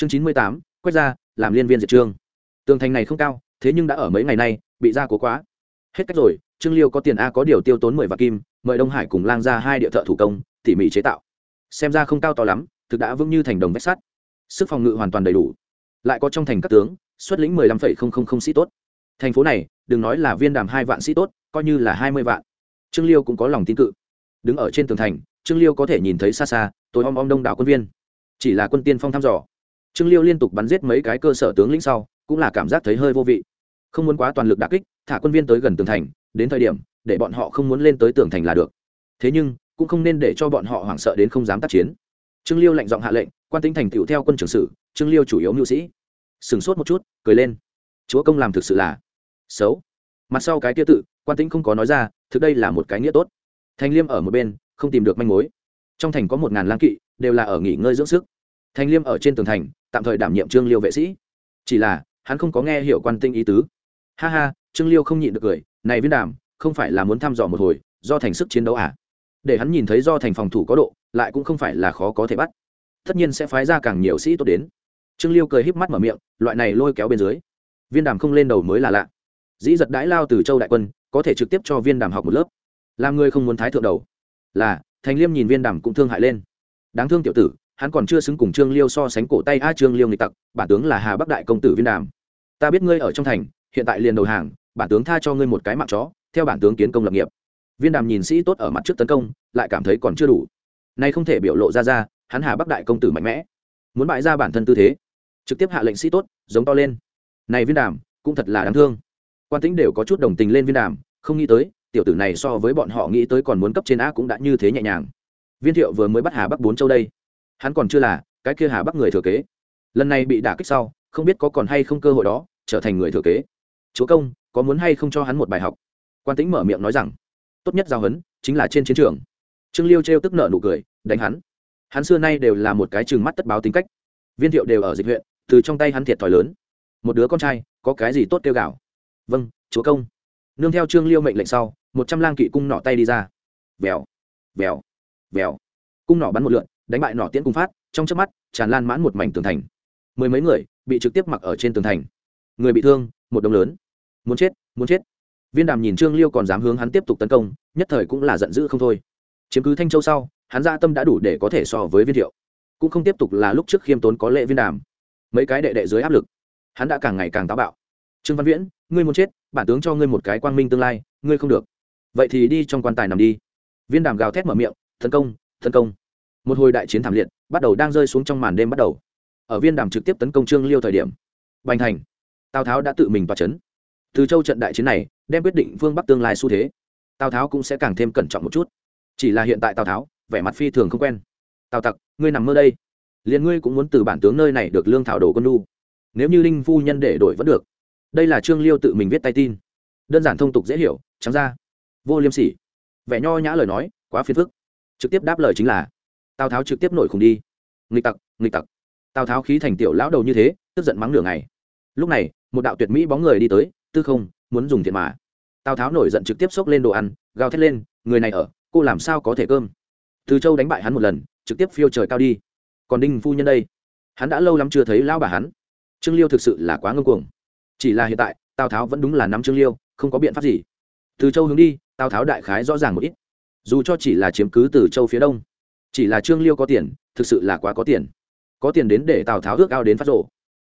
chương chín mươi tám, quét ra, làm liên viên diệt trương. Tường thành này không cao, thế nhưng đã ở mấy ngày nay, bị ra cố quá. Hết cách rồi, trương liêu có tiền a có điều tiêu tốn mười vạn kim, mời đông hải cùng lang ra hai địa thợ thủ công, tỉ mỉ chế tạo. Xem ra không cao to lắm, thực đã vững như thành đồng vách sắt. Sức phòng ngự hoàn toàn đầy đủ. Lại có trong thành các tướng, xuất lĩnh mười lăm phẩy không không không sĩ tốt. Thành phố này, đừng nói là viên đàm hai vạn sĩ tốt, coi như là hai mươi vạn. Trương liêu cũng có lòng tin cự. Đứng ở trên tường thành, trương liêu có thể nhìn thấy xa xa, tối om om đông đảo quân viên. Chỉ là quân tiên phong thăm dò trương liêu liên tục bắn giết mấy cái cơ sở tướng lĩnh sau, cũng là cảm giác thấy hơi vô vị. Không muốn quá toàn lực đặc kích, thả quân viên tới gần tường thành, đến thời điểm, để bọn họ không muốn lên tới tường thành là được. Thế nhưng, cũng không nên để cho bọn họ hoảng sợ đến không dám tác chiến. Trương liêu lệnh giọng hạ lệnh, quan tính thành tựu theo quân trưởng sử trương liêu chủ yếu mưu sĩ. Sửng sốt một chút, cười lên. Chúa công làm thực sự là xấu. Mặt sau cái tiêu tự, quan tính không có nói ra, thực đây là một cái nghĩa tốt. Thành liêm ở một bên, không tìm được manh mối. Trong thành có một ngàn lang kỵ, đều là ở nghỉ ngơi dưỡng sức. Thanh liêm ở trên tường thành, tạm thời đảm nhiệm trương liêu vệ sĩ. Chỉ là, hắn không có nghe hiểu quan tinh ý tứ. Ha ha, trương liêu không nhịn được cười, này viên đàm, không phải là muốn thăm dò một hồi, do thành sức chiến đấu à? Để hắn nhìn thấy do thành phòng thủ có độ, lại cũng không phải là khó có thể bắt. Tất nhiên sẽ phái ra càng nhiều sĩ tốt đến. Trương liêu cười híp mắt mở miệng, loại này lôi kéo bên dưới, viên đàm không lên đầu mới là lạ. Dĩ giật đãi lao từ châu đại quân, có thể trực tiếp cho viên đàm học một lớp. Làm người không muốn thái thượng đầu. Là thành liêm nhìn viên đàm cũng thương hại lên. Đáng thương tiểu tử hắn còn chưa xứng cùng trương liêu so sánh cổ tay a trương liêu nghịch tặc, bản tướng là hà bắc đại công tử viên đàm. Ta biết ngươi ở trong thành, hiện tại liền đầu hàng, bản tướng tha cho ngươi một cái mạng chó, theo bản tướng kiến công lập nghiệp. Viên đàm nhìn sĩ tốt ở mặt trước tấn công, lại cảm thấy còn chưa đủ. Nay không thể biểu lộ ra ra, hắn hà bắc đại công tử mạnh mẽ. Muốn bại ra bản thân tư thế, trực tiếp hạ lệnh sĩ tốt, giống to lên. Này viên đàm, cũng thật là đáng thương. Quan tính đều có chút đồng tình lên viên đàm, không nghĩ tới, tiểu tử này so với bọn họ nghĩ tới còn muốn cấp trên á cũng đã như thế nhẹ nhàng. Viên thiệu vừa mới bắt hà bắc bốn châu đây hắn còn chưa là, cái kia hà bắc người thừa kế. Lần này bị đả kích sau, không biết có còn hay không cơ hội đó, trở thành người thừa kế. Chúa công, có muốn hay không cho hắn một bài học? Quan tính mở miệng nói rằng, tốt nhất giao hấn, chính là trên chiến trường. Trương liêu trêu tức nợ nụ cười, đánh hắn. Hắn xưa nay đều là một cái chừng mắt tất báo tính cách. Viên thiệu đều ở dịch huyện, từ trong tay hắn thiệt thòi lớn. Một đứa con trai, có cái gì tốt kêu gạo vâng chúa công. Nương theo trương liêu mệnh lệnh sau, một trăm lang kỵ cung nọ tay đi ra. Vèo vèo vèo. Cung nọ bắn một lượn đánh bại nỏ tiễn cung phát, trong chớp mắt, tràn lan mãn một mảnh tường thành. Mười mấy người bị trực tiếp mặc ở trên tường thành. Người bị thương, một đồng lớn. Muốn chết muốn chết. Viên đàm nhìn trương liêu còn dám hướng hắn tiếp tục tấn công, nhất thời cũng là giận dữ không thôi. Chiếm cứ thanh châu sau, hắn ra tâm đã đủ để có thể so với viên thiệu. Cũng không tiếp tục là lúc trước khiêm tốn có lệ viên đàm. Mấy cái đệ đệ dưới áp lực, hắn đã càng ngày càng táo bạo. Trương văn viễn, ngươi muốn chết, bản tướng cho ngươi một cái quang minh tương lai, ngươi không được. Vậy thì đi trong quan tài nằm đi. Viên đàm gào thét mở miệng, tấn công tấn công một hồi đại chiến thảm liệt, bắt đầu đang rơi xuống trong màn đêm bắt đầu. Ở viên đàm trực tiếp tấn công trương liêu thời điểm, bành thành, tào tháo đã tự mình vào c từ châu trận đại chiến này, đem quyết định phương bắc tương lai xu thế, tào tháo cũng sẽ càng thêm cẩn trọng một chút. Chỉ là hiện tại tào tháo, vẻ mặt phi thường không quen. Tào tặc, ngươi nằm mơ đây. Liền ngươi cũng muốn từ bản tướng nơi này được lương thảo đồ quân đu nếu như linh phu nhân để đổi vẫn được. Đây là trương liêu tự mình viết tay tin. Đơn giản thông tục dễ hiểu, trắng ra. Vô liêm sỉ. Vẻ nho nhã lời nói, quá phiền phức. Trực tiếp đáp lời chính là tào tháo trực tiếp nổi khùng đi nghịch tặc nghịch tặc tào tháo khí thành tiểu lão đầu như thế tức giận mắng nửa ngày lúc này một đạo tuyệt mỹ bóng người đi tới tư không muốn dùng thiện mà tào tháo nổi giận trực tiếp xốc lên đồ ăn gào thét lên người này ở cô làm sao có thể cơm từ châu đánh bại hắn một lần trực tiếp phiêu trời cao đi còn đinh phu nhân đây hắn đã lâu lắm chưa thấy lão bà hắn trương liêu thực sự là quá ngưng cuồng chỉ là hiện tại tào tháo vẫn đúng là nắm trương liêu không có biện pháp gì từ châu hướng đi tào tháo đại khái rõ ràng một ít dù cho chỉ là chiếm cứ từ châu phía đông chỉ là trương liêu có tiền, thực sự là quá có tiền. Có tiền đến để tào tháo ước ao đến phát rộ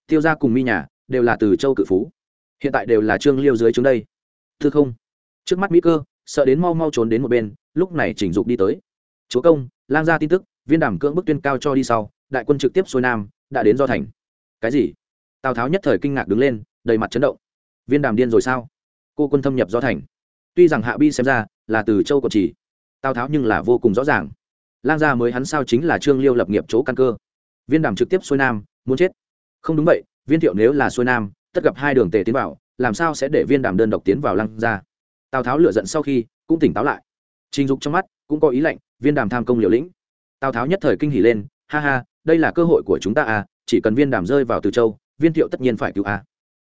tiêu ra cùng mi nhà đều là từ châu cự phú. Hiện tại đều là trương liêu dưới chúng đây. Thư không? Trước mắt mỹ cơ, sợ đến mau mau trốn đến một bên, lúc này chỉnh dục đi tới. Chúa công, lang ra tin tức, viên đàm cưỡng bức tuyên cao cho đi sau, đại quân trực tiếp xuôi nam, đã đến do thành. Cái gì? Tào tháo nhất thời kinh ngạc đứng lên, đầy mặt chấn động. Viên đàm điên rồi sao? Cô quân thâm nhập do thành. Tuy rằng hạ bi xem ra là từ châu còn chỉ, tào tháo nhưng là vô cùng rõ ràng lang gia mới hắn sao chính là trương liêu lập nghiệp chỗ căn cơ. Viên đàm trực tiếp xuôi nam, muốn chết. Không đúng vậy, viên thiệu nếu là xuôi nam, tất gặp hai đường tề tiến vào, làm sao sẽ để viên đàm đơn độc tiến vào Lang gia? Tào tháo lựa giận sau khi, cũng tỉnh táo lại. Trình dục trong mắt, cũng có ý lệnh viên đàm tham công liều lĩnh. Tào tháo nhất thời kinh hỉ lên, ha ha, đây là cơ hội của chúng ta à chỉ cần viên đàm rơi vào từ châu, viên thiệu tất nhiên phải cứu a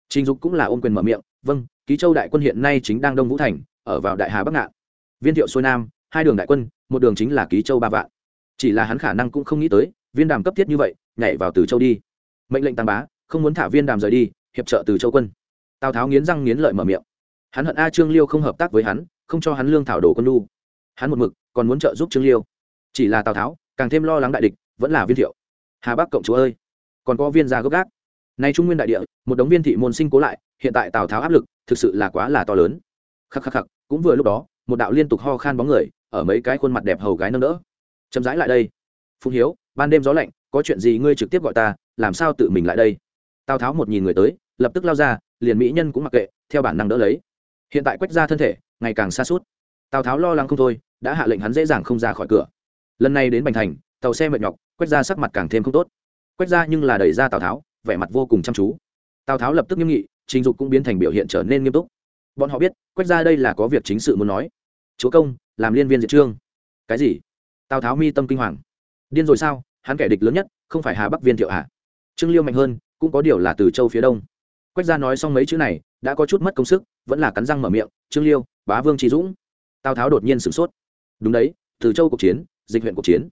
trình dục cũng là ôm quyền mở miệng vâng ký châu đại quân hiện nay chính đang đông vũ thành, ở vào đại hà bắc ngạn. Viên thiệu xuôi nam hai đường đại quân, một đường chính là ký châu ba vạn. Chỉ là hắn khả năng cũng không nghĩ tới, viên đàm cấp thiết như vậy, nhảy vào từ châu đi. Mệnh lệnh tăng bá, không muốn thả viên đàm rời đi, hiệp trợ từ châu quân. Tào tháo nghiến răng nghiến lợi mở miệng. Hắn hận a trương liêu không hợp tác với hắn, không cho hắn lương thảo đồ quân lu hắn một mực còn muốn trợ giúp trương liêu. Chỉ là tào tháo, càng thêm lo lắng đại địch, vẫn là viên thiệu. Hà bắc cộng chúa ơi! Còn có viên gia gốc gác. Nay trung nguyên đại địa, một đống viên thị môn sinh cố lại, hiện tại tào tháo áp lực thực sự là quá là to lớn. Khắc khắc khắc, cũng vừa lúc đó một đạo liên tục ho khan bóng người, ở mấy cái khuôn mặt đẹp hầu gái nâng đỡ. Chậm rãi lại đây. Phụng hiếu, ban đêm gió lạnh, có chuyện gì ngươi trực tiếp gọi ta, làm sao tự mình lại đây? Tào tháo một nhìn người tới, lập tức lao ra, liền mỹ nhân cũng mặc kệ, theo bản năng đỡ lấy. Hiện tại quách ra thân thể, ngày càng xa suốt. Tào tháo lo lắng không thôi, đã hạ lệnh hắn dễ dàng không ra khỏi cửa. Lần này đến bành thành, tàu xe mệt nhọc quách ra sắc mặt càng thêm không tốt. Quách ra nhưng là đẩy ra tào tháo, vẻ mặt vô cùng chăm chú. Tào tháo lập tức nghiêm nghị, trình dục cũng biến thành biểu hiện trở nên nghiêm túc bọn họ biết, quách ra đây là có việc chính sự muốn nói. Chúa công, làm liên viên diệt trương. Cái gì? Tào tháo mi tâm kinh hoàng. Điên rồi sao? Hắn kẻ địch lớn nhất, không phải hà bắc viên thiệu hạ trương liêu mạnh hơn, cũng có điều là từ châu phía đông. Quách gia nói xong mấy chữ này, đã có chút mất công sức, vẫn là cắn răng mở miệng, trương liêu, bá vương trí dũng. Tào tháo đột nhiên sửng sốt. Đúng đấy, từ châu cuộc chiến, dịch huyện cuộc chiến.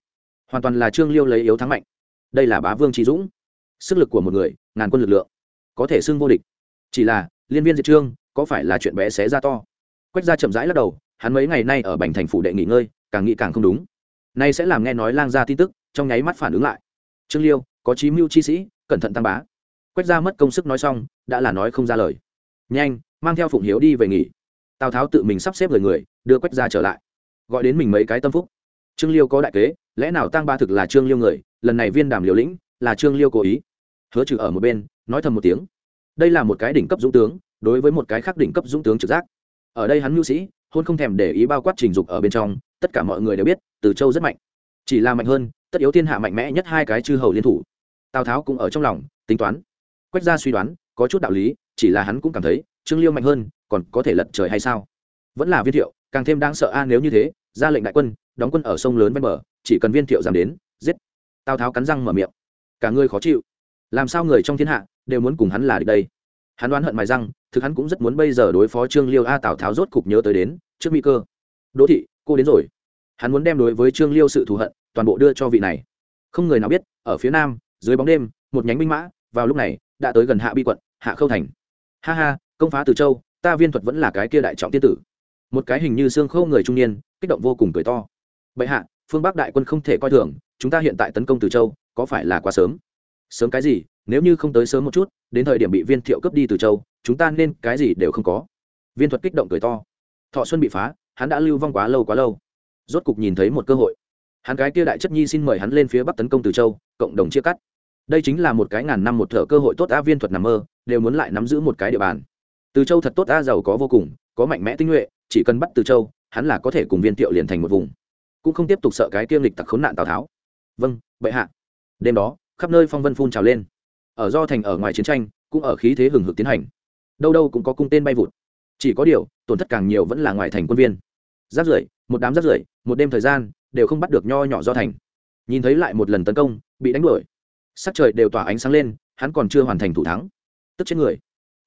Hoàn toàn là trương liêu lấy yếu thắng mạnh. Đây là bá vương trí dũng. Sức lực của một người, ngàn quân lực lượng, có thể xưng vô địch. Chỉ là, liên viên diệt trương có phải là chuyện bé xé ra to? Quách gia chậm rãi lắc đầu, hắn mấy ngày nay ở bành thành phủ đệ nghỉ ngơi, càng nghĩ càng không đúng. Nay sẽ làm nghe nói lang ra tin tức, trong nháy mắt phản ứng lại. Trương liêu, có chí mưu chi sĩ, cẩn thận tăng bá. Quách gia mất công sức nói xong, đã là nói không ra lời. Nhanh, mang theo phụng hiếu đi về nghỉ. Tào tháo tự mình sắp xếp người người, đưa quách gia trở lại. Gọi đến mình mấy cái tâm phúc. Trương liêu có đại kế, lẽ nào tăng ba thực là trương liêu người, lần này viên đàm liều lĩnh, là trương liêu cố ý? Hứa trừ ở một bên, nói thầm một tiếng. Đây là một cái đỉnh cấp dũng tướng đối với một cái khác đỉnh cấp dũng tướng trực giác. Ở đây hắn mưu sĩ, hôn không thèm để ý bao quát trình dục ở bên trong, tất cả mọi người đều biết, từ châu rất mạnh. Chỉ là mạnh hơn, tất yếu thiên hạ mạnh mẽ nhất hai cái chư hầu liên thủ. Tào tháo cũng ở trong lòng, tính toán. Quách ra suy đoán, có chút đạo lý, chỉ là hắn cũng cảm thấy, trương liêu mạnh hơn, còn có thể lật trời hay sao? Vẫn là viên thiệu, càng thêm đáng sợ a à nếu như thế, ra lệnh đại quân, đóng quân ở sông lớn ven bờ, chỉ cần viên thiệu giảm đến, giết. Tào tháo cắn răng mở miệng. Cả người khó chịu. Làm sao người trong thiên hạ đều muốn cùng hắn là địch đây? Hắn đoán hận mài răng, thực hắn cũng rất muốn bây giờ đối phó trương liêu a tào tháo rốt cục nhớ tới đến, trước nguy cơ. Đỗ thị, cô đến rồi. Hắn muốn đem đối với trương liêu sự thù hận, toàn bộ đưa cho vị này. Không người nào biết, ở phía nam, dưới bóng đêm, một nhánh binh mã, vào lúc này, đã tới gần hạ bi quận, hạ khâu thành. Ha ha, công phá từ châu, ta viên thuật vẫn là cái kia đại trọng tiên tử. Một cái hình như xương khâu người trung niên, kích động vô cùng cười to. Bệ hạ, phương bắc đại quân không thể coi thường, chúng ta hiện tại tấn công từ châu, có phải là quá sớm? Sớm cái gì, nếu như không tới sớm một chút đến thời điểm bị viên thiệu cướp đi từ châu, chúng ta nên cái gì đều không có. Viên thuật kích động cười to. Thọ xuân bị phá, hắn đã lưu vong quá lâu quá lâu. Rốt cục nhìn thấy một cơ hội. Hắn cái kia đại chất nhi xin mời hắn lên phía bắc tấn công từ châu, cộng đồng chia cắt. Đây chính là một cái ngàn năm một thở cơ hội tốt a viên thuật nằm mơ, đều muốn lại nắm giữ một cái địa bàn. Từ châu thật tốt a giàu có vô cùng, có mạnh mẽ tinh nhuệ, chỉ cần bắt từ châu, hắn là có thể cùng viên thiệu liền thành một vùng. Cũng không tiếp tục sợ cái kiêm lịch tặc khốn nạn tào tháo. Vâng bệ hạ. Đêm đó, khắp nơi phong vân phun trào lên ở do thành ở ngoài chiến tranh, cũng ở khí thế hừng hực tiến hành. Đâu đâu cũng có cung tên bay vụt. Chỉ có điều, tổn thất càng nhiều vẫn là ngoài thành quân viên. Rác rưởi, một đám rác rưởi, một đêm thời gian, đều không bắt được nho nhỏ do thành. Nhìn thấy lại một lần tấn công, bị đánh đuổi. Sắc trời đều tỏa ánh sáng lên, hắn còn chưa hoàn thành thủ thắng. Tức chết người.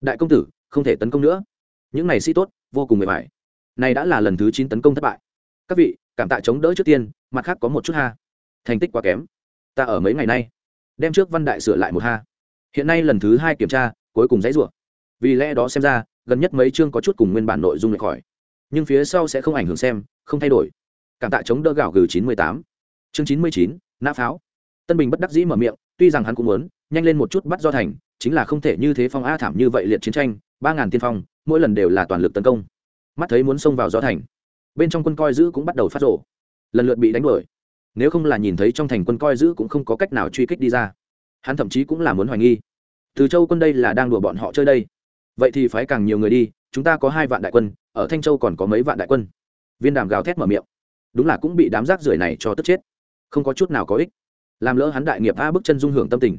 Đại công tử, không thể tấn công nữa. Những này sĩ tốt, vô cùng mệt mỏi. Này đã là lần thứ chín tấn công thất bại. Các vị, cảm tạ chống đỡ trước tiên, mặt khác có một chút ha. Thành tích quá kém. Ta ở mấy ngày nay, đem trước văn đại sửa lại một ha hiện nay lần thứ hai kiểm tra, cuối cùng dãy rủa. Vì lẽ đó xem ra, gần nhất mấy chương có chút cùng nguyên bản nội dung lệch khỏi. Nhưng phía sau sẽ không ảnh hưởng xem, không thay đổi. Cảm tạ chống đỡ gạo gừ chín mươi tám. Chương chín mươi chín, nã pháo. Tân bình bất đắc dĩ mở miệng, tuy rằng hắn cũng muốn, nhanh lên một chút bắt do thành, chính là không thể như thế phong a thảm như vậy liệt chiến tranh, ba ngàn tiên phong, mỗi lần đều là toàn lực tấn công. Mắt thấy muốn xông vào do thành, bên trong quân coi giữ cũng bắt đầu phát rộ lần lượt bị đánh đuổi. Nếu không là nhìn thấy trong thành quân coi giữ cũng không có cách nào truy kích đi ra hắn thậm chí cũng là muốn hoài nghi. Từ châu quân đây là đang đùa bọn họ chơi đây. Vậy thì phái càng nhiều người đi, chúng ta có hai vạn đại quân, ở thanh châu còn có mấy vạn đại quân. Viên đàm gào thét mở miệng. Đúng là cũng bị đám rác rưởi này cho tức chết. Không có chút nào có ích. Làm lỡ hắn đại nghiệp a bước chân dung hưởng tâm tình.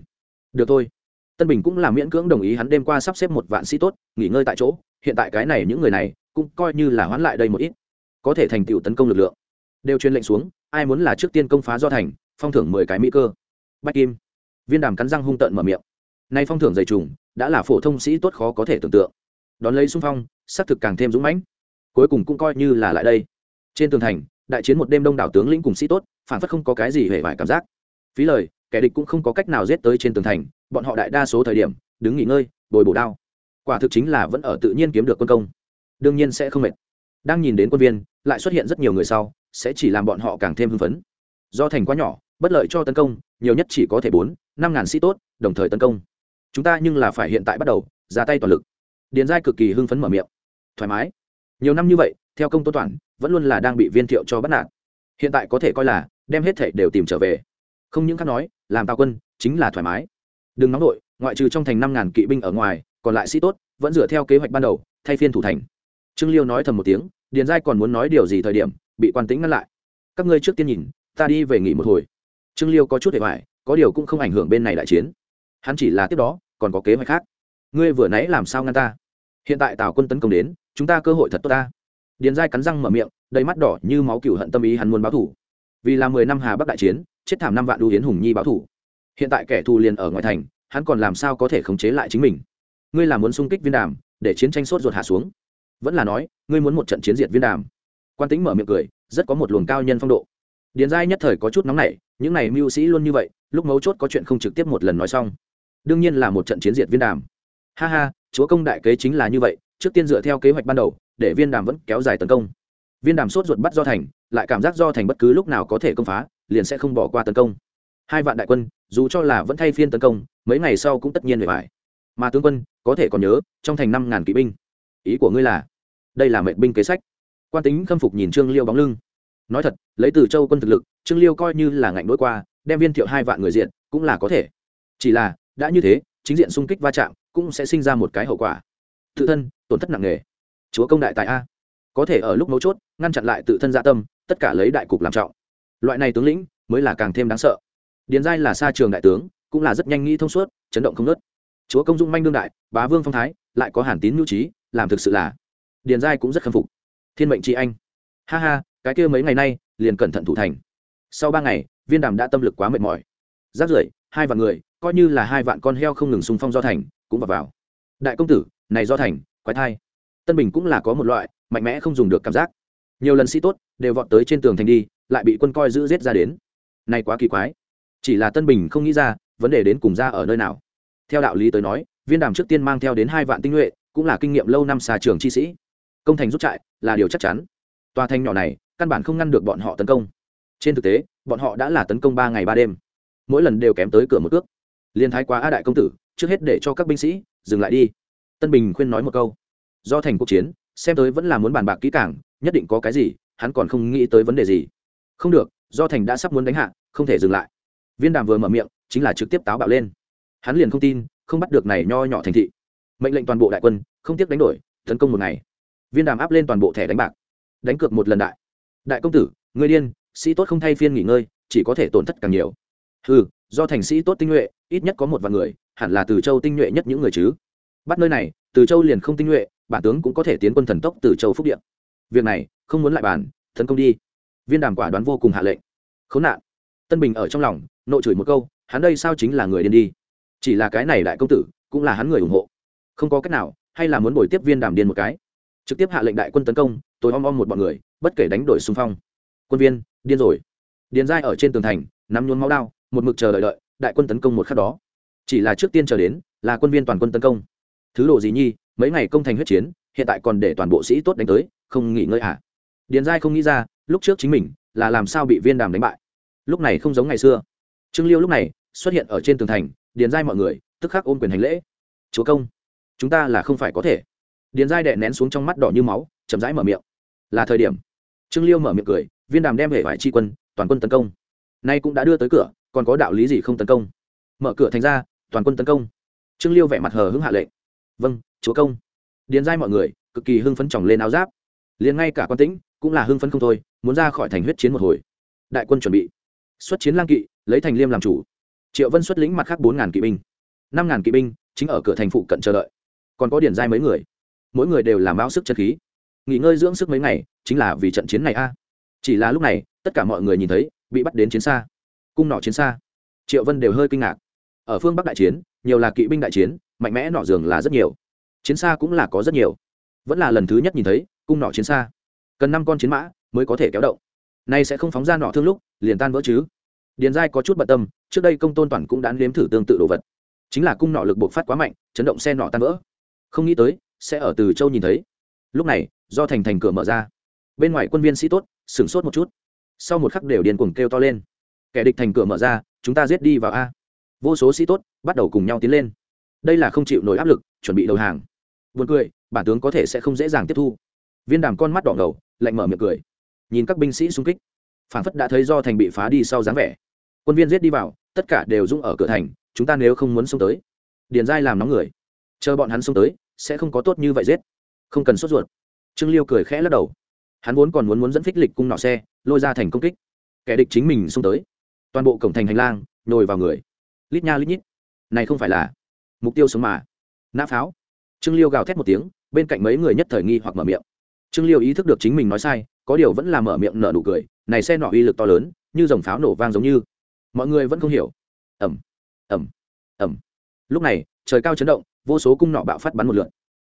Được thôi. Tân bình cũng là miễn cưỡng đồng ý hắn đêm qua sắp xếp một vạn sĩ tốt, nghỉ ngơi tại chỗ. Hiện tại cái này những người này cũng coi như là hoãn lại đây một ít. Có thể thành tựu tấn công lực lượng. Đều truyền lệnh xuống, ai muốn là trước tiên công phá do thành, phong thưởng mười cái mỹ cơ. Bách kim viên đàm cắn răng hung tợn mở miệng. Nay phong thưởng dày trùng, đã là phổ thông sĩ tốt khó có thể tưởng tượng. Đón lấy xung phong, xác thực càng thêm dũng mãnh. Cuối cùng cũng coi như là lại đây. Trên tường thành, đại chiến một đêm đông đảo tướng lĩnh cùng sĩ tốt, phản phất không có cái gì hề vải cảm giác. Phí lời, kẻ địch cũng không có cách nào giết tới trên tường thành, bọn họ đại đa số thời điểm, đứng nghỉ ngơi, bồi bổ đao. Quả thực chính là vẫn ở tự nhiên kiếm được quân công. Đương nhiên sẽ không mệt. Đang nhìn đến quân viên, lại xuất hiện rất nhiều người sau, sẽ chỉ làm bọn họ càng thêm hưng phấn. Do thành quá nhỏ bất lợi cho tấn công, nhiều nhất chỉ có thể bốn, năm ngàn sĩ tốt, đồng thời tấn công. Chúng ta nhưng là phải hiện tại bắt đầu, ra tay toàn lực. Điền giai cực kỳ hưng phấn mở miệng. Thoải mái. Nhiều năm như vậy, theo công tôn toàn, vẫn luôn là đang bị viên thiệu cho bắt nạt. Hiện tại có thể coi là, đem hết thể đều tìm trở về. Không những khác nói, làm tào quân, chính là thoải mái. Đừng nóng đội ngoại trừ trong thành năm ngàn kỵ binh ở ngoài, còn lại sĩ tốt, vẫn dựa theo kế hoạch ban đầu, thay phiên thủ thành. Trương liêu nói thầm một tiếng, điền giai còn muốn nói điều gì thời điểm, bị quan tĩnh ngăn lại. Các ngươi trước tiên nhìn, ta đi về nghỉ một hồi trương liêu có chút để hoài, có điều cũng không ảnh hưởng bên này đại chiến. Hắn chỉ là tiếp đó, còn có kế hoạch khác. Ngươi vừa nãy làm sao ngăn ta? Hiện tại tào quân tấn công đến, chúng ta cơ hội thật tốt ta. Điền giai cắn răng mở miệng, đầy mắt đỏ như máu cựu hận tâm ý hắn muốn báo thủ. Vì là mười năm hà bắc đại chiến, chết thảm năm vạn đu hiến hùng nhi báo thủ. Hiện tại kẻ thù liền ở ngoài thành, hắn còn làm sao có thể khống chế lại chính mình? Ngươi là muốn xung kích viên đàm, để chiến tranh sốt ruột hạ xuống. Vẫn là nói, ngươi muốn một trận chiến diệt viên đàm. Quan tính mở miệng cười, rất có một luồng cao nhân phong độ. Điền giai nhất thời có chút nóng nảy những này mưu sĩ luôn như vậy, lúc mấu chốt có chuyện không trực tiếp một lần nói xong. Đương nhiên là một trận chiến diệt viên đàm. Ha ha, chúa công đại kế chính là như vậy, trước tiên dựa theo kế hoạch ban đầu, để viên đàm vẫn kéo dài tấn công. Viên đàm sốt ruột bắt do thành, lại cảm giác do thành bất cứ lúc nào có thể công phá, liền sẽ không bỏ qua tấn công. Hai vạn đại quân, dù cho là vẫn thay phiên tấn công, mấy ngày sau cũng tất nhiên phải phải mà tướng quân, có thể còn nhớ, trong thành năm ngàn kỵ binh. Ý của ngươi là, đây là mệnh binh kế sách. Quan tính khâm phục nhìn trương liêu bóng lưng nói thật, lấy từ châu quân thực lực, trương liêu coi như là ngạnh đ qua, đem viên thiệu hai vạn người diện, cũng là có thể. Chỉ là, đã như thế, chính diện xung kích va chạm, cũng sẽ sinh ra một cái hậu quả. Tự thân, tổn thất nặng nề. Chúa công đại tại a. Có thể ở lúc mấu chốt, ngăn chặn lại tự thân gia dạ tâm, tất cả lấy đại cục làm trọng. Loại này tướng lĩnh, mới là càng thêm đáng sợ. Điền giai là xa trường đại tướng, cũng là rất nhanh nghĩ thông suốt, chấn động không nớt chúa công dung manh đương đại, bá vương phong thái, lại có hàn tín nhu trí, làm thực sự là. Điền giai cũng rất khâm phục. Thiên mệnh tri anh. Ha ha cái kia mấy ngày nay, liền cẩn thận thủ thành. Sau ba ngày, viên đàm đã tâm lực quá mệt mỏi. Rác rưởi, hai vạn người, coi như là hai vạn con heo không ngừng xung phong do thành, cũng vào vào. Đại công tử, này do thành, quái thai. Tân bình cũng là có một loại, mạnh mẽ không dùng được cảm giác. Nhiều lần sĩ tốt, đều vọt tới trên tường thành đi, lại bị quân coi giữ giết ra đến. Này quá kỳ quái. Chỉ là tân bình không nghĩ ra, vấn đề đến cùng ra ở nơi nào. Theo đạo lý tới nói, viên đàm trước tiên mang theo đến hai vạn tinh nhuệ, cũng là kinh nghiệm lâu năm xa trường chi sĩ. Công thành rút trại là điều chắc chắn. Tòa thành nhỏ này căn bản không ngăn được bọn họ tấn công. Trên thực tế, bọn họ đã là tấn công ba ngày ba đêm. Mỗi lần đều kém tới cửa một cước. Liên thái quá a đại công tử, trước hết để cho các binh sĩ, dừng lại đi. Tân bình khuyên nói một câu. Do thành cuộc chiến, xem tới vẫn là muốn bàn bạc kỹ càng, nhất định có cái gì, hắn còn không nghĩ tới vấn đề gì. Không được, do thành đã sắp muốn đánh hạ, không thể dừng lại. Viên đàm vừa mở miệng, chính là trực tiếp táo bạo lên. Hắn liền không tin, không bắt được này nho nhỏ thành thị. Mệnh lệnh toàn bộ đại quân, không tiếc đánh đổi, tấn công một ngày. Viên đàm áp lên toàn bộ thẻ đánh bạc. Đánh cược một lần đại đại công tử người điên, sĩ tốt không thay phiên nghỉ ngơi, chỉ có thể tổn thất càng nhiều. Ừ do thành sĩ tốt tinh nhuệ, ít nhất có một vài người, hẳn là từ châu tinh nhuệ nhất những người chứ. Bắt nơi này, từ châu liền không tinh nhuệ, bản tướng cũng có thể tiến quân thần tốc từ châu phúc điện việc này, không muốn lại bàn, tấn công đi. Viên đàm quả đoán vô cùng hạ lệnh. Khốn nạn. Tân bình ở trong lòng, nộ chửi một câu, hắn đây sao chính là người điên đi? Chỉ là cái này đại công tử, cũng là hắn người ủng hộ. Không có cách nào, hay là muốn bồi tiếp viên đàm điên một cái. Trực tiếp hạ lệnh đại quân tấn công tôi om om một bọn người bất kể đánh đổi xung phong. Quân viên, điên rồi. Điền giai ở trên tường thành, nắm nhuốm máu đao, một mực chờ đợi đợi, đại quân tấn công một khắc đó. Chỉ là trước tiên chờ đến, là quân viên toàn quân tấn công. Thứ đồ gì nhi, mấy ngày công thành huyết chiến, hiện tại còn để toàn bộ sĩ tốt đánh tới, không nghỉ ngơi hả điền giai không nghĩ ra, lúc trước chính mình, là làm sao bị viên đàm đánh bại. Lúc này không giống ngày xưa. Trương liêu lúc này, xuất hiện ở trên tường thành, điền giai mọi người, tức khắc ôm quyền hành lễ. Chúa công, chúng ta là không phải có thể. Điền giai đệ nén xuống trong mắt đỏ như máu, chậm rãi mở miệng. Là thời điểm trương liêu mở miệng cười, viên đàm đem hệ vải tri quân, toàn quân tấn công. Nay cũng đã đưa tới cửa, còn có đạo lý gì không tấn công? Mở cửa thành ra, toàn quân tấn công. Trương liêu vẻ mặt hờ hững hạ lệnh. Vâng chúa công. Điền giai mọi người, cực kỳ hưng phấn tròng lên áo giáp. Liền ngay cả quan tĩnh, cũng là hưng phấn không thôi, muốn ra khỏi thành huyết chiến một hồi. Đại quân chuẩn bị. Xuất chiến lang kỵ, lấy thành liêm làm chủ. Triệu vân xuất lĩnh mặt khác bốn ngàn kỵ binh. năm ngàn kỵ binh, chính ở cửa thành phụ cận chờ đợi. Còn có Điền giai mấy người. Mỗi người đều làm bao sức chân khí nghỉ ngơi dưỡng sức mấy ngày, chính là vì trận chiến này a. Chỉ là lúc này, tất cả mọi người nhìn thấy, bị bắt đến chiến xa. Cung nỏ chiến xa. Triệu vân đều hơi kinh ngạc. Ở phương bắc đại chiến, nhiều là kỵ binh đại chiến, mạnh mẽ nọ giường là rất nhiều. Chiến xa cũng là có rất nhiều. Vẫn là lần thứ nhất nhìn thấy, cung nọ chiến xa. Cần năm con chiến mã mới có thể kéo động. Nay sẽ không phóng ra nọ thương lúc, liền tan vỡ chứ. Điền giai có chút bận tâm, trước đây công tôn toàn cũng đã nếm thử tương tự đồ vật. Chính là cung nọ lực bộc phát quá mạnh, chấn động xe nọ tan vỡ. Không nghĩ tới, sẽ ở từ châu nhìn thấy. Lúc này do thành thành cửa mở ra. Bên ngoài quân viên sĩ tốt, sửng sốt một chút. Sau một khắc đều điên cuồng kêu to lên. Kẻ địch thành cửa mở ra, chúng ta giết đi vào a. Vô số sĩ tốt, bắt đầu cùng nhau tiến lên. Đây là không chịu nổi áp lực, chuẩn bị đầu hàng. Buồn cười, bản tướng có thể sẽ không dễ dàng tiếp thu. Viên đàm con mắt đỏ ngầu, lạnh mở miệng cười. Nhìn các binh sĩ xung kích, phản phất đã thấy do thành bị phá đi sau dáng vẻ. Quân viên giết đi vào, tất cả đều dũng ở cửa thành, chúng ta nếu không muốn xông tới, điền giai làm nóng người. Chờ bọn hắn xông tới, sẽ không có tốt như vậy giết. Không cần sốt ruột trương liêu cười khẽ lắc đầu. Hắn vốn còn muốn muốn dẫn phích lịch cung nọ xe, lôi ra thành công kích. Kẻ địch chính mình xông tới. Toàn bộ cổng thành hành lang, nhồi vào người. Lít nha lít nhít. Này không phải là mục tiêu sống mà. Nã pháo. Trương liêu gào thét một tiếng, bên cạnh mấy người nhất thời nghi hoặc mở miệng. Trương liêu ý thức được chính mình nói sai, có điều vẫn là mở miệng nở nụ cười, này xe nọ uy lực to lớn, như dòng pháo nổ vang giống như. Mọi người vẫn không hiểu. Ẩm ẩm ẩm lúc này, trời cao chấn động, vô số cung nọ bạo phát bắn một lượn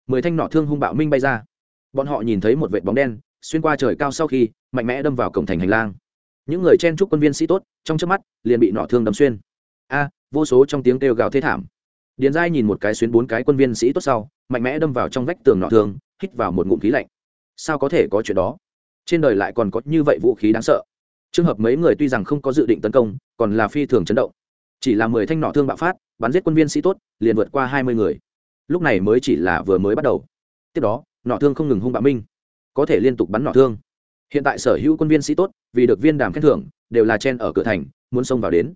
mười thanh nọ thương hung bạo minh bay ra bọn họ nhìn thấy một vệt bóng đen, xuyên qua trời cao sau khi, mạnh mẽ đâm vào cổng thành hành lang. Những người chen chúc quân viên sĩ tốt, trong trước mắt, liền bị nọ thương đâm xuyên. A, vô số trong tiếng kêu gào thế thảm. Điền giai nhìn một cái xuyên bốn cái quân viên sĩ tốt sau, mạnh mẽ đâm vào trong vách tường nọ thương, hít vào một ngụm khí lạnh. Sao có thể có chuyện đó? Trên đời lại còn có như vậy vũ khí đáng sợ. Trường hợp mấy người tuy rằng không có dự định tấn công, còn là phi thường chấn động. Chỉ là mười thanh nọ thương bạo phát, bắn giết quân viên sĩ tốt, liền vượt qua hai mươi người. Lúc này mới chỉ là vừa mới bắt đầu. Tiếp đó nọ thương không ngừng hung bạo minh, có thể liên tục bắn nọ thương. Hiện tại sở hữu quân viên sĩ tốt, vì được viên đàm khen thưởng, đều là chen ở cửa thành, muốn xông vào đến.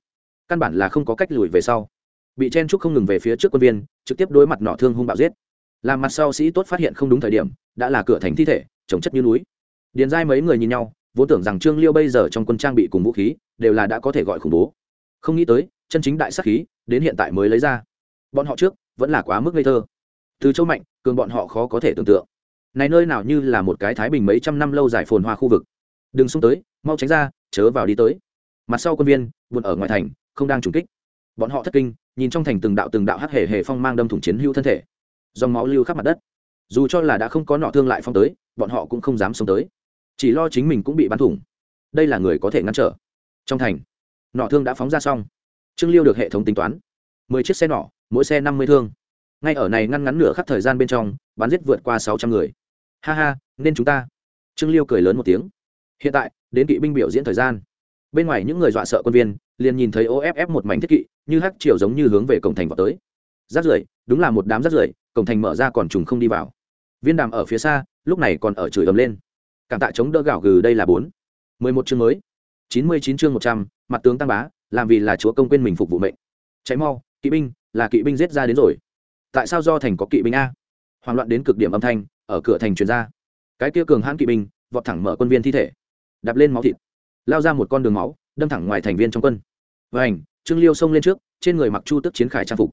Căn bản là không có cách lùi về sau. Bị chen trúc không ngừng về phía trước quân viên, trực tiếp đối mặt nọ thương hung bạo giết. Làm mặt sau sĩ tốt phát hiện không đúng thời điểm, đã là cửa thành thi thể, trồng chất như núi. Điền giai mấy người nhìn nhau, vốn tưởng rằng trương liêu bây giờ trong quân trang bị cùng vũ khí, đều là đã có thể gọi khủng bố. Không nghĩ tới, chân chính đại sắc khí, đến hiện tại mới lấy ra. Bọn họ trước, vẫn là quá mức ngây thơ. Từ châu mạnh, cường bọn họ khó có thể tưởng tượng này nơi nào như là một cái thái bình mấy trăm năm lâu dài phồn hoa khu vực. Đừng xung tới, mau tránh ra, chớ vào đi tới. Mặt sau quân viên, buồn ở ngoài thành, không đang trùng kích. Bọn họ thất kinh, nhìn trong thành từng đạo từng đạo hắc hề hề phong mang đâm thủng chiến hữu thân thể. Dòng máu lưu khắp mặt đất. Dù cho là đã không có nọ thương lại phong tới, bọn họ cũng không dám xông tới. Chỉ lo chính mình cũng bị bắn thủng. Đây là người có thể ngăn trở. Trong thành, nọ thương đã phóng ra xong. Trương liêu được hệ thống tính toán. Mười chiếc xe nỏ, mỗi xe năm mươi thương. Ngay ở này ngăn ngắn nửa khắc thời gian bên trong, bắn giết vượt qua sáu trăm người ha ha, nên chúng ta. Trương liêu cười lớn một tiếng. Hiện tại, đến kỵ binh biểu diễn thời gian. Bên ngoài những người dọa sợ quân viên liền nhìn thấy off một mảnh thiết kỵ, như hắc chiều giống như hướng về cổng thành vào tới. Rác rưởi, đúng là một đám rác rưởi, cổng thành mở ra còn trùng không đi vào. Viên đàm ở phía xa, lúc này còn ở chửi ầm lên. Cảm tạ chống đỡ gạo gừ đây là bốn. Mười một chương mới. Chín mươi chín chương một trăm, mặt tướng tăng bá, làm vì là chúa công quên mình phục vụ mệnh. Cháy mau, kỵ binh, là kỵ binh giết ra đến rồi. Tại sao do thành có kỵ binh a? Hoảng loạn đến cực điểm âm thanh ở cửa thành truyền ra. Cái kia cường hãn kỵ binh, vọt thẳng mở quân viên thi thể. Đạp lên máu thịt. Lao ra một con đường máu, đâm thẳng ngoài thành viên trong quân. Vảnh trương liêu xông lên trước, trên người mặc chu tức chiến khải trang phục.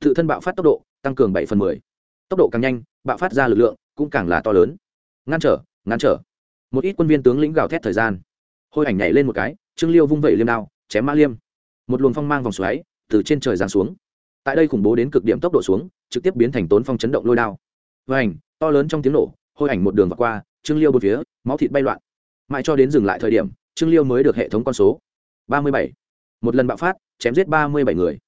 Tự thân bạo phát tốc độ, tăng cường bảy phần mười. Tốc độ càng nhanh, bạo phát ra lực lượng cũng càng là to lớn. Ngăn trở ngăn trở. Một ít quân viên tướng lĩnh gào thét thời gian. Hôi ảnh nhảy lên một cái, trương liêu vung vẩy liêm đao, chém mã liêm. Một luồng phong mang vòng xoáy từ trên trời giáng xuống. Tại đây khủng bố đến cực điểm tốc độ xuống, trực tiếp biến thành tốn phong chấn động lôi đao ảnh, to lớn trong tiếng nổ, hôi ảnh một đường vượt qua, trương liêu một phía, máu thịt bay loạn. Mãi cho đến dừng lại thời điểm, trương liêu mới được hệ thống con số ba mươi bảy. Một lần bạo phát, chém giết ba mươi bảy người.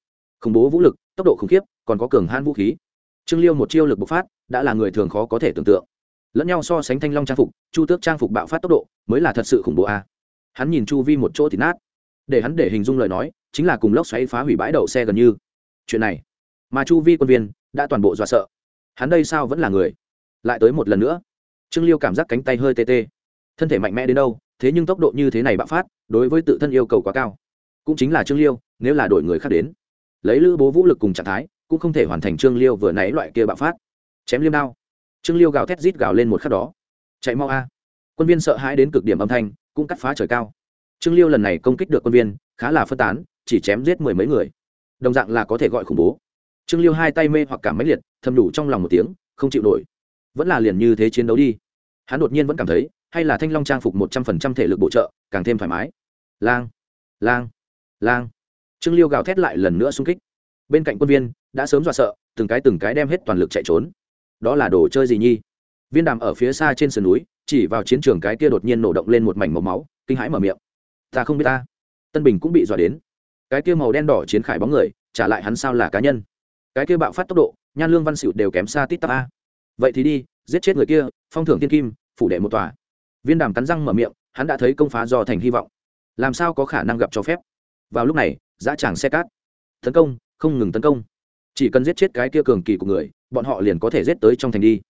Khủng bố vũ lực, tốc độ khủng khiếp, còn có cường han vũ khí. Trương liêu một chiêu lực bộc phát, đã là người thường khó có thể tưởng tượng. Lẫn nhau so sánh thanh long trang phục, chu tước trang phục bạo phát tốc độ, mới là thật sự khủng bố a. Hắn nhìn chu vi một chỗ thì nát. Để hắn để hình dung lời nói, chính là cùng lốc xoáy phá hủy bãi đậu xe gần như. Chuyện này, mà chu vi quân viên đã toàn bộ dọa sợ hắn đây sao vẫn là người? Lại tới một lần nữa. Trương liêu cảm giác cánh tay hơi tê tê. Thân thể mạnh mẽ đến đâu, thế nhưng tốc độ như thế này bạo phát, đối với tự thân yêu cầu quá cao. Cũng chính là trương liêu, nếu là đổi người khác đến, lấy lữ bố vũ lực cùng trạng thái, cũng không thể hoàn thành trương liêu vừa nãy loại kia bạo phát. Chém liêm đao. Trương liêu gào thét rít gào lên một khắc đó. Chạy mau a. Quân viên sợ hãi đến cực điểm âm thanh, cũng cắt phá trời cao. Trương liêu lần này công kích được quân viên, khá là phân tán, chỉ chém giết mười mấy người. Đồng dạng là có thể gọi khủng bố trương liêu hai tay mê hoặc cảm mãnh liệt, thầm đủ trong lòng một tiếng, không chịu nổi. Vẫn là liền như thế chiến đấu đi. Hắn đột nhiên vẫn cảm thấy, hay là thanh long trang phục một trăm phần trăm thể lực bổ trợ, càng thêm thoải mái. Lang lang lang. Trương liêu gào thét lại lần nữa xung kích. Bên cạnh quân viên, đã sớm dọa sợ, từng cái từng cái đem hết toàn lực chạy trốn. Đó là đồ chơi gì nhi viên đàm ở phía xa trên sườn núi, chỉ vào chiến trường cái kia đột nhiên nổ động lên một mảnh màu máu, kinh hãi mở miệng. Ta không biết ta. Tân bình cũng bị dọa đến. Cái kia màu đen đỏ chiến khải bóng người, trả lại hắn sao là cá nhân? Cái kia bạo phát tốc độ, nhan lương văn xịu đều kém xa tít tắc a. Vậy thì đi, giết chết người kia, phong thưởng thiên kim, phủ đệ một tòa. Viên đàm cắn răng mở miệng, hắn đã thấy công phá do thành hy vọng. Làm sao có khả năng gặp cho phép? Vào lúc này, dã tràng xe cát. Tấn công, không ngừng tấn công. Chỉ cần giết chết cái kia cường kỳ của người, bọn họ liền có thể giết tới trong thành đi.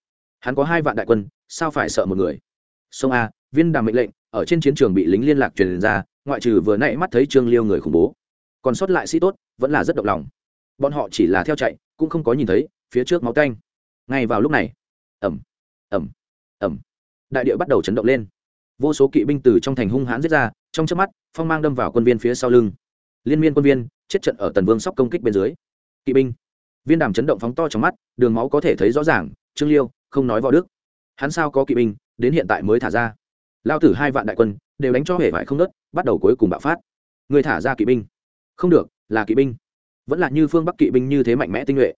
Hắn có hai vạn đại quân, sao phải sợ một người? Sông a, viên đàm mệnh lệnh, ở trên chiến trường bị lính liên lạc truyền ra, ngoại trừ vừa nãy mắt thấy trương liêu người khủng bố. Còn sót lại sĩ tốt, vẫn là rất động lòng bọn họ chỉ là theo chạy, cũng không có nhìn thấy phía trước máu canh. Ngay vào lúc này ẩm ẩm ẩm đại địa bắt đầu chấn động lên. Vô số kỵ binh từ trong thành hung hãn giết ra, trong trước mắt, phong mang đâm vào quân viên phía sau lưng. Liên miên quân viên chết trận ở tần vương sóc công kích bên dưới. Kỵ binh, viên đàm chấn động phóng to trong mắt, đường máu có thể thấy rõ ràng, trương liêu không nói võ đức. Hắn sao có kỵ binh, đến hiện tại mới thả ra. Lao tử hai vạn đại quân, đều đánh cho hể vải không nớt, bắt đầu cuối cùng bạo phát. Người thả ra kỵ binh. Không được, là kỵ binh vẫn là như phương bắc kỵ binh như thế mạnh mẽ tinh nhuệ.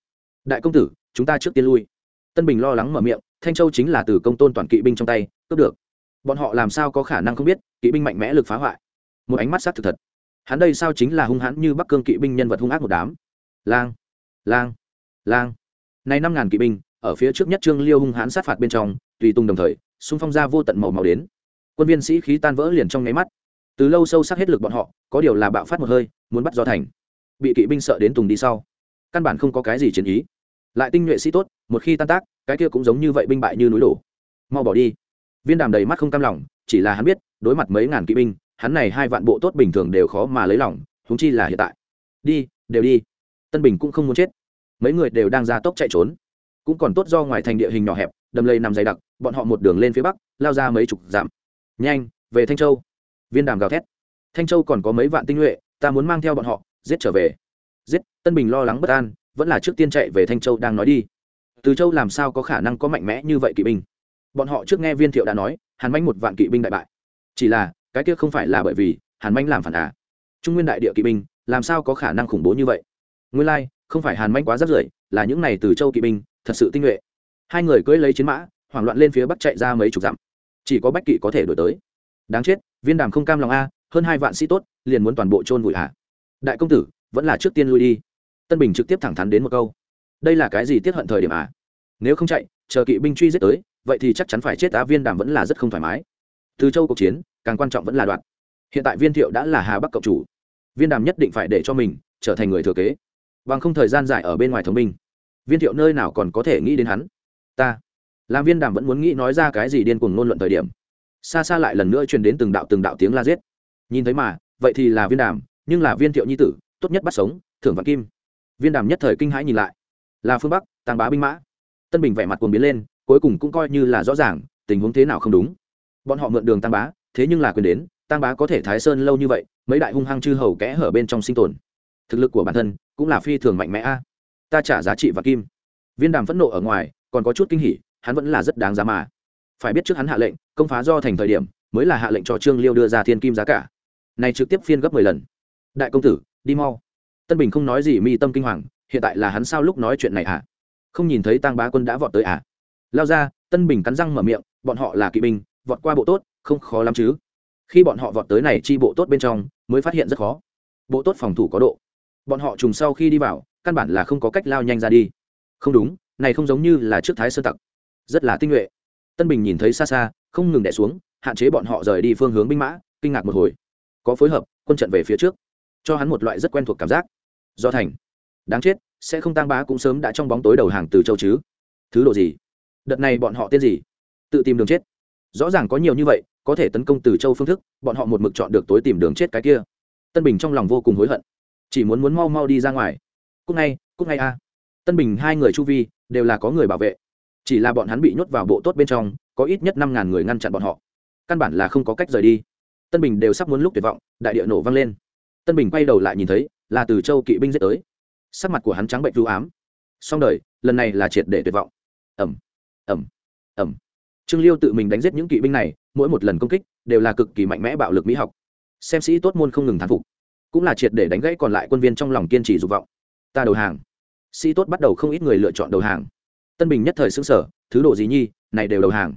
Đại công tử, chúng ta trước tiên lui. Tân bình lo lắng mở miệng, thanh châu chính là từ công tôn toàn kỵ binh trong tay, cướp được. Bọn họ làm sao có khả năng không biết, kỵ binh mạnh mẽ lực phá hoại. Một ánh mắt sát thực thật. Hắn đây sao chính là hung hãn như bắc cương kỵ binh nhân vật hung ác một đám? Lang lang lang. Này năm ngàn kỵ binh, ở phía trước nhất trương liêu hung hãn sát phạt bên trong, tùy tung đồng thời, xung phong ra vô tận màu màu đến. Quân viên sĩ khí tan vỡ liền trong nháy mắt. Từ lâu sâu sắc hết lực bọn họ, có điều là bạo phát một hơi, muốn bắt do thành bị kỵ binh sợ đến tùng đi sau. Căn bản không có cái gì chiến ý. Lại tinh nhuệ sĩ tốt, một khi tan tác, cái kia cũng giống như vậy binh bại như núi đổ. Mau bỏ đi. Viên đàm đầy mắt không cam lòng, chỉ là hắn biết, đối mặt mấy ngàn kỵ binh, hắn này hai vạn bộ tốt bình thường đều khó mà lấy lòng húng chi là hiện tại. Đi, đều đi. Tân bình cũng không muốn chết. Mấy người đều đang ra tốc chạy trốn. Cũng còn tốt do ngoài thành địa hình nhỏ hẹp, đầm lầy nằm dày đặc, bọn họ một đường lên phía bắc, lao ra mấy chục dặm. Nhanh, về thanh châu. Viên đàm gào thét. Thanh châu còn có mấy vạn tinh nhuệ, ta muốn mang theo bọn họ giết trở về. Giết, tân bình lo lắng bất an, vẫn là trước tiên chạy về thanh châu đang nói đi. Từ châu làm sao có khả năng có mạnh mẽ như vậy kỵ binh? Bọn họ trước nghe viên thiệu đã nói, hàn manh một vạn kỵ binh đại bại. Chỉ là, cái kia không phải là bởi vì hàn manh làm phản à? Trung nguyên đại địa kỵ binh, làm sao có khả năng khủng bố như vậy? Nguyên lai, không phải hàn manh quá rất rưởi, là những này từ châu kỵ binh, thật sự tinh nhuệ. Hai người cưỡi lấy chiến mã, hoảng loạn lên phía bắc chạy ra mấy chục dặm. Chỉ có bách kỵ có thể đổi tới. Đáng chết, viên đàm không cam lòng a, hơn hai vạn sĩ tốt, liền muốn toàn bộ chôn vùi hạ đại công tử, vẫn là trước tiên lui đi. Tân bình trực tiếp thẳng thắn đến một câu. Đây là cái gì tiết hận thời điểm à? Nếu không chạy, chờ kỵ binh truy giết tới, vậy thì chắc chắn phải chết, á viên đàm vẫn là rất không thoải mái. Từ châu cuộc chiến, càng quan trọng vẫn là đoạn. Hiện tại viên thiệu đã là hà bắc cộng chủ. Viên đàm nhất định phải để cho mình trở thành người thừa kế. Bằng không thời gian dài ở bên ngoài thống Minh. viên thiệu nơi nào còn có thể nghĩ đến hắn? Ta. Làm viên đàm vẫn muốn nghĩ nói ra cái gì điên cuồng ngôn luận thời điểm. Xa xa lại lần nữa truyền đến từng đạo từng đạo tiếng la giết. Nhìn thấy mà, vậy thì là viên đàm nhưng là viên thiệu nhi tử, tốt nhất bắt sống, thưởng vạn kim. Viên đàm nhất thời kinh hãi nhìn lại. Là phương bắc, tàng bá binh mã. Tân bình vẻ mặt cuồng biến lên, cuối cùng cũng coi như là rõ ràng, tình huống thế nào không đúng. Bọn họ mượn đường tăng bá, thế nhưng là quyền đến tăng bá có thể thái sơn lâu như vậy, mấy đại hung hăng chư hầu kẽ hở bên trong sinh tồn. Thực lực của bản thân cũng là phi thường mạnh mẽ a. À. Ta trả giá trị và kim. Viên đàm phẫn nộ ở ngoài, còn có chút kinh hỉ, hắn vẫn là rất đáng giá mà. Phải biết trước hắn hạ lệnh, công phá do thành thời điểm, mới là hạ lệnh cho trương liêu đưa ra thiên kim giá cả. Này trực tiếp phiên gấp mười lần đại công tử, đi mau. Tân bình không nói gì, mi tâm kinh hoàng, hiện tại là hắn sao lúc nói chuyện này à không nhìn thấy tăng bá quân đã vọt tới à? Lao ra, tân bình cắn răng mở miệng, bọn họ là kỵ binh, vọt qua bộ tốt, không khó lắm chứ. Khi bọn họ vọt tới này chi bộ tốt bên trong, mới phát hiện rất khó. Bộ tốt phòng thủ có độ. Bọn họ trùng sau khi đi vào, căn bản là không có cách lao nhanh ra đi. Không đúng, này không giống như là trước thái sơ tặc. Rất là tinh nhuệ. Tân bình nhìn thấy xa xa, không ngừng đẻ xuống, hạn chế bọn họ rời đi phương hướng binh mã, kinh ngạc một hồi. Có phối hợp, quân trận về phía trước cho hắn một loại rất quen thuộc cảm giác. Do thành. Đáng chết, sẽ không tăng bá cũng sớm đã trong bóng tối đầu hàng từ châu chứ. Thứ độ gì? Đợt này bọn họ tên gì? Tự tìm đường chết. Rõ ràng có nhiều như vậy, có thể tấn công từ châu phương thức, bọn họ một mực chọn được tối tìm đường chết cái kia. Tân bình trong lòng vô cùng hối hận. Chỉ muốn muốn mau mau đi ra ngoài. Cúc ngay cúc ngay a. Tân bình hai người chu vi, đều là có người bảo vệ. Chỉ là bọn hắn bị nhốt vào bộ tốt bên trong, có ít nhất năm ngàn người ngăn chặn bọn họ. Căn bản là không có cách rời đi. Tân bình đều sắp muốn lúc tuyệt vọng, đại địa nổ vang lên tân bình quay đầu lại nhìn thấy, là từ châu kỵ binh giết tới. Sắc mặt của hắn trắng bệnh ru ám. Song đời, lần này là triệt để tuyệt vọng. Ẩm ẩm ẩm trương liêu tự mình đánh giết những kỵ binh này, mỗi một lần công kích đều là cực kỳ mạnh mẽ bạo lực mỹ học. Xem sĩ tốt môn không ngừng thán phục. Cũng là triệt để đánh gãy còn lại quân viên trong lòng kiên trì dục vọng. Ta đầu hàng. Sĩ tốt bắt đầu không ít người lựa chọn đầu hàng. Tân bình nhất thời xứng sở thứ đồ gì nhi, này đều đầu hàng.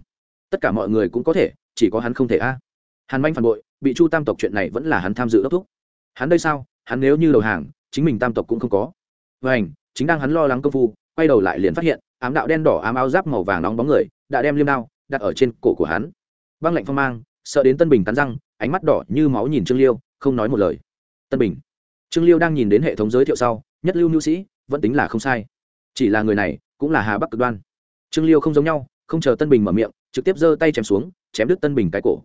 Tất cả mọi người cũng có thể, chỉ có hắn không thể a. Hàn manh phản bội, bị chu tam tộc chuyện này vẫn là hắn tham dự đốc thúc hắn đây sao? Hắn nếu như đầu hàng, chính mình tam tộc cũng không có. Và ảnh chính đang hắn lo lắng công phu, quay đầu lại liền phát hiện, ám đạo đen đỏ, ám áo giáp màu vàng nóng bóng người, đã đem liêm đao, đặt ở trên cổ của hắn. Băng lạnh phong mang, sợ đến tân bình cắn răng, ánh mắt đỏ như máu nhìn trương liêu, không nói một lời. Tân bình. Trương liêu đang nhìn đến hệ thống giới thiệu sau, nhất lưu nhu sĩ, vẫn tính là không sai. Chỉ là người này, cũng là hà bắc cực đoan. Trương liêu không giống nhau, không chờ tân bình mở miệng, trực tiếp giơ tay chém xuống, chém đứt tân bình cái cổ.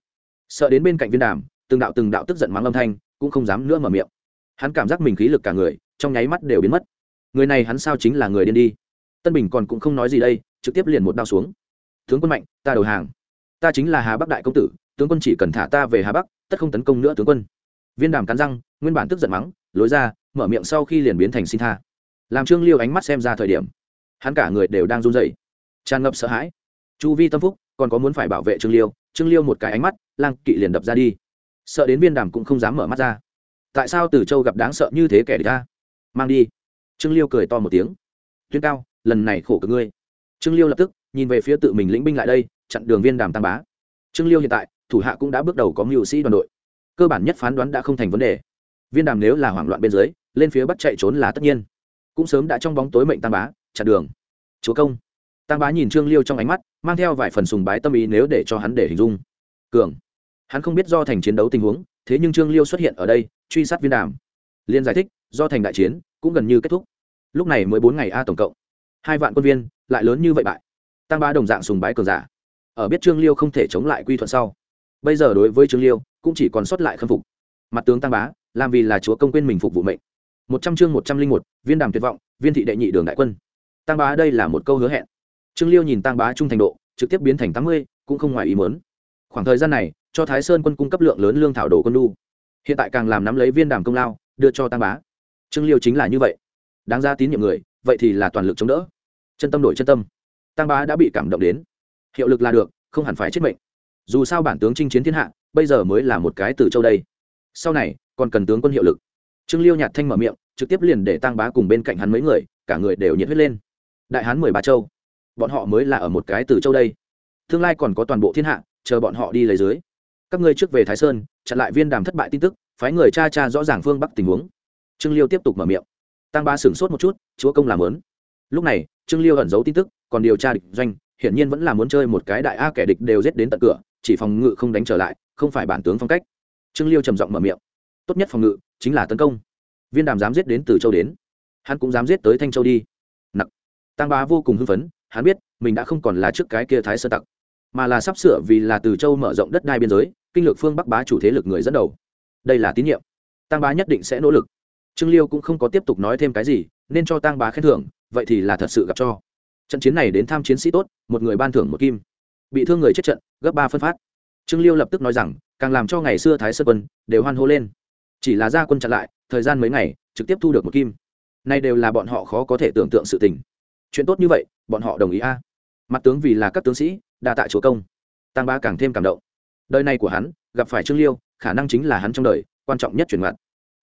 Sợ đến bên cạnh viên đàm, từng đạo từng đạo tức giận mắng âm thanh cũng không dám nữa mở miệng. Hắn cảm giác mình khí lực cả người, trong nháy mắt đều biến mất. Người này hắn sao chính là người điên đi? Tân bình còn cũng không nói gì đây, trực tiếp liền một đao xuống. Tướng quân mạnh, ta đầu hàng. Ta chính là hà bắc đại công tử, tướng quân chỉ cần thả ta về hà bắc, tất không tấn công nữa tướng quân. Viên đàm cắn răng, nguyên bản tức giận mắng, lối ra, mở miệng sau khi liền biến thành xin tha. Làm trương liêu ánh mắt xem ra thời điểm, hắn cả người đều đang run rẩy. Tràn ngập sợ hãi. Chu vi tâm phúc, còn có muốn phải bảo vệ trương liêu trương liêu một cái ánh mắt, lang kỵ liền đập ra đi sợ đến viên đàm cũng không dám mở mắt ra. Tại sao từ châu gặp đáng sợ như thế kẻ địch ta? Mang đi. Trương liêu cười to một tiếng. Tuyên cao, lần này khổ cực ngươi. Trương liêu lập tức nhìn về phía tự mình lĩnh binh lại đây, chặn đường viên đàm tam bá. Trương liêu hiện tại, thủ hạ cũng đã bước đầu có mưu sĩ đoàn đội. Cơ bản nhất phán đoán đã không thành vấn đề. Viên đàm nếu là hoảng loạn bên dưới, lên phía bắc chạy trốn là tất nhiên. Cũng sớm đã trong bóng tối mệnh tam bá, chặn đường. Chúa công. Tam bá nhìn trương liêu trong ánh mắt, mang theo vài phần sùng bái tâm ý nếu để cho hắn để hình dung. Cường hắn không biết do thành chiến đấu tình huống, thế nhưng trương liêu xuất hiện ở đây, truy sát viên đàm. Liên giải thích, do thành đại chiến, cũng gần như kết thúc. Lúc này mới bốn ngày a tổng cộng. Hai vạn quân viên, lại lớn như vậy bại. Tăng ba đồng dạng sùng bái cường giả. Ở biết trương liêu không thể chống lại quy thuận sau. Bây giờ đối với trương liêu, cũng chỉ còn sót lại khâm phục. Mặt tướng tăng bá, làm vì là chúa công quên mình phục vụ mệnh. Một trăm chương một trăm linh một, viên đàm tuyệt vọng, viên thị đệ nhị đường đại quân. Tăng bá đây là một câu hứa hẹn. Trương liêu nhìn tăng bá trung thành độ, trực tiếp biến thành tám mươi, cũng không ngoài ý mớn khoảng thời gian này cho thái sơn quân cung cấp lượng lớn lương thảo đồ quân lu hiện tại càng làm nắm lấy viên đàm công lao, đưa cho tăng bá. Trương liêu chính là như vậy. Đáng ra tín nhiệm người, vậy thì là toàn lực chống đỡ. Chân tâm đổi chân tâm. Tăng bá đã bị cảm động đến. Hiệu lực là được, không hẳn phải chết mệnh. Dù sao bản tướng chinh chiến thiên hạ, bây giờ mới là một cái từ châu đây. Sau này, còn cần tướng quân hiệu lực. Trương liêu nhạt thanh mở miệng, trực tiếp liền để tăng bá cùng bên cạnh hắn mấy người, cả người đều nhiệt huyết lên. Đại hán mười ba châu. Bọn họ mới là ở một cái từ châu đây. Tương lai còn có toàn bộ thiên hạ, chờ bọn họ đi lấy dưới các ngươi trước về thái sơn, chặn lại viên đàm thất bại tin tức, phái người cha cha rõ ràng phương bắc tình huống. Trương liêu tiếp tục mở miệng. Tăng ba sửng sốt một chút, chúa công làm lớn lúc này, trương liêu ẩn giấu tin tức, còn điều tra địch doanh, hiển nhiên vẫn là muốn chơi một cái đại a kẻ địch đều giết đến tận cửa, chỉ phòng ngự không đánh trở lại, không phải bản tướng phong cách. Trương liêu trầm giọng mở miệng. Tốt nhất phòng ngự chính là tấn công. Viên đàm dám giết đến từ châu đến. Hắn cũng dám giết tới thanh châu đi. Nặc. Tăng bá vô cùng hưng phấn, hắn biết, mình đã không còn là trước cái kia thái sơ tặc, mà là sắp sửa vì là từ châu mở rộng đất đai biên giới kinh lược phương bắc bá chủ thế lực người dẫn đầu. Đây là tín nhiệm. Tăng bá nhất định sẽ nỗ lực. Trương liêu cũng không có tiếp tục nói thêm cái gì, nên cho tăng bá khen thưởng, vậy thì là thật sự gặp cho. Trận chiến này đến tham chiến sĩ tốt, một người ban thưởng một kim. Bị thương người chết trận, gấp ba phân phát. Trương liêu lập tức nói rằng, càng làm cho ngày xưa thái sơ quân, đều hoan hô lên. Chỉ là ra quân chặn lại, thời gian mấy ngày, trực tiếp thu được một kim. Nay đều là bọn họ khó có thể tưởng tượng sự tình. Chuyện tốt như vậy, bọn họ đồng ý a. Mặt tướng vì là các tướng sĩ, đa tạ chúa công. Tăng ba càng thêm cảm động đời này của hắn, gặp phải trương liêu, khả năng chính là hắn trong đời, quan trọng nhất chuyển ngoặt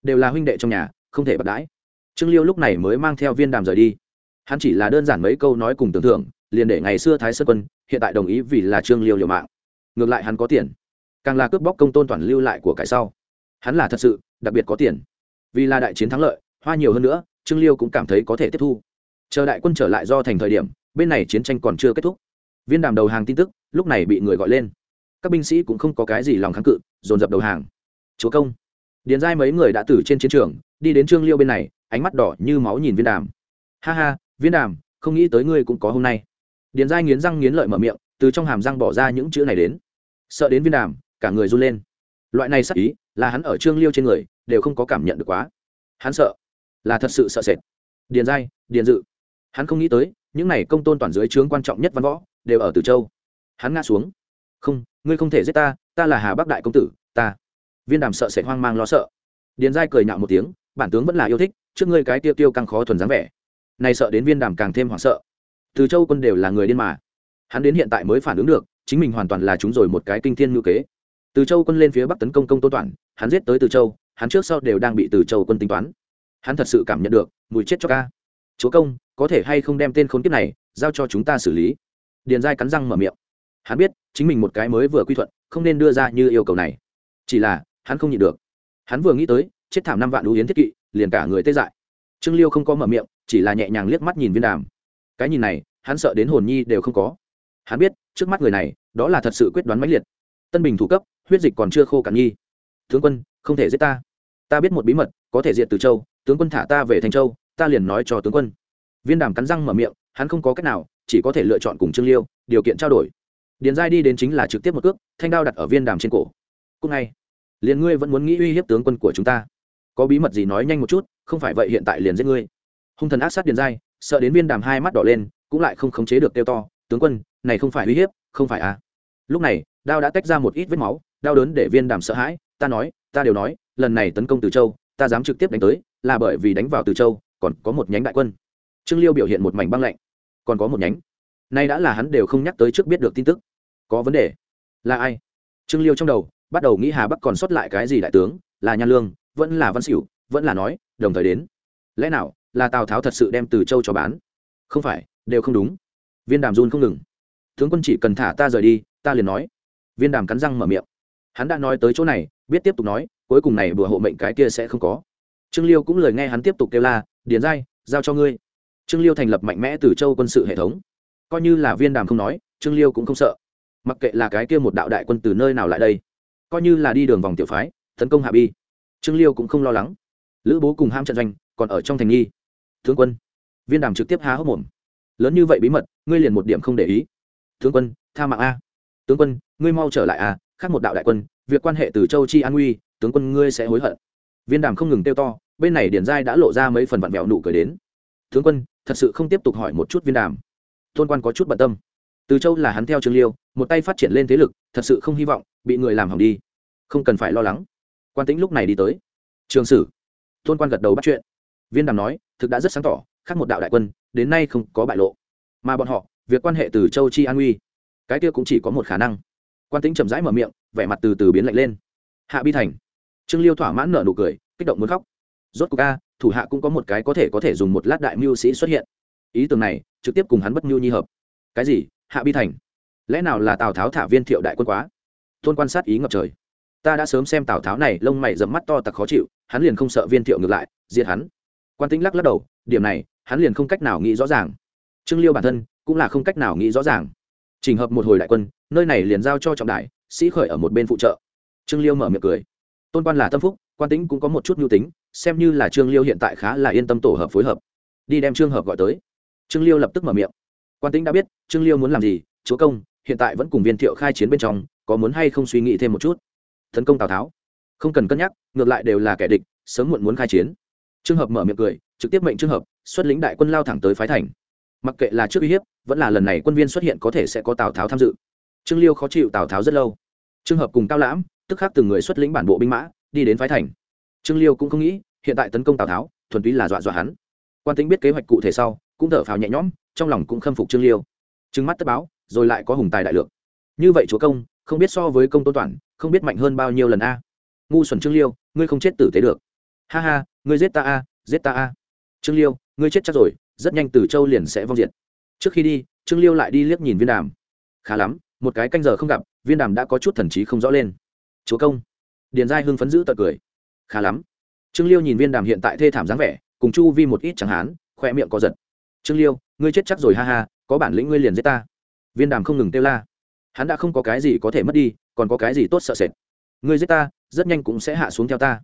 đều là huynh đệ trong nhà, không thể bật đãi. Trương liêu lúc này mới mang theo viên đàm rời đi. Hắn chỉ là đơn giản mấy câu nói cùng tưởng thưởng liền để ngày xưa thái sơn quân, hiện tại đồng ý vì là trương liêu liều mạng. Ngược lại hắn có tiền. Càng là cướp bóc công tôn toàn lưu lại của cái sau. Hắn là thật sự, đặc biệt có tiền. Vì là đại chiến thắng lợi, hoa nhiều hơn nữa, trương liêu cũng cảm thấy có thể tiếp thu. Chờ đại quân trở lại do thành thời điểm, bên này chiến tranh còn chưa kết thúc. Viên đàm đầu hàng tin tức, lúc này bị người gọi lên các binh sĩ cũng không có cái gì lòng kháng cự, dồn dập đầu hàng. Chúa công. Điền giai mấy người đã từ trên chiến trường, đi đến trương liêu bên này, ánh mắt đỏ như máu nhìn viên đàm. Ha ha, viên đàm, không nghĩ tới ngươi cũng có hôm nay. Điền giai nghiến răng nghiến lợi mở miệng, từ trong hàm răng bỏ ra những chữ này đến. Sợ đến viên đàm, cả người run lên. Loại này sắc ý, là hắn ở trương liêu trên người, đều không có cảm nhận được quá. Hắn sợ, là thật sự sợ sệt. Điền giai, điền dự. Hắn không nghĩ tới, những này công tôn toàn dưới trướng quan trọng nhất văn võ, đều ở từ châu. Hắn ngã xuống không, ngươi không thể giết ta ta là hà bắc đại công tử, ta. Viên đàm sợ sẽ hoang mang lo sợ. Điền giai cười nhạo một tiếng, bản tướng vẫn là yêu thích, trước ngươi cái tiêu tiêu càng khó thuần dáng vẻ. Này sợ đến viên đàm càng thêm hoảng sợ. Từ châu quân đều là người điên mà. Hắn đến hiện tại mới phản ứng được, chính mình hoàn toàn là chúng rồi một cái kinh thiên ngữ kế. Từ châu quân lên phía bắc tấn công công tôn toàn, hắn giết tới từ châu, hắn trước sau đều đang bị từ châu quân tính toán. Hắn thật sự cảm nhận được, mùi chết cho ca. Chúa công, có thể hay không đem tên khốn kiếp này giao cho chúng ta xử lý? Điền giai cắn răng mở miệng hắn biết, chính mình một cái mới vừa quy thuận, không nên đưa ra như yêu cầu này. Chỉ là, hắn không nhịn được. Hắn vừa nghĩ tới, chết thảm năm vạn đũ yến thiết kỵ, liền cả người tê dại. Trương liêu không có mở miệng, chỉ là nhẹ nhàng liếc mắt nhìn viên đàm. Cái nhìn này, hắn sợ đến hồn nhi đều không có. Hắn biết, trước mắt người này, đó là thật sự quyết đoán mãnh liệt. Tân bình thủ cấp, huyết dịch còn chưa khô cạn nhi. Tướng quân, không thể giết ta. Ta biết một bí mật, có thể diệt từ châu, tướng quân thả ta về thành châu, ta liền nói cho tướng quân. Viên đàm cắn răng mở miệng, hắn không có cách nào, chỉ có thể lựa chọn cùng trương liêu, điều kiện trao đổi điền giai đi đến chính là trực tiếp một cước, thanh đao đặt ở viên đàm trên cổ. Cúc ngay, liền ngươi vẫn muốn nghĩ uy hiếp tướng quân của chúng ta. Có bí mật gì nói nhanh một chút, không phải vậy hiện tại liền giết ngươi. Hung thần ác sát điền giai, sợ đến viên đàm hai mắt đỏ lên, cũng lại không khống chế được kêu to, tướng quân, này không phải uy hiếp, không phải à? Lúc này, đao đã tách ra một ít vết máu đau đớn để viên đàm sợ hãi, ta nói, ta đều nói, lần này tấn công từ châu, ta dám trực tiếp đánh tới, là bởi vì đánh vào từ châu, còn có một nhánh đại quân. Trương liêu biểu hiện một mảnh băng lạnh. Còn có một nhánh. Nay đã là hắn đều không nhắc tới trước biết được tin tức có vấn đề. Là ai? Trương liêu trong đầu, bắt đầu nghĩ hà bắc còn sót lại cái gì đại tướng, là nhan lương, vẫn là văn xỉu vẫn là nói, đồng thời đến. Lẽ nào, là tào tháo thật sự đem từ châu cho bán? Không phải, đều không đúng. Viên đàm run không ngừng. Tướng quân chỉ cần thả ta rời đi, ta liền nói. Viên đàm cắn răng mở miệng. Hắn đã nói tới chỗ này, biết tiếp tục nói, cuối cùng này bữa hộ mệnh cái kia sẽ không có. Trương liêu cũng lời nghe hắn tiếp tục kêu la, điền dai giao cho ngươi. Trương liêu thành lập mạnh mẽ từ châu quân sự hệ thống. Coi như là viên đàm không nói, trương liêu cũng không sợ mặc kệ là cái kia một đạo đại quân từ nơi nào lại đây, coi như là đi đường vòng tiểu phái, tấn công hạ bi, trương liêu cũng không lo lắng. Lữ bố cùng ham trận doanh còn ở trong thành nghi. Tướng quân, viên đàm trực tiếp há hốc mồm. Lớn như vậy bí mật, ngươi liền một điểm không để ý. Tướng quân, tha mạng a. Tướng quân, ngươi mau trở lại a, khác một đạo đại quân, việc quan hệ từ châu chi an nguy tướng quân ngươi sẽ hối hận. Viên đàm không ngừng kêu to, bên này điển giai đã lộ ra mấy phần vặn vẹo nụ cười đến. Tướng quân, thật sự không tiếp tục hỏi một chút viên đàm. Tôn quan có chút bận tâm từ châu là hắn theo trương liêu, một tay phát triển lên thế lực, thật sự không hy vọng bị người làm hỏng đi. Không cần phải lo lắng. Quan tĩnh lúc này đi tới. Trường sử. Tôn quan gật đầu bắt chuyện. Viên đàm nói, thực đã rất sáng tỏ, khác một đạo đại quân, đến nay không có bại lộ. Mà bọn họ, việc quan hệ từ châu chi an uy, cái kia cũng chỉ có một khả năng. Quan tính chậm rãi mở miệng, vẻ mặt từ từ biến lạnh lên. Hạ bi thành. Trương liêu thỏa mãn nở nụ cười, kích động muốn khóc. Rốt cuộc ca thủ hạ cũng có một cái có thể có thể dùng một lát đại mưu sĩ xuất hiện. Ý tưởng này, trực tiếp cùng hắn bất mưu nhi hợp. Cái gì? Hạ bi thành. Lẽ nào là tào tháo thả viên thiệu đại quân quá? Tôn quan sát ý ngập trời. Ta đã sớm xem tào tháo này, lông mày dẫm mắt to tặc khó chịu, hắn liền không sợ viên thiệu ngược lại diệt hắn. Quan tính lắc lắc đầu, điểm này, hắn liền không cách nào nghĩ rõ ràng. Trương liêu bản thân, cũng là không cách nào nghĩ rõ ràng. Trình hợp một hồi đại quân, nơi này liền giao cho trọng đại, sĩ khởi ở một bên phụ trợ. Trương liêu mở miệng cười. Tôn quan là tâm phúc, quan tính cũng có một chút nhu tính, xem như là trương liêu hiện tại khá là yên tâm tổ hợp phối hợp. Đi đem trương hợp gọi tới. Trương liêu lập tức mở miệng quan Tĩnh đã biết trương liêu muốn làm gì chúa công hiện tại vẫn cùng viên thiệu khai chiến bên trong có muốn hay không suy nghĩ thêm một chút tấn công tào tháo không cần cân nhắc ngược lại đều là kẻ địch sớm muộn muốn khai chiến trường hợp mở miệng cười trực tiếp mệnh trường hợp xuất lĩnh đại quân lao thẳng tới phái thành mặc kệ là trước uy hiếp vẫn là lần này quân viên xuất hiện có thể sẽ có tào tháo tham dự trương liêu khó chịu tào tháo rất lâu trường hợp cùng cao lãm tức khắc từng người xuất lĩnh bản bộ binh mã đi đến phái thành trương liêu cũng không nghĩ hiện tại tấn công tào tháo thuần túy là dọa dọa hắn quan tính biết kế hoạch cụ thể sau, cũng thở phào nhẹ nhõm, trong lòng cũng khâm phục trương liêu. Trừng mắt tất báo, rồi lại có hùng tài đại lượng. Như vậy chúa công, không biết so với công tôn toàn, không biết mạnh hơn bao nhiêu lần a. Ngu xuẩn trương liêu, ngươi không chết tử tế được. Ha ha, ngươi giết ta a, giết ta a. Trương liêu, ngươi chết chắc rồi, rất nhanh từ châu liền sẽ vong diệt. Trước khi đi, trương liêu lại đi liếc nhìn viên đàm. Khá lắm, một cái canh giờ không gặp, viên đàm đã có chút thần trí không rõ lên. Chúa công. Điền giai hưng phấn giữ tật cười. Khá lắm. Trương liêu nhìn viên đàm hiện tại thê thảm dáng vẻ cùng chu vi một ít chẳng hán, khoe miệng có giật. Trương liêu, ngươi chết chắc rồi, ha ha, có bản lĩnh ngươi liền giết ta. Viên đàm không ngừng kêu la. Hắn đã không có cái gì có thể mất đi, còn có cái gì tốt sợ sệt. Ngươi giết ta, rất nhanh cũng sẽ hạ xuống theo ta.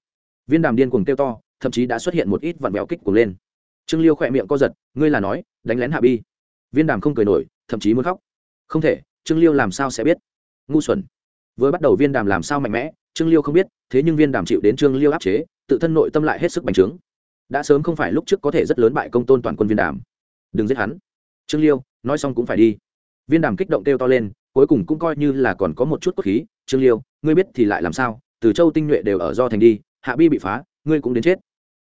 Viên đàm điên cuồng kêu to, thậm chí đã xuất hiện một ít vặn vẹo kích cuồng lên. Trương liêu khỏe miệng co giật, ngươi là nói, đánh lén hạ bi. Viên đàm không cười nổi, thậm chí muốn khóc. Không thể, trương liêu làm sao sẽ biết? Ngu xuẩn. Vừa bắt đầu viên đàm làm sao mạnh mẽ, trương liêu không biết, thế nhưng viên đàm chịu đến trương liêu áp chế, tự thân nội tâm lại hết sức bành trướng đã sớm không phải lúc trước có thể rất lớn bại công tôn toàn quân viên đàm. Đừng giết hắn. Trương liêu, nói xong cũng phải đi. Viên đàm kích động kêu to lên, cuối cùng cũng coi như là còn có một chút cốt khí. Trương liêu, ngươi biết thì lại làm sao? Từ châu tinh nhuệ đều ở do thành đi, hạ bi bị phá, ngươi cũng đến chết.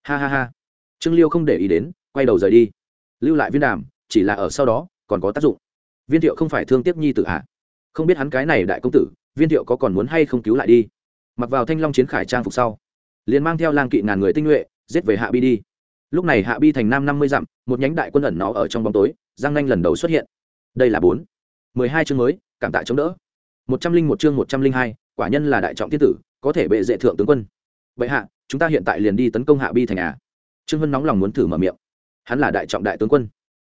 Ha ha ha. Trương liêu không để ý đến, quay đầu rời đi. Lưu lại viên đàm, chỉ là ở sau đó, còn có tác dụng. Viên thiệu không phải thương tiếc nhi tử hạ không biết hắn cái này đại công tử, viên thiệu có còn muốn hay không cứu lại đi? Mặc vào thanh long chiến khải trang phục sau, liền mang theo lang kỵ ngàn người tinh nhuệ giết về hạ bi đi. Lúc này hạ bi thành nam năm mươi dặm, một nhánh đại quân ẩn nó ở trong bóng tối, giang nanh lần đầu xuất hiện. Đây là bốn. mười hai chương mới, cảm tạ chống đỡ. Một trăm linh một chương một trăm linh hai, quả nhân là đại trọng thiên tử, có thể bệ dệ thượng tướng quân. Vậy hạ, chúng ta hiện tại liền đi tấn công hạ bi thành à? Trương vân nóng lòng muốn thử mở miệng. Hắn là đại trọng đại tướng quân.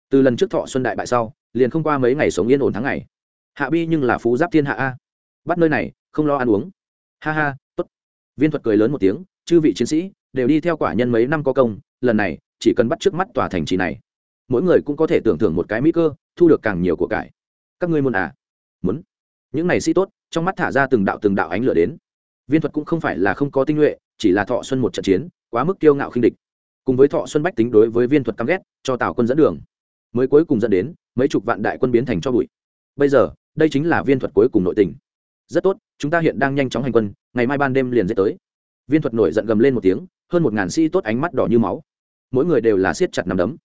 Từ lần trước thọ xuân đại bại sau, liền không qua mấy ngày sống yên ổn tháng ngày. Hạ bi nhưng là phú giáp thiên hạ a. Bắt nơi này, không lo ăn uống. Ha ha, tốt. Viên thuật cười lớn một tiếng, chư vị chiến sĩ đều đi theo quả nhân mấy năm có công, lần này, chỉ cần bắt trước mắt tòa thành trì này, mỗi người cũng có thể tưởng thưởng một cái mỹ cơ, thu được càng nhiều của cải. Các ngươi muốn à? Muốn. Những này sĩ tốt, trong mắt thả ra từng đạo từng đạo ánh lửa đến. Viên thuật cũng không phải là không có tinh nhuệ, chỉ là thọ xuân một trận chiến, quá mức kiêu ngạo khinh địch. Cùng với thọ xuân bách tính đối với viên thuật căm ghét, cho tào quân dẫn đường. Mới cuối cùng dẫn đến, mấy chục vạn đại quân biến thành cho bụi. Bây giờ, đây chính là viên thuật cuối cùng nội tình. Rất tốt, chúng ta hiện đang nhanh chóng hành quân, ngày mai ban đêm liền dễ tới viên thuật nổi giận gầm lên một tiếng, hơn một ngàn sĩ tốt ánh mắt đỏ như máu. Mỗi người đều là siết chặt nằm đấm.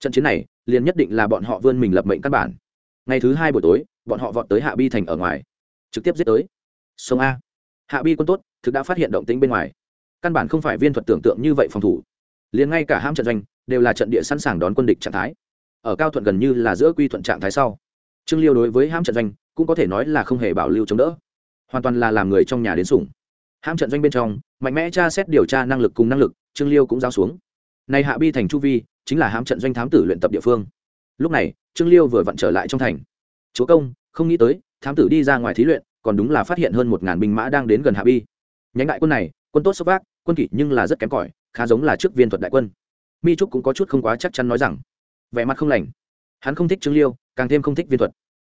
Trận chiến này, liền nhất định là bọn họ vươn mình lập mệnh căn bản. Ngày thứ hai buổi tối, bọn họ vọt tới hạ bi thành ở ngoài. Trực tiếp giết tới. Sông a. Hạ bi quân tốt, thực đã phát hiện động tĩnh bên ngoài. Căn bản không phải viên thuật tưởng tượng như vậy phòng thủ. Liền ngay cả ham trận doanh, đều là trận địa sẵn sàng đón quân địch trạng thái. Ở cao thuận gần như là giữa quy thuận trạng thái sau. Trương liêu đối với ham trận doanh, cũng có thể nói là không hề bảo lưu chống đỡ. Hoàn toàn là làm người trong nhà đến sủng. Ham trận doanh bên trong mạnh mẽ tra xét điều tra năng lực cùng năng lực, trương liêu cũng giao xuống. Này hạ bi thành chu vi, chính là hám trận doanh thám tử luyện tập địa phương. Lúc này, trương liêu vừa vặn trở lại trong thành. Chúa công, không nghĩ tới, thám tử đi ra ngoài thí luyện, còn đúng là phát hiện hơn một ngàn binh mã đang đến gần hạ bi. Nhánh đại quân này, quân tốt sốc vác, quân kỷ nhưng là rất kém cỏi, khá giống là trước viên thuật đại quân. Mi trúc cũng có chút không quá chắc chắn nói rằng, vẻ mặt không lành. Hắn không thích trương liêu, càng thêm không thích viên thuật.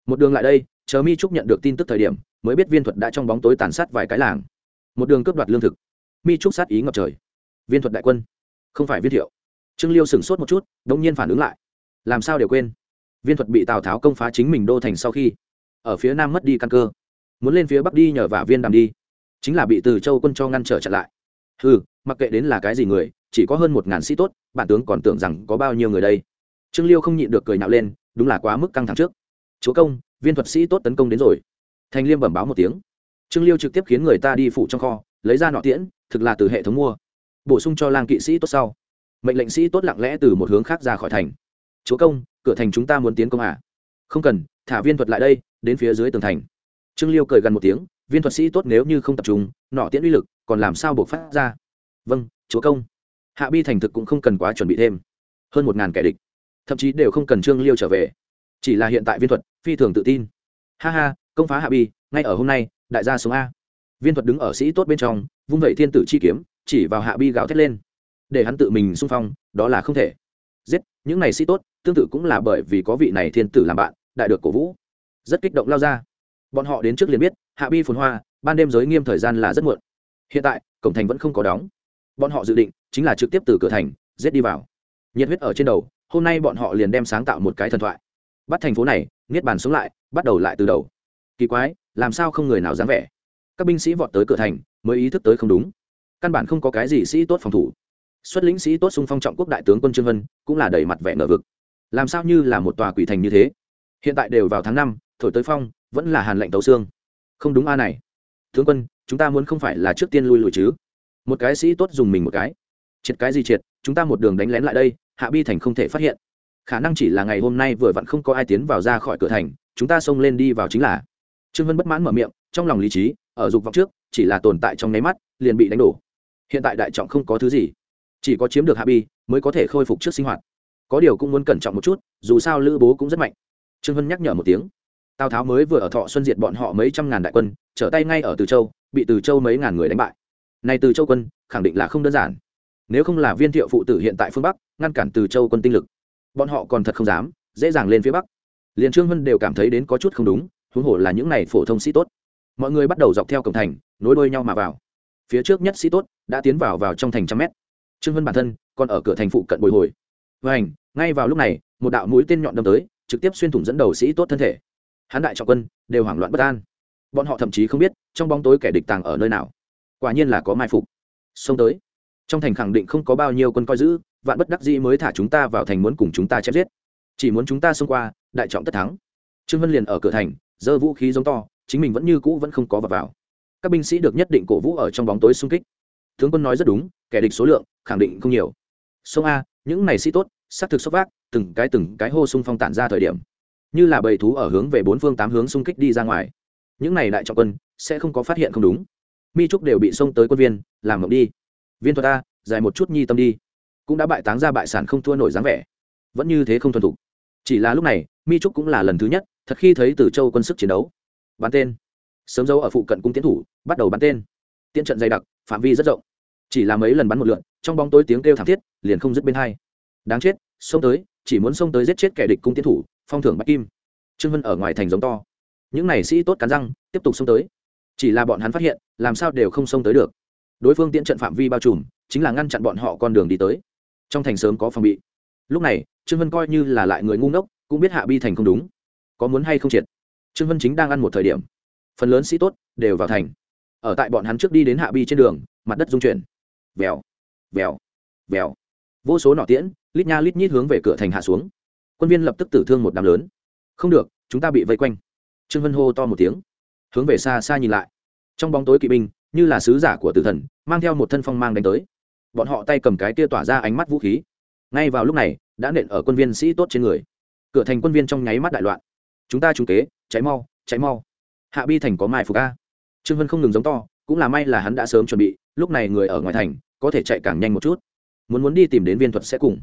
Một đường lại đây, chờ mi trúc nhận được tin tức thời điểm, mới biết viên thuật đã trong bóng tối tàn sát vài cái làng. Một đường cướp đoạt lương thực mi trúc sát ý ngập trời. Viên thuật đại quân, không phải viên thiệu. Trương liêu sửng sốt một chút đ ỗ n g nhiên phản ứng lại. Làm sao đều quên? Viên thuật bị tào tháo công phá chính mình đô thành sau khi, ở phía nam mất đi căn cơ. Muốn lên phía bắc đi nhờ vả viên đàm đi. Chính là bị từ châu quân cho ngăn trở chặn lại. Ừ mặc kệ đến là cái gì người, chỉ có hơn một ngàn sĩ tốt, bản tướng còn tưởng rằng có bao nhiêu người đây. Trương liêu không nhịn được cười nhạo lên, đúng là quá mức căng thẳng trước. Chúa công, viên thuật sĩ tốt tấn công đến rồi. Thành liêm bẩm báo một tiếng. Trương liêu trực tiếp khiến người ta đi phụ trong kho, lấy ra nọ tiễn thực là từ hệ thống mua. Bổ sung cho lang kỵ sĩ tốt sau. Mệnh lệnh sĩ tốt lặng lẽ từ một hướng khác ra khỏi thành. Chúa công, cửa thành chúng ta muốn tiến công à? không cần, thả viên thuật lại đây, đến phía dưới tường thành. Trương liêu cười gần một tiếng, viên thuật sĩ tốt nếu như không tập trung, nọ tiễn uy lực, còn làm sao buộc phát ra? Vâng chúa công. Hạ bi thành thực cũng không cần quá chuẩn bị thêm. Hơn một ngàn kẻ địch. Thậm chí đều không cần trương liêu trở về. Chỉ là hiện tại viên thuật, phi thường tự tin. Ha ha, công phá hạ bi, ngay ở hôm nay, đại gia sống a viên thuật đứng ở sĩ tốt bên trong, vung vẩy thiên tử chi kiếm, chỉ vào hạ bi gào thét lên. Để hắn tự mình xung phong, đó là không thể. Giết, những này sĩ tốt, tương tự cũng là bởi vì có vị này thiên tử làm bạn, đại được cổ vũ. Rất kích động lao ra. Bọn họ đến trước liền biết, hạ bi phồn hoa, ban đêm giới nghiêm thời gian là rất muộn. Hiện tại, cổng thành vẫn không có đóng. Bọn họ dự định, chính là trực tiếp từ cửa thành, giết đi vào. Nhiệt huyết ở trên đầu, hôm nay bọn họ liền đem sáng tạo một cái thần thoại. Bắt thành phố này, niết bàn sống lại, bắt đầu lại từ đầu. Kỳ quái, làm sao không người nào dám vẻ? Các binh sĩ vọt tới cửa thành, mới ý thức tới không đúng. Căn bản không có cái gì sĩ tốt phòng thủ. Xuất lĩnh sĩ tốt xung phong trọng quốc đại tướng quân trương vân, cũng là đầy mặt vẻ ngờ vực. Làm sao như là một tòa quỷ thành như thế? Hiện tại đều vào tháng năm, thổi tới phong, vẫn là hàn lệnh tấu xương. Không đúng a này. Tướng quân, chúng ta muốn không phải là trước tiên lui lùi chứ. Một cái sĩ tốt dùng mình một cái. Triệt cái gì triệt, chúng ta một đường đánh lén lại đây, hạ bi thành không thể phát hiện. Khả năng chỉ là ngày hôm nay vừa vặn không có ai tiến vào ra khỏi cửa thành, chúng ta xông lên đi vào chính là. Trương vân bất mãn mở miệng, trong lòng lý trí ở dục vọng trước, chỉ là tồn tại trong nháy mắt, liền bị đánh đổ. Hiện tại đại trọng không có thứ gì. Chỉ có chiếm được hạ bi mới có thể khôi phục trước sinh hoạt. Có điều cũng muốn cẩn trọng một chút, dù sao lữ bố cũng rất mạnh. Trương vân nhắc nhở một tiếng. Tào tháo mới vừa ở thọ xuân diệt bọn họ mấy trăm ngàn đại quân, trở tay ngay ở từ châu, bị từ châu mấy ngàn người đánh bại. Này từ châu quân, khẳng định là không đơn giản. Nếu không là viên thiệu phụ tử hiện tại phương bắc, ngăn cản từ châu quân tinh lực, bọn họ còn thật không dám, dễ dàng lên phía bắc. Liền trương vân đều cảm thấy đến có chút không đúng, huống hồ là những này phổ thông sĩ tốt mọi người bắt đầu dọc theo cổng thành, nối đuôi nhau mà vào. Phía trước nhất sĩ tốt đã tiến vào vào trong thành trăm mét. Trương vân bản thân còn ở cửa thành phụ cận bồi hồi. Và ảnh ngay vào lúc này, một đạo mũi tên nhọn đâm tới, trực tiếp xuyên thủng dẫn đầu sĩ tốt thân thể. Hán đại trọng quân đều hoảng loạn bất an. Bọn họ thậm chí không biết trong bóng tối kẻ địch tàng ở nơi nào. Quả nhiên là có mai phục. Xông tới. Trong thành khẳng định không có bao nhiêu quân coi giữ, vạn bất đắc dĩ mới thả chúng ta vào thành muốn cùng chúng ta chém giết. Chỉ muốn chúng ta xông qua, đại trọng tất thắng. Trương vân liền ở cửa thành, giơ vũ khí giống to chính mình vẫn như cũ vẫn không có vào vào. Các binh sĩ được nhất định cổ vũ ở trong bóng tối xung kích. Tướng quân nói rất đúng, kẻ địch số lượng, khẳng định không nhiều. Sông a, những này sĩ tốt, xác thực sốc vác, từng cái từng cái hô xung phong tản ra thời điểm. Như là bầy thú ở hướng về bốn phương tám hướng xung kích đi ra ngoài. Những này đại trọng quân, sẽ không có phát hiện không đúng. Mi trúc đều bị xông tới quân viên, làm mộng đi. Viên thuật ta dài một chút nhi tâm đi. Cũng đã bại táng ra bại sản không thua nổi dáng vẻ. Vẫn như thế không thuần thục. Chỉ là lúc này, mi trúc cũng là lần thứ nhất, thật khi thấy từ châu quân sức chiến đấu bắn tên. Sớm dâu ở phụ cận cung tiến thủ, bắt đầu bắn tên. Tiễn trận dày đặc, phạm vi rất rộng. Chỉ là mấy lần bắn một lượn trong bóng tối tiếng kêu thảm thiết liền không dứt bên hai. Đáng chết, xông tới, chỉ muốn xông tới giết chết kẻ địch cung tiến thủ, phong thưởng bạch kim. Trương vân ở ngoài thành giống to. Những này sĩ tốt cắn răng, tiếp tục xông tới. Chỉ là bọn hắn phát hiện, làm sao đều không xông tới được. Đối phương tiễn trận phạm vi bao trùm, chính là ngăn chặn bọn họ con đường đi tới. Trong thành sớm có phòng bị. Lúc này, trương vân coi như là lại người ngu ngốc, cũng biết hạ bi thành không đúng. Có muốn hay không triệt? Trương vân chính đang ăn một thời điểm. Phần lớn sĩ tốt đều vào thành. Ở tại bọn hắn trước đi đến hạ bi trên đường, mặt đất dung chuyển. Vèo vèo vèo. Vô số nỏ tiễn, lít nha lít nhít hướng về cửa thành hạ xuống. Quân viên lập tức tử thương một đám lớn. Không được, chúng ta bị vây quanh. Trương vân hô to một tiếng, hướng về xa xa nhìn lại. Trong bóng tối kỵ binh, như là sứ giả của tử thần, mang theo một thân phong mang đánh tới. Bọn họ tay cầm cái tia tỏa ra ánh mắt vũ khí. Ngay vào lúc này, đã nện ở quân viên sĩ tốt trên người. Cửa thành quân viên trong nháy mắt đại loạn chúng ta trúng kế cháy mau cháy mau. Hạ bi thành có mai phục a. Trương vân không ngừng giống to, cũng là may là hắn đã sớm chuẩn bị, lúc này người ở ngoài thành, có thể chạy càng nhanh một chút. Muốn muốn đi tìm đến viên thuật sẽ cùng.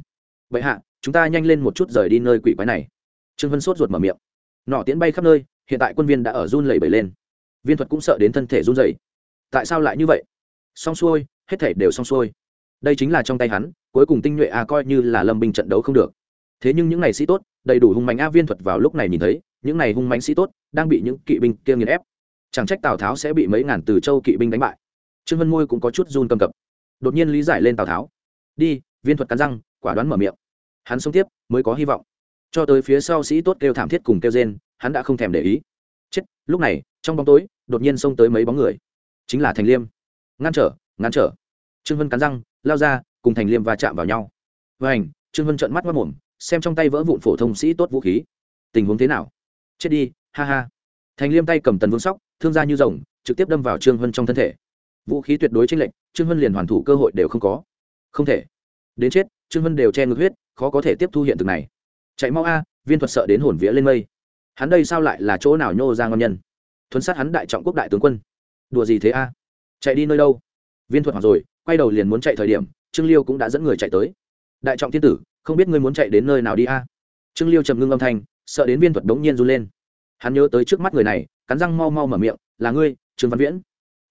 Vậy hạ, chúng ta nhanh lên một chút rời đi nơi quỷ quái này. Trương vân sốt ruột mở miệng. Nọ tiễn bay khắp nơi, hiện tại quân viên đã ở run lẩy bẩy lên. Viên thuật cũng sợ đến thân thể run rẩy. Tại sao lại như vậy? Xong xuôi, hết thể đều xong xuôi. Đây chính là trong tay hắn, cuối cùng tinh nhuệ a coi như là lâm binh trận đấu không được. Thế nhưng những ngày sĩ tốt đầy đủ hung mạnh a viên thuật vào lúc này nhìn thấy, những này hung mạnh sĩ tốt, đang bị những kỵ binh kia nghiền ép. Chẳng trách tào tháo sẽ bị mấy ngàn từ châu kỵ binh đánh bại. Trương vân môi cũng có chút run cầm cập. Đột nhiên lý giải lên tào tháo. Đi, viên thuật cắn răng, quả đoán mở miệng. Hắn sống tiếp, mới có hy vọng. Cho tới phía sau sĩ tốt kêu thảm thiết cùng kêu rên, hắn đã không thèm để ý. Chết, lúc này, trong bóng tối, đột nhiên xông tới mấy bóng người. Chính là thành liêm. Ngăn trở ngăn trở. Trương vân cắn răng, lao ra, cùng thành liêm va chạm vào nhau. Và trương vân trợn mắt mất mồm xem trong tay vỡ vụn phổ thông sĩ tốt vũ khí. Tình huống thế nào? Chết đi, ha ha. Thành liêm tay cầm tần vương sóc, thương ra như rồng, trực tiếp đâm vào trương vân trong thân thể. Vũ khí tuyệt đối tranh lệch, trương vân liền hoàn thủ cơ hội đều không có. Không thể. Đến chết, trương vân đều che ngược huyết, khó có thể tiếp thu hiện thực này. Chạy mau a, viên thuật sợ đến hồn vía lên mây. Hắn đây sao lại là chỗ nào nhô ra ngon nhân? Thuấn sát hắn đại trọng quốc đại tướng quân. Đùa gì thế a? Chạy đi nơi đâu? Viên thuật hoặc rồi, quay đầu liền muốn chạy thời điểm, trương liêu cũng đã dẫn người chạy tới. Đại trọng thiên tử không biết ngươi muốn chạy đến nơi nào đi a? Trương liêu trầm ngưng âm thanh, sợ đến viên thuật đống nhiên run lên. Hắn nhớ tới trước mắt người này, cắn răng mau mau mở miệng, là ngươi, trương văn viễn.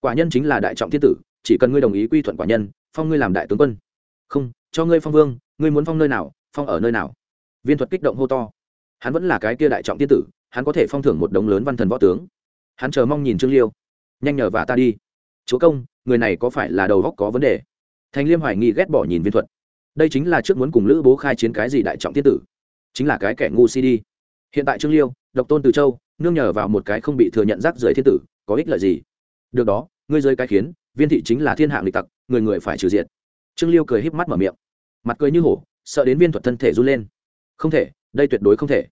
Quả nhân chính là đại trọng thiên tử, chỉ cần ngươi đồng ý quy thuận quả nhân, phong ngươi làm đại tướng quân. Không, cho ngươi phong vương, ngươi muốn phong nơi nào, phong ở nơi nào? Viên thuật kích động hô to. Hắn vẫn là cái kia đại trọng thiên tử, hắn có thể phong thưởng một đống lớn văn thần võ tướng. Hắn chờ mong nhìn trương liêu. Nhanh nhờ và ta đi. Chúa công, người này có phải là đầu góc có vấn đề? Thành liêm hoài nghi ghét bỏ nhìn viên thuật đây chính là trước muốn cùng lữ bố khai chiến cái gì đại trọng thiên tử. Chính là cái kẻ ngu si đi. Hiện tại trương liêu, độc tôn từ châu, nương nhờ vào một cái không bị thừa nhận rác rưởi thiên tử, có ích lợi gì? Được đó, ngươi rơi cái khiến, viên thị chính là thiên hạng lịch tặc, người người phải trừ diệt. Trương liêu cười híp mắt mở miệng. Mặt cười như hổ, sợ đến viên thuật thân thể run lên. Không thể, đây tuyệt đối không thể.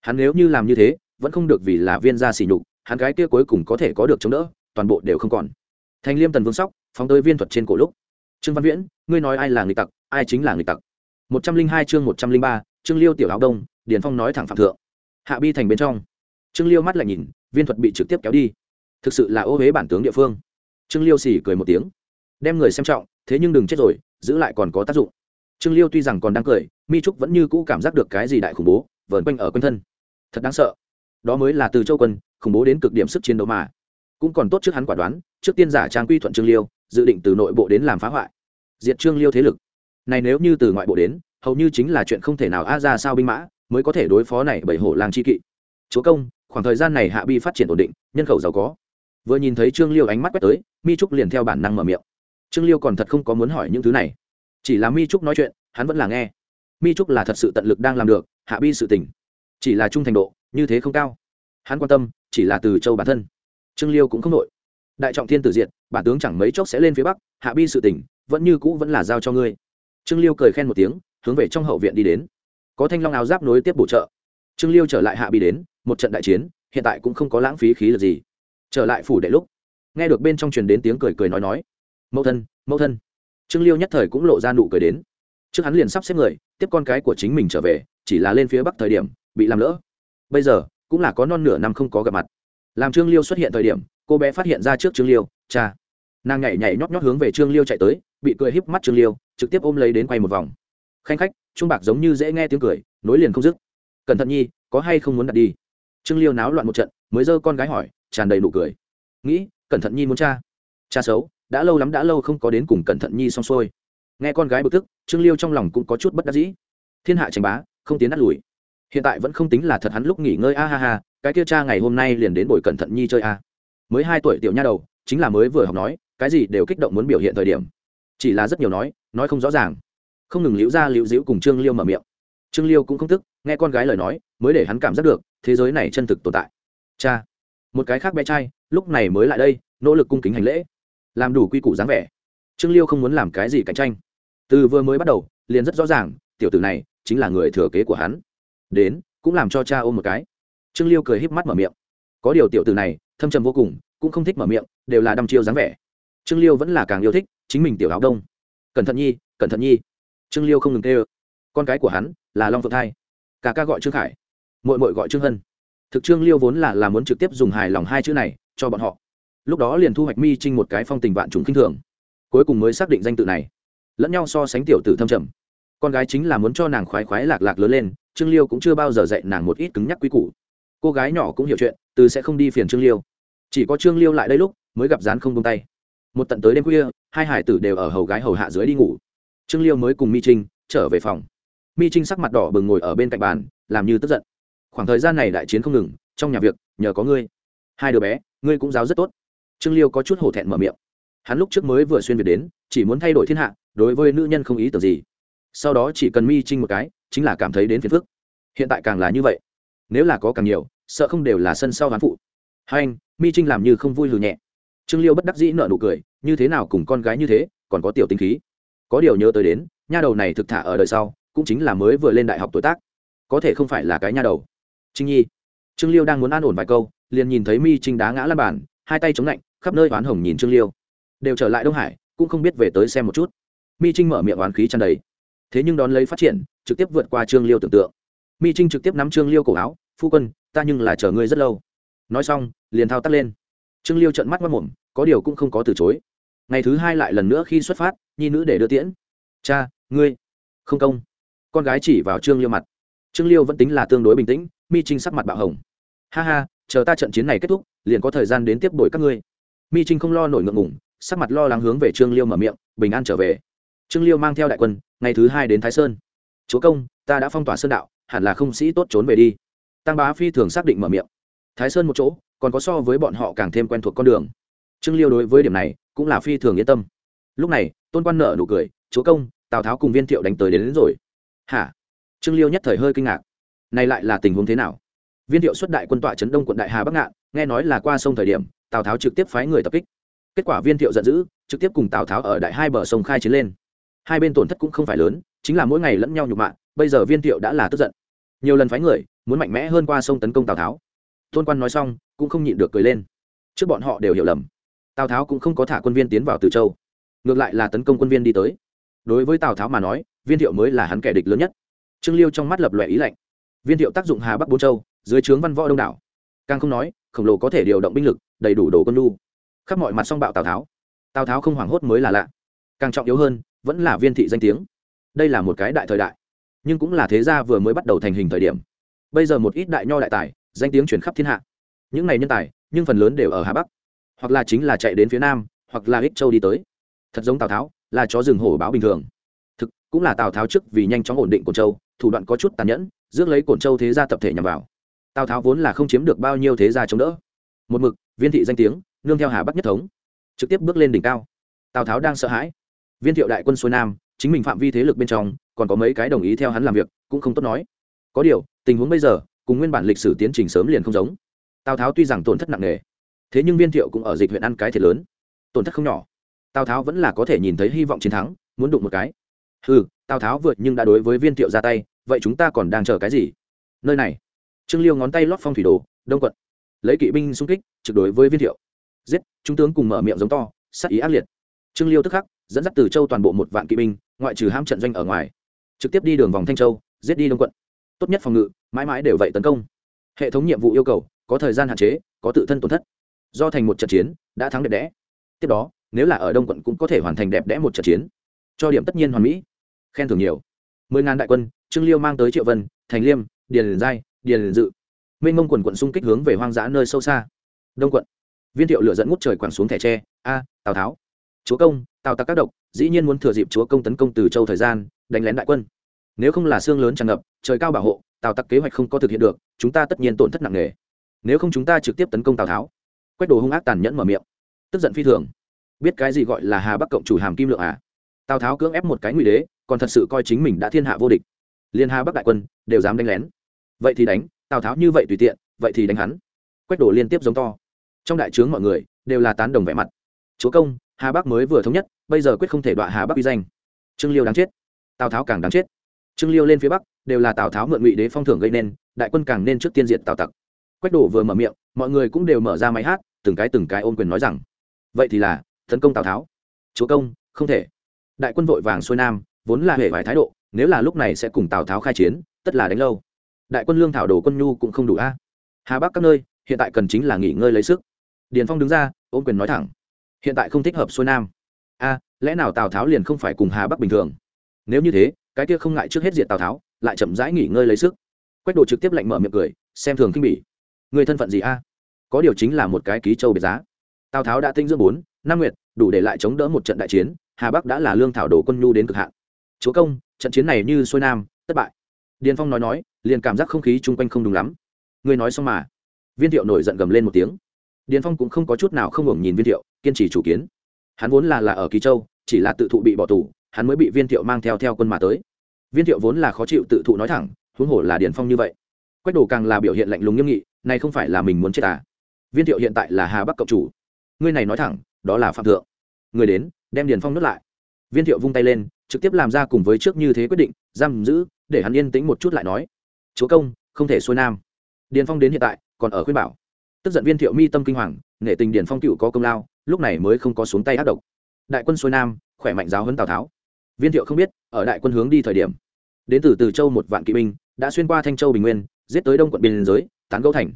Hắn nếu như làm như thế, vẫn không được vì là viên gia xỉ nhục, hắn gái kia cuối cùng có thể có được chống đỡ, toàn bộ đều không còn. Thành liêm tần vương sóc, phóng tới viên thuật trên cổ lúc trương văn viễn, ngươi nói ai là người tặc, ai chính là người tặc? Một trăm linh hai chương một trăm linh ba, trương liêu tiểu áo đông, điền phong nói thẳng phạm thượng. Hạ bi thành bên trong. Trương liêu mắt lại nhìn, viên thuật bị trực tiếp kéo đi. Thực sự là ô huế bản tướng địa phương. Trương liêu xỉ cười một tiếng. Đem người xem trọng, thế nhưng đừng chết rồi, giữ lại còn có tác dụng. Trương liêu tuy rằng còn đang cười, mi trúc vẫn như cũ cảm giác được cái gì đại khủng bố, vờn quanh ở quanh thân. Thật đáng sợ. Đó mới là từ châu quân, khủng bố đến cực điểm sức chiến đấu mà. Cũng còn tốt trước hắn quả đoán, trước tiên giả trang quy thuận trương liêu dự định từ nội bộ đến làm phá hoại. Diệt trương liêu thế lực. Này nếu như từ ngoại bộ đến, hầu như chính là chuyện không thể nào a ra sao binh mã, mới có thể đối phó này bởi hổ lang chi kỵ. Chúa công, khoảng thời gian này hạ bi phát triển ổn định, nhân khẩu giàu có. Vừa nhìn thấy trương liêu ánh mắt quét tới, mi trúc liền theo bản năng mở miệng. Trương liêu còn thật không có muốn hỏi những thứ này. Chỉ là mi trúc nói chuyện, hắn vẫn là nghe. Mi trúc là thật sự tận lực đang làm được, hạ bi sự tỉnh chỉ là trung thành độ, như thế không cao. Hắn quan tâm, chỉ là từ châu bản thân. Trương liêu cũng không nội đại trọng thiên tử diệt, bản tướng chẳng mấy chốc sẽ lên phía bắc, hạ bi sự tỉnh, vẫn như cũ vẫn là giao cho ngươi. Trương liêu cười khen một tiếng, hướng về trong hậu viện đi đến. Có thanh long áo giáp nối tiếp bổ trợ. Trương liêu trở lại hạ bi đến, một trận đại chiến, hiện tại cũng không có lãng phí khí lực gì. Trở lại phủ đệ lúc, nghe được bên trong truyền đến tiếng cười cười nói nói. Mẫu thân mẫu thân. Trương liêu nhất thời cũng lộ ra nụ cười đến. Trước hắn liền sắp xếp người, tiếp con cái của chính mình trở về, chỉ là lên phía bắc thời điểm, bị làm lỡ. Bây giờ, cũng là có non nửa năm không có gặp mặt. Làm trương liêu xuất hiện thời điểm cô bé phát hiện ra trước trương liêu, cha. Nàng nhảy nhảy nhót nhót hướng về trương liêu chạy tới, bị cười híp mắt trương liêu, trực tiếp ôm lấy đến quay một vòng. Khanh khách, trung bạc giống như dễ nghe tiếng cười, nối liền không dứt. Cẩn thận nhi, có hay không muốn đặt đi? Trương liêu náo loạn một trận, mới giơ con gái hỏi, tràn đầy nụ cười. Nghĩ, cẩn thận nhi muốn cha. Cha xấu, đã lâu lắm đã lâu không có đến cùng cẩn thận nhi xong xuôi. Nghe con gái bực tức, trương liêu trong lòng cũng có chút bất đắc dĩ. Thiên hạ tranh bá, không tiến đắt lùi. Hiện tại vẫn không tính là thật hắn lúc nghỉ ngơi, a ha ha, cái kia cha ngày hôm nay liền đến bồi cẩn thận nhi chơi a mới hai tuổi tiểu nha đầu, chính là mới vừa học nói, cái gì đều kích động muốn biểu hiện thời điểm. Chỉ là rất nhiều nói nói không rõ ràng. Không ngừng liễu ra liễu dĩu cùng trương liêu mở miệng. Trương liêu cũng không thức nghe con gái lời nói, mới để hắn cảm giác được, thế giới này chân thực tồn tại. Cha, một cái khác bé trai, lúc này mới lại đây, nỗ lực cung kính hành lễ. Làm đủ quy củ dáng vẻ. Trương liêu không muốn làm cái gì cạnh tranh. Từ vừa mới bắt đầu, liền rất rõ ràng, tiểu tử này chính là người thừa kế của hắn. Đến, cũng làm cho cha ôm một cái. Trương liêu cười híp mắt mở miệng. Có điều tiểu tử này thâm trầm vô cùng, cũng không thích mở miệng, đều là đăm chiêu dáng vẻ. Trương liêu vẫn là càng yêu thích chính mình tiểu áo đông. Cẩn thận nhi, cẩn thận nhi. Trương liêu không ngừng tê ơ con cái của hắn là long phượng thai. Cả ca gọi trương khải. Mội mội gọi trương hân. Thực trương liêu vốn là là muốn trực tiếp dùng hài lòng hai chữ này cho bọn họ. Lúc đó liền thu hoạch mi trinh một cái phong tình vạn trùng khinh thường. Cuối cùng mới xác định danh tự này. Lẫn nhau so sánh tiểu tử thâm trầm. Con gái chính là muốn cho nàng khoái khoái lạc lạc lớn lên, trương liêu cũng chưa bao giờ dạy nàng một ít cứng nhắc quý củ. Cô gái nhỏ cũng hiểu chuyện, từ sẽ không đi phiền trương liêu chỉ có trương liêu lại đây lúc mới gặp dán không tung tay. Một tận tới đêm khuya, hai hải tử đều ở hầu gái hầu hạ dưới đi ngủ. Trương liêu mới cùng mi trinh trở về phòng. Mi trinh sắc mặt đỏ bừng ngồi ở bên cạnh bàn, làm như tức giận. Khoảng thời gian này đại chiến không ngừng, trong nhà việc, nhờ có ngươi. Hai đứa bé, ngươi cũng giáo rất tốt. Trương liêu có chút hổ thẹn mở miệng. Hắn lúc trước mới vừa xuyên việt đến, chỉ muốn thay đổi thiên hạ, đối với nữ nhân không ý tưởng gì. Sau đó chỉ cần mi trinh một cái, chính là cảm thấy đến phiền phức. Hiện tại càng là như vậy. Nếu là có càng nhiều, sợ không đều là sân sau hán phụ. Hai anh mi trinh làm như không vui lừ nhẹ trương liêu bất đắc dĩ nợ nụ cười như thế nào cùng con gái như thế còn có tiểu tinh khí có điều nhớ tới đến nha đầu này thực thả ở đời sau cũng chính là mới vừa lên đại học tuổi tác có thể không phải là cái nha đầu trinh nhi trương liêu đang muốn an ổn vài câu liền nhìn thấy mi trinh đá ngã lan bàn hai tay chống lạnh khắp nơi oán hồng nhìn trương liêu đều trở lại đông hải cũng không biết về tới xem một chút mi trinh mở miệng oán khí chăn đầy thế nhưng đón lấy phát triển trực tiếp vượt qua trương liêu tưởng tượng mi trinh trực tiếp nắm trương liêu cổ áo phu quân ta nhưng là chờ ngươi rất lâu nói xong, liền thao tắt lên. Trương liêu trận mắt mất mồm có điều cũng không có từ chối. Ngày thứ hai lại lần nữa khi xuất phát, nhi nữ để đưa tiễn. Cha, ngươi, không công. Con gái chỉ vào trương liêu mặt. Trương liêu vẫn tính là tương đối bình tĩnh, mi trinh sắc mặt bạo hồng. Ha ha, chờ ta trận chiến này kết thúc, liền có thời gian đến tiếp đổi các ngươi. Mi trinh không lo nổi ngượng ngủng sắc mặt lo lắng hướng về trương liêu mở miệng, bình an trở về. Trương liêu mang theo đại quân, ngày thứ hai đến thái sơn. Chúa công, ta đã phong tỏa sơn đạo, hẳn là không sĩ tốt trốn về đi. Tăng bá phi thường xác định mở miệng thái sơn một chỗ còn có so với bọn họ càng thêm quen thuộc con đường. Trương liêu đối với điểm này cũng là phi thường yên tâm. Lúc này tôn quan nợ nụ cười chúa công tào tháo cùng viên thiệu đánh tới đến, đến rồi. Hả? Trương liêu nhất thời hơi kinh ngạc. Này lại là tình huống thế nào? Viên thiệu xuất đại quân tọa trấn đông quận đại hà bắc ngạn nghe nói là qua sông thời điểm tào tháo trực tiếp phái người tập kích. Kết quả viên thiệu giận dữ trực tiếp cùng tào tháo ở đại hai bờ sông khai chiến lên. Hai bên tổn thất cũng không phải lớn chính là mỗi ngày lẫn nhau nhục mạ bây giờ viên thiệu đã là tức giận. Nhiều lần phái người muốn mạnh mẽ hơn qua sông tấn công tào tháo tôn quan nói xong, cũng không nhịn được cười lên. Trước bọn họ đều hiểu lầm. Tào tháo cũng không có thả quân viên tiến vào từ châu, ngược lại là tấn công quân viên đi tới. Đối với tào tháo mà nói, viên thiệu mới là hắn kẻ địch lớn nhất. Trương liêu trong mắt lập lòe ý lạnh. Viên thiệu tác dụng hà bắc bốn châu, dưới trướng văn võ đông đảo. Càng không nói, khổng lồ có thể điều động binh lực, đầy đủ đồ quân lu khắp mọi mặt song bạo tào tháo. Tào tháo không hoảng hốt mới là lạ. Càng trọng yếu hơn, vẫn là viên thị danh tiếng. Đây là một cái đại thời đại, nhưng cũng là thế gia vừa mới bắt đầu thành hình thời điểm. Bây giờ một ít đại nho đại tài danh tiếng chuyển khắp thiên hạ. Những này nhân tài, nhưng phần lớn đều ở hà bắc, hoặc là chính là chạy đến phía nam, hoặc là ích châu đi tới. Thật giống tào tháo, là chó rừng hổ báo bình thường. Thực, cũng là tào tháo trước vì nhanh chóng ổn định cổn châu, thủ đoạn có chút tàn nhẫn, rước lấy cổn châu thế gia tập thể nhằm vào. Tào tháo vốn là không chiếm được bao nhiêu thế gia chống đỡ. Một mực, viên thị danh tiếng, nương theo hà bắc nhất thống, trực tiếp bước lên đỉnh cao. Tào tháo đang sợ hãi. Viên thiệu đại quân xuôi nam, chính mình phạm vi thế lực bên trong, còn có mấy cái đồng ý theo hắn làm việc, cũng không tốt nói. Có điều, tình huống bây giờ cùng nguyên bản lịch sử tiến trình sớm liền không giống. Tào tháo tuy rằng tổn thất nặng nề, thế nhưng viên thiệu cũng ở dịch huyện ăn cái thiệt lớn. Tổn thất không nhỏ. Tào tháo vẫn là có thể nhìn thấy hy vọng chiến thắng, muốn đụng một cái. Ừ tào tháo vượt nhưng đã đối với viên thiệu ra tay, vậy chúng ta còn đang chờ cái gì? Nơi này. Trương liêu ngón tay lót phong thủy đồ, đông quận. Lấy kỵ binh xung kích, trực đối với viên thiệu. Giết, trung tướng cùng mở miệng giống to sắc ý ác liệt. Trương liêu tức khắc, dẫn dắt từ châu toàn bộ một vạn kỵ binh, ngoại trừ ham trận doanh ở ngoài. Trực tiếp đi đường vòng thanh châu, giết đi đông quận tốt nhất phòng ngự, mãi mãi đều vậy tấn công. Hệ thống nhiệm vụ yêu cầu, có thời gian hạn chế, có tự thân tổn thất. Do thành một trận chiến, đã thắng đẹp đẽ. Tiếp đó, nếu là ở đông quận cũng có thể hoàn thành đẹp đẽ một trận chiến. Cho điểm tất nhiên hoàn mỹ. Khen thưởng nhiều. Mười ngàn đại quân, trương liêu mang tới triệu vân, thành liêm, điền giai, điền dự. Minh mông quần quận xung kích hướng về hoang dã nơi sâu xa. Đông quận. Viên thiệu lửa dẫn ngút trời quẳng xuống thẻ tre. A, tào tháo. Chúa công, tào tặc các độc, dĩ nhiên muốn thừa dịp chúa công tấn công từ châu thời gian, đánh lén đại quân nếu không là xương lớn tràn ngập, trời cao bảo hộ, tào tặc kế hoạch không có thực hiện được, chúng ta tất nhiên tổn thất nặng nề. Nếu không chúng ta trực tiếp tấn công tào tháo. Quách đồ hung ác tàn nhẫn mở miệng. Tức giận phi thường. Biết cái gì gọi là hà bắc cộng chủ hàm kim lượng à? Tào tháo cưỡng ép một cái ngụy đế, còn thật sự coi chính mình đã thiên hạ vô địch. Liên hà bắc đại quân đều dám đánh lén. Vậy thì đánh, tào tháo như vậy tùy tiện, vậy thì đánh hắn. Quách đổ liên tiếp giống to. Trong đại trướng mọi người đều là tán đồng vẻ mặt. Chúa công, hà bắc mới vừa thống nhất, bây giờ quyết không thể đọa hà bắc uy danh. Trương liêu đáng chết. Tào tháo càng đáng chết trương liêu lên phía bắc, đều là tào tháo mượn ngụy đế phong thưởng gây nên, đại quân càng nên trước tiên diệt tào tặc. Quách đổ vừa mở miệng, mọi người cũng đều mở ra máy hát, từng cái từng cái ôm quyền nói rằng, vậy thì là tấn công tào tháo. Chúa công, không thể. Đại quân vội vàng xuôi nam, vốn là hệ vài thái độ, nếu là lúc này sẽ cùng tào tháo khai chiến, tất là đánh lâu. Đại quân lương thảo đồ quân nhu cũng không đủ a. Hà bắc các nơi, hiện tại cần chính là nghỉ ngơi lấy sức. Điền phong đứng ra, ôm quyền nói thẳng, hiện tại không thích hợp xuôi nam. A, lẽ nào tào tháo liền không phải cùng hà bắc bình thường? Nếu như thế cái kia không ngại trước hết diện tào tháo lại chậm rãi nghỉ ngơi lấy sức quách đồ trực tiếp lạnh mở miệng cười xem thường kinh bỉ người thân phận gì a có điều chính là một cái ký châu biệt giá tào tháo đã tinh dưỡng bốn năm nguyệt đủ để lại chống đỡ một trận đại chiến hà bắc đã là lương thảo đồ quân nhu đến cực hạn chúa công trận chiến này như xuôi nam thất bại điền phong nói nói liền cảm giác không khí chung quanh không đúng lắm ngươi nói xong mà viên thiệu nổi giận gầm lên một tiếng điền phong cũng không có chút nào không ngừng nhìn viên thiệu kiên trì chủ kiến hắn vốn là là ở kỳ châu chỉ là tự thụ bị bỏ tù hắn mới bị viên thiệu mang theo theo quân mà tới. Viên thiệu vốn là khó chịu tự thụ nói thẳng, huống hồ là điền phong như vậy. Quách đồ càng là biểu hiện lạnh lùng nghiêm nghị, này không phải là mình muốn chết à? Viên thiệu hiện tại là hà bắc cộng chủ. Ngươi này nói thẳng, đó là phạm thượng. Người đến, đem điền phong nuốt lại. Viên thiệu vung tay lên, trực tiếp làm ra cùng với trước như thế quyết định, giam giữ, để hắn yên tĩnh một chút lại nói. Chúa công, không thể xuôi nam. Điền phong đến hiện tại, còn ở khuyên bảo. Tức giận viên thiệu mi tâm kinh hoàng nghệ tình điền phong cựu có công lao, lúc này mới không có xuống tay ác độc. Đại quân xuôi nam, khỏe mạnh giáo hơn tào tháo viên thiệu không biết, ở đại quân hướng đi thời điểm, đến từ từ châu một vạn kỵ binh, đã xuyên qua thanh châu bình nguyên, giết tới đông quận biên giới, tán gấu thành.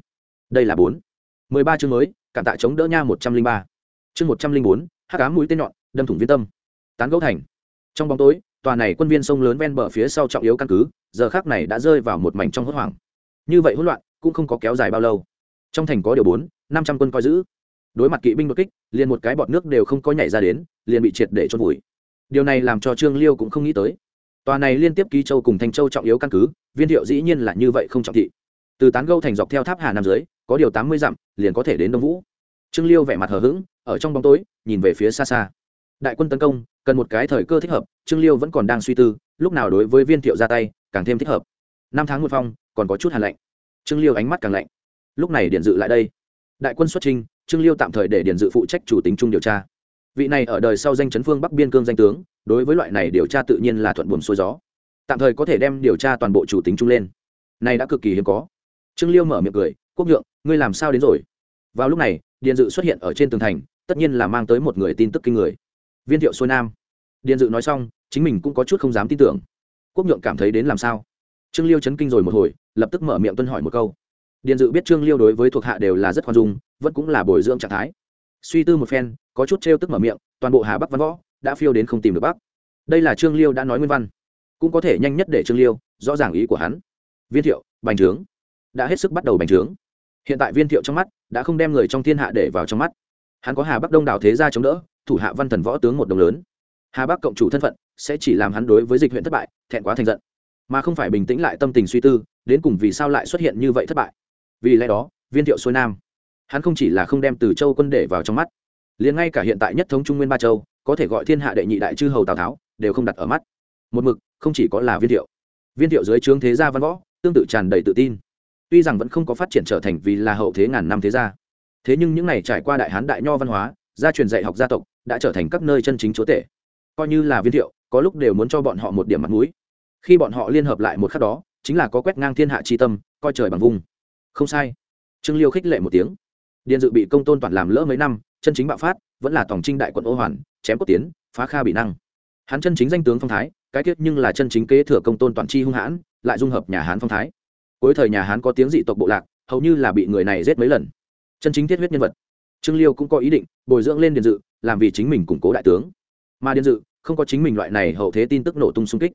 Đây là bốn. Mười ba chương mới, cảm tạ chống đỡ nha một trăm linh ba. Chương một trăm linh bốn hát cá mũi tên nhọn, đâm thủng viên tâm. Tán gấu thành. Trong bóng tối, tòa này quân viên sông lớn ven bờ phía sau trọng yếu căn cứ, giờ khác này đã rơi vào một mảnh trong hốt hoảng. Như vậy hỗn loạn, cũng không có kéo dài bao lâu. Trong thành có điều bốn, năm trăm quân coi giữ. Đối mặt kỵ binh đột kích, liền một cái bọt nước đều không có nhảy ra đến, liền bị triệt để trôn vùi điều này làm cho trương liêu cũng không nghĩ tới. Tòa này liên tiếp ký châu cùng thanh châu trọng yếu căn cứ, viên thiệu dĩ nhiên là như vậy không trọng thị. Từ tán gâu thành dọc theo tháp hà nam dưới, có điều tám mươi dặm, liền có thể đến đông vũ. Trương liêu vẻ mặt hờ hững, ở trong bóng tối, nhìn về phía xa xa. Đại quân tấn công, cần một cái thời cơ thích hợp, trương liêu vẫn còn đang suy tư, lúc nào đối với viên thiệu ra tay, càng thêm thích hợp. Năm tháng một phong, còn có chút hàn lạnh. Trương liêu ánh mắt càng lạnh. Lúc này điện dự lại đây. Đại quân xuất trình, trương liêu tạm thời để điện dự phụ trách chủ tính chung điều tra vị này ở đời sau danh chấn phương bắc biên cương danh tướng, đối với loại này điều tra tự nhiên là thuận buồm xuôi gió. Tạm thời có thể đem điều tra toàn bộ chủ tính chung lên. Này đã cực kỳ hiếm có. Trương liêu mở miệng cười, quốc nhượng, ngươi làm sao đến rồi? Vào lúc này điện dự xuất hiện ở trên tường thành, tất nhiên là mang tới một người tin tức kinh người. Viên thiệu xuôi nam. Điện dự nói xong, chính mình cũng có chút không dám tin tưởng. Quốc nhượng cảm thấy đến làm sao? Trương liêu chấn kinh rồi một hồi, lập tức mở miệng tuân hỏi một câu. Điện dự biết trương liêu đối với thuộc hạ đều là rất khoan dung, vẫn cũng là bồi dưỡng trạng thái suy tư một phen, có chút trêu tức mở miệng, toàn bộ hà bắc văn võ đã phiêu đến không tìm được bắc. Đây là trương liêu đã nói nguyên văn, cũng có thể nhanh nhất để trương liêu rõ ràng ý của hắn. Viên thiệu, bành trướng, đã hết sức bắt đầu bành trướng. Hiện tại viên thiệu trong mắt đã không đem người trong thiên hạ để vào trong mắt. Hắn có hà bắc đông đảo thế gia chống đỡ, thủ hạ văn thần võ tướng một đồng lớn. Hà bắc cộng chủ thân phận sẽ chỉ làm hắn đối với dịch huyện thất bại, thẹn quá thành giận, mà không phải bình tĩnh lại tâm tình suy tư, đến cùng vì sao lại xuất hiện như vậy thất bại. Vì lẽ đó, viên thiệu xuôi nam hắn không chỉ là không đem từ châu quân để vào trong mắt, liền ngay cả hiện tại nhất thống trung nguyên ba châu, có thể gọi thiên hạ đệ nhị đại chư hầu tào tháo, đều không đặt ở mắt. Một mực, không chỉ có là viên thiệu. Viên thiệu dưới trướng thế gia văn võ, tương tự tràn đầy tự tin. Tuy rằng vẫn không có phát triển trở thành vì là hậu thế ngàn năm thế gia, thế nhưng những n à y trải qua đại hán đại nho văn hóa, gia truyền dạy học gia tộc, đã trở thành các nơi chân chính chúa tể. Coi như là viên thiệu, có lúc đều muốn cho bọn họ một điểm mặt mũi. Khi bọn họ liên hợp lại một khắc đó, chính là có quét ngang thiên hạ tri tâm, coi trời bằng vung. Không sai. Trương liêu khích lệ một tiếng điện dự bị công tôn toàn làm lỡ mấy năm, chân chính bạo phát, vẫn là tổng trinh đại quận ô hoàn, chém cốt tiến, phá kha bị năng. Hắn chân chính danh tướng phong thái, cái tiết nhưng là chân chính kế thừa công tôn toàn chi hung hãn, lại dung hợp nhà hán phong thái. Cuối thời nhà hán có tiếng dị tộc bộ lạc, hầu như là bị người này giết mấy lần. Chân chính thiết huyết nhân vật. Trương liêu cũng có ý định, bồi dưỡng lên điện dự, làm vì chính mình củng cố đại tướng. Mà điện dự, không có chính mình loại này hậu thế tin tức nổ tung xung kích.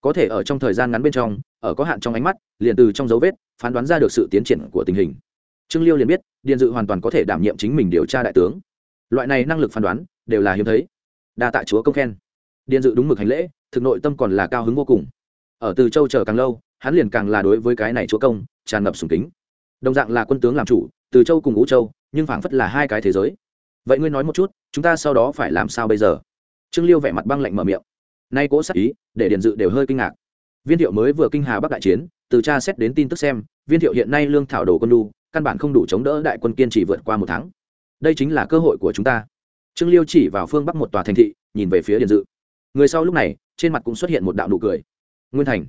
Có thể ở trong thời gian ngắn bên trong, ở có hạn trong ánh mắt, liền từ trong dấu vết, phán đoán ra được sự tiến triển của tình hình trương liêu liền biết điện dự hoàn toàn có thể đảm nhiệm chính mình điều tra đại tướng. Loại này năng lực phán đoán, đều là hiếm thấy. Đa tạ chúa công khen. Điện dự đúng mực hành lễ, thực nội tâm còn là cao hứng vô cùng. Ở từ châu chờ càng lâu, hắn liền càng là đối với cái này chúa công, tràn ngập sùng kính. Đồng dạng là quân tướng làm chủ, từ châu cùng ngũ châu, nhưng phảng phất là hai cái thế giới. Vậy ngươi nói một chút, chúng ta sau đó phải làm sao bây giờ? Trương liêu vẻ mặt băng lạnh mở miệng. Nay cố sắc ý, để điện dự đều hơi kinh ngạc. Viên thiệu mới vừa kinh hà bắc đại chiến, từ tra xét đến tin tức xem, viên thiệu hiện nay lương thảo đồ quân đu căn bản không đủ chống đỡ đại quân kiên trì vượt qua một tháng. Đây chính là cơ hội của chúng ta. Trương liêu chỉ vào phương bắc một tòa thành thị nhìn về phía Điền dự. Người sau lúc này trên mặt cũng xuất hiện một đạo nụ cười. Nguyên thành.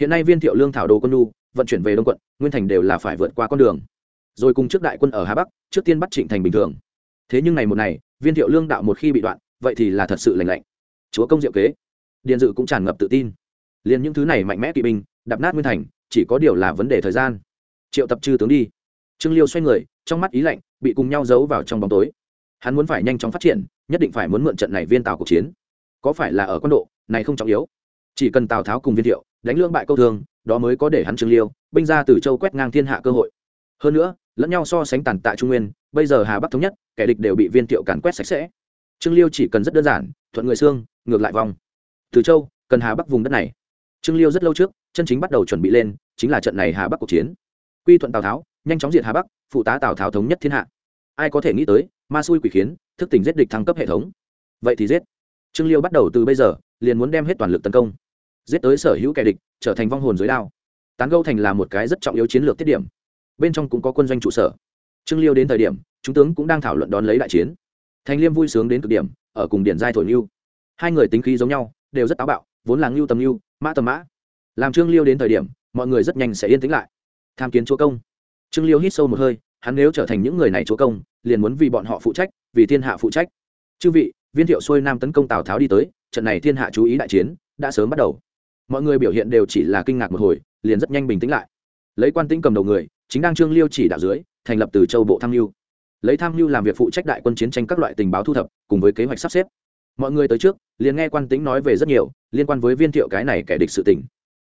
Hiện nay viên thiệu lương thảo đồ quân lu vận chuyển về đông quận nguyên thành đều là phải vượt qua con đường. Rồi cùng trước đại quân ở hà bắc trước tiên bắt trịnh thành bình thường. Thế nhưng ngày một này, viên thiệu lương đạo một khi bị đoạn vậy thì là thật sự lành lạnh. Chúa công diệu kế. Điền dự cũng tràn ngập tự tin. Liền những thứ này mạnh mẽ kỵ binh đập nát nguyên thành chỉ có điều là vấn đề thời gian. Triệu tập chư tướng đi trương liêu xoay người trong mắt ý lạnh bị cùng nhau giấu vào trong bóng tối. Hắn muốn phải nhanh chóng phát triển nhất định phải muốn mượn trận này viên tàu cuộc chiến. Có phải là ở quân độ này không trọng yếu. Chỉ cần tào tháo cùng viên thiệu đánh lương bại câu thường, đó mới có để hắn trương liêu binh ra từ châu quét ngang thiên hạ cơ hội. Hơn nữa lẫn nhau so sánh tàn tại trung nguyên bây giờ hà bắc thống nhất kẻ địch đều bị viên thiệu càn quét sạch sẽ. Trương liêu chỉ cần rất đơn giản thuận người xương ngược lại vòng. Từ châu cần hà bắc vùng đất này. Trương liêu rất lâu trước chân chính bắt đầu chuẩn bị lên chính là trận này hà bắc cuộc chiến quy thuận tào tháo, nhanh chóng diệt hà bắc, phụ tá tào tháo thống nhất thiên hạ. Ai có thể nghĩ tới, ma xui quỷ khiến, thức tỉnh giết địch thăng cấp hệ thống. Vậy thì giết. Trương liêu bắt đầu từ bây giờ, liền muốn đem hết toàn lực tấn công. Giết tới sở hữu kẻ địch, trở thành vong hồn dưới đao. Tán gâu thành là một cái rất trọng yếu chiến lược tiết điểm. Bên trong cũng có quân doanh trụ sở. Trương liêu đến thời điểm, chúng tướng cũng đang thảo luận đón lấy đại chiến. Thành liêm vui sướng đến cực điểm, ở cùng điển giai thổi ngưu hai người tính khí giống nhau, đều rất táo bạo, vốn là ngưu tầm ngưu, mã tầm mã. Làm trương liêu đến thời điểm, mọi người rất nhanh sẽ yên tĩnh lại tham kiến chúa công. Trương liêu hít sâu một hơi, hắn nếu trở thành những người này chúa công, liền muốn vì bọn họ phụ trách, vì thiên hạ phụ trách. Chư vị, viên thiệu xuôi nam tấn công tào tháo đi tới, trận này thiên hạ chú ý đại chiến đã sớm bắt đầu. Mọi người biểu hiện đều chỉ là kinh ngạc một hồi, liền rất nhanh bình tĩnh lại. Lấy quan tĩnh cầm đầu người, chính đang trương liêu chỉ đạo dưới, thành lập từ châu bộ tham mưu. Lấy tham mưu làm việc phụ trách đại quân chiến tranh các loại tình báo thu thập, cùng với kế hoạch sắp xếp. Mọi người tới trước, liền nghe quan tĩnh nói về rất nhiều, liên quan với viên thiệu cái này kẻ địch sự tình.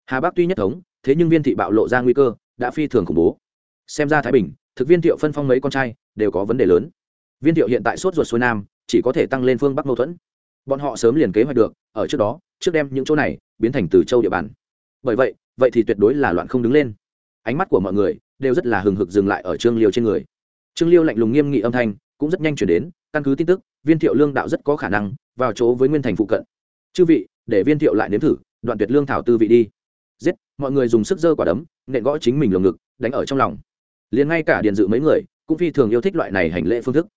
Hà bắc tuy nhất thống, thế nhưng viên thị bạo lộ ra nguy cơ đã phi thường khủng bố. Xem ra thái bình, thực viên thiệu phân phong mấy con trai, đều có vấn đề lớn. Viên thiệu hiện tại sốt ruột xuôi nam, chỉ có thể tăng lên phương bắc mâu thuẫn. Bọn họ sớm liền kế hoạch được, ở trước đó, trước đem những chỗ này biến thành từ châu địa bàn. Bởi vậy vậy thì tuyệt đối là loạn không đứng lên. Ánh mắt của mọi người đều rất là hừng hực dừng lại ở trương liêu trên người. Trương liêu lạnh lùng nghiêm nghị âm thanh cũng rất nhanh chuyển đến, căn cứ tin tức, viên thiệu lương đạo rất có khả năng vào chỗ với nguyên thành phụ cận. Chư vị, để viên thiệu lại nếm thử, đoạn tuyệt lương thảo tư vị đi giết, mọi người dùng sức dơ quả đấm, nện gõ chính mình lồng ngực, đánh ở trong lòng. Liền ngay cả điện dự mấy người, cũng phi thường yêu thích loại này hành lễ phương thức.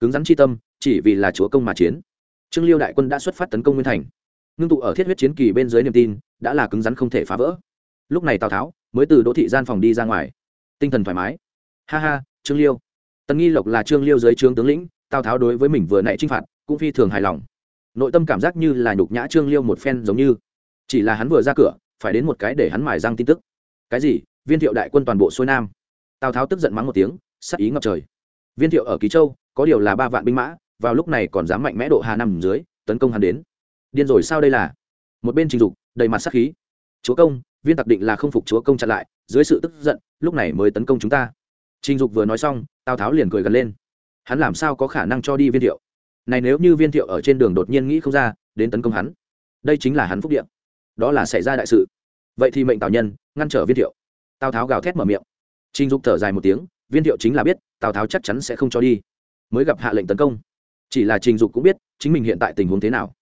Cứng rắn chi tâm, chỉ vì là chúa công mà chiến. Trương liêu đại quân đã xuất phát tấn công nguyên thành. Ngưng tụ ở thiết huyết chiến kỳ bên dưới niềm tin, đã là cứng rắn không thể phá vỡ. Lúc này tào tháo, mới từ đỗ thị gian phòng đi ra ngoài. Tinh thần thoải mái. Ha ha, trương liêu. Tần nghi lộc là trương liêu dưới trương tướng lĩnh, tào tháo đối với mình vừa nãy trinh phạt, cũng phi thường hài lòng. Nội tâm cảm giác như là nhục nhã trương liêu một phen giống như. Chỉ là hắn vừa ra cửa phải đến một cái để hắn mài răng tin tức. Cái gì? Viên thiệu đại quân toàn bộ xuôi nam. Tào tháo tức giận mắng một tiếng, sắc ý ngập trời. Viên thiệu ở ký châu, có điều là ba vạn binh mã, vào lúc này còn dám mạnh mẽ độ hà nằm dưới, tấn công hắn đến. Điên rồi sao đây là? Một bên trình dục, đầy mặt sắc khí. Chúa công, viên tặc định là không phục chúa công chặn lại, dưới sự tức giận, lúc này mới tấn công chúng ta. Trình dục vừa nói xong, tào tháo liền cười gần lên. Hắn làm sao có khả năng cho đi viên thiệu? Này nếu như viên thiệu ở trên đường đột nhiên nghĩ không ra, đến tấn công hắn, đây chính là hắn phúc điện đó là xảy ra đại sự. Vậy thì mệnh tào nhân, ngăn trở viên thiệu. Tào tháo gào thét mở miệng. Trình dục thở dài một tiếng, viên thiệu chính là biết, tào tháo chắc chắn sẽ không cho đi. Mới gặp hạ lệnh tấn công. Chỉ là trình dục cũng biết, chính mình hiện tại tình huống thế nào.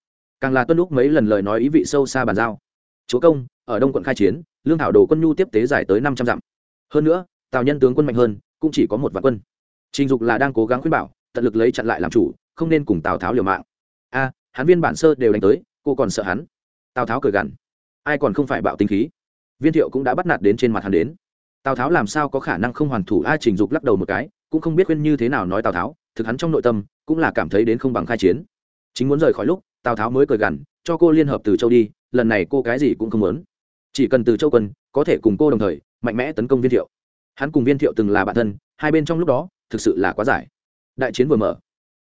Càng là tuân lúc mấy lần lời nói ý vị sâu xa bàn giao. Chúa công, ở đông quận khai chiến, lương thảo đồ quân nhu tiếp tế giải tới năm trăm dặm. Hơn nữa, tào nhân tướng quân mạnh hơn, cũng chỉ có một vạn quân. Trình dục là đang cố gắng khuyên bảo, tận lực lấy chặn lại làm chủ, không nên cùng tào tháo liều mạng. A, hắn viên bản sơ đều đánh tới, cô còn sợ hắn. Tào tháo cười gằn ai còn không phải bạo tinh khí. Viên thiệu cũng đã bắt nạt đến trên mặt hắn đến. Tào tháo làm sao có khả năng không hoàn thủ ai trình dục lắc đầu một cái, cũng không biết khuyên như thế nào nói tào tháo, thực hắn trong nội tâm, cũng là cảm thấy đến không bằng khai chiến. Chính muốn rời khỏi lúc, tào tháo mới cười gằn, cho cô liên hợp từ châu đi, lần này cô cái gì cũng không muốn. Chỉ cần từ châu quân, có thể cùng cô đồng thời, mạnh mẽ tấn công viên thiệu. Hắn cùng viên thiệu từng là bạn thân, hai bên trong lúc đó, thực sự là quá giải. Đại chiến vừa mở,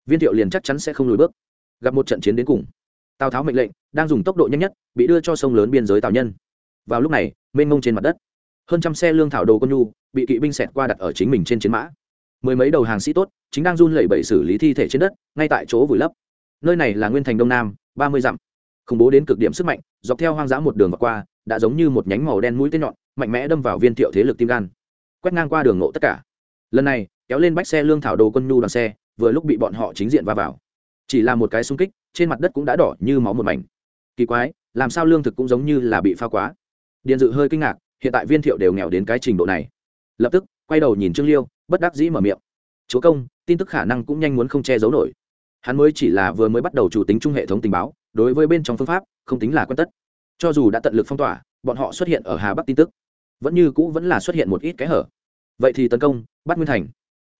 viên thiệu liền chắc chắn sẽ không lùi bước. Gặp một trận chiến đến cùng tào tháo mệnh lệnh, đang dùng tốc độ nhanh nhất, bị đưa cho sông lớn biên giới tào nhân. Vào lúc này, mênh mông trên mặt đất. Hơn trăm xe lương thảo đồ quân nhu, bị kỵ binh xẹt qua đặt ở chính mình trên chiến mã. Mười mấy đầu hàng sĩ tốt, chính đang run lẩy bẩy xử lý thi thể trên đất, ngay tại chỗ vùi lấp. Nơi này là nguyên thành đông nam, ba mươi dặm. Khủng bố đến cực điểm sức mạnh, dọc theo hoang dã một đường và qua, đã giống như một nhánh màu đen mũi tên nhọn, mạnh mẽ đâm vào viên thiệu thế lực tim gan. Quét ngang qua đường ngộ tất cả. Lần này, kéo lên bách xe lương thảo đồ quân nhu đoàn xe, vừa lúc bị bọn họ chính diện va vào chỉ là một cái xung kích, trên mặt đất cũng đã đỏ như máu một mảnh. Kỳ quái, làm sao lương thực cũng giống như là bị pha quá. Điện dự hơi kinh ngạc, hiện tại viên thiệu đều nghèo đến cái trình độ này. Lập tức, quay đầu nhìn trương liêu, bất đắc dĩ mở miệng. Chúa công, tin tức khả năng cũng nhanh muốn không che giấu nổi. Hắn mới chỉ là vừa mới bắt đầu chủ tính chung hệ thống tình báo, đối với bên trong phương pháp, không tính là quan tất. Cho dù đã tận lực phong tỏa, bọn họ xuất hiện ở hà bắc tin tức, vẫn như cũ vẫn là xuất hiện một ít cái hở. Vậy thì tấn công, bắt nguyên thành.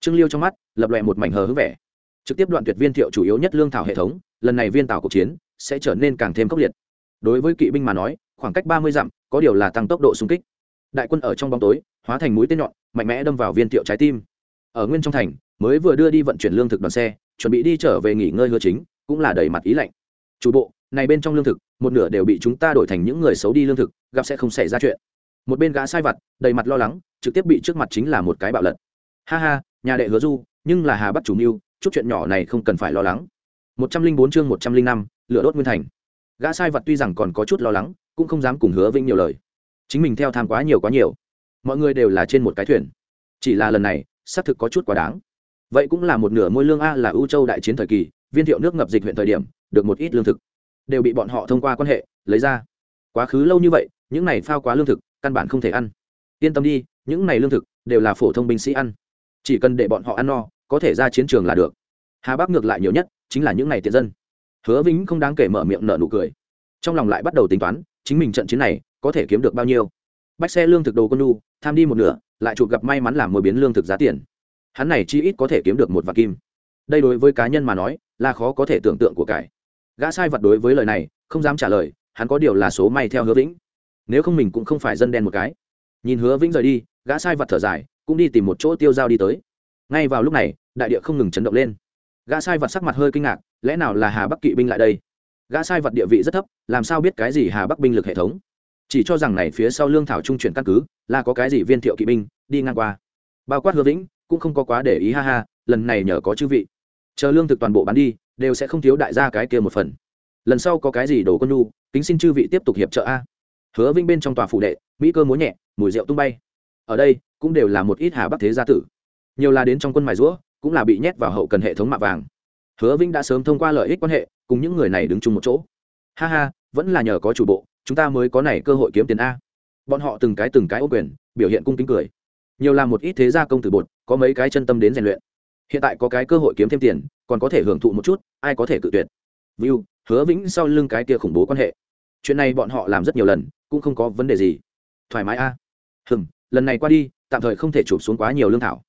Trương liêu trong mắt, lập lòe một mảnh hờ hứng vẻ trực tiếp đoạn tuyệt viên thiệu chủ yếu nhất lương thảo hệ thống, lần này viên tảo cuộc chiến sẽ trở nên càng thêm khốc liệt. Đối với kỵ binh mà nói, khoảng cách ba mươi dặm, có điều là tăng tốc độ xung kích. Đại quân ở trong bóng tối, hóa thành mũi tên nhọn, mạnh mẽ đâm vào viên thiệu trái tim. Ở nguyên trong thành, mới vừa đưa đi vận chuyển lương thực đoàn xe, chuẩn bị đi trở về nghỉ ngơi hứa chính, cũng là đầy mặt ý lạnh. Chủ bộ, này bên trong lương thực, một nửa đều bị chúng ta đổi thành những người xấu đi lương thực, gặp sẽ không xảy ra chuyện. Một bên gã sai vặt, đầy mặt lo lắng, trực tiếp bị trước mặt chính là một cái bạo lật. Ha ha, nhà đệ hứa du, nhưng là hà bắt chủ mưu chút chuyện nhỏ này không cần phải lo lắng. Một trăm linh bốn chương một trăm linh năm, lửa đốt nguyên thành. Gã sai vật tuy rằng còn có chút lo lắng, cũng không dám cùng hứa vĩnh nhiều lời. Chính mình theo tham quá nhiều quá nhiều. Mọi người đều là trên một cái thuyền. Chỉ là lần này, xác thực có chút quá đáng. Vậy cũng là một nửa môi lương a là ưu châu đại chiến thời kỳ, viên thiệu nước ngập dịch huyện thời điểm, được một ít lương thực. Đều bị bọn họ thông qua quan hệ, lấy ra. Quá khứ lâu như vậy, những này phao quá lương thực, căn bản không thể ăn. Yên tâm đi, những này lương thực, đều là phổ thông binh sĩ ăn. Chỉ cần để bọn họ ăn no có thể ra chiến trường là được. Hà bắc ngược lại nhiều nhất chính là những ngày tiện dân. Hứa vĩnh không đáng kể mở miệng nở nụ cười. Trong lòng lại bắt đầu tính toán, chính mình trận chiến này có thể kiếm được bao nhiêu. Bách xe lương thực đồ con nu tham đi một nửa, lại chụp gặp may mắn làm mồi biến lương thực giá tiền. Hắn này chi ít có thể kiếm được một vạn kim. Đây đối với cá nhân mà nói, là khó có thể tưởng tượng của cải. Gã sai vật đối với lời này, không dám trả lời, hắn có điều là số may theo hứa vĩnh. Nếu không mình cũng không phải dân đen một cái. Nhìn hứa vĩnh rời đi, gã sai vật thở dài, cũng đi tìm một chỗ tiêu dao đi tới ngay vào lúc này, đại địa không ngừng chấn động lên. Gã sai vật sắc mặt hơi kinh ngạc, lẽ nào là hà bắc kỵ binh lại đây? Gã sai vật địa vị rất thấp, làm sao biết cái gì hà bắc binh lực hệ thống? Chỉ cho rằng này phía sau lương thảo trung chuyển căn cứ, là có cái gì viên thiệu kỵ binh, đi ngang qua. Bao quát hứa vĩnh, cũng không có quá để ý, ha ha, lần này nhờ có chư vị. Chờ lương thực toàn bộ bán đi, đều sẽ không thiếu đại gia cái kia một phần. Lần sau có cái gì đổ con nhu, kính xin chư vị tiếp tục hiệp trợ a. Hứa vinh bên trong tòa phủ đệ, mỹ cơ múa nhẹ, mùi rượu tung bay. Ở đây, cũng đều là một ít hà bắc thế gia tử nhiều là đến trong quân mài rũa cũng là bị nhét vào hậu cần hệ thống mạ vàng. Hứa Vĩnh đã sớm thông qua lợi ích quan hệ cùng những người này đứng chung một chỗ. Ha ha vẫn là nhờ có chủ bộ chúng ta mới có này cơ hội kiếm tiền a. Bọn họ từng cái từng cái ô quyền biểu hiện cung kính cười. Nhiều là một ít thế gia công tử bột có mấy cái chân tâm đến rèn luyện. Hiện tại có cái cơ hội kiếm thêm tiền còn có thể hưởng thụ một chút ai có thể cự tuyệt. View hứa vĩnh sau lưng cái kia khủng bố quan hệ. Chuyện này bọn họ làm rất nhiều lần cũng không có vấn đề gì. Thoải mái a. Hừm, lần này qua đi tạm thời không thể chụp xuống quá nhiều lương thảo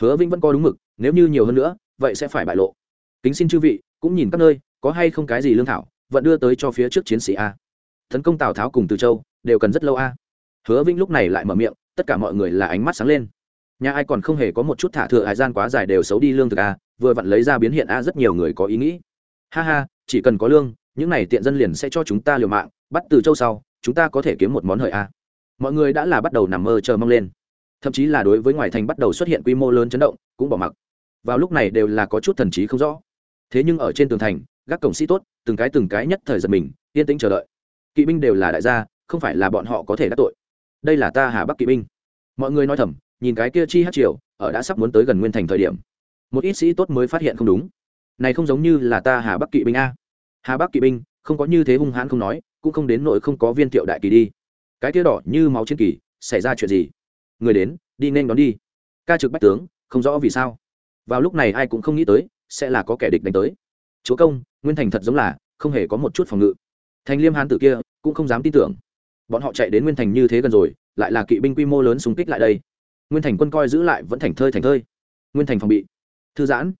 hứa vĩnh vẫn có đúng mực, nếu như nhiều hơn nữa, vậy sẽ phải bại lộ. Kính xin chư vị, cũng nhìn các nơi, có hay không cái gì lương thảo, vẫn đưa tới cho phía trước chiến sĩ a. Tấn công tào tháo cùng từ châu, đều cần rất lâu a. Hứa vĩnh lúc này lại mở miệng, tất cả mọi người là ánh mắt sáng lên. Nhà ai còn không hề có một chút thả thừa hải gian quá dài đều xấu đi lương thực a, vừa vặn lấy ra biến hiện a rất nhiều người có ý nghĩ. Ha ha, chỉ cần có lương, những này tiện dân liền sẽ cho chúng ta liều mạng, bắt từ châu sau, chúng ta có thể kiếm một món hời a. Mọi người đã là bắt đầu nằm mơ chờ mong lên thậm chí là đối với ngoài thành bắt đầu xuất hiện quy mô lớn chấn động, cũng bỏ mặc. Vào lúc này đều là có chút thần trí không rõ. Thế nhưng ở trên tường thành gác cổng sĩ tốt, từng cái từng cái nhất thời giật mình, yên tĩnh chờ đợi. Kỵ binh đều là đại gia, không phải là bọn họ có thể đắc tội. Đây là ta hà bắc kỵ binh. Mọi người nói thầm, nhìn cái kia chi hát triều, ở đã sắp muốn tới gần nguyên thành thời điểm. Một ít sĩ tốt mới phát hiện không đúng. Này không giống như là ta hà bắc kỵ binh a. Hà bắc kỵ binh, không có như thế hung hãn không nói, cũng không đến nội không có viên thiệu đại kỳ đi. Cái kia đỏ như máu trên kỳ, xảy ra chuyện gì? Người đến, đi nên đón đi. Ca trực bách tướng, không rõ vì sao. Vào lúc này ai cũng không nghĩ tới, sẽ là có kẻ địch đánh tới. Chúa công, nguyên thành thật giống là, không hề có một chút phòng ngự. Thành liêm hán tử kia, cũng không dám tin tưởng. Bọn họ chạy đến nguyên thành như thế gần rồi, lại là kỵ binh quy mô lớn xung kích lại đây. Nguyên thành quân coi giữ lại vẫn thành thơi thành thơi. Nguyên thành phòng bị. Thư giãn.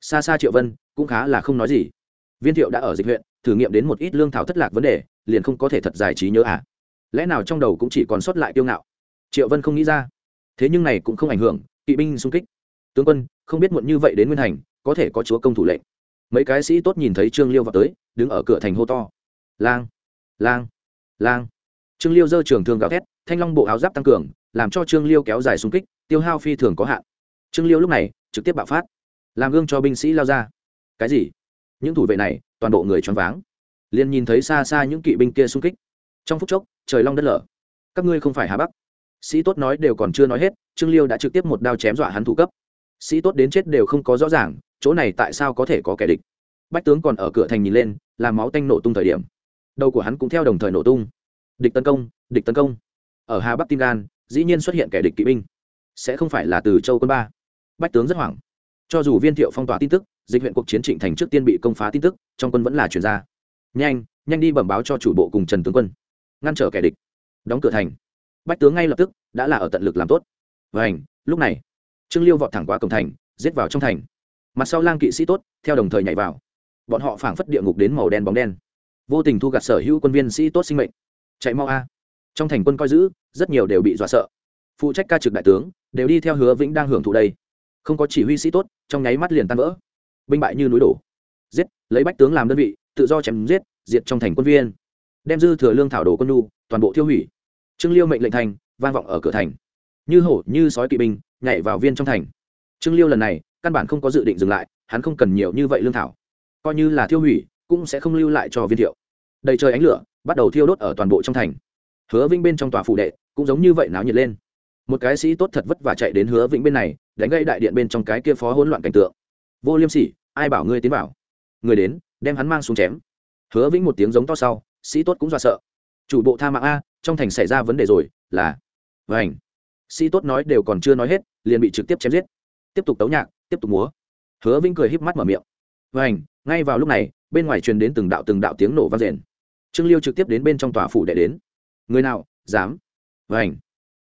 Xa xa triệu vân, cũng khá là không nói gì. Viên thiệu đã ở dịch huyện, thử nghiệm đến một ít lương thảo thất lạc vấn đề, liền không có thể thật giải trí nhớ à. Lẽ nào trong đầu cũng chỉ còn sót lại kiêu ngạo? Triệu vân không nghĩ ra. Thế nhưng này cũng không ảnh hưởng, kỵ binh xung kích. Tướng quân, không biết muộn như vậy đến nguyên thành có thể có chúa công thủ lệnh. Mấy cái sĩ tốt nhìn thấy trương liêu vào tới, đứng ở cửa thành hô to. Lang lang lang. Trương liêu giơ trường thương gào thét, thanh long bộ áo giáp tăng cường, làm cho trương liêu kéo dài xung kích, tiêu hao phi thường có hạn. Trương liêu lúc này, trực tiếp bạo phát. Làm gương cho binh sĩ lao ra. Cái gì? Những thủ vệ này, toàn bộ người choáng váng. Liền nhìn thấy xa xa những kỵ binh kia xung kích. Trong phút chốc, trời long đất lở. Các ngươi không phải hà bắc sĩ tốt nói đều còn chưa nói hết, trương liêu đã trực tiếp một đao chém dọa hắn thủ cấp. Sĩ tốt đến chết đều không có rõ ràng, chỗ này tại sao có thể có kẻ địch? Bách tướng còn ở cửa thành nhìn lên làm máu tanh nổ tung thời điểm. Đầu của hắn cũng theo đồng thời nổ tung. Địch tấn công, địch tấn công. Ở hà bắc tim gan, dĩ nhiên xuất hiện kẻ địch kỵ binh. Sẽ không phải là từ châu quân ba. Bách tướng rất hoảng. Cho dù viên thiệu phong tỏa tin tức, dịch huyện cuộc chiến trịnh thành trước tiên bị công phá tin tức, trong quân vẫn là chuyển ra. Nhanh nhanh đi bẩm báo cho chủ bộ cùng trần tướng quân. Ngăn trở kẻ địch. Đóng cửa thành bách tướng ngay lập tức đã là ở tận lực làm tốt. Vảnh lúc này, trương liêu vọt thẳng qua cổng thành, giết vào trong thành. Mặt sau lang kỵ sĩ tốt, theo đồng thời nhảy vào. Bọn họ phảng phất địa ngục đến màu đen bóng đen. Vô tình thu gặt sở hữu quân viên sĩ tốt sinh mệnh. Chạy mau a. Trong thành quân coi giữ, rất nhiều đều bị dọa sợ. Phụ trách ca trực đại tướng, đều đi theo hứa vĩnh đang hưởng thụ đây. Không có chỉ huy sĩ tốt, trong nháy mắt liền tan vỡ. Binh bại như núi đổ. Giết, lấy bách tướng làm đơn vị, tự do chém giết, diệt trong thành quân viên. Đem dư thừa lương thảo đồ quân nu toàn bộ tiêu hủy trương liêu mệnh lệnh thành, vang vọng ở cửa thành. Như hổ, như sói kỵ binh, nhảy vào viên trong thành. Trương liêu lần này, căn bản không có dự định dừng lại, hắn không cần nhiều như vậy lương thảo. Coi như là tiêu hủy, cũng sẽ không lưu lại cho viên thiệu. Đầy trời ánh lửa, bắt đầu thiêu đốt ở toàn bộ trong thành. Hứa vĩnh bên trong tòa phủ đệ, cũng giống như vậy náo nhiệt lên. Một cái sĩ tốt thật vất vả chạy đến hứa vĩnh bên này, đánh gây đại điện bên trong cái kia phó hỗn loạn cảnh tượng. Vô liêm sỉ, ai bảo ngươi tiến vào? Người đến, đem hắn mang xuống chém. Hứa vĩnh một tiếng giống to sau, sĩ tốt cũng dọa sợ. Chủ bộ tha mạng a trong thành xảy ra vấn đề rồi, là vảnh sĩ tốt nói đều còn chưa nói hết, liền bị trực tiếp chém giết. Tiếp tục tấu nhạc, tiếp tục múa. Hứa vĩnh cười híp mắt mở miệng. Vảnh ngay vào lúc này, bên ngoài truyền đến từng đạo từng đạo tiếng nổ vang rền trương liêu trực tiếp đến bên trong tòa phủ để đến. Người nào, dám? Vảnh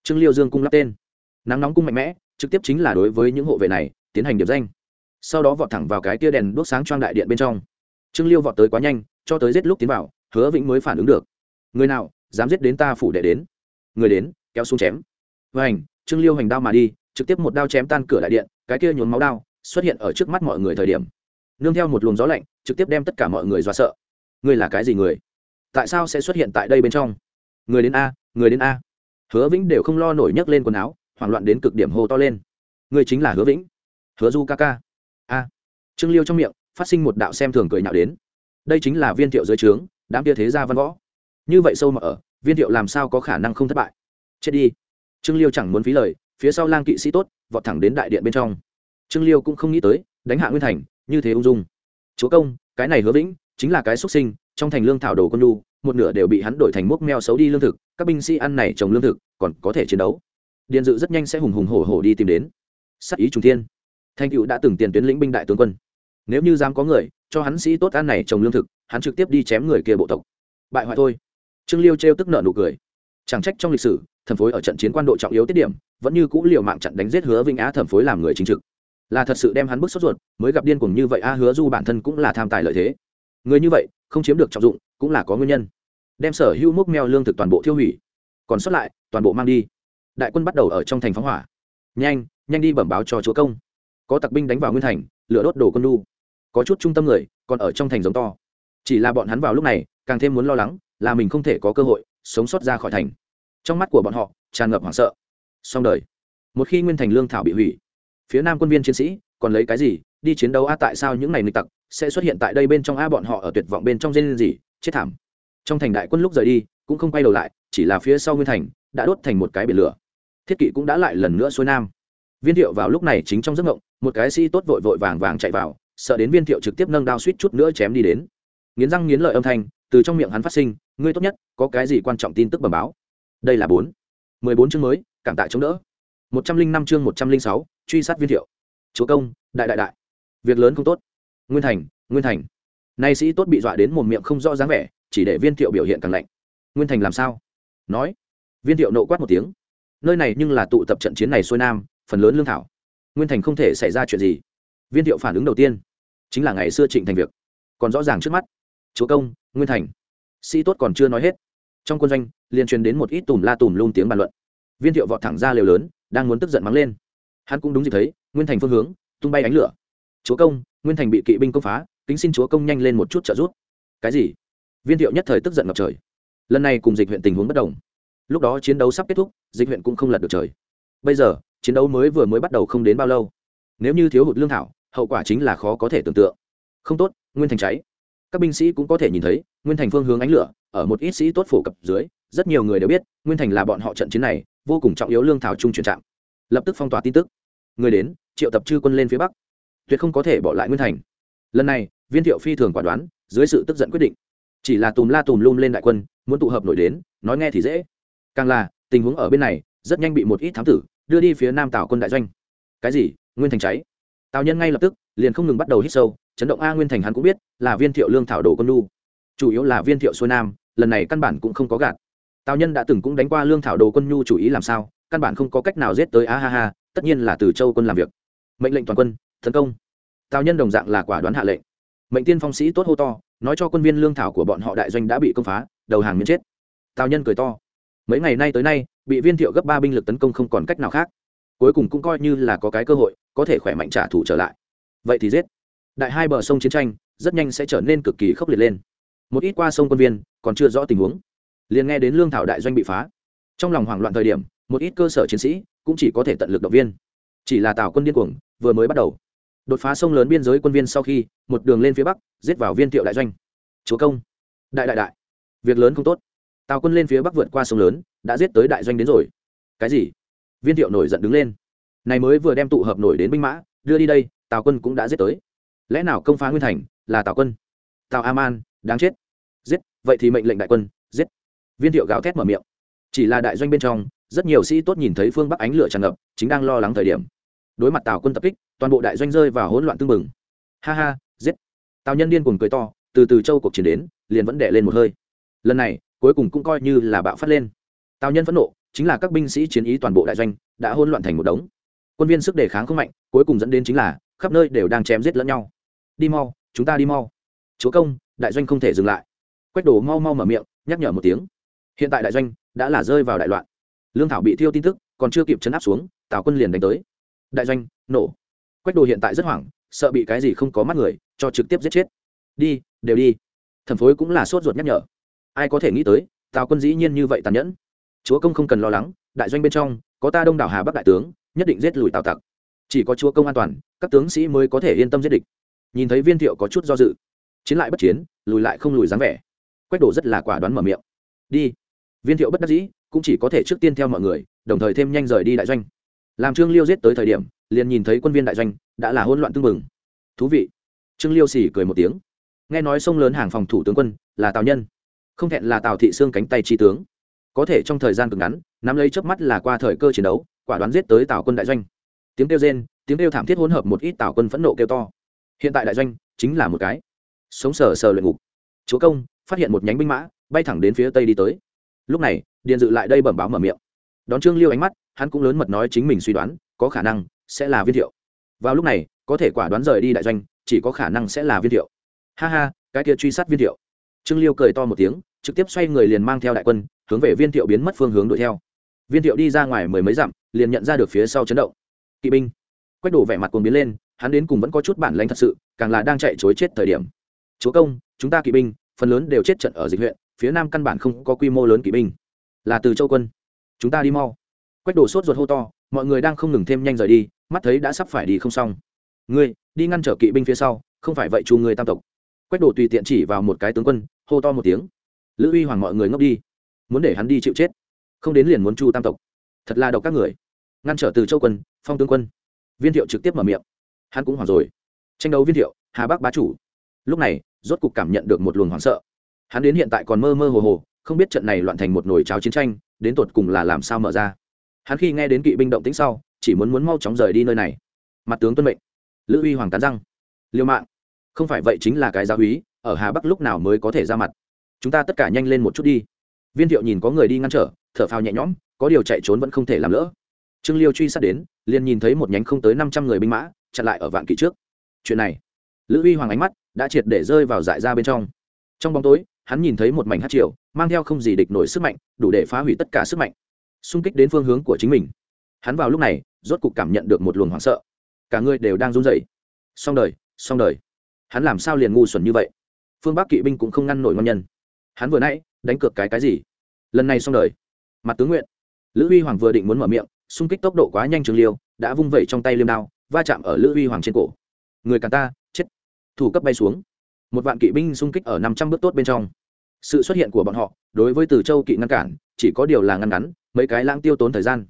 trương liêu dương cung lắp tên. Nắng nóng cung mạnh mẽ, trực tiếp chính là đối với những hộ vệ này, tiến hành điểm danh. Sau đó vọt thẳng vào cái tia đèn đốt sáng trang đại điện bên trong. Trương liêu vọt tới quá nhanh, cho tới giết lúc tiến vào, hứa vĩnh mới phản ứng được. Người nào dám giết đến ta phủ đệ đến. Người đến, kéo xuống chém. Và hành trương liêu hành đao mà đi, trực tiếp một đao chém tan cửa đại điện, cái kia nhốn máu đao xuất hiện ở trước mắt mọi người thời điểm. Nương theo một luồng gió lạnh, trực tiếp đem tất cả mọi người dọa sợ. Ngươi là cái gì người? Tại sao sẽ xuất hiện tại đây bên trong? Người đến a, người đến a. Hứa vĩnh đều không lo nổi nhấc lên quần áo, hoảng loạn đến cực điểm hô to lên. Người chính là hứa vĩnh. Hứa du ca ca. A. Trương liêu trong miệng, phát sinh một đạo xem thường cười nhạo đến. Đây chính là viên thiệu dưới trướng, đám kia thế gia văn võ như vậy sâu mà ở, viên thiệu làm sao có khả năng không thất bại? Chết đi. Trương liêu chẳng muốn phí lời, phía sau lang kỵ sĩ tốt, vọt thẳng đến đại điện bên trong. Trương liêu cũng không nghĩ tới, đánh hạ nguyên thành, như thế ung dung. Chúa công, cái này hứa vĩnh, chính là cái xuất sinh, trong thành lương thảo đồ quân lu một nửa đều bị hắn đổi thành mốc meo xấu đi lương thực, các binh sĩ ăn này trồng lương thực, còn có thể chiến đấu. Điện dự rất nhanh sẽ hùng hùng hổ hổ đi tìm đến. Sắc ý trung thiên. Thanh cựu đã từng tiền tuyến lĩnh binh đại tướng quân. Nếu như dám có người, cho hắn sĩ tốt ăn này trồng lương thực, hắn trực tiếp đi chém người kia bộ tộc. Bại hoại thôi trương liêu trêu tức nợ nụ cười. Chẳng trách trong lịch sử, thẩm phối ở trận chiến quan độ trọng yếu tiết điểm, vẫn như cũ liều mạng chặn đánh giết hứa vinh á thẩm phối làm người chính trực. Là thật sự đem hắn bức sốt ruột, mới gặp điên cuồng như vậy, a, hứa du bản thân cũng là tham tài lợi thế. Người như vậy, không chiếm được trọng dụng, cũng là có nguyên nhân. Đem sở hữu mốc meo lương thực toàn bộ thiêu hủy. Còn sót lại, toàn bộ mang đi. Đại quân bắt đầu ở trong thành phóng hỏa. Nhanh nhanh đi bẩm báo cho chúa công. Có tặc binh đánh vào nguyên thành, lửa đốt đồ quân lu có chút trung tâm người, còn ở trong thành giống to. Chỉ là bọn hắn vào lúc này, càng thêm muốn lo lắng là mình không thể có cơ hội sống sót ra khỏi thành. Trong mắt của bọn họ, tràn ngập hoảng sợ. Song đời. Một khi nguyên thành lương thảo bị hủy, phía nam quân viên chiến sĩ còn lấy cái gì? Đi chiến đấu a tại sao những ngày nghịch tặc sẽ xuất hiện tại đây bên trong a bọn họ ở tuyệt vọng bên trong dây gì? Chết thảm. Trong thành đại quân lúc rời đi, cũng không quay đầu lại, chỉ là phía sau nguyên thành đã đốt thành một cái biển lửa. Thiết kỵ cũng đã lại lần nữa xuôi nam. Viên thiệu vào lúc này chính trong giấc ngộng một cái sĩ tốt vội vội vàng vàng chạy vào, sợ đến viên thiệu trực tiếp nâng đao suýt chút nữa chém đi đến nghiến răng nghiến lợi âm thanh, từ trong miệng hắn phát sinh, ngươi tốt nhất, có cái gì quan trọng tin tức bẩm báo? Đây là bốn. Mười bốn chương mới, cảm tạ chống đỡ. Một trăm linh năm chương một trăm linh sáu, truy sát viên thiệu. Chúa công, đại đại đại. Việc lớn không tốt. Nguyên thành nguyên thành. Nay sĩ tốt bị dọa đến một miệng không rõ dáng vẻ, chỉ để viên thiệu biểu hiện càng lạnh. Nguyên thành làm sao? Nói. Viên thiệu nộ quát một tiếng. Nơi này nhưng là tụ tập trận chiến này xuôi nam, phần lớn lương thảo. Nguyên thành không thể xảy ra chuyện gì. Viên thiệu phản ứng đầu tiên chính là ngày xưa trịnh thành việc. Còn rõ ràng trước mắt chúa công, nguyên thành. Sĩ tốt còn chưa nói hết. Trong quân doanh, liền truyền đến một ít tùm la tùm luôn tiếng bàn luận. Viên thiệu vọt thẳng ra lều lớn, đang muốn tức giận mắng lên. Hắn cũng đúng dịp thấy, nguyên thành phương hướng, tung bay ánh lửa. Chúa công, nguyên thành bị kỵ binh công phá, kính xin chúa công nhanh lên một chút trợ giúp. Cái gì? Viên thiệu nhất thời tức giận ngập trời. Lần này cùng dịch huyện tình huống bất đồng. Lúc đó chiến đấu sắp kết thúc, dịch huyện cũng không lật được trời. Bây giờ, chiến đấu mới vừa mới bắt đầu không đến bao lâu. Nếu như thiếu hụt lương thảo, hậu quả chính là khó có thể tưởng tượng. Không tốt, nguyên thành cháy các binh sĩ cũng có thể nhìn thấy, nguyên thành phương hướng ánh lửa, ở một ít sĩ tốt phổ cập dưới, rất nhiều người đều biết, nguyên thành là bọn họ trận chiến này, vô cùng trọng yếu lương thảo trung chuyển trạm. Lập tức phong tỏa tin tức. Người đến, triệu tập chư quân lên phía bắc. Tuyệt không có thể bỏ lại nguyên thành. Lần này, viên thiệu phi thường quả đoán, dưới sự tức giận quyết định. Chỉ là tùm la tùm lum lên đại quân, muốn tụ hợp nổi đến, nói nghe thì dễ. Càng là, tình huống ở bên này, rất nhanh bị một ít thám tử, đưa đi phía nam tào quân đại doanh. Cái gì? Nguyên thành cháy. Tào nhân ngay lập tức, liền không ngừng bắt đầu hít sâu chấn động a nguyên thành hắn cũng biết, là viên thiệu lương thảo đồ quân lu chủ yếu là viên thiệu xuôi nam, lần này căn bản cũng không có gạt. Tào nhân đã từng cũng đánh qua lương thảo đồ quân nhu chủ ý làm sao, căn bản không có cách nào giết tới a ha ha, tất nhiên là từ châu quân làm việc. Mệnh lệnh toàn quân, tấn công. Tào nhân đồng dạng là quả đoán hạ lệnh. Mệnh tiên phong sĩ tốt hô to, nói cho quân viên lương thảo của bọn họ đại doanh đã bị công phá, đầu hàng miễn chết. Tào nhân cười to. Mấy ngày nay tới nay, bị viên thiệu gấp ba binh lực tấn công không còn cách nào khác. Cuối cùng cũng coi như là có cái cơ hội, có thể khỏe mạnh trả thù trở lại. Vậy thì giết đại hai bờ sông chiến tranh rất nhanh sẽ trở nên cực kỳ khốc liệt lên. Một ít qua sông quân viên còn chưa rõ tình huống, liền nghe đến lương thảo đại doanh bị phá. Trong lòng hoảng loạn thời điểm, một ít cơ sở chiến sĩ cũng chỉ có thể tận lực động viên. Chỉ là tào quân điên cuồng, vừa mới bắt đầu. Đột phá sông lớn biên giới quân viên sau khi, một đường lên phía bắc, giết vào viên thiệu đại doanh. Chúa công! Đại đại đại! Việc lớn không tốt. Tào quân lên phía bắc vượt qua sông lớn, đã giết tới đại doanh đến rồi. Cái gì? Viên thiệu nổi giận đứng lên. Này mới vừa đem tụ hợp nổi đến binh mã, đưa đi đây, tào quân cũng đã giết tới lẽ nào công phá nguyên thành là tào quân? Tào a man đáng chết. Giết, vậy thì mệnh lệnh đại quân, giết. Viên thiệu gào thét mở miệng. Chỉ là đại doanh bên trong, rất nhiều sĩ tốt nhìn thấy phương bắc ánh lửa tràn ngập, chính đang lo lắng thời điểm. Đối mặt tào quân tập kích, toàn bộ đại doanh rơi vào hỗn loạn tương mừng ha ha, giết. Tào nhân điên cùng cười to, từ từ châu cuộc chiến đến, liền vẫn đẻ lên một hơi. Lần này, cuối cùng cũng coi như là bạo phát lên. Tào nhân phẫn nộ, chính là các binh sĩ chiến ý toàn bộ đại doanh đã hỗn loạn thành một đống. Quân viên sức đề kháng không mạnh, cuối cùng dẫn đến chính là khắp nơi đều đang chém giết lẫn nhau đi mau, chúng ta đi mau. Chúa công, đại doanh không thể dừng lại. Quách đồ mau mau mở miệng, nhắc nhở một tiếng. Hiện tại đại doanh đã là rơi vào đại loạn. Lương thảo bị thiêu tin tức, còn chưa kịp chấn áp xuống, tào quân liền đánh tới. Đại doanh, nổ. Quách đồ hiện tại rất hoảng, sợ bị cái gì không có mắt người, cho trực tiếp giết chết. Đi, đều đi. Thần phối cũng là sốt ruột nhắc nhở. Ai có thể nghĩ tới, tào quân dĩ nhiên như vậy tàn nhẫn. Chúa công không cần lo lắng, đại doanh bên trong, có ta đông đảo hà bắc đại tướng, nhất định giết lùi tào tặc. Chỉ có chúa công an toàn, các tướng sĩ mới có thể yên tâm giết địch nhìn thấy viên thiệu có chút do dự. Chiến lại bất chiến, lùi lại không lùi dáng vẻ. Quách đổ rất là quả đoán mở miệng. Đi. Viên thiệu bất đắc dĩ, cũng chỉ có thể trước tiên theo mọi người, đồng thời thêm nhanh rời đi đại doanh. Làm trương liêu giết tới thời điểm, liền nhìn thấy quân viên đại doanh đã là hỗn loạn tưng bừng. Thú vị. Trương liêu xỉ cười một tiếng. Nghe nói sông lớn hàng phòng thủ tướng quân là tào nhân. Không thẹn là tào thị xương cánh tay tri tướng. Có thể trong thời gian cực ngắn, nắm lấy chớp mắt là qua thời cơ chiến đấu, quả đoán giết tới tào quân đại doanh. Tiếng kêu rên, tiếng kêu thảm thiết hỗn hợp một ít tào quân phẫn nộ kêu to hiện tại đại doanh chính là một cái. Sống sờ sờ luyện ngục. Chúa công, phát hiện một nhánh binh mã, bay thẳng đến phía tây đi tới. Lúc này, điện dự lại đây bẩm báo mở miệng. Đón trương liêu ánh mắt, hắn cũng lớn mật nói chính mình suy đoán, có khả năng sẽ là viên thiệu. Vào lúc này, có thể quả đoán rời đi đại doanh, chỉ có khả năng sẽ là viên thiệu. Ha ha, cái kia truy sát viên thiệu. Trương liêu cười to một tiếng, trực tiếp xoay người liền mang theo đại quân, hướng về viên thiệu biến mất phương hướng đuổi theo. Viên thiệu đi ra ngoài mười mấy dặm, liền nhận ra được phía sau chấn động. Kỵ binh. Quách đổ vẻ mặt cuồng biến lên hắn đến cùng vẫn có chút bản lãnh thật sự, càng là đang chạy chối chết thời điểm. Chúa công, chúng ta kỵ binh, phần lớn đều chết trận ở dịch huyện, phía nam căn bản không có quy mô lớn kỵ binh. Là từ châu quân. Chúng ta đi mau. Quách đổ sốt ruột hô to, mọi người đang không ngừng thêm nhanh rời đi, mắt thấy đã sắp phải đi không xong. Ngươi, đi ngăn trở kỵ binh phía sau, không phải vậy chu người tam tộc. Quách đổ tùy tiện chỉ vào một cái tướng quân, hô to một tiếng. Lữ uy hoàng mọi người ngốc đi. Muốn để hắn đi chịu chết. Không đến liền muốn chu tam tộc. Thật là độc các người. Ngăn trở từ châu quân, phong tướng quân. Viên thiệu trực tiếp mở miệng hắn cũng hoảng rồi. Tranh đấu viên thiệu hà bắc bá chủ. Lúc này, rốt cục cảm nhận được một luồng hoảng sợ. Hắn đến hiện tại còn mơ mơ hồ hồ, không biết trận này loạn thành một nồi cháo chiến tranh, đến tột cùng là làm sao mở ra. Hắn khi nghe đến kỵ binh động tĩnh sau, chỉ muốn muốn mau chóng rời đi nơi này. Mặt tướng tuân mệnh. Lữ uy hoàng tán răng. Liêu mạng. Không phải vậy chính là cái gia úy ở hà bắc lúc nào mới có thể ra mặt? Chúng ta tất cả nhanh lên một chút đi. Viên thiệu nhìn có người đi ngăn trở, thở phào nhẹ nhõm, có điều chạy trốn vẫn không thể làm lỡ. Trương liêu truy sát đến, liền nhìn thấy một nhánh không tới năm trăm người binh mã chặn lại ở vạn kỵ trước. Chuyện này, lữ Huy hoàng ánh mắt đã triệt để rơi vào dại ra bên trong. Trong bóng tối, hắn nhìn thấy một mảnh hát triều, mang theo không gì địch nổi sức mạnh, đủ để phá hủy tất cả sức mạnh, xung kích đến phương hướng của chính mình. Hắn vào lúc này, rốt cục cảm nhận được một luồng hoảng sợ. Cả người đều đang run rẩy. Xong đời xong đời. Hắn làm sao liền ngu xuẩn như vậy? Phương bắc kỵ binh cũng không ngăn nổi ngon nhân. Hắn vừa nãy, đánh cược cái cái gì? Lần này xong đời. Mặt tướng nguyện. Lữ huy hoàng vừa định muốn mở miệng, xung kích tốc độ quá nhanh trường liêu, đã vung vẩy trong tay liêm đao va chạm ở lữ huy hoàng trên cổ. Người cả ta, chết. Thủ cấp bay xuống. Một vạn kỵ binh xung kích ở năm trăm bước tốt bên trong. Sự xuất hiện của bọn họ, đối với từ châu kỵ ngăn cản, chỉ có điều là ngăn ngắn, mấy cái lãng tiêu tốn thời gian.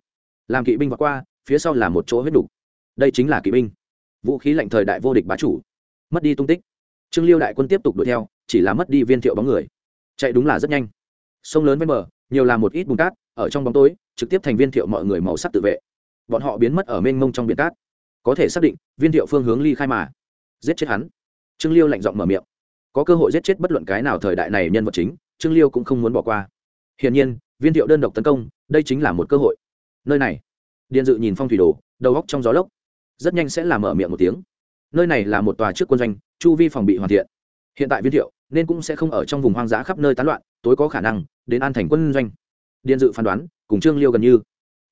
Làm kỵ binh vượt qua, phía sau là một chỗ huyết đủ. đây chính là kỵ binh. Vũ khí lạnh thời đại vô địch bá chủ. Mất đi tung tích. Trương liêu đại quân tiếp tục đuổi theo, chỉ là mất đi viên thiệu bóng người. Chạy đúng là rất nhanh. Sông lớn ven bờ, nhiều là một ít bùn cát, ở trong bóng tối, trực tiếp thành viên thiệu mọi người màu sắc tự vệ. Bọn họ biến mất ở mênh mông trong biển cát có thể xác định viên thiệu phương hướng ly khai mà. Giết chết hắn. Trương liêu lạnh giọng mở miệng. Có cơ hội giết chết bất luận cái nào thời đại này nhân vật chính, trương liêu cũng không muốn bỏ qua. Hiển nhiên, viên thiệu đơn độc tấn công, đây chính là một cơ hội. Nơi này. Điện dự nhìn phong thủy đồ, đầu góc trong gió lốc. Rất nhanh sẽ làm mở miệng một tiếng. Nơi này là một tòa trước quân doanh, chu vi phòng bị hoàn thiện. Hiện tại viên thiệu nên cũng sẽ không ở trong vùng hoang dã khắp nơi tán loạn, tối có khả năng đến an thành quân doanh. Điện dự phán đoán, cùng trương liêu gần như.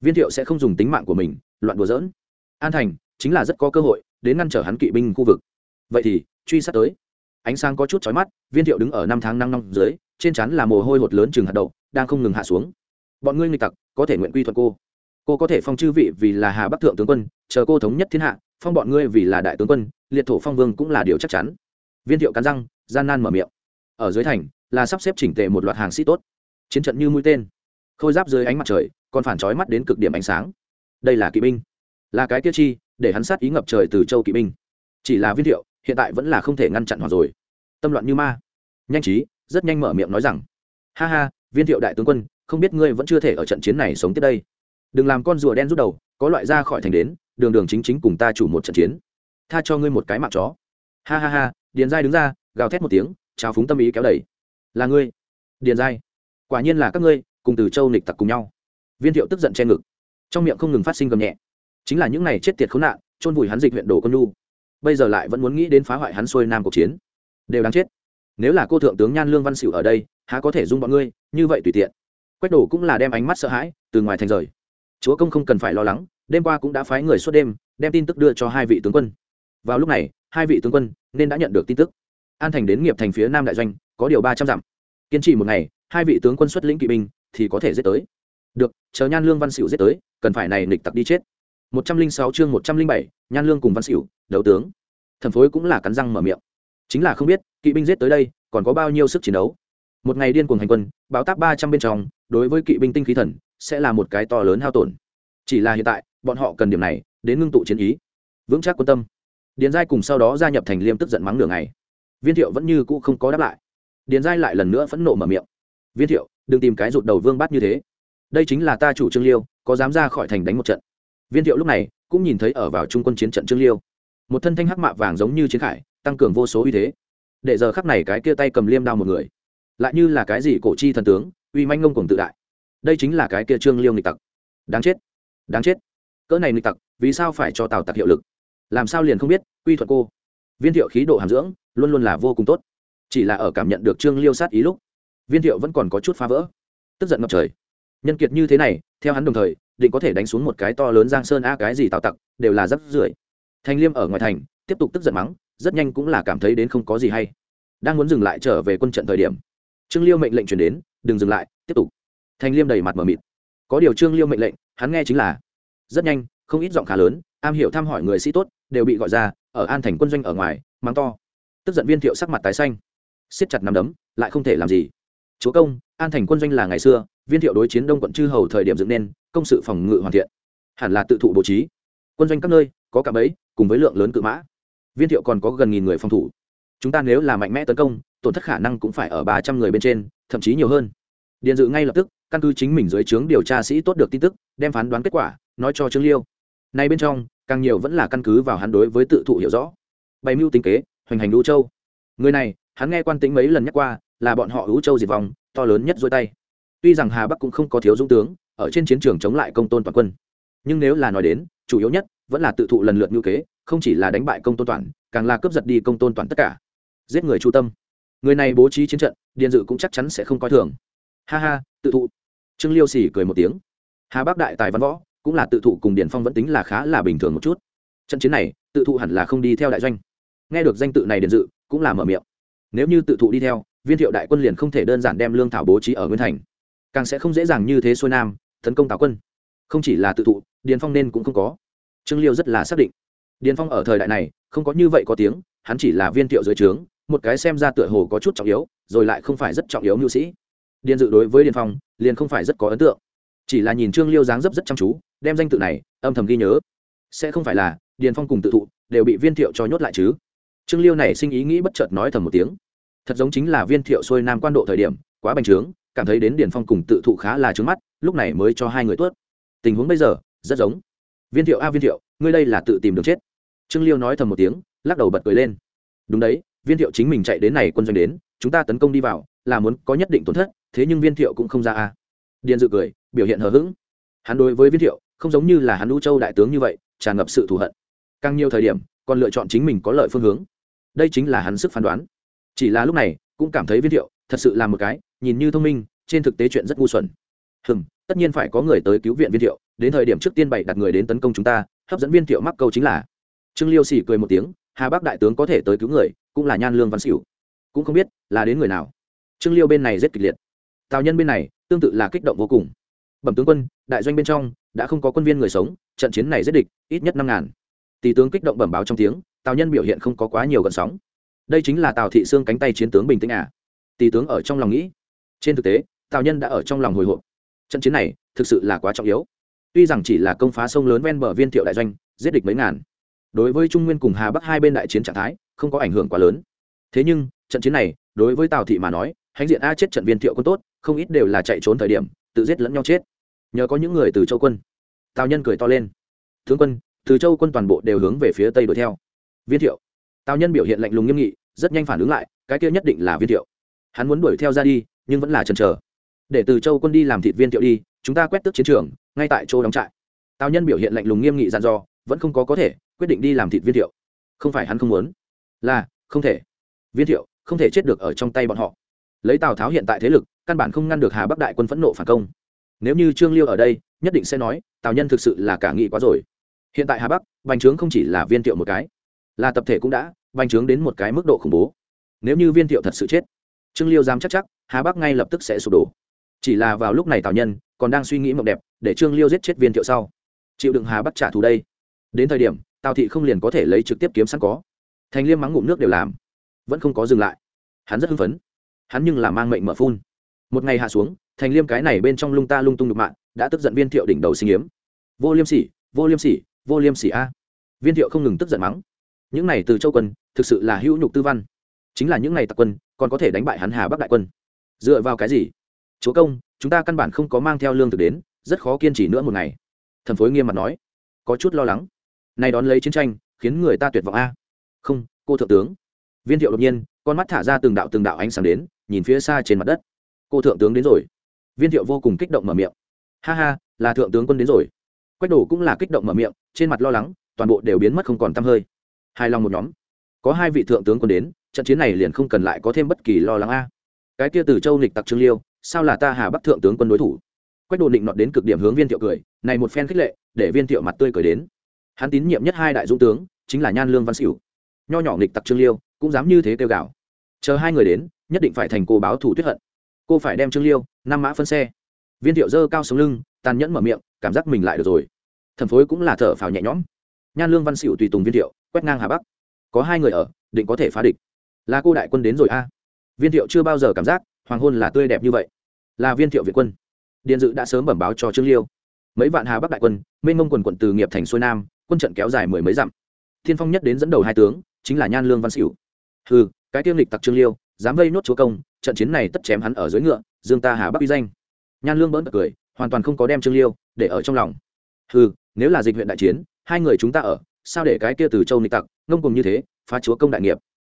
Viên thiệu sẽ không dùng tính mạng của mình, loạn đùa dỡn an thành chính là rất có cơ hội đến ngăn trở hắn kỵ binh khu vực. Vậy thì, truy sát tới. Ánh sáng có chút chói mắt, viên thiệu đứng ở năm tháng năm năm dưới, trên chắn là mồ hôi hột lớn chừng hạt đậu, đang không ngừng hạ xuống. Bọn ngươi nghịch tặc, có thể nguyện quy thuận cô. Cô có thể phong chư vị vì là hà bắc thượng tướng quân, chờ cô thống nhất thiên hạ, phong bọn ngươi vì là đại tướng quân, liệt thổ phong vương cũng là điều chắc chắn. Viên thiệu cắn răng, gian nan mở miệng. Ở dưới thành, là sắp xếp chỉnh tề một loạt hàng sĩ tốt. Chiến trận như mũi tên. Khôi giáp dưới ánh mặt trời, còn phản trói mắt đến cực điểm ánh sáng. Đây là kỵ binh. Là cái tiêu chi để hắn sát ý ngập trời từ châu kỵ binh. Chỉ là viên thiệu, hiện tại vẫn là không thể ngăn chặn hoặc rồi. Tâm loạn như ma. Nhanh trí rất nhanh mở miệng nói rằng, ha ha, viên thiệu đại tướng quân, không biết ngươi vẫn chưa thể ở trận chiến này sống tiếp đây. Đừng làm con rùa đen rút đầu, có loại ra khỏi thành đến, đường đường chính chính cùng ta chủ một trận chiến. Tha cho ngươi một cái mạng chó. Ha ha ha, điền giai đứng ra, gào thét một tiếng trào phúng tâm ý kéo đẩy. Là ngươi. Điền giai, quả nhiên là các ngươi, cùng từ châu nịch tặc cùng nhau. Viên thiệu tức giận che ngực, trong miệng không ngừng phát sinh gầm nhẹ chính là những này chết tiệt khốn nạn, chôn vùi hắn dịch huyện đồ con nu bây giờ lại vẫn muốn nghĩ đến phá hoại hắn xuôi nam cuộc chiến. Đều đáng chết. Nếu là cô thượng tướng nhan lương văn xỉu ở đây, há có thể dung bọn ngươi, như vậy tùy tiện. Quách đổ cũng là đem ánh mắt sợ hãi từ ngoài thành rời. Chúa công không cần phải lo lắng, đêm qua cũng đã phái người suốt đêm, đem tin tức đưa cho hai vị tướng quân. Vào lúc này, hai vị tướng quân nên đã nhận được tin tức. An thành đến nghiệp thành phía nam đại doanh, có điều ba trăm dặm. Kiên trì một ngày, hai vị tướng quân xuất lĩnh kỵ binh thì có thể giết tới. Được, chờ nhan lương văn xỉu giết tới, cần phải này nịch tặc đi chết một trăm linh sáu chương một trăm linh bảy, nhan lương cùng văn xỉu đấu tướng. Thần phối cũng là cắn răng mở miệng. Chính là không biết, kỵ binh giết tới đây, còn có bao nhiêu sức chiến đấu? Một ngày điên cuồng hành quân báo tác ba trăm bên trong, đối với kỵ binh tinh khí thần, sẽ là một cái to lớn hao tổn. Chỉ là hiện tại, bọn họ cần điểm này, đến ngưng tụ chiến ý. Vững chắc quân tâm. Điền giai cùng sau đó gia nhập thành liêm tức giận mắng nửa ngày. Viên thiệu vẫn như cũ không có đáp lại. Điền giai lại lần nữa phẫn nộ mở miệng. Viên thiệu, đừng tìm cái rụt đầu vương bát như thế. Đây chính là ta chủ trương liêu, có dám ra khỏi thành đánh một trận viên thiệu lúc này cũng nhìn thấy ở vào trung quân chiến trận trương liêu. Một thân thanh hắc mạ vàng giống như chiến khải, tăng cường vô số uy thế. Để giờ khắc này cái kia tay cầm liêm đao một người, lại như là cái gì cổ chi thần tướng, uy manh ngông cùng tự đại. Đây chính là cái kia trương liêu nghịch tặc. Đáng chết đáng chết. Cỡ này nghịch tặc, vì sao phải cho tào tặc hiệu lực? Làm sao liền không biết, quy thuật cô. Viên thiệu khí độ hàm dưỡng, luôn luôn là vô cùng tốt. Chỉ là ở cảm nhận được trương liêu sát ý lúc, viên thiệu vẫn còn có chút phá vỡ. Tức giận ngập trời nhân kiệt như thế này, theo hắn đồng thời, định có thể đánh xuống một cái to lớn giang sơn a cái gì tào tặc, đều là rất rưởi. Thanh liêm ở ngoài thành, tiếp tục tức giận mắng, rất nhanh cũng là cảm thấy đến không có gì hay. Đang muốn dừng lại trở về quân trận thời điểm, trương liêu mệnh lệnh truyền đến, đừng dừng lại, tiếp tục. Thanh liêm đầy mặt mờ mịt. Có điều trương liêu mệnh lệnh, hắn nghe chính là, rất nhanh, không ít giọng khá lớn, am hiểu thăm hỏi người sĩ tốt, đều bị gọi ra, ở an thành quân doanh ở ngoài, mắng to. Tức giận viên thiệu sắc mặt tái xanh. Siết chặt nắm đấm, lại không thể làm gì chúa công, an thành quân doanh là ngày xưa, viên thiệu đối chiến đông quận chư hầu thời điểm dựng nên, công sự phòng ngự hoàn thiện. Hẳn là tự thụ bố trí. Quân doanh các nơi, có cả bấy cùng với lượng lớn cự mã. Viên thiệu còn có gần nghìn người phòng thủ. Chúng ta nếu là mạnh mẽ tấn công, tổn thất khả năng cũng phải ở ba trăm người bên trên, thậm chí nhiều hơn. Điện dự ngay lập tức, căn cứ chính mình dưới trướng điều tra sĩ tốt được tin tức, đem phán đoán kết quả, nói cho trương liêu. Nay bên trong, càng nhiều vẫn là căn cứ vào hắn đối với tự thụ hiểu rõ. Bày mưu tính kế, hoành hành đu châu. Người này, hắn nghe quan tĩnh mấy lần nhắc qua là bọn họ hữu châu diệt vong, to lớn nhất dôi tay. Tuy rằng hà bắc cũng không có thiếu dũng tướng, ở trên chiến trường chống lại công tôn toàn quân. Nhưng nếu là nói đến, chủ yếu nhất vẫn là tự thụ lần lượt ngữ kế, không chỉ là đánh bại công tôn toàn, càng là cướp giật đi công tôn toàn tất cả. Giết người chu tâm. Người này bố trí chiến trận điện dự cũng chắc chắn sẽ không coi thường. Ha ha, tự thụ. Trương liêu xỉ cười một tiếng. Hà bắc đại tài văn võ, cũng là tự thụ cùng điền phong vẫn tính là khá là bình thường một chút. Trận chiến này, tự thụ hẳn là không đi theo đại doanh. Nghe được danh tự này điền dự, cũng là mở miệng. Nếu như tự thụ đi theo viên thiệu đại quân liền không thể đơn giản đem lương thảo bố trí ở nguyên thành. Càng sẽ không dễ dàng như thế xuôi nam, tấn công tào quân. Không chỉ là tự thụ, điền phong nên cũng không có. Trương liêu rất là xác định. Điền phong ở thời đại này, không có như vậy có tiếng, hắn chỉ là viên thiệu dưới trướng, một cái xem ra tựa hồ có chút trọng yếu, rồi lại không phải rất trọng yếu mưu sĩ. Điền dự đối với điền phong, liền không phải rất có ấn tượng. Chỉ là nhìn trương liêu dáng dấp rất chăm chú, đem danh tự này, âm thầm ghi nhớ. Sẽ không phải là, điền phong cùng tự thụ, đều bị viên thiệu cho nhốt lại chứ. Trương liêu này sinh ý nghĩ bất chợt nói thầm một tiếng thật giống chính là viên thiệu xuôi nam quan độ thời điểm, quá bành trướng, cảm thấy đến điền phong cùng tự thụ khá là trướng mắt, lúc này mới cho hai người tuốt. Tình huống bây giờ, rất giống. Viên thiệu a, viên thiệu, ngươi đây là tự tìm đường chết. Trương liêu nói thầm một tiếng, lắc đầu bật cười lên. Đúng đấy, viên thiệu chính mình chạy đến này quân doanh đến, chúng ta tấn công đi vào, là muốn có nhất định tổn thất, thế nhưng viên thiệu cũng không ra a. Điền dự cười, biểu hiện hờ hững. Hắn đối với viên thiệu, không giống như là hắn lũ châu đại tướng như vậy, tràn ngập sự thù hận. Càng nhiều thời điểm, còn lựa chọn chính mình có lợi phương hướng. Đây chính là hắn sức phán đoán chỉ là lúc này, cũng cảm thấy viên thiệu, thật sự là một cái, nhìn như thông minh, trên thực tế chuyện rất ngu xuẩn. Hừm, tất nhiên phải có người tới cứu viện viên thiệu, đến thời điểm trước tiên bảy đặt người đến tấn công chúng ta, hấp dẫn viên thiệu mắc câu chính là. Trương liêu xỉ cười một tiếng, hà bắc đại tướng có thể tới cứu người, cũng là nhan lương văn xỉu. Cũng không biết, là đến người nào. Trương liêu bên này rất kịch liệt. Tào nhân bên này, tương tự là kích động vô cùng. Bẩm tướng quân, đại doanh bên trong, đã không có quân viên người sống, trận chiến này giết địch, ít nhất năm ngàn. Tỷ tướng kích động bẩm báo trong tiếng, tào nhân biểu hiện không có quá nhiều gần sóng đây chính là tào thị xương cánh tay chiến tướng bình tĩnh à. Tỷ tướng ở trong lòng nghĩ. Trên thực tế, tào nhân đã ở trong lòng hồi hộp. Trận chiến này, thực sự là quá trọng yếu. Tuy rằng chỉ là công phá sông lớn ven bờ viên thiệu đại doanh, giết địch mấy ngàn. Đối với trung nguyên cùng hà bắc hai bên đại chiến trạng thái, không có ảnh hưởng quá lớn. Thế nhưng, trận chiến này, đối với tào thị mà nói, hãnh diện a chết trận viên thiệu quân tốt, không ít đều là chạy trốn thời điểm, tự giết lẫn nhau chết. Nhờ có những người từ châu quân. Tào nhân cười to lên. Tướng quân, từ châu quân toàn bộ đều hướng về phía tây đuổi theo. Viên thiệu tào nhân biểu hiện lạnh lùng nghiêm nghị, rất nhanh phản ứng lại, cái kia nhất định là viên thiệu. Hắn muốn đuổi theo ra đi, nhưng vẫn là chần chờ. Để từ châu quân đi làm thịt viên thiệu đi, chúng ta quét tước chiến trường, ngay tại chỗ đóng trại. Tào nhân biểu hiện lạnh lùng nghiêm nghị dặn dò, vẫn không có có thể, quyết định đi làm thịt viên thiệu. Không phải hắn không muốn. Là, không thể. Viên thiệu, không thể chết được ở trong tay bọn họ. Lấy tào tháo hiện tại thế lực, căn bản không ngăn được hà bắc đại quân phẫn nộ phản công. Nếu như trương liêu ở đây, nhất định sẽ nói, tào nhân thực sự là cả nghị quá rồi. Hiện tại hà bắc, bành trướng không chỉ là viên thiệu một cái, là tập thể cũng đã bành trướng đến một cái mức độ khủng bố. Nếu như viên thiệu thật sự chết, trương liêu dám chắc chắc, hà bắc ngay lập tức sẽ sụp đổ. Chỉ là vào lúc này tào nhân còn đang suy nghĩ mộng đẹp, để trương liêu giết chết viên thiệu sau. Chịu đựng hà bắc trả thù đây. Đến thời điểm, tào thị không liền có thể lấy trực tiếp kiếm sẵn có. Thành liêm mắng ngụm nước đều làm, vẫn không có dừng lại. Hắn rất hưng phấn. Hắn nhưng là mang mệnh mở phun. Một ngày hạ xuống, thành liêm cái này bên trong lung ta lung tung đục mạng đã tức giận viên thiệu đỉnh đầu sinh hiếm vô liêm sỉ, vô liêm sỉ, vô liêm sỉ a. Viên thiệu không ngừng tức giận mắng những này từ châu quân, thực sự là hữu nhục tư văn. Chính là những này tặc quân, còn có thể đánh bại hắn hà bắc đại quân. Dựa vào cái gì? Chúa công, chúng ta căn bản không có mang theo lương thực đến, rất khó kiên trì nữa một ngày. Thần phối nghiêm mặt nói. Có chút lo lắng. Nay đón lấy chiến tranh, khiến người ta tuyệt vọng a. Không, cô thượng tướng. Viên thiệu đột nhiên, con mắt thả ra từng đạo từng đạo ánh sáng đến, nhìn phía xa trên mặt đất. Cô thượng tướng đến rồi. Viên thiệu vô cùng kích động mở miệng. Ha ha, là thượng tướng quân đến rồi. Quách đổ cũng là kích động mở miệng, trên mặt lo lắng, toàn bộ đều biến mất không còn t hơi hài lòng một nhóm. Có hai vị thượng tướng quân đến, trận chiến này liền không cần lại có thêm bất kỳ lo lắng a. Cái kia từ châu nghịch tặc trương liêu, sao là ta hà bắc thượng tướng quân đối thủ? Quách đồ định nọt đến cực điểm hướng viên thiệu cười, này một phen khích lệ, để viên thiệu mặt tươi cười đến. Hắn tín nhiệm nhất hai đại dũng tướng, chính là nhan lương văn xỉu nho nhỏ nghịch tặc trương liêu, cũng dám như thế kêu gào. Chờ hai người đến, nhất định phải thành cô báo thủ tuyết hận. Cô phải đem trương liêu năm mã phân xe. Viên thiệu dơ cao sống lưng, tàn nhẫn mở miệng, cảm giác mình lại được rồi. Thần phối cũng là thở phào nhẹ nhõm nhan lương văn xỉu tùy tùng viên thiệu, quét ngang hà bắc. Có hai người ở, định có thể phá địch. Là cô đại quân đến rồi a. Viên thiệu chưa bao giờ cảm giác, hoàng hôn là tươi đẹp như vậy. Là viên thiệu việt quân. Điện dự đã sớm bẩm báo cho trương liêu. Mấy vạn hà bắc đại quân, mênh mông quần quận từ nghiệp thành xuôi nam, quân trận kéo dài mười mấy dặm. Thiên phong nhất đến dẫn đầu hai tướng, chính là nhan lương văn xỉu hừ, cái tiêm lịch tặc trương liêu, dám vây nốt chúa công, trận chiến này tất chém hắn ở dưới ngựa, dương ta hà bắc uy danh. Nhan lương bỡn cười, hoàn toàn không có đem trương liêu để ở trong lòng. Hừ, nếu là dịch huyện đại chiến hai người chúng ta ở, sao để cái kia từ châu nịch tặc, ngông cùng như thế, phá chúa công đại nghiệp?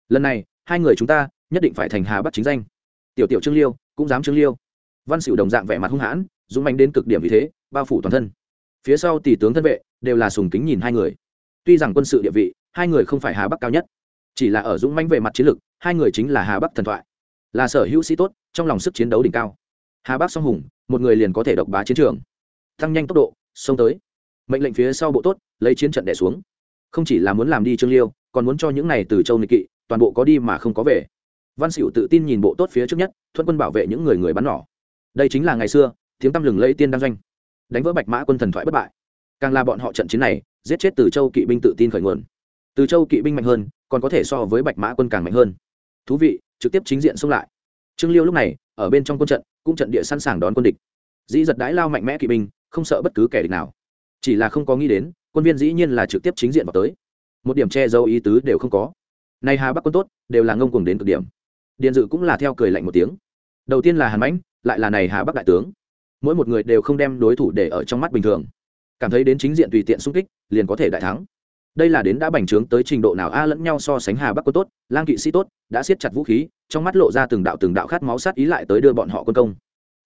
Lần này, hai người chúng ta nhất định phải thành hà bắc chính danh. Tiểu tiểu trương liêu, cũng dám trương liêu. Văn xỉu đồng dạng vẻ mặt hung hãn, dũng mạnh đến cực điểm vì thế, bao phủ toàn thân. Phía sau tỷ tướng thân vệ đều là sùng kính nhìn hai người. Tuy rằng quân sự địa vị, hai người không phải hà bắc cao nhất, chỉ là ở dũng manh về mặt chiến lược, hai người chính là hà bắc thần thoại. Là sở hữu sĩ tốt, trong lòng sức chiến đấu đỉnh cao. Hà bắc song hùng, một người liền có thể độc bá chiến trường. Tăng nhanh tốc độ, xông tới mệnh lệnh phía sau bộ tốt, lấy chiến trận đẻ xuống. Không chỉ là muốn làm đi trương liêu, còn muốn cho những này từ châu nịch kỵ, toàn bộ có đi mà không có về. Văn xỉu tự tin nhìn bộ tốt phía trước nhất, thuận quân bảo vệ những người người bắn nỏ. Đây chính là ngày xưa, tiếng tăm lừng lẫy tiên đăng doanh. Đánh vỡ bạch mã quân thần thoại bất bại. Càng là bọn họ trận chiến này, giết chết từ châu kỵ binh tự tin khởi nguồn. Từ châu kỵ binh mạnh hơn, còn có thể so với bạch mã quân càng mạnh hơn. Thú vị, trực tiếp chính diện xông lại. Trương liêu lúc này, ở bên trong quân trận, cũng trận địa sẵn sàng đón quân địch. Dĩ giật đái lao mạnh mẽ kỵ binh, không sợ bất cứ kẻ địch nào chỉ là không có nghĩ đến, quân viên dĩ nhiên là trực tiếp chính diện vào tới. Một điểm che giấu ý tứ đều không có. Nay hà bắc quân tốt, đều là ngông cuồng đến cực điểm. Điện dự cũng là theo cười lạnh một tiếng. Đầu tiên là hàn mãnh, lại là này hà bắc đại tướng. Mỗi một người đều không đem đối thủ để ở trong mắt bình thường. Cảm thấy đến chính diện tùy tiện xung kích, liền có thể đại thắng. Đây là đến đã bành trướng tới trình độ nào a lẫn nhau so sánh hà bắc quân tốt, lang kỵ sĩ tốt, đã siết chặt vũ khí, trong mắt lộ ra từng đạo từng đạo khát máu sát ý lại tới đưa bọn họ quân công.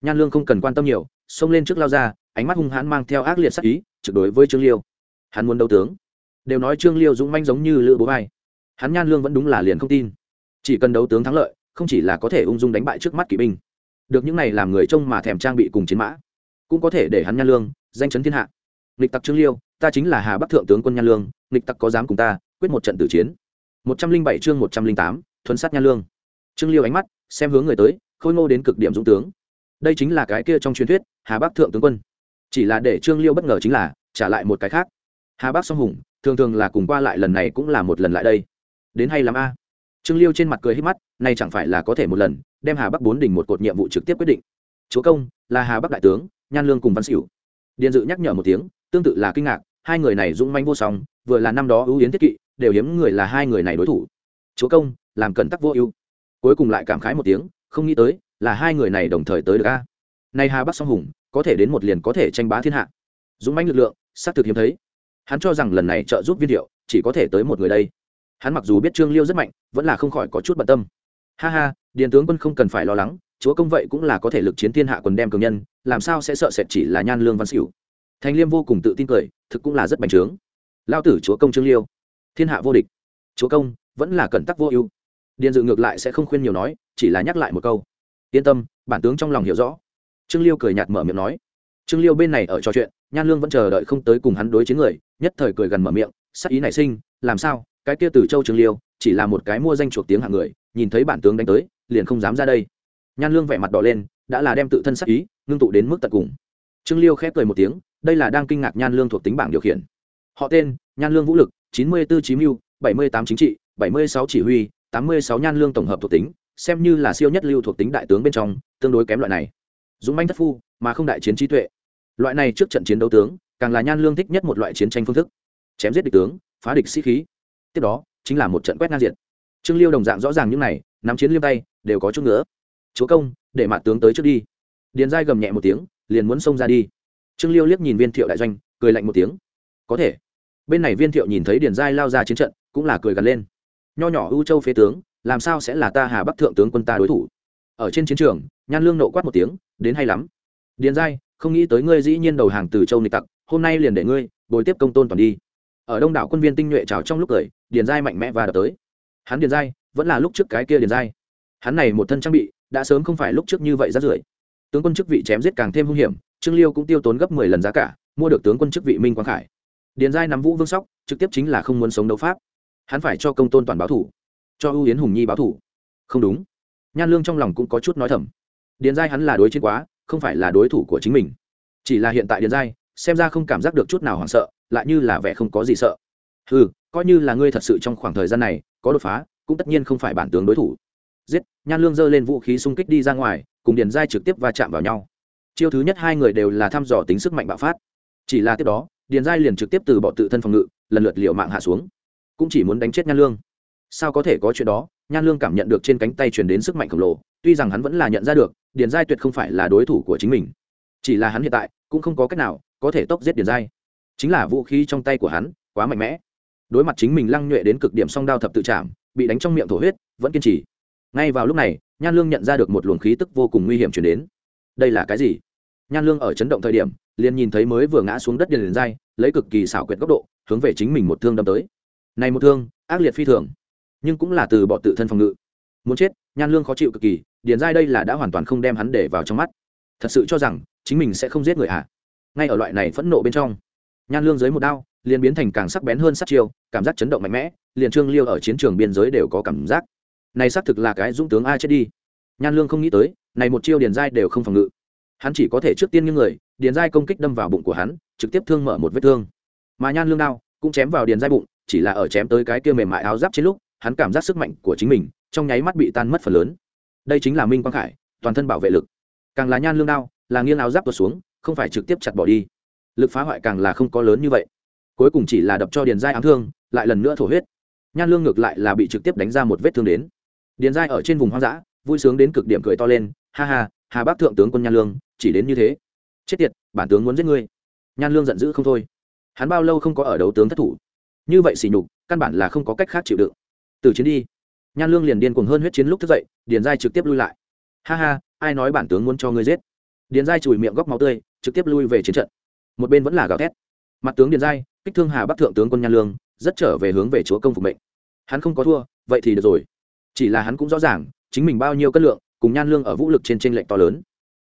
Nhan lương không cần quan tâm nhiều, xông lên trước lao ra, ánh mắt hung hãn mang theo ác liệt sát ý trực đối với trương liêu. Hắn muốn đấu tướng. Đều nói trương liêu dũng manh giống như lữ bố vai. Hắn nhan lương vẫn đúng là liền không tin. Chỉ cần đấu tướng thắng lợi, không chỉ là có thể ung dung đánh bại trước mắt kỵ binh, được những này làm người trông mà thèm trang bị cùng chiến mã, cũng có thể để hắn nhan lương danh chấn thiên hạ. Nghịch tặc trương liêu, ta chính là hà bắc thượng tướng quân nhan lương, nghịch tặc có dám cùng ta quyết một trận tử chiến? Một trăm linh bảy chương một trăm linh tám thuấn sát nhan lương. Trương liêu ánh mắt, xem hướng người tới, khôi ngô đến cực điểm dũng tướng. Đây chính là cái kia trong truyền thuyết, hà bắc thượng tướng quân chỉ là để trương liêu bất ngờ chính là, trả lại một cái khác. Hà bắc song hùng, thường thường là cùng qua lại lần này cũng là một lần lại đây. Đến hay lắm a. Trương liêu trên mặt cười hít mắt, nay chẳng phải là có thể một lần, đem hà bắc bốn đỉnh một cột nhiệm vụ trực tiếp quyết định. Chúa công, là hà bắc đại tướng, nhan lương cùng văn xỉu điện dự nhắc nhở một tiếng, tương tự là kinh ngạc, hai người này dũng manh vô song, vừa là năm đó ưu yến thiết kỵ, đều hiếm người là hai người này đối thủ. Chúa công, làm cần tắc vô ưu. Cuối cùng lại cảm khái một tiếng, không nghĩ tới, là hai người này đồng thời tới được a. Nay hà bắc song hùng có thể đến một liền có thể tranh bá thiên hạ. Dũng mãnh lực lượng, xác thực hiếm thấy. Hắn cho rằng lần này trợ giúp viên thiệu chỉ có thể tới một người đây. Hắn mặc dù biết trương liêu rất mạnh, vẫn là không khỏi có chút bận tâm. Ha ha, điền tướng quân không cần phải lo lắng, chúa công vậy cũng là có thể lực chiến thiên hạ quần đem cường nhân, làm sao sẽ sợ sệt chỉ là nhan lương văn xỉu. Thành liêm vô cùng tự tin cười, thực cũng là rất bành trướng. Lao tử chúa công trương liêu, thiên hạ vô địch. Chúa công, vẫn là cẩn tắc vô ưu. Điền dự ngược lại sẽ không khuyên nhiều nói, chỉ là nhắc lại một câu. Yên tâm, bản tướng trong lòng hiểu rõ trương liêu cười nhạt mở miệng nói. Trương liêu bên này ở trò chuyện, nhan lương vẫn chờ đợi không tới cùng hắn đối chiến người, nhất thời cười gần mở miệng, sắc ý nảy sinh, làm sao, cái kia từ châu trương liêu, chỉ là một cái mua danh chuộc tiếng hạng người, nhìn thấy bản tướng đánh tới, liền không dám ra đây. Nhan lương vẻ mặt đỏ lên, đã là đem tự thân sắc ý, ngưng tụ đến mức tận cùng. Trương liêu khép cười một tiếng, đây là đang kinh ngạc nhan lương thuộc tính bảng điều khiển. Họ tên, nhan lương vũ lực, chín mươi bốn chí mưu, bảy mươi tám chính trị, bảy mươi sáu chỉ huy, tám mươi sáu nhan lương tổng hợp thuộc tính, xem như là siêu nhất lưu thuộc tính đại tướng bên trong, tương đối kém loại này dũng manh thất phu, mà không đại chiến trí tuệ. Loại này trước trận chiến đấu tướng, càng là nhan lương thích nhất một loại chiến tranh phương thức. Chém giết địch tướng, phá địch sĩ khí. Tiếp đó, chính là một trận quét ngang diện trương liêu đồng dạng rõ ràng những này, nắm chiến liêm tay, đều có chút nữa chúa công, để mạ tướng tới trước đi. Điền giai gầm nhẹ một tiếng, liền muốn xông ra đi. Trương liêu liếc nhìn viên thiệu đại doanh, cười lạnh một tiếng. Có thể. Bên này viên thiệu nhìn thấy điền giai lao ra chiến trận, cũng là cười gần lên. Nho nhỏ ưu châu phế tướng, làm sao sẽ là ta hà bắc thượng tướng quân ta đối thủ? Ở trên chiến trường nhan lương nộ quát một tiếng, đến hay lắm. Điền giai, không nghĩ tới ngươi dĩ nhiên đầu hàng từ châu nịch tặc, hôm nay liền để ngươi bồi tiếp công tôn toàn đi. Ở đông đảo quân viên tinh nhuệ trào trong lúc cười, điền giai mạnh mẽ và đập tới. Hắn điền giai, vẫn là lúc trước cái kia điền giai. Hắn này một thân trang bị, đã sớm không phải lúc trước như vậy ra rưởi. Tướng quân chức vị chém giết càng thêm hung hiểm, trương liêu cũng tiêu tốn gấp mười lần giá cả, mua được tướng quân chức vị minh quang khải. Điền giai nắm vũ vương sóc, trực tiếp chính là không muốn sống đấu pháp. Hắn phải cho công tôn toàn báo thủ, cho ưu yến hùng nhi báo thủ. Không đúng. Nhan lương trong lòng cũng có chút nói thầm điền giai hắn là đối chiến quá, không phải là đối thủ của chính mình. Chỉ là hiện tại điền giai, xem ra không cảm giác được chút nào hoảng sợ, lại như là vẻ không có gì sợ. Ừ coi như là ngươi thật sự trong khoảng thời gian này có đột phá, cũng tất nhiên không phải bản tướng đối thủ. Giết, nhan lương giơ lên vũ khí xung kích đi ra ngoài, cùng điền giai trực tiếp va chạm vào nhau. Chiêu thứ nhất hai người đều là thăm dò tính sức mạnh bạo phát. Chỉ là tiếp đó, điền giai liền trực tiếp từ bỏ tự thân phòng ngự, lần lượt liệu mạng hạ xuống. Cũng chỉ muốn đánh chết nhan lương. Sao có thể có chuyện đó? Nhan lương cảm nhận được trên cánh tay truyền đến sức mạnh khổng lồ, tuy rằng hắn vẫn là nhận ra được điền giai tuyệt không phải là đối thủ của chính mình. Chỉ là hắn hiện tại, cũng không có cách nào có thể tốc giết điền giai. Chính là vũ khí trong tay của hắn quá mạnh mẽ. Đối mặt chính mình lăng nhuệ đến cực điểm song đao thập tự chạm bị đánh trong miệng thổ huyết, vẫn kiên trì. Ngay vào lúc này, nhan lương nhận ra được một luồng khí tức vô cùng nguy hiểm chuyển đến. Đây là cái gì? Nhan lương ở chấn động thời điểm, liền nhìn thấy mới vừa ngã xuống đất điền liền dai lấy cực kỳ xảo quyệt góc độ, hướng về chính mình một thương đâm tới. Này một thương, ác liệt phi thường, nhưng cũng là từ bỏ tự thân phòng ngự. Muốn chết nhan lương khó chịu cực kỳ, điền giai đây là đã hoàn toàn không đem hắn để vào trong mắt. Thật sự cho rằng, chính mình sẽ không giết người ạ à. ngay ở loại này phẫn nộ bên trong, nhan lương dưới một đao, liền biến thành càng sắc bén hơn sát chiêu, cảm giác chấn động mạnh mẽ, liền trương liêu ở chiến trường biên giới đều có cảm giác. Này xác thực là cái dũng tướng ai chết đi. Nhan lương không nghĩ tới, này một chiêu điền giai đều không phòng ngự. Hắn chỉ có thể trước tiên những người, điền giai công kích đâm vào bụng của hắn, trực tiếp thương mở một vết thương. Mà nhan lương đao cũng chém vào điền giai bụng, chỉ là ở chém tới cái kia mềm mại áo giáp trên lúc, hắn cảm giác sức mạnh của chính mình trong nháy mắt bị tan mất phần lớn. Đây chính là minh quang khải, toàn thân bảo vệ lực. Càng là nhan lương đao, là nghiêng áo giáp tuột xuống, không phải trực tiếp chặt bỏ đi. Lực phá hoại càng là không có lớn như vậy. Cuối cùng chỉ là đập cho điền giai ám thương, lại lần nữa thổ huyết. Nhan lương ngược lại là bị trực tiếp đánh ra một vết thương đến. Điền giai ở trên vùng hoang dã, vui sướng đến cực điểm cười to lên, ha ha, hà bác thượng tướng quân nhan lương, chỉ đến như thế. Chết tiệt, bản tướng muốn giết ngươi. Nhan lương giận dữ không thôi. Hắn bao lâu không có ở đấu tướng thất thủ. Như vậy xỉ nhục, căn bản là không có cách khác chịu đựng. Từ chiến đi nhan lương liền điên cuồng hơn huyết chiến lúc thức dậy, điền giai trực tiếp lui lại. Ha ha, ai nói bản tướng muốn cho ngươi giết? Điền giai chùi miệng góc máu tươi, trực tiếp lui về chiến trận. Một bên vẫn là gào thét. Mặt tướng điền giai, kích thương hà bắc thượng tướng quân nhan lương, rất trở về hướng về chúa công phục mệnh. Hắn không có thua, vậy thì được rồi. Chỉ là hắn cũng rõ ràng, chính mình bao nhiêu cân lượng, cùng nhan lương ở vũ lực trên tranh lệnh to lớn.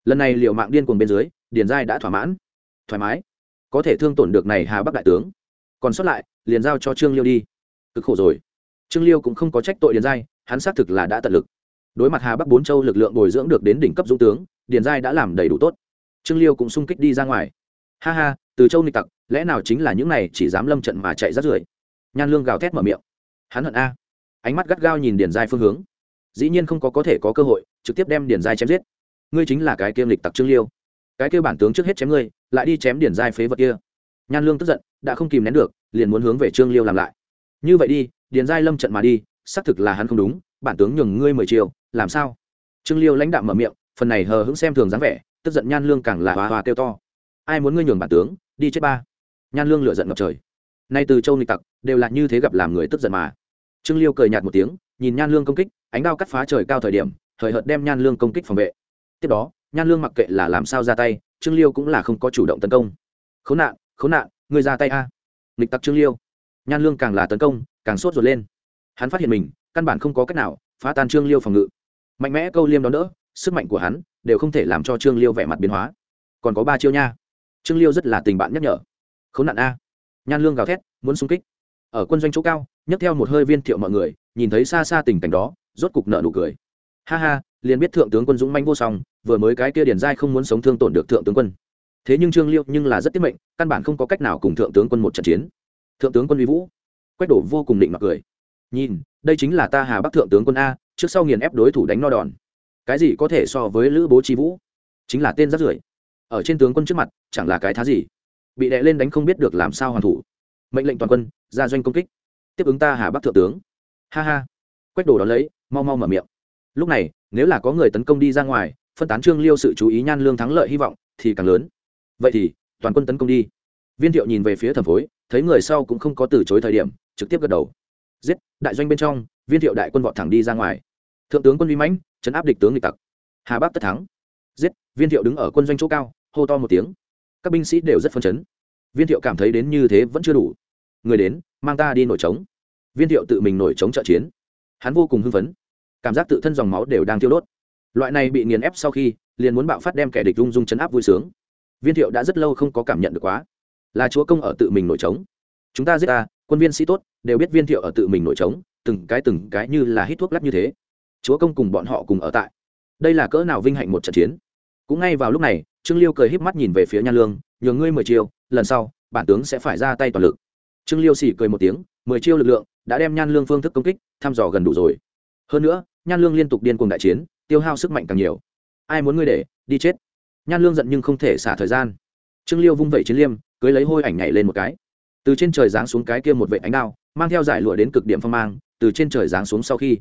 Lần này liệu mạng điên cuồng bên dưới, điền giai đã thỏa mãn. Thoải mái. Có thể thương tổn được này hà bắc đại tướng. Còn sót lại, liền giao cho trương liêu đi. Cực khổ rồi trương liêu cũng không có trách tội điền giai, hắn xác thực là đã tận lực. Đối mặt hà bắc bốn châu lực lượng bồi dưỡng được đến đỉnh cấp dũng tướng, điền giai đã làm đầy đủ tốt. Trương liêu cũng sung kích đi ra ngoài. Ha ha, từ châu nịch tặc, lẽ nào chính là những này chỉ dám lâm trận mà chạy rát rưởi? Nhan lương gào thét mở miệng. Hắn hận a. Ánh mắt gắt gao nhìn điền giai phương hướng. Dĩ nhiên không có có thể có cơ hội, trực tiếp đem điền giai chém giết. Ngươi chính là cái kiêm lịch tặc trương liêu. Cái kêu bản tướng trước hết chém ngươi, lại đi chém điền giai phế vật kia. Nhan lương tức giận, đã không kìm nén được, liền muốn hướng về trương liêu làm lại. Như vậy đi điền giai lâm trận mà đi xác thực là hắn không đúng bản tướng nhường ngươi mười triệu, làm sao? Trương liêu lãnh đạo mở miệng phần này hờ hững xem thường dáng vẻ tức giận nhan lương càng là hoa hoa kêu to. Ai muốn ngươi nhường bản tướng đi chết ba. Nhan lương lựa giận ngập trời. Nay từ châu nịch tặc đều là như thế gặp làm người tức giận mà. Trương liêu cười nhạt một tiếng nhìn nhan lương công kích ánh đao cắt phá trời cao thời điểm thời hợt đem nhan lương công kích phòng vệ. Tiếp đó nhan lương mặc kệ là làm sao ra tay trương liêu cũng là không có chủ động tấn công. Khốn nạn khốn nạn người ra tay a. Nghịch tặc trương liêu. Nhan lương càng là tấn công càng sốt ruột lên. Hắn phát hiện mình, căn bản không có cách nào phá tan trương liêu phòng ngự. Mạnh mẽ câu liêm đón đỡ, sức mạnh của hắn đều không thể làm cho trương liêu vẻ mặt biến hóa. Còn có ba chiêu nha. Trương liêu rất là tình bạn nhắc nhở. K h ố n nạn a. Nhan lương gào thét, muốn xung kích. Ở quân doanh chỗ cao, nhấc theo một hơi viên thiệu mọi người, nhìn thấy xa xa tình cảnh đó, rốt cục nợ nụ cười. Ha ha, liền biết thượng tướng quân dũng manh vô song, vừa mới cái kia điển giai không muốn sống thương tổn được thượng tướng quân. Thế nhưng trương liêu nhưng là rất tiết mệnh, căn bản không có cách nào cùng thượng tướng quân một trận chiến. Thượng tướng quân uy vũ quách đổ vô cùng định mặc cười. Nhìn, đây chính là ta hà bắc thượng tướng quân a, trước sau nghiền ép đối thủ đánh no đòn. Cái gì có thể so với lữ bố trí vũ? Chính là tên rắt rưởi. Ở trên tướng quân trước mặt, chẳng là cái thá gì. Bị đè lên đánh không biết được làm sao hoàn thủ. Mệnh lệnh toàn quân, ra doanh công kích. Tiếp ứng ta hà bắc thượng tướng. Ha ha. Quách đồ đón lấy, mau mau mở miệng. Lúc này, nếu là có người tấn công đi ra ngoài, phân tán trương liêu sự chú ý nhan lương thắng lợi hy vọng, thì càng lớn. Vậy thì, toàn quân tấn công đi. Viên thiệu nhìn về phía thẩm phối, thấy người sau cũng không có từ chối thời điểm trực tiếp gật đầu. Giết, đại doanh bên trong, viên thiệu đại quân vọt thẳng đi ra ngoài. Thượng tướng quân vi mãnh chấn áp địch tướng địch tặc. Hà bắc tất thắng. Giết, viên thiệu đứng ở quân doanh chỗ cao, hô to một tiếng. Các binh sĩ đều rất phân chấn. Viên thiệu cảm thấy đến như thế vẫn chưa đủ. Người đến, mang ta đi nổi trống. Viên thiệu tự mình nổi trống trợ chiến. Hắn vô cùng hưng phấn. Cảm giác tự thân dòng máu đều đang thiêu đốt. Loại này bị nghiền ép sau khi, liền muốn bạo phát đem kẻ địch rung rung chấn áp vui sướng. Viên thiệu đã rất lâu không có cảm nhận được quá. Là chúa công ở tự mình nổi trống. Chúng ta giết ta quân viên sĩ tốt, đều biết viên thiệu ở tự mình nổi trống, từng cái từng cái như là hít thuốc lắc như thế. Chúa công cùng bọn họ cùng ở tại. Đây là cỡ nào vinh hạnh một trận chiến? Cũng ngay vào lúc này, trương liêu cười híp mắt nhìn về phía nhan lương, nhường ngươi mười chiêu, lần sau, bản tướng sẽ phải ra tay toàn lực. Trương liêu xỉ cười một tiếng, mười chiêu lực lượng, đã đem nhan lương phương thức công kích, thăm dò gần đủ rồi. Hơn nữa, nhan lương liên tục điên cuồng đại chiến, tiêu hao sức mạnh càng nhiều. Ai muốn ngươi để, đi chết. Nhan lương giận nhưng không thể xả thời gian. Trương liêu vung vẩy chiến liêm, cưới lấy hôi ảnh nhảy lên một cái từ trên trời giáng xuống cái kia một vệ ánh đao, mang theo giải lụa đến cực điểm phong mang, từ trên trời giáng xuống sau khi,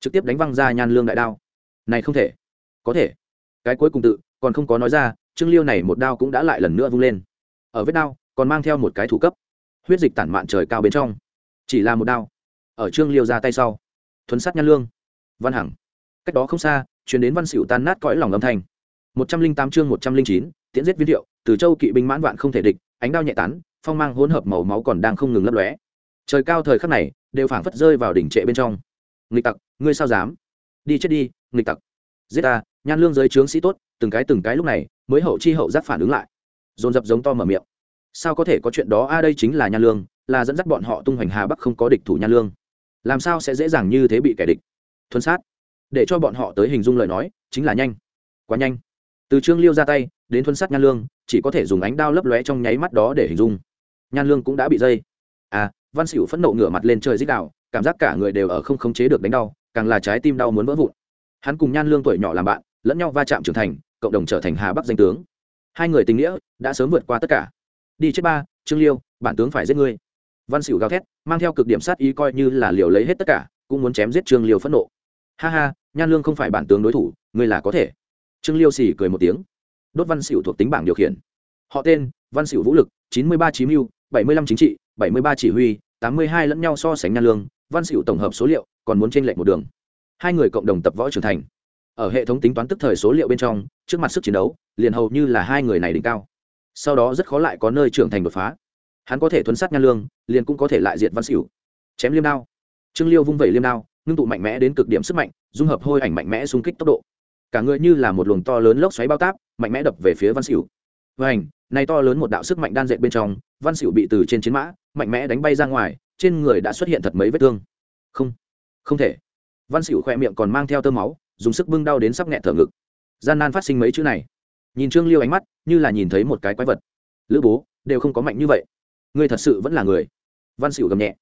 trực tiếp đánh văng ra nhan lương đại đao. Này không thể, có thể. Cái cuối cùng tự, còn không có nói ra, trương liêu này một đao cũng đã lại lần nữa vung lên. Ở vết đao, còn mang theo một cái thủ cấp. Huyết dịch tản mạn trời cao bên trong. Chỉ là một đao. Ở trương liêu ra tay sau, thuấn sát nhan lương. Văn hằng. Cách đó không xa chuyển đến văn xỉu tan nát cõi lòng âm thanh. Một trăm linh tám chương một trăm linh chín, tiễn giết viên thiệu, từ châu kỵ binh mãn vạn không thể địch, ánh đao nhẹ tán phong mang hỗn hợp màu máu còn đang không ngừng lấp lóe. Trời cao thời khắc này, đều phảng phất rơi vào đỉnh trệ bên trong. Nghịch tặc, ngươi sao dám? Đi chết đi, nghịch tặc. Giết ta, nhan lương giới trướng sĩ tốt, từng cái từng cái lúc này mới hậu chi hậu giác phản ứng lại. Dồn dập giống to mở miệng. Sao có thể có chuyện đó? A, đây chính là nhan lương, là dẫn dắt bọn họ tung hoành hà bắc không có địch thủ nhan lương. Làm sao sẽ dễ dàng như thế bị kẻ địch? Thuần sát. Để cho bọn họ tới hình dung lời nói, chính là nhanh. Quá nhanh. Từ trương liêu ra tay, đến thuần sát nhan lương chỉ có thể dùng ánh đao lấp lóe trong nháy mắt đó để hình dung. Nhan lương cũng đã bị dây. À văn xỉu phẫn nộ ngửa mặt lên trời dích đạo cảm giác cả người đều ở không khống chế được đánh đau, càng là trái tim đau muốn vỡ vụn. Hắn cùng nhan lương tuổi nhỏ làm bạn, lẫn nhau va chạm trưởng thành, cộng đồng trở thành hà bắc danh tướng. Hai người tình nghĩa đã sớm vượt qua tất cả. Đi chết ba, trương liêu, bản tướng phải giết ngươi. Văn xỉu gào thét, mang theo cực điểm sát ý coi như là liều lấy hết tất cả, cũng muốn chém giết trương liêu phẫn nộ. Ha ha, nhan lương không phải bản tướng đối thủ, ngươi là có thể. Trương liêu xỉ cười một tiếng đốt văn xỉu thuộc tính bảng điều khiển. Họ tên, văn xỉu vũ lực, chín mươi ba chí mưu, bảy mươi lăm chính trị, bảy mươi ba chỉ huy, tám mươi hai lẫn nhau so sánh nhan lương, văn xỉu tổng hợp số liệu còn muốn t r ê n lệch một đường. Hai người cộng đồng tập võ trưởng thành. Ở hệ thống tính toán tức thời số liệu bên trong, trước mặt sức chiến đấu, liền hầu như là hai người này đỉnh cao. Sau đó rất khó lại có nơi trưởng thành đột phá. Hắn có thể thuấn sát nhan lương, liền cũng có thể lại diệt văn xỉu. Chém liêm đao. Trương liêu vung vẩy liêm đao, ngưng tụ mạnh mẽ đến cực điểm sức mạnh, dung hợp hôi ảnh mạnh mẽ xung kích tốc độ cả người như là một luồng to lớn lốc xoáy bao táp, mạnh mẽ đập về phía văn xỉu và ảnh này to lớn một đạo sức mạnh đan dệt bên trong, văn xỉu bị từ trên chiến mã, mạnh mẽ đánh bay ra ngoài, trên người đã xuất hiện thật mấy vết thương. Không không thể. Văn xỉu khoe miệng còn mang theo tơ máu, dùng sức bưng đau đến sắp nghẹn thở ngực. Gian nan phát sinh mấy chữ này. Nhìn trương liêu ánh mắt, như là nhìn thấy một cái quái vật. Lữ bố, đều không có mạnh như vậy. Ngươi thật sự vẫn là người. Văn xỉu gầm nhẹ.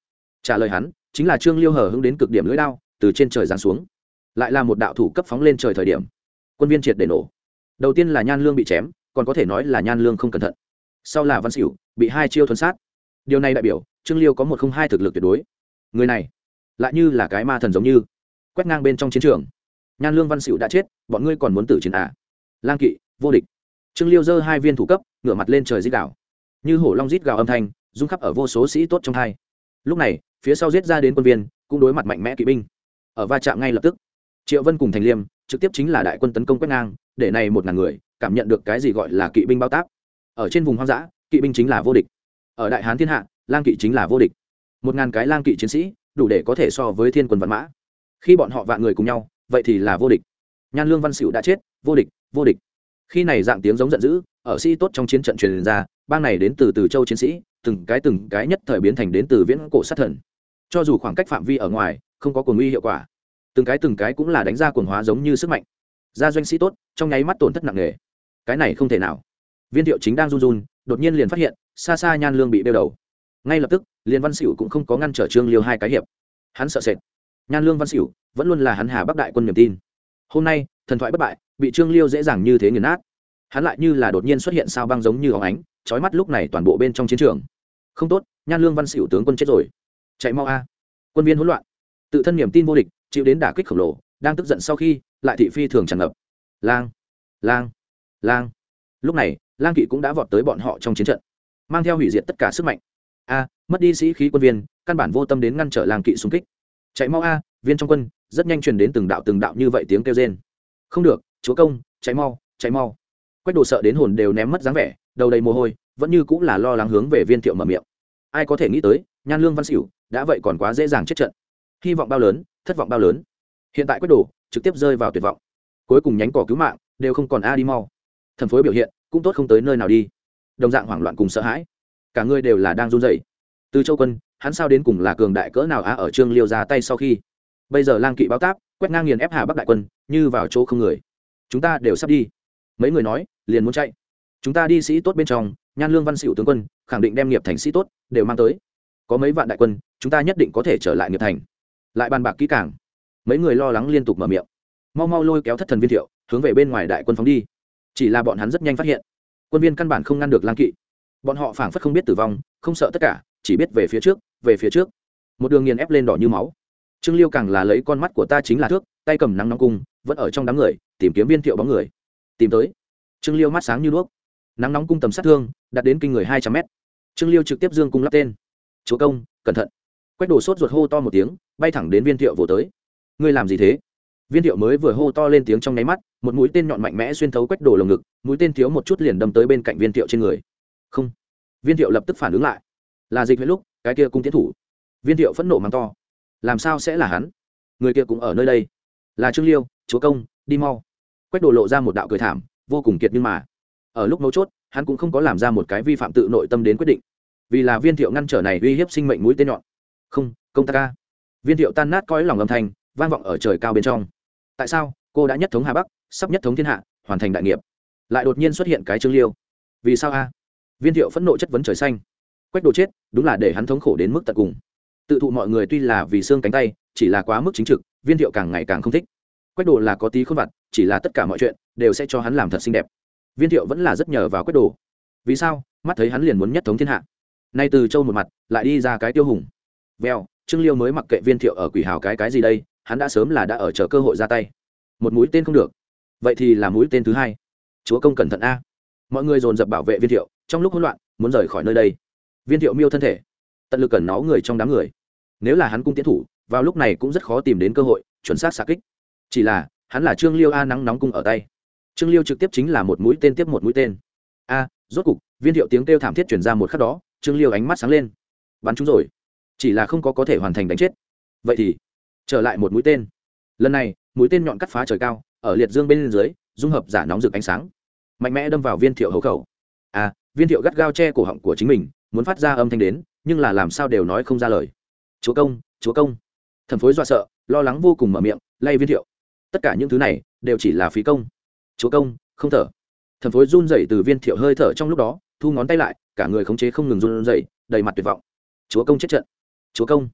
Trả lời hắn, chính là trương liêu hở hứng đến cực điểm lưỡi đao, từ trên trời giáng xuống. Lại là một đạo thủ cấp phóng lên trời thời điểm quân viên triệt để nổ. Đầu tiên là nhan lương bị chém, còn có thể nói là nhan lương không cẩn thận. Sau là văn xỉu bị hai chiêu thuần sát. Điều này đại biểu, trương liêu có một không hai thực lực tuyệt đối. Người này, lại như là cái ma thần giống như, quét ngang bên trong chiến trường. Nhan lương văn xỉu đã chết, bọn ngươi còn muốn tử chiến à. lang kỵ, vô địch. Trương liêu giơ hai viên thủ cấp, ngửa mặt lên trời dít gạo như hổ long rít gạo âm thanh, rung khắp ở vô số sĩ tốt trong hai. Lúc này, phía sau giết ra đến quân viên, cũng đối mặt mạnh mẽ kỵ binh. Ở va chạm ngay lập tức, triệu vân cùng thành liêm trực tiếp chính là đại quân tấn công quét ngang, để này một ngàn người cảm nhận được cái gì gọi là kỵ binh bao tác ở trên vùng hoang dã, kỵ binh chính là vô địch. Ở đại hán thiên hạ, lang kỵ chính là vô địch. Một ngàn cái lang kỵ chiến sĩ, đủ để có thể so với thiên quân văn mã. Khi bọn họ vạn người cùng nhau, vậy thì là vô địch. Nhan lương văn xỉu đã chết, vô địch vô địch. Khi này dạng tiếng giống giận dữ, ở sĩ tốt trong chiến trận truyền ra, bang này đến từ từ châu chiến sĩ, từng cái từng cái nhất thời biến thành đến từ viễn cổ sát thần. Cho dù khoảng cách phạm vi ở ngoài, không có cuồng uy hiệu quả từng cái từng cái cũng là đánh ra cuồng hóa giống như sức mạnh. Gia doanh sĩ tốt, trong nháy mắt tổn thất nặng nề. Cái này không thể nào. Viên thiệu chính đang run run, đột nhiên liền phát hiện, xa xa nhan lương bị đeo đầu. Ngay lập tức liền văn xỉu cũng không có ngăn trở trương liêu hai cái hiệp. Hắn sợ sệt. Nhan lương văn xỉu vẫn luôn là hắn hà bắc đại quân niềm tin. Hôm nay, thần thoại bất bại, bị trương liêu dễ dàng như thế nghiền nát. Hắn lại như là đột nhiên xuất hiện sao băng giống như óng ánh trói mắt lúc này toàn bộ bên trong chiến trường. Không tốt, nhan lương văn xỉu tướng quân chết rồi. Chạy mau a. Quân viên hỗn loạn. Tự thân niềm tin vô địch chịu đến đả kích khổng lồ, đang tức giận sau khi, lại thị phi thường tràn ngập. Lang lang lang. Lúc này, lang kỵ cũng đã vọt tới bọn họ trong chiến trận, mang theo hủy diệt tất cả sức mạnh. A, mất đi sĩ khí quân viên, căn bản vô tâm đến ngăn trở lang kỵ xung kích. Chạy mau a, viên trong quân, rất nhanh truyền đến từng đạo từng đạo như vậy tiếng kêu rên. Không được, chúa công, chạy mau chạy mau. Quách đồ sợ đến hồn đều ném mất dáng vẻ, đầu đầy mồ hôi, vẫn như cũng là lo lắng hướng về viên thiệu mở miệng. Ai có thể nghĩ tới, nhan lương văn xỉu, đã vậy còn quá dễ dàng chết trận. Hy vọng bao lớn thất vọng bao lớn. Hiện tại quyết đồ, trực tiếp rơi vào tuyệt vọng. Cuối cùng nhánh cỏ cứu mạng, đều không còn a đi mau. Thần phối biểu hiện, cũng tốt không tới nơi nào đi. Đồng dạng hoảng loạn cùng sợ hãi. Cả người đều là đang run rẩy. Từ châu quân, hắn sao đến cùng là cường đại cỡ nào a ở trương liêu ra tay sau khi? Bây giờ lang kỵ báo táp, quét ngang nghiền ép hà bắc đại quân, như vào chỗ không người. Chúng ta đều sắp đi. Mấy người nói, liền muốn chạy. Chúng ta đi sĩ tốt bên trong, nhan lương văn xịu tướng quân, khẳng định đem nghiệp thành sĩ tốt, đều mang tới. Có mấy vạn đại quân, chúng ta nhất định có thể trở lại nghiệp thành lại bàn bạc kỹ càng. Mấy người lo lắng liên tục mở miệng. Mau mau lôi kéo thất thần viên thiệu, hướng về bên ngoài đại quân phóng đi. Chỉ là bọn hắn rất nhanh phát hiện, quân viên căn bản không ngăn được lang kỵ. Bọn họ phảng phất không biết tử vong, không sợ tất cả, chỉ biết về phía trước, về phía trước. Một đường nghiền ép lên đỏ như máu. Trương liêu càng là lấy con mắt của ta chính là thước, tay cầm nắng nóng cung, vẫn ở trong đám người, tìm kiếm viên thiệu bóng người. Tìm tới. Trương liêu mắt sáng như đuốc. Nắng nóng cung tầm sát thương, đạt đến kinh người hai trăm mét. Trương liêu trực tiếp dương cung lắp tên. Chúa công, cẩn thận. Quách đổ sốt ruột hô to một tiếng bay thẳng đến viên thiệu vỗ tới. Ngươi làm gì thế? Viên thiệu mới vừa hô to lên tiếng trong nháy mắt, một mũi tên nhọn mạnh mẽ xuyên thấu quách đổ lồng ngực, mũi tên thiếu một chút liền đâm tới bên cạnh viên thiệu trên người. Không. Viên thiệu lập tức phản ứng lại. Là dịch với lúc, cái kia cung tiến thủ. Viên thiệu phẫn nộ mắng to. Làm sao sẽ là hắn? Người kia cũng ở nơi đây. Là trương liêu, chúa công, đi mau. Quách đồ lộ ra một đạo cười thảm, vô cùng kiệt nhưng mà. Ở lúc mấu chốt, hắn cũng không có làm ra một cái vi phạm tự nội tâm đến quyết định. Vì là viên thiệu ngăn trở này uy hiếp sinh mệnh mũi tên nhọn. Không, công ta ca viên thiệu tan nát cõi lòng âm thanh, vang vọng ở trời cao bên trong. Tại sao? Cô đã nhất thống hà bắc, sắp nhất thống thiên hạ, hoàn thành đại nghiệp. Lại đột nhiên xuất hiện cái trương liêu. Vì sao a? Viên thiệu phẫn nộ chất vấn trời xanh. Quách đồ chết, đúng là để hắn thống khổ đến mức tận cùng. Tự thụ mọi người tuy là vì xương cánh tay, chỉ là quá mức chính trực, viên thiệu càng ngày càng không thích. Quách đồ là có tí khôn vặt, chỉ là tất cả mọi chuyện đều sẽ cho hắn làm thật xinh đẹp. Viên thiệu vẫn là rất nhờ vào quách đồ. Vì sao? Mắt thấy hắn liền muốn nhất thống thiên hạ. Nay từ châu một mặt, lại đi ra cái tiêu hùng. Vèo trương liêu mới mặc kệ viên thiệu ở quỷ hào cái cái gì đây, hắn đã sớm là đã ở chờ cơ hội ra tay. Một mũi tên không được. Vậy thì là mũi tên thứ hai. Chúa công cẩn thận a. Mọi người dồn dập bảo vệ viên thiệu, trong lúc hỗn loạn, muốn rời khỏi nơi đây. Viên thiệu miêu thân thể. Tận lực cẩn nó người trong đám người. Nếu là hắn cung tiến thủ, vào lúc này cũng rất khó tìm đến cơ hội, chuẩn xác xạ kích. Chỉ là, hắn là trương liêu a nắng nóng cung ở tay. Trương liêu trực tiếp chính là một mũi tên tiếp một mũi tên. A, rốt cục, viên thiệu tiếng kêu thảm thiết chuyển ra một khắc đó, trương liêu ánh mắt sáng lên. Bắn chúng rồi chỉ là không có có thể hoàn thành đánh chết. Vậy thì, trở lại một mũi tên. Lần này, mũi tên nhọn cắt phá trời cao, ở liệt dương bên dưới, dung hợp giả nóng rực ánh sáng. Mạnh mẽ đâm vào viên thiệu hầu khẩu. À viên thiệu gắt gao che cổ họng của chính mình, muốn phát ra âm thanh đến, nhưng là làm sao đều nói không ra lời. Chúa công chúa công. Thần phối dọa sợ, lo lắng vô cùng mở miệng, lay viên thiệu. Tất cả những thứ này, đều chỉ là phí công. Chúa công, không thở. Thần phối run rẩy từ viên thiệu hơi thở trong lúc đó, thu ngón tay lại, cả người khống chế không ngừng run rẩy, đầy mặt tuyệt vọng. Chúa công chết trận chúa công.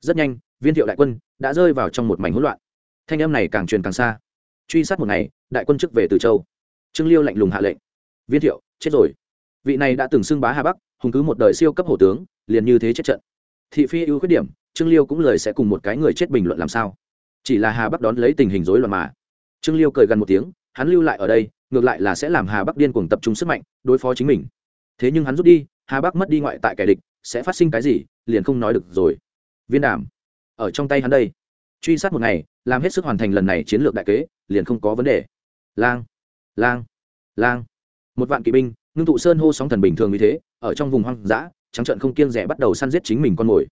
Rất nhanh, viên thiệu đại quân đã rơi vào trong một mảnh hỗn loạn. Thanh em này càng truyền càng xa. Truy sát một ngày, đại quân chức về từ châu. Trương liêu lạnh lùng hạ lệnh. Viên thiệu, chết rồi. Vị này đã từng xưng bá hà bắc, hùng cứ một đời siêu cấp hổ tướng, liền như thế chết trận. Thị phi ưu khuyết điểm, trương liêu cũng lời sẽ cùng một cái người chết bình luận làm sao. Chỉ là hà bắc đón lấy tình hình rối loạn mà. Trương liêu cười gần một tiếng, hắn lưu lại ở đây, ngược lại là sẽ làm hà bắc điên cuồng tập trung sức mạnh, đối phó chính mình. Thế nhưng hắn rút đi, hà bắc mất đi ngoại tại kẻ địch sẽ phát sinh cái gì, liền không nói được rồi. Viên đàm, ở trong tay hắn đây, truy sát một ngày, làm hết sức hoàn thành lần này chiến lược đại kế, liền không có vấn đề. Lang lang lang. Một vạn kỵ binh, ngưng tụ sơn hô sóng thần bình thường như thế, ở trong vùng hoang dã, trắng trận không kiêng rẻ bắt đầu săn giết chính mình con mồi.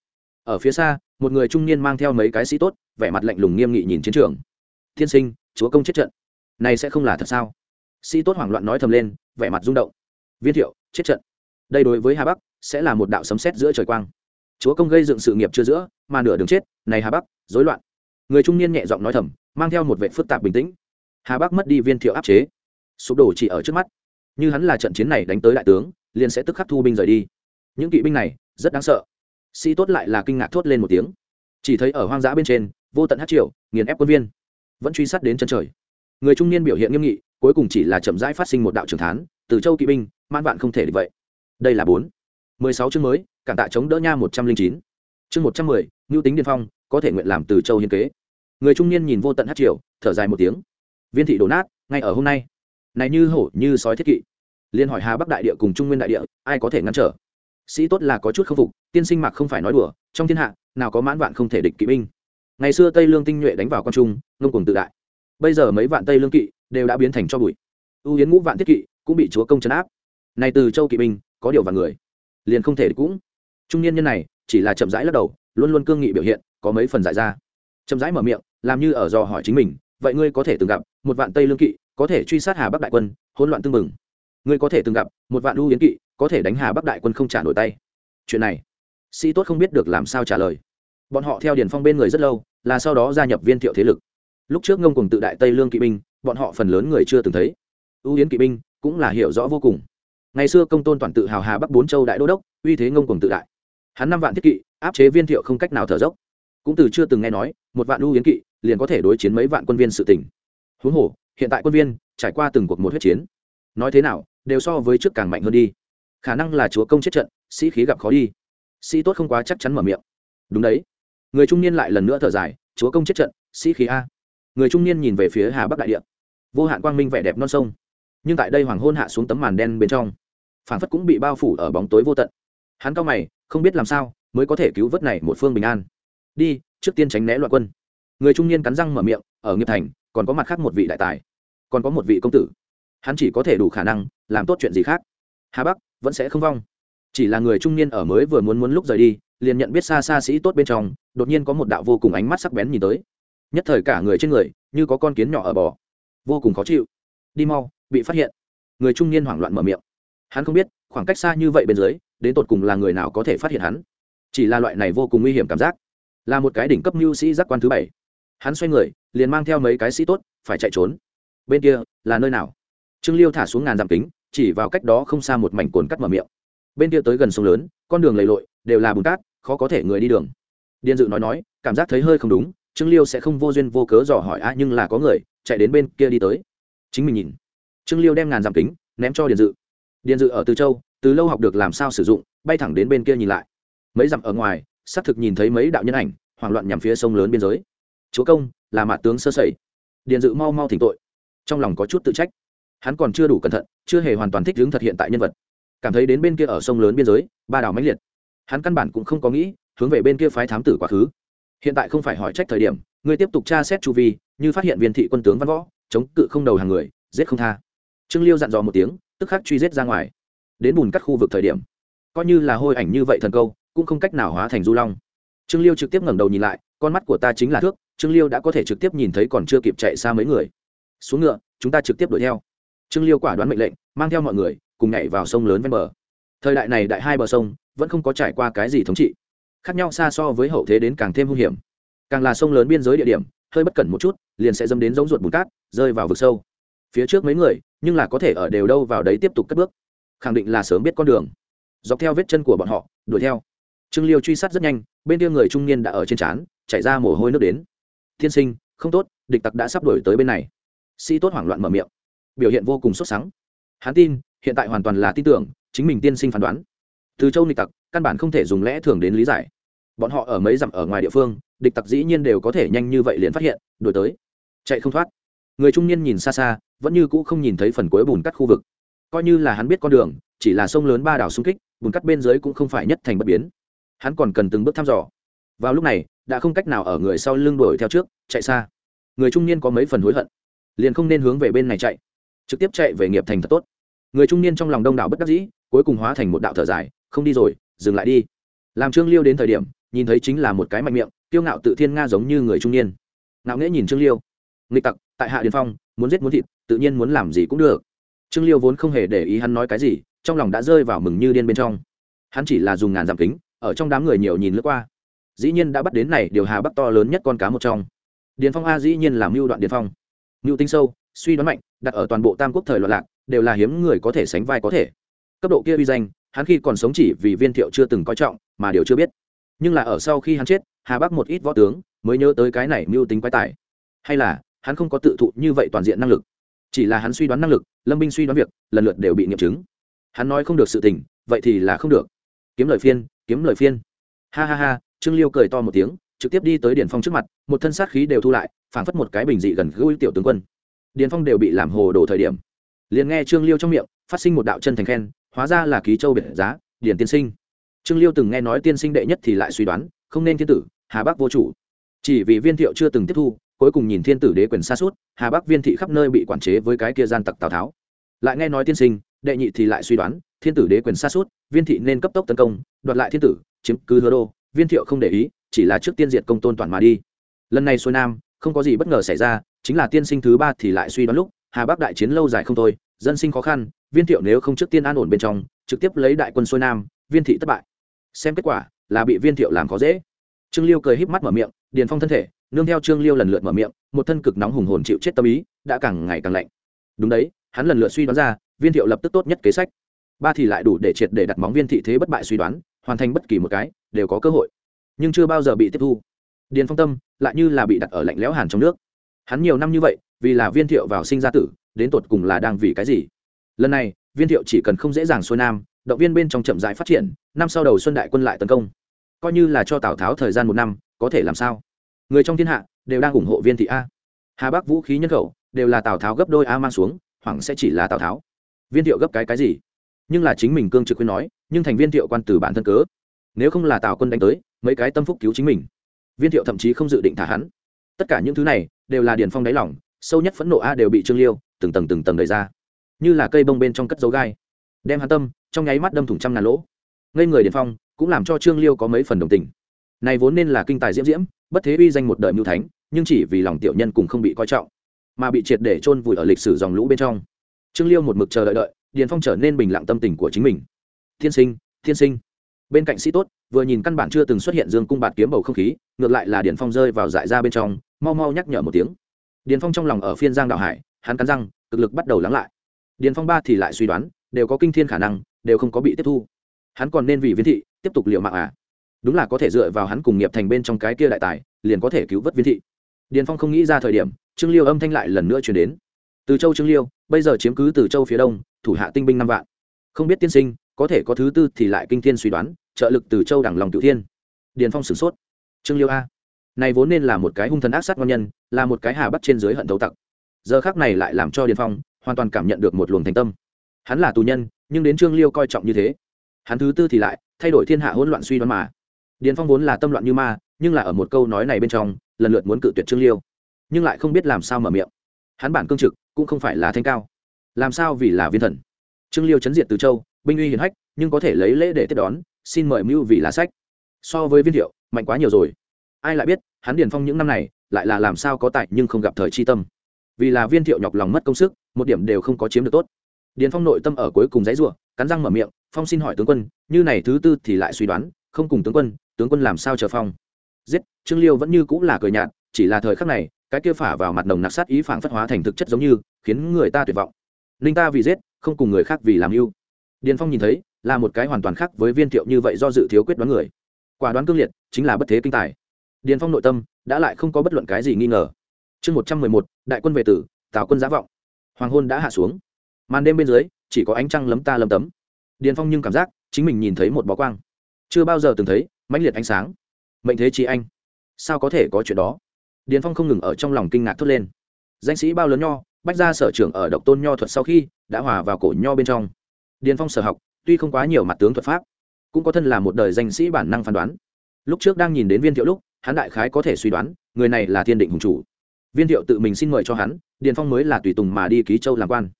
Ở phía xa, một người trung niên mang theo mấy cái sĩ tốt, vẻ mặt lạnh lùng nghiêm nghị nhìn chiến trường. Thiên sinh, chúa công chết trận. Này sẽ không là thật sao? Sĩ tốt hoảng loạn nói thầm lên, vẻ mặt rung động. Viên thiệu, chết trận. Đây đối với hà bắc sẽ là một đạo sấm sét giữa trời quang. Chúa công gây dựng sự nghiệp chưa giữa, mà nửa đường chết, này hà bắc, rối loạn. Người trung niên nhẹ giọng nói thầm, mang theo một vệ phức tạp bình tĩnh. Hà bắc mất đi viên thiệu áp chế. Sụp đổ chỉ ở trước mắt. Như hắn là trận chiến này đánh tới đại tướng, liền sẽ tức khắc thu binh rời đi. Những kỵ binh này, rất đáng sợ. Sĩ tốt lại là kinh ngạc thốt lên một tiếng. Chỉ thấy ở hoang dã bên trên, vô tận hát triệu nghiền ép quân viên. Vẫn truy sát đến chân trời. Người trung niên biểu hiện nghiêm nghị, cuối cùng chỉ là chậm rãi phát sinh một đạo trưởng thán, từ châu kỵ binh man vạn không thể được vậy. Đây là bốn mười sáu chương mới, cảm tạ chống đỡ nha một trăm linh chín. Chương một trăm mười tính điên phong, có thể nguyện làm từ châu hiên kế. Người trung niên nhìn vô tận hắc triều, thở dài một tiếng. Viên thị đổ nát, ngay ở hôm nay. Này như hổ, như sói thiết kỵ. Liên hỏi hà bắc đại địa cùng trung nguyên đại địa, ai có thể ngăn trở? Sĩ tốt là có chút khâm phục, tiên sinh mạc không phải nói đùa, trong thiên hạ, nào có mãn vạn không thể địch kỵ binh. Ngày xưa tây lương tinh nhuệ đánh vào quan trung, ngông cuồng tự đại. Bây giờ mấy vạn tây lương kỵ đều đã biến thành cho bụi. Ưu hiến ngũ vạn thiết kỵ cũng bị chúa công chấn áp. Này từ châu kỵ binh, có điều và người liền không thể cũng. Trung niên nhân này, chỉ là chậm rãi lắc đầu, luôn luôn cương nghị biểu hiện, có mấy phần giải ra. Chậm rãi mở miệng, làm như ở dò hỏi chính mình, vậy ngươi có thể từng gặp một vạn tây lương kỵ, có thể truy sát hà bắc đại quân, hỗn loạn tương mừng ngươi có thể từng gặp một vạn ưu yến kỵ, có thể đánh hà bắc đại quân không trả nổi tay? Chuyện này, sĩ tốt không biết được làm sao trả lời. Bọn họ theo điền phong bên người rất lâu, là sau đó gia nhập viên thiệu thế lực. Lúc trước ngông cùng tự đại tây lương kỵ binh, bọn họ phần lớn người chưa từng thấy. Ưu yến kỵ binh cũng là hiểu rõ vô cùng ngày xưa công tôn toàn tự hào hà bắc bốn châu đại đô đốc, uy thế ngông cùng tự đại. Hắn năm vạn thiết kỵ, áp chế viên thiệu không cách nào thở dốc. Cũng từ chưa từng nghe nói, một vạn ưu yến kỵ liền có thể đối chiến mấy vạn quân viên sự tỉnh huống hồ, hiện tại quân viên trải qua từng cuộc một huyết chiến. Nói thế nào, đều so với trước càng mạnh hơn đi. Khả năng là chúa công chết trận, sĩ khí gặp khó đi. Sĩ tốt không quá chắc chắn mở miệng. Đúng đấy. Người trung niên lại lần nữa thở dài, chúa công chết trận, sĩ khí a. Người trung niên nhìn về phía hà bắc đại địa. Vô hạn quang minh vẻ đẹp non sông. Nhưng tại đây hoàng hôn hạ xuống tấm màn đen bên trong phản phất cũng bị bao phủ ở bóng tối vô tận. Hắn cao mày, không biết làm sao mới có thể cứu vớt này một phương bình an. Đi, trước tiên tránh né loạn quân. Người trung niên cắn răng mở miệng, ở nghiệp thành, còn có mặt khác một vị đại tài, còn có một vị công tử. Hắn chỉ có thể đủ khả năng làm tốt chuyện gì khác. Hà bắc, vẫn sẽ không vong. Chỉ là người trung niên ở mới vừa muốn muốn lúc rời đi, liền nhận biết xa xa sĩ tốt bên trong, đột nhiên có một đạo vô cùng ánh mắt sắc bén nhìn tới. Nhất thời cả người trên người như có con kiến nhỏ ở bò. Vô cùng khó chịu. Đi mau, bị phát hiện. Người trung niên hoảng loạn mở miệng hắn không biết, khoảng cách xa như vậy bên dưới, đến tột cùng là người nào có thể phát hiện hắn. Chỉ là loại này vô cùng nguy hiểm cảm giác. Là một cái đỉnh cấp mưu sĩ giác quan thứ bảy. Hắn xoay người, liền mang theo mấy cái sĩ tốt, phải chạy trốn. Bên kia, là nơi nào? Trương liêu thả xuống ngàn dặm kính, chỉ vào cách đó không xa một mảnh cồn cắt mở miệng. Bên kia tới gần sông lớn, con đường lầy lội, đều là bùn cát, khó có thể người đi đường. Điền dự nói nói, cảm giác thấy hơi không đúng, trương liêu sẽ không vô duyên vô cớ dò hỏi, a, nhưng là có người, chạy đến bên kia đi tới. Chính mình nhìn. Trương liêu đem ngàn dặm kính ném cho điền dự điền dự ở từ châu, từ lâu học được làm sao sử dụng, bay thẳng đến bên kia nhìn lại. Mấy dặm ở ngoài, xác thực nhìn thấy mấy đạo nhân ảnh, hoảng loạn nhằm phía sông lớn biên giới. Chúa công, là mạ tướng sơ sẩy. Điền dự mau mau thỉnh tội. Trong lòng có chút tự trách. Hắn còn chưa đủ cẩn thận, chưa hề hoàn toàn thích hướng thật hiện tại nhân vật. Cảm thấy đến bên kia ở sông lớn biên giới, ba đảo mãnh liệt. Hắn căn bản cũng không có nghĩ, hướng về bên kia phái thám tử quá khứ. Hiện tại không phải hỏi trách thời điểm người tiếp tục tra xét chu vi, như phát hiện viên thị quân tướng văn võ, chống cự không đầu hàng người, giết không tha. Trương liêu dặn dò một tiếng tức khắc truy giết ra ngoài. Đến bùn cắt khu vực thời điểm, coi như là hôi ảnh như vậy thần câu, cũng không cách nào hóa thành du long. Trương liêu trực tiếp ngẩng đầu nhìn lại, con mắt của ta chính là thước, trương liêu đã có thể trực tiếp nhìn thấy còn chưa kịp chạy xa mấy người. Xuống ngựa, chúng ta trực tiếp đuổi theo. Trương liêu quả đoán mệnh lệnh, mang theo mọi người, cùng nhảy vào sông lớn ven bờ. Thời đại này đại hai bờ sông, vẫn không có trải qua cái gì thống trị. Khác nhau xa so với hậu thế đến càng thêm hung hiểm. Càng là sông lớn biên giới địa điểm, hơi bất cẩn một chút, liền sẽ dâm đến giống ruột bùn cát, rơi vào vực sâu phía trước mấy người, nhưng là có thể ở đều đâu vào đấy tiếp tục cất bước. Khẳng định là sớm biết con đường. Dọc theo vết chân của bọn họ, đuổi theo. Trương liêu truy sát rất nhanh, bên kia người trung niên đã ở trên trán chạy ra mồ hôi nước đến. Tiên sinh, không tốt, địch tặc đã sắp đổi tới bên này. Sĩ tốt hoảng loạn mở miệng. Biểu hiện vô cùng sốt sắng. Hắn tin, hiện tại hoàn toàn là tin tưởng, chính mình tiên sinh phán đoán. Từ châu địch tặc, căn bản không thể dùng lẽ thường đến lý giải. Bọn họ ở mấy dặm ở ngoài địa phương, địch tặc dĩ nhiên đều có thể nhanh như vậy liền phát hiện đổi tới. Chạy không thoát người trung niên nhìn xa xa, vẫn như cũ không nhìn thấy phần cuối bùn cắt khu vực. Coi như là hắn biết con đường, chỉ là sông lớn ba đảo xung kích, bùn cắt bên dưới cũng không phải nhất thành bất biến. Hắn còn cần từng bước thăm dò. Vào lúc này, đã không cách nào ở người sau lưng đuổi theo trước, chạy xa. Người trung niên có mấy phần hối hận. Liền không nên hướng về bên này chạy. Trực tiếp chạy về nghiệp thành thật tốt. Người trung niên trong lòng đông đảo bất đắc dĩ, cuối cùng hóa thành một đạo thở dài, không đi rồi, dừng lại đi. Làm trương liêu đến thời điểm, nhìn thấy chính là một cái mạnh miệng, kiêu ngạo tự thiên nga giống như người trung niên. Ngạo nghễ nhìn trương liêu nghịch tặc, tại hạ điền phong, muốn giết muốn thịt, tự nhiên muốn làm gì cũng được. Trương liêu vốn không hề để ý hắn nói cái gì, trong lòng đã rơi vào mừng như điên bên trong. Hắn chỉ là dùng ngàn dặm kính, ở trong đám người nhiều nhìn lướt qua. Dĩ nhiên đã bắt đến này, điều hà bắc to lớn nhất con cá một trong. Điền phong a dĩ nhiên là mưu đoạn điền phong. Mưu tinh sâu, suy đoán mạnh, đặt ở toàn bộ tam quốc thời loạn lạc, đều là hiếm người có thể sánh vai có thể. Cấp độ kia uy danh, hắn khi còn sống chỉ vì viên thiệu chưa từng coi trọng, mà điều chưa biết. Nhưng là ở sau khi hắn chết, hà bắc một ít võ tướng mới nhớ tới cái này mưu tính quái tài. Hay là hắn không có tự thụ như vậy toàn diện năng lực. Chỉ là hắn suy đoán năng lực, lâm binh suy đoán việc, lần lượt đều bị nghiệm chứng. Hắn nói không được sự tình, vậy thì là không được. Kiếm lời phiên, kiếm lời phiên. Ha ha ha, trương liêu cười to một tiếng, trực tiếp đi tới Điền phong trước mặt, một thân sát khí đều thu lại, phảng phất một cái bình dị gần gũi tiểu tướng quân. Điền phong đều bị làm hồ đồ thời điểm. Liền nghe trương liêu trong miệng, phát sinh một đạo chân thành khen, hóa ra là ký châu biệt giá, điền tiên sinh. Trương liêu từng nghe nói tiên sinh đệ nhất thì lại suy đoán, không nên thiên tử, hà bắc vô chủ. Chỉ vì viên thiệu chưa từng tiếp thu cuối cùng nhìn thiên tử đế quyền xa suốt, hà bắc viên thị khắp nơi bị quản chế với cái kia gian tặc tào tháo. Lại nghe nói tiên sinh, đệ nhị thì lại suy đoán, thiên tử đế quyền xa suốt, viên thị nên cấp tốc tấn công, đoạt lại thiên tử, chiếm cứ hứa đô. Viên thiệu không để ý, chỉ là trước tiên diệt công tôn toàn mà đi. Lần này xuôi nam, không có gì bất ngờ xảy ra, chính là tiên sinh thứ ba thì lại suy đoán lúc, hà bắc đại chiến lâu dài không thôi, dân sinh khó khăn, viên thiệu nếu không trước tiên an ổn bên trong, trực tiếp lấy đại quân xuôi nam, viên thị thất bại. Xem kết quả, là bị viên thiệu làm khó dễ. Trương liêu cười híp mắt mở miệng, điền phong thân thể nương theo trương liêu lần lượt mở miệng, một thân cực nóng hùng hồn chịu chết tâm ý, đã càng ngày càng lạnh. Đúng đấy, hắn lần lượt suy đoán ra, viên thiệu lập tức tốt nhất kế sách. Ba thì lại đủ để triệt để đặt móng viên thị thế bất bại suy đoán, hoàn thành bất kỳ một cái, đều có cơ hội. Nhưng chưa bao giờ bị tiếp thu. Điền phong tâm lại như là bị đặt ở lạnh lẽo hàn trong nước. Hắn nhiều năm như vậy, vì là viên thiệu vào sinh ra tử, đến tột cùng là đang vì cái gì? Lần này, viên thiệu chỉ cần không dễ dàng xuôi nam, động viên bên trong chậm rãi phát triển, năm sau đầu xuân đại quân lại tấn công. Coi như là cho tào tháo thời gian một năm, có thể làm sao? Người trong thiên hạ đều đang ủng hộ viên thị a. Hà bắc vũ khí nhân khẩu đều là tào tháo gấp đôi a mang xuống, hoảng sẽ chỉ là tào tháo. Viên thiệu gấp cái cái gì? Nhưng là chính mình cương trực khuyên nói, nhưng thành viên thiệu quan từ bản thân cớ. Nếu không là tào quân đánh tới, mấy cái tâm phúc cứu chính mình. Viên thiệu thậm chí không dự định thả hắn. Tất cả những thứ này đều là điền phong đáy lỏng sâu nhất phẫn nộ a đều bị trương liêu từng tầng từng tầng đầy ra. Như là cây bông bên trong cất dấu gai. Đem hắn tâm, trong nháy mắt đâm thủng trăm ngàn lỗ. Ngây người điền phong cũng làm cho trương liêu có mấy phần đồng tình. Này vốn nên là kinh tài diễm diễm bất thế uy danh một đời mưu thánh, nhưng chỉ vì lòng tiểu nhân cùng không bị coi trọng, mà bị triệt để chôn vùi ở lịch sử dòng lũ bên trong. Trương liêu một mực chờ đợi đợi, điền phong trở nên bình lặng tâm tình của chính mình. Thiên sinh thiên sinh. Bên cạnh sĩ tốt, vừa nhìn căn bản chưa từng xuất hiện dương cung bạt kiếm bầu không khí, ngược lại là điền phong rơi vào dại ra bên trong, mau mau nhắc nhở một tiếng. Điền phong trong lòng ở phiên giang đạo hải, hắn cắn răng, cực lực bắt đầu lắng lại. Điền phong ba thì lại suy đoán, đều có kinh thiên khả năng, đều không có bị tiếp thu. Hắn còn nên vì viên thị tiếp tục liệu mạng à? Đúng là có thể dựa vào hắn cùng nghiệp thành bên trong cái kia đại tài, liền có thể cứu vớt viên thị. Điền phong không nghĩ ra thời điểm, trương liêu âm thanh lại lần nữa chuyển đến. Từ châu trương liêu, bây giờ chiếm cứ từ châu phía đông, thủ hạ tinh binh năm vạn. Không biết tiên sinh, có thể có thứ tư thì lại kinh thiên suy đoán, trợ lực từ châu đẳng lòng cựu thiên. Điền phong sửng sốt. Trương liêu a. Này vốn nên là một cái hung thần ác sát ngon nhân, là một cái hà bắt trên dưới hận thấu tặc. Giờ khác này lại làm cho điền phong hoàn toàn cảm nhận được một luồng thành tâm. Hắn là tù nhân, nhưng đến trương liêu coi trọng như thế. Hắn thứ tư thì lại, thay đổi thiên hạ hỗn loạn suy đoán mà điền phong vốn là tâm loạn như ma, nhưng là ở một câu nói này bên trong, lần lượt muốn cự tuyệt trương liêu. Nhưng lại không biết làm sao mở miệng. Hắn bản cương trực, cũng không phải là thanh cao. Làm sao vì là viên thần? Trương liêu chấn diệt từ châu, binh uy hiển hách, nhưng có thể lấy lễ để tiếp đón, xin mời mưu vì là sách. So với viên hiệu mạnh quá nhiều rồi. Ai lại biết, hắn điền phong những năm này, lại là làm sao có tại nhưng không gặp thời chi tâm. Vì là viên thiệu nhọc lòng mất công sức, một điểm đều không có chiếm được tốt. Điền phong nội tâm ở cuối cùng dãy ruộng cắn răng mở miệng, phong xin hỏi tướng quân, như này thứ tư thì lại suy đoán không cùng tướng quân tướng quân làm sao chờ phong? Giết, trương liêu vẫn như cũng là cười nhạt, chỉ là thời khắc này, cái kia phả vào mặt nồng nặc sát ý phản phất hóa thành thực chất giống như, khiến người ta tuyệt vọng. Ninh ta vì giết, không cùng người khác vì làm yêu điền phong nhìn thấy, là một cái hoàn toàn khác với viên thiệu như vậy do dự thiếu quyết đoán người. Quả đoán cương liệt, chính là bất thế kinh tài. Điền phong nội tâm, đã lại không có bất luận cái gì nghi ngờ. Chương một trăm mười một, đại quân về tử, tào quân giá vọng. Hoàng hôn đã hạ xuống. Màn đêm bên dưới, chỉ có ánh trăng lấm ta lấm tấm. Điền phong nhưng cảm giác, chính mình nhìn thấy một bó quang chưa bao giờ từng thấy mãnh liệt ánh sáng. Mệnh thế chí anh, sao có thể có chuyện đó? Điền phong không ngừng ở trong lòng kinh ngạc thốt lên. Danh sĩ bao lớn nho, bách gia sở trưởng ở độc tôn nho thuật sau khi đã hòa vào cổ nho bên trong. Điền phong sở học, tuy không quá nhiều mặt tướng thuật pháp, cũng có thân là một đời danh sĩ bản năng phán đoán. Lúc trước đang nhìn đến viên thiệu lúc, hắn đại khái có thể suy đoán, người này là thiên định hùng chủ. Viên thiệu tự mình xin mời cho hắn, điền phong mới là tùy tùng mà đi ký châu làm quan.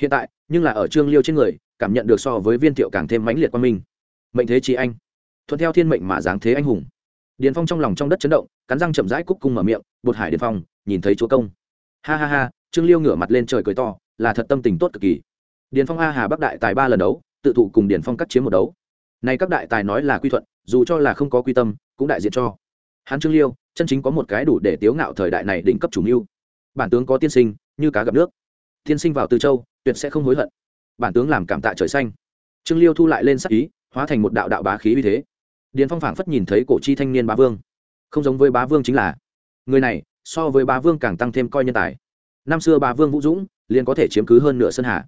Hiện tại, nhưng là ở trương liêu trên người, cảm nhận được so với viên thiệu càng thêm mãnh liệt quan minh. Mệnh thế trí anh thuận theo thiên mệnh mà dáng thế anh hùng. Điền phong trong lòng trong đất chấn động, cắn răng chậm rãi cúc cung mở miệng, bột hải điền phong, nhìn thấy chúa công. Ha ha ha, trương liêu ngửa mặt lên trời cười to, là thật tâm tình tốt cực kỳ. Điền phong a hà bắc đại tài ba lần đấu, tự thụ cùng điền phong cắt chiếm một đấu. Nay các đại tài nói là quy thuận, dù cho là không có quy tâm, cũng đại diện cho. Hắn trương liêu, chân chính có một cái đủ để tiếu ngạo thời đại này đỉnh cấp chủ mưu. Bản tướng có tiên sinh, như cá gặp nước. Tiên sinh vào từ châu, tuyệt sẽ không hối hận. Bản tướng làm cảm tạ trời xanh. Trương liêu thu lại lên sắc ý, hóa thành một đạo đạo bá khí uy thế điền phong phảng phất nhìn thấy cổ chi thanh niên bá vương. Không giống với bá vương chính là, người này, so với bá vương càng tăng thêm coi nhân tài. Năm xưa bá vương vũ dũng, liền có thể chiếm cứ hơn nửa sân hạ.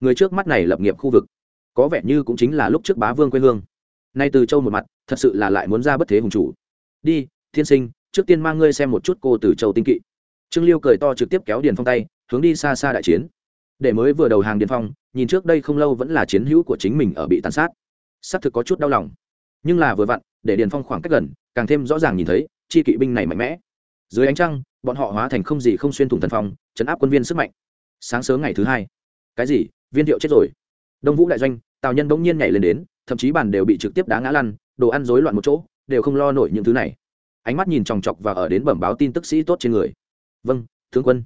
người trước mắt này lập nghiệp khu vực, có vẻ như cũng chính là lúc trước bá vương quê hương. Nay từ châu một mặt, thật sự là lại muốn ra bất thế hùng chủ. Đi thiên sinh, trước tiên mang ngươi xem một chút cô từ châu tinh kỵ. Trương liêu cười to trực tiếp kéo điền phong tay, hướng đi xa xa đại chiến. Để mới vừa đầu hàng điền phong, nhìn trước đây không lâu vẫn là chiến hữu của chính mình ở bị tàn sát. Xác thực có chút đau lòng nhưng là vừa vặn, để điền phong khoảng cách gần, càng thêm rõ ràng nhìn thấy, chi kỵ binh này mạnh mẽ. Dưới ánh trăng, bọn họ hóa thành không gì không xuyên thủng thần phong, chấn áp quân viên sức mạnh. Sáng sớm ngày thứ hai, cái gì? Viên thiệu chết rồi. Đông vũ đại doanh, tào nhân bỗng nhiên nhảy lên đến, thậm chí bàn đều bị trực tiếp đá ngã lăn, đồ ăn rối loạn một chỗ, đều không lo nổi những thứ này. Ánh mắt nhìn chòng chọc và ở đến bẩm báo tin tức sĩ tốt trên người. Vâng tướng quân.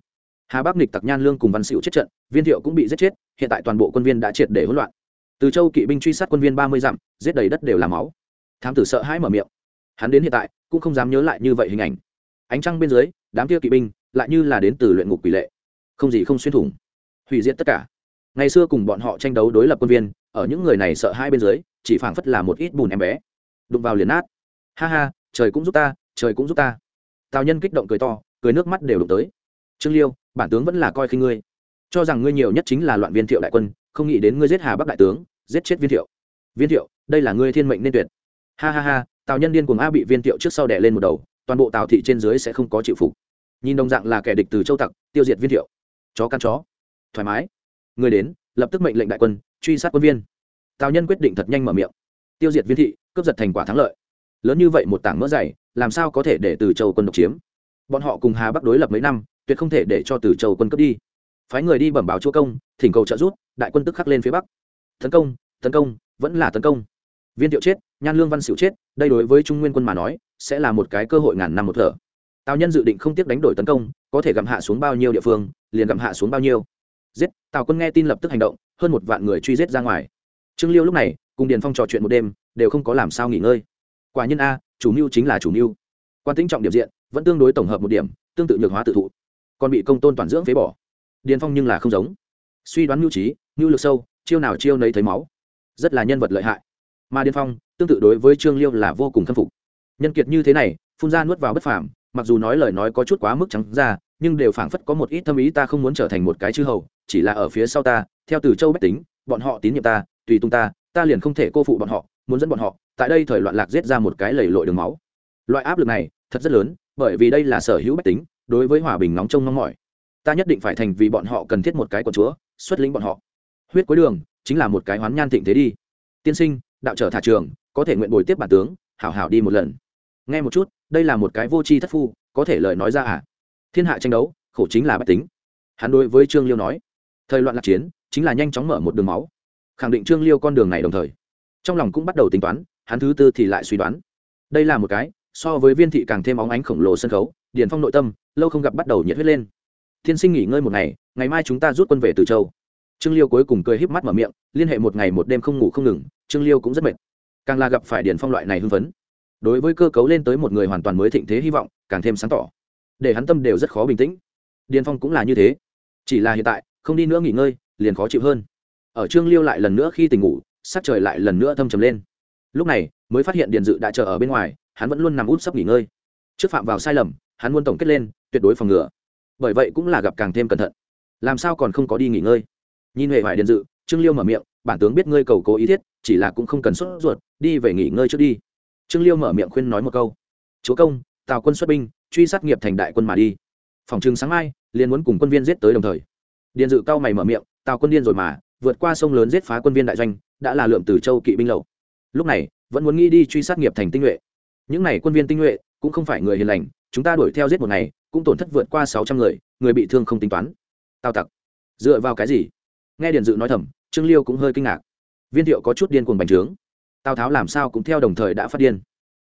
Hà bắc nịch tặc nhan lương cùng văn xịu chết trận, viên thiệu cũng bị giết chết, hiện tại toàn bộ quân viên đã triệt để hỗn loạn. Từ châu kỵ binh truy sát quân viên ba mươi dặm, giết đầy đất đều là máu thám tử sợ hãi mở miệng. Hắn đến hiện tại, cũng không dám nhớ lại như vậy hình ảnh. Ánh trăng bên dưới, đám kia kỵ binh lại như là đến từ luyện ngục quỷ lệ. Không gì không xuyên thủng. Hủy diệt tất cả. Ngày xưa cùng bọn họ tranh đấu đối lập quân viên, ở những người này sợ hai bên dưới, chỉ phảng phất là một ít bùn em bé. Đụng vào liền nát. Ha ha, trời cũng giúp ta, trời cũng giúp ta. Tào nhân kích động cười to, cười nước mắt đều đụng tới. Trương liêu, bản tướng vẫn là coi khinh ngươi. Cho rằng ngươi nhiều nhất chính là loạn viên thiệu đại quân, không nghĩ đến ngươi giết hà bắc đại tướng, giết chết viên thiệu. Viên thiệu, đây là ngươi thiên mệnh nên tuyệt ha ha ha, tào nhân điên cuồng a bị viên tiệu trước sau đẻ lên một đầu, toàn bộ tào thị trên dưới sẽ không có chịu phục. Nhìn đồng dạng là kẻ địch từ châu tặc, tiêu diệt viên thiệu chó căn chó. Thoải mái. Người đến, lập tức mệnh lệnh đại quân, truy sát quân viên. Tào nhân quyết định thật nhanh mở miệng. Tiêu diệt viên thị, cướp giật thành quả thắng lợi. Lớn như vậy một tảng mỡ dày, làm sao có thể để từ châu quân độc chiếm? Bọn họ cùng hà bắc đối lập mấy năm, tuyệt không thể để cho từ châu quân cướp đi. Phái người đi bẩm báo chúa công, thỉnh cầu trợ giúp, đại quân tức khắc lên phía bắc. Tấn công tấn công, vẫn là tấn công viên thiệu chết, nhan lương văn xỉu chết, đây đối với trung nguyên quân mà nói, sẽ là một cái cơ hội ngàn năm một thở. Tào nhân dự định không tiếc đánh đổi tấn công, có thể gặm hạ xuống bao nhiêu địa phương, liền gặm hạ xuống bao nhiêu. Giết, tào quân nghe tin lập tức hành động, hơn một vạn người truy giết ra ngoài. Trương liêu lúc này, cùng điền phong trò chuyện một đêm, đều không có làm sao nghỉ ngơi. Quả nhiên a, chủ mưu chính là chủ mưu. Quan tính trọng điểm diện, vẫn tương đối tổng hợp một điểm, tương tự nhược hóa tự thụ. Còn bị công tôn toàn dưỡng phế bỏ. Điền phong nhưng là không giống. Suy đoán mưu trí, mưu lực sâu, chiêu nào chiêu nấy thấy máu. Rất là nhân vật lợi hại mà Điên phong tương tự đối với trương liêu là vô cùng khâm phục nhân kiệt như thế này phun ra nuốt vào bất phàm mặc dù nói lời nói có chút quá mức trắng ra nhưng đều phảng phất có một ít tâm ý ta không muốn trở thành một cái chư hầu chỉ là ở phía sau ta theo từ châu bách tính bọn họ tín nhiệm ta tùy tung ta ta liền không thể cô phụ bọn họ muốn dẫn bọn họ tại đây thời loạn lạc giết ra một cái lầy lội đường máu loại áp lực này thật rất lớn bởi vì đây là sở hữu bách tính đối với hòa bình nóng trông mong mỏi ta nhất định phải thành vì bọn họ cần thiết một cái của chúa xuất lĩnh bọn họ huyết cuối đường chính là một cái hoán nhan thịnh thế đi tiên sinh đạo trở thả trường, có thể nguyện bồi tiếp bản tướng, hảo hảo đi một lần. Nghe một chút, đây là một cái vô tri thất phu, có thể lời nói ra à? Thiên hạ tranh đấu, khổ chính là bách tính. Hắn đối với trương liêu nói, thời loạn lạc chiến, chính là nhanh chóng mở một đường máu. Khẳng định trương liêu con đường này đồng thời. Trong lòng cũng bắt đầu tính toán, hắn thứ tư thì lại suy đoán. Đây là một cái, so với viên thị càng thêm óng ánh khổng lồ sân khấu, điền phong nội tâm, lâu không gặp bắt đầu nhiệt huyết lên. Thiên sinh nghỉ ngơi một ngày ngày mai chúng ta rút quân về từ châu trương liêu cuối cùng cười híp mắt mở miệng, liên hệ một ngày một đêm không ngủ không ngừng, trương liêu cũng rất mệt. Càng là gặp phải điền phong loại này hưng phấn. Đối với cơ cấu lên tới một người hoàn toàn mới thịnh thế hy vọng, càng thêm sáng tỏ. Để hắn tâm đều rất khó bình tĩnh. Điền phong cũng là như thế. Chỉ là hiện tại, không đi nữa nghỉ ngơi, liền khó chịu hơn. Ở trương liêu lại lần nữa khi tỉnh ngủ, sắc trời lại lần nữa thâm trầm lên. Lúc này, mới phát hiện điền dự đã chờ ở bên ngoài, hắn vẫn luôn nằm út sấp nghỉ ngơi. Trước phạm vào sai lầm, hắn muốn tổng kết lên, tuyệt đối phòng ngừa. Bởi vậy cũng là gặp càng thêm cẩn thận. Làm sao còn không có đi nghỉ ngơi? Nhìn hệ hoài điện dự, trương liêu mở miệng, bản tướng biết ngươi cầu cố ý thiết, chỉ là cũng không cần sốt ruột, đi về nghỉ ngơi trước đi. Trương liêu mở miệng khuyên nói một câu, chúa công, tào quân xuất binh, truy sát nghiệp thành đại quân mà đi. Phòng trừng sáng mai, liền muốn cùng quân viên giết tới đồng thời. Điện dự cao mày mở miệng, tào quân điên rồi mà, vượt qua sông lớn giết phá quân viên đại doanh, đã là lượng từ châu kỵ binh lậu. Lúc này, vẫn muốn nghĩ đi truy sát nghiệp thành tinh nhuệ. Những này quân viên tinh nhuệ, cũng không phải người hiền lành, chúng ta đuổi theo giết một ngày, cũng tổn thất vượt qua sáu trăm người người bị thương không tính toán. Tào tặc, dựa vào cái gì? Nghe điền dự nói thầm, trương liêu cũng hơi kinh ngạc. Viên thiệu có chút điên cuồng bành trướng. Tào tháo làm sao cũng theo đồng thời đã phát điên.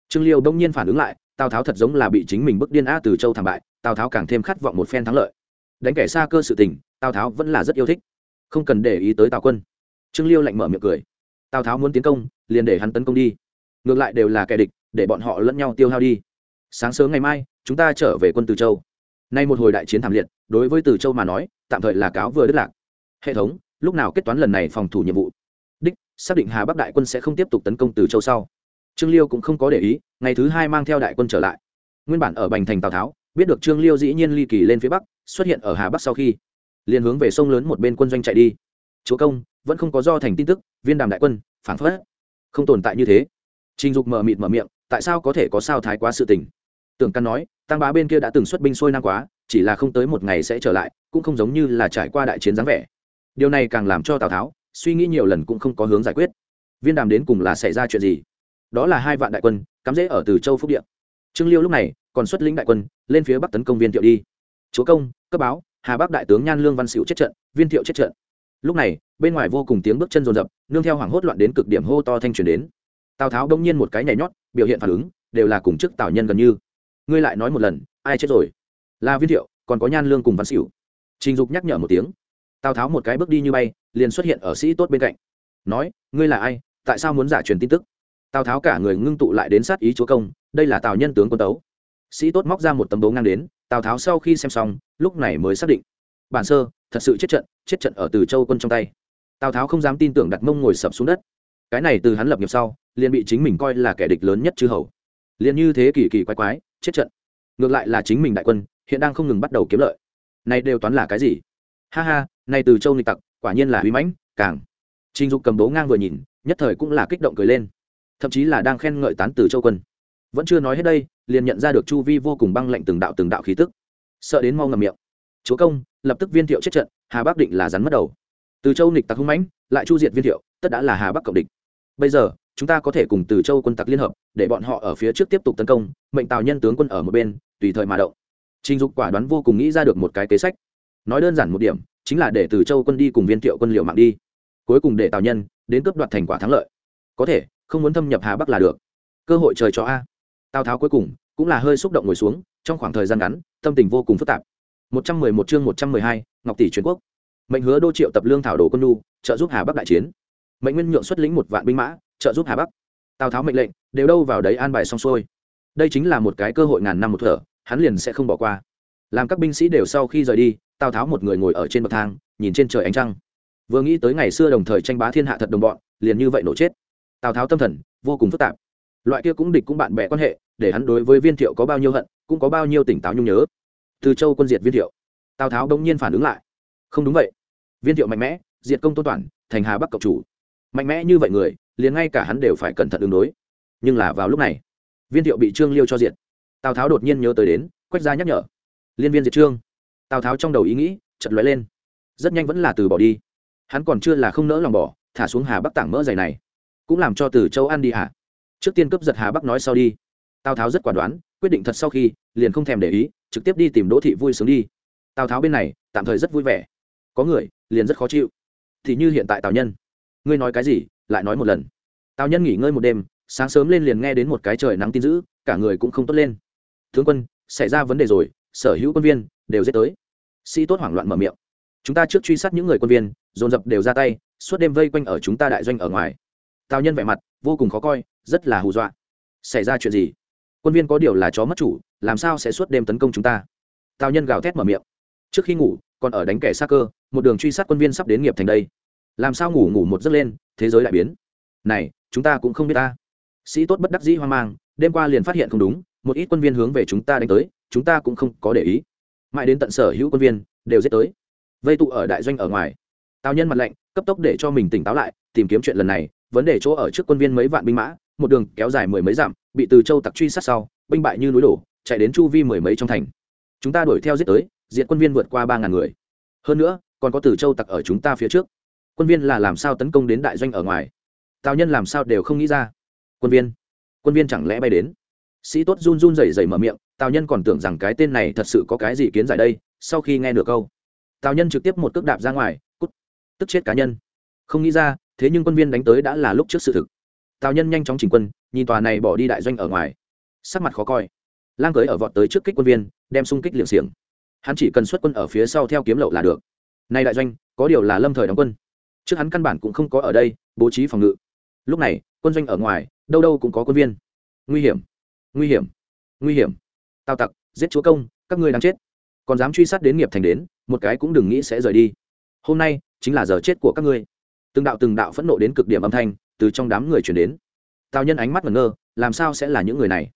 Trương liêu đông nhiên phản ứng lại, tào tháo thật giống là bị chính mình bức điên a từ châu thảm bại, tào tháo càng thêm khát vọng một phen thắng lợi. Đánh kẻ xa cơ sự tình, tào tháo vẫn là rất yêu thích. Không cần để ý tới tào quân. Trương liêu lạnh mở miệng cười. Tào tháo muốn tiến công, liền để hắn tấn công đi. Ngược lại đều là kẻ địch, để bọn họ lẫn nhau tiêu hao đi. Sáng sớm ngày mai, chúng ta trở về quân từ châu. Nay một hồi đại chiến thảm liệt, đối với từ châu mà nói, tạm thời là cáo vừa đứt lạc hệ thống, lúc nào kết toán lần này phòng thủ nhiệm vụ? Đích, xác định hà bắc đại quân sẽ không tiếp tục tấn công từ châu sau. Trương liêu cũng không có để ý, ngày thứ hai mang theo đại quân trở lại. Nguyên bản ở bành thành tào tháo, biết được trương liêu dĩ nhiên ly kỳ lên phía bắc, xuất hiện ở hà bắc sau khi, liền hướng về sông lớn một bên quân doanh chạy đi. Chúa công, vẫn không có do thành tin tức, viên đàm đại quân, phản phất. Không tồn tại như thế. Trình dục mở mịt mở miệng, tại sao có thể có sao thái quá sự tình? Tưởng căn nói, tăng bá bên kia đã từng xuất binh sôi năng quá, chỉ là không tới một ngày sẽ trở lại, cũng không giống như là trải qua đại chiến dáng vẻ điều này càng làm cho tào tháo suy nghĩ nhiều lần cũng không có hướng giải quyết. Viên đàm đến cùng là xảy ra chuyện gì? Đó là hai vạn đại quân, cắm rễ ở từ châu phúc điện trương liêu lúc này còn xuất lĩnh đại quân, lên phía bắc tấn công viên thiệu đi. Chúa công, cấp báo, hà bắc đại tướng nhan lương văn xịu chết trận, viên thiệu chết trận. Lúc này, bên ngoài vô cùng tiếng bước chân rồn rập nương theo hoảng hốt loạn đến cực điểm hô to thanh truyền đến. Tào tháo đông nhiên một cái nhảy nhót, biểu hiện phản ứng, đều là cùng chức tào nhân gần như. Ngươi lại nói một lần, ai chết rồi? Là viên thiệu, còn có nhan lương cùng văn xỉu trình dục nhắc nhở một tiếng tào tháo một cái bước đi như bay liền xuất hiện ở sĩ tốt bên cạnh nói ngươi là ai tại sao muốn giả truyền tin tức tào tháo cả người ngưng tụ lại đến sát ý chúa công đây là tào nhân tướng quân tấu sĩ tốt móc ra một tấm đố ngang đến tào tháo sau khi xem xong lúc này mới xác định bản sơ thật sự chết trận chết trận ở từ châu quân trong tay tào tháo không dám tin tưởng đặt mông ngồi sập xuống đất cái này từ hắn lập nghiệp sau liền bị chính mình coi là kẻ địch lớn nhất chư hầu liền như thế kỳ kỳ quái quái chết trận ngược lại là chính mình đại quân hiện đang không ngừng bắt đầu kiếm lợi này đều toán là cái gì ha ha này từ châu nghịch tặc, quả nhiên là uy mãnh, càng. Trình dục cầm bố ngang vừa nhìn, nhất thời cũng là kích động cười lên. Thậm chí là đang khen ngợi tán từ châu quân. Vẫn chưa nói hết đây, liền nhận ra được chu vi vô cùng băng lạnh từng đạo từng đạo khí tức. Sợ đến mau ngầm miệng. Chúa công, lập tức viên thiệu chết trận, hà bắc định là rắn mất đầu. Từ châu nghịch tặc hung mãnh, lại chu diệt viên thiệu, tất đã là hà bắc cộng địch. Bây giờ, chúng ta có thể cùng từ châu quân tặc liên hợp, để bọn họ ở phía trước tiếp tục tấn công, mệnh tào nhân tướng quân ở một bên, tùy thời mà động. Trình dục quả đoán vô cùng nghĩ ra được một cái kế sách nói đơn giản một điểm, chính là để từ châu quân đi cùng viên thiệu quân liệu mạng đi. Cuối cùng để tào nhân đến cướp đoạt thành quả thắng lợi. Có thể, không muốn thâm nhập hà bắc là được. Cơ hội trời cho a. Tào tháo cuối cùng cũng là hơi xúc động ngồi xuống, trong khoảng thời gian ngắn, tâm tình vô cùng phức tạp. Một trăm mười một chương một trăm mười hai, ngọc tỷ truyền quốc. Mệnh hứa đô triệu tập lương thảo đồ quân nu trợ giúp hà bắc đại chiến. Mệnh nguyên nhượng xuất lĩnh một vạn binh mã, trợ giúp hà bắc. Tào tháo mệnh lệnh, đều đâu vào đấy an bài xong xuôi. Đây chính là một cái cơ hội ngàn năm một thở, hắn liền sẽ không bỏ qua. Làm các binh sĩ đều sau khi rời đi tào tháo một người ngồi ở trên bậc thang, nhìn trên trời ánh trăng. Vừa nghĩ tới ngày xưa đồng thời tranh bá thiên hạ thật đồng bọn, liền như vậy nổ chết. Tào tháo tâm thần, vô cùng phức tạp. Loại kia cũng địch cũng bạn bè quan hệ, để hắn đối với viên thiệu có bao nhiêu hận, cũng có bao nhiêu tỉnh táo nhung nhớ. Từ châu quân diệt viên thiệu, tào tháo đông nhiên phản ứng lại. Không đúng vậy. Viên thiệu mạnh mẽ, diệt công tôn toàn, thành hà bắc cộng chủ. Mạnh mẽ như vậy người, liền ngay cả hắn đều phải cẩn thận ứng đối. Nhưng là vào lúc này, viên thiệu bị trương liêu cho diệt. Tào tháo đột nhiên nhớ tới đến, quách gia nhắc nhở. Liên viên diệt trương tào tháo trong đầu ý nghĩ chật lóe lên rất nhanh vẫn là từ bỏ đi hắn còn chưa là không nỡ lòng bỏ thả xuống hà bắc tảng mỡ dày này cũng làm cho từ châu ăn đi hả trước tiên cướp giật hà bắc nói sau đi tào tháo rất quả đoán quyết định thật sau khi liền không thèm để ý trực tiếp đi tìm đỗ thị vui sướng đi tào tháo bên này tạm thời rất vui vẻ có người liền rất khó chịu thì như hiện tại tào nhân ngươi nói cái gì lại nói một lần tào nhân nghỉ ngơi một đêm sáng sớm lên liền nghe đến một cái trời nắng tin dữ cả người cũng không tốt lên tướng quân xảy ra vấn đề rồi sở hữu quân viên đều giết tới sĩ tốt hoảng loạn mở miệng. Chúng ta trước truy sát những người quân viên, dồn dập đều ra tay, suốt đêm vây quanh ở chúng ta đại doanh ở ngoài. Tào nhân vẻ mặt, vô cùng khó coi, rất là hù dọa. Xảy ra chuyện gì? Quân viên có điều là chó mất chủ, làm sao sẽ suốt đêm tấn công chúng ta? Tào nhân gào thét mở miệng. Trước khi ngủ, còn ở đánh kẻ xa cơ, một đường truy sát quân viên sắp đến nghiệp thành đây. Làm sao ngủ ngủ một giấc lên, thế giới đại biến. Này, chúng ta cũng không biết ta. Sĩ tốt bất đắc dĩ hoang mang, đêm qua liền phát hiện không đúng, một ít quân viên hướng về chúng ta đánh tới, chúng ta cũng không có để ý mãi đến tận sở hữu quân viên, đều giết tới. Vây tụ ở đại doanh ở ngoài. Tào nhân mặt lệnh cấp tốc để cho mình tỉnh táo lại, tìm kiếm chuyện lần này, vấn đề chỗ ở trước quân viên mấy vạn binh mã, một đường kéo dài mười mấy dặm, bị từ châu tặc truy sát sau, binh bại như núi đổ, chạy đến chu vi mười mấy trong thành. Chúng ta đuổi theo giết tới diện quân viên vượt qua ba ngàn người. Hơn nữa, còn có từ châu tặc ở chúng ta phía trước. Quân viên là làm sao tấn công đến đại doanh ở ngoài? Tào nhân làm sao đều không nghĩ ra. Quân viên? Quân viên chẳng lẽ bay đến? Sĩ tốt run run rẩy rẩy mở miệng tào nhân còn tưởng rằng cái tên này thật sự có cái gì kiến giải đây, sau khi nghe được câu, tào nhân trực tiếp một cước đạp ra ngoài, cút, tức chết cá nhân. Không nghĩ ra, thế nhưng quân viên đánh tới đã là lúc trước sự thực. Tào nhân nhanh chóng chỉnh quân, nhìn tòa này bỏ đi đại doanh ở ngoài. Sắc mặt khó coi. Lang cưới ở vọt tới trước kích quân viên, đem xung kích liệng xiềng. Hắn chỉ cần xuất quân ở phía sau theo kiếm lậu là được. Nay đại doanh, có điều là lâm thời đóng quân. Trước hắn căn bản cũng không có ở đây, bố trí phòng ngự. Lúc này, quân doanh ở ngoài, đâu đâu cũng có quân viên. Nguy hiểm. Nguy hiểm. Nguy hiểm tào tặc, giết chúa công, các ngươi đang chết. Còn dám truy sát đến nghiệp thành đến, một cái cũng đừng nghĩ sẽ rời đi. Hôm nay, chính là giờ chết của các ngươi. Từng đạo từng đạo phẫn nộ đến cực điểm âm thanh từ trong đám người chuyển đến. Tào nhân ánh mắt ngẩn ngơ, làm sao sẽ là những người này?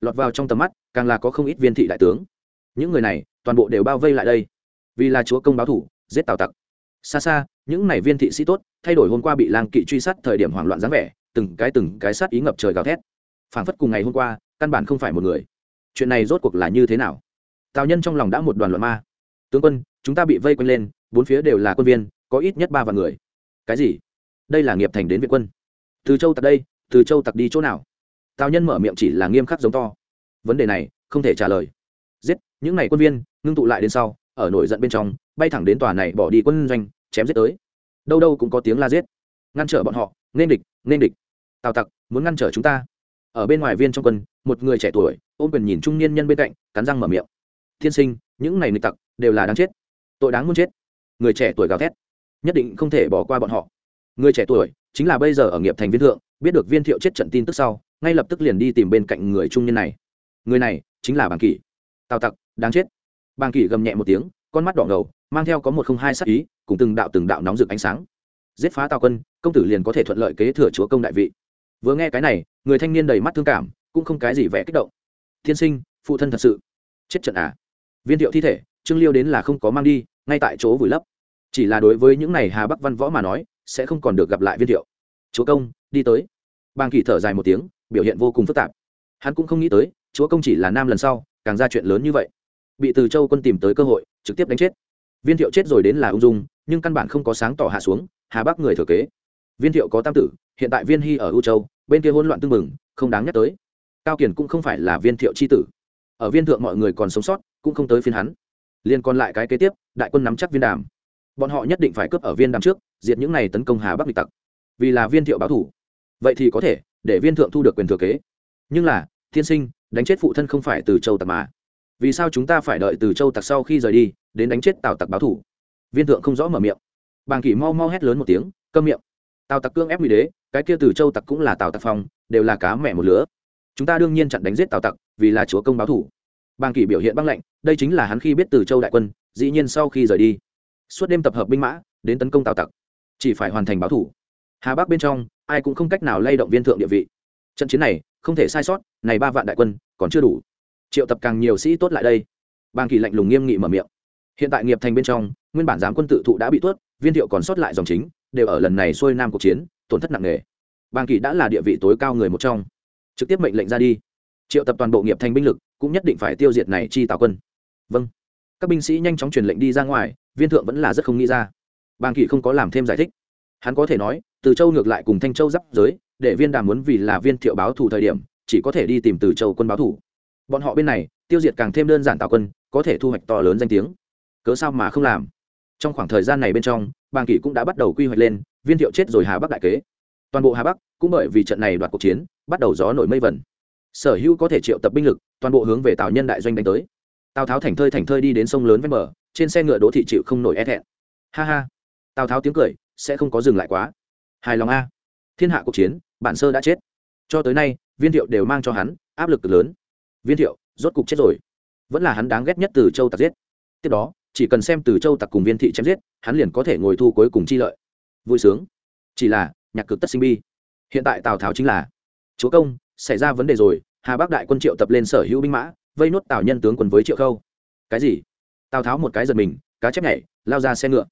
Lọt vào trong tầm mắt, càng là có không ít viên thị đại tướng. Những người này, toàn bộ đều bao vây lại đây. Vì là chúa công báo thủ, giết tào tặc. Xa xa, những này viên thị sĩ tốt, thay đổi hôm qua bị lang kỵ truy sát thời điểm hoảng loạn dáng vẻ, từng cái từng cái sát ý ngập trời gào thét. Phảng phất cùng ngày hôm qua, căn bản không phải một người chuyện này rốt cuộc là như thế nào? Tào nhân trong lòng đã một đoàn luận ma. Tướng quân, chúng ta bị vây quanh lên, bốn phía đều là quân viên, có ít nhất ba vạn người. Cái gì? Đây là nghiệp thành đến viện quân. Từ châu tặc đây, từ châu tặc đi chỗ nào? Tào nhân mở miệng chỉ là nghiêm khắc giống to. Vấn đề này, không thể trả lời. Giết, những n à y quân viên, ngưng tụ lại đến sau, ở nổi giận bên trong, bay thẳng đến tòa này bỏ đi quân doanh, chém giết tới. Đâu đâu cũng có tiếng la giết. Ngăn trở bọn họ, nên địch nên địch. Tào tặc, muốn ngăn trở chúng ta ở bên ngoài viên trong quân, một người trẻ tuổi, ôm quyền nhìn trung niên nhân bên cạnh, cắn răng mở miệng. Thiên sinh, những này nghịch tặc đều là đáng chết. Tội đáng muốn chết. Người trẻ tuổi gào thét. Nhất định không thể bỏ qua bọn họ. Người trẻ tuổi chính là bây giờ ở nghiệp thành viên thượng, biết được viên thiệu chết trận tin tức sau, ngay lập tức liền đi tìm bên cạnh người trung niên này. Người này chính là bàng kỷ. Tào tặc, đáng chết. Bàng kỷ gầm nhẹ một tiếng, con mắt đỏ ngầu, mang theo có một không hai sắc ý, cùng từng đạo từng đạo nóng rực ánh sáng. Giết phá tào quân, công tử liền có thể thuận lợi kế thừa chúa công đại vị vừa nghe cái này, người thanh niên đầy mắt thương cảm, cũng không cái gì vẻ kích động. Thiên sinh, phụ thân thật sự. Chết trận à? Viên thiệu thi thể, trương liêu đến là không có mang đi, ngay tại chỗ vùi lấp. Chỉ là đối với những này hà bắc văn võ mà nói, sẽ không còn được gặp lại viên thiệu. Chúa công, đi tới. Bang kỳ thở dài một tiếng, biểu hiện vô cùng phức tạp. Hắn cũng không nghĩ tới, chúa công chỉ là nam lần sau, càng ra chuyện lớn như vậy. Bị từ châu quân tìm tới cơ hội, trực tiếp đánh chết. Viên thiệu chết rồi đến là ung dung, nhưng căn bản không có sáng tỏ hạ xuống, hà bắc người thừa kế viên thiệu có tam tử, hiện tại viên hy ở u châu, bên kia hỗn loạn tưng bừng, không đáng nhắc tới. Cao kiển cũng không phải là viên thiệu c h i tử. Ở viên thượng mọi người còn sống sót, cũng không tới phiên hắn. Liên còn lại cái kế tiếp, đại quân nắm chắc viên đàm. Bọn họ nhất định phải cướp ở viên đàm trước, diệt những này tấn công hà bắc bị tặc. Vì là viên thiệu báo thủ. Vậy thì có thể, để viên thượng thu được quyền thừa kế. Nhưng là, thiên sinh, đánh chết phụ thân không phải từ châu tặc mà. Vì sao chúng ta phải đợi từ châu tặc sau khi rời đi, đến đánh chết tào tặc báo thủ? Viên thượng không rõ mở miệng. Bàng kỷ mau mau hét lớn một tiếng, câm miệng tào tặc cương ép nguy đế, cái kia từ châu tặc cũng là tào tặc phong, đều là cá mẹ một lứa. Chúng ta đương nhiên chặn đánh giết tào tặc, vì là chúa công báo thủ. Bàng kỷ biểu hiện băng lệnh đây chính là hắn khi biết từ châu đại quân, dĩ nhiên sau khi rời đi. Suốt đêm tập hợp binh mã, đến tấn công tào tặc. Chỉ phải hoàn thành báo thủ. Hà bắc bên trong, ai cũng không cách nào lay động viên thượng địa vị. Trận chiến này, không thể sai sót, này ba vạn đại quân, còn chưa đủ. Triệu tập càng nhiều sĩ tốt lại đây. Bàng kỳ lạnh lùng nghiêm nghị mở miệng. Hiện tại nghiệp thành bên trong, nguyên bản giám quân tự thụ đã bị tuốt, viên thiệu còn sót lại dòng chính đều ở lần này xuôi nam cuộc chiến, tổn thất nặng nề. Bàng kỳ đã là địa vị tối cao người một trong. Trực tiếp mệnh lệnh ra đi. Triệu tập toàn bộ nghiệp thành binh lực, cũng nhất định phải tiêu diệt này chi tạo quân. Vâng. Các binh sĩ nhanh chóng truyền lệnh đi ra ngoài, viên thượng vẫn là rất không nghĩ ra. Bàng kỳ không có làm thêm giải thích. Hắn có thể nói, từ châu ngược lại cùng thanh châu giáp giới, để viên đàm muốn vì là viên thiệu báo thủ thời điểm, chỉ có thể đi tìm từ châu quân báo thủ bọn họ bên này, tiêu diệt càng thêm đơn giản tạo quân, có thể thu hoạch to lớn danh tiếng. Cớ sao mà không làm? Trong khoảng thời gian này bên trong bàng kỷ cũng đã bắt đầu quy hoạch lên, viên thiệu chết rồi hà bắc đại kế. Toàn bộ hà bắc cũng bởi vì trận này đoạt cuộc chiến, bắt đầu gió nổi mây vẩn sở hữu có thể triệu tập binh lực, toàn bộ hướng về tào nhân đại doanh đánh tới. Tào tháo thành thơi thành thơi đi đến sông lớn ven bờ, trên xe ngựa đỗ thị chịu không nổi e thẹn. Ha ha. Tào tháo tiếng cười, sẽ không có dừng lại quá. Hài lòng a. Thiên hạ cuộc chiến, bản sơ đã chết. Cho tới nay, viên thiệu đều mang cho hắn áp lực cực lớn. Viên thiệu, rốt cục chết rồi. Vẫn là hắn đáng ghét nhất từ châu tạc giết. Tiếp đó chỉ cần xem từ châu tặc cùng viên thị chém giết, hắn liền có thể ngồi thu cuối cùng chi lợi. Vui sướng. Chỉ là, nhạc cực tất sinh bi. Hiện tại tào tháo chính là, chúa công, xảy ra vấn đề rồi, hà bắc đại quân triệu tập lên sở hữu binh mã, vây nốt tào nhân tướng quân với triệu khâu. Cái gì? Tào tháo một cái giật mình, cá chép nhảy, lao ra xe ngựa.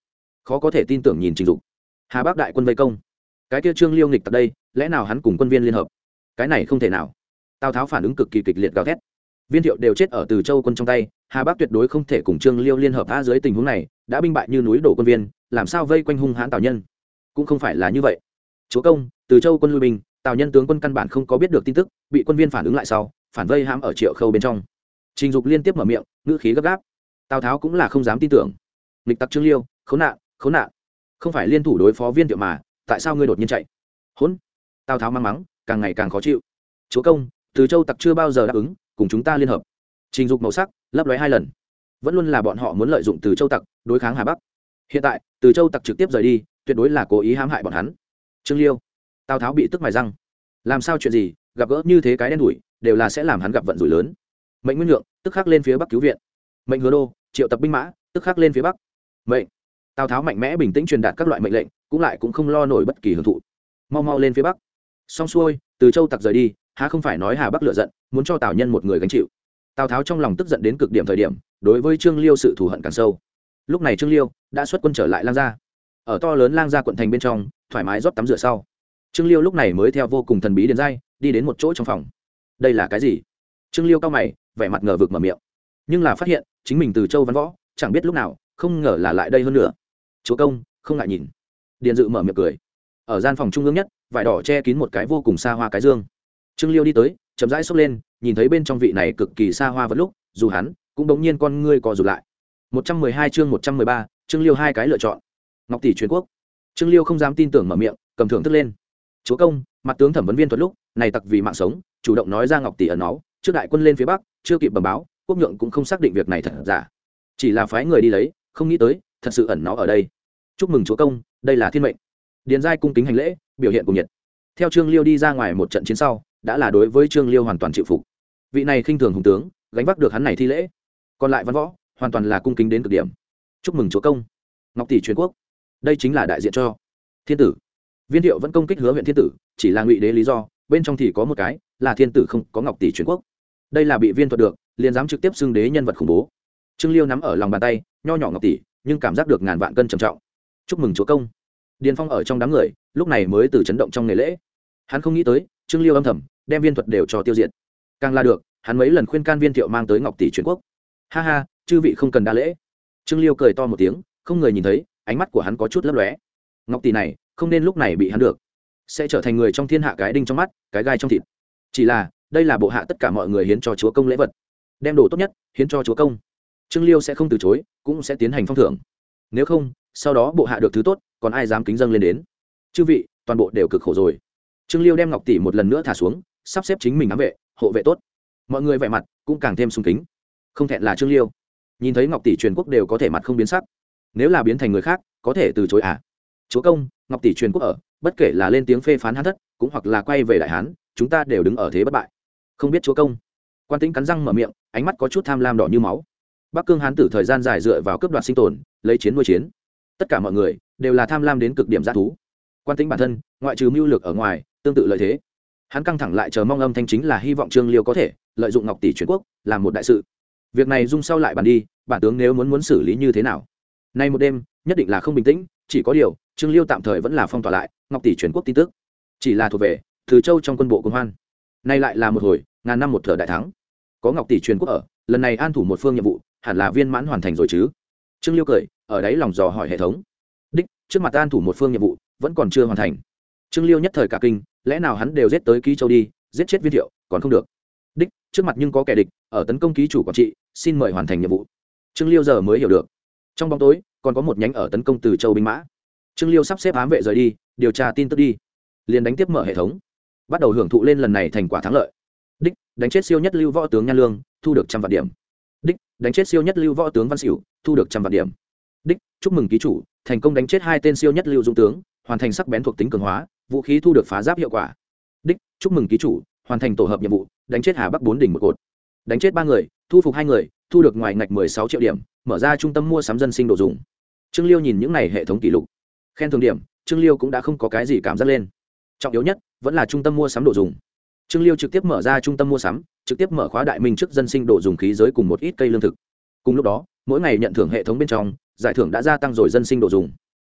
Khó có thể tin tưởng nhìn trình dục. Hà bắc đại quân vây công. Cái kia trương liêu nghịch tập đây, lẽ nào hắn cùng quân viên liên hợp? Cái này không thể nào. Tào tháo phản ứng cực kỳ kịch liệt gào thét viên thiệu đều chết ở từ châu quân trong tay, hà bắc tuyệt đối không thể cùng trương liêu liên hợp a dưới tình huống này, đã binh bại như núi đổ quân viên, làm sao vây quanh hung hãn tào nhân? Cũng không phải là như vậy. Chúa công, từ châu quân lui binh, tào nhân tướng quân căn bản không có biết được tin tức, bị quân viên phản ứng lại sau, phản vây hãm ở triệu khâu bên trong. Trình dục liên tiếp mở miệng, ngữ khí gấp gáp. Tào tháo cũng là không dám tin tưởng. Lịch tặc trương liêu, khốn nạn khốn nạn. Không phải liên thủ đối phó viên thiệu mà, tại sao ngươi đột nhiên chạy? Hỗn! Tào tháo mang mắng, càng ngày càng khó chịu. Chúa công, từ châu tặc chưa bao giờ đáp ứng cùng chúng ta liên hợp. Trình dục màu sắc, lấp lóe hai lần. Vẫn luôn là bọn họ muốn lợi dụng từ châu tặc, đối kháng hà bắc. Hiện tại, từ châu tặc trực tiếp rời đi, tuyệt đối là cố ý hãm hại bọn hắn. Trương liêu, tào tháo bị tức mài răng. Làm sao chuyện gì, gặp gỡ như thế cái đen đủi, đều là sẽ làm hắn gặp vận rủi lớn. Mệnh nguyên lượng tức khắc lên phía bắc cứu viện. Mệnh hứa đô, triệu tập binh mã, tức khắc lên phía bắc. Mệnh, tào tháo mạnh mẽ bình tĩnh truyền đạt các loại mệnh lệnh, cũng lại cũng không lo nổi bất kỳ hưởng thụ. Mau mau lên phía bắc. Xong xuôi, từ châu tặc rời đi há không phải nói hà bắc lựa giận, muốn cho tào nhân một người gánh chịu. Tào tháo trong lòng tức giận đến cực điểm thời điểm, đối với trương liêu sự thù hận càng sâu. Lúc này trương liêu đã xuất quân trở lại lang gia. Ở to lớn lang gia quận thành bên trong, thoải mái rót tắm rửa sau. Trương liêu lúc này mới theo vô cùng thần bí điền dai đi đến một chỗ trong phòng. Đây là cái gì? Trương liêu cao mày, vẻ mặt ngờ vực mở miệng. Nhưng là phát hiện, chính mình từ châu văn võ, chẳng biết lúc nào, không ngờ là lại đây hơn nữa. Chúa công, không ngại nhìn. Điền dự mở miệng cười. Ở gian phòng trung ương nhất, vải đỏ che kín một cái vô cùng xa hoa cái dương trương liêu đi tới, chậm rãi xốc lên, nhìn thấy bên trong vị này cực kỳ xa hoa vật lúc, dù hắn cũng bỗng nhiên con ngươi co rụt lại. Một trăm mười hai chương một trăm mười ba, trương liêu hai cái lựa chọn. Ngọc tỷ truyền quốc. Trương liêu không dám tin tưởng mở miệng, cầm thưởng thức lên. Chúa công, mặt tướng thẩm vấn viên thuật lúc, này tặc vì mạng sống, chủ động nói ra ngọc tỷ ẩn náu, trước đại quân lên phía bắc, chưa kịp bẩm báo, quốc nhượng cũng không xác định việc này thật giả. Chỉ là phái người đi lấy, không nghĩ tới, thật sự ẩn nó ở đây. Chúc mừng chúa công, đây là thiên mệnh. Điền giai cung kính hành lễ, biểu hiện cùng nhiệt. Theo trương liêu đi ra ngoài một trận chiến sau đã là đối với trương liêu hoàn toàn chịu phục. Vị này khinh thường hùng tướng, gánh vác được hắn này thi lễ. Còn lại văn võ, hoàn toàn là cung kính đến cực điểm. Chúc mừng chúa công. Ngọc tỷ truyền quốc. Đây chính là đại diện cho thiên tử. Viên thiệu vẫn công kích hứa huyện thiên tử, chỉ là ngụy đế lý do, bên trong thì có một cái là thiên tử không có ngọc tỷ truyền quốc. Đây là bị viên thuật được, liền dám trực tiếp xưng đế nhân vật khủng bố. Trương liêu nắm ở lòng bàn tay, nho nhỏ ngọc tỷ, nhưng cảm giác được ngàn vạn cân trầm trọng. Chúc mừng chúa công. Điền phong ở trong đám người, lúc này mới từ chấn động trong ngày lễ. Hắn không nghĩ tới trương liêu âm thầm, đem viên thuật đều cho tiêu diệt. Càng là được, hắn mấy lần khuyên can viên thiệu mang tới ngọc tỷ truyền quốc. Ha ha, chư vị không cần đa lễ. Trương liêu cười to một tiếng, không người nhìn thấy, ánh mắt của hắn có chút lấp lóe. Ngọc tỷ này, không nên lúc này bị hắn được. Sẽ trở thành người trong thiên hạ cái đinh trong mắt, cái gai trong thịt. Chỉ là, đây là bộ hạ tất cả mọi người hiến cho chúa công lễ vật. Đem đồ tốt nhất, hiến cho chúa công. Trương liêu sẽ không từ chối, cũng sẽ tiến hành phong thưởng. Nếu không, sau đó bộ hạ được thứ tốt, còn ai dám kính dâng lên đến? Chư vị, toàn bộ đều cực khổ rồi trương liêu đem ngọc tỷ một lần nữa thả xuống, sắp xếp chính mình ám vệ, hộ vệ tốt. Mọi người vẻ mặt cũng càng thêm sung kính. Không thẹn là trương liêu. Nhìn thấy ngọc tỷ truyền quốc đều có thể mặt không biến sắc. Nếu là biến thành người khác, có thể từ chối à? Chúa công, ngọc tỷ truyền quốc ở, bất kể là lên tiếng phê phán hán thất, cũng hoặc là quay về đại hán, chúng ta đều đứng ở thế bất bại. Không biết chúa công. Quan tĩnh cắn răng mở miệng, ánh mắt có chút tham lam đỏ như máu. Bắc cương hán tử thời gian dài dựa vào cướp đoạt sinh tồn, lấy chiến nuôi chiến. Tất cả mọi người đều là tham lam đến cực điểm g thú. Quan tĩnh bản thân, ngoại trừ mưu lược ở ngoài tương tự lợi thế. Hắn căng thẳng lại chờ mong âm thanh chính là hy vọng trương liêu có thể lợi dụng ngọc tỷ truyền quốc làm một đại sự. Việc này dung sau lại bàn đi, bản tướng nếu muốn muốn xử lý như thế nào? Nay một đêm, nhất định là không bình tĩnh, chỉ có điều, trương liêu tạm thời vẫn là phong tỏa lại ngọc tỷ truyền quốc tin tức. Chỉ là thuộc về từ châu trong quân bộ quân hoan. Nay lại là một hồi, ngàn năm một thở đại thắng. Có ngọc tỷ truyền quốc ở, lần này an thủ một phương nhiệm vụ, hẳn là viên mãn hoàn thành rồi chứ. Trương liêu cười, ở đấy lòng dò hỏi hệ thống. Đích, trước mặt an thủ một phương nhiệm vụ, vẫn còn chưa hoàn thành. Trương liêu nhất thời cả kinh lẽ nào hắn đều giết tới ký châu đi, giết chết viên thiệu, còn không được. Đích, trước mặt nhưng có kẻ địch, ở tấn công ký chủ quản trị, xin mời hoàn thành nhiệm vụ. Trương liêu giờ mới hiểu được. Trong bóng tối, còn có một nhánh ở tấn công từ châu binh mã. Trương liêu sắp xếp ám vệ rời đi, điều tra tin tức đi. Liền đánh tiếp mở hệ thống. Bắt đầu hưởng thụ lên lần này thành quả thắng lợi. Đích, đánh chết siêu nhất lưu võ tướng nhan lương, thu được trăm vạn điểm. Đích, đánh chết siêu nhất lưu võ tướng văn xỉu thu được trăm vạn điểm. Đích, chúc mừng ký chủ, thành công đánh chết hai tên siêu nhất lưu dũng tướng, hoàn thành sắc bén thuộc tính cường hóa vũ khí thu được phá giáp hiệu quả. Đích, chúc mừng ký chủ, hoàn thành tổ hợp nhiệm vụ, đánh chết hà bắc bốn đỉnh một cột. Đánh chết ba người, thu phục hai người, thu được ngoài ngạch mười sáu triệu điểm, mở ra trung tâm mua sắm dân sinh đồ dùng. Trương liêu nhìn những n à y hệ thống kỷ lục. Khen thường điểm, trương liêu cũng đã không có cái gì cảm giác lên. Trọng yếu nhất, vẫn là trung tâm mua sắm đồ dùng. Trương liêu trực tiếp mở ra trung tâm mua sắm, trực tiếp mở khóa đại minh trước dân sinh đồ dùng khí giới cùng một ít cây lương thực. Cùng lúc đó, mỗi ngày nhận thưởng hệ thống bên trong, giải thưởng đã gia tăng rồi dân sinh đồ dùng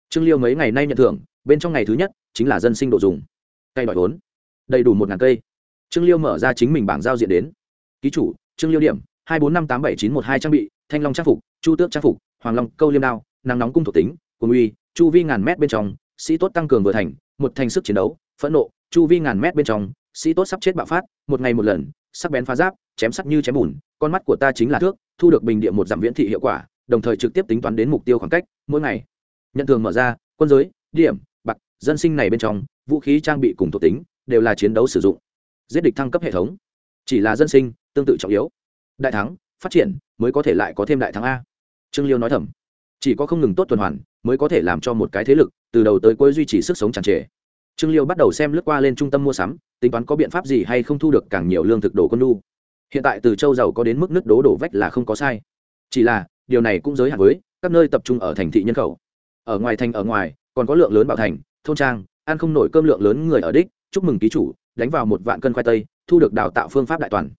trương liêu mấy ngày nay nhận thưởng, bên trong ngày thứ nhất chính là dân sinh đồ dùng. Cây đòi vốn, đầy đủ một ngàn cây. Trương liêu mở ra chính mình bảng giao diện đến. Ký chủ, trương liêu điểm, hai bốn năm tám bảy chín một hai trang bị, thanh long trang phục, chu tước trang phục, hoàng long, câu liêm đao, nắng nóng cung thuộc tính cùng uy, chu vi ngàn mét bên trong, sĩ tốt tăng cường vừa thành, một thành sức chiến đấu, phẫn nộ, chu vi ngàn mét bên trong, sĩ tốt sắp chết bạo phát, một ngày một lần, sắc bén phá giáp, chém sắc như chém bùn, con mắt của ta chính là thước, thu được bình địa một dặm viễn thị hiệu quả, đồng thời trực tiếp tính toán đến mục tiêu khoảng cách, mỗi ngày nhận thường mở ra, quân giới, điểm, bạc, dân sinh này bên trong, vũ khí trang bị cùng thuộc tính đều là chiến đấu sử dụng. Giết địch thăng cấp hệ thống. Chỉ là dân sinh, tương tự trọng yếu. Đại thắng, phát triển, mới có thể lại có thêm đại thắng a. Trương liêu nói thầm. Chỉ có không ngừng tốt tuần hoàn, mới có thể làm cho một cái thế lực, từ đầu tới cuối duy trì sức sống tràn trề. Trương liêu bắt đầu xem lướt qua lên trung tâm mua sắm, tính toán có biện pháp gì hay không thu được càng nhiều lương thực đồ quân lu hiện tại từ châu giàu có đến mức nước đố đổ vách là không có sai. Chỉ là, điều này cũng giới hạn với các nơi tập trung ở thành thị nhân khẩu ở ngoài thành ở ngoài, còn có lượng lớn bảo thành, thôn trang, ăn không nổi cơm lượng lớn người ở đích, chúc mừng ký chủ, đánh vào một vạn cân khoai tây, thu được đào tạo phương pháp đại toàn.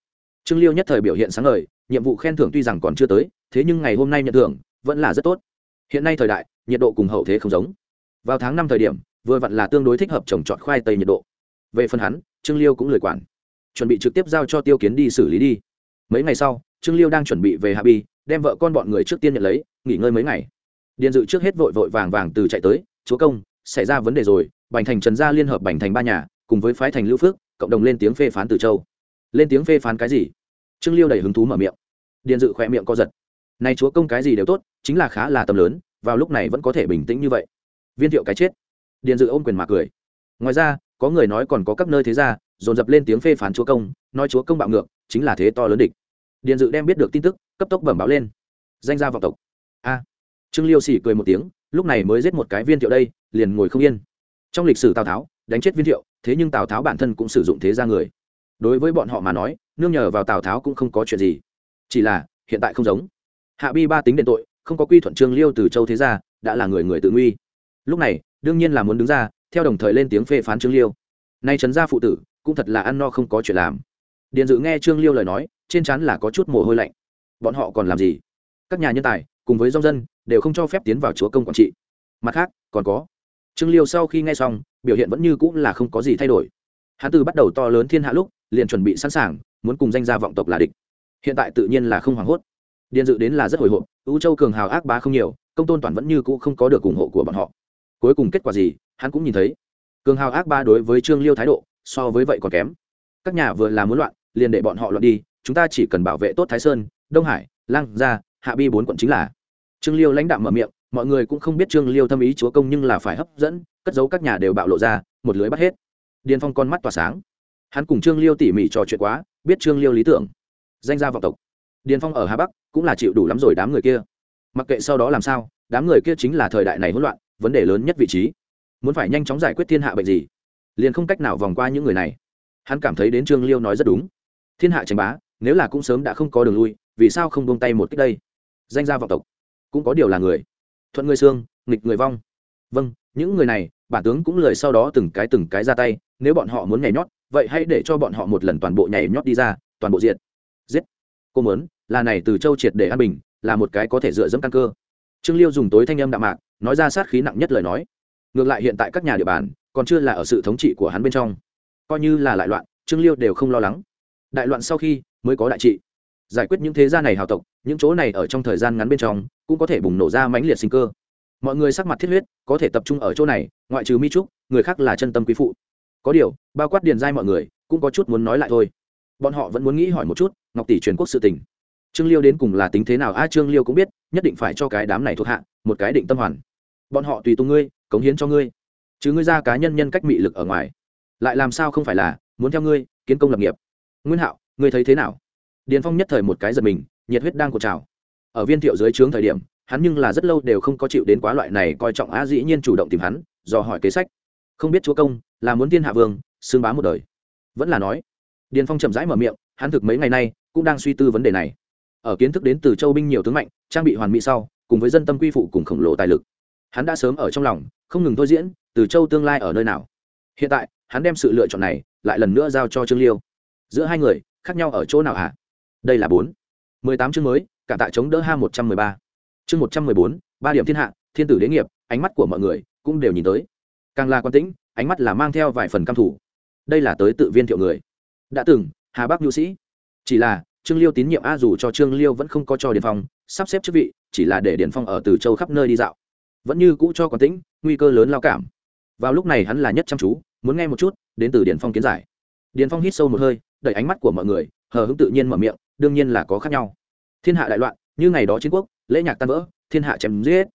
Trương liêu nhất thời biểu hiện sáng ngời, nhiệm vụ khen thưởng tuy rằng còn chưa tới, thế nhưng ngày hôm nay nhận thưởng vẫn là rất tốt. Hiện nay thời đại, nhiệt độ cùng hậu thế không giống. Vào tháng năm thời điểm, vừa vặn là tương đối thích hợp trồng trọt khoai tây nhiệt độ. Về phần hắn, trương liêu cũng lười quản. Chuẩn bị trực tiếp giao cho tiêu kiến đi xử lý đi. Mấy ngày sau, trương liêu đang chuẩn bị về hạ bi, đem vợ con bọn người trước tiên nhận lấy, nghỉ ngơi mấy ngày điện dự trước hết vội vội vàng vàng từ chạy tới, chúa công, xảy ra vấn đề rồi, bành thành trần gia liên hợp bành thành ba nhà, cùng với phái thành lưu phước, cộng đồng lên tiếng phê phán từ châu. Lên tiếng phê phán cái gì? Trương liêu đầy hứng thú mở miệng. Điện dự khỏe miệng co giật. Này chúa công, cái gì đều tốt, chính là khá là tầm lớn, vào lúc này vẫn có thể bình tĩnh như vậy. Viên thiệu cái chết. Điện dự ôm quyền mà cười. Ngoài ra, có người nói còn có các nơi thế gia, dồn dập lên tiếng phê phán chúa công, nói chúa công bạo ngược, chính là thế to lớn địch. Điện dự đem biết được tin tức, cấp tốc bẩm báo lên. Danh gia vọng tộc. A trương liêu xỉ cười một tiếng, lúc này mới giết một cái viên thiệu đây, liền ngồi không yên. Trong lịch sử tào tháo, đánh chết viên thiệu, thế nhưng tào tháo bản thân cũng sử dụng thế gia người. Đối với bọn họ mà nói, nương nhờ vào tào tháo cũng không có chuyện gì. Chỉ là, hiện tại không giống. Hạ bi ba tính đền tội, không có quy thuận trương liêu từ châu thế gia, đã là người người tự nguy. Lúc này, đương nhiên là muốn đứng ra, theo đồng thời lên tiếng phê phán trương liêu. Nay trấn gia phụ tử, cũng thật là ăn no không có chuyện làm. Điền dự nghe trương liêu lời nói, trên chắn là có chút mồ hôi lạnh. Bọn họ còn làm gì? Các nhà nhân tài cùng với dòng dân, đều không cho phép tiến vào chúa công quản trị. Mặt khác, còn có. Trương liêu sau khi nghe xong, biểu hiện vẫn như cũng là không có gì thay đổi. Hắn từ bắt đầu to lớn thiên hạ lúc, liền chuẩn bị sẵn sàng, muốn cùng danh gia vọng tộc là địch. Hiện tại tự nhiên là không hoảng hốt. Điện dự đến là rất hồi hộp ưu châu cường hào ác bá không nhiều, công tôn toàn vẫn như cũ không có được ủng hộ của bọn họ. Cuối cùng kết quả gì, hắn cũng nhìn thấy. Cường hào ác ba đối với trương liêu thái độ, so với vậy còn kém. Các nhà vừa làm muốn loạn, liền để bọn họ loạn đi, chúng ta chỉ cần bảo vệ tốt thái sơn, đông hải, lăng gia, hạ bi bốn quận chính là trương liêu lãnh đạo mở miệng, mọi người cũng không biết trương liêu thâm ý chúa công nhưng là phải hấp dẫn, cất giấu các nhà đều bạo lộ ra, một lưới bắt hết. Điền phong con mắt tỏa sáng. Hắn cùng trương liêu tỉ mỉ trò chuyện quá, biết trương liêu lý tưởng. Danh gia vọng tộc. Điền phong ở hà bắc cũng là chịu đủ lắm rồi đám người kia. Mặc kệ sau đó làm sao, đám người kia chính là thời đại này hỗn loạn, vấn đề lớn nhất vị trí. Muốn phải nhanh chóng giải quyết thiên hạ bệnh gì, liền không cách nào vòng qua những người này. Hắn cảm thấy đến trương liêu nói rất đúng. Thiên hạ tranh bá, nếu là cũng sớm đã không có đường lui, vì sao không buông tay một cách đây? Danh gia vọng tộc cũng có điều là người. Thuận người xương, nghịch người vong. Vâng những người này, bản tướng cũng lời sau đó từng cái từng cái ra tay, nếu bọn họ muốn nhảy nhót, vậy hãy để cho bọn họ một lần toàn bộ nhảy nhót đi ra, toàn bộ diện giết. Cô muốn, là này từ châu triệt để an bình, là một cái có thể dựa dẫm căn cơ. Trương liêu dùng tối thanh âm đạm mạc, nói ra sát khí nặng nhất lời nói. Ngược lại hiện tại các nhà địa bàn, còn chưa là ở sự thống trị của hắn bên trong. Coi như là lại loạn, trương liêu đều không lo lắng. Đại loạn sau khi, mới có đại trị giải quyết những thế gia này hào tộc, những chỗ này ở trong thời gian ngắn bên trong, cũng có thể bùng nổ ra mãnh liệt sinh cơ. Mọi người sắc mặt thiết huyết, có thể tập trung ở chỗ này, ngoại trừ mi trúc, người khác là chân tâm quý phụ. Có điều, bao quát điền giai mọi người, cũng có chút muốn nói lại thôi. Bọn họ vẫn muốn nghĩ hỏi một chút, ngọc tỷ truyền quốc sự tình. Trương liêu đến cùng là tính thế nào? A, trương liêu cũng biết, nhất định phải cho cái đám này thuộc hạ một cái định tâm hoàn. Bọn họ tùy tùng ngươi, cống hiến cho ngươi. Chứ ngươi ra cá nhân nhân cách mị lực ở ngoài. Lại làm sao không phải là muốn theo ngươi, kiến công lập nghiệp. Nguyên hạo, ngươi thấy thế nào? Điền phong nhất thời một cái giật mình, nhiệt huyết đang cột trào. Ở viên thiệu dưới trướng thời điểm, hắn nhưng là rất lâu đều không có chịu đến quá loại này coi trọng a dĩ nhiên chủ động tìm hắn, do hỏi kế sách. Không biết chúa công, là muốn tiên hạ vương xương bá một đời. Vẫn là nói. Điền phong chậm rãi mở miệng, hắn thực mấy ngày nay cũng đang suy tư vấn đề này. Ở kiến thức đến từ châu binh nhiều tướng mạnh, trang bị hoàn mỹ sau, cùng với dân tâm quy phụ cùng khổng lồ tài lực, hắn đã sớm ở trong lòng, không ngừng thôi diễn, từ châu tương lai ở nơi nào. Hiện tại, hắn đem sự lựa chọn này lại lần nữa giao cho trương liêu. Giữa hai người, khác nhau ở chỗ nào hả? Đây là bốn. Mười tám chương mới, cả tại chống đỡ ha một trăm mười ba. Chương một trăm mười bốn, ba điểm thiên hạ, thiên tử đế nghiệp, ánh mắt của mọi người cũng đều nhìn tới. Càng là quan tĩnh, ánh mắt là mang theo vài phần căm thủ đây là tới tự viên thiệu người. Đã từng, hà bắc nhu sĩ. Chỉ là, trương liêu tín nhiệm a dù cho trương liêu vẫn không có cho điền phong sắp xếp chức vị, chỉ là để điền phong ở từ châu khắp nơi đi dạo. Vẫn như cũ cho quán tĩnh, nguy cơ lớn lao cảm. Vào lúc này hắn là nhất chăm chú, muốn nghe một chút, đến từ điền phong kiến giải. Điền phong hít sâu một hơi, đẩy ánh mắt của mọi người, hờ hững tự nhiên mở miệng đương nhiên là có khác nhau. Thiên hạ đại loạn, như ngày đó chiến quốc, lễ nhạc tan vỡ, thiên hạ chém giết.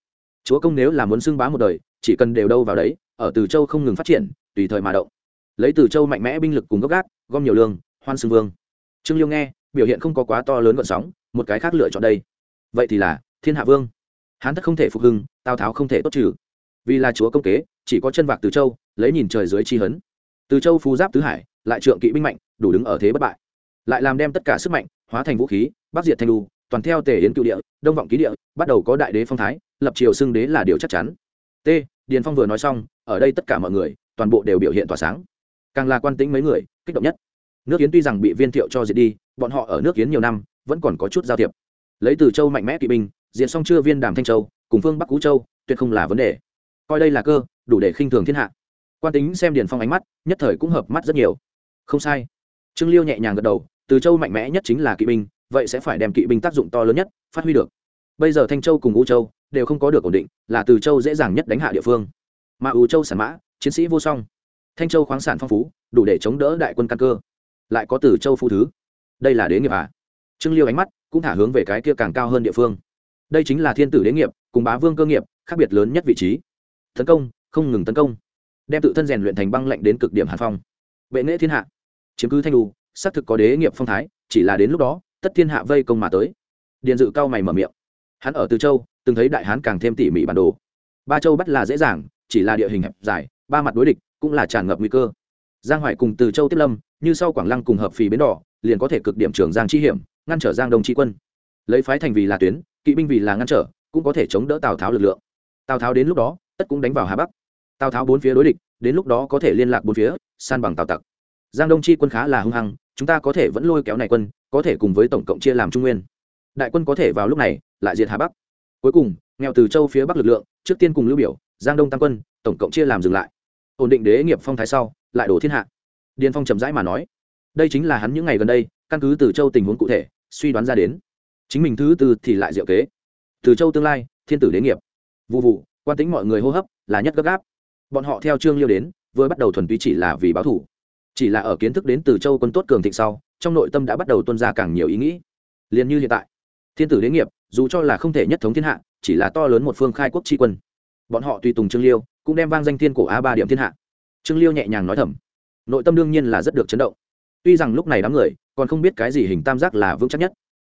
Chúa công nếu là muốn xưng bá một đời, chỉ cần đều đâu vào đấy, ở từ châu không ngừng phát triển, tùy thời mà động. Lấy từ châu mạnh mẽ binh lực cùng gốc gác, gom nhiều lương, hoan xưng vương. Trương liêu nghe, biểu hiện không có quá to lớn gọn sóng, một cái khác lựa chọn đây. Vậy thì là, thiên hạ vương. Hán thất không thể phục hưng, tào tháo không thể tốt trừ. Vì là chúa công kế, chỉ có chân vạc từ châu, lấy nhìn trời dưới chi hấn. Từ châu phú giáp tứ hải, lại trượng kỵ binh mạnh, đủ đứng ở thế bất bại lại làm đem tất cả sức mạnh hóa thành vũ khí, bắc diệt thành lu toàn theo tề yến cựu địa, đông vọng ký địa, bắt đầu có đại đế phong thái, lập triều xưng đế là điều chắc chắn. T, điền phong vừa nói xong, ở đây tất cả mọi người, toàn bộ đều biểu hiện tỏa sáng. Càng là quan tính mấy người, kích động nhất. Nước yến tuy rằng bị viên thiệu cho diệt đi, bọn họ ở nước yến nhiều năm, vẫn còn có chút giao thiệp. Lấy từ châu mạnh mẽ kỵ binh diện xong chưa viên đàm thanh châu, cùng phương bắc cú châu, tuyệt không là vấn đề. Coi đây là cơ, đủ để khinh thường thiên hạ. Quan tính xem điền phong ánh mắt, nhất thời cũng hợp mắt rất nhiều. Không sai. Trương liêu nhẹ nhàng gật đầu từ châu mạnh mẽ nhất chính là kỵ binh, vậy sẽ phải đem kỵ binh tác dụng to lớn nhất, phát huy được. Bây giờ thanh châu cùng u châu đều không có được ổn định, là từ châu dễ dàng nhất đánh hạ địa phương. Mà u châu sản mã, chiến sĩ vô song. Thanh châu khoáng sản phong phú, đủ để chống đỡ đại quân căn cơ. Lại có từ châu phú thứ. Đây là đế nghiệp à? Trương liêu ánh mắt cũng thả hướng về cái kia càng cao hơn địa phương. Đây chính là thiên tử đế nghiệp, cùng bá vương cơ nghiệp, khác biệt lớn nhất vị trí. Tấn công, không ngừng tấn công. Đem tự thân rèn luyện thành băng lạnh đến cực điểm hàn phong. Bệ nghệ thiên hạ. Chiếm cứ thanh đu xác thực có đế nghiệp phong thái, chỉ là đến lúc đó, tất thiên hạ vây công mà tới. Điền dự cao mày mở miệng. Hắn ở từ châu, từng thấy đại hán càng thêm tỉ mỉ bản đồ. Ba châu bắt là dễ dàng, chỉ là địa hình hẹp dài, ba mặt đối địch cũng là tràn ngập nguy cơ. Giang hoài cùng từ châu tiếp lâm, như sau quảng lăng cùng hợp phì bến đỏ, liền có thể cực điểm trường giang chi hiểm, ngăn trở giang đông Chi quân. Lấy phái thành vì là tuyến, kỵ binh vì là ngăn trở, cũng có thể chống đỡ tào tháo lực lượng. Tào tháo đến lúc đó, tất cũng đánh vào hà bắc. Tào tháo bốn phía đối địch, đến lúc đó có thể liên lạc bốn phía, san bằng tào tặc. Giang đông chi quân khá là hung hăng chúng ta có thể vẫn lôi kéo này quân, có thể cùng với tổng cộng chia làm trung nguyên. Đại quân có thể vào lúc này, lại diệt hà bắc. Cuối cùng, nghèo từ châu phía bắc lực lượng, trước tiên cùng lưu biểu, giang đông tăng quân, tổng cộng chia làm dừng lại. Ổn định đế nghiệp phong thái sau, lại đổ thiên hạ. Điền phong chậm rãi mà nói, đây chính là hắn những ngày gần đây, căn cứ từ châu tình huống cụ thể, suy đoán ra đến. Chính mình thứ tư thì lại diệu kế. Từ châu tương lai, thiên tử đế nghiệp. Vụ vụ quan tính mọi người hô hấp là nhất gấp gáp. Bọn họ theo trương liêu đến, vừa bắt đầu thuần túy chỉ là vì báo thủ chỉ là ở kiến thức đến từ châu quân tốt cường thịnh sau, trong nội tâm đã bắt đầu tuân ra càng nhiều ý nghĩ. Liền như hiện tại, thiên tử đế nghiệp, dù cho là không thể nhất thống thiên hạ, chỉ là to lớn một phương khai quốc tri quân. Bọn họ tùy tùng trương liêu, cũng đem vang danh thiên cổ a ba điểm thiên hạ. Trương liêu nhẹ nhàng nói thầm. Nội tâm đương nhiên là rất được chấn động. Tuy rằng lúc này đám người còn không biết cái gì hình tam giác là vững chắc nhất.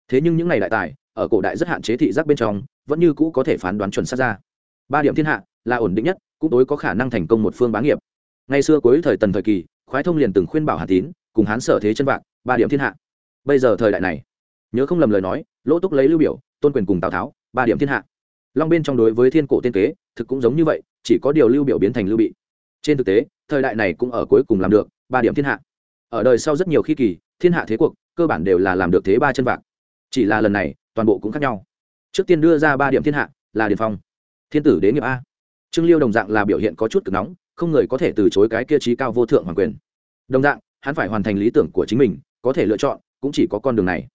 Thế nhưng những ngày đại tài, ở cổ đại rất hạn chế thị giác bên trong, vẫn như cũ có thể phán đoán chuẩn xác ra. Ba điểm thiên hạ là ổn định nhất, cũng tối có khả năng thành công một phương bá nghiệp. Ngày xưa cuối thời tần thời kỳ khoái thông liền từng khuyên bảo hà tín, cùng hán sở thế chân vạc, ba điểm thiên hạ. Bây giờ thời đại này, nhớ không lầm lời nói, lỗ túc lấy lưu biểu, tôn quyền cùng tào tháo, ba điểm thiên hạ. Long bên trong đối với thiên cổ tiên kế, thực cũng giống như vậy, chỉ có điều lưu biểu biến thành lưu bị. Trên thực tế, thời đại này cũng ở cuối cùng làm được, ba điểm thiên hạ. Ở đời sau rất nhiều khi kỳ, thiên hạ thế cuộc, cơ bản đều là làm được thế ba chân vạc. Chỉ là lần này, toàn bộ cũng khác nhau. Trước tiên đưa ra ba điểm thiên hạ, là điền phong. Thiên tử đế nghiệp a. Trương liêu đồng dạng là biểu hiện có chút cực nóng không người có thể từ chối cái kia trí cao vô thượng hoàng quyền. Đồng dạng, hắn phải hoàn thành lý tưởng của chính mình, có thể lựa chọn, cũng chỉ có con đường này.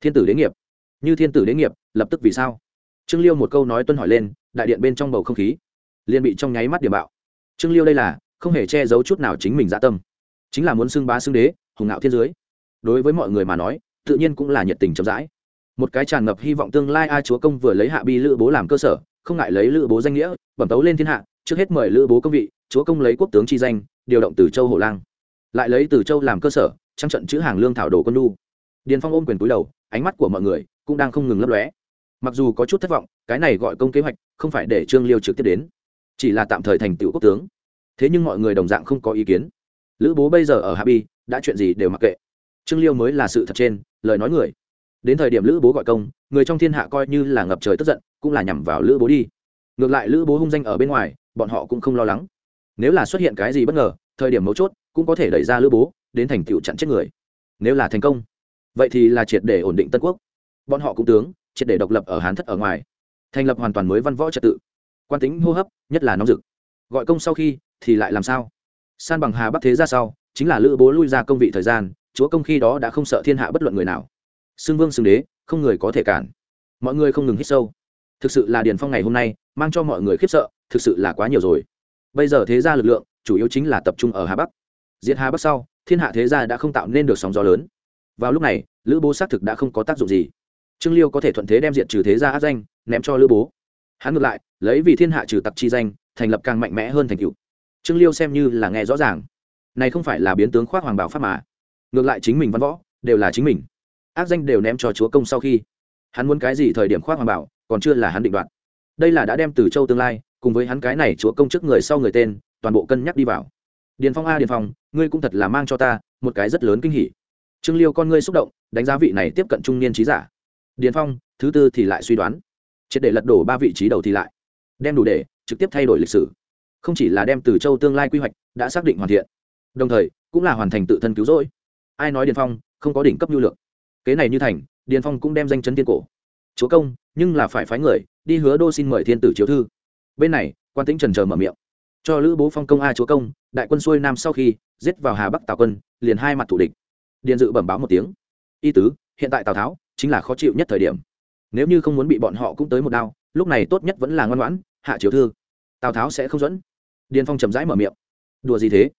Thiên tử đế nghiệp. Như thiên tử đế nghiệp, lập tức vì sao? Trương liêu một câu nói tuân hỏi lên, đại điện bên trong bầu không khí, liền bị trong nháy mắt điểm bạo. Trương liêu đây là, không hề che giấu chút nào chính mình dạ tâm. Chính là muốn xưng bá xưng đế, hùng ngạo thiên dưới. Đối với mọi người mà nói, tự nhiên cũng là nhiệt tình chậm rãi. Một cái tràn ngập hy vọng tương lai a chúa công vừa lấy hạ bi lữ bố làm cơ sở, không ngại lấy lữ bố danh nghĩa, bẩm tấu lên thiên hạ, trước hết mời lữ bố công vị chúa công lấy quốc tướng chi danh, điều động từ châu hổ lang. Lại lấy từ châu làm cơ sở trang trận chữ hàng lương thảo đồ quân lu điền phong ôm quyền túi đầu, ánh mắt của mọi người cũng đang không ngừng lấp lóe. Mặc dù có chút thất vọng, cái này gọi công kế hoạch, không phải để trương liêu trực tiếp đến, chỉ là tạm thời thành tựu quốc tướng. Thế nhưng mọi người đồng dạng không có ý kiến. Lữ bố bây giờ ở hạ bi, đã chuyện gì đều mặc kệ. Trương liêu mới là sự thật trên, lời nói người. Đến thời điểm lữ bố gọi công, người trong thiên hạ coi như là ngập trời tức giận, cũng là nhằm vào lữ bố đi. Ngược lại lữ bố hung danh ở bên ngoài, bọn họ cũng không lo lắng nếu là xuất hiện cái gì bất ngờ, thời điểm mấu chốt cũng có thể đẩy ra lữ bố, đến thành tựu chặn chết người. Nếu là thành công, vậy thì là triệt để ổn định tân quốc. Bọn họ cũng tướng, triệt để độc lập ở hán thất ở ngoài, thành lập hoàn toàn mới văn võ trật tự. Quan tính hô hấp, nhất là nóng rực. Gọi công sau khi thì lại làm sao? San bằng hà bắc thế ra sau, chính là lữ bố lui ra công vị thời gian, chúa công khi đó đã không sợ thiên hạ bất luận người nào. Xưng vương xưng đế, không người có thể cản. Mọi người không ngừng hít sâu. Thực sự là điền phong ngày hôm nay, mang cho mọi người khiếp sợ, thực sự là quá nhiều rồi bây giờ thế gia lực lượng chủ yếu chính là tập trung ở hà bắc. Diệt hà bắc sau, thiên hạ thế gia đã không tạo nên được sóng gió lớn. Vào lúc này, lữ bố xác thực đã không có tác dụng gì. Trương liêu có thể thuận thế đem diện trừ thế gia áp danh, ném cho lữ bố. Hắn ngược lại, lấy vì thiên hạ trừ tặc chi danh, thành lập càng mạnh mẽ hơn thành cựu trương liêu xem như là nghe rõ ràng. Này không phải là biến tướng khoác hoàng bảo pháp mà. Ngược lại chính mình văn võ, đều là chính mình. Ác danh đều ném cho chúa công sau khi. Hắn muốn cái gì thời điểm khoác hoàng bảo, còn chưa là hắn định đoạt. Đây là đã đem từ châu tương lai cùng với hắn cái này chúa công trước người sau người tên, toàn bộ cân nhắc đi vào. Điền phong a, điền phong, ngươi cũng thật là mang cho ta một cái rất lớn kinh hỉ. Trương liêu con ngươi xúc động, đánh giá vị này tiếp cận trung niên trí giả. Điền phong, thứ tư thì lại suy đoán. Triệt để lật đổ ba vị trí đầu thì lại. Đem đủ để trực tiếp thay đổi lịch sử. Không chỉ là đem từ châu tương lai quy hoạch đã xác định hoàn thiện, đồng thời cũng là hoàn thành tự thân cứu rỗi. Ai nói điền phong không có đỉnh cấp nhu lượng? Kế này như thành, điền phong cũng đem danh chấn tiên cổ. Chúa công, nhưng là phải phái người đi hứa đô xin mời thiên tử chiếu thư bên này quan tĩnh trần trờ mở miệng cho lữ bố phong công a chúa công đại quân xuôi nam sau khi giết vào hà bắc tào quân liền hai mặt thủ địch điền dự bẩm báo một tiếng y tứ hiện tại tào tháo chính là khó chịu nhất thời điểm nếu như không muốn bị bọn họ cũng tới một đao lúc này tốt nhất vẫn là ngoan ngoãn hạ chiếu thư tào tháo sẽ không dẫn điền phong chậm rãi mở miệng đùa gì thế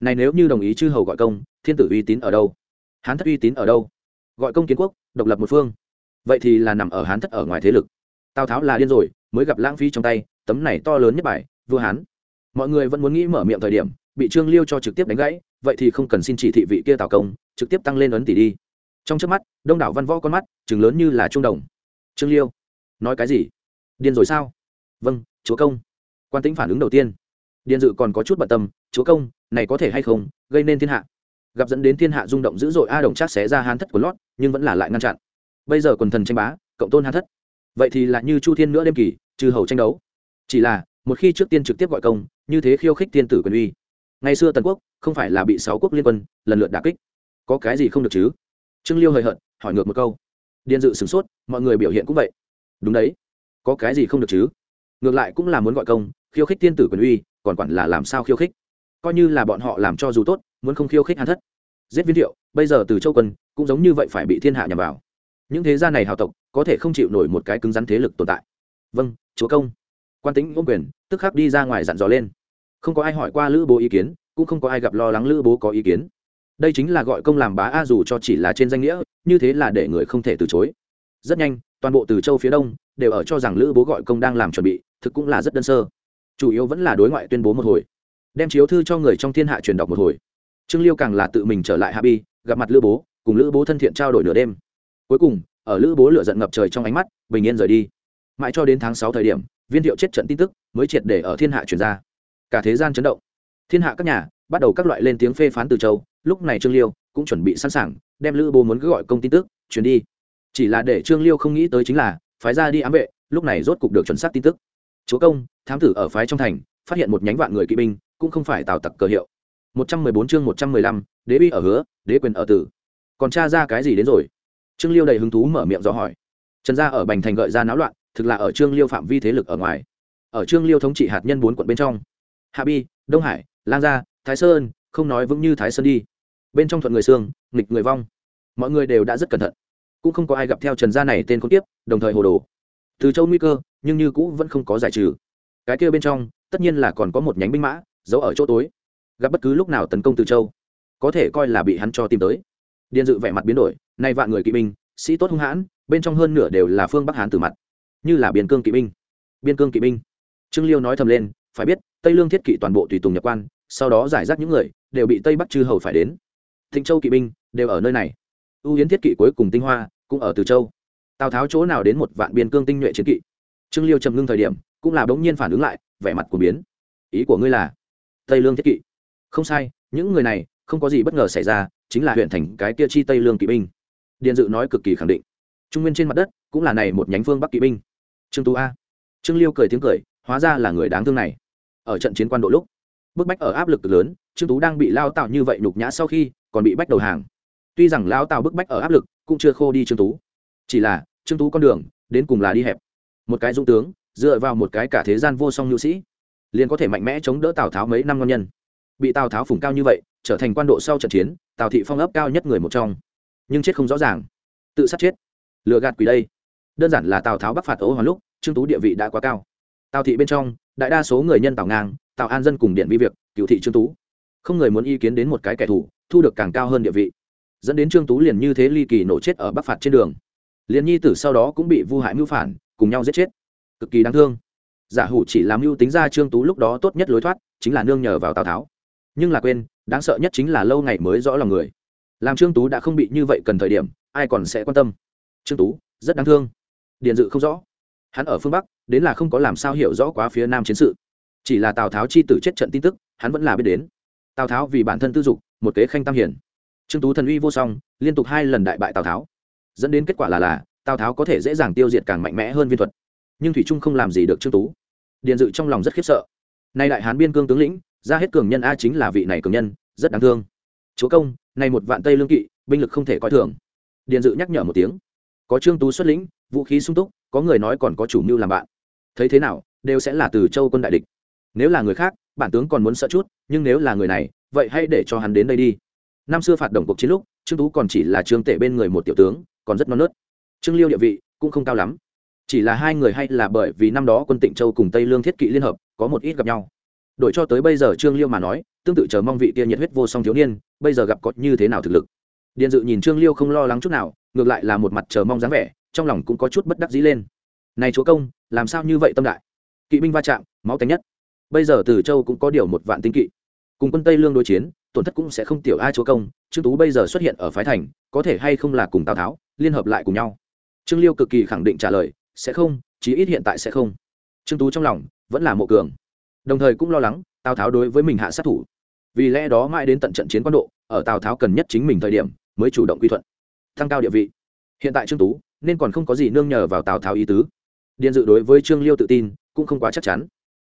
này nếu như đồng ý chư hầu gọi công thiên tử uy tín ở đâu hán thất uy tín ở đâu gọi công kiến quốc độc lập một phương vậy thì là nằm ở hán thất ở ngoài thế lực tào tháo là điên rồi mới gặp lãng phí trong tay tấm này to lớn nhất bài, vua hán. Mọi người vẫn muốn nghĩ mở miệng thời điểm, bị trương liêu cho trực tiếp đánh gãy, vậy thì không cần xin chỉ thị vị kia tào công, trực tiếp tăng lên ấn tỷ đi. Trong trước mắt, đông đảo văn võ con mắt, chừng lớn như là trung đồng. Trương liêu, nói cái gì? Điên rồi sao? Vâng chúa công. Quan tính phản ứng đầu tiên. Điền dự còn có chút bận tâm, chúa công, này có thể hay không, gây nên thiên hạ. Gặp dẫn đến thiên hạ rung động dữ dội, a đồng chắc xé ra hán thất của lót, nhưng vẫn là lại ngăn chặn. Bây giờ quần thần tranh bá, cộng tôn hán thất. Vậy thì là như chu thiên nữa đêm kỳ, trừ hầu tranh đấu chỉ là, một khi trước tiên trực tiếp gọi công, như thế khiêu khích tiên tử quyền uy. Ngày xưa tần quốc, không phải là bị sáu quốc liên quân, lần lượt đà kích. Có cái gì không được chứ? Trương liêu hời hợt, hỏi ngược một câu. Điền dự sửng sốt, mọi người biểu hiện cũng vậy. Đúng đấy. Có cái gì không được chứ? Ngược lại cũng là muốn gọi công, khiêu khích tiên tử quyền uy, còn quản là làm sao khiêu khích? Coi như là bọn họ làm cho dù tốt, muốn không khiêu khích hắn thất. Giết viên thiệu, bây giờ từ châu quân, cũng giống như vậy phải bị thiên hạ nhằm vào. Những thế gia này hào tộc, có thể không chịu nổi một cái cứng rắn thế lực tồn tại. Vâng chúa công quan tính ôm quyền, tức khắc đi ra ngoài dặn dò lên. Không có ai hỏi qua lữ bố ý kiến, cũng không có ai gặp lo lắng lữ bố có ý kiến. Đây chính là gọi công làm bá a dù cho chỉ là trên danh nghĩa, như thế là để người không thể từ chối. Rất nhanh, toàn bộ từ châu phía đông đều ở cho rằng lữ bố gọi công đang làm chuẩn bị, thực cũng là rất đơn sơ. Chủ yếu vẫn là đối ngoại tuyên bố một hồi. Đem chiếu thư cho người trong thiên hạ truyền đọc một hồi. Trương liêu càng là tự mình trở lại hạ bi, gặp mặt lữ bố, cùng lữ bố thân thiện trao đổi nửa đêm. Cuối cùng, ở lữ bố lửa giận ngập trời trong ánh mắt, bình yên rời đi. Mãi cho đến tháng sáu thời điểm viên thiệu chết trận tin tức mới triệt để ở thiên hạ truyền ra. Cả thế gian chấn động. Thiên hạ các nhà bắt đầu các loại lên tiếng phê phán từ châu. Lúc này trương liêu cũng chuẩn bị sẵn sàng, đem lữ bố muốn cứ gọi công tin tức, chuyển đi. Chỉ là để trương liêu không nghĩ tới chính là phái ra đi ám vệ, lúc này rốt cục được chuẩn xác tin tức. Chúa công, thám tử ở phái trong thành, phát hiện một nhánh vạn người kỵ binh, cũng không phải tào tặc cờ hiệu. Một trăm mười bốn chương một trăm mười lăm, đế bi ở hứa, đế quyền ở tử. Còn tra ra cái gì đến rồi? Trương liêu đầy hứng thú mở miệng do hỏi. Trần gia ở bành thành gợi ra náo loạn thực là ở trương liêu phạm vi thế lực ở ngoài. Ở trương liêu thống trị hạt nhân bốn quận bên trong. Hạ bi, đông hải, lang gia, thái sơn, không nói vững như thái sơn đi. Bên trong thuận người xương, nghịch người vong. Mọi người đều đã rất cẩn thận. Cũng không có ai gặp theo trần gia này tên con tiếp đồng thời hồ đồ. Từ châu nguy cơ, nhưng như cũ vẫn không có giải trừ. Cái kia bên trong, tất nhiên là còn có một nhánh binh mã, giấu ở chỗ tối. Gặp bất cứ lúc nào tấn công từ châu, có thể coi là bị hắn cho tìm tới. Điền dự vẻ mặt biến đổi, nay vạn người kỵ binh, sĩ tốt hung hãn, bên trong hơn nửa đều là phương bắc hán từ mặt như là biên cương kỵ binh. Biên cương kỵ binh. Trương liêu nói thầm lên, phải biết, tây lương thiết kỵ toàn bộ tùy tùng nhập quan, sau đó giải rác những người, đều bị tây bắc chư hầu phải đến. Thịnh châu kỵ binh đều ở nơi này. Ưu yến thiết kỵ cuối cùng tinh hoa cũng ở từ châu. Tào tháo chỗ nào đến một vạn biên cương tinh nhuệ chiến kỵ? Trương liêu trầm ngưng thời điểm, cũng là bỗng nhiên phản ứng lại, vẻ mặt của biến. Ý của ngươi là, tây lương thiết kỵ. Không sai, những người này, không có gì bất ngờ xảy ra, chính là huyện thành cái kia chi tây lương kỵ binh. Điện dự nói cực kỳ khẳng định. Trung nguyên trên mặt đất cũng là này một nhánh phương bắc kỵ binh trương tú a. Trương liêu cười tiếng cười, hóa ra là người đáng thương này. Ở trận chiến quan độ lúc, bức bách ở áp lực lớn, trương tú đang bị lao tạo như vậy nhục nhã sau khi, còn bị bách đầu hàng. Tuy rằng lao tạo bức bách ở áp lực, cũng chưa khô đi trương tú. Chỉ là, trương tú con đường, đến cùng là đi hẹp. Một cái dũng tướng, dựa vào một cái cả thế gian vô song nhu sĩ, liền có thể mạnh mẽ chống đỡ tào tháo mấy năm ngon nhân. Bị tào tháo phủng cao như vậy, trở thành quan độ sau trận chiến, tào thị phong ấp cao nhất người một trong. Nhưng chết không rõ ràng. Tự sát chết. Lừa gạt quỷ đây đơn giản là tào tháo bắc phạt ấu hoàn lúc, trương tú địa vị đã quá cao. Tào thị bên trong, đại đa số người nhân tào ngang, tào an dân cùng điện vi việc, cựu thị trương tú. Không người muốn ý kiến đến một cái kẻ thù, thu được càng cao hơn địa vị. Dẫn đến trương tú liền như thế ly kỳ nổ chết ở bắc phạt trên đường. Liền nhi tử sau đó cũng bị vu hại mưu phản, cùng nhau giết chết. Cực kỳ đáng thương. Giả hủ chỉ làm mưu tính ra trương tú lúc đó tốt nhất lối thoát, chính là nương nhờ vào tào tháo. Nhưng là quên, đáng sợ nhất chính là lâu ngày mới rõ lòng người. Làm trương tú đã không bị như vậy cần thời điểm, ai còn sẽ quan tâm? Trương tú, rất đáng thương điện dự không rõ. Hắn ở phương bắc, đến là không có làm sao hiểu rõ quá phía nam chiến sự. Chỉ là tào tháo chi tử chết trận tin tức, hắn vẫn là biết đến. Tào tháo vì bản thân tư dục, một kế khanh tam hiển. Trương tú thần uy vô song, liên tục hai lần đại bại tào tháo. Dẫn đến kết quả là là, tào tháo có thể dễ dàng tiêu diệt càng mạnh mẽ hơn viên thuật. Nhưng thủy trung không làm gì được trương tú. Điện dự trong lòng rất khiếp sợ. Nay đại hán biên cương tướng lĩnh, ra hết cường nhân a chính là vị này cường nhân, rất đáng thương. Chúa công, nay một vạn tây lương kỵ, binh lực không thể coi thường. Điện dự nhắc nhở một tiếng có trương tú xuất lĩnh, vũ khí sung túc, có người nói còn có chủ mưu làm bạn. Thấy thế nào, đều sẽ là từ châu quân đại địch. Nếu là người khác, bản tướng còn muốn sợ chút, nhưng nếu là người này, vậy hãy để cho hắn đến đây đi. Năm xưa phạt đồng cuộc chiến lúc, trương tú còn chỉ là trương tể bên người một tiểu tướng, còn rất non nớt. Trương liêu địa vị cũng không cao lắm. Chỉ là hai người hay là bởi vì năm đó quân tịnh châu cùng tây lương thiết kỵ liên hợp, có một ít gặp nhau. Đổi cho tới bây giờ trương liêu mà nói, tương tự chờ mong vị kia nhiệt huyết vô song thiếu niên, bây giờ gặp có như thế nào thực lực? Điện dự nhìn trương liêu không lo lắng chút nào, ngược lại là một mặt chờ mong dáng vẻ, trong lòng cũng có chút bất đắc dĩ lên. Này chúa công, làm sao như vậy tâm đại? Kỵ binh va chạm, máu tánh nhất. Bây giờ từ châu cũng có điều một vạn tinh kỵ. Cùng quân tây lương đối chiến, tổn thất cũng sẽ không tiểu ai chúa công, trương tú bây giờ xuất hiện ở phái thành, có thể hay không là cùng tào tháo, liên hợp lại cùng nhau? Trương liêu cực kỳ khẳng định trả lời, sẽ không, chí ít hiện tại sẽ không. Trương tú trong lòng vẫn là mộ cường. Đồng thời cũng lo lắng, tào tháo đối với mình hạ sát thủ. Vì lẽ đó mãi đến tận trận chiến quan độ, ở tào tháo cần nhất chính mình thời điểm mới chủ động quy thuận, thăng cao địa vị. Hiện tại trương tú nên còn không có gì nương nhờ vào tào tháo ý tứ. Điện dự đối với trương liêu tự tin cũng không quá chắc chắn.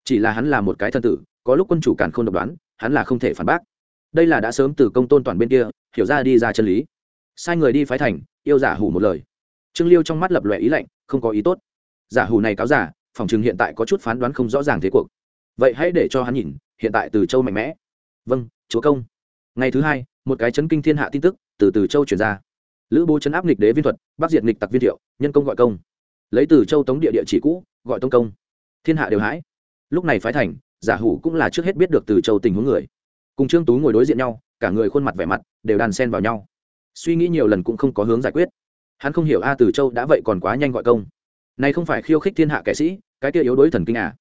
Chỉ là hắn là một cái thân tử, có lúc quân chủ càn không độc đoán, hắn là không thể phản bác. Đây là đã sớm từ công tôn toàn bên kia, hiểu ra đi ra chân lý. Sai người đi phái thành, yêu giả hủ một lời. Trương liêu trong mắt lập lòe ý lạnh, không có ý tốt. Giả hủ này cáo giả, phòng chừng hiện tại có chút phán đoán không rõ ràng thế cuộc. Vậy hãy để cho hắn nhìn, hiện tại từ châu mạnh mẽ. Vâng chúa công. Ngày thứ hai, một cái chấn kinh thiên hạ tin tức từ từ châu chuyển ra. Lữ bố chấn áp nghịch đế viên thuật bắc diệt nghịch tặc viên thiệu, nhân công gọi công. Lấy từ châu tống địa địa chỉ cũ, gọi tông công. Thiên hạ đều hãi. Lúc này phái thành, giả hủ cũng là trước hết biết được từ châu tình huống người. Cùng trương tú ngồi đối diện nhau, cả người khuôn mặt vẻ mặt đều đàn sen vào nhau. Suy nghĩ nhiều lần cũng không có hướng giải quyết. Hắn không hiểu a từ châu đã vậy còn quá nhanh gọi công. Này không phải khiêu khích thiên hạ kẻ sĩ, cái kia yếu đối thần kinh à.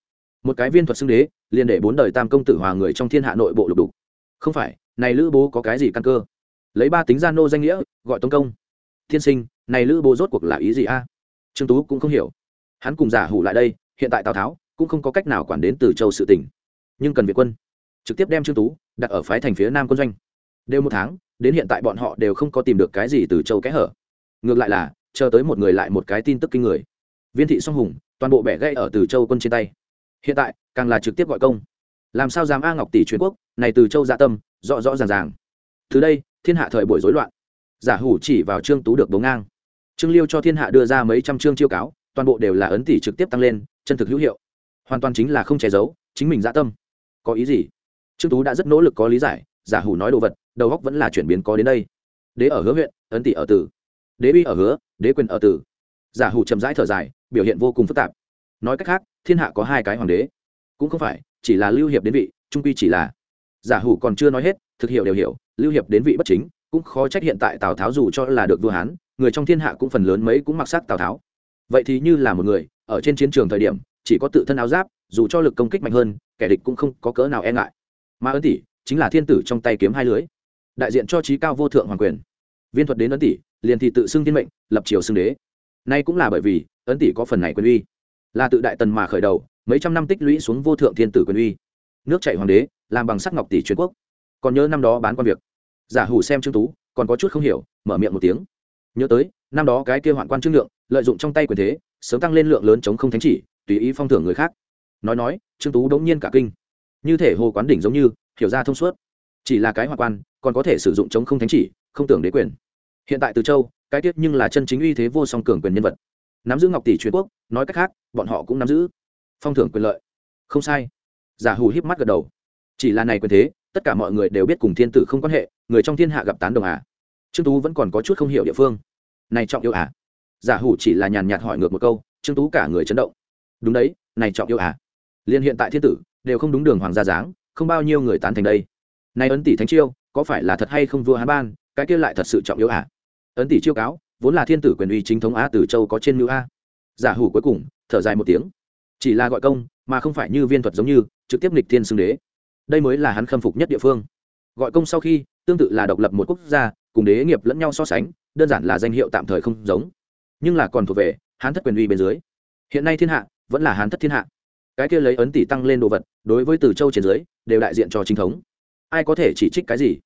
Một cái viên thuật xưng đế, liền để bốn đời tam công tử hòa người trong thiên hạ nội bộ lục đục. Không phải, này lữ bố có cái gì căn cơ? Lấy ba tính gia nô danh nghĩa, gọi tông công. Thiên sinh, này lữ bố rốt cuộc là ý gì a? Trương tú cũng không hiểu. Hắn cùng giả hủ lại đây, hiện tại tào tháo cũng không có cách nào quản đến từ châu sự tỉnh nhưng cần việt quân, trực tiếp đem trương tú đặt ở phái thành phía nam quân doanh. Đều một tháng, đến hiện tại bọn họ đều không có tìm được cái gì từ châu kẽ hở. Ngược lại là, chờ tới một người lại một cái tin tức kinh người. Viên thị song hùng, toàn bộ bẻ gãy ở từ châu quân trên tay. Hiện tại, càng là trực tiếp gọi công. Làm sao dám a ngọc tỷ truyền quốc, này từ châu dạ tâm, rõ rõ ràng ràng. Từ đây thiên hạ thời buổi rối loạn. Giả hủ chỉ vào trương tú được bố ngang. Trương liêu cho thiên hạ đưa ra mấy trăm chương chiêu cáo, toàn bộ đều là ấn tỷ trực tiếp tăng lên, chân thực hữu hiệu. Hoàn toàn chính là không che giấu, chính mình dạ tâm. Có ý gì? Trương tú đã rất nỗ lực có lý giải, giả hủ nói đồ vật, đầu góc vẫn là chuyển biến có đến đây. Đế ở hứa huyện, ấn tỷ ở tử. Đế uy ở hứa, đế quyền ở tử. Giả hủ chậm rãi thở dài, biểu hiện vô cùng phức tạp. Nói cách khác, thiên hạ có hai cái hoàng đế. Cũng không phải, chỉ là lưu hiệp đến vị, trung quy chỉ là. Giả hủ còn chưa nói hết thực hiểu đều hiểu, lưu hiệp đến vị bất chính, cũng khó trách hiện tại tào tháo dù cho là được vua hán, người trong thiên hạ cũng phần lớn mấy cũng mặc sắc tào tháo. Vậy thì như là một người, ở trên chiến trường thời điểm, chỉ có tự thân áo giáp, dù cho lực công kích mạnh hơn, kẻ địch cũng không có cỡ nào e ngại. Mà ấn tỷ chính là thiên tử trong tay kiếm hai lưới, đại diện cho trí cao vô thượng hoàng quyền. Viên thuật đến ấn tỷ, liền thì tự xưng thiên mệnh, lập triều xưng đế. Nay cũng là bởi vì ấn tỷ có phần này quyền uy. Là tự đại tần mà khởi đầu, mấy trăm năm tích lũy xuống vô thượng thiên tử quyền uy. Nước chạy hoàng đế, làm bằng sắc ngọc tỷ truyền quốc còn nhớ năm đó bán quan việc. Giả hủ xem trương tú, còn có chút không hiểu, mở miệng một tiếng. Nhớ tới, năm đó cái kia hoạn quan trương lượng, lợi dụng trong tay quyền thế, sớm tăng lên lượng lớn chống không thánh chỉ, tùy ý phong thưởng người khác. Nói nói, trương tú đống nhiên cả kinh. Như thể hồ quán đỉnh giống như, hiểu ra thông suốt. Chỉ là cái hoạn quan, còn có thể sử dụng chống không thánh chỉ, không tưởng đế quyền. Hiện tại từ châu, cái tiết nhưng là chân chính uy thế vô song cường quyền nhân vật. Nắm giữ ngọc tỷ truyền quốc, nói cách khác, bọn họ cũng nắm giữ. Phong thưởng quyền lợi. Không sai. Giả hủ híp mắt gật đầu. Chỉ là này quyền thế tất cả mọi người đều biết cùng thiên tử không quan hệ, người trong thiên hạ gặp tán đồng à? Trương tú vẫn còn có chút không hiểu địa phương. Này trọng yêu à? Giả hủ chỉ là nhàn nhạt hỏi ngược một câu, trương tú cả người chấn động. Đúng đấy, này trọng yêu à? Liên hiện tại thiên tử, đều không đúng đường hoàng gia dáng, không bao nhiêu người tán thành đây. Này ấn tỷ thánh chiêu, có phải là thật hay không vua hán ban, cái kia lại thật sự trọng yếu à? Ấn tỷ chiêu cáo, vốn là thiên tử quyền uy chính thống á từ châu có trên nữ a. Giả hủ cuối cùng, thở dài một tiếng. Chỉ là gọi công, mà không phải như viên thuật giống như, trực tiếp nghịch thiên xưng đế đây mới là hắn khâm phục nhất địa phương. Gọi công sau khi, tương tự là độc lập một quốc gia, cùng đế nghiệp lẫn nhau so sánh, đơn giản là danh hiệu tạm thời không giống. Nhưng là còn thuộc về, hán thất quyền uy bên dưới. Hiện nay thiên hạ, vẫn là hán thất thiên hạ. Cái kia lấy ấn tỷ tăng lên đồ vật, đối với từ châu trên dưới, đều đại diện cho chính thống. Ai có thể chỉ trích cái gì?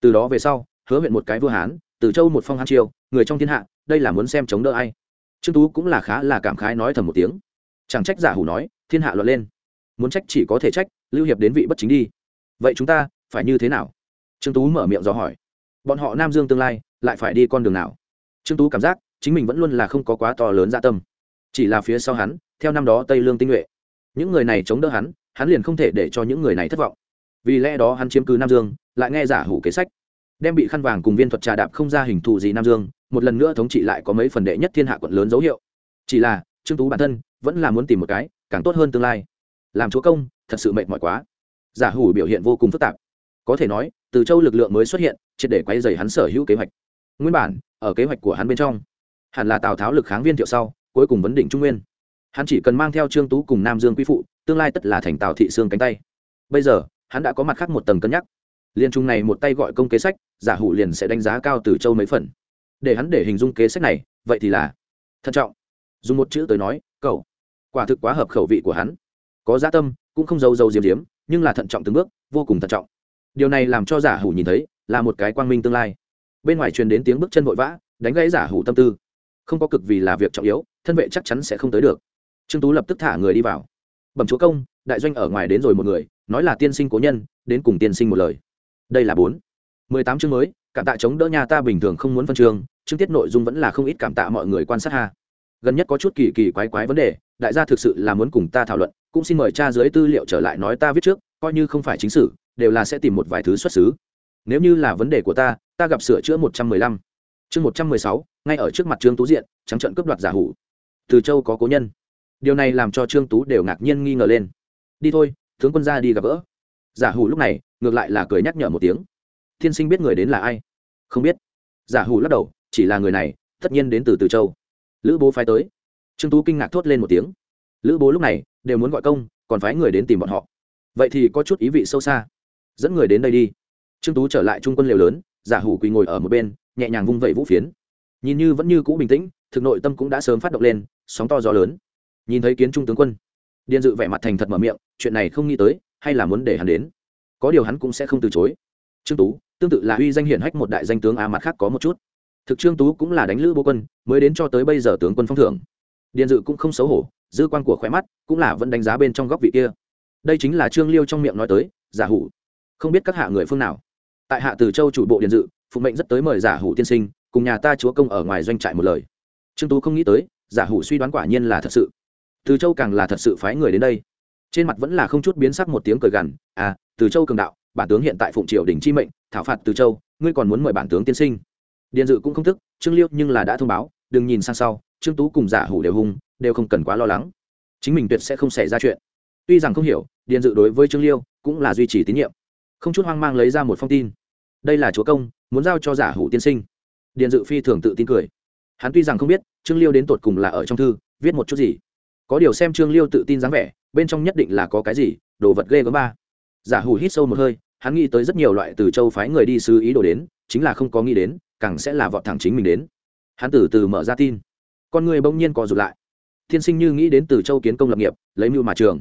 Từ đó về sau, hứa huyện một cái vua hán, từ châu một phong hán triều, người trong thiên hạ, đây là muốn xem chống đỡ ai. Trương tú cũng là khá là cảm khái nói thầm một tiếng. Chẳng trách giả hủ nói, thiên hạ luận lên. Muốn trách chỉ có thể trách lưu hiệp đến vị bất chính đi. Vậy chúng ta phải như thế nào? Trương tú mở miệng dò hỏi. Bọn họ nam dương tương lai lại phải đi con đường nào? Trương tú cảm giác chính mình vẫn luôn là không có quá to lớn dạ tâm. Chỉ là phía sau hắn, theo năm đó tây lương tinh nhuệ. Những người này chống đỡ hắn hắn liền không thể để cho những người này thất vọng. Vì lẽ đó hắn chiếm cứ nam dương, lại nghe giả hủ kế sách. Đem bị khăn vàng cùng viên thuật trà đạp không ra hình thù gì nam dương, một lần nữa thống trị lại có mấy phần đệ nhất thiên hạ quận lớn dấu hiệu. Chỉ là trương tú bản thân vẫn là muốn tìm một cái càng tốt hơn tương lai. Làm chúa công thật sự mệt mỏi quá. Giả hủ biểu hiện vô cùng phức tạp. Có thể nói, từ châu lực lượng mới xuất hiện, triệt để quay dày hắn sở hữu kế hoạch. Nguyên bản, ở kế hoạch của hắn bên trong, hẳn là tào tháo lực kháng viên thiệu sau, cuối cùng vấn định trung nguyên. Hắn chỉ cần mang theo trương tú cùng nam dương quy phụ, tương lai tất là thành tào thị xương cánh tay. Bây giờ, hắn đã có mặt khác một tầng cân nhắc. Liên trung này một tay gọi công kế sách, giả hủ liền sẽ đánh giá cao từ châu mấy phần. Để hắn để hình dung kế sách này, vậy thì là, thận trọng. Dùng một chữ tới nói, cậu, quả thực quá hợp khẩu vị của hắn. Có gia tâm cũng không giấu giấu diếm diếm nhưng là thận trọng từng bước, vô cùng thận trọng. Điều này làm cho giả hủ nhìn thấy, là một cái quang minh tương lai. Bên ngoài truyền đến tiếng bước chân vội vã, đánh gãy giả hủ tâm tư. Không có cực vì là việc trọng yếu, thân vệ chắc chắn sẽ không tới được. Trương tú lập tức thả người đi vào. Bẩm chúa công, đại doanh ở ngoài đến rồi một người, nói là tiên sinh cố nhân, đến cùng tiên sinh một lời. Đây là bốn. Mười tám chương mới, cảm tạ chống đỡ nhà ta bình thường không muốn phân chương chương tiết nội dung vẫn là không ít cảm tạ mọi người quan sát ha. Gần nhất có chút kỳ kỳ quái quái vấn đề đại gia thực sự là muốn cùng ta thảo luận, cũng xin mời cha dưới tư liệu trở lại nói ta viết trước, coi như không phải chính sử, đều là sẽ tìm một vài thứ xuất xứ. Nếu như là vấn đề của ta ta gặp sửa chữa một trăm mười lăm. Chương một trăm mười sáu, ngay ở trước mặt trương tú diện, trắng trận cướp đoạt giả hủ. Từ châu có cố nhân. Điều này làm cho trương tú đều ngạc nhiên nghi ngờ lên. Đi thôi, tướng quân ra đi gặp gỡ. Giả hủ lúc này, ngược lại là cười nhắc nhở một tiếng. Thiên sinh biết người đến là ai? Không biết. Giả hủ lắc đầu, chỉ là người này, tất nhiên đến từ từ châu. Lữ bố phái tới trương tú kinh ngạc thốt lên một tiếng lữ bố lúc này đều muốn gọi công còn phái người đến tìm bọn họ vậy thì có chút ý vị sâu xa dẫn người đến đây đi trương tú trở lại trung quân liều lớn giả hủ quỳ ngồi ở một bên nhẹ nhàng vung vẩy vũ phiến nhìn như vẫn như cũ bình tĩnh thực nội tâm cũng đã sớm phát động lên sóng to gió lớn nhìn thấy kiến trung tướng quân điền dự vẻ mặt thành thật mở miệng chuyện này không nghĩ tới hay là muốn để hắn đến có điều hắn cũng sẽ không từ chối trương tú tương tự là uy danh hiển hách một đại danh tướng á mặt khác có một chút thực trương tú cũng là đánh lữ bố quân mới đến cho tới bây giờ tướng quân phong thưởng điền dự cũng không xấu hổ, dư quan của khỏe mắt cũng là vẫn đánh giá bên trong góc vị kia. Đây chính là trương liêu trong miệng nói tới, giả hủ. Không biết các hạ người phương nào. Tại hạ từ châu chủ bộ điền dự, phụ mệnh rất tới mời giả hủ tiên sinh, cùng nhà ta chúa công ở ngoài doanh trại một lời. Trương tú không nghĩ tới, giả hủ suy đoán quả nhiên là thật sự. Từ châu càng là thật sự phái người đến đây. Trên mặt vẫn là không chút biến sắc một tiếng cười gằn à từ châu cường đạo, bản tướng hiện tại phụng triều đình chi mệnh, thảo phạt từ châu, ngươi còn muốn mời bản tướng tiên sinh. Điện dự cũng không thức, trương liêu nhưng là đã thông báo, đừng nhìn sang sau trương tú cùng giả hủ đều hung, đều không cần quá lo lắng. Chính mình tuyệt sẽ không xảy ra chuyện. Tuy rằng không hiểu, Điền dự đối với trương liêu cũng là duy trì tín nhiệm. Không chút hoang mang lấy ra một phong tin. Đây là chúa công, muốn giao cho giả hủ tiên sinh. Điền dự phi thường tự tin cười. Hắn tuy rằng không biết, trương liêu đến tột cùng là ở trong thư, viết một chút gì. Có điều xem trương liêu tự tin dáng vẻ, bên trong nhất định là có cái gì, đồ vật ghê gớm ba. Giả hủ hít sâu một hơi, hắn nghĩ tới rất nhiều loại từ châu phái người đi sứ ý đồ đến, chính là không có nghĩ đến, càng sẽ là vọt thẳng chính mình đến. Hắn từ từ mở ra tin con người bỗng nhiên co rụt lại. Tiên sinh như nghĩ đến từ châu kiến công lập nghiệp, lấy mưu mà trường.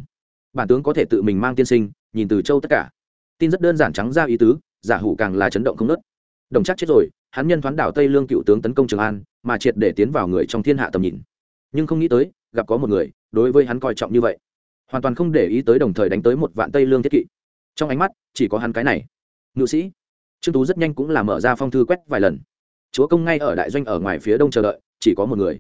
Bản tướng có thể tự mình mang tiên sinh, nhìn từ châu tất cả. Tin rất đơn giản trắng ra ý tứ, giả hủ càng là chấn động không nớt. Đồng chắc chết rồi, hắn nhân thoán đảo tây lương cựu tướng tấn công trường an, mà triệt để tiến vào người trong thiên hạ tầm nhìn. Nhưng không nghĩ tới, gặp có một người, đối với hắn coi trọng như vậy. Hoàn toàn không để ý tới đồng thời đánh tới một vạn tây lương thiết kỵ. Trong ánh mắt, chỉ có hắn cái này. Ngự sĩ. Trương tú rất nhanh cũng là mở ra phong thư quét vài lần. Chúa công ngay ở đại doanh ở ngoài phía đông chờ đợi, chỉ có một người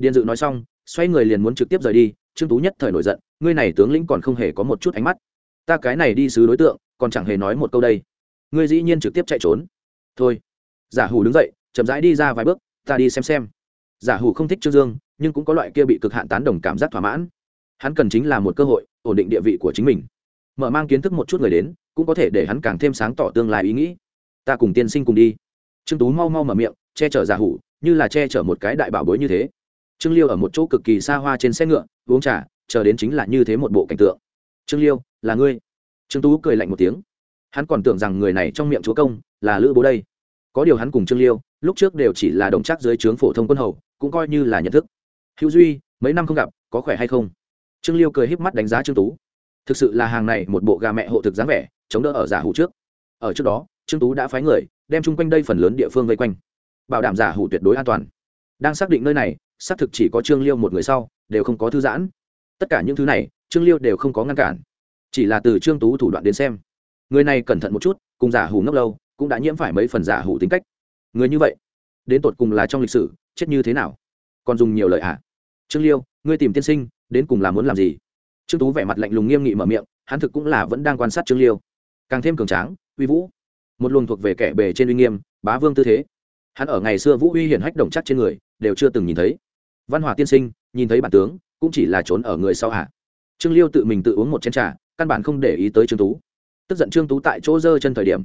điền dự nói xong, xoay người liền muốn trực tiếp rời đi, trương tú nhất thời nổi giận, ngươi này tướng lĩnh còn không hề có một chút ánh mắt. Ta cái này đi xứ đối tượng, còn chẳng hề nói một câu đây. Ngươi dĩ nhiên trực tiếp chạy trốn. Thôi. Giả hủ đứng dậy, chậm rãi đi ra vài bước, ta đi xem xem. Giả hủ không thích trương dương, nhưng cũng có loại kia bị cực hạn tán đồng cảm giác thỏa mãn. Hắn cần chính là một cơ hội, ổn định địa vị của chính mình. Mở mang kiến thức một chút người đến, cũng có thể để hắn càng thêm sáng tỏ tương lai ý nghĩ. Ta cùng tiên sinh cùng đi. Trương tú mau mau mở miệng, che chở giả hủ, như là che chở một cái đại bảo bối như thế trương liêu ở một chỗ cực kỳ xa hoa trên xe ngựa, uống trà, chờ đến chính là như thế một bộ cảnh tượng. Trương liêu, là ngươi? Trương tú cười lạnh một tiếng. Hắn còn tưởng rằng người này trong miệng chúa công là lữ bố đây. Có điều hắn cùng trương liêu, lúc trước đều chỉ là đồng chắc dưới trướng phổ thông quân hầu, cũng coi như là nhận thức. Hữu duy, mấy năm không gặp, có khỏe hay không? Trương liêu cười híp mắt đánh giá trương tú. Thực sự là hàng này một bộ gà mẹ hộ thực dáng vẻ, chống đỡ ở giả hủ trước. Ở trước đó, trương tú đã phái người đem chung quanh đây phần lớn địa phương vây quanh, bảo đảm giả hủ tuyệt đối an toàn. Đang xác định nơi này xác thực chỉ có trương liêu một người sau, đều không có thư giãn. Tất cả những thứ này, trương liêu đều không có ngăn cản. Chỉ là từ trương tú thủ đoạn đến xem. Người này cẩn thận một chút, cùng giả hủ ngốc lâu, cũng đã nhiễm phải mấy phần giả hủ tính cách. Người như vậy, đến tột cùng là trong lịch sử, chết như thế nào? Còn dùng nhiều lời ạ à? trương liêu, ngươi tìm tiên sinh, đến cùng là muốn làm gì? Trương tú vẻ mặt lạnh lùng nghiêm nghị mở miệng, hắn thực cũng là vẫn đang quan sát trương liêu. Càng thêm cường tráng, uy vũ. Một luồng thuộc về kẻ bề trên uy nghiêm, bá vương tư thế. Hắn ở ngày xưa vũ uy hiển hách đồng chắc trên người, đều chưa từng nhìn thấy văn hòa tiên sinh, nhìn thấy bản tướng, cũng chỉ là trốn ở người sau hạ. Trương liêu tự mình tự uống một chén trà, căn bản không để ý tới trương tú. Tức giận trương tú tại chỗ dơ chân thời điểm,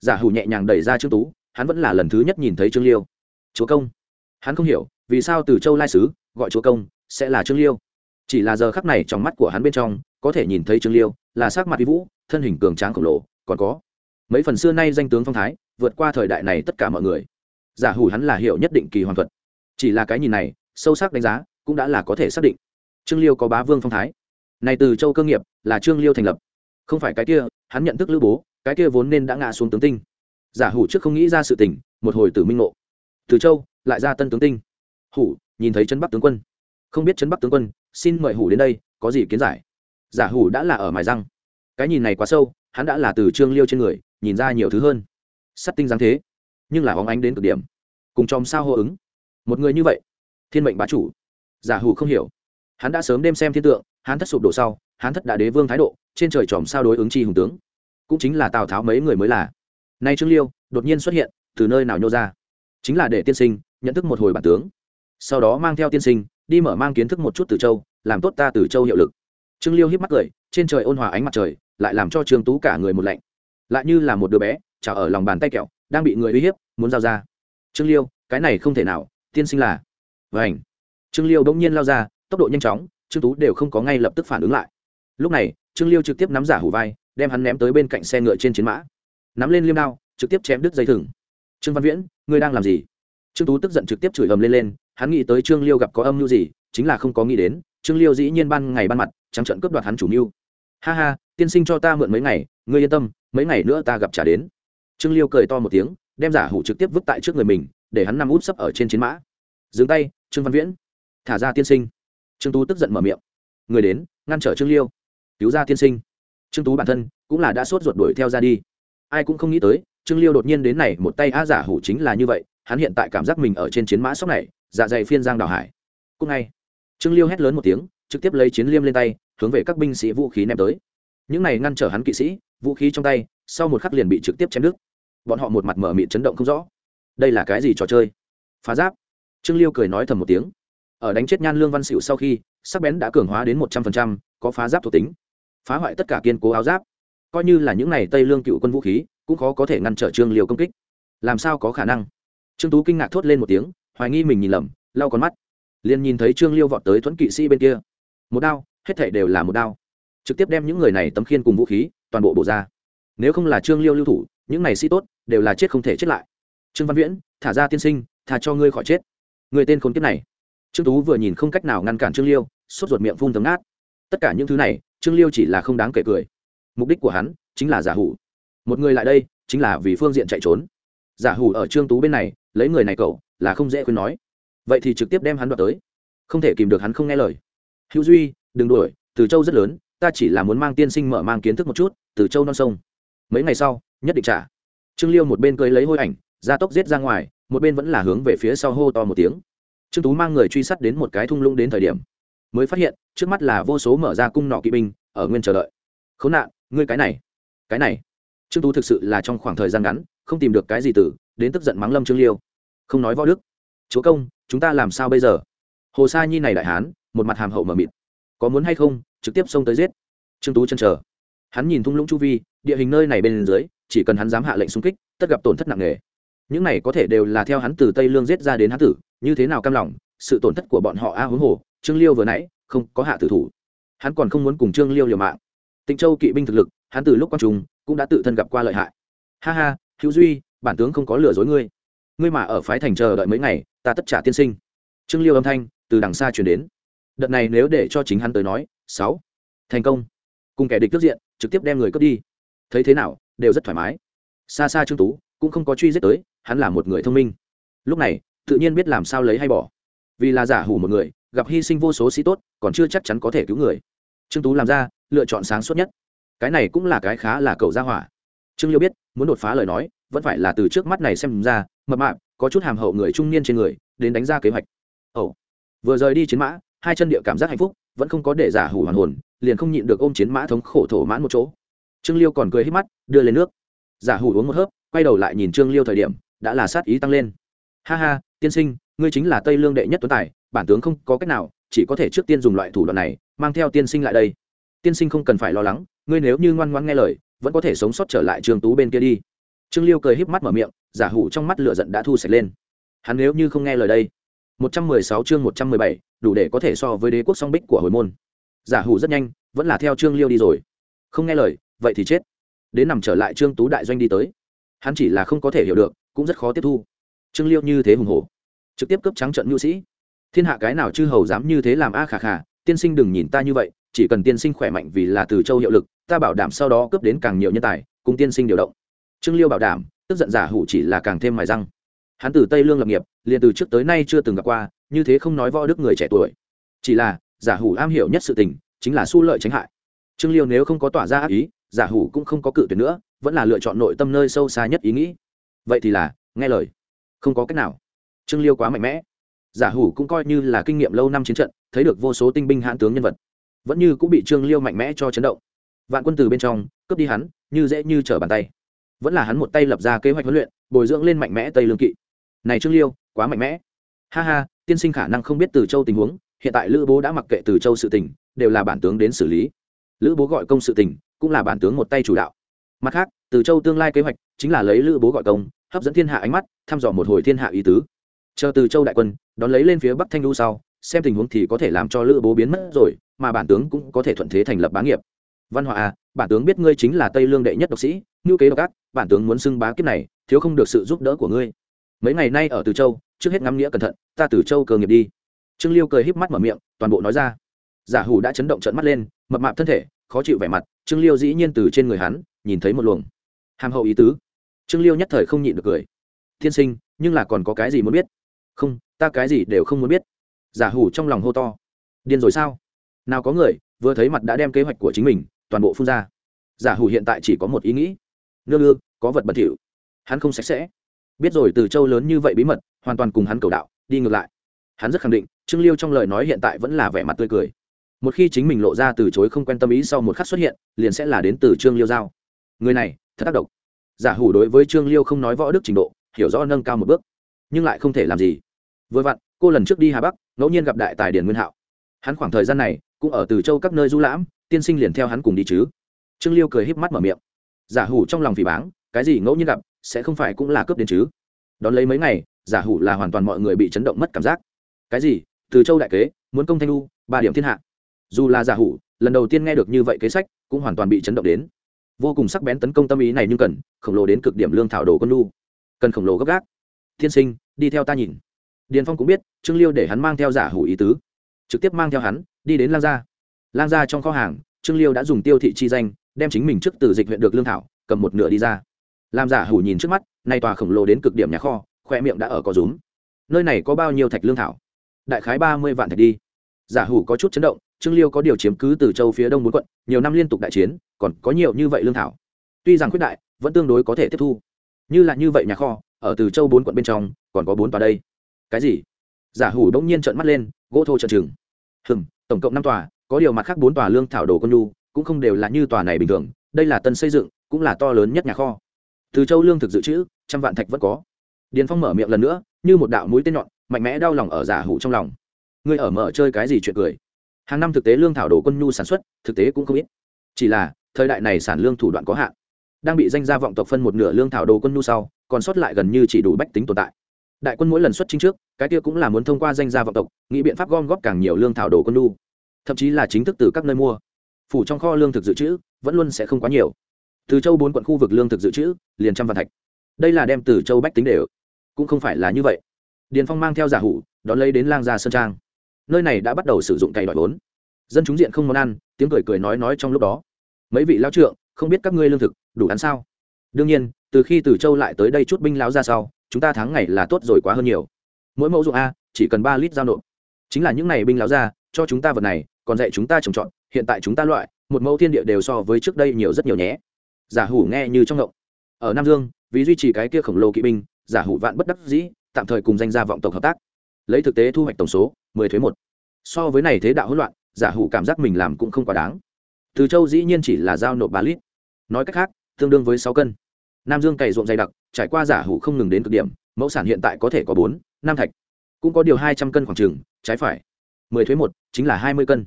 giả hủ nhẹ nhàng đẩy ra trương tú, hắn vẫn là lần thứ nhất nhìn thấy trương liêu. Chúa công. Hắn không hiểu, vì sao từ châu lai sứ, gọi chúa công sẽ là trương liêu. Chỉ là giờ khắc này trong mắt của hắn bên trong, có thể nhìn thấy trương liêu, là sắc mặt vi vũ, thân hình cường tráng khổng lồ, còn có mấy phần xưa nay danh tướng phong thái, vượt qua thời đại này tất cả mọi người. Giả hủ hắn là hiểu nhất định kỳ hoàn thuật. Chỉ là cái nhìn này sâu sắc đánh giá, cũng đã là có thể xác định. Trương liêu có bá vương phong thái. Này từ châu cơ nghiệp, là trương liêu thành lập. Không phải cái kia, hắn nhận thức lữ bố, cái kia vốn nên đã ngã xuống tướng tinh. Giả hủ trước không nghĩ ra sự tình, một hồi tử minh ngộ. Từ châu, lại ra tân tướng tinh. Hủ, nhìn thấy trấn bắc tướng quân. Không biết trấn bắc tướng quân, xin mời hủ đến đây, có gì kiến giải? Giả hủ đã là ở mài răng. Cái nhìn này quá sâu, hắn đã là từ trương liêu trên người, nhìn ra nhiều thứ hơn. Sắt tinh giáng thế, nhưng là hóng ánh đến cực điểm. Cùng chòm sao hô ứng. Một người như vậy thiên mệnh bá chủ. Giả hủ không hiểu. Hắn đã sớm đêm xem thiên tượng, hắn thất sụp đổ sau, hắn thất đã đế vương thái độ, trên trời tròm sao đối ứng chi hùng tướng. Cũng chính là tào tháo mấy người mới là. Nay trương liêu, đột nhiên xuất hiện, từ nơi nào nhô ra? Chính là để tiên sinh, nhận thức một hồi bản tướng. Sau đó mang theo tiên sinh, đi mở mang kiến thức một chút từ châu, làm tốt ta từ châu hiệu lực. Trương liêu hiếp mắt cười, trên trời ôn hòa ánh mặt trời, lại làm cho trương tú cả người một lạnh. Lại như là một đứa bé, chả ở lòng bàn tay kẹo, đang bị người uy hiếp, muốn giao ra. Trương liêu, cái này không thể nào, tiên sinh là vảnh trương liêu bỗng nhiên lao ra, tốc độ nhanh chóng, trương tú đều không có ngay lập tức phản ứng lại. Lúc này, trương liêu trực tiếp nắm giả hủ vai, đem hắn ném tới bên cạnh xe ngựa trên chiến mã. Nắm lên liêm đao, trực tiếp chém đứt dây thừng. Trương văn viễn, ngươi đang làm gì? Trương tú tức giận trực tiếp chửi ầm lên lên, hắn nghĩ tới trương liêu gặp có âm mưu gì, chính là không có nghĩ đến, trương liêu dĩ nhiên ban ngày ban mặt, trắng trận cướp đoạt hắn chủ mưu. Ha ha, tiên sinh cho ta mượn mấy ngày, ngươi yên tâm, mấy ngày nữa ta gặp trả đến. Trương liêu cười to một tiếng, đem giả hủ trực tiếp vứt tại trước người mình, để hắn nằm út sấp ở trên chiến mã. Dừng tay trương văn viễn. Thả ra tiên sinh. Trương tú tức giận mở miệng. Người đến, ngăn trở trương liêu. Cứu ra tiên sinh. Trương tú bản thân cũng là đã sốt ruột đuổi theo ra đi. Ai cũng không nghĩ tới, trương liêu đột nhiên đến này, một tay a giả hủ chính là như vậy, hắn hiện tại cảm giác mình ở trên chiến mã sóc này dạ dày phiên giang đào hải. Cũng ngay, trương liêu hét lớn một tiếng, trực tiếp lấy chiến liêm lên tay, hướng về các binh sĩ vũ khí ném tới. Những này ngăn trở hắn kỵ sĩ, vũ khí trong tay, sau một khắc liền bị trực tiếp chém đứt. Bọn họ một mặt mở mịt chấn động không rõ. Đây là cái gì trò chơi? Phá giáp trương liêu cười nói thầm một tiếng. Ở đánh chết nhan lương văn xịu sau khi, sắc bén đã cường hóa đến một trăm phần trăm, có phá giáp thuộc tính. Phá hoại tất cả kiên cố áo giáp. Coi như là những n à y tây lương cựu quân vũ khí, cũng khó có thể ngăn trở trương liêu công kích. Làm sao có khả năng? Trương tú kinh ngạc thốt lên một tiếng, hoài nghi mình nhìn lầm, lau con mắt. Liền nhìn thấy trương liêu vọt tới thuẫn kỵ sĩ bên kia. Một đao, hết thể đều là một đao. Trực tiếp đem những người này tấm khiên cùng vũ khí, toàn bộ bổ ra. Nếu không là trương liêu lưu thủ, những này sĩ tốt, đều là chết không thể chết lại. Trương văn viễn, thả ra tiên sinh, thả cho ngươi khỏi chết người tên khốn kiếp này. Trương tú vừa nhìn không cách nào ngăn cản trương liêu, sốt ruột miệng phun tấm ngát tất cả những thứ này, trương liêu chỉ là không đáng kể cười. Mục đích của hắn chính là giả hủ. Một người lại đây chính là vì phương diện chạy trốn. Giả hủ ở trương tú bên này, lấy người này cậu, là không dễ khuyên nói. Vậy thì trực tiếp đem hắn đoạt tới. Không thể kìm được hắn không nghe lời. Hữu duy, đừng đuổi, từ châu rất lớn, ta chỉ là muốn mang tiên sinh mở mang kiến thức một chút, từ châu non sông. Mấy ngày sau, nhất định trả. Trương liêu một bên cưới lấy hôi ảnh ra tốc giết ra ngoài một bên vẫn là hướng về phía sau hô to một tiếng. Trương tú mang người truy sát đến một cái thung lũng đến thời điểm, mới phát hiện trước mắt là vô số mở ra cung nọ kỵ binh ở nguyên chờ đợi. Khốn nạn, ngươi cái này cái này. Trương tú thực sự là trong khoảng thời gian ngắn, không tìm được cái gì từ, đến tức giận mắng lâm trương liêu. Không nói võ đức. Chúa công, chúng ta làm sao bây giờ? Hồ sa nhi này đại hán, một mặt hàm hậu mờ mịt. Có muốn hay không, trực tiếp xông tới giết. Trương tú chân chờ. Hắn nhìn thung lũng chu vi, địa hình nơi này bên dưới, chỉ cần hắn dám hạ lệnh xung kích, tất gặp tổn thất nặng nề những này có thể đều là theo hắn từ tây lương giết ra đến hắn tử, như thế nào cam lòng, sự tổn thất của bọn họ a huống hồ, trương liêu vừa nãy, không có hạ tử thủ. Hắn còn không muốn cùng trương liêu liều mạng. Tịnh châu kỵ binh thực lực, hắn từ lúc quan trung, cũng đã tự thân gặp qua lợi hại. Ha ha, hữu duy, bản tướng không có lừa dối ngươi. Ngươi mà ở phái thành chờ đợi mấy ngày, ta tất trả tiên sinh. Trương liêu âm thanh, từ đằng xa chuyển đến. Đợt này nếu để cho chính hắn tới nói, sáu. Thành công. Cùng kẻ địch tức diện, trực tiếp đem người cướp đi. Thấy thế nào, đều rất thoải mái. Xa xa trương tú, cũng không có truy giết tới hắn là một người thông minh. Lúc này, tự nhiên biết làm sao lấy hay bỏ. Vì là giả hủ một người, gặp hy sinh vô số sĩ tốt, còn chưa chắc chắn có thể cứu người. Trương tú làm ra, lựa chọn sáng suốt nhất. Cái này cũng là cái khá là cầu gia hỏa. Trương liêu biết, muốn đột phá lời nói, vẫn phải là từ trước mắt này xem ra, mập mạp, có chút hàm hậu người trung niên trên người, đến đánh ra kế hoạch. Ồ. Vừa rời đi chiến mã, hai chân địa cảm giác hạnh phúc, vẫn không có để giả hủ hoàn hồn, liền không nhịn được ôm chiến mã thống khổ thổ mãn một chỗ. Trương liêu còn cười hít mắt, đưa lên nước. Giả hủ uống một hớp, quay đầu lại nhìn trương liêu thời điểm đã là sát ý tăng lên. Ha ha tiên sinh ngươi chính là tây lương đệ nhất tuấn tài bản tướng không có cách nào chỉ có thể trước tiên dùng loại thủ đoạn này mang theo tiên sinh lại đây. Tiên sinh không cần phải lo lắng ngươi nếu như ngoan ngoan nghe lời vẫn có thể sống sót trở lại trường tú bên kia đi. Trương liêu cười híp mắt mở miệng giả hủ trong mắt lửa giận đã thu sạch lên. Hắn nếu như không nghe lời đây 116 chương 117, đủ để có thể so với đế quốc song bích của hồi môn. Giả hủ rất nhanh vẫn là theo trương liêu đi rồi. Không nghe lời vậy thì chết. Đến nằm trở lại trương tú đại doanh đi tới. Hắn chỉ là không có thể hiểu được cũng rất khó tiếp thu. Trương liêu như thế hùng hổ, trực tiếp cấp trắng trận nhu sĩ. Thiên hạ cái nào chư hầu dám như thế làm a khả khả tiên sinh đừng nhìn ta như vậy, chỉ cần tiên sinh khỏe mạnh vì là từ châu hiệu lực, ta bảo đảm sau đó cướp đến càng nhiều nhân tài, cùng tiên sinh điều động. Trương liêu bảo đảm, tức giận giả hủ chỉ là càng thêm mài răng. Hắn từ tây lương lập nghiệp, liền từ trước tới nay chưa từng gặp qua, như thế không nói võ đức người trẻ tuổi. Chỉ là, giả hủ am hiểu nhất sự tình, chính là su lợi tránh hại. Trương liêu nếu không có tỏa ra ác ý, giả hủ cũng không có cự tuyệt nữa, vẫn là lựa chọn nội tâm nơi sâu xa nhất ý nghĩ vậy thì là, nghe lời. Không có cách nào. Trương liêu quá mạnh mẽ. Giả hủ cũng coi như là kinh nghiệm lâu năm chiến trận, thấy được vô số tinh binh hãn tướng nhân vật. Vẫn như cũng bị trương liêu mạnh mẽ cho chấn động. Vạn quân từ bên trong, cướp đi hắn, như dễ như trở bàn tay. Vẫn là hắn một tay lập ra kế hoạch huấn luyện, bồi dưỡng lên mạnh mẽ tây lương kỵ. Này trương liêu, quá mạnh mẽ. Ha ha, tiên sinh khả năng không biết từ châu tình huống, hiện tại lữ bố đã mặc kệ từ châu sự tình, đều là bản tướng đến xử lý. Lữ bố gọi công sự tình, cũng là bản tướng một tay chủ đạo. Mặt khác, từ châu tương lai kế hoạch chính là lấy lữ bố gọi công, hấp dẫn thiên hạ ánh mắt, thăm dò một hồi thiên hạ ý tứ. Chờ từ châu đại quân, đón lấy lên phía bắc thanh lưu sau, xem tình huống thì có thể làm cho lữ bố biến mất rồi, mà bản tướng cũng có thể thuận thế thành lập bá nghiệp. Văn hóa à bản tướng biết ngươi chính là tây lương đệ nhất độc sĩ, ngưu kế độc ác, bản tướng muốn xưng bá kiếp này, thiếu không được sự giúp đỡ của ngươi. Mấy ngày nay ở từ châu, trước hết ngắm nghĩa cẩn thận, ta từ châu cờ nghiệp đi. Trương liêu cười híp mắt mở miệng, toàn bộ nói ra. Giả hủ đã chấn động trận mắt lên, mập mạp thân thể, khó chịu vẻ mặt, trương liêu dĩ nhiên từ trên người hắn, nhìn thấy một luồng hàm hậu ý tứ trương liêu nhất thời không nhịn được cười. Tiên sinh, nhưng là còn có cái gì muốn biết? Không, ta cái gì đều không muốn biết. Giả hủ trong lòng hô to. Điên rồi sao? Nào có người vừa thấy mặt đã đem kế hoạch của chính mình toàn bộ phun ra. Giả hủ hiện tại chỉ có một ý nghĩ. Nương ư, có vật bẩn thỉu. Hắn không sạch sẽ. Biết rồi, từ châu lớn như vậy bí mật, hoàn toàn cùng hắn cầu đạo, đi ngược lại. Hắn rất khẳng định, trương liêu trong lời nói hiện tại vẫn là vẻ mặt tươi cười. Một khi chính mình lộ ra từ chối không quen tâm ý sau một khắc xuất hiện, liền sẽ là đến từ trương liêu giao. Người này, thật tác động giả hủ đối với trương liêu không nói võ đức trình độ, hiểu rõ nâng cao một bước, nhưng lại không thể làm gì. Vừa vặn, cô lần trước đi hà bắc, ngẫu nhiên gặp đại tài điển nguyên hạo. Hắn khoảng thời gian này cũng ở từ châu các nơi du lãm, tiên sinh liền theo hắn cùng đi chứ. Trương liêu cười híp mắt mở miệng. Giả hủ trong lòng phỉ báng, cái gì ngẫu nhiên gặp, sẽ không phải cũng là cướp đến chứ. Đón lấy mấy ngày, giả hủ là hoàn toàn mọi người bị chấn động mất cảm giác. Cái gì? Từ châu đại kế, muốn công thanh lu ba điểm thiên hạ. Dù là giả hủ, lần đầu tiên nghe được như vậy kế sách, cũng hoàn toàn bị chấn động đến vô cùng sắc bén tấn công tâm ý này nhưng cần, khổng lồ đến cực điểm lương thảo đồ con lu cần khổng lồ gấp gáp. Tiên sinh, đi theo ta nhìn. Điền phong cũng biết, trương liêu để hắn mang theo giả hủ ý tứ. Trực tiếp mang theo hắn, đi đến lang gia. Lang gia trong kho hàng, trương liêu đã dùng tiêu thị chi danh, đem chính mình trước từ dịch huyện được lương thảo, cầm một nửa đi ra. Làm giả hủ nhìn trước mắt, nay tòa khổng lồ đến cực điểm nhà kho, khoe miệng đã ở có rúm. Nơi này có bao nhiêu thạch lương thảo? Đại khái ba mươi vạn thạch đi. Giả hủ có chút chấn động trương liêu có điều chiếm cứ từ châu phía đông bốn quận, nhiều năm liên tục đại chiến, còn có nhiều như vậy lương thảo. Tuy rằng khuyết đại, vẫn tương đối có thể tiếp thu. Như là như vậy nhà kho, ở từ châu bốn quận bên trong, còn có bốn tòa đây. Cái gì? Giả hủ đông nhiên trợn mắt lên, gỗ thô trợn trừng. Hừm, tổng cộng năm tòa, có điều mặt khác bốn tòa lương thảo đồ con nhu, cũng không đều là như tòa này bình thường, đây là tân xây dựng, cũng là to lớn nhất nhà kho. Từ châu lương thực dự trữ, trăm vạn thạch vẫn có. Điền phong mở miệng lần nữa, như một đạo mũi tên nhọn, mạnh mẽ đau lòng ở giả hủ trong lòng. Ngươi ở mở chơi cái gì chuyện cười? Hàng năm thực tế lương thảo đồ quân nhu sản xuất, thực tế cũng không ít. Chỉ là, thời đại này sản lương thủ đoạn có hạn. Đang bị danh gia vọng tộc phân một nửa lương thảo đồ quân nhu sau, còn sót lại gần như chỉ đủ bách tính tồn tại. Đại quân mỗi lần xuất chính trước, cái kia cũng là muốn thông qua danh gia vọng tộc, nghĩ biện pháp gom góp càng nhiều lương thảo đồ quân nhu. Thậm chí là chính thức từ các nơi mua. Phủ trong kho lương thực dự trữ, vẫn luôn sẽ không quá nhiều. Từ châu bốn quận khu vực lương thực dự trữ, liền trăm vạn thạch. Đây là đem từ châu bách tính đều. Cũng không phải là như vậy. Điền phong mang theo giả hủ, đón lấy đến lang gia sơn trang nơi này đã bắt đầu sử dụng cày đòi vốn. Dân chúng diện không món ăn, tiếng cười cười nói nói trong lúc đó. Mấy vị lao trượng, không biết các ngươi lương thực, đủ ăn sao? Đương nhiên, từ khi từ châu lại tới đây chút binh lao ra sau, chúng ta tháng ngày là tốt rồi quá hơn nhiều. Mỗi mẫu ruộng a, chỉ cần ba lít giao nộp. Chính là những n à y binh lao ra, cho chúng ta vật này, còn dạy chúng ta trồng trọt, hiện tại chúng ta loại, một mẫu thiên địa đều so với trước đây nhiều rất nhiều nhé. Giả hủ nghe như trong ngộng. Ở nam dương, vì duy trì cái kia khổng lồ kỵ binh, giả hủ vạn bất đắc dĩ, tạm thời cùng danh gia vọng tộc hợp tác. Lấy thực tế thu hoạch tổng số mười thuế một. So với này thế đạo hỗn loạn, giả hủ cảm giác mình làm cũng không quá đáng. Từ châu dĩ nhiên chỉ là giao nộp ba lít. Nói cách khác, tương đương với sáu cân. Nam dương cày ruộng dày đặc, trải qua giả hủ không ngừng đến cực điểm, mẫu sản hiện tại có thể có bốn, năm thạch. Cũng có điều hai trăm cân khoảng trừng trái phải. Mười thuế một chính là hai mươi cân.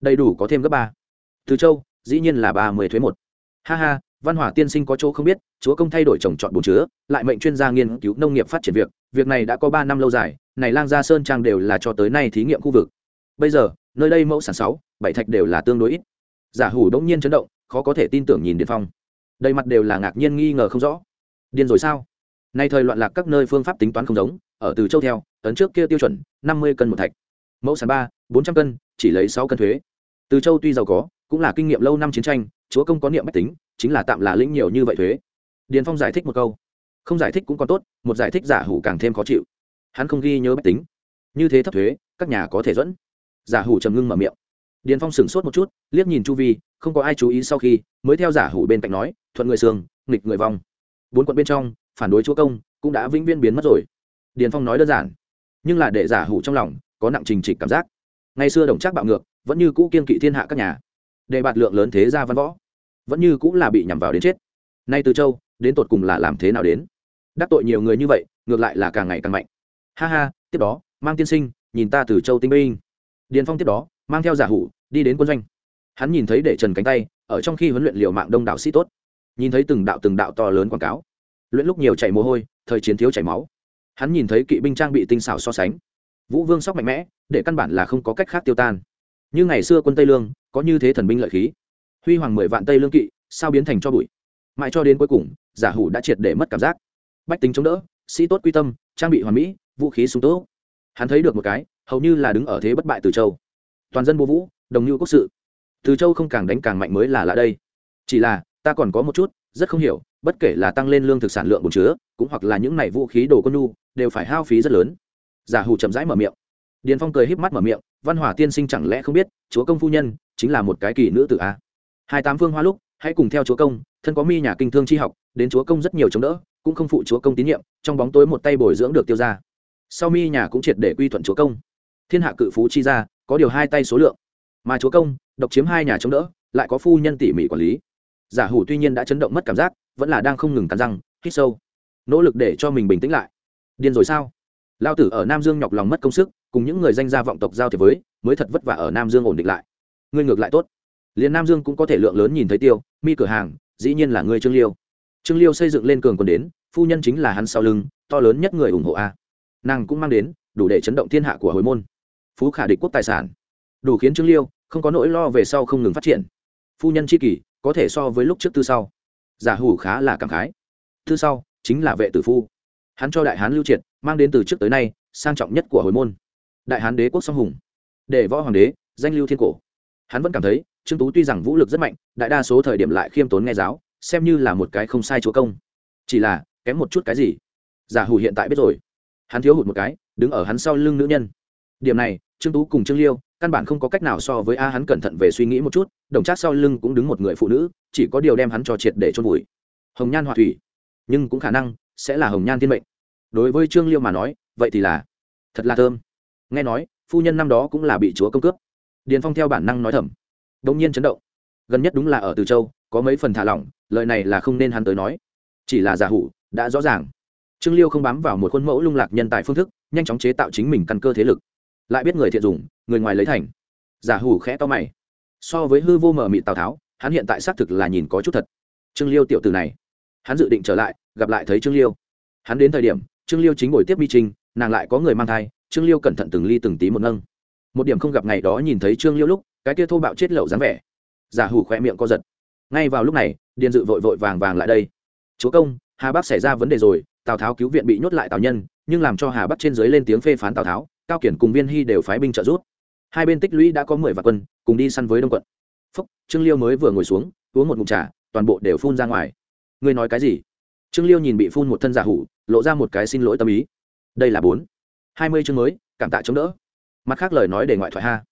Đầy đủ có thêm gấp ba. Từ châu, dĩ nhiên là ba mươi thuế một. Ha ha, văn hỏa tiên sinh có chỗ không biết chúa công thay đổi trồng trọt bồn chứa, lại mệnh chuyên gia nghiên cứu nông nghiệp phát triển việc việc này đã có ba năm lâu dài, này lang gia sơn trang đều là cho tới nay thí nghiệm khu vực. Bây giờ, nơi đây mẫu sản sáu, bảy thạch đều là tương đối ít. Giả hủ đống nhiên chấn động, khó có thể tin tưởng nhìn điện phong. Đầy mặt đều là ngạc nhiên nghi ngờ không rõ. Điên rồi sao? Nay thời loạn lạc các nơi phương pháp tính toán không giống, ở từ châu theo ấn trước kia tiêu chuẩn, năm mươi cân một thạch. Mẫu sản ba, bốn trăm cân, chỉ lấy sáu cân thuế. Từ châu tuy giàu có, cũng là kinh nghiệm lâu năm chiến tranh, chúa công có niệm mách tính, chính là tạm là lĩnh nhiều như vậy thuế điền phong giải thích một câu. Không giải thích cũng còn tốt, một giải thích giả hủ càng thêm khó chịu. Hắn không ghi nhớ máy tính. Như thế thấp thuế, các nhà có thể dẫn. Giả hủ trầm ngưng mở miệng. Điền phong sửng sốt một chút, liếc nhìn chu vi, không có ai chú ý sau khi, mới theo giả hủ bên cạnh nói, thuận người sương nghịch người vong. Bốn quận bên trong, phản đối chúa công cũng đã vĩnh viễn biến mất rồi. Điền phong nói đơn giản, nhưng là để giả hủ trong lòng có nặng trình trịch cảm giác. Ngày xưa đồng trác bạo ngược, vẫn như cũ kiên kỵ thiên hạ các nhà. Để bạt lượng lớn thế gia văn võ, vẫn như cũng là bị nhằm vào đến chết. Nay từ châu đến tột cùng là làm thế nào đến? Đắc tội nhiều người như vậy, ngược lại là càng ngày càng mạnh. Ha ha, tiếp đó, mang tiên sinh, nhìn ta từ châu tinh binh điền phong tiếp đó, mang theo giả hủ, đi đến quân doanh. Hắn nhìn thấy để trần cánh tay, ở trong khi huấn luyện liệu mạng đông đảo sĩ tốt. Nhìn thấy từng đạo từng đạo to lớn quảng cáo. Luyện lúc nhiều chảy mồ hôi, thời chiến thiếu chảy máu. Hắn nhìn thấy kỵ binh trang bị tinh xảo so sánh. Vũ vương sóc mạnh mẽ, để căn bản là không có cách khác tiêu tan. Như ngày xưa quân tây lương, có như thế thần binh lợi khí. Huy hoàng mười vạn tây lương kỵ, sao biến thành cho bụi? Mãi cho đến cuối cùng giả hủ đã triệt để mất cảm giác. Bách tính chống đỡ sĩ tốt quy tâm trang bị hoàn mỹ vũ khí súng tốt hắn thấy được một cái hầu như là đứng ở thế bất bại từ châu. Toàn dân bố vũ đồng như quốc sự. Từ châu không càng đánh càng mạnh mới là lạ đây. Chỉ là ta còn có một chút rất không hiểu bất kể là tăng lên lương thực sản lượng bồn chứa cũng hoặc là những này vũ khí đồ quân nu, đều phải hao phí rất lớn. Giả hủ chậm rãi mở miệng. Điền phong cười híp mắt mở miệng văn hỏa tiên sinh chẳng lẽ không biết chúa công phu nhân chính là một cái kỳ nữ tử a. Hai tám phương hoa lúc hãy cùng theo chúa công, thân có mi nhà kinh thương chi học, đến chúa công rất nhiều chống đỡ, cũng không phụ chúa công tín nhiệm, trong bóng tối một tay bồi dưỡng được tiêu ra sau mi nhà cũng triệt để quy thuận chúa công. Thiên hạ cự phú chi ra có điều hai tay số lượng. Mà chúa công, độc chiếm hai nhà chống đỡ, lại có phu nhân tỉ mỉ quản lý. Giả hủ tuy nhiên đã chấn động mất cảm giác, vẫn là đang không ngừng cắn răng, hít sâu. Nỗ lực để cho mình bình tĩnh lại. Điên rồi sao? Lao tử ở nam dương nhọc lòng mất công sức, cùng những người danh gia vọng tộc giao thiệp với, mới thật vất vả ở nam dương ổn định lại. Ngươi ngược lại tốt liền nam dương cũng có thể lượng lớn nhìn thấy tiêu mi cửa hàng dĩ nhiên là ngươi trương liêu trương liêu xây dựng lên cường còn đến phu nhân chính là hắn sau lưng to lớn nhất người ủng hộ a nàng cũng mang đến đủ để chấn động thiên hạ của hồi môn phú khả địch quốc tài sản đủ khiến trương liêu không có nỗi lo về sau không ngừng phát triển phu nhân c h i kỷ có thể so với lúc trước tư sau giả hủ khá là cảm khái tư sau chính là vệ tử phu hắn cho đại hán lưu triệt mang đến từ trước tới nay sang trọng nhất của hồi môn đại hán đế quốc song hùng để võ hoàng đế danh lưu thiên cổ hắn vẫn cảm thấy trương tú tuy rằng vũ lực rất mạnh, đại đa số thời điểm lại khiêm tốn nghe giáo, xem như là một cái không sai chúa công. Chỉ là, kém một chút cái gì? Giả hủ hiện tại biết rồi. Hắn thiếu hụt một cái, đứng ở hắn sau lưng nữ nhân. Điểm này, trương tú cùng trương liêu, căn bản không có cách nào so với a hắn cẩn thận về suy nghĩ một chút, đồng trác sau lưng cũng đứng một người phụ nữ, chỉ có điều đem hắn cho triệt để chôn vùi. Hồng nhan hòa thủy. Nhưng cũng khả năng, sẽ là hồng nhan thiên mệnh. Đối với trương liêu mà nói, vậy thì là thật là thơm. Nghe nói, phu nhân năm đó cũng là bị chúa công cướp. Điền phong theo bản năng nói thầm đông nhiên chấn động. Gần nhất đúng là ở từ châu, có mấy phần thả lỏng, lời này là không nên hắn tới nói. Chỉ là giả hủ, đã rõ ràng. Trương liêu không bám vào một khuôn mẫu lung lạc nhân tài phương thức, nhanh chóng chế tạo chính mình căn cơ thế lực. Lại biết người thiện dùng, người ngoài lấy thành. Giả hủ khẽ to mày. So với hư vô mờ mịt tào tháo, hắn hiện tại xác thực là nhìn có chút thật. Trương liêu tiểu tử này, hắn dự định trở lại, gặp lại thấy trương liêu. Hắn đến thời điểm, trương liêu chính ngồi tiếp mi trinh nàng lại có người mang thai, trương liêu cẩn thận từng ly từng tí một nâng. Một điểm không gặp ngày đó nhìn thấy trương liêu lúc cái kia thô bạo chết lậu dáng vẻ. Giả hủ khoe miệng co giật. Ngay vào lúc này, điền dự vội vội vàng vàng lại đây. Chúa công, hà bắc xảy ra vấn đề rồi, tào tháo cứu viện bị nhốt lại tào nhân, nhưng làm cho hà bắc trên dưới lên tiếng phê phán tào tháo, cao kiển cùng viên hy đều phái binh trợ giúp. Hai bên tích lũy đã có mười vạn quân, cùng đi săn với đông quận. Phúc, trương liêu mới vừa ngồi xuống, uống một mụn trà, toàn bộ đều phun ra ngoài. Ngươi nói cái gì? Trương liêu nhìn bị phun một thân giả hủ, lộ ra một cái xin lỗi tâm ý. Đây là bốn. Hai mươi chương mới, cảm tạ chống đỡ. Mặt khác lời nói để ngoại thoại ha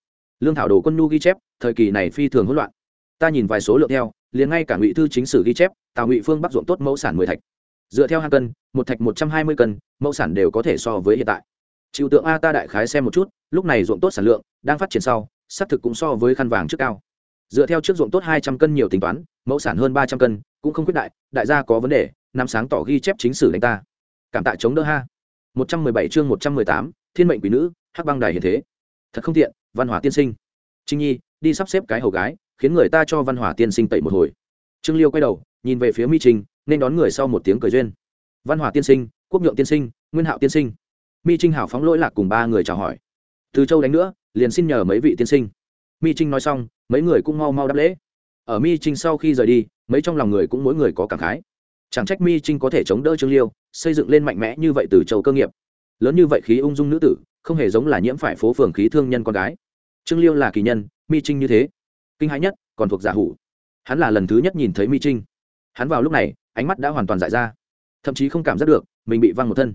lương thảo đồ quân nhu ghi chép, thời kỳ này phi thường hỗn loạn. Ta nhìn vài số lượng theo, liền ngay cả ngụy thư chính sử ghi chép, tào ngụy phương bắc ruộng tốt mẫu sản mười thạch. Dựa theo hai cân, một thạch một trăm hai mươi cân, mẫu sản đều có thể so với hiện tại. Chịu tượng a ta đại khái xem một chút, lúc này ruộng tốt sản lượng đang phát triển sau, xác thực cũng so với khăn vàng trước cao. Dựa theo trước ruộng tốt hai trăm cân nhiều tính toán, mẫu sản hơn ba trăm cân, cũng không quyết đại đại gia có vấn đề, năm sáng tỏ ghi chép chính sử đánh ta. Cảm tạ chống đỡ ha. Một trăm mười bảy chương một trăm mười tám, thiên mệnh quỷ nữ, hắc băng đài hiện thế thật không tiện, văn hóa tiên sinh. Trinh nhi đi sắp xếp cái hầu gái khiến người ta cho văn hóa tiên sinh tẩy một hồi. Trương liêu quay đầu nhìn về phía mi trinh nên đón người sau một tiếng cười duyên. Văn hóa tiên sinh quốc nhượng tiên sinh nguyên hạo tiên sinh. Mi trinh hảo phóng lỗi lạc cùng ba người chào hỏi. Từ châu đánh nữa liền xin nhờ mấy vị tiên sinh. Mi trinh nói xong mấy người cũng mau mau đáp lễ. Ở mi trinh sau khi rời đi mấy trong lòng người cũng mỗi người có cảm khái. Chẳng trách mi trinh có thể chống đỡ trương liêu xây dựng lên mạnh mẽ như vậy từ châu cơ nghiệp. Lớn như vậy khí ung dung nữ tử không hề giống là nhiễm phải phố phường khí thương nhân con gái. Trương liêu là kỳ nhân, mi trinh như thế. Kinh hãi nhất, còn thuộc giả hủ. Hắn là lần thứ nhất nhìn thấy mi trinh. Hắn vào lúc này, ánh mắt đã hoàn toàn dại ra. Thậm chí không cảm giác được, mình bị văng một thân.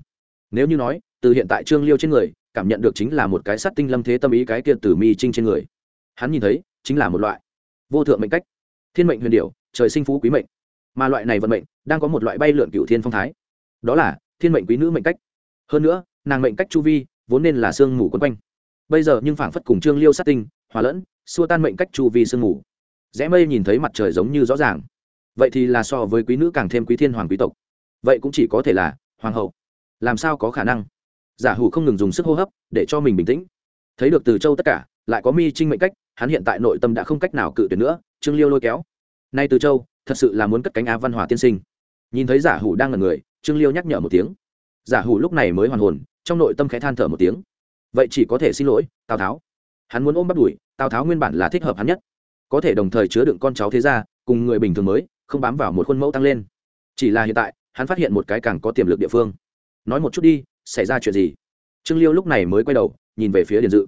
Nếu như nói, từ hiện tại trương liêu trên người, cảm nhận được chính là một cái sát tinh lâm thế tâm ý cái kia từ mi trinh trên người. Hắn nhìn thấy, chính là một loại vô thượng mệnh cách. Thiên mệnh huyền điệu trời sinh phú quý mệnh. Mà loại này vận mệnh, đang có một loại bay lượn cựu thiên phong thái. Đó là thiên mệnh quý nữ mệnh cách. Hơn nữa, nàng mệnh cách chu vi vốn nên là sương mù quấn quanh. Bây giờ nhưng phảng phất cùng trương liêu sát tinh, hòa lẫn, xua tan mệnh cách chu vi sương mù. Rẽ mây nhìn thấy mặt trời giống như rõ ràng. Vậy thì là so với quý nữ càng thêm quý thiên hoàng quý tộc. Vậy cũng chỉ có thể là hoàng hậu. Làm sao có khả năng? Giả hủ không ngừng dùng sức hô hấp để cho mình bình tĩnh. Thấy được từ châu tất cả, lại có mi trinh mệnh cách, hắn hiện tại nội tâm đã không cách nào cự tuyệt nữa, trương liêu lôi kéo. Nay từ châu, thật sự là muốn cất cánh á văn hòa tiên sinh. Nhìn thấy giả hủ đang là người, trương liêu nhắc nhở một tiếng. Giả hủ lúc này mới hoàn hồn trong nội tâm khẽ than thở một tiếng. Vậy chỉ có thể xin lỗi tào tháo. Hắn muốn ôm bắt đuổi tào tháo nguyên bản là thích hợp hắn nhất. Có thể đồng thời chứa đựng con cháu thế gia, cùng người bình thường mới không bám vào một khuôn mẫu tăng lên. Chỉ là hiện tại hắn phát hiện một cái càng có tiềm lực địa phương. Nói một chút đi xảy ra chuyện gì? Trương liêu lúc này mới quay đầu nhìn về phía điền dự.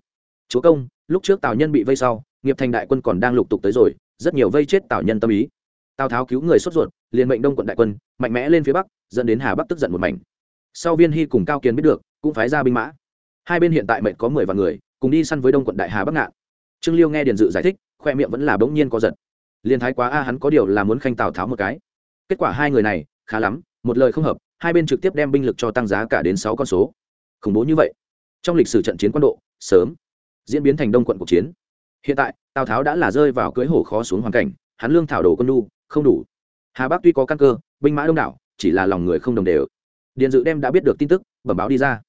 Chúa công lúc trước tào nhân bị vây sau nghiệp thành đại quân còn đang lục tục tới rồi rất nhiều vây chết tào nhân tâm ý. Tào tháo cứu người sốt ruột liền mệnh đông quận đại quân mạnh mẽ lên phía bắc dẫn đến hà bắc tức giận một mảnh. Sau viên hy cùng cao kiến biết được cũng phái ra binh mã. Hai bên hiện tại mệnh có mười vạn người, cùng đi săn với đông quận đại hà bắc ngạn. Trương liêu nghe điền dự giải thích, khoe miệng vẫn là bỗng nhiên có giật. Liền thái quá a, hắn có điều là muốn khanh tào tháo một cái. Kết quả hai người này, khá lắm, một lời không hợp, hai bên trực tiếp đem binh lực cho tăng giá cả đến sáu con số. Khủng bố như vậy. Trong lịch sử trận chiến quân độ, sớm diễn biến thành đông quận cuộc chiến. Hiện tại, tào tháo đã là rơi vào cưới hổ khó xuống hoàn cảnh, hắn lương thảo đồ quân đu không đủ. Hà bắc tuy có căn cơ, binh mã đông đảo, chỉ là lòng người không đồng đều. Điện dự đem đã biết được tin tức, bẩm báo đi ra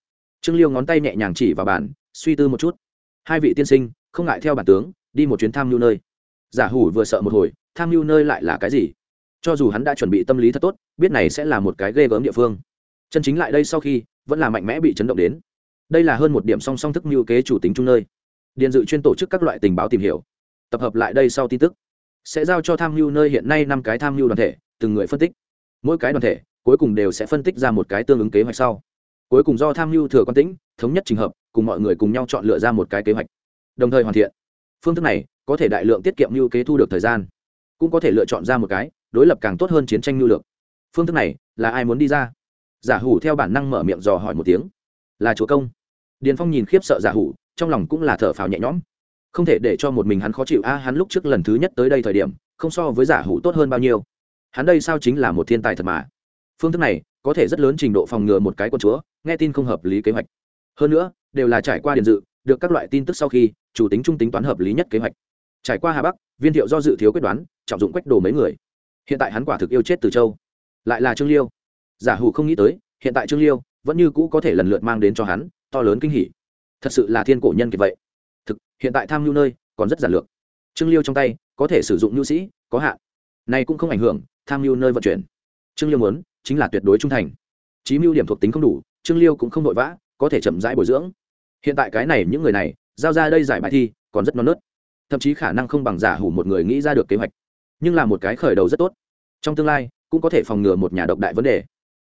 trương liêu ngón tay nhẹ nhàng chỉ vào bản suy tư một chút. Hai vị tiên sinh, không ngại theo bản tướng, đi một chuyến tham mưu nơi. Giả hủ vừa sợ một hồi, tham mưu nơi lại là cái gì? Cho dù hắn đã chuẩn bị tâm lý thật tốt, biết này sẽ là một cái ghê gớm địa phương. Chân chính lại đây sau khi, vẫn là mạnh mẽ bị chấn động đến. Đây là hơn một điểm song song thức mưu kế chủ tính chung nơi. Điện dự chuyên tổ chức các loại tình báo tìm hiểu. Tập hợp lại đây sau tin tức. Sẽ giao cho tham mưu nơi hiện nay năm cái tham mưu đoàn thể, từng người phân tích. Mỗi cái đoàn thể, cuối cùng đều sẽ phân tích ra một cái tương ứng kế hoạch sau cuối cùng do tham mưu thừa quan tĩnh, thống nhất trình hợp, cùng mọi người cùng nhau chọn lựa ra một cái kế hoạch, đồng thời hoàn thiện. Phương thức này có thể đại lượng tiết kiệm mưu kế thu được thời gian, cũng có thể lựa chọn ra một cái đối lập càng tốt hơn chiến tranh mưu lược. Phương thức này là ai muốn đi ra? Giả hủ theo bản năng mở miệng dò hỏi một tiếng. Là chúa công. Điền phong nhìn khiếp sợ giả hủ, trong lòng cũng là thở phào nhẹ nhõm. Không thể để cho một mình hắn khó chịu. A, hắn lúc trước lần thứ nhất tới đây thời điểm, không so với giả hủ tốt hơn bao nhiêu. Hắn đây sao chính là một thiên tài thật mà. Phương thức này có thể rất lớn trình độ phòng ngừa một cái con chúa nghe tin không hợp lý kế hoạch. Hơn nữa, đều là trải qua điện dự, được các loại tin tức sau khi, chủ tính trung tính toán hợp lý nhất kế hoạch. Trải qua hà bắc, viên thiệu do dự thiếu quyết đoán, trọng dụng quách đồ mấy người. Hiện tại hắn quả thực yêu chết từ châu. Lại là trương liêu. Giả hủ không nghĩ tới, hiện tại trương liêu vẫn như cũ có thể lần lượt mang đến cho hắn to lớn kinh hỉ. Thật sự là thiên cổ nhân kiệt vậy. Thực, hiện tại tham nhu nơi, còn rất giản lược. Trương liêu trong tay, có thể sử dụng nhu sĩ, có hạn. Này cũng không ảnh hưởng, tham mưu nơi vận chuyển. Trương liêu muốn, chính là tuyệt đối trung thành. Chí mưu điểm thuộc tính không đủ trương liêu cũng không vội vã, có thể chậm rãi bồi dưỡng. Hiện tại cái này những người này, giao ra đây giải bài thi, còn rất non nớt. Thậm chí khả năng không bằng giả hủ một người nghĩ ra được kế hoạch. Nhưng là một cái khởi đầu rất tốt. Trong tương lai, cũng có thể phòng ngừa một nhà độc đại vấn đề.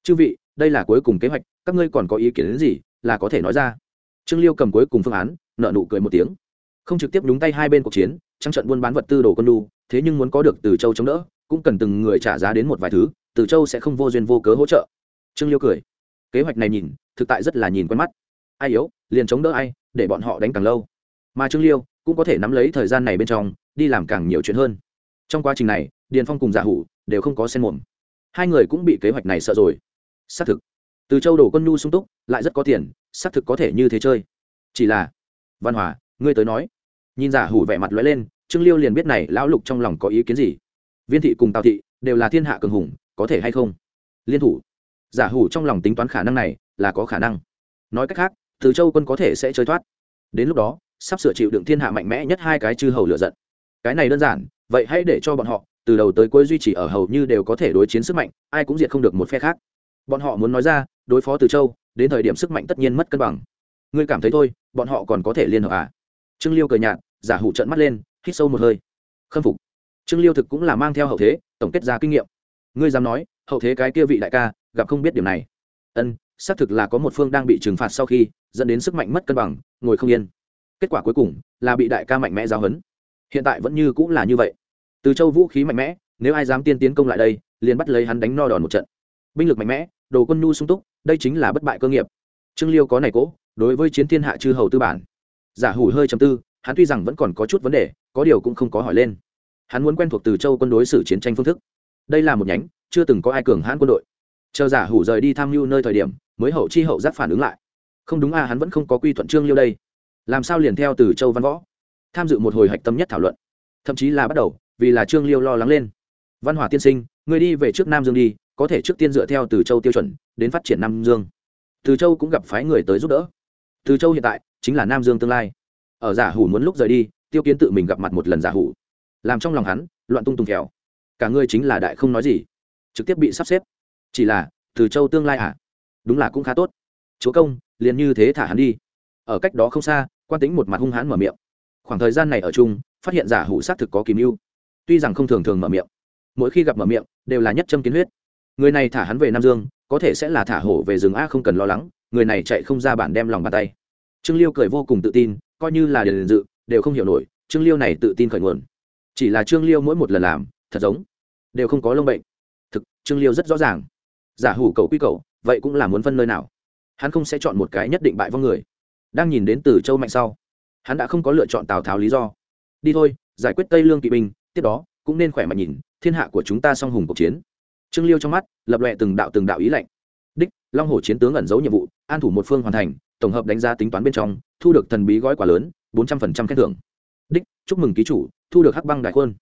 Chư vị, đây là cuối cùng kế hoạch, các ngươi còn có ý kiến đến gì là có thể nói ra. Trương liêu cầm cuối cùng phương án nợ nụ cười một tiếng. Không trực tiếp nhúng tay hai bên cuộc chiến trăng trận buôn bán vật tư đồ con đu thế nhưng muốn có được từ châu chống đỡ, cũng cần từng người trả giá đến một vài thứ, từ châu sẽ không vô duyên vô cớ hỗ trợ. Trương liêu cười kế hoạch này nhìn, thực tại rất là nhìn quen mắt. Ai yếu, liền chống đỡ ai, để bọn họ đánh càng lâu. Mà trương liêu cũng có thể nắm lấy thời gian này bên trong, đi làm càng nhiều chuyện hơn. Trong quá trình này, điền phong cùng giả hủ đều không có sen mồm. Hai người cũng bị kế hoạch này sợ rồi. Xác thực, từ châu đổ quân nhu sung túc, lại rất có tiền, xác thực có thể như thế chơi. Chỉ là, văn hòa, ngươi tới nói. Nhìn giả hủ vẻ mặt lóe lên, trương liêu liền biết này lão lục trong lòng có ý kiến gì. Viên thị cùng tào thị đều là thiên hạ cường hùng, có thể hay không? Liên thủ giả hủ trong lòng tính toán khả năng này là có khả năng. Nói cách khác, từ châu quân có thể sẽ chơi thoát. Đến lúc đó, sắp sửa chịu đựng thiên hạ mạnh mẽ nhất hai cái chư hầu lựa giận. Cái này đơn giản, vậy hãy để cho bọn họ, từ đầu tới cuối duy trì ở hầu như đều có thể đối chiến sức mạnh, ai cũng diệt không được một phe khác. Bọn họ muốn nói ra, đối phó từ châu, đến thời điểm sức mạnh tất nhiên mất cân bằng. Ngươi cảm thấy thôi, bọn họ còn có thể liên hợp à? Trương liêu cười nhạt, giả hủ trận mắt lên, hít sâu một hơi. Khâm phục. Trương liêu thực cũng là mang theo hậu thế, tổng kết ra kinh nghiệm. Ngươi dám nói, hậu thế cái kia vị đại ca gặp không biết điểm này. Ân, xác thực là có một phương đang bị trừng phạt sau khi dẫn đến sức mạnh mất cân bằng, ngồi không yên. Kết quả cuối cùng là bị đại ca mạnh mẽ giáo hấn hiện tại vẫn như cũng là như vậy. Từ châu vũ khí mạnh mẽ, nếu ai dám tiên tiến công lại đây, liền bắt lấy hắn đánh no đòn một trận. Binh lực mạnh mẽ, đồ quân nhu sung túc, đây chính là bất bại cơ nghiệp. Trương liêu có này cố, đối với chiến thiên hạ chư hầu tư bản. Giả hủ hơi chầm tư, hắn tuy rằng vẫn còn có chút vấn đề, có điều cũng không có hỏi lên. Hắn muốn quen thuộc từ châu quân đối xử chiến tranh phương thức. Đây là một nhánh, chưa từng có ai cường hãn quân đội chờ giả hủ rời đi tham mưu nơi thời điểm, mới hậu chi hậu giác phản ứng lại. Không đúng à hắn vẫn không có quy thuận trương liêu đây. Làm sao liền theo từ châu văn võ? Tham dự một hồi hạch tâm nhất thảo luận. Thậm chí là bắt đầu, vì là trương liêu lo lắng lên. Văn hỏa tiên sinh người đi về trước nam dương đi, có thể trước tiên dựa theo từ châu tiêu chuẩn, đến phát triển nam dương. Từ châu cũng gặp phái người tới giúp đỡ. Từ châu hiện tại, chính là nam dương tương lai. Ở giả hủ muốn lúc rời đi, tiêu kiến tự mình gặp mặt một lần giả hủ. Làm trong lòng hắn, loạn tung tùng kẹo. Cả ngươi chính là đại không nói gì. Trực tiếp bị sắp xếp chỉ là, từ châu tương lai à đúng là cũng khá tốt. Chúa công, liền như thế thả hắn đi. Ở cách đó không xa, quan tính một mặt hung hãn mở miệng. Khoảng thời gian này ở chung, phát hiện giả hủ xác thực có kìm mưu. Tuy rằng không thường thường mở miệng, mỗi khi gặp mở miệng, đều là nhất châm kiến huyết. Người này thả hắn về nam dương, có thể sẽ là thả hổ về rừng a không cần lo lắng, người này chạy không ra bản đem lòng bàn tay. Trương liêu cười vô cùng tự tin, coi như là điền dự, đều không hiểu nổi, trương liêu này tự tin khởi nguồn. Chỉ là trương liêu mỗi một lần làm, thật giống, đều không có lông bệnh. Thực, trương liêu rất rõ ràng giả hủ cầu quy cầu vậy cũng là muốn phân nơi nào? Hắn không sẽ chọn một cái nhất định bại vong người. Đang nhìn đến từ châu mạnh sau, hắn đã không có lựa chọn tào tháo lý do. Đi thôi, giải quyết tây lương kỵ binh, tiếp đó, cũng nên khỏe mạnh nhìn, thiên hạ của chúng ta song hùng cuộc chiến. Trương liêu trong mắt, lập lệ từng đạo từng đạo ý lệnh đích, long hồ chiến tướng ẩn giấu nhiệm vụ, an thủ một phương hoàn thành, tổng hợp đánh giá tính toán bên trong, thu được thần bí gói quả lớn, bốn trăm phần trăm khen thưởng. Đích, chúc mừng ký chủ, thu được hắc băng đại quân.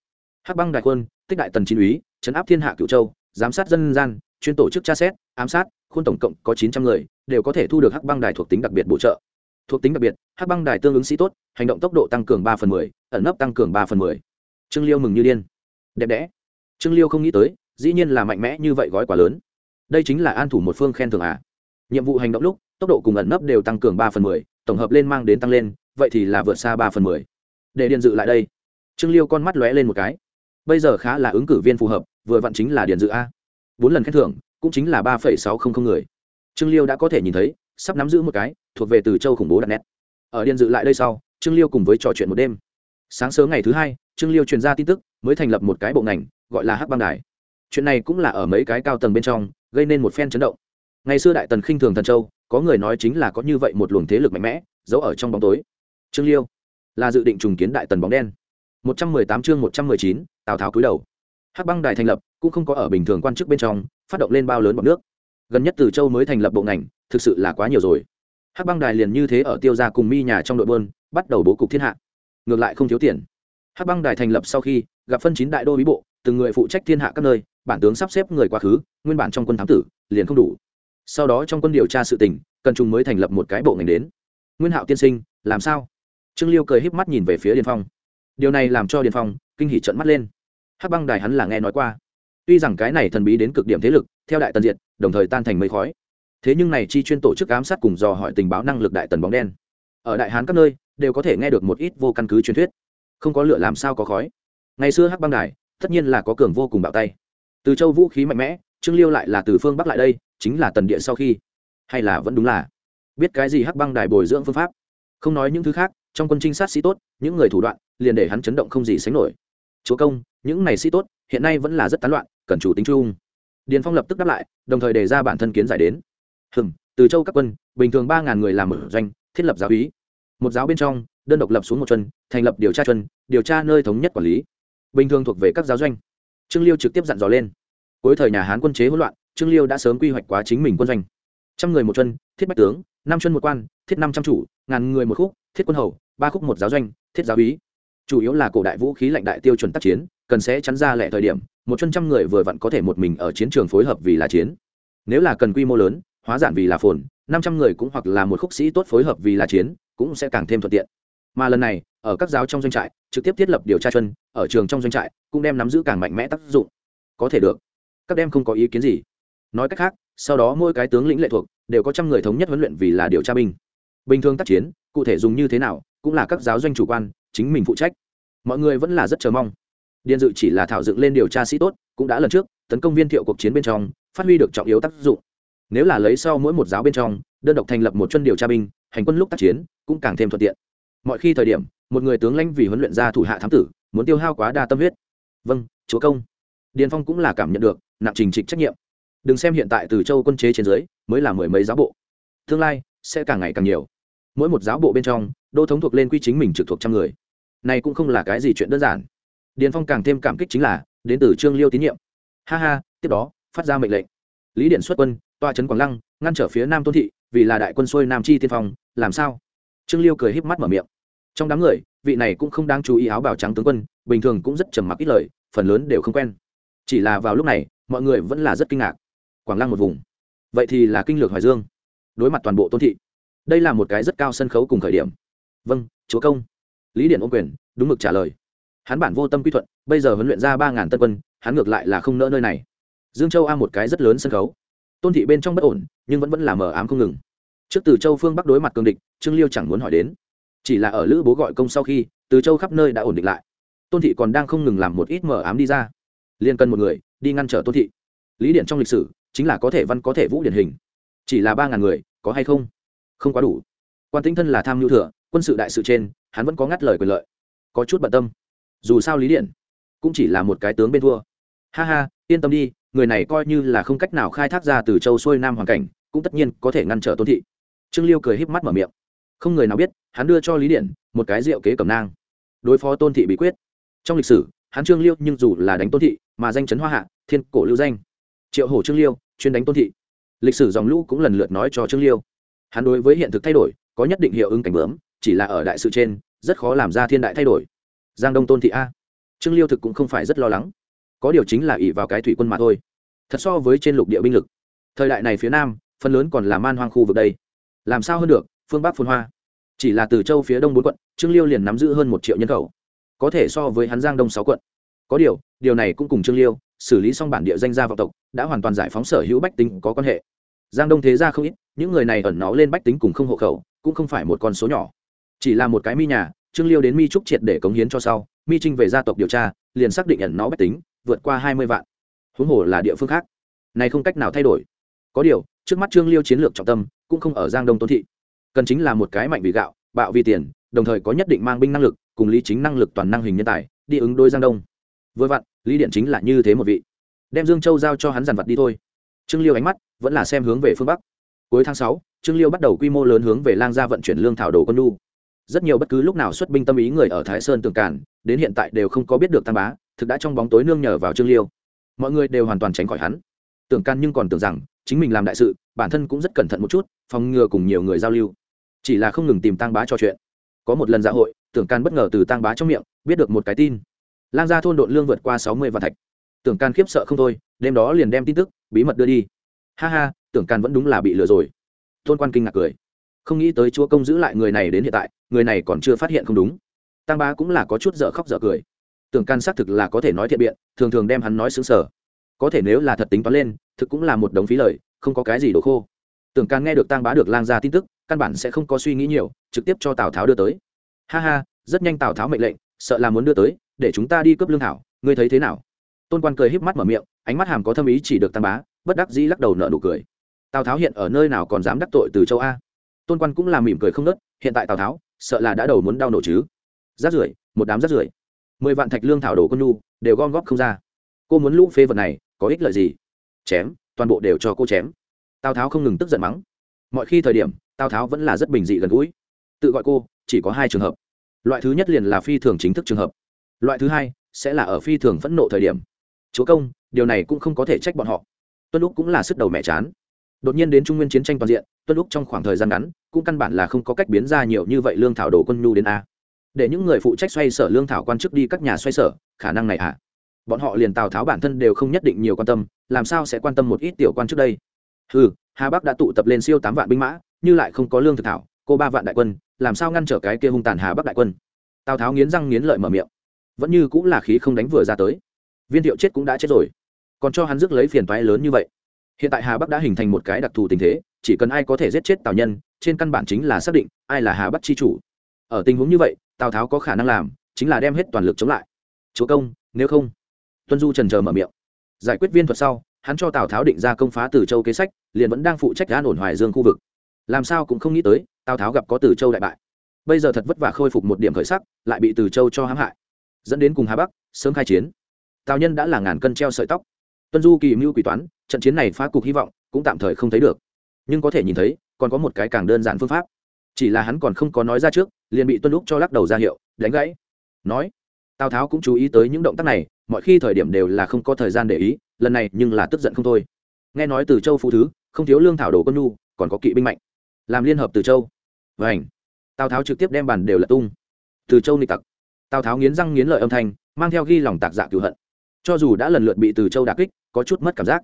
Hắc băng đại quân, tích đại tần chín úy, chấn áp thiên hạ cựu châu, giám sát dân gian chuyên tổ chức tra xét, ám sát khuôn tổng cộng có chín trăm người, đều có thể thu được hắc băng đài thuộc tính đặc biệt bổ trợ. Thuộc tính đặc biệt, hắc băng đài tương ứng sĩ tốt, hành động tốc độ tăng cường ba phần mười, ẩn nấp tăng cường ba phần mười. Trương liêu mừng như điên. Đẹp đẽ. Trương liêu không nghĩ tới, dĩ nhiên là mạnh mẽ như vậy gói quả lớn. Đây chính là an thủ một phương khen thưởng à? Nhiệm vụ hành động lúc, tốc độ cùng ẩn nấp đều tăng cường ba phần mười, tổng hợp lên mang đến tăng lên, vậy thì là vượt xa ba phần mười. Để điền dự lại đây. Trương liêu con mắt lóe lên một cái. Bây giờ khá là ứng cử viên phù hợp, vừa vặn chính là điền dự a bốn lần khen thưởng, cũng chính là ba phẩy sáu không không người. Trương liêu đã có thể nhìn thấy, sắp nắm giữ một cái, thuộc về từ châu khủng bố đặt nét. Ở điện dự lại đây sau, trương liêu cùng với trò chuyện một đêm. Sáng sớm ngày thứ hai, trương liêu truyền ra tin tức, mới thành lập một cái bộ ngành, gọi là hắc băng đài. Chuyện này cũng là ở mấy cái cao tầng bên trong, gây nên một phen chấn động. Ngày xưa đại tần khinh thường thần châu, có người nói chính là có như vậy một luồng thế lực mạnh mẽ, giấu ở trong bóng tối. Trương liêu là dự định trùng kiến đại tần bóng đen. Một trăm mười tám chương một trăm mười chín, tào tháo cúi đầu hắc băng đài thành lập cũng không có ở bình thường quan chức bên trong, phát động lên bao lớn bọc nước. Gần nhất từ châu mới thành lập bộ ngành, thực sự là quá nhiều rồi. Hắc băng đài liền như thế ở tiêu gia cùng mi nhà trong đội bơn bắt đầu bố cục thiên hạ. Ngược lại không thiếu tiền. Hắc băng đài thành lập sau khi gặp phân chín đại đô bí bộ, từng người phụ trách thiên hạ các nơi, bản tướng sắp xếp người quá khứ, nguyên bản trong quân thám tử, liền không đủ. Sau đó trong quân điều tra sự tình, cần trùng mới thành lập một cái bộ ngành đến. Nguyên hạo tiên sinh, làm sao? Trương liêu cười híp mắt nhìn về phía điền phong. Điều này làm cho điền phong kinh hỉ trận mắt lên hắc băng đài hắn là nghe nói qua. Tuy rằng cái này thần bí đến cực điểm thế lực, theo đại tần diệt, đồng thời tan thành mây khói. Thế nhưng này chi chuyên tổ chức ám sát cùng dò hỏi tình báo năng lực đại tần bóng đen. Ở đại hán các nơi, đều có thể nghe được một ít vô căn cứ truyền thuyết. Không có lửa làm sao có khói. Ngày xưa hắc băng đài, tất nhiên là có cường vô cùng bạo tay. Từ châu vũ khí mạnh mẽ, trương liêu lại là từ phương bắc lại đây, chính là tần địa sau khi. Hay là vẫn đúng là. Biết cái gì hắc băng đài bồi dưỡng phương pháp. Không nói những thứ khác, trong quân trinh sát sĩ tốt, những người thủ đoạn, liền để hắn chấn động không gì sánh nổi chúa công, những này sĩ tốt, hiện nay vẫn là rất tán loạn, cần chủ tính trung. điền phong lập tức đáp lại, đồng thời đề ra bản thân kiến giải đến. Hừm, từ châu các quân, bình thường ba ngàn người làm mở doanh, thiết lập giáo úy một giáo bên trong, đơn độc lập xuống một chân, thành lập điều tra chân, điều tra nơi thống nhất quản lý. Bình thường thuộc về các giáo doanh. Trương liêu trực tiếp dặn dò lên. Cuối thời nhà hán quân chế hỗn loạn, trương liêu đã sớm quy hoạch quá chính mình quân doanh. Trăm người một chân, thiết bách tướng, năm chân một quan, thiết năm trăm chủ, ngàn người một khúc, thiết quân hầu, ba khúc một giáo doanh, thiết giáo úy chủ yếu là cổ đại vũ khí lạnh đại tiêu chuẩn tác chiến, cần sẽ chắn ra lẻ thời điểm, một chân trăm người vừa vặn có thể một mình ở chiến trường phối hợp vì là chiến. Nếu là cần quy mô lớn, hóa giản vì là phồn, năm trăm người cũng hoặc là một khúc sĩ tốt phối hợp vì là chiến, cũng sẽ càng thêm thuận tiện. Mà lần này, ở các giáo trong doanh trại, trực tiếp thiết lập điều tra chân, ở trường trong doanh trại, cũng đem nắm giữ càng mạnh mẽ tác dụng. Có thể được. Các đem không có ý kiến gì. Nói cách khác, sau đó mỗi cái tướng lĩnh lệ thuộc, đều có trăm người thống nhất huấn luyện vì là điều tra binh. Bình thường tác chiến, cụ thể dùng như thế nào, cũng là các giáo doanh chủ quan chính mình phụ trách. Mọi người vẫn là rất chờ mong. Điện dự chỉ là thảo dựng lên điều tra sĩ tốt, cũng đã lần trước, tấn công viên thiệu cuộc chiến bên trong, phát huy được trọng yếu tác dụng. Nếu là lấy sau mỗi một giáo bên trong, đơn độc thành lập một chân điều tra binh, hành quân lúc tác chiến, cũng càng thêm thuận tiện. Mọi khi thời điểm, một người tướng lãnh vì huấn luyện ra thủ hạ thám tử, muốn tiêu hao quá đa tâm huyết. Vâng chúa công. Điền phong cũng là cảm nhận được, nặng trình trịch trách nhiệm. Đừng xem hiện tại từ châu quân chế trên dưới, mới là mười mấy giáo bộ. Tương lai, sẽ càng ngày càng nhiều. Mỗi một giáo bộ bên trong đô thống thuộc lên quy chính mình trực thuộc trăm người. Này cũng không là cái gì chuyện đơn giản. Điền phong càng thêm cảm kích chính là, đến từ trương liêu tín nhiệm. Ha ha, tiếp đó, phát ra mệnh lệnh. Lý điện xuất quân toa trấn quảng lăng, ngăn trở phía nam tôn thị, vì là đại quân xuôi nam chi tiên phong, làm sao? Trương liêu cười híp mắt mở miệng. Trong đám người, vị này cũng không đáng chú ý áo bào trắng tướng quân, bình thường cũng rất trầm mặc ít lời, phần lớn đều không quen. Chỉ là vào lúc này, mọi người vẫn là rất kinh ngạc. Quảng lăng một vùng. Vậy thì là kinh lược hoài dương, đối mặt toàn bộ tôn thị. Đây là một cái rất cao sân khấu cùng khởi điểm vâng chúa công. Lý điện ôm quyền, đúng mực trả lời. Hắn bản vô tâm quy thuận, bây giờ huấn luyện ra ba ngàn tân quân, hắn ngược lại là không nỡ nơi này. Dương châu a một cái rất lớn sân khấu. Tôn thị bên trong bất ổn, nhưng vẫn vẫn là mờ ám không ngừng. Trước từ châu phương bắc đối mặt cương địch, trương liêu chẳng muốn hỏi đến. Chỉ là ở lữ bố gọi công sau khi, từ châu khắp nơi đã ổn định lại. Tôn thị còn đang không ngừng làm một ít mờ ám đi ra. Liên cần một người, đi ngăn trở tôn thị. Lý điện trong lịch sử, chính là có thể văn, có thể vũ điển hình. Chỉ là ba ngàn người, có hay không? Không quá đủ. Quan tính thân là tham nhu thừa quân sự đại sự trên, hắn vẫn có ngắt lời quyền lợi. Có chút bận tâm. Dù sao lý điện cũng chỉ là một cái tướng bên thua. Ha ha, yên tâm đi, người này coi như là không cách nào khai thác ra từ châu xuôi nam hoàn cảnh, cũng tất nhiên có thể ngăn trở tôn thị. Trương liêu cười híp mắt mở miệng. Không người nào biết, hắn đưa cho lý điện một cái rượu kế cầm nang. Đối phó tôn thị bí quyết. Trong lịch sử, hắn trương liêu nhưng dù là đánh tôn thị, mà danh chấn hoa hạ, thiên cổ lưu danh. Triệu hổ trương liêu, chuyên đánh tôn thị. Lịch sử dòng lũ cũng lần lượt nói cho trương liêu. Hắn đối với hiện thực thay đổi, có nhất định hiệu ứng cảnh bướm chỉ là ở đại sự trên, rất khó làm ra thiên đại thay đổi. Giang đông tôn thị a. Trương liêu thực cũng không phải rất lo lắng. Có điều chính là ỷ vào cái thủy quân mà thôi. Thật so với trên lục địa binh lực. Thời đại này phía nam, phần lớn còn là man hoang khu vực đây. Làm sao hơn được, phương bắc phun hoa. Chỉ là từ châu phía đông bốn quận, trương liêu liền nắm giữ hơn một triệu nhân khẩu. Có thể so với hắn giang đông sáu quận. Có điều điều này cũng cùng trương liêu, xử lý xong bản địa danh gia vọng tộc, đã hoàn toàn giải phóng sở hữu bách tính có quan hệ. Giang đông thế gia không ít, những người này ẩn nó lên bách tính cùng không hộ khẩu, cũng không phải một con số nhỏ chỉ là một cái mi nhà, trương liêu đến mi trúc triệt để cống hiến cho sau, mi trinh về gia tộc điều tra, liền xác định ẩn nó bách tính, vượt qua hai mươi vạn. Huống hồ là địa phương khác. Này không cách nào thay đổi. Có điều, trước mắt trương liêu chiến lược trọng tâm cũng không ở giang đông tôn thị. Cần chính là một cái mạnh vì gạo, bạo vì tiền, đồng thời có nhất định mang binh năng lực, cùng lý chính năng lực toàn năng hình nhân tài, đi ứng đôi giang đông. Vừa vặn, lý điện chính là như thế một vị. Đem dương châu giao cho hắn dàn vật đi thôi. Trương liêu ánh mắt vẫn là xem hướng về phương bắc. Cuối tháng sáu, trương liêu bắt đầu quy mô lớn hướng về lang gia vận chuyển lương thảo đồ con nu rất nhiều bất cứ lúc nào xuất binh tâm ý người ở thái sơn tường cản đến hiện tại đều không có biết được tam bá, thực đã trong bóng tối nương nhờ vào trương liêu. Mọi người đều hoàn toàn tránh khỏi hắn. Tưởng can nhưng còn tưởng rằng, chính mình làm đại sự, bản thân cũng rất cẩn thận một chút, phòng ngừa cùng nhiều người giao lưu. Chỉ là không ngừng tìm tăng bá trò chuyện. Có một lần dạ hội tưởng can bất ngờ từ tăng bá trong miệng, biết được một cái tin. Lang gia thôn độn lương vượt qua sáu mươi vạn thạch. Tưởng can khiếp sợ không thôi, đêm đó liền đem tin tức, bí mật đưa đi. Ha ha tưởng can vẫn đúng là bị lừa rồi. Tôn quan kinh ngạc cười không nghĩ tới chúa công giữ lại người này đến hiện tại, người này còn chưa phát hiện không đúng. Tăng bá cũng là có chút dở khóc dở cười. Tưởng can xác thực là có thể nói thiện biện, thường thường đem hắn nói xứng sở có thể nếu là thật tính toán lên, thực cũng là một đống phí lời, không có cái gì đổ khô. Tưởng can nghe được tăng bá được lang ra tin tức, căn bản sẽ không có suy nghĩ nhiều, trực tiếp cho tào tháo đưa tới. Ha ha, rất nhanh tào tháo mệnh lệnh, sợ là muốn đưa tới, để chúng ta đi cướp lương thảo, ngươi thấy thế nào? Tôn quan cười híp mắt mở miệng, ánh mắt hàm có thâm ý chỉ được tăng bá, bất đắc dĩ lắc đầu nợ nụ cười. Tào tháo hiện ở nơi nào còn dám đắc tội từ châu a? Tôn quan cũng là mỉm cười không nớt, hiện tại tào tháo, sợ là đã đầu muốn đau nổ chứ. Rát rưởi, một đám rát rưởi. Mười vạn thạch lương thảo đồ con nhu, đều gom góp không ra. Cô muốn lũ phê vật này, có ích lợi gì? Chém, toàn bộ đều cho cô chém. Tào tháo không ngừng tức giận mắng. Mọi khi thời điểm, tào tháo vẫn là rất bình dị gần gũi. Tự gọi cô, chỉ có hai trường hợp. Loại thứ nhất liền là phi thường chính thức trường hợp. Loại thứ hai, sẽ là ở phi thường phẫn nộ thời điểm. Chúa công, điều này cũng không có thể trách bọn họ. Tuân lúc cũng là sức đầu mẹ chán. Đột nhiên đến trung nguyên chiến tranh toàn diện, tuân lúc trong khoảng thời gian ngắn cũng căn bản là không có cách biến ra nhiều như vậy lương thảo đồ quân nhu đến a. Để những người phụ trách xoay sở lương thảo quan chức đi các nhà xoay sở, khả năng này ạ à? bọn họ liền tào tháo bản thân đều không nhất định nhiều quan tâm, làm sao sẽ quan tâm một ít tiểu quan trước đây? Ừ hà bắc đã tụ tập lên siêu tám vạn binh mã, như lại không có lương thực thảo, cô ba vạn đại quân, làm sao ngăn trở cái kia hung tàn hà bắc đại quân? Tào tháo nghiến răng nghiến lợi mở miệng. Vẫn như cũng là khí không đánh vừa ra tới. Viên thiệu chết cũng đã chết rồi. Còn cho hắn rước lấy phiền toái lớn như vậy. Hiện tại hà bắc đã hình thành một cái đặc thù tình thế chỉ cần ai có thể giết chết tào nhân, trên căn bản chính là xác định ai là hà bắc chi chủ. Ở tình huống như vậy, tào tháo có khả năng làm chính là đem hết toàn lực chống lại. Chúa công, nếu không. Tuân du trần chờ mở miệng. Giải quyết viên thuật sau, hắn cho tào tháo định ra công phá từ châu kế sách, liền vẫn đang phụ trách an ổn hoài dương khu vực. Làm sao cũng không nghĩ tới, tào tháo gặp có từ châu đại bại. Bây giờ thật vất vả khôi phục một điểm khởi sắc, lại bị từ châu cho hãm hại. Dẫn đến cùng hà bắc sớm khai chiến. Tào nhân đã là ngàn cân treo sợi tóc. Tuân du kỳ mưu quỷ toán, trận chiến này phá cục hy vọng cũng tạm thời không thấy được nhưng có thể nhìn thấy, còn có một cái càng đơn giản phương pháp. Chỉ là hắn còn không có nói ra trước, liền bị tuân lúc cho lắc đầu ra hiệu, đánh gãy. Nói, tào tháo cũng chú ý tới những động tác này, mọi khi thời điểm đều là không có thời gian để ý, lần này nhưng là tức giận không thôi. Nghe nói từ châu phụ thứ, không thiếu lương thảo đồ quân nhu, còn có kỵ binh mạnh. Làm liên hợp từ châu. Vảnh tào tháo trực tiếp đem bàn đều là tung. Từ châu nịch tặc. Tào tháo nghiến răng nghiến lợi âm thanh, mang theo ghi lòng tạc dạ cửu hận. Cho dù đã lần lượt bị từ châu đà kích, có chút mất cảm giác.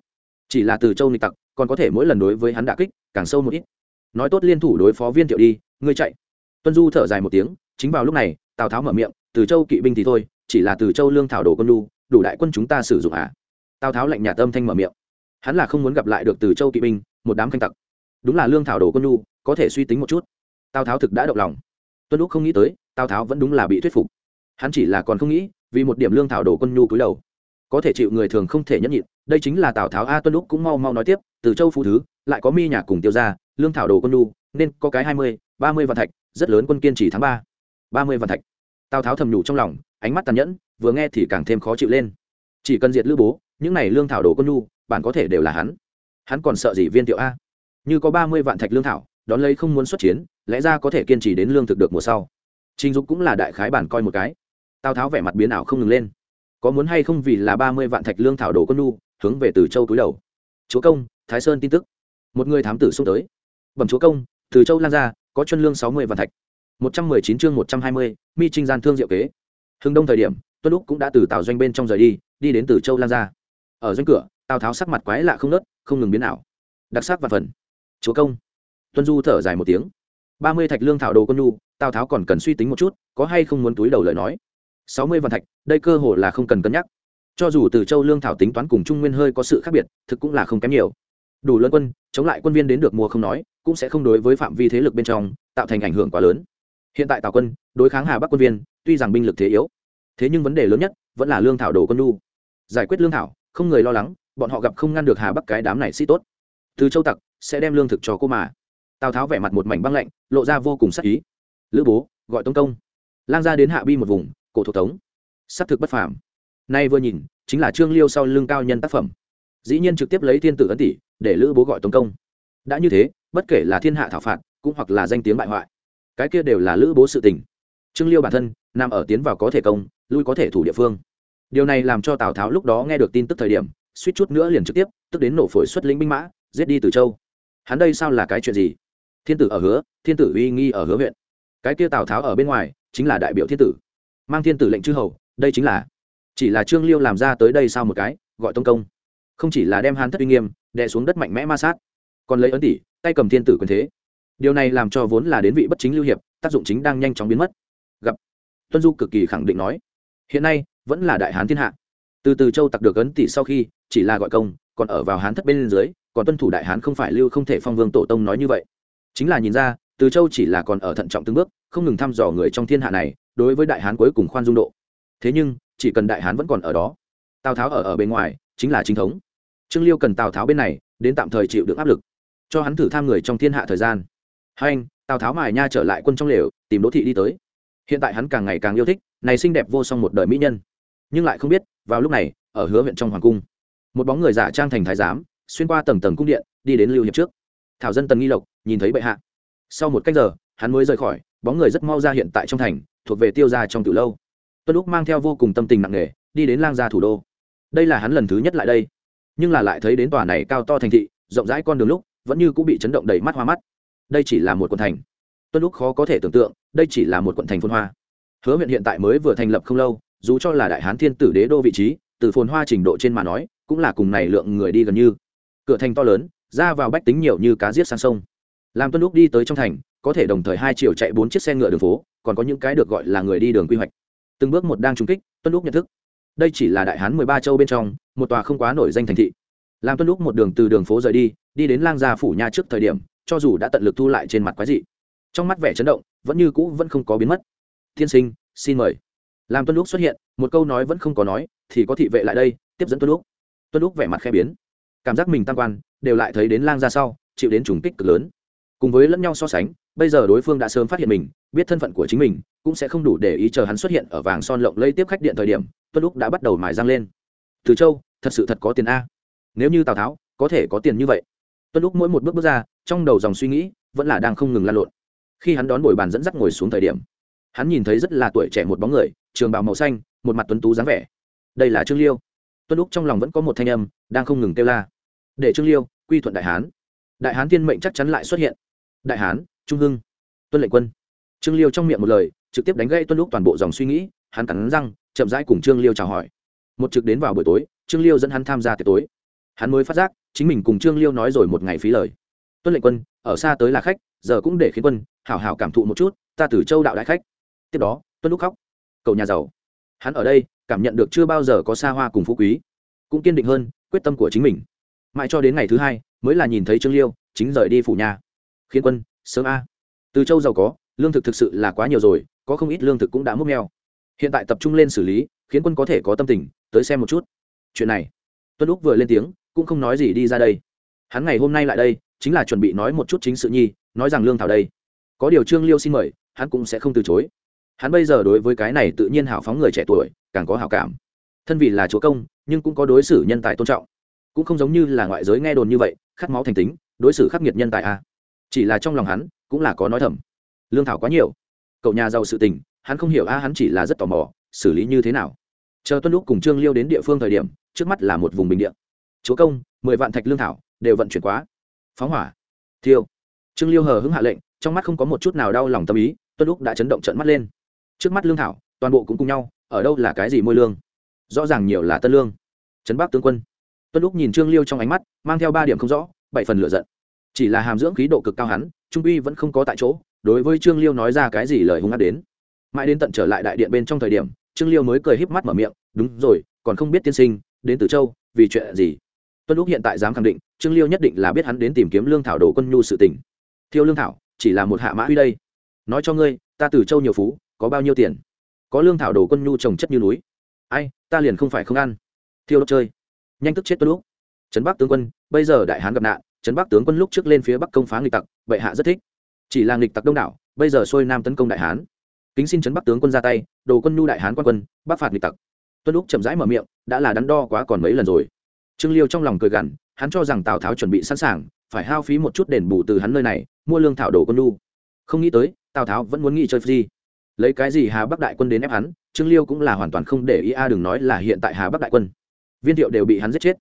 Chỉ là từ châu nịch tặc còn có thể mỗi lần đối với hắn đả kích càng sâu một ít. Nói tốt liên thủ đối phó viên thiệu đi, ngươi chạy. Tuân du thở dài một tiếng, chính vào lúc này, tào tháo mở miệng, từ châu kỵ binh thì thôi, chỉ là từ châu lương thảo đồ quân lu đủ đại quân chúng ta sử dụng à? Tào tháo lạnh nhạt tâm thanh mở miệng, hắn là không muốn gặp lại được từ châu kỵ binh, một đám canh tặc. Đúng là lương thảo đồ quân lu có thể suy tính một chút. Tào tháo thực đã động lòng. Tuân lúc không nghĩ tới, tào tháo vẫn đúng là bị thuyết phục. Hắn chỉ là còn không nghĩ, vì một điểm lương thảo đồ quân nhu cúi đầu, có thể chịu người thường không thể nhẫn nhịn đây chính là tào tháo a tuân lúc cũng mau mau nói tiếp từ châu phú thứ lại có mi nhà cùng tiêu ra lương thảo đồ quân nhu nên có cái hai mươi, ba mươi vạn thạch, rất lớn quân kiên trì tháng ba. ba mươi vạn thạch. tào tháo thầm nhủ trong lòng, ánh mắt tàn nhẫn, vừa nghe thì càng thêm khó chịu lên. chỉ cần diệt lữ bố, những này lương thảo đồ quân nhu, bản có thể đều là hắn. hắn còn sợ gì viên tiệu a? như có ba mươi vạn thạch lương thảo, đón lấy không muốn xuất chiến, lẽ ra có thể kiên trì đến lương thực được mùa sau. Trình dục cũng là đại khái bản coi một cái. tào tháo vẻ mặt biến ảo không ngừng lên. có muốn hay không vì là ba mươi vạn thạch lương thảo đồ quân nhu hướng về từ châu túi đầu. Chúa công, thái sơn tin tức. Một người thám tử xung tới. Bẩm chúa công, từ châu lan ra, có chân lương sáu mươi vạn thạch. Một trăm mười chín chương một trăm hai mươi, mi trinh gian thương diệu kế. Hưng đông thời điểm, tuân lúc cũng đã từ tào doanh bên trong rời đi đi đến từ châu lan ra. Ở doanh cửa, tào tháo sắc mặt quái lạ không nớt, không ngừng biến ảo. Đặc sắc và phần. Chúa công. Tuân du thở dài một tiếng. Ba mươi thạch lương thảo đồ quân nhu, tào tháo còn cần suy tính một chút, có hay không muốn túi đầu lời nói. Sáu mươi vạn thạch, đây cơ hồ là không cần cân nhắc cho dù từ châu lương thảo tính toán cùng trung nguyên hơi có sự khác biệt, thực cũng là không kém nhiều. Đủ lớn quân, chống lại quân viên đến được mùa không nói, cũng sẽ không đối với phạm vi thế lực bên trong tạo thành ảnh hưởng quá lớn. Hiện tại tào quân, đối kháng hà bắc quân viên, tuy rằng binh lực thế yếu, thế nhưng vấn đề lớn nhất vẫn là lương thảo đồ quân nu giải quyết lương thảo, không người lo lắng, bọn họ gặp không ngăn được hà bắc cái đám này sĩ tốt. Từ châu tặc sẽ đem lương thực cho cô mà. Tào tháo vẻ mặt một mảnh băng lạnh, lộ ra vô cùng sắc ý. Lữ bố, gọi tống công. Lang ra đến hạ bi một vùng, cổ thuộc tống. S thực bất phàm nay vừa nhìn, chính là trương liêu sau lưng cao nhân tác phẩm. Dĩ nhiên trực tiếp lấy thiên tử ấn tỷ để lữ bố gọi tống công. Đã như thế, bất kể là thiên hạ thảo phạt, cũng hoặc là danh tiếng bại hoại, cái kia đều là lữ bố sự tình. Trương liêu bản thân, nằm ở tiến vào có thể công, lui có thể thủ địa phương. Điều này làm cho tào tháo lúc đó nghe được tin tức thời điểm, suýt chút nữa liền trực tiếp, tức đến nổ phổi xuất lĩnh binh mã, giết đi từ châu. Hắn đây sao là cái chuyện gì? Thiên tử ở hứa, thiên tử uy nghi ở hứa huyện. Cái kia tào tháo ở bên ngoài, chính là đại biểu thiên tử. Mang thiên tử lệnh chư hầu, đây chính là chỉ là trương liêu làm ra tới đây sao một cái, gọi tông công. Không chỉ là đem hán thất uy nghiêm, đè xuống đất mạnh mẽ ma sát, còn lấy ấn tỷ tay cầm thiên tử quyền thế. Điều này làm cho vốn là đến vị bất chính lưu hiệp, tác dụng chính đang nhanh chóng biến mất. Gặp tuân du cực kỳ khẳng định nói, hiện nay vẫn là đại hán thiên hạ. Từ từ châu tặc được ấn tỷ sau khi, chỉ là gọi công, còn ở vào hán thất bên dưới, còn tuân thủ đại hán không phải lưu không thể phong vương tổ tông nói như vậy. Chính là nhìn ra, từ châu chỉ là còn ở thận trọng từng bước, không ngừng thăm dò người trong thiên hạ này, đối với đại hán cuối cùng khoan dung độ. Thế nhưng chỉ cần đại hán vẫn còn ở đó. Tào tháo ở ở bên ngoài, chính là chính thống. Trương liêu cần tào tháo bên này, đến tạm thời chịu được áp lực, cho hắn thử tham người trong thiên hạ thời gian. Hai anh, tào tháo mài nha trở lại quân trong lều, tìm đỗ thị đi tới. Hiện tại hắn càng ngày càng yêu thích, này xinh đẹp vô song một đời mỹ nhân. Nhưng lại không biết, vào lúc này, ở hứa huyện trong hoàng cung, một bóng người giả trang thành thái giám, xuyên qua tầng tầng cung điện, đi đến lưu hiệp trước. Thảo dân tần nghi lộc, nhìn thấy bệ hạ. Sau một cách giờ, hắn mới rời khỏi, bóng người rất mau ra hiện tại trong thành, thuộc về tiêu gia trong từ lâu tuân lúc mang theo vô cùng tâm tình nặng nề, đi đến lang gia thủ đô. Đây là hắn lần thứ nhất lại đây, nhưng là lại thấy đến tòa này cao to thành thị, rộng rãi con đường lúc, vẫn như cũng bị chấn động đầy mắt hoa mắt. Đây chỉ là một quận thành. Tuân lúc khó có thể tưởng tượng, đây chỉ là một quận thành phồn hoa. Hứa huyện hiện tại mới vừa thành lập không lâu, dù cho là đại hán thiên tử đế đô vị trí, từ phồn hoa trình độ trên mà nói, cũng là cùng này lượng người đi gần như. Cửa thành to lớn, ra vào bách tính nhiều như cá giết sang sông. Làm tuân lúc đi tới trong thành, có thể đồng thời hai chiều chạy bốn chiếc xe ngựa đường phố, còn có những cái được gọi là người đi đường quy hoạch từng bước một đang trung kích, tuân lúc nhận thức. Đây chỉ là đại hán mười ba châu bên trong, một tòa không quá nổi danh thành thị. Làm tuân lúc một đường từ đường phố rời đi đi đến lang gia phủ nha trước thời điểm, cho dù đã tận lực thu lại trên mặt quái dị, trong mắt vẻ chấn động, vẫn như cũ vẫn không có biến mất. Tiên sinh, xin mời. Làm tuân lúc xuất hiện, một câu nói vẫn không có nói, thì có thị vệ lại đây, tiếp dẫn tuân lúc tuân lúc vẻ mặt khe biến. Cảm giác mình tăng quan, đều lại thấy đến lang gia sau, chịu đến trùng kích cực lớn. Cùng với lẫn nhau so sánh, bây giờ đối phương đã sớm phát hiện mình biết thân phận của chính mình, cũng sẽ không đủ để ý chờ hắn xuất hiện ở vàng son lộng lây tiếp khách điện thời điểm, tuân lúc đã bắt đầu mài răng lên. Từ châu, thật sự thật có tiền a. Nếu như tào tháo, có thể có tiền như vậy. Tuân lúc mỗi một bước bước ra, trong đầu dòng suy nghĩ vẫn là đang không ngừng lan lộn. Khi hắn đón bồi bàn dẫn dắt ngồi xuống thời điểm, hắn nhìn thấy rất là tuổi trẻ một bóng người, trường bào màu xanh, một mặt tuấn tú dáng vẻ. Đây là trương liêu. Tuân lúc trong lòng vẫn có một thanh âm, đang không ngừng kêu la. Để trương liêu, quy thuận đại hán. Đại hán tiên mệnh chắc chắn lại xuất hiện. Đại hán, trung hưng. Tuân lệnh quân trương liêu trong miệng một lời, trực tiếp đánh gây tuân lúc toàn bộ dòng suy nghĩ, hắn cắn răng, chậm rãi cùng trương liêu chào hỏi. Một trực đến vào buổi tối, trương liêu dẫn hắn tham gia tiệc tối. Hắn mới phát giác, chính mình cùng trương liêu nói rồi một ngày phí lời. Tuân lệnh quân, ở xa tới là khách, giờ cũng để khiến quân, hảo hảo cảm thụ một chút, ta từ châu đạo đại khách. Tiếp đó, tuân lúc khóc. Cậu nhà giàu. Hắn ở đây, cảm nhận được chưa bao giờ có xa hoa cùng phú quý. Cũng kiên định hơn, quyết tâm của chính mình. Mãi cho đến ngày thứ hai, mới là nhìn thấy trương liêu, chính rời đi phủ nhà. Khiến quân, sớm a. Từ châu giàu có lương thực thực sự là quá nhiều rồi, có không ít lương thực cũng đã múc neo hiện tại tập trung lên xử lý, khiến quân có thể có tâm tình, tới xem một chút. Chuyện này, tuân lúc vừa lên tiếng, cũng không nói gì đi ra đây. Hắn ngày hôm nay lại đây, chính là chuẩn bị nói một chút chính sự nhi, nói rằng lương thảo đây. Có điều trương liêu xin mời, hắn cũng sẽ không từ chối. Hắn bây giờ đối với cái này tự nhiên hào phóng người trẻ tuổi, càng có hào cảm. Thân vì là chúa công, nhưng cũng có đối xử nhân tài tôn trọng. Cũng không giống như là ngoại giới nghe đồn như vậy, khát máu thành tính, đối xử khắc nghiệt nhân tài a chỉ là trong lòng hắn, cũng là có nói thầm lương thảo quá nhiều. Cậu nhà giàu sự tình, hắn không hiểu a, hắn chỉ là rất tò mò, xử lý như thế nào. Chờ tuân lúc cùng trương liêu đến địa phương thời điểm, trước mắt là một vùng bình địa. Chúa công, mười vạn thạch lương thảo, đều vận chuyển quá. Phóng hỏa. Thiêu. Trương liêu hờ hững hạ lệnh, trong mắt không có một chút nào đau lòng tâm ý, tuân lúc đã chấn động trận mắt lên. Trước mắt lương thảo, toàn bộ cũng cùng nhau, ở đâu là cái gì môi lương? Rõ ràng nhiều là tân lương. Trấn bắc tướng quân. Tuân lúc nhìn trương liêu trong ánh mắt, mang theo ba điểm không rõ, bảy phần lựa giận. Chỉ là hàm dưỡng khí độ cực cao hắn, trung uy vẫn không có tại chỗ đối với trương liêu nói ra cái gì lời hung hát đến. Mãi đến tận trở lại đại điện bên trong thời điểm, trương liêu mới cười híp mắt mở miệng, đúng rồi, còn không biết tiên sinh đến từ châu, vì chuyện gì? Tuân lúc hiện tại dám khẳng định, trương liêu nhất định là biết hắn đến tìm kiếm lương thảo đồ quân nhu sự tỉnh thiêu lương thảo, chỉ là một hạ mã huy đây. Nói cho ngươi, ta từ châu nhiều phú, có bao nhiêu tiền? Có lương thảo đồ quân nhu trồng chất như núi. Ai, ta liền không phải không ăn. Thiêu đốt chơi. Nhanh tức chết tuân lúc trấn bắc tướng quân, bây giờ đại hán gặp nạn, trấn bắc tướng quân lúc trước lên phía bắc công phá nghịch tặc, bệ hạ rất thích chỉ là nghịch tặc đông đảo, bây giờ xuôi nam tấn công đại hán. Kính xin trấn bắc tướng quân ra tay, đồ quân nhu đại hán quan quân, bắc phạt nghịch tặc. Tuân lúc chậm rãi mở miệng, đã là đắn đo quá còn mấy lần rồi. Trương liêu trong lòng cười gằn, hắn cho rằng tào tháo chuẩn bị sẵn sàng, phải hao phí một chút đền bù từ hắn nơi này, mua lương thảo đồ quân nhu. Không nghĩ tới, tào tháo vẫn muốn nghĩ chơi gì. Lấy cái gì hà bắc đại quân đến ép hắn, trương liêu cũng là hoàn toàn không để ý a, đừng nói là hiện tại hà bắc đại quân. Viên thiệu đều bị hắn giết chết.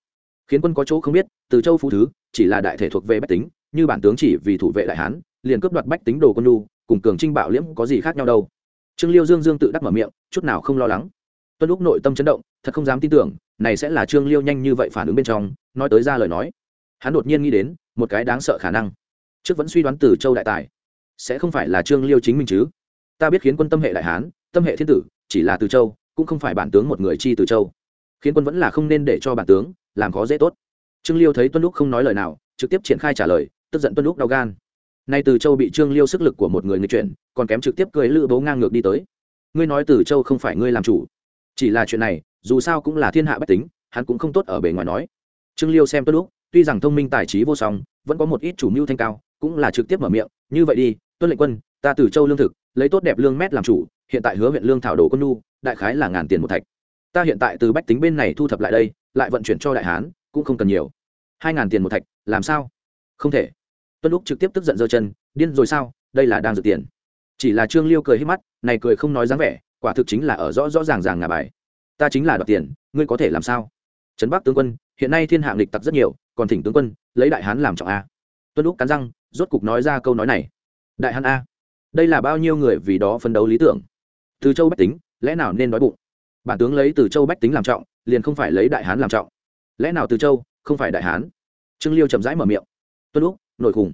Khiến quân có chỗ không biết, từ châu phú thứ, chỉ là đại thể thuộc về bách tính, như bản tướng chỉ vì thủ vệ đại hán liền cướp đoạt bách tính đồ quân nhu, cùng cường trinh bạo liễm có gì khác nhau đâu. Trương liêu dương dương tự đắc mở miệng, chút nào không lo lắng. Tuân lúc nội tâm chấn động, thật không dám tin tưởng, này sẽ là trương liêu nhanh như vậy phản ứng bên trong, nói tới ra lời nói. Hắn đột nhiên nghĩ đến, một cái đáng sợ khả năng. Trước vẫn suy đoán từ châu đại tài. Sẽ không phải là trương liêu chính mình chứ? Ta biết khiến quân tâm hệ đại hán, tâm hệ thiên tử, chỉ là từ châu, cũng không phải bản tướng một người chi từ châu. Khiến quân vẫn là không nên để cho bản tướng, làm khó dễ tốt. Trương liêu thấy tuân lúc không nói lời nào, trực tiếp triển khai trả lời, tức giận tuân lúc đau gan nay từ châu bị trương liêu sức lực của một người người chuyển, còn kém trực tiếp cười lữ bố ngang ngược đi tới. Ngươi nói từ châu không phải ngươi làm chủ. Chỉ là chuyện này, dù sao cũng là thiên hạ bách tính, hắn cũng không tốt ở bề ngoài nói. Trương liêu xem tốt lúc tuy rằng thông minh tài trí vô song, vẫn có một ít chủ mưu thanh cao, cũng là trực tiếp mở miệng, như vậy đi tuân lệnh quân, ta từ châu lương thực, lấy tốt đẹp lương mét làm chủ, hiện tại hứa huyện lương thảo đồ quân nu đại khái là ngàn tiền một thạch. Ta hiện tại từ bách tính bên này thu thập lại đây, lại vận chuyển cho đại hán, cũng không cần nhiều. Hai ngàn tiền một thạch, làm sao? Không thể tuân lúc trực tiếp tức giận giơ chân, điên rồi sao? Đây là đang dự tiền. Chỉ là trương liêu cười hết mắt, này cười không nói dáng vẻ, quả thực chính là ở rõ rõ ràng ràng ngà bài. Ta chính là đoạt tiền, ngươi có thể làm sao? Trấn bắc tướng quân, hiện nay thiên hạng lịch tặc rất nhiều, còn thỉnh tướng quân, lấy đại hán làm trọng a. Tuân lúc cắn răng, rốt cục nói ra câu nói này. Đại hán a, đây là bao nhiêu người vì đó phấn đấu lý tưởng? Từ châu bách tính, lẽ nào nên đói bụng? Bản tướng lấy từ châu bách tính làm trọng, liền không phải lấy đại hán làm trọng. Lẽ nào từ châu không phải đại hán? Trương liêu chậm rãi mở miệng. Tuân lúc nội khủng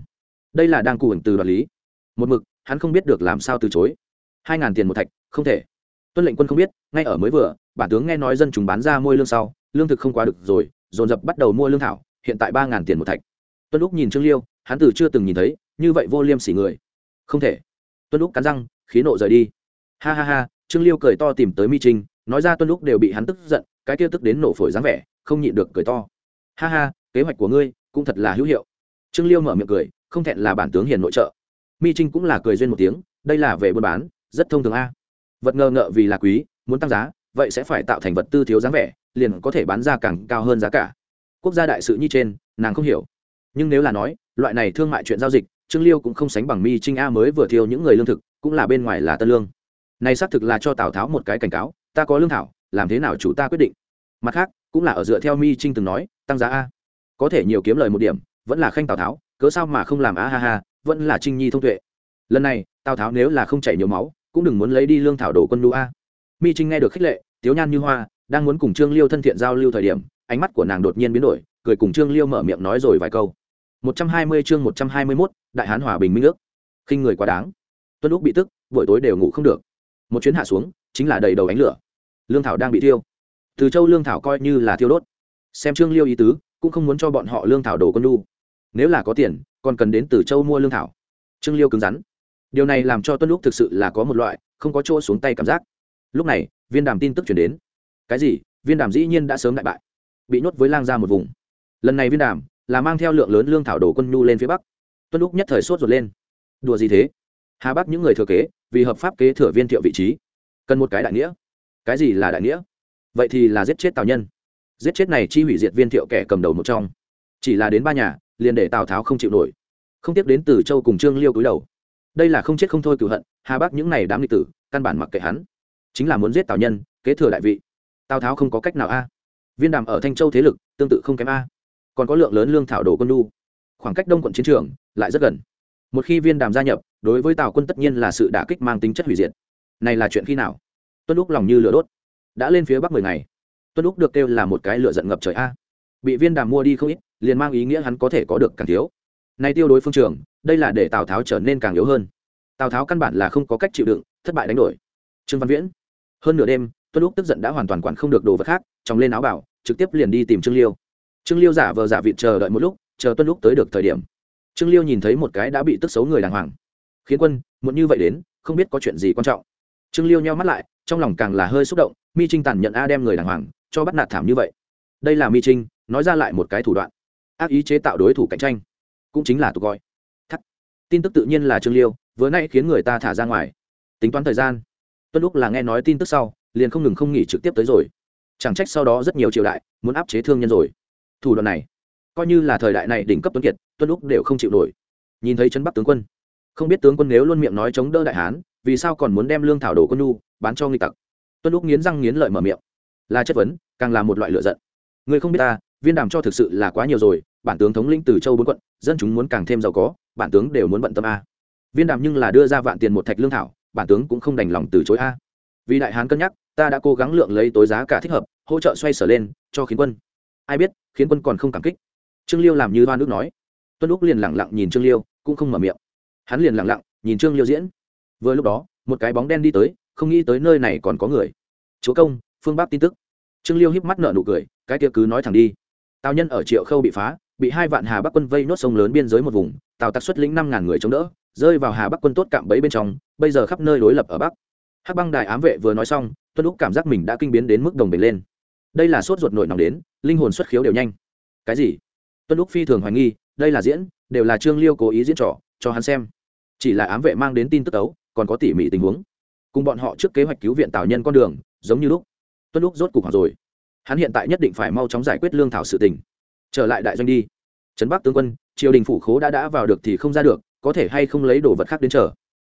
đây là đang cuồng từ đoạt lý. Một mực, hắn không biết được làm sao từ chối. Hai ngàn tiền một thạch, không thể. Tuân lệnh quân không biết, ngay ở mới vừa, bản tướng nghe nói dân chúng bán ra môi lương sau, lương thực không quá được rồi, dồn dập bắt đầu mua lương thảo, hiện tại ba ngàn tiền một thạch. Tuân lúc nhìn trương liêu, hắn từ chưa từng nhìn thấy, như vậy vô liêm sỉ người. Không thể. Tuân lúc cắn răng, khí nộ rời đi. Ha ha ha, trương liêu cười to tìm tới mi trinh, nói ra tuân lúc đều bị hắn tức giận, cái kia tức đến nổ phổi dáng vẻ, không nhịn được cười to. Ha ha, kế hoạch của ngươi cũng thật là hữu hiệu trương liêu mở miệng cười, không thẹn là bản tướng hiền nội trợ. Mi trinh cũng là cười duyên một tiếng, đây là về buôn bán, rất thông thường a. Vật ngờ ngợ vì là quý, muốn tăng giá, vậy sẽ phải tạo thành vật tư thiếu dáng vẻ, liền có thể bán ra càng cao hơn giá cả. Quốc gia đại sự như trên, nàng không hiểu. Nhưng nếu là nói, loại này thương mại chuyện giao dịch, trương liêu cũng không sánh bằng mi trinh a mới vừa thiêu những người lương thực, cũng là bên ngoài là tân lương. Này xác thực là cho tào tháo một cái cảnh cáo, ta có lương thảo, làm thế nào chủ ta quyết định? Mặt khác, cũng là ở dựa theo mi trinh từng nói, tăng giá a, có thể nhiều kiếm lời một điểm vẫn là khanh tào tháo cớ sao mà không làm a ha ha vẫn là trinh nhi thông tuệ. Lần này tào tháo nếu là không chảy nhiều máu cũng đừng muốn lấy đi lương thảo đổ quân lũ a. Mi trinh nghe được khích lệ tiếu nhan như hoa đang muốn cùng trương liêu thân thiện giao lưu thời điểm ánh mắt của nàng đột nhiên biến đổi cười cùng trương liêu mở miệng nói rồi vài câu. Một trăm hai mươi chương một trăm hai mươi 121, đại hán hòa bình minh ước. Khinh người quá đáng. Tuân lúc bị tức buổi tối đều ngủ không được. Một chuyến hạ xuống chính là đầy đầu ánh lửa. Lương thảo đang bị thiêu. Từ châu lương thảo coi như là thiêu đốt. Xem trương liêu ý tứ cũng không muốn cho bọn họ lương thảo đồ quân đu nếu là có tiền, còn cần đến từ châu mua lương thảo. Trương liêu cứng rắn. Điều này làm cho tuân lúc thực sự là có một loại không có chỗ xuống tay cảm giác. Lúc này, viên đàm tin tức chuyển đến. Cái gì? Viên đàm dĩ nhiên đã sớm đại bại. Bị nhốt với lang ra một vùng. Lần này viên đàm là mang theo lượng lớn lương thảo đồ quân nhu lên phía bắc. Tuân lúc nhất thời sốt ruột lên. Đùa gì thế? Hà bắc những người thừa kế, vì hợp pháp kế thừa viên thiệu vị trí, cần một cái đại nghĩa. Cái gì là đại nghĩa? Vậy thì là giết chết tào nhân. Giết chết này chi hủy diệt viên thiệu kẻ cầm đầu một trong. Chỉ là đến ba nhà liền để tào tháo không chịu nổi không tiếp đến từ châu cùng trương liêu cúi đầu đây là không chết không thôi cựu hận hà bắc những này đám lịch tử căn bản mặc kệ hắn chính là muốn giết tào nhân kế thừa đại vị tào tháo không có cách nào a viên đàm ở thanh châu thế lực tương tự không kém a còn có lượng lớn lương thảo đồ quân lu khoảng cách đông quận chiến trường lại rất gần một khi viên đàm gia nhập đối với tào quân tất nhiên là sự đả kích mang tính chất hủy diệt này là chuyện khi nào tuân lúc lòng như lửa đốt đã lên phía bắc mười ngày tuân lúc được kêu là một cái lửa giận ngập trời a bị viên đàm mua đi không ít liền mang ý nghĩa hắn có thể có được càng thiếu. Nay tiêu đối phương trường, đây là để tào tháo trở nên càng yếu hơn. Tào tháo căn bản là không có cách chịu đựng, thất bại đánh đổi. Trương văn viễn. Hơn nửa đêm, tuân lúc tức giận đã hoàn toàn quản không được đồ vật khác chóng lên áo bảo trực tiếp liền đi tìm trương liêu. Trương liêu giả vờ giả vịt chờ đợi một lúc, chờ tuân lúc tới được thời điểm. Trương liêu nhìn thấy một cái đã bị tức xấu người đàng hoàng. Khiến quân muốn như vậy đến, không biết có chuyện gì quan trọng. Trương liêu nheo mắt lại, trong lòng càng là hơi xúc động, mi trinh tàn nhận a đem người đàng hoàng, cho bắt nạt thảm như vậy. Đây là mi trinh, nói ra lại một cái thủ đoạn ác ý chế tạo đối thủ cạnh tranh. Cũng chính là tục gọi. Thắt. Tin tức tự nhiên là trương liêu, vừa nay khiến người ta thả ra ngoài. Tính toán thời gian. Tuân lúc là nghe nói tin tức sau, liền không ngừng không nghỉ trực tiếp tới rồi. Chẳng trách sau đó rất nhiều triều đại muốn áp chế thương nhân rồi. Thủ đoạn này, coi như là thời đại này đỉnh cấp tuấn kiệt, tuân lúc đều không chịu nổi. Nhìn thấy chân bắc tướng quân, không biết tướng quân nếu luôn miệng nói chống đỡ đại hán, vì sao còn muốn đem lương thảo đồ quân nhu, bán cho nghi tặc? Tuân lúc nghiến răng nghiến lợi mở miệng. Là chất vấn, càng là một loại lựa giận. Người không biết ta, viên đàm cho thực sự là quá nhiều rồi bản tướng thống lĩnh từ châu bốn quận, dân chúng muốn càng thêm giàu có, bản tướng đều muốn bận tâm a. Viên đàm nhưng là đưa ra vạn tiền một thạch lương thảo, bản tướng cũng không đành lòng từ chối a. Vì đại hán cân nhắc, ta đã cố gắng lượng lấy tối giá cả thích hợp, hỗ trợ xoay sở lên, cho khiến quân. Ai biết, khiến quân còn không cảm kích. Trương liêu làm như đoan nước nói. Tuân lúc liền lẳng lặng nhìn trương liêu, cũng không mở miệng. Hắn liền lẳng lặng nhìn trương liêu diễn. Vừa lúc đó, một cái bóng đen đi tới, không nghĩ tới nơi này còn có người. Chúa công, phương bắc tin tức. Trương liêu híp mắt nợ nụ cười, cái kia cứ nói thẳng đi. Tào nhân ở triệu khâu bị phá bị hai vạn hà bắc quân vây nốt sông lớn biên giới một vùng, tào tặc xuất lĩnh năm ngàn người chống đỡ, rơi vào hà bắc quân tốt cạm bẫy bên trong, bây giờ khắp nơi đối lập ở bắc. Hắc băng đại ám vệ vừa nói xong, tuân lúc cảm giác mình đã kinh biến đến mức đồng bể lên. Đây là sốt ruột nổi nóng đến, linh hồn xuất khiếu đều nhanh. Cái gì? Tuân lúc phi thường hoài nghi, đây là diễn, đều là trương liêu cố ý diễn trò, cho hắn xem. Chỉ là ám vệ mang đến tin tức ấu, còn có tỉ mỉ tình huống. Cùng bọn họ trước kế hoạch cứu viện tào nhân con đường, giống như lúc. Tuân lúc rốt cục hoặc rồi. Hắn hiện tại nhất định phải mau chóng giải quyết lương thảo sự tình trở lại đại doanh đi. Trấn bắc tướng quân, triều đình phủ khố đã đã vào được thì không ra được, có thể hay không lấy đồ vật khác đến chờ.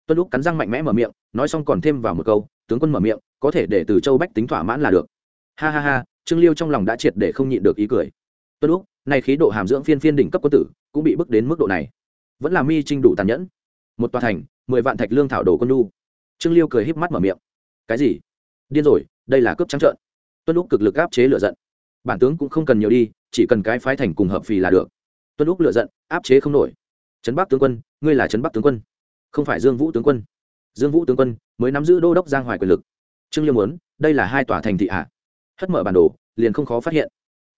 Tuân lúc cắn răng mạnh mẽ mở miệng, nói xong còn thêm vào một câu, tướng quân mở miệng, có thể để từ châu bách tính thỏa mãn là được. Ha ha ha, trương liêu trong lòng đã triệt để không nhịn được ý cười. Tuân lúc nay khí độ hàm dưỡng phiên phiên đỉnh cấp quân tử, cũng bị bước đến mức độ này. Vẫn là mi trinh đủ tàn nhẫn. Một tòa thành, mười vạn thạch lương thảo đồ quân lu trương liêu cười híp mắt mở miệng. Cái gì? Điên rồi, đây là cướp trắng trợn. Tuân lúc cực lực áp chế lựa giận. Bản tướng cũng không cần nhiều đi chỉ cần cái phái thành cùng hợp phì là được. Tuân lúc lựa giận, áp chế không nổi. Trấn bắc tướng quân, ngươi là trấn bắc tướng quân. Không phải dương vũ tướng quân. Dương vũ tướng quân mới nắm giữ đô đốc giang hoài quyền lực. Trương liêu muốn, đây là hai tòa thành thị ạ. Hất mở bản đồ, liền không khó phát hiện.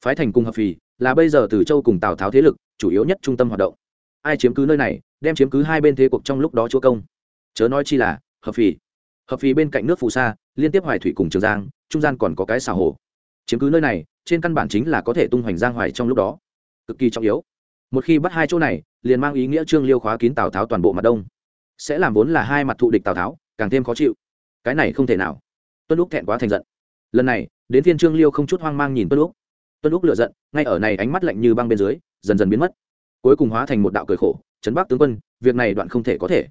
Phái thành cùng hợp phì là bây giờ từ châu cùng tào tháo thế lực chủ yếu nhất trung tâm hoạt động. Ai chiếm cứ nơi này, đem chiếm cứ hai bên thế cuộc trong lúc đó chúa công. Chớ nói chi là, hợp phì. Hợp phì bên cạnh nước phù sa, liên tiếp hoài thủy cùng trường giang, trung gian còn có cái xà hồ chiếm cứ nơi này, trên căn bản chính là có thể tung hoành giang hoài trong lúc đó. Cực kỳ trọng yếu. Một khi bắt hai chỗ này, liền mang ý nghĩa trương liêu khóa kín tào tháo toàn bộ mặt đông. Sẽ làm vốn là hai mặt thụ địch tào tháo, càng thêm khó chịu. Cái này không thể nào. Tuân lúc thẹn quá thành giận. Lần này, đến thiên trương liêu không chút hoang mang nhìn tuân lúc tuân lúc lựa giận, ngay ở này ánh mắt lạnh như băng bên dưới, dần dần biến mất. Cuối cùng hóa thành một đạo cười khổ, trấn bắc tướng quân, việc này đoạn không thể có thể.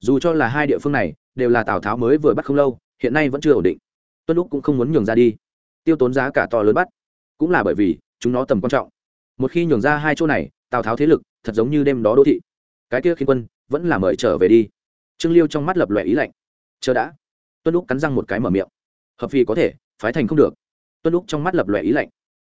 Dù cho là hai địa phương này, đều là tào tháo mới vừa bắt không lâu, hiện nay vẫn chưa ổn định. Tuân lúc cũng không muốn nhường ra đi tiêu tốn giá cả to lớn bắt. Cũng là bởi vì, chúng nó tầm quan trọng. Một khi nhường ra hai chỗ này, tào tháo thế lực, thật giống như đêm đó đô thị. Cái kia khiến quân, vẫn là mời trở về đi. Trương liêu trong mắt lập lòe ý lạnh. Chờ đã. Tuân lúc cắn răng một cái mở miệng. Hợp phi có thể, phái thành không được. Tuân lúc trong mắt lập lòe ý lạnh.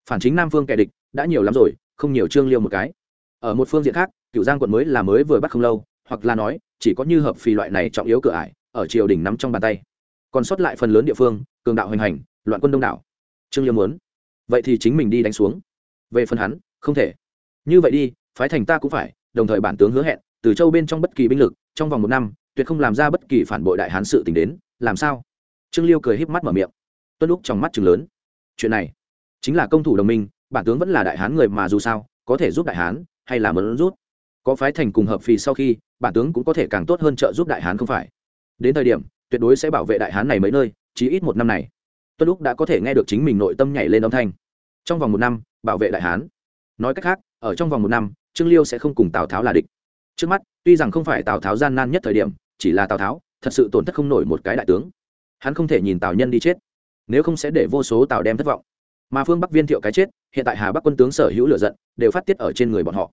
Phản chính nam phương kẻ địch, đã nhiều lắm rồi, không nhiều trương liêu một cái. Ở một phương diện khác cựu giang quận mới là mới vừa bắt không lâu, hoặc là nói, chỉ có như hợp phi loại này trọng yếu cửa ải, ở triều đình nắm trong bàn tay. Còn sót lại phần lớn địa phương, cường đạo hoành hành, loạn quân đông đảo trương liêu muốn. Vậy thì chính mình đi đánh xuống. Về phần hắn, không thể. Như vậy đi, phái thành ta cũng phải, đồng thời bản tướng hứa hẹn, từ châu bên trong bất kỳ binh lực, trong vòng một năm, tuyệt không làm ra bất kỳ phản bội đại hán sự t đến, làm sao? Trương liêu cười híp mắt mở miệng. Tuân lúc trong mắt chừng lớn. Chuyện này, chính là công thủ đồng minh, bản tướng vẫn là đại hán người mà dù sao, có thể giúp đại hán, hay là muốn rút? Có phái thành cùng hợp phì sau khi, bản tướng cũng có thể càng tốt hơn trợ giúp đại hán không phải? Đến thời điểm, tuyệt đối sẽ bảo vệ đại hán này mấy nơi, chí ít một năm này tuân lúc đã có thể nghe được chính mình nội tâm nhảy lên âm thanh. Trong vòng một năm, bảo vệ đại hán. Nói cách khác, ở trong vòng một năm, trương liêu sẽ không cùng tào tháo là địch. Trước mắt, tuy rằng không phải tào tháo gian nan nhất thời điểm, chỉ là tào tháo, thật sự tổn thất không nổi một cái đại tướng. Hắn không thể nhìn tào nhân đi chết, nếu không sẽ để vô số tào đem thất vọng. Mà phương bắc viên thiệu cái chết, hiện tại hà bắc quân tướng sở hữu lựa giận, đều phát tiết ở trên người bọn họ.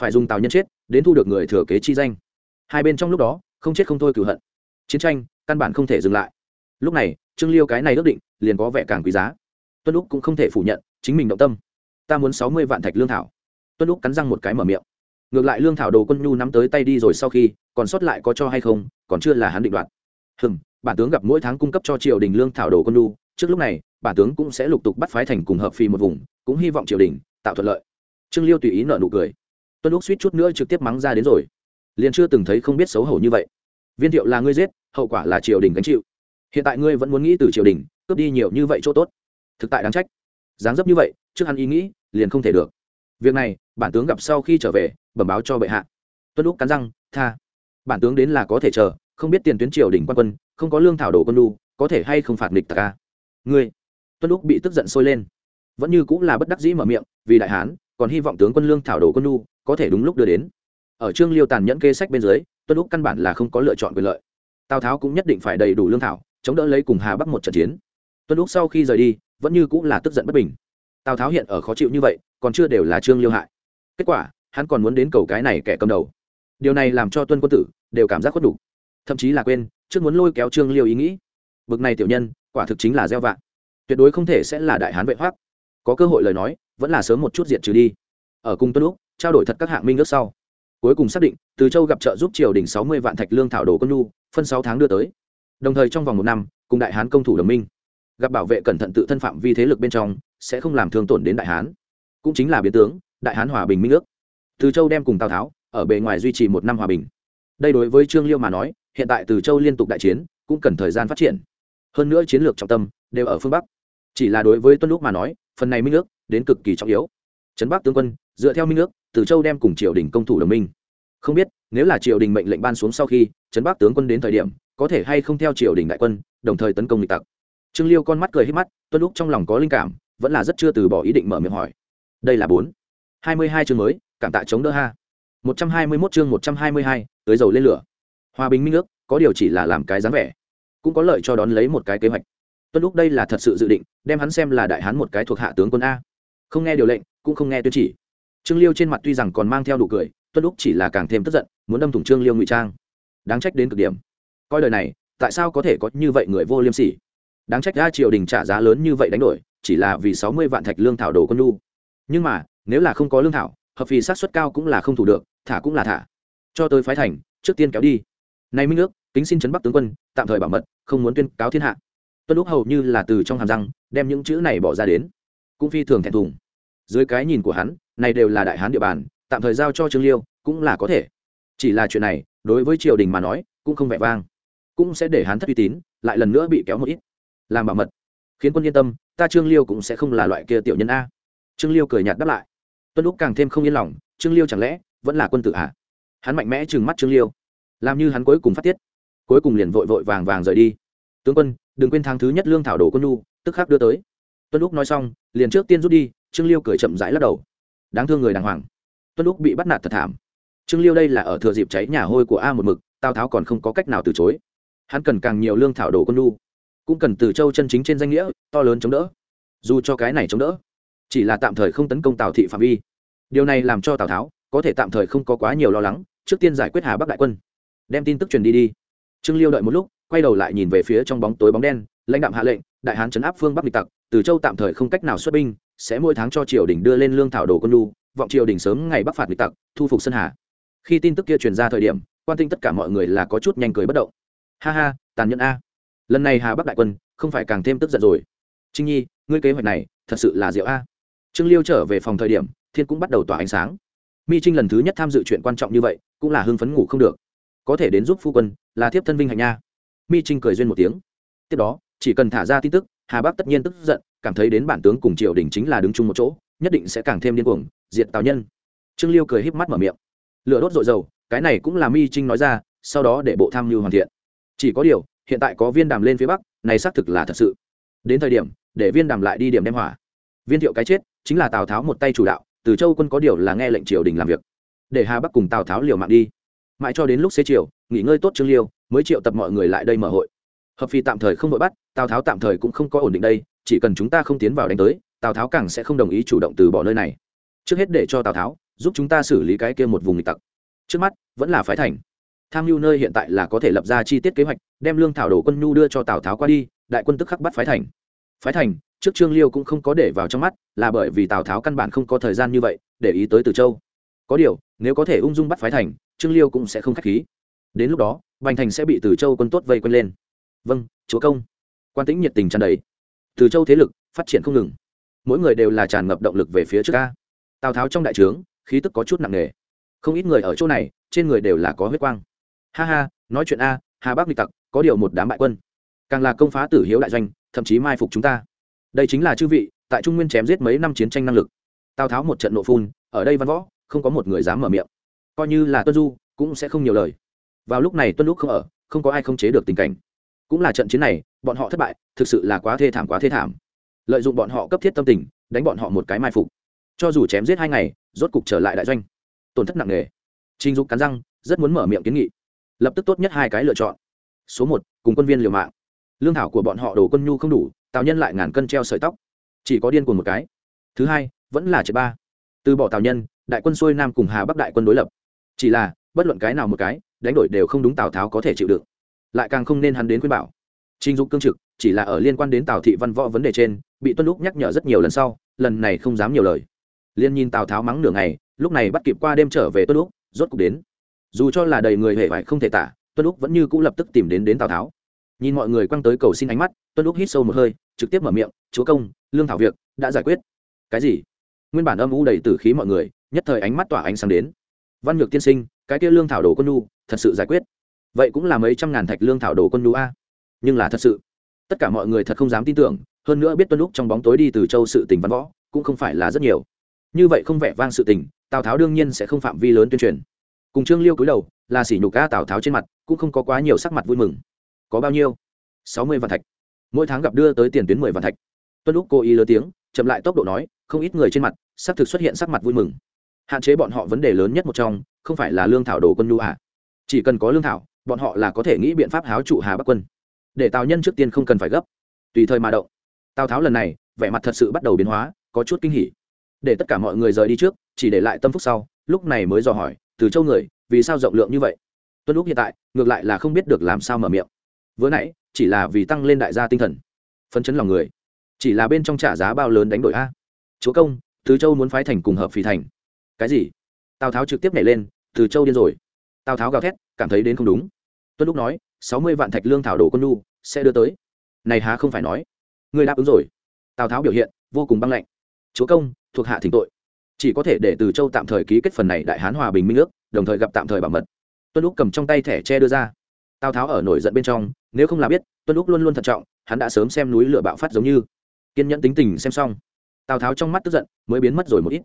Phải dùng tào nhân chết, đến thu được người thừa kế chi danh. Hai bên trong lúc đó, không chết không thôi cửu hận. Chiến tranh, căn bản không thể dừng lại lúc này, trương liêu cái này ước định, liền có vẻ càng quý giá. Tuân lúc cũng không thể phủ nhận, chính mình động tâm. Ta muốn sáu mươi vạn thạch lương thảo. Tuân lúc cắn răng một cái mở miệng. Ngược lại lương thảo đồ quân nhu nắm tới tay đi rồi sau khi, còn sót lại có cho hay không, còn chưa là hắn định đoạt. Hừm, bản tướng gặp mỗi tháng cung cấp cho triều đình lương thảo đồ quân nhu, trước lúc này, bản tướng cũng sẽ lục tục bắt phái thành cùng hợp phi một vùng, cũng hy vọng triều đình tạo thuận lợi. Trương liêu tùy ý nợ nụ cười. Tuân lúc suýt chút nữa trực tiếp mắng ra đến rồi. Liền chưa từng thấy không biết xấu hổ như vậy. Viên thiệu là ngươi giết, hậu quả là triều đình gánh chịu hiện tại ngươi vẫn muốn nghĩ từ triều đình, cướp đi nhiều như vậy chỗ tốt. Thực tại đáng trách. Dáng dấp như vậy, trước hắn ý nghĩ, liền không thể được. Việc này, bản tướng gặp sau khi trở về, bẩm báo cho bệ hạ. Tuân lúc cắn răng, tha. Bản tướng đến là có thể chờ, không biết tiền tuyến triều đình quan quân, không có lương thảo đồ quân lu có thể hay không phạt nghịch tạc ca ngươi. Tuân lúc bị tức giận sôi lên. Vẫn như cũng là bất đắc dĩ mở miệng, vì đại hán, còn hy vọng tướng quân lương thảo đồ quân lu có thể đúng lúc đưa đến. Ở trương liêu tàn nhẫn kê sách bên dưới, tuân lúc căn bản là không có lựa chọn quyền lợi. Tào tháo cũng nhất định phải đầy đủ lương thảo chống đỡ lấy cùng hà bắc một trận chiến. Tuân lúc sau khi rời đi, vẫn như cũng là tức giận bất bình. Tào tháo hiện ở khó chịu như vậy, còn chưa đều là trương liêu hại. Kết quả, hắn còn muốn đến cầu cái này kẻ cầm đầu. Điều này làm cho tuân quân tử đều cảm giác khuất đủ. Thậm chí là quên, trước muốn lôi kéo trương liêu ý nghĩ. Bực này tiểu nhân, quả thực chính là gieo vạn tuyệt đối không thể sẽ là đại hán vệ hoác có cơ hội lời nói, vẫn là sớm một chút diệt trừ đi. Ở cùng tuân lúc trao đổi thật các hạng minh ước sau. Cuối cùng xác định, từ châu gặp trợ giúp triều đình sáu mươi vạn thạch lương thảo đồ quân nhu, phân sáu tháng đưa tới đồng thời trong vòng một năm, cùng đại hán công thủ đồng minh. Gặp bảo vệ cẩn thận tự thân phạm vi thế lực bên trong, sẽ không làm thương tổn đến đại hán. Cũng chính là biến tướng, đại hán hòa bình minh ước. Từ châu đem cùng tào tháo, ở bề ngoài duy trì một năm hòa bình. Đây đối với trương liêu mà nói, hiện tại từ châu liên tục đại chiến, cũng cần thời gian phát triển. Hơn nữa chiến lược trọng tâm, đều ở phương bắc. Chỉ là đối với tuân lúc mà nói, phần này minh ước, đến cực kỳ trọng yếu. Trấn bắc tướng quân, dựa theo minh ước, từ châu đem cùng triều đình công thủ đồng minh. Không biết, nếu là triều đình mệnh lệnh ban xuống sau khi trấn bắc tướng quân đến thời điểm có thể hay không theo triều đình đại quân, đồng thời tấn công địch tặc. Trương liêu con mắt cười hết mắt, tuân lúc trong lòng có linh cảm, vẫn là rất chưa từ bỏ ý định mở miệng hỏi. Đây là bốn. Hai mươi hai chương mới, cảm tạ chống đỡ ha. một trăm hai mươi mốt chương một trăm hai mươi hai, tới dầu lên lửa. Hòa bình minh ước, có điều chỉ là làm cái dáng vẻ, cũng có lợi cho đón lấy một cái kế hoạch. Tuân lúc đây là thật sự dự định, đem hắn xem là đại hắn một cái thuộc hạ tướng quân a. Không nghe điều lệnh, cũng không nghe tuyên chỉ. Trương liêu trên mặt tuy rằng còn mang theo đủ cười, tuân lúc chỉ là càng thêm tức giận, muốn đâm thủng trương liêu ngụy trang. Đáng trách đến cực điểm coi đời này, tại sao có thể có như vậy người vô liêm sỉ? Đáng trách ra triều đình trả giá lớn như vậy đánh đổi, chỉ là vì sáu mươi vạn thạch lương thảo đồ con nu. nhưng mà, nếu là không có lương thảo, hợp phì sát suất cao cũng là không thủ được, thả cũng là thả. Cho tới phái thành, trước tiên kéo đi. Nay minh nước, kính xin chấn bắc tướng quân, tạm thời bảo mật, không muốn tuyên cáo thiên hạ. Tuân lúc hầu như là từ trong hàm răng, đem những chữ này bỏ ra đến. Cũng phi thường thẹn thùng. Dưới cái nhìn của hắn, này đều là đại hán địa bàn, tạm thời giao cho trương liêu, cũng là có thể. Chỉ là chuyện này, đối với triều đình mà nói, cũng không vẻ vang cũng sẽ để hắn thất uy tín, lại lần nữa bị kéo một ít. Làm bảo mật, khiến quân yên tâm, ta trương liêu cũng sẽ không là loại kia tiểu nhân a. Trương liêu cười nhạt đáp lại. Tuân lúc càng thêm không yên lòng, trương liêu chẳng lẽ vẫn là quân tử à? hắn mạnh mẽ trừng mắt trương liêu. Làm như hắn cuối cùng phát tiết. Cuối cùng liền vội vội vàng vàng rời đi. Tướng quân, đừng quên tháng thứ nhất lương thảo đồ quân nhu, tức khắc đưa tới. Tuân lúc nói xong, liền trước tiên rút đi, trương liêu cười chậm rãi lắc đầu. Đáng thương người đàng hoàng. Tuân lúc bị bắt nạt thật thảm. Trương liêu đây là ở thừa dịp cháy nhà hôi của a một mực, tào tháo còn không có cách nào từ chối hắn cần càng nhiều lương thảo đồ quân nhu, cũng cần từ châu chân chính trên danh nghĩa, to lớn chống đỡ. Dù cho cái này chống đỡ, chỉ là tạm thời không tấn công tào thị phạm vi. Điều này làm cho tào tháo có thể tạm thời không có quá nhiều lo lắng trước tiên giải quyết hà bắc đại quân. Đem tin tức truyền đi đi. Trương liêu đợi một lúc, quay đầu lại nhìn về phía trong bóng tối bóng đen, lãnh đạo hạ lệnh, đại hán chấn áp phương bắc địch tặc, từ châu tạm thời không cách nào xuất binh, sẽ mỗi tháng cho triều đình đưa lên lương thảo đồ quân lu vọng triều đình sớm ngày bắc phạt địch tặc, thu phục sơn hà. Khi tin tức kia truyền ra thời điểm, quan tinh tất cả mọi người là có chút nhanh cười bất động ha ha, tàn nhẫn a. Lần này hà bắc đại quân, không phải càng thêm tức giận rồi. Trinh nhi, ngươi kế hoạch này, thật sự là diệu a. Trương liêu trở về phòng thời điểm, thiên cũng bắt đầu tỏa ánh sáng. Mi trinh lần thứ nhất tham dự chuyện quan trọng như vậy, cũng là hưng phấn ngủ không được. Có thể đến giúp phu quân, là thiếp thân vinh hạnh nha. Mi trinh cười duyên một tiếng. Tiếp đó, chỉ cần thả ra tin tức, hà bắc tất nhiên tức giận, cảm thấy đến bản tướng cùng triều đình chính là đứng chung một chỗ, nhất định sẽ càng thêm điên cuồng, diệt tào nhân. Trương liêu cười híp mắt mở miệng. Lửa đốt dội dầu, cái này cũng là mi trinh nói ra, sau đó để bộ tham mưu hoàn thiện chỉ có điều, hiện tại có viên đàm lên phía bắc, này xác thực là thật sự. Đến thời điểm, để viên đàm lại đi điểm đem hỏa. Viên thiệu cái chết, chính là tào tháo một tay chủ đạo, từ châu quân có điều là nghe lệnh triều đình làm việc. Để hà bắc cùng tào tháo liều mạng đi. Mãi cho đến lúc xế chiều, nghỉ ngơi tốt trương liêu, mới triệu tập mọi người lại đây mở hội. Hợp phi tạm thời không vội bắt, tào tháo tạm thời cũng không có ổn định đây, chỉ cần chúng ta không tiến vào đánh tới, tào tháo càng sẽ không đồng ý chủ động từ bỏ nơi này. Trước hết để cho tào tháo, giúp chúng ta xử lý cái kia một vùng nghịch tặc. Trước mắt, vẫn là phái thành tham mưu nơi hiện tại là có thể lập ra chi tiết kế hoạch, đem lương thảo đồ quân nhu đưa cho tào tháo qua đi, đại quân tức khắc bắt phái thành. Phái thành, trước trương liêu cũng không có để vào trong mắt, là bởi vì tào tháo căn bản không có thời gian như vậy, để ý tới từ châu. Có điều, nếu có thể ung dung bắt phái thành, trương liêu cũng sẽ không k h á c h khí. Đến lúc đó, bành thành sẽ bị từ châu quân tốt vây quân lên. Vâng chúa công. Quan tĩnh nhiệt tình tràn đầy. Từ châu thế lực, phát triển không ngừng. Mỗi người đều là tràn ngập động lực về phía trước ca tào tháo trong đại trướng, khí tức có chút nặng nề. Không ít người ở chỗ này, trên người đều là có huyết quang ha ha, nói chuyện a, hà bắc nghịch tặc, có điều một đám bại quân. Càng là công phá tử hiếu đại doanh, thậm chí mai phục chúng ta. Đây chính là chư vị, tại trung nguyên chém giết mấy năm chiến tranh năng lực. Tào tháo một trận nộ phun, ở đây văn võ, không có một người dám mở miệng. Coi như là tuân du, cũng sẽ không nhiều lời. Vào lúc này tuân lúc không ở, không có ai không chế được tình cảnh. Cũng là trận chiến này, bọn họ thất bại, thực sự là quá thê thảm, quá thê thảm. Lợi dụng bọn họ cấp thiết tâm tình, đánh bọn họ một cái mai phục. Cho dù chém giết hai ngày, rốt cục trở lại đại doanh. Tổn thất nặng nề. Trình dục cắn răng, rất muốn mở miệng kiến nghị lập tức tốt nhất hai cái lựa chọn. Số một, cùng quân viên liều mạng. Lương thảo của bọn họ đổ quân nhu không đủ, tào nhân lại ngàn cân treo sợi tóc. Chỉ có điên cùng một cái. Thứ hai, vẫn là triệt ba. Từ bỏ tào nhân, đại quân xuôi nam cùng hà bắc đại quân đối lập. Chỉ là, bất luận cái nào một cái, đánh đổi đều không đúng tào tháo có thể chịu đựng. Lại càng không nên hắn đến khuyên bảo. Trình dục cương trực, chỉ là ở liên quan đến tào thị văn võ vấn đề trên, bị tuân lúc nhắc nhở rất nhiều lần sau, lần này không dám nhiều lời. Liên nhìn tào tháo mắng nửa ngày, lúc này bắt kịp qua đêm trở về tuân lúc rốt cục đến dù cho là đầy người hệ vải không thể tả, tuân lúc vẫn như cũ lập tức tìm đến đến tào tháo. Nhìn mọi người quăng tới cầu xin ánh mắt, tuân lúc hít sâu một hơi, trực tiếp mở miệng, chúa công, lương thảo việc đã giải quyết. Cái gì? Nguyên bản âm u đầy tử khí mọi người, nhất thời ánh mắt tỏa ánh sáng đến. Văn nhược tiên sinh, cái kia lương thảo đồ quân nu thật sự giải quyết. Vậy cũng là mấy trăm ngàn thạch lương thảo đồ quân nu a. Nhưng là thật sự. Tất cả mọi người thật không dám tin tưởng, hơn nữa biết tuân lúc trong bóng tối đi từ châu sự tình văn võ, cũng không phải là rất nhiều. Như vậy không vẻ vang sự tình, tào tháo đương nhiên sẽ không phạm vi lớn tuyên truyền cùng trương liêu cúi đầu là sỉ nhục ca tào tháo trên mặt cũng không có quá nhiều sắc mặt vui mừng. Có bao nhiêu? Sáu mươi vạn thạch. Mỗi tháng gặp đưa tới tiền tuyến mười vạn thạch. Tuân lúc cô ý lớn tiếng, chậm lại tốc độ nói, không ít người trên mặt xác thực xuất hiện sắc mặt vui mừng. Hạn chế bọn họ vấn đề lớn nhất một trong, không phải là lương thảo đồ quân nhu à. chỉ cần có lương thảo, bọn họ là có thể nghĩ biện pháp háo trụ hà bắc quân. Để tào nhân trước tiên không cần phải gấp. Tùy thời mà động. Tào tháo lần này, vẻ mặt thật sự bắt đầu biến hóa, có chút kinh hỉ. Để tất cả mọi người rời đi trước, chỉ để lại tâm phúc sau, lúc này mới dò hỏi từ châu người, vì sao rộng lượng như vậy? Tuân lúc hiện tại, ngược lại là không biết được làm sao mở miệng. Vừa nãy, chỉ là vì tăng lên đại gia tinh thần. Phấn chấn lòng người. Chỉ là bên trong trả giá bao lớn đánh đổi a. Chúa công, từ châu muốn phái thành cùng hợp phì thành. Cái gì? Tào tháo trực tiếp nhảy lên, từ châu điên rồi. Tào tháo gào thét, cảm thấy đến không đúng. Tuân lúc nói, sáu mươi vạn thạch lương thảo đồ quân nu sẽ đưa tới. Này há không phải nói. Người đáp ứng rồi. Tào tháo biểu hiện, vô cùng băng lạnh. Chúa công, thuộc hạ thỉnh tội chỉ có thể để từ châu tạm thời ký kết phần này đại hán hòa bình minh ước, đồng thời gặp tạm thời bảo mật. Tuân lúc cầm trong tay thẻ tre đưa ra. Tào tháo ở nổi giận bên trong, nếu không là biết, tuân lúc luôn luôn thận trọng, hắn đã sớm xem núi lửa bạo phát giống như. Kiên nhẫn tính tình xem xong, tào tháo trong mắt tức giận mới biến mất rồi một ít.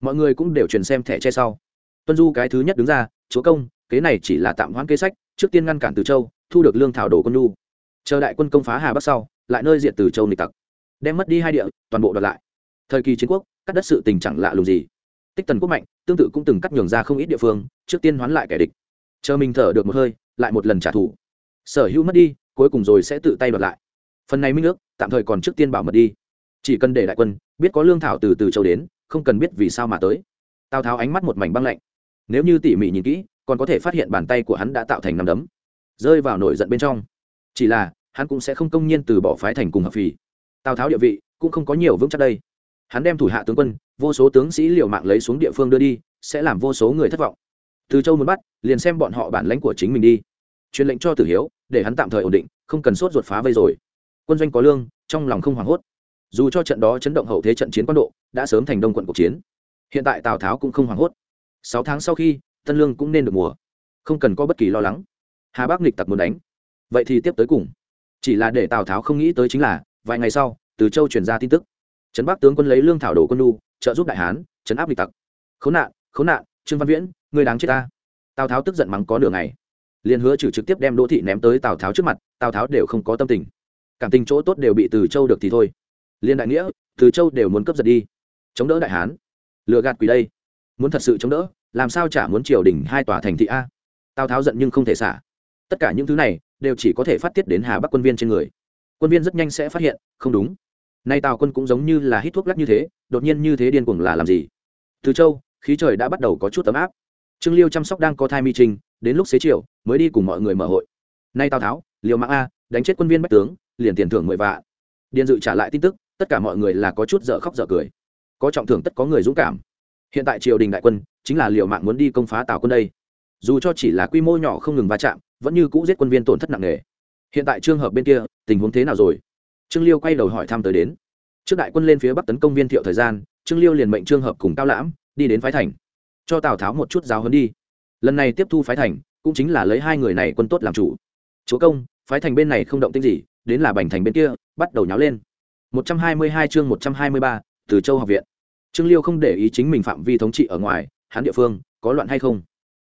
Mọi người cũng đều truyền xem thẻ che sau. Tuân du cái thứ nhất đứng ra, chúa công, kế này chỉ là tạm hoãn kế sách, trước tiên ngăn cản từ châu, thu được lương thảo đồ quân du chờ đại quân công phá hà bắc sau, lại nơi diện từ châu nịch tặc. Đem mất đi hai địa, toàn bộ đoạt lại thời kỳ chiến quốc, cắt đất sự tình chẳng lạ lùng gì. Tích tần quốc mạnh, tương tự cũng từng cắt nhường ra không ít địa phương, trước tiên hoán lại kẻ địch. Chờ mình thở được một hơi, lại một lần trả thù. Sở hữu mất đi, cuối cùng rồi sẽ tự tay đoạt lại. Phần này minh nước tạm thời còn trước tiên bảo mật đi. Chỉ cần để đại quân, biết có lương thảo từ từ châu đến, không cần biết vì sao mà tới. Tào tháo ánh mắt một mảnh băng lạnh. Nếu như tỉ mỉ nhìn kỹ, còn có thể phát hiện bàn tay của hắn đã tạo thành nằm đấm, rơi vào nổi giận bên trong. Chỉ là, hắn cũng sẽ không công nhiên từ bỏ phái thành cùng hợp phì. Tào tháo địa vị, cũng không có nhiều vững chắc đây hắn đem thủ hạ tướng quân, vô số tướng sĩ liều mạng lấy xuống địa phương đưa đi, sẽ làm vô số người thất vọng. Từ châu muốn bắt, liền xem bọn họ bản lãnh của chính mình đi. Truyền lệnh cho tử hiếu, để hắn tạm thời ổn định, không cần sốt ruột phá vây rồi. Quân doanh có lương, trong lòng không hoảng hốt. Dù cho trận đó chấn động hậu thế trận chiến quan độ, đã sớm thành đông quận cuộc chiến. Hiện tại tào tháo cũng không hoảng hốt. Sáu tháng sau khi, tân lương cũng nên được mùa. Không cần có bất kỳ lo lắng. Hà bắc nghịch tặc muốn đánh. Vậy thì tiếp tới cùng. Chỉ là để tào tháo không nghĩ tới chính là, vài ngày sau, từ châu truyền ra tin tức trấn bắc tướng quân lấy lương thảo đồ quân lu trợ giúp đại hán chấn áp địch tặc. Khốn nạn khốn nạn, trương văn viễn người đáng chết ta. Tào tháo tức giận mắng có nửa ngày. Liền hứa trừ trực tiếp đem đỗ thị ném tới tào tháo trước mặt, tào tháo đều không có tâm tình. Cảm tình chỗ tốt đều bị từ châu được thì thôi. Liên đại nghĩa, từ châu đều muốn cấp giật đi. Chống đỡ đại hán. Lừa gạt quỷ đây. Muốn thật sự chống đỡ, làm sao chả muốn triều đình hai tòa thành thị a? Tào tháo giận nhưng không thể xả. Tất cả những thứ này, đều chỉ có thể phát tiết đến hà bắc quân viên trên người. Quân viên rất nhanh sẽ phát hiện, không đúng nay tào quân cũng giống như là hít thuốc lắc như thế, đột nhiên như thế điên cuồng là làm gì? Từ châu, khí trời đã bắt đầu có chút tấm áp. Trương liêu chăm sóc đang có thai mi trình, đến lúc xế chiều, mới đi cùng mọi người mở hội. Nay tào tháo liều mạng a, đánh chết quân viên bách tướng, liền tiền thưởng mười vạn. Điện dự trả lại tin tức, tất cả mọi người là có chút dở khóc dở cười. Có trọng thưởng tất có người dũng cảm. Hiện tại triều đình đại quân, chính là liều mạng muốn đi công phá tào quân đây. Dù cho chỉ là quy mô nhỏ không ngừng va chạm, vẫn như cũ giết quân viên tổn thất nặng nề. Hiện tại trường hợp bên kia, tình huống thế nào rồi? Trương liêu quay đầu hỏi thăm tới đến. Trước đại quân lên phía bắc tấn công viên thiệu thời gian trương liêu liền mệnh trương hợp cùng cao lãm đi đến phái thành cho tào tháo một chút giáo hấn đi. Lần này tiếp thu phái thành cũng chính là lấy hai người này quân tốt làm chủ. Chúa công phái thành bên này không động tinh gì đến là bành thành bên kia bắt đầu nháo lên. 122 chương 123, từ châu học viện. Trương liêu không để ý chính mình phạm vi thống trị ở ngoài hắn địa phương có loạn hay không?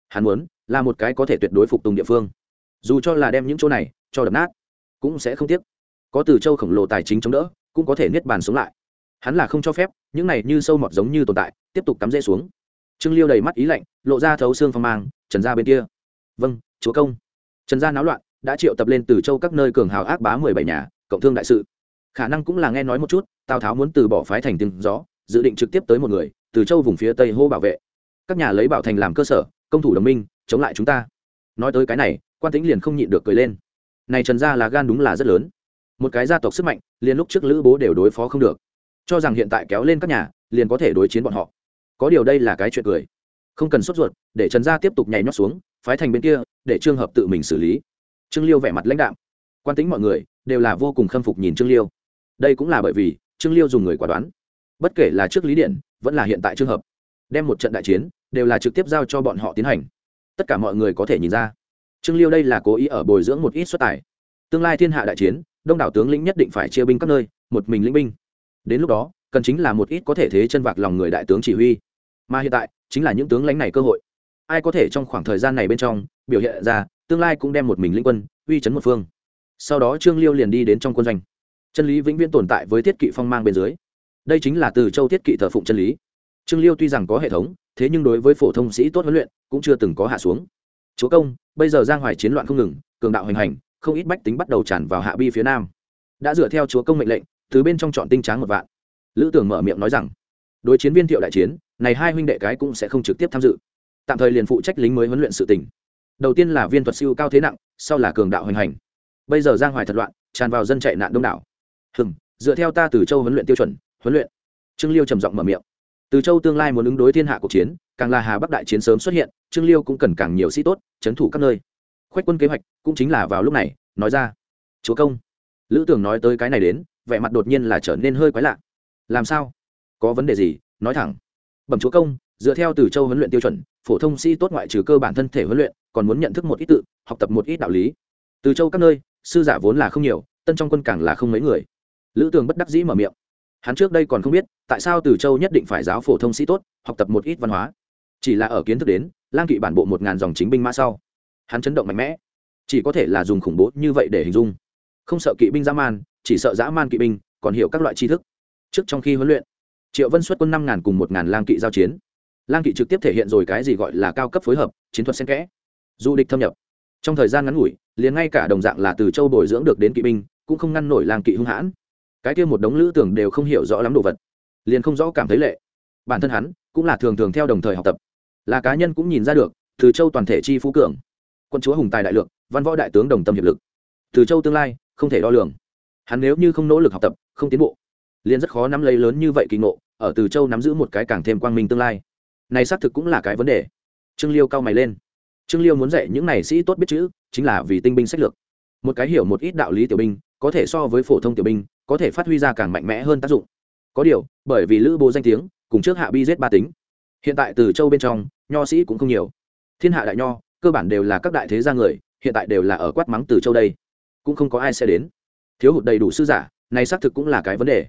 Hắn muốn là một cái có thể tuyệt đối phục tùng địa phương. Dù cho là đem những chỗ này cho đập nát cũng sẽ không tiếc có từ châu khổng lồ tài chính chống đỡ, cũng có thể niết bàn xuống lại. Hắn là không cho phép, những này như sâu mọt giống như tồn tại, tiếp tục cắm rễ xuống. Trương liêu đầy mắt ý lạnh, lộ ra thấu xương phong mang, trần ra bên kia. Vâng chúa công. Trần gia náo loạn, đã triệu tập lên từ châu các nơi cường hào ác bá mười bảy nhà, cộng thương đại sự. Khả năng cũng là nghe nói một chút, tào tháo muốn từ bỏ phái thành tiếng gió, dự định trực tiếp tới một người, từ châu vùng phía tây hô bảo vệ. Các nhà lấy bảo thành làm cơ sở, công thủ đồng minh, chống lại chúng ta. Nói tới cái này, quan tĩnh liền không nhịn được cười lên. Này trần gia là gan đúng là rất lớn một cái gia tộc sức mạnh, liền lúc trước lữ bố đều đối phó không được. Cho rằng hiện tại kéo lên các nhà, liền có thể đối chiến bọn họ. Có điều đây là cái chuyện cười. Không cần sốt ruột, để trần gia tiếp tục nhảy nhót xuống, phái thành bên kia, để trương hợp tự mình xử lý. Trương liêu vẻ mặt lãnh đạm. Quan tính mọi người, đều là vô cùng khâm phục nhìn trương liêu. Đây cũng là bởi vì, trương liêu dùng người quả đoán. Bất kể là trước lý điện, vẫn là hiện tại trường hợp, đem một trận đại chiến, đều là trực tiếp giao cho bọn họ tiến hành. Tất cả mọi người có thể nhìn ra. Trương liêu đây là cố ý ở bồi dưỡng một ít xuất tài. Tương lai thiên hạ đại chiến đông đảo tướng lĩnh nhất định phải chia binh các nơi, một mình lĩnh binh. Đến lúc đó, cần chính là một ít có thể thế chân vạc lòng người đại tướng chỉ huy. Mà hiện tại, chính là những tướng lãnh này cơ hội. Ai có thể trong khoảng thời gian này bên trong, biểu hiện ra, tương lai cũng đem một mình lĩnh quân, uy chấn một phương. Sau đó trương liêu liền đi đến trong quân doanh. Chân lý vĩnh viễn tồn tại với thiết kỵ phong mang bên dưới. Đây chính là từ châu thiết kỵ thờ phụng chân lý. Trương liêu tuy rằng có hệ thống, thế nhưng đối với phổ thông sĩ tốt huấn luyện cũng chưa từng có hạ xuống. Chúa công, bây giờ giang hoài chiến loạn không ngừng, cường đạo hoành hành không ít bách tính bắt đầu tràn vào hạ bi phía nam. Đã dựa theo chúa công mệnh lệnh, từ bên trong chọn tinh tráng một vạn. Lữ tưởng mở miệng nói rằng, đối chiến viên thiệu đại chiến, này hai huynh đệ cái cũng sẽ không trực tiếp tham dự. Tạm thời liền phụ trách lính mới huấn luyện sự tỉnh đầu tiên là viên thuật siêu cao thế nặng, sau là cường đạo hoành hành. Bây giờ giang hoài thật loạn, tràn vào dân chạy nạn đông đảo. Hừm, dựa theo ta từ châu huấn luyện tiêu chuẩn, huấn luyện. Trương liêu trầm giọng mở miệng. Từ châu tương lai muốn ứng đối thiên hạ cuộc chiến, càng là hà bắc đại chiến sớm xuất hiện, trương liêu cũng cần càng nhiều sĩ tốt, trấn thủ các nơi khoách quân kế hoạch, cũng chính là vào lúc này, nói ra. Chúa công. Lữ tưởng nói tới cái này đến, vẻ mặt đột nhiên là trở nên hơi quái lạ. Làm sao? Có vấn đề gì? Nói thẳng. Bẩm chúa công, dựa theo từ châu huấn luyện tiêu chuẩn, phổ thông sĩ tốt ngoại trừ cơ bản thân thể huấn luyện, còn muốn nhận thức một ít tự, học tập một ít đạo lý. Từ châu các nơi, sư giả vốn là không nhiều, tân trong quân càng là không mấy người. Lữ tường bất đắc dĩ mở miệng. Hắn trước đây còn không biết, tại sao từ châu nhất định phải giáo phổ thông sĩ tốt, học tập một ít văn hóa. Chỉ là ở kiến thức đến, lang kỵ bản bộ một ngàn dòng chính binh mã sau hắn chấn động mạnh mẽ. Chỉ có thể là dùng khủng bố như vậy để hình dung. Không sợ kỵ binh dã man, chỉ sợ dã man kỵ binh, còn hiểu các loại tri thức. Trước trong khi huấn luyện, triệu vân xuất quân năm ngàn cùng một ngàn lang kỵ giao chiến. Lang kỵ trực tiếp thể hiện rồi cái gì gọi là cao cấp phối hợp, chiến thuật xen kẽ. Du địch thâm nhập, trong thời gian ngắn ngủi, liền ngay cả đồng dạng là từ châu bồi dưỡng được đến kỵ binh, cũng không ngăn nổi lang kỵ hung hãn. Cái kia một đống lữ tưởng đều không hiểu rõ lắm đồ vật, liền không rõ cảm thấy lệ. Bản thân hắn cũng là thường thường theo đồng thời học tập, là cá nhân cũng nhìn ra được, từ châu toàn thể chi phú cường quân chúa hùng tài đại lượng văn võ đại tướng đồng tâm hiệp lực. Từ châu tương lai, không thể đo lường. Hắn nếu như không nỗ lực học tập, không tiến bộ, liền rất khó nắm lấy lớn như vậy kỳ ngộ, ở từ châu nắm giữ một cái càng thêm quang minh tương lai. Này xác thực cũng là cái vấn đề. Trương liêu cao mày lên. Trương liêu muốn dạy những này sĩ tốt biết chữ, chính là vì tinh binh sách lược. Một cái hiểu một ít đạo lý tiểu binh, có thể so với phổ thông tiểu binh, có thể phát huy ra càng mạnh mẽ hơn tác dụng. Có điều, bởi vì lữ bố danh tiếng, cùng trước hạ bi giết ba tính. Hiện tại từ châu bên trong, nho sĩ cũng không nhiều. Thiên hạ đại nho cơ bản đều là các đại thế gia người, hiện tại đều là ở quát mắng từ châu đây. Cũng không có ai sẽ đến. Thiếu hụt đầy đủ sư giả, này xác thực cũng là cái vấn đề.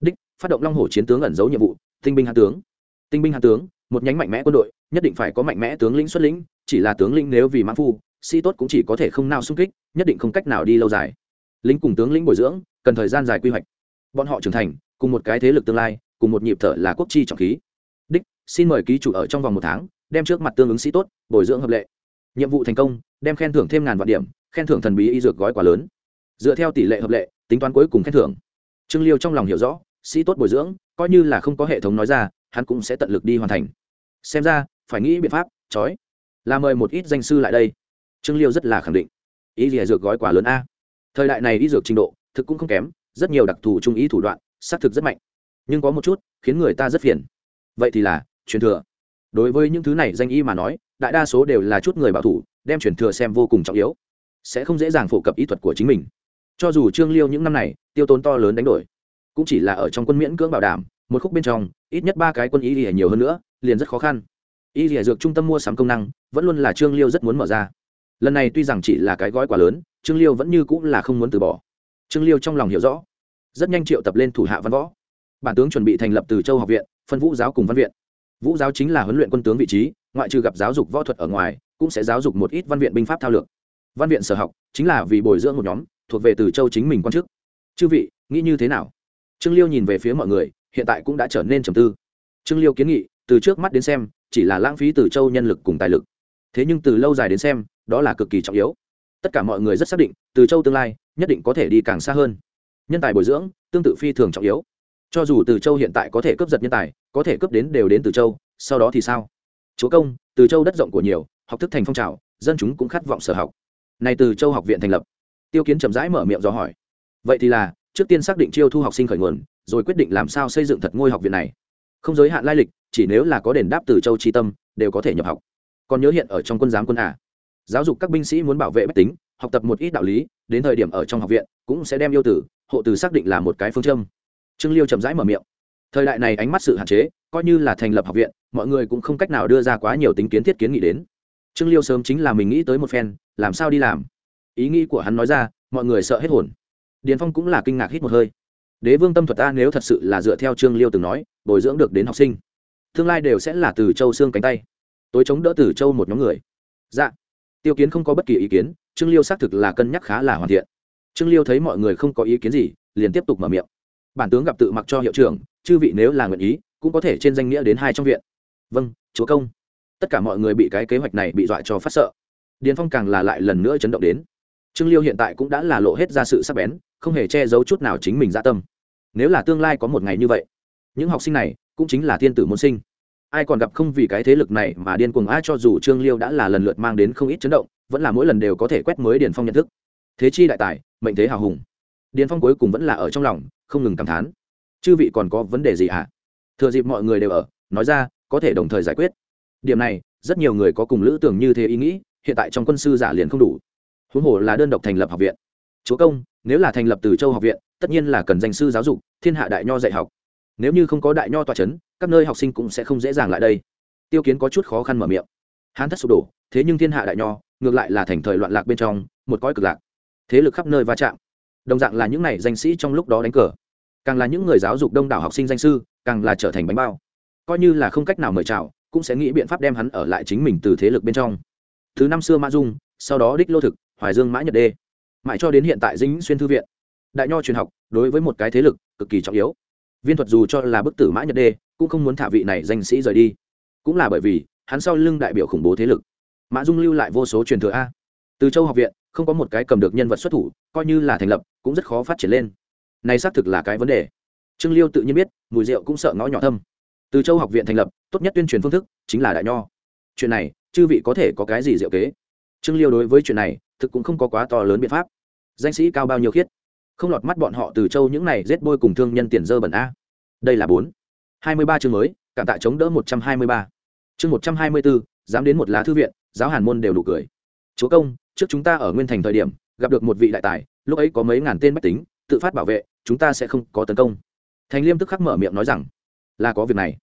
Đích, phát động long hồ chiến tướng ẩn giấu nhiệm vụ, tinh binh hạ tướng. Tinh binh hạ tướng, một nhánh mạnh mẽ quân đội, nhất định phải có mạnh mẽ tướng lĩnh xuất lĩnh, chỉ là tướng lĩnh nếu vì mãn phu, sĩ tốt cũng chỉ có thể không nào sung kích, nhất định không cách nào đi lâu dài. Lính cùng tướng lĩnh bồi dưỡng, cần thời gian dài quy hoạch. Bọn họ trưởng thành, cùng một cái thế lực tương lai, cùng một nhịp thở là quốc chi trọng khí. Đích, xin mời ký chủ ở trong vòng một tháng, đem trước mặt tương ứng sĩ tốt, bồi dưỡng hợp lệ nhiệm vụ thành công, đem khen thưởng thêm ngàn vạn điểm, khen thưởng thần bí y dược gói quá lớn. Dựa theo tỷ lệ hợp lệ, tính toán cuối cùng khen thưởng. Trương liêu trong lòng hiểu rõ, sĩ tốt bồi dưỡng, coi như là không có hệ thống nói ra, hắn cũng sẽ tận lực đi hoàn thành. Xem ra, phải nghĩ biện pháp trói là mời một ít danh sư lại đây. Trương liêu rất là khẳng định. Y gì dược gói quả lớn a? Thời đại này y dược trình độ, thực cũng không kém, rất nhiều đặc thù trung ý thủ đoạn, xác thực rất mạnh. Nhưng có một chút, khiến người ta rất phiền. Vậy thì là, truyền thừa. Đối với những thứ này danh y mà nói đại đa số đều là chút người bảo thủ, đem truyền thừa xem vô cùng trọng yếu, sẽ không dễ dàng phổ cập ý thuật của chính mình. Cho dù trương liêu những năm này, tiêu tốn to lớn đánh đổi, cũng chỉ là ở trong quân miễn cưỡng bảo đảm, một khúc bên trong, ít nhất ba cái quân y lìa nhiều hơn nữa, liền rất khó khăn. Y lìa dược trung tâm mua sắm công năng, vẫn luôn là trương liêu rất muốn mở ra. Lần này tuy rằng chỉ là cái gói quá lớn, trương liêu vẫn như cũng là không muốn từ bỏ. Trương liêu trong lòng hiểu rõ, rất nhanh triệu tập lên thủ hạ văn võ. Bản tướng chuẩn bị thành lập từ châu học viện, phân vũ giáo cùng văn viện. Vũ giáo chính là huấn luyện quân tướng vị trí ngoại trừ gặp giáo dục võ thuật ở ngoài, cũng sẽ giáo dục một ít văn viện binh pháp thao lược. Văn viện sở học chính là vì bồi dưỡng một nhóm thuộc về từ châu chính mình quan chức. Chư vị, nghĩ như thế nào? Trương liêu nhìn về phía mọi người, hiện tại cũng đã trở nên trầm tư. Trương liêu kiến nghị, từ trước mắt đến xem, chỉ là lãng phí từ châu nhân lực cùng tài lực. Thế nhưng từ lâu dài đến xem, đó là cực kỳ trọng yếu. Tất cả mọi người rất xác định, từ châu tương lai, nhất định có thể đi càng xa hơn. Nhân tài bồi dưỡng, tương tự phi thường trọng yếu. Cho dù từ châu hiện tại có thể cướp giật nhân tài, có thể cướp đến đều đến từ châu, sau đó thì sao? Chúa công, từ châu đất rộng của nhiều, học thức thành phong trào, dân chúng cũng khát vọng sở học. Này từ châu học viện thành lập. Tiêu kiến chậm rãi mở miệng do hỏi. Vậy thì là, trước tiên xác định chiêu thu học sinh khởi nguồn, rồi quyết định làm sao xây dựng thật ngôi học viện này. Không giới hạn lai lịch, chỉ nếu là có đền đáp từ châu tri tâm, đều có thể nhập học. Còn nhớ hiện ở trong quân giám quân à. Giáo dục các binh sĩ muốn bảo vệ bách tính, học tập một ít đạo lý, đến thời điểm ở trong học viện, cũng sẽ đem yêu tử, hộ tử xác định là một cái phương châm. Trương liêu chậm rãi mở miệng. Thời đại này ánh mắt sự hạn chế coi như là thành lập học viện, mọi người cũng không cách nào đưa ra quá nhiều tính kiến thiết kiến nghị đến. Trương liêu sớm chính là mình nghĩ tới một phen, làm sao đi làm? Ý nghĩ của hắn nói ra, mọi người sợ hết hồn. Điền phong cũng là kinh ngạc hít một hơi. Đế vương tâm thuật ta nếu thật sự là dựa theo trương liêu từng nói, bồi dưỡng được đến học sinh, tương lai đều sẽ là từ châu xương cánh tay. Tối chống đỡ từ châu một nhóm người. Dạ. Tiêu kiến không có bất kỳ ý kiến, trương liêu xác thực là cân nhắc khá là hoàn thiện. Trương liêu thấy mọi người không có ý kiến gì, liền tiếp tục mở miệng. Bản tướng gặp tự mặc cho hiệu trưởng, chư vị nếu là nguyện ý cũng có thể trên danh nghĩa đến hai trong viện. Vâng chúa công. Tất cả mọi người bị cái kế hoạch này bị dọa cho phát sợ. Điền phong càng là lại lần nữa chấn động đến. Trương liêu hiện tại cũng đã là lộ hết ra sự sắc bén, không hề che giấu chút nào chính mình dạ tâm. Nếu là tương lai có một ngày như vậy, những học sinh này cũng chính là thiên tử môn sinh. Ai còn gặp không vì cái thế lực này mà điên cuồng, ai cho dù trương liêu đã là lần lượt mang đến không ít chấn động, vẫn là mỗi lần đều có thể quét mới điền phong nhận thức. Thế chi đại tài, mệnh thế hào hùng. Điền phong cuối cùng vẫn là ở trong lòng, không ngừng cảm thán. Chư vị còn có vấn đề gì ạ? à? Thừa dịp mọi người đều ở, nói ra, có thể đồng thời giải quyết. Điểm này, rất nhiều người có cùng lữ tưởng như thế ý nghĩ, hiện tại trong quân sư giả liền không đủ. Huống hồ là đơn độc thành lập học viện. Chúa công, nếu là thành lập từ châu học viện, tất nhiên là cần danh sư giáo dục, thiên hạ đại nho dạy học. Nếu như không có đại nho tòa c h ấ n các nơi học sinh cũng sẽ không dễ dàng lại đây. Tiêu kiến có chút khó khăn mở miệng. Hán thất sụp đổ, thế nhưng thiên hạ đại nho, ngược lại là thành thời loạn lạc bên trong, một cõi cực lạc. Thế lực khắp nơi va chạm. Đồng dạng là những n à y danh sĩ trong lúc đó đánh cờ. Càng là những người giáo dục đông đảo học sinh danh sư càng là trở thành bánh bao. Coi như là không cách nào mời chào, cũng sẽ nghĩ biện pháp đem hắn ở lại chính mình từ thế lực bên trong. Thứ năm xưa mã dung, sau đó đích lô thực, hoài dương mã nhật đê. Mãi cho đến hiện tại dĩnh xuyên thư viện. Đại nho truyền học, đối với một cái thế lực, cực kỳ trọng yếu. Viên thuật dù cho là bức tử mã nhật đê, cũng không muốn thả vị này danh sĩ rời đi. Cũng là bởi vì, hắn sau lưng đại biểu khủng bố thế lực. Mã dung lưu lại vô số truyền thừa a. Từ châu học viện, không có một cái cầm được nhân vật xuất thủ, coi như là thành lập, cũng rất khó phát triển lên. Này xác thực là cái vấn đề trương liêu tự nhiên biết, mùi rượu cũng sợ ngõ nhỏ thâm. Từ châu học viện thành lập, tốt nhất tuyên truyền phương thức chính là đại nho. Chuyện này, chư vị có thể có cái gì diệu kế? Trương liêu đối với chuyện này, thực cũng không có quá to lớn biện pháp. Danh sĩ cao bao nhiêu khiết? Không lọt mắt bọn họ từ châu những này rết bôi cùng thương nhân tiền dơ bẩn a. Đây là bốn. Hai mươi ba chương mới, cảm tạ chống đỡ một trăm hai mươi ba. Chương một trăm hai mươi bốn dám đến một lá thư viện, giáo hàn môn đều đủ cười. Chúa công, trước chúng ta ở nguyên thành thời điểm, gặp được một vị đại tài, lúc ấy có mấy ngàn tên bách tính, tự phát bảo vệ, chúng ta sẽ không có tấn công thành liêm tức khắc mở miệng nói rằng, là có việc này.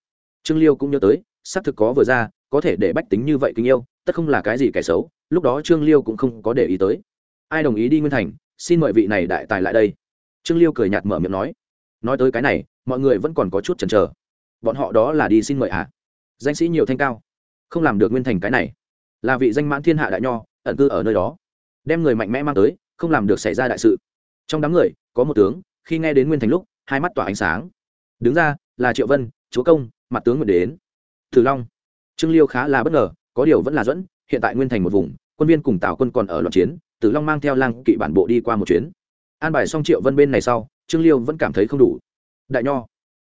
Trương liêu cũng nhớ tới, xác thực có vừa ra, có thể để bách tính như vậy kính yêu, tất không là cái gì kẻ xấu, lúc đó trương liêu cũng không có để ý tới. Ai đồng ý đi nguyên thành, xin mời vị này đại tài lại đây. Trương liêu cười nhạt mở miệng nói. Nói tới cái này, mọi người vẫn còn có chút chần chờ. Bọn họ đó là đi xin mời à? Danh sĩ nhiều thanh cao, không làm được nguyên thành cái này. Là vị danh mãn thiên hạ đại nho, ẩn cư ở nơi đó. Đem người mạnh mẽ mang tới, không làm được xảy ra đại sự. Trong đám người, có một tướng, khi nghe đến nguyên thành lúc hai mắt tỏa ánh sáng. Đứng ra, là triệu vân, chúa công, mặt tướng nguyện đến. Thử long. Trương liêu khá là bất ngờ, có điều vẫn là dẫn, hiện tại nguyên thành một vùng, quân viên cùng tào quân còn ở loạn chiến, tử long mang theo lang kỵ bản bộ đi qua một chuyến. An bài xong triệu vân bên này sau, trương liêu vẫn cảm thấy không đủ. Đại nho,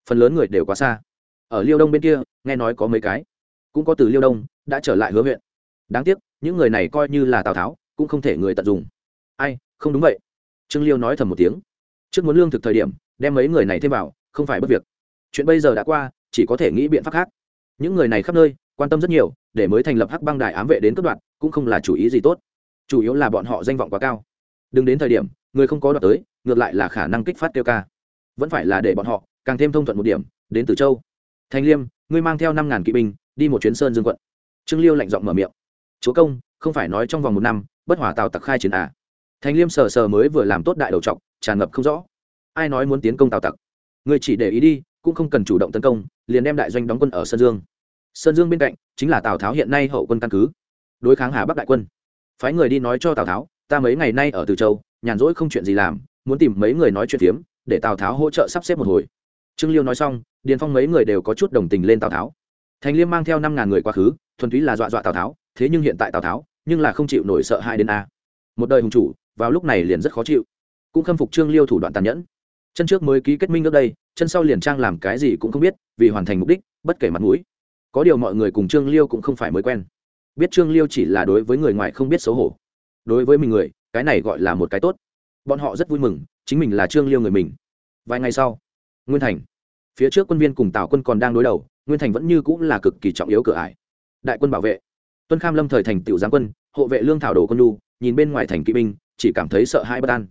phần lớn người đều quá xa. Ở liêu đông bên kia, nghe nói có mấy cái. Cũng có từ liêu đông, đã trở lại hứa huyện. Đáng tiếc, những người này coi như là tào tháo, cũng không thể người tận dụng. Ai, không đúng vậy. Trương liêu nói thầm một tiếng. Trước muốn lương thực thời điểm đem mấy người này thêm vào, không phải bất việc. Chuyện bây giờ đã qua, chỉ có thể nghĩ biện pháp khác. Những người này khắp nơi, quan tâm rất nhiều, để mới thành lập hắc băng đài ám vệ đến cấp đoạn, cũng không là chủ ý gì tốt. Chủ yếu là bọn họ danh vọng quá cao. Đừng đến thời điểm, người không có đoạt tới, ngược lại là khả năng kích phát tiêu ca. Vẫn phải là để bọn họ càng thêm thông thuận một điểm, đến từ châu. Thanh liêm, ngươi mang theo năm ngàn kỵ binh, đi một chuyến sơn dương quận. Trương liêu lạnh giọng mở miệng. Chúa công, không phải nói trong vòng một năm, bất hỏa tào tặc khai chiến à. thanh liêm sờ sờ mới vừa làm tốt đại đầu trọc, tràn ngập không rõ ai nói muốn tiến công tào tặc? Người chỉ để ý đi, cũng không cần chủ động tấn công, liền đem đại doanh đóng quân ở sơn dương. Sơn dương bên cạnh chính là tào tháo hiện nay hậu quân căn cứ. Đối kháng hà bắc đại quân. Phái người đi nói cho tào tháo, ta mấy ngày nay ở từ châu, nhàn rỗi không chuyện gì làm, muốn tìm mấy người nói chuyện phiếm, để tào tháo hỗ trợ sắp xếp một hồi. Trương liêu nói xong, điền phong mấy người đều có chút đồng tình lên tào tháo. Thành liêm mang theo năm ngàn người quá khứ, thuần túy là dọa dọa tào tháo, thế nhưng hiện tại tào tháo, nhưng là không chịu nổi sợ hai đến a. Một đời hùng chủ, vào lúc này liền rất khó chịu. Cũng khâm phục trương liêu thủ đoạn tàn nhẫn chân trước mới ký kết minh trước đây, chân sau liền trang làm cái gì cũng không biết, vì hoàn thành mục đích, bất kể mặt mũi. Có điều mọi người cùng trương liêu cũng không phải mới quen. Biết trương liêu chỉ là đối với người ngoài không biết xấu hổ. Đối với mình người, cái này gọi là một cái tốt. Bọn họ rất vui mừng, chính mình là trương liêu người mình. Vài ngày sau, nguyên thành, phía trước quân viên cùng tào quân còn đang đối đầu, nguyên thành vẫn như cũng là cực kỳ trọng yếu cửa ải. Đại quân bảo vệ. Tuân kham lâm thời thành tiểu giáng quân, hộ vệ lương thảo đồ quân lu nhìn bên ngoài thành kỵ binh, chỉ cảm thấy sợ hãi bất an.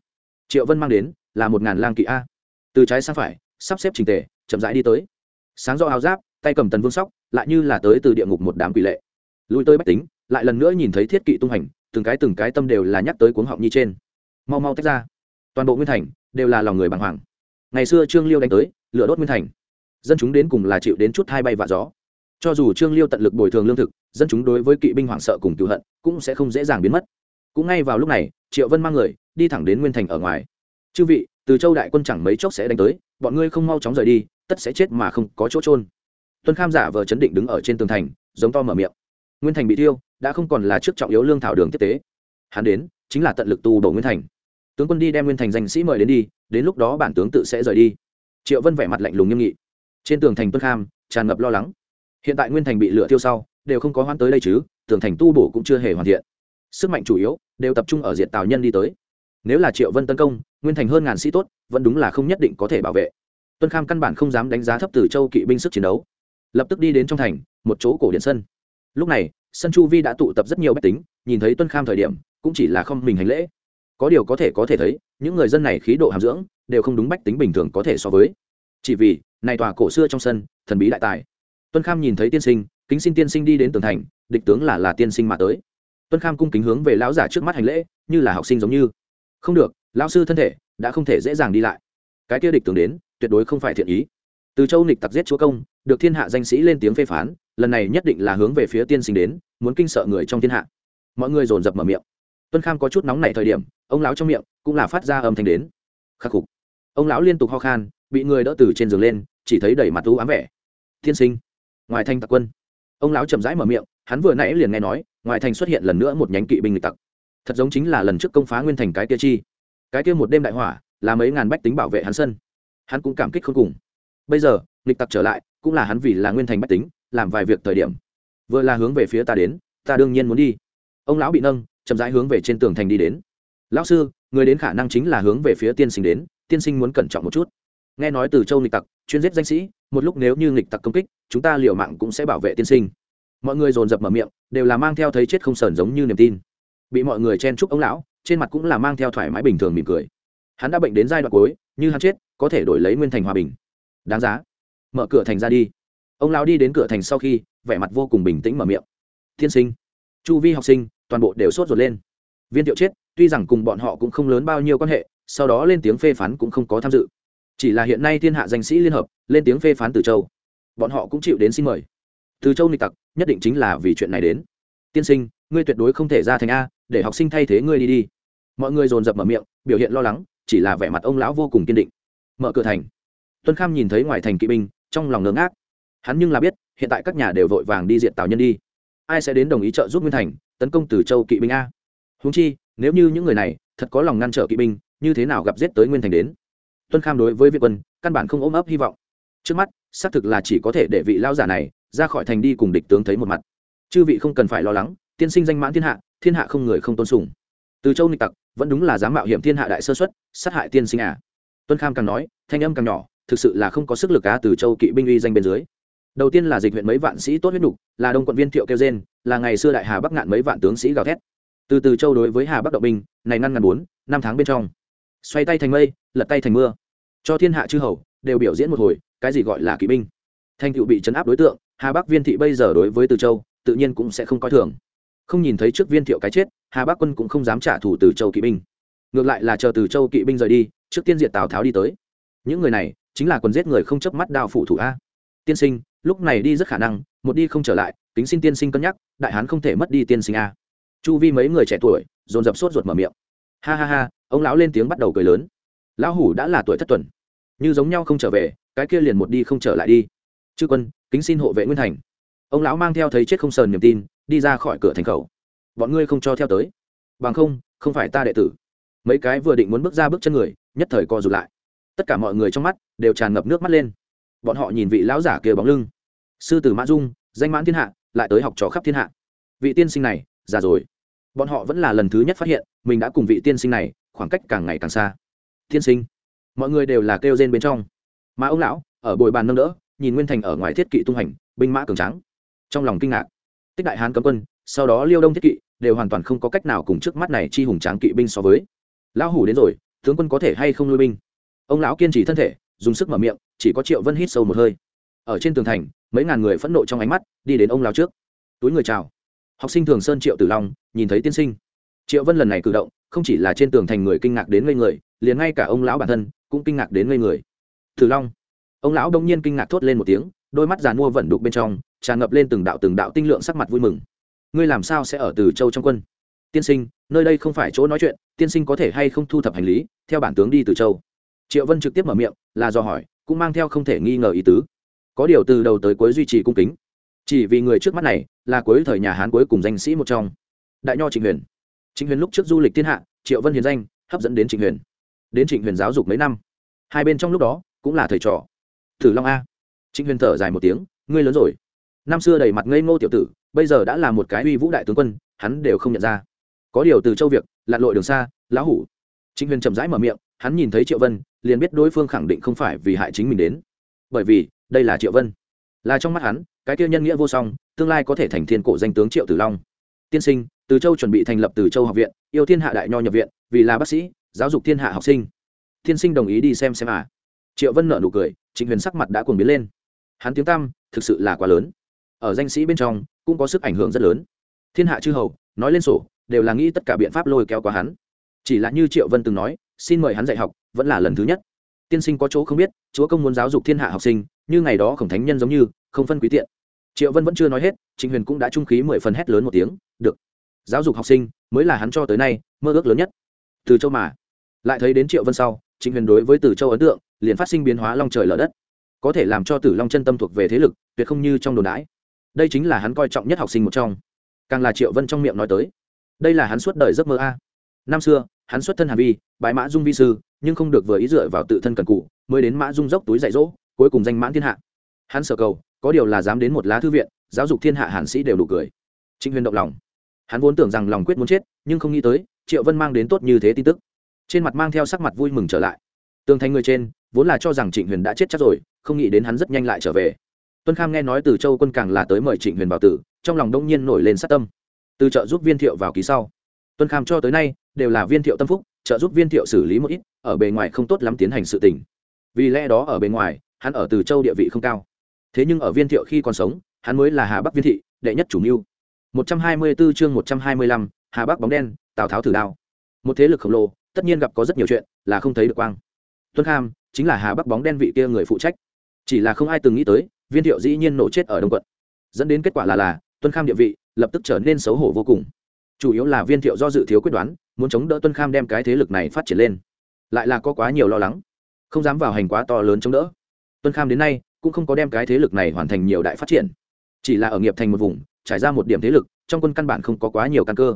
Triệu vân mang đến là một ngàn lang kỵ a. Từ trái sang phải, sắp xếp trình tề, chậm rãi đi tới. Sáng do áo giáp, tay cầm tần vương sóc, lại như là tới từ địa ngục một đám quỷ lệ. Lui tới bách tính, lại lần nữa nhìn thấy thiết kỵ tung hành, từng cái từng cái tâm đều là nhắc tới cuống họng như trên. Mau mau tách ra. Toàn bộ nguyên thành đều là lòng người bàng hoàng. Ngày xưa trương liêu đánh tới, lửa đốt nguyên thành. Dân chúng đến cùng là chịu đến chút hai bay và gió. Cho dù trương liêu tận lực bồi thường lương thực, dân chúng đối với kỵ binh hoảng sợ cùng cựu hận cũng sẽ không dễ dàng biến mất. Cũng ngay vào lúc này, triệu vân mang người đi thẳng đến nguyên thành ở ngoài chư vị, từ châu đại quân chẳng mấy chốc sẽ đánh tới, bọn ngươi không mau chóng rời đi, tất sẽ chết mà không có chỗ trôn tuân kham giả vờ chấn định đứng ở trên tường thành, giống to mở miệng. Nguyên thành bị thiêu, đã không còn là trước trọng yếu lương thảo đường tiếp tế. Hắn đến, chính là tận lực tu bổ nguyên thành. Tướng quân đi đem nguyên thành danh sĩ mời đến đi, đến lúc đó bản tướng tự sẽ rời đi. Triệu vân vẻ mặt lạnh lùng nghiêm nghị. Trên tường thành tuân kham, tràn ngập lo lắng. Hiện tại nguyên thành bị lửa tiêu sau, đều không có hoãn tới đây chứ, tường thành tu bổ cũng chưa hề hoàn thiện. Sức mạnh chủ yếu, đều tập trung ở diện tào nhân đi tới nếu là triệu vân tấn công, nguyên thành hơn ngàn sĩ tốt, vẫn đúng là không nhất định có thể bảo vệ. Tuân kham căn bản không dám đánh giá thấp từ châu kỵ binh sức chiến đấu. Lập tức đi đến trong thành, một chỗ cổ điện sân. Lúc này, sân chu vi đã tụ tập rất nhiều bách tính, nhìn thấy tuân kham thời điểm, cũng chỉ là không mình hành lễ. Có điều có thể có thể thấy, những người dân này khí độ hàm dưỡng, đều không đúng bách tính bình thường có thể so với. Chỉ vì, này tòa cổ xưa trong sân, thần bí đại tài. Tuân kham nhìn thấy tiên sinh, kính xin tiên sinh đi đến tường thành, địch tướng là là tiên sinh mà tới. Tuân kham cung kính hướng về lão giả trước mắt hành lễ, như là học sinh giống như không được, lão sư thân thể đã không thể dễ dàng đi lại. Cái kia địch tướng đến, tuyệt đối không phải thiện ý. Từ châu nịch tặc giết chúa công, được thiên hạ danh sĩ lên tiếng phê phán, lần này nhất định là hướng về phía tiên sinh đến, muốn kinh sợ người trong thiên hạ. Mọi người dồn dập mở miệng. Tuân kham có chút nóng này thời điểm, ông lão trong miệng cũng là phát ra âm thanh đến. Khắc phục ông lão liên tục ho khan, bị người đỡ từ trên giường lên, chỉ thấy đầy mặt u ám vẻ. Tiên sinh, ngoài thanh tặc quân. Ông lão chậm rãi mở miệng, hắn vừa nãy liền nghe nói, ngoài thành xuất hiện lần nữa một nhánh kỵ binh lịch tặc thật giống chính là lần trước công phá nguyên thành cái kia chi. Cái kia một đêm đại hỏa, là mấy ngàn bách tính bảo vệ hắn sân. Hắn cũng cảm kích không cùng. Bây giờ lịch tặc trở lại, cũng là hắn vì là nguyên thành bách tính, làm vài việc thời điểm. Vừa là hướng về phía ta đến, ta đương nhiên muốn đi. Ông lão bị nâng, chậm rãi hướng về trên tường thành đi đến. Lão sư, người đến khả năng chính là hướng về phía tiên sinh đến, tiên sinh muốn cẩn trọng một chút. Nghe nói từ châu nghịch tặc, chuyên giết danh sĩ, một lúc nếu như nghịch tặc công kích, chúng ta liều mạng cũng sẽ bảo vệ tiên sinh. Mọi người dồn dập mở miệng, đều là mang theo thấy chết không sờn giống như niềm tin bị mọi người chen chúc ông lão, trên mặt cũng là mang theo thoải mái bình thường mỉm cười. Hắn đã bệnh đến giai đoạn cuối, như hắn chết, có thể đổi lấy nguyên thành hòa bình. Đáng giá. Mở cửa thành ra đi. Ông lão đi đến cửa thành sau khi, vẻ mặt vô cùng bình tĩnh mở miệng. Tiên sinh, chu vi học sinh, toàn bộ đều sốt ruột lên. Viên thiệu chết, tuy rằng cùng bọn họ cũng không lớn bao nhiêu quan hệ, sau đó lên tiếng phê phán cũng không có tham dự. Chỉ là hiện nay thiên hạ danh sĩ liên hợp, lên tiếng phê phán từ châu. Bọn họ cũng chịu đến xin mời. Từ châu nịch tặc, nhất định chính là vì chuyện này đến. Tiên sinh ngươi tuyệt đối không thể ra thành a, để học sinh thay thế ngươi đi đi. Mọi người dồn dập mở miệng, biểu hiện lo lắng, chỉ là vẻ mặt ông lão vô cùng kiên định. Mở cửa thành. Tuân kham nhìn thấy ngoài thành kỵ binh, trong lòng ngớ ngác. Hắn nhưng là biết, hiện tại các nhà đều vội vàng đi diện tào nhân đi. Ai sẽ đến đồng ý trợ giúp nguyên thành, tấn công từ châu kỵ binh a? Húng chi, nếu như những người này thật có lòng ngăn trở kỵ binh, như thế nào gặp giết tới nguyên thành đến? Tuân kham đối với việt quân, căn bản không ôm ấp hy vọng. Trước mắt, xác thực là chỉ có thể để vị lao giả này ra khỏi thành đi cùng địch tướng thấy một mặt. Chư vị không cần phải lo lắng tiên sinh danh mãn thiên hạ thiên hạ không người không tôn sùng. Từ châu nịch tặc, vẫn đúng là dám mạo hiểm thiên hạ đại sơ xuất sát hại tiên sinh à. Tuân kham càng nói, thanh âm càng nhỏ, thực sự là không có sức lực cá từ châu kỵ binh uy danh bên dưới. Đầu tiên là dịch huyện mấy vạn sĩ tốt huyết nục, là đông quận viên thiệu kêu gen là ngày xưa đại hà bắc ngạn mấy vạn tướng sĩ gào thét. Từ từ châu đối với hà bắc động binh, này ngăn ngàn bốn, năm tháng bên trong. Xoay tay thành mây, lật tay thành mưa. Cho thiên hạ chư hầu, đều biểu diễn một hồi, cái gì gọi là kỵ binh. Thanh cựu bị chấn áp đối tượng, hà bắc viên thị bây giờ đối với từ châu, tự nhiên cũng sẽ không coi thường không nhìn thấy trước viên thiệu cái chết, hà bắc quân cũng không dám trả thù từ châu kỵ binh. Ngược lại là chờ từ châu kỵ binh rời đi, trước tiên diện tào tháo đi tới. Những người này chính là quần giết người không chớp mắt đao phủ thủ a. Tiên sinh, lúc này đi rất khả năng, một đi không trở lại tính xin tiên sinh cân nhắc, đại hán không thể mất đi tiên sinh a. Chu vi mấy người trẻ tuổi, dồn dập sốt ruột mở miệng. Ha ha ha, ông lão lên tiếng bắt đầu cười lớn. Lão hủ đã là tuổi thất tuần. Như giống nhau không trở về, cái kia liền một đi không trở lại đi. Chư quân, kính xin hộ vệ nguyên thành. Ông lão mang theo thấy chết không sờn niềm tin đi ra khỏi cửa thành khẩu. Bọn ngươi không cho theo tới. Bằng không không phải ta đệ tử. Mấy cái vừa định muốn bước ra bước chân người, nhất thời co rụt lại. Tất cả mọi người trong mắt đều tràn ngập nước mắt lên. Bọn họ nhìn vị lão giả kia bóng lưng. Sư tử mã dung, danh mãn thiên hạ, lại tới học trò khắp thiên hạ. Vị tiên sinh này, già rồi. Bọn họ vẫn là lần thứ nhất phát hiện, mình đã cùng vị tiên sinh này, khoảng cách càng ngày càng xa. Tiên sinh, mọi người đều là kêu rên bên trong. Mà ông lão, ở bồi bàn nâng đỡ, nhìn nguyên thành ở ngoài thiết kỵ tung hành, binh mã cường tráng. Trong lòng kinh ngạc tích đại hán cấm quân, sau đó liêu đông thiết kỵ, đều hoàn toàn không có cách nào cùng trước mắt này chi hùng tráng kỵ binh so với. Lão hủ đến rồi, tướng quân có thể hay không lui binh? Ông lão kiên trì thân thể, dùng sức mở miệng, chỉ có triệu vân hít sâu một hơi. Ở trên tường thành, mấy ngàn người phẫn nộ trong ánh mắt, đi đến ông lão trước. Túi người chào. Học sinh thường sơn triệu tử long, nhìn thấy tiên sinh. Triệu vân lần này cử động, không chỉ là trên tường thành người kinh ngạc đến ngây người, liền ngay cả ông lão bản thân cũng kinh ngạc đến ngây người. Tử long. Ông lão đông nhiên kinh ngạc thốt lên một tiếng đôi mắt giàn mua vẩn đục bên trong, tràn ngập lên từng đạo từng đạo tinh lượng sắc mặt vui mừng. Ngươi làm sao sẽ ở từ châu trong quân? Tiên sinh, nơi đây không phải chỗ nói chuyện, tiên sinh có thể hay không thu thập hành lý, theo bản tướng đi từ châu? Triệu vân trực tiếp mở miệng, là do hỏi, cũng mang theo không thể nghi ngờ ý tứ. Có điều từ đầu tới cuối duy trì cung kính. Chỉ vì người trước mắt này, là cuối thời nhà hán cuối cùng danh sĩ một trong. Đại nho trịnh huyền. Trịnh huyền lúc trước du lịch thiên hạ, triệu vân hiền danh, hấp dẫn đến trịnh huyền. Đến trịnh huyền giáo dục mấy năm. Hai bên trong lúc đó, cũng là thầy trò. Thử long a trịnh huyền thở dài một tiếng, ngươi lớn rồi. Năm xưa đầy mặt ngây ngô tiểu tử, bây giờ đã là một cái uy vũ đại tướng quân, hắn đều không nhận ra. Có điều từ châu việc, lặn lội đường xa, lão hủ. Trịnh huyền chậm rãi mở miệng, hắn nhìn thấy triệu vân, liền biết đối phương khẳng định không phải vì hại chính mình đến. Bởi vì, đây là triệu vân. Là trong mắt hắn, cái tiêu nhân nghĩa vô song, tương lai có thể thành thiên cổ danh tướng triệu tử long. Tiên sinh, từ châu chuẩn bị thành lập từ châu học viện, yêu thiên hạ đại nho nhập viện, vì là bác sĩ, giáo dục thiên hạ học sinh. Tiên sinh đồng ý đi xem xem à? Triệu vân nợ nụ cười, trịnh huyền sắc mặt đã cuồng biến lên hắn tiếng tăm thực sự là quá lớn. Ở danh sĩ bên trong, cũng có sức ảnh hưởng rất lớn. Thiên hạ chư hầu, nói lên sổ, đều là nghĩ tất cả biện pháp lôi kéo qua hắn. Chỉ là như triệu vân từng nói, xin mời hắn dạy học, vẫn là lần thứ nhất. Tiên sinh có chỗ không biết, chúa công muốn giáo dục thiên hạ học sinh, như ngày đó khổng thánh nhân giống như, không phân quý tiện. Triệu vân vẫn chưa nói hết, trịnh huyền cũng đã trung khí mười phần hét lớn một tiếng, được, giáo dục học sinh, mới là hắn cho tới nay, mơ ước lớn nhất. Từ châu mà. Lại thấy đến triệu vân sau, trịnh huyền đối với từ châu ấn tượng, liền phát sinh biến hóa long trời lở đất có thể làm cho tử long chân tâm thuộc về thế lực, tuyệt không như trong đồn đãi. Đây chính là hắn coi trọng nhất học sinh một trong. Càng là triệu vân trong miệng nói tới. Đây là hắn suốt đời giấc mơ a. Năm xưa, hắn xuất thân hà vi bãi mã dung vi sư, nhưng không được vừa ý dựa vào tự thân cần cụ, mới đến mã dung dốc túi dạy dỗ, cuối cùng danh mãn thiên hạ. Hắn sở cầu, có điều là dám đến một lá thư viện, giáo dục thiên hạ hàn sĩ đều đủ cười. Trịnh huyền động lòng. Hắn vốn tưởng rằng lòng quyết muốn chết, nhưng không nghĩ tới, triệu vân mang đến tốt như thế tin tức. Trên mặt mang theo sắc mặt vui mừng trở lại. Tường thành người trên, vốn là cho rằng trịnh huyền đã chết chắc rồi không nghĩ đến hắn rất nhanh lại trở về. Tuân kham nghe nói từ châu quân càng là tới mời trịnh huyền vào tử trong lòng đông nhiên nổi lên sát tâm. Từ trợ giúp viên thiệu vào ký sau. Tuân kham cho tới nay đều là viên thiệu tâm phúc trợ giúp viên thiệu xử lý một ít ở bề ngoài không tốt lắm tiến hành sự tình. Vì lẽ đó ở bề ngoài hắn ở từ châu địa vị không cao. Thế nhưng ở viên thiệu khi còn sống hắn mới là hà bắc viên thị đệ nhất chủ mưu. Một trăm hai mươi 124 chương một trăm hai mươi lăm, hà bắc bóng đen tào tháo thử đao. Một thế lực khổng lồ tất nhiên gặp có rất nhiều chuyện là không thấy được quang. Tuân kham chính là hà bắc bóng đen vị kia người phụ trách chỉ là không ai từng nghĩ tới, viên thiệu dĩ nhiên nổ chết ở đông quận. Dẫn đến kết quả là là, tuân kham địa vị lập tức trở nên xấu hổ vô cùng. Chủ yếu là viên thiệu do dự thiếu quyết đoán, muốn chống đỡ tuân kham đem cái thế lực này phát triển lên. Lại là có quá nhiều lo lắng, không dám vào hành quá to lớn chống đỡ. Tuân kham đến nay cũng không có đem cái thế lực này hoàn thành nhiều đại phát triển. Chỉ là ở nghiệp thành một vùng, trải ra một điểm thế lực, trong quân căn bản không có quá nhiều căn cơ.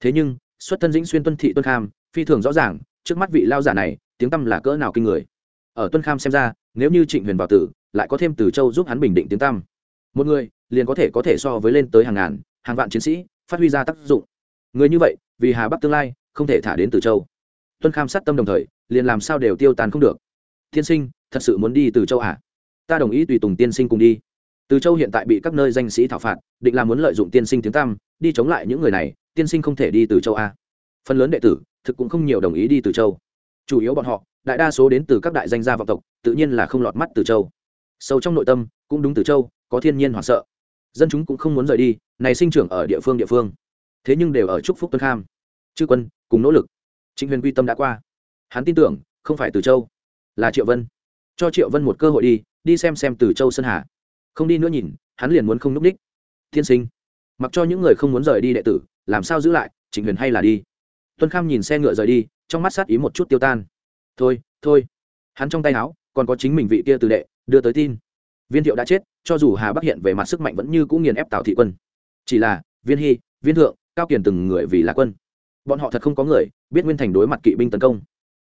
Thế nhưng, xuất thân dĩnh xuyên tuân thị tuân kham, phi thường rõ ràng, trước mắt vị lao giả này, tiếng tăm là cỡ nào kinh người ở tuân kham xem ra, nếu như trịnh huyền vào tử, lại có thêm từ châu giúp hắn bình định tiếng tăm. Một người, liền có thể có thể so với lên tới hàng ngàn, hàng vạn chiến sĩ, phát huy ra tác dụng. Người như vậy, vì hà bắc tương lai, không thể thả đến từ châu. Tuân kham sát tâm đồng thời, liền làm sao đều tiêu tàn không được. Tiên sinh, thật sự muốn đi từ châu à? ta đồng ý tùy tùng tiên sinh cùng đi. Từ châu hiện tại bị các nơi danh sĩ thảo phạt, định là muốn lợi dụng tiên sinh tiếng tăm, đi chống lại những người này, tiên sinh không thể đi từ châu a phần lớn đệ tử, thực cũng không nhiều đồng ý đi từ châu. Chủ yếu bọn họ đại đa số đến từ các đại danh gia vọng tộc, tự nhiên là không lọt mắt từ châu. Sâu trong nội tâm, cũng đúng từ châu, có thiên nhiên hoảng sợ. Dân chúng cũng không muốn rời đi, này sinh trưởng ở địa phương địa phương. Thế nhưng đều ở trúc phúc tuân kham. Chư quân, cùng nỗ lực. Trịnh huyền quy tâm đã qua. Hắn tin tưởng, không phải từ châu, là triệu vân. Cho triệu vân một cơ hội đi đi xem xem từ châu sơn hà. Không đi nữa nhìn, hắn liền muốn không núp đích tiên sinh, mặc cho những người không muốn rời đi đệ tử, làm sao giữ lại, trịnh huyền hay là đi. Tuân kham nhìn xe ngựa rời đi, trong mắt sát ý một chút tiêu tan thôi thôi. Hắn trong tay áo, còn có chính mình vị kia từ đệ, đưa tới tin. Viên thiệu đã chết, cho dù hà bắc hiện về mặt sức mạnh vẫn như cũng nghiền ép tào thị quân. Chỉ là, viên hy, viên thượng, cao kiền từng người vì là quân. Bọn họ thật không có người, biết nguyên thành đối mặt kỵ binh tấn công.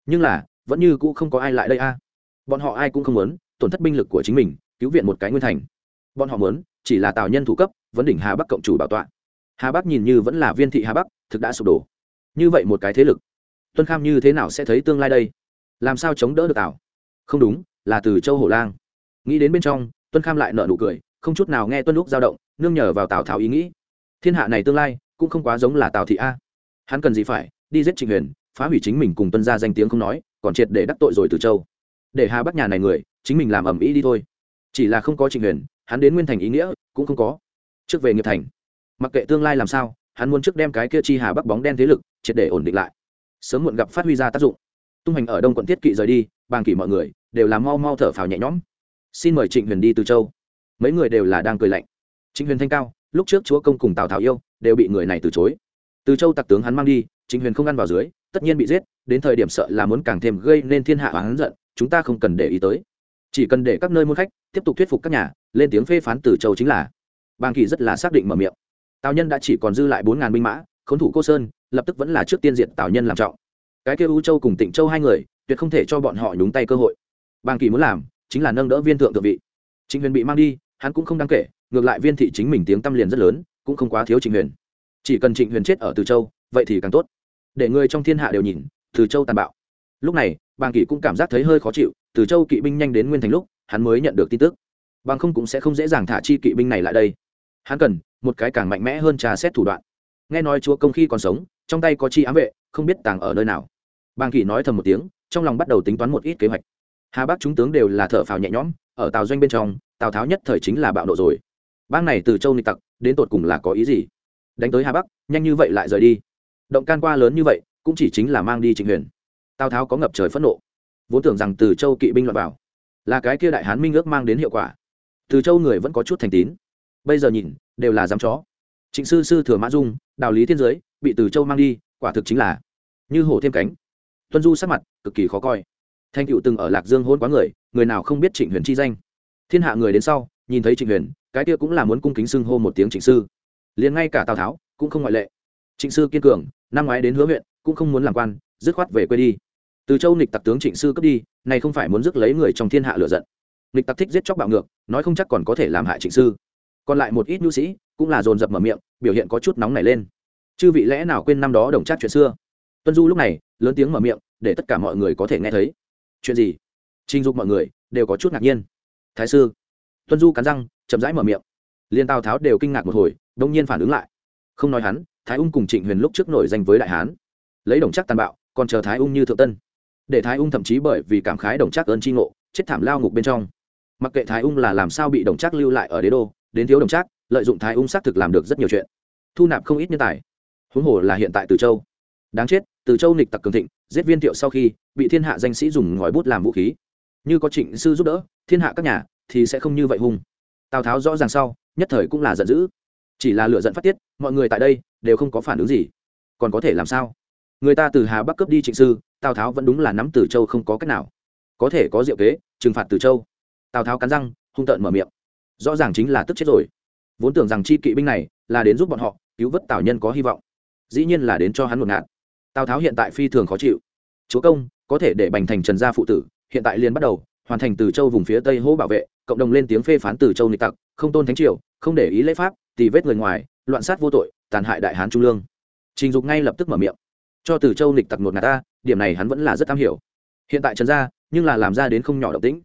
Nhưng là, vẫn như cũ không có ai lại đây a. À. Bọn họ ai cũng không muốn, tổn thất binh lực của chính mình, cứu viện một cái nguyên thành. Bọn họ muốn, chỉ là tào nhân thủ cấp vấn đỉnh hà bắc cộng chủ bảo tọa. Hà bắc nhìn như vẫn là viên thị hà bắc, thực đã sụp đổ. Như vậy một cái thế lực. Tuân kham như thế nào sẽ thấy tương lai đây? Làm sao chống đỡ được tào không đúng, là từ châu hổ lang. Nghĩ đến bên trong, tuân kham lại nợ nụ cười, không chút nào nghe tuân lúc dao động, nương nhờ vào tào tháo ý nghĩ. Thiên hạ này tương lai, cũng không quá giống là tào thị a. Hắn cần gì phải, đi giết trịnh huyền, phá hủy chính mình cùng tuân ra danh tiếng không nói, còn triệt để đắc tội rồi từ châu. Để hà bắc nhà này người, chính mình làm ẩm ý đi thôi. Chỉ là không có trịnh huyền, hắn đến nguyên thành ý nghĩa, cũng không có. Trước về nghiệp thành, mặc kệ tương lai làm sao, hắn muốn trước đem cái kia chi hà bắc bóng đen thế lực, triệt để ổn định lại. Sớm muộn gặp phát huy ra tác dụng tung hành ở đông quận tiết kỵ rời đi, bàng kỷ mọi người đều làm mau mau thở phào nhẹ nhõm. Xin mời trịnh huyền đi từ châu. Mấy người đều là đang cười lạnh. Trịnh huyền thanh cao, lúc trước chúa công cùng tào tháo yêu đều bị người này từ chối. Từ châu tặc tướng hắn mang đi, trịnh huyền không ăn vào dưới, tất nhiên bị giết, đến thời điểm sợ là muốn càng thêm gây nên thiên hạ hắn giận, chúng ta không cần để ý tới. Chỉ cần để các nơi môn khách tiếp tục thuyết phục các nhà, lên tiếng phê phán từ châu chính là. Bàng kỳ rất là xác định mở miệng. Tào nhân đã chỉ còn dư lại bốn ngàn binh mã, khốn thủ cô sơn, lập tức vẫn là trước tiên diện tào nhân làm trọng cái kia u châu cùng tịnh châu hai người, tuyệt không thể cho bọn họ nhúng tay cơ hội. Bàng kỳ muốn làm, chính là nâng đỡ viên thượng thượng vị. Trịnh huyền bị mang đi, hắn cũng không đáng kể, ngược lại viên thị chính mình tiếng tâm liền rất lớn, cũng không quá thiếu trịnh huyền. Chỉ cần trịnh huyền chết ở từ châu, vậy thì càng tốt. Để người trong thiên hạ đều nhìn, từ châu tàn bạo. Lúc này, bàng kỳ cũng cảm giác thấy hơi khó chịu, từ châu kỵ binh nhanh đến nguyên thành lúc, hắn mới nhận được tin tức. Bằng không cũng sẽ không dễ dàng thả chi kỵ binh này lại đây. Hắn cần, một cái càng mạnh mẽ hơn trà xét thủ đoạn. Nghe nói chúa công khi còn sống, trong tay có chi ám vệ, không biết tàng ở nơi nào bàng kỳ nói thầm một tiếng, trong lòng bắt đầu tính toán một ít kế hoạch. Hà bắc chúng tướng đều là thở phào nhẹ nhõm, ở Tào doanh bên trong, tào tháo nhất thời chính là bạo nộ rồi. Bang này từ châu nịch tặc, đến tột cùng là có ý gì? Đánh tới hà bắc, nhanh như vậy lại rời đi. Động can qua lớn như vậy, cũng chỉ chính là mang đi trịnh huyền. Tào tháo có ngập trời phẫn nộ. Vốn tưởng rằng từ châu kỵ binh loạn vào, là cái kia đại hán minh ước mang đến hiệu quả. Từ châu người vẫn có chút thành tín. Bây giờ nhìn, đều là dám chó. Trịnh sư sư thừa mã dung, đạo lý thiên giới, bị từ châu mang đi, quả thực chính là như hổ thêm cánh tuân du sắc mặt cực kỳ khó coi. Thanh cựu từng ở lạc dương hôn quá người người nào không biết trịnh huyền chi danh. Thiên hạ người đến sau, nhìn thấy trịnh huyền, cái kia cũng là muốn cung kính xưng hô một tiếng trịnh sư. Liền ngay cả tào tháo cũng không ngoại lệ. Trịnh sư kiên cường, năm ngoái đến hứa huyện, cũng không muốn làm quan, dứt khoát về quê đi. Từ châu nịch tặc tướng trịnh sư cướp đi, này không phải muốn rước lấy người trong thiên hạ lựa giận. Nịch tặc thích giết chóc bạo ngược, nói không chắc còn có thể làm hại trịnh sư. Còn lại một ít nhu sĩ cũng là dồn dập mở miệng, biểu hiện có chút nóng nảy lên. Chư vị lẽ nào quên năm đó đồng trác chuyện xưa? Tuân du lúc này, lớn tiếng mở miệng, để tất cả mọi người có thể nghe thấy. Chuyện gì? Trình dục mọi người đều có chút ngạc nhiên. Thái sư. Tuân du cắn răng, chậm rãi mở miệng. Liên tào tháo đều kinh ngạc một hồi, đông nhiên phản ứng lại. Không nói hắn, thái ung cùng trịnh huyền lúc trước nổi danh với đại hán. Lấy đồng chắc tàn bạo, còn chờ thái ung như thượng tân. Để thái ung thậm chí bởi vì cảm khái đồng chắc ơn tri ngộ, chết thảm lao ngục bên trong. Mặc kệ thái ung là làm sao bị đồng chắc lưu lại ở đế đô, đến thiếu đồng chắc, lợi dụng thái ung xác thực làm được rất nhiều chuyện. Thu nạp không ít nhân tài. Huống hồ là hiện tại từ châu đáng chết, từ châu nịch tặc cường thịnh, giết viên thiệu sau khi bị thiên hạ danh sĩ dùng ngòi bút làm vũ khí. Như có trịnh sư giúp đỡ, thiên hạ các nhà thì sẽ không như vậy hung. Tào tháo rõ ràng sau, nhất thời cũng là giận dữ. Chỉ là lựa giận phát tiết, mọi người tại đây đều không có phản ứng gì. Còn có thể làm sao? Người ta từ hà bắc cướp đi trịnh sư, tào tháo vẫn đúng là nắm từ châu không có cách nào. Có thể có diệu kế, trừng phạt từ châu. Tào tháo cắn răng, hung tợn mở miệng. Rõ ràng chính là tức chết rồi. Vốn tưởng rằng chi kỵ binh này là đến giúp bọn họ cứu vớt tào nhân có hy vọng. Dĩ nhiên là đến cho hắn một ngạn tào tháo hiện tại phi thường khó chịu. Chúa công, có thể để bành thành trần gia phụ tử, hiện tại liền bắt đầu, hoàn thành từ châu vùng phía tây hỗ bảo vệ, cộng đồng lên tiếng phê phán từ châu nghịch tặc, không tôn thánh triều, không để ý lễ pháp, tì vết người ngoài, loạn sát vô tội, tàn hại đại hán trung lương. Trình dục ngay lập tức mở miệng. Cho từ châu nghịch tặc nột ngạt ta, điểm này hắn vẫn là rất am hiểu. Hiện tại trần gia, nhưng là làm ra đến không nhỏ động tĩnh.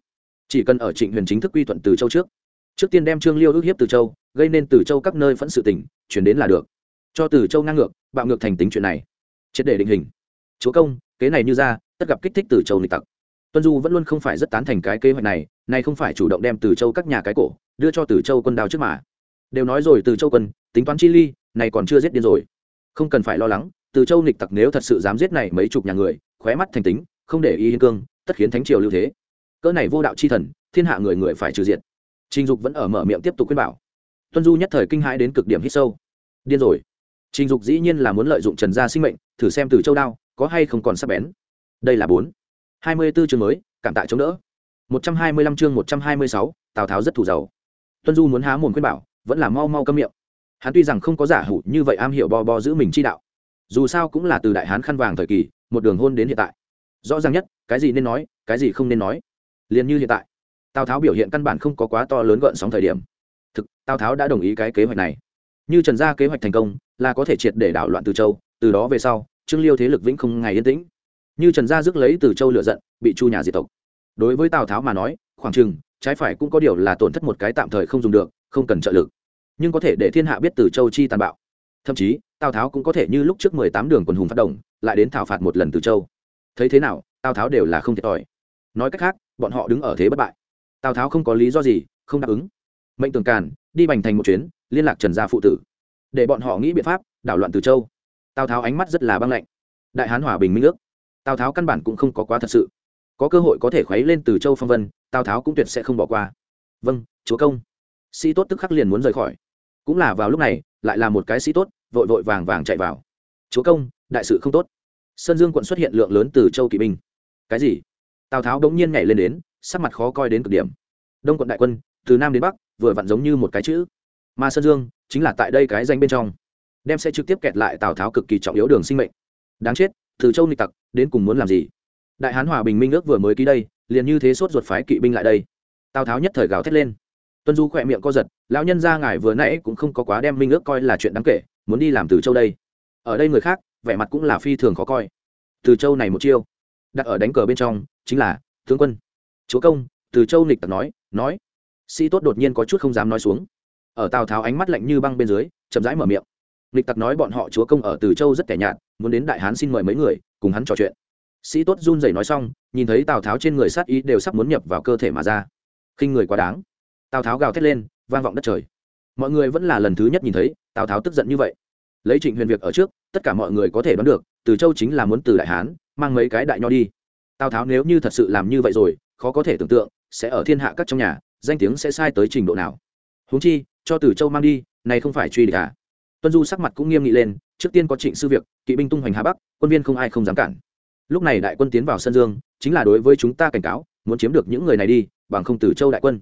Chỉ cần ở trịnh huyền chính thức quy thuận từ châu trước. Trước tiên đem trương liêu ước hiếp từ châu, gây nên từ châu các nơi phẫn sự tỉnh chuyển đến là được. Cho từ châu ngang ngược, bạo ngược thành tính chuyện này triệt để định hình. Chúa công, kế này như ra, tất gặp kích thích từ châu nịch tặc. Tuân du vẫn luôn không phải rất tán thành cái kế hoạch này này không phải chủ động đem từ châu các nhà cái cổ, đưa cho từ châu quân đào trước mà. Đều nói rồi từ châu quân, tính toán chi ly này còn chưa giết điên rồi. Không cần phải lo lắng, từ châu nịch tặc nếu thật sự dám giết này mấy chục nhà người, khóe mắt thành tính, không để ý hiên cương, tất khiến thánh triều lưu thế. Cỡ này vô đạo chi thần, thiên hạ người người phải trừ diệt. Trình dục vẫn ở mở miệng tiếp tục khuyên bảo. Tuân du nhất thời kinh hãi đến cực điểm hít sâu. Điên rồi trình dục dĩ nhiên là muốn lợi dụng trần gia sinh mệnh, thử xem từ châu đao có hay không còn sắp bén. Đây là bốn. Hai mươi 24 chương mới, cảm tạ chống đỡ. một trăm hai mươi lăm chương một trăm hai mươi sáu, tào tháo rất thủ giàu. Tuân du muốn há mồm khuyên bảo, vẫn là mau mau câm miệng. Hắn tuy rằng không có giả hủ như vậy am hiểu bo bo giữ mình chi đạo, dù sao cũng là từ đại hán khăn vàng thời kỳ, một đường hôn đến hiện tại. Rõ ràng nhất, cái gì nên nói, cái gì không nên nói. Liền như hiện tại, tào tháo biểu hiện căn bản không có quá to lớn gợn sóng thời điểm. Thực, tào tháo đã đồng ý cái kế hoạch này. Như trần gia kế hoạch thành công là có thể triệt để đảo loạn từ châu, từ đó về sau, trương liêu thế lực vĩnh không ngày yên tĩnh. Như trần gia rước lấy từ châu lựa giận, bị chu nhà diệt tộc. Đối với tào tháo mà nói, khoảng chừng, trái phải cũng có điều là tổn thất một cái tạm thời không dùng được, không cần trợ lực. Nhưng có thể để thiên hạ biết từ châu chi tàn bạo. Thậm chí, tào tháo cũng có thể như lúc trước mười tám đường quần hùng phát động, lại đến thảo phạt một lần từ châu. Thấy thế nào, tào tháo đều là không thiệt thòi. Nói cách khác, bọn họ đứng ở thế bất bại. Tào tháo không có lý do gì, không đáp ứng. Mệnh tường càn, đi bành thành một chuyến, liên lạc trần gia phụ tử để bọn họ nghĩ biện pháp, đảo loạn từ châu. Tào tháo ánh mắt rất là băng lạnh. Đại hán hòa bình minh ước. Tào tháo căn bản cũng không có quá thật sự. Có cơ hội có thể khuấy lên từ châu phong vân, tào tháo cũng tuyệt sẽ không bỏ qua. Vâng chúa công. Sĩ tốt tức khắc liền muốn rời khỏi. Cũng là vào lúc này, lại là một cái sĩ tốt, vội vội vàng vàng chạy vào. Chúa công, đại sự không tốt. Sơn dương quận xuất hiện lượng lớn từ châu kỵ binh. Cái gì? Tào tháo đống nhiên nhảy lên đến, sắc mặt khó coi đến cực điểm. Đông quận đại quân, từ nam đến bắc, vừa vặn giống như một cái chữ mà sơn dương chính là tại đây cái danh bên trong đem sẽ trực tiếp kẹt lại tào tháo cực kỳ trọng yếu đường sinh mệnh đáng chết từ châu nịch tặc đến cùng muốn làm gì đại hán hòa bình minh ước vừa mới ký đây liền như thế sốt ruột phái kỵ binh lại đây tào tháo nhất thời gào thét lên tuân du khỏe miệng co giật lão nhân ra ngài vừa nãy cũng không có quá đem minh ước coi là chuyện đáng kể muốn đi làm từ châu đây ở đây người khác vẻ mặt cũng là phi thường khó coi từ châu này một chiêu đặt ở đánh cờ bên trong chính là tướng quân chúa công từ châu nịch tặc nói nói sĩ tốt đột nhiên có chút không dám nói xuống ở tào tháo ánh mắt lạnh như băng bên dưới, chậm rãi mở miệng. Lịch tặc nói bọn họ chúa công ở từ châu rất kẻ nhạt, muốn đến đại hán xin mời mấy người, cùng hắn trò chuyện. Sĩ tốt run rẩy nói xong, nhìn thấy tào tháo trên người sát ý đều sắp muốn nhập vào cơ thể mà ra. Khinh người quá đáng. Tào tháo gào thét lên, vang vọng đất trời. Mọi người vẫn là lần thứ nhất nhìn thấy, tào tháo tức giận như vậy. Lấy trịnh huyền việc ở trước, tất cả mọi người có thể đoán được, từ châu chính là muốn từ đại hán, mang mấy cái đại nho đi. Tào tháo nếu như thật sự làm như vậy rồi, khó có thể tưởng tượng, sẽ ở thiên hạ các trong nhà, danh tiếng sẽ sai tới trình độ nào. Huống chi cho Tử châu mang đi, này không phải truy địch à? Tuân du sắc mặt cũng nghiêm nghị lên, trước tiên có trịnh sư việc, kỵ binh tung hoành hà bắc, quân viên không ai không dám cản. Lúc này đại quân tiến vào sân dương, chính là đối với chúng ta cảnh cáo, muốn chiếm được những người này đi, bằng không Tử châu đại quân.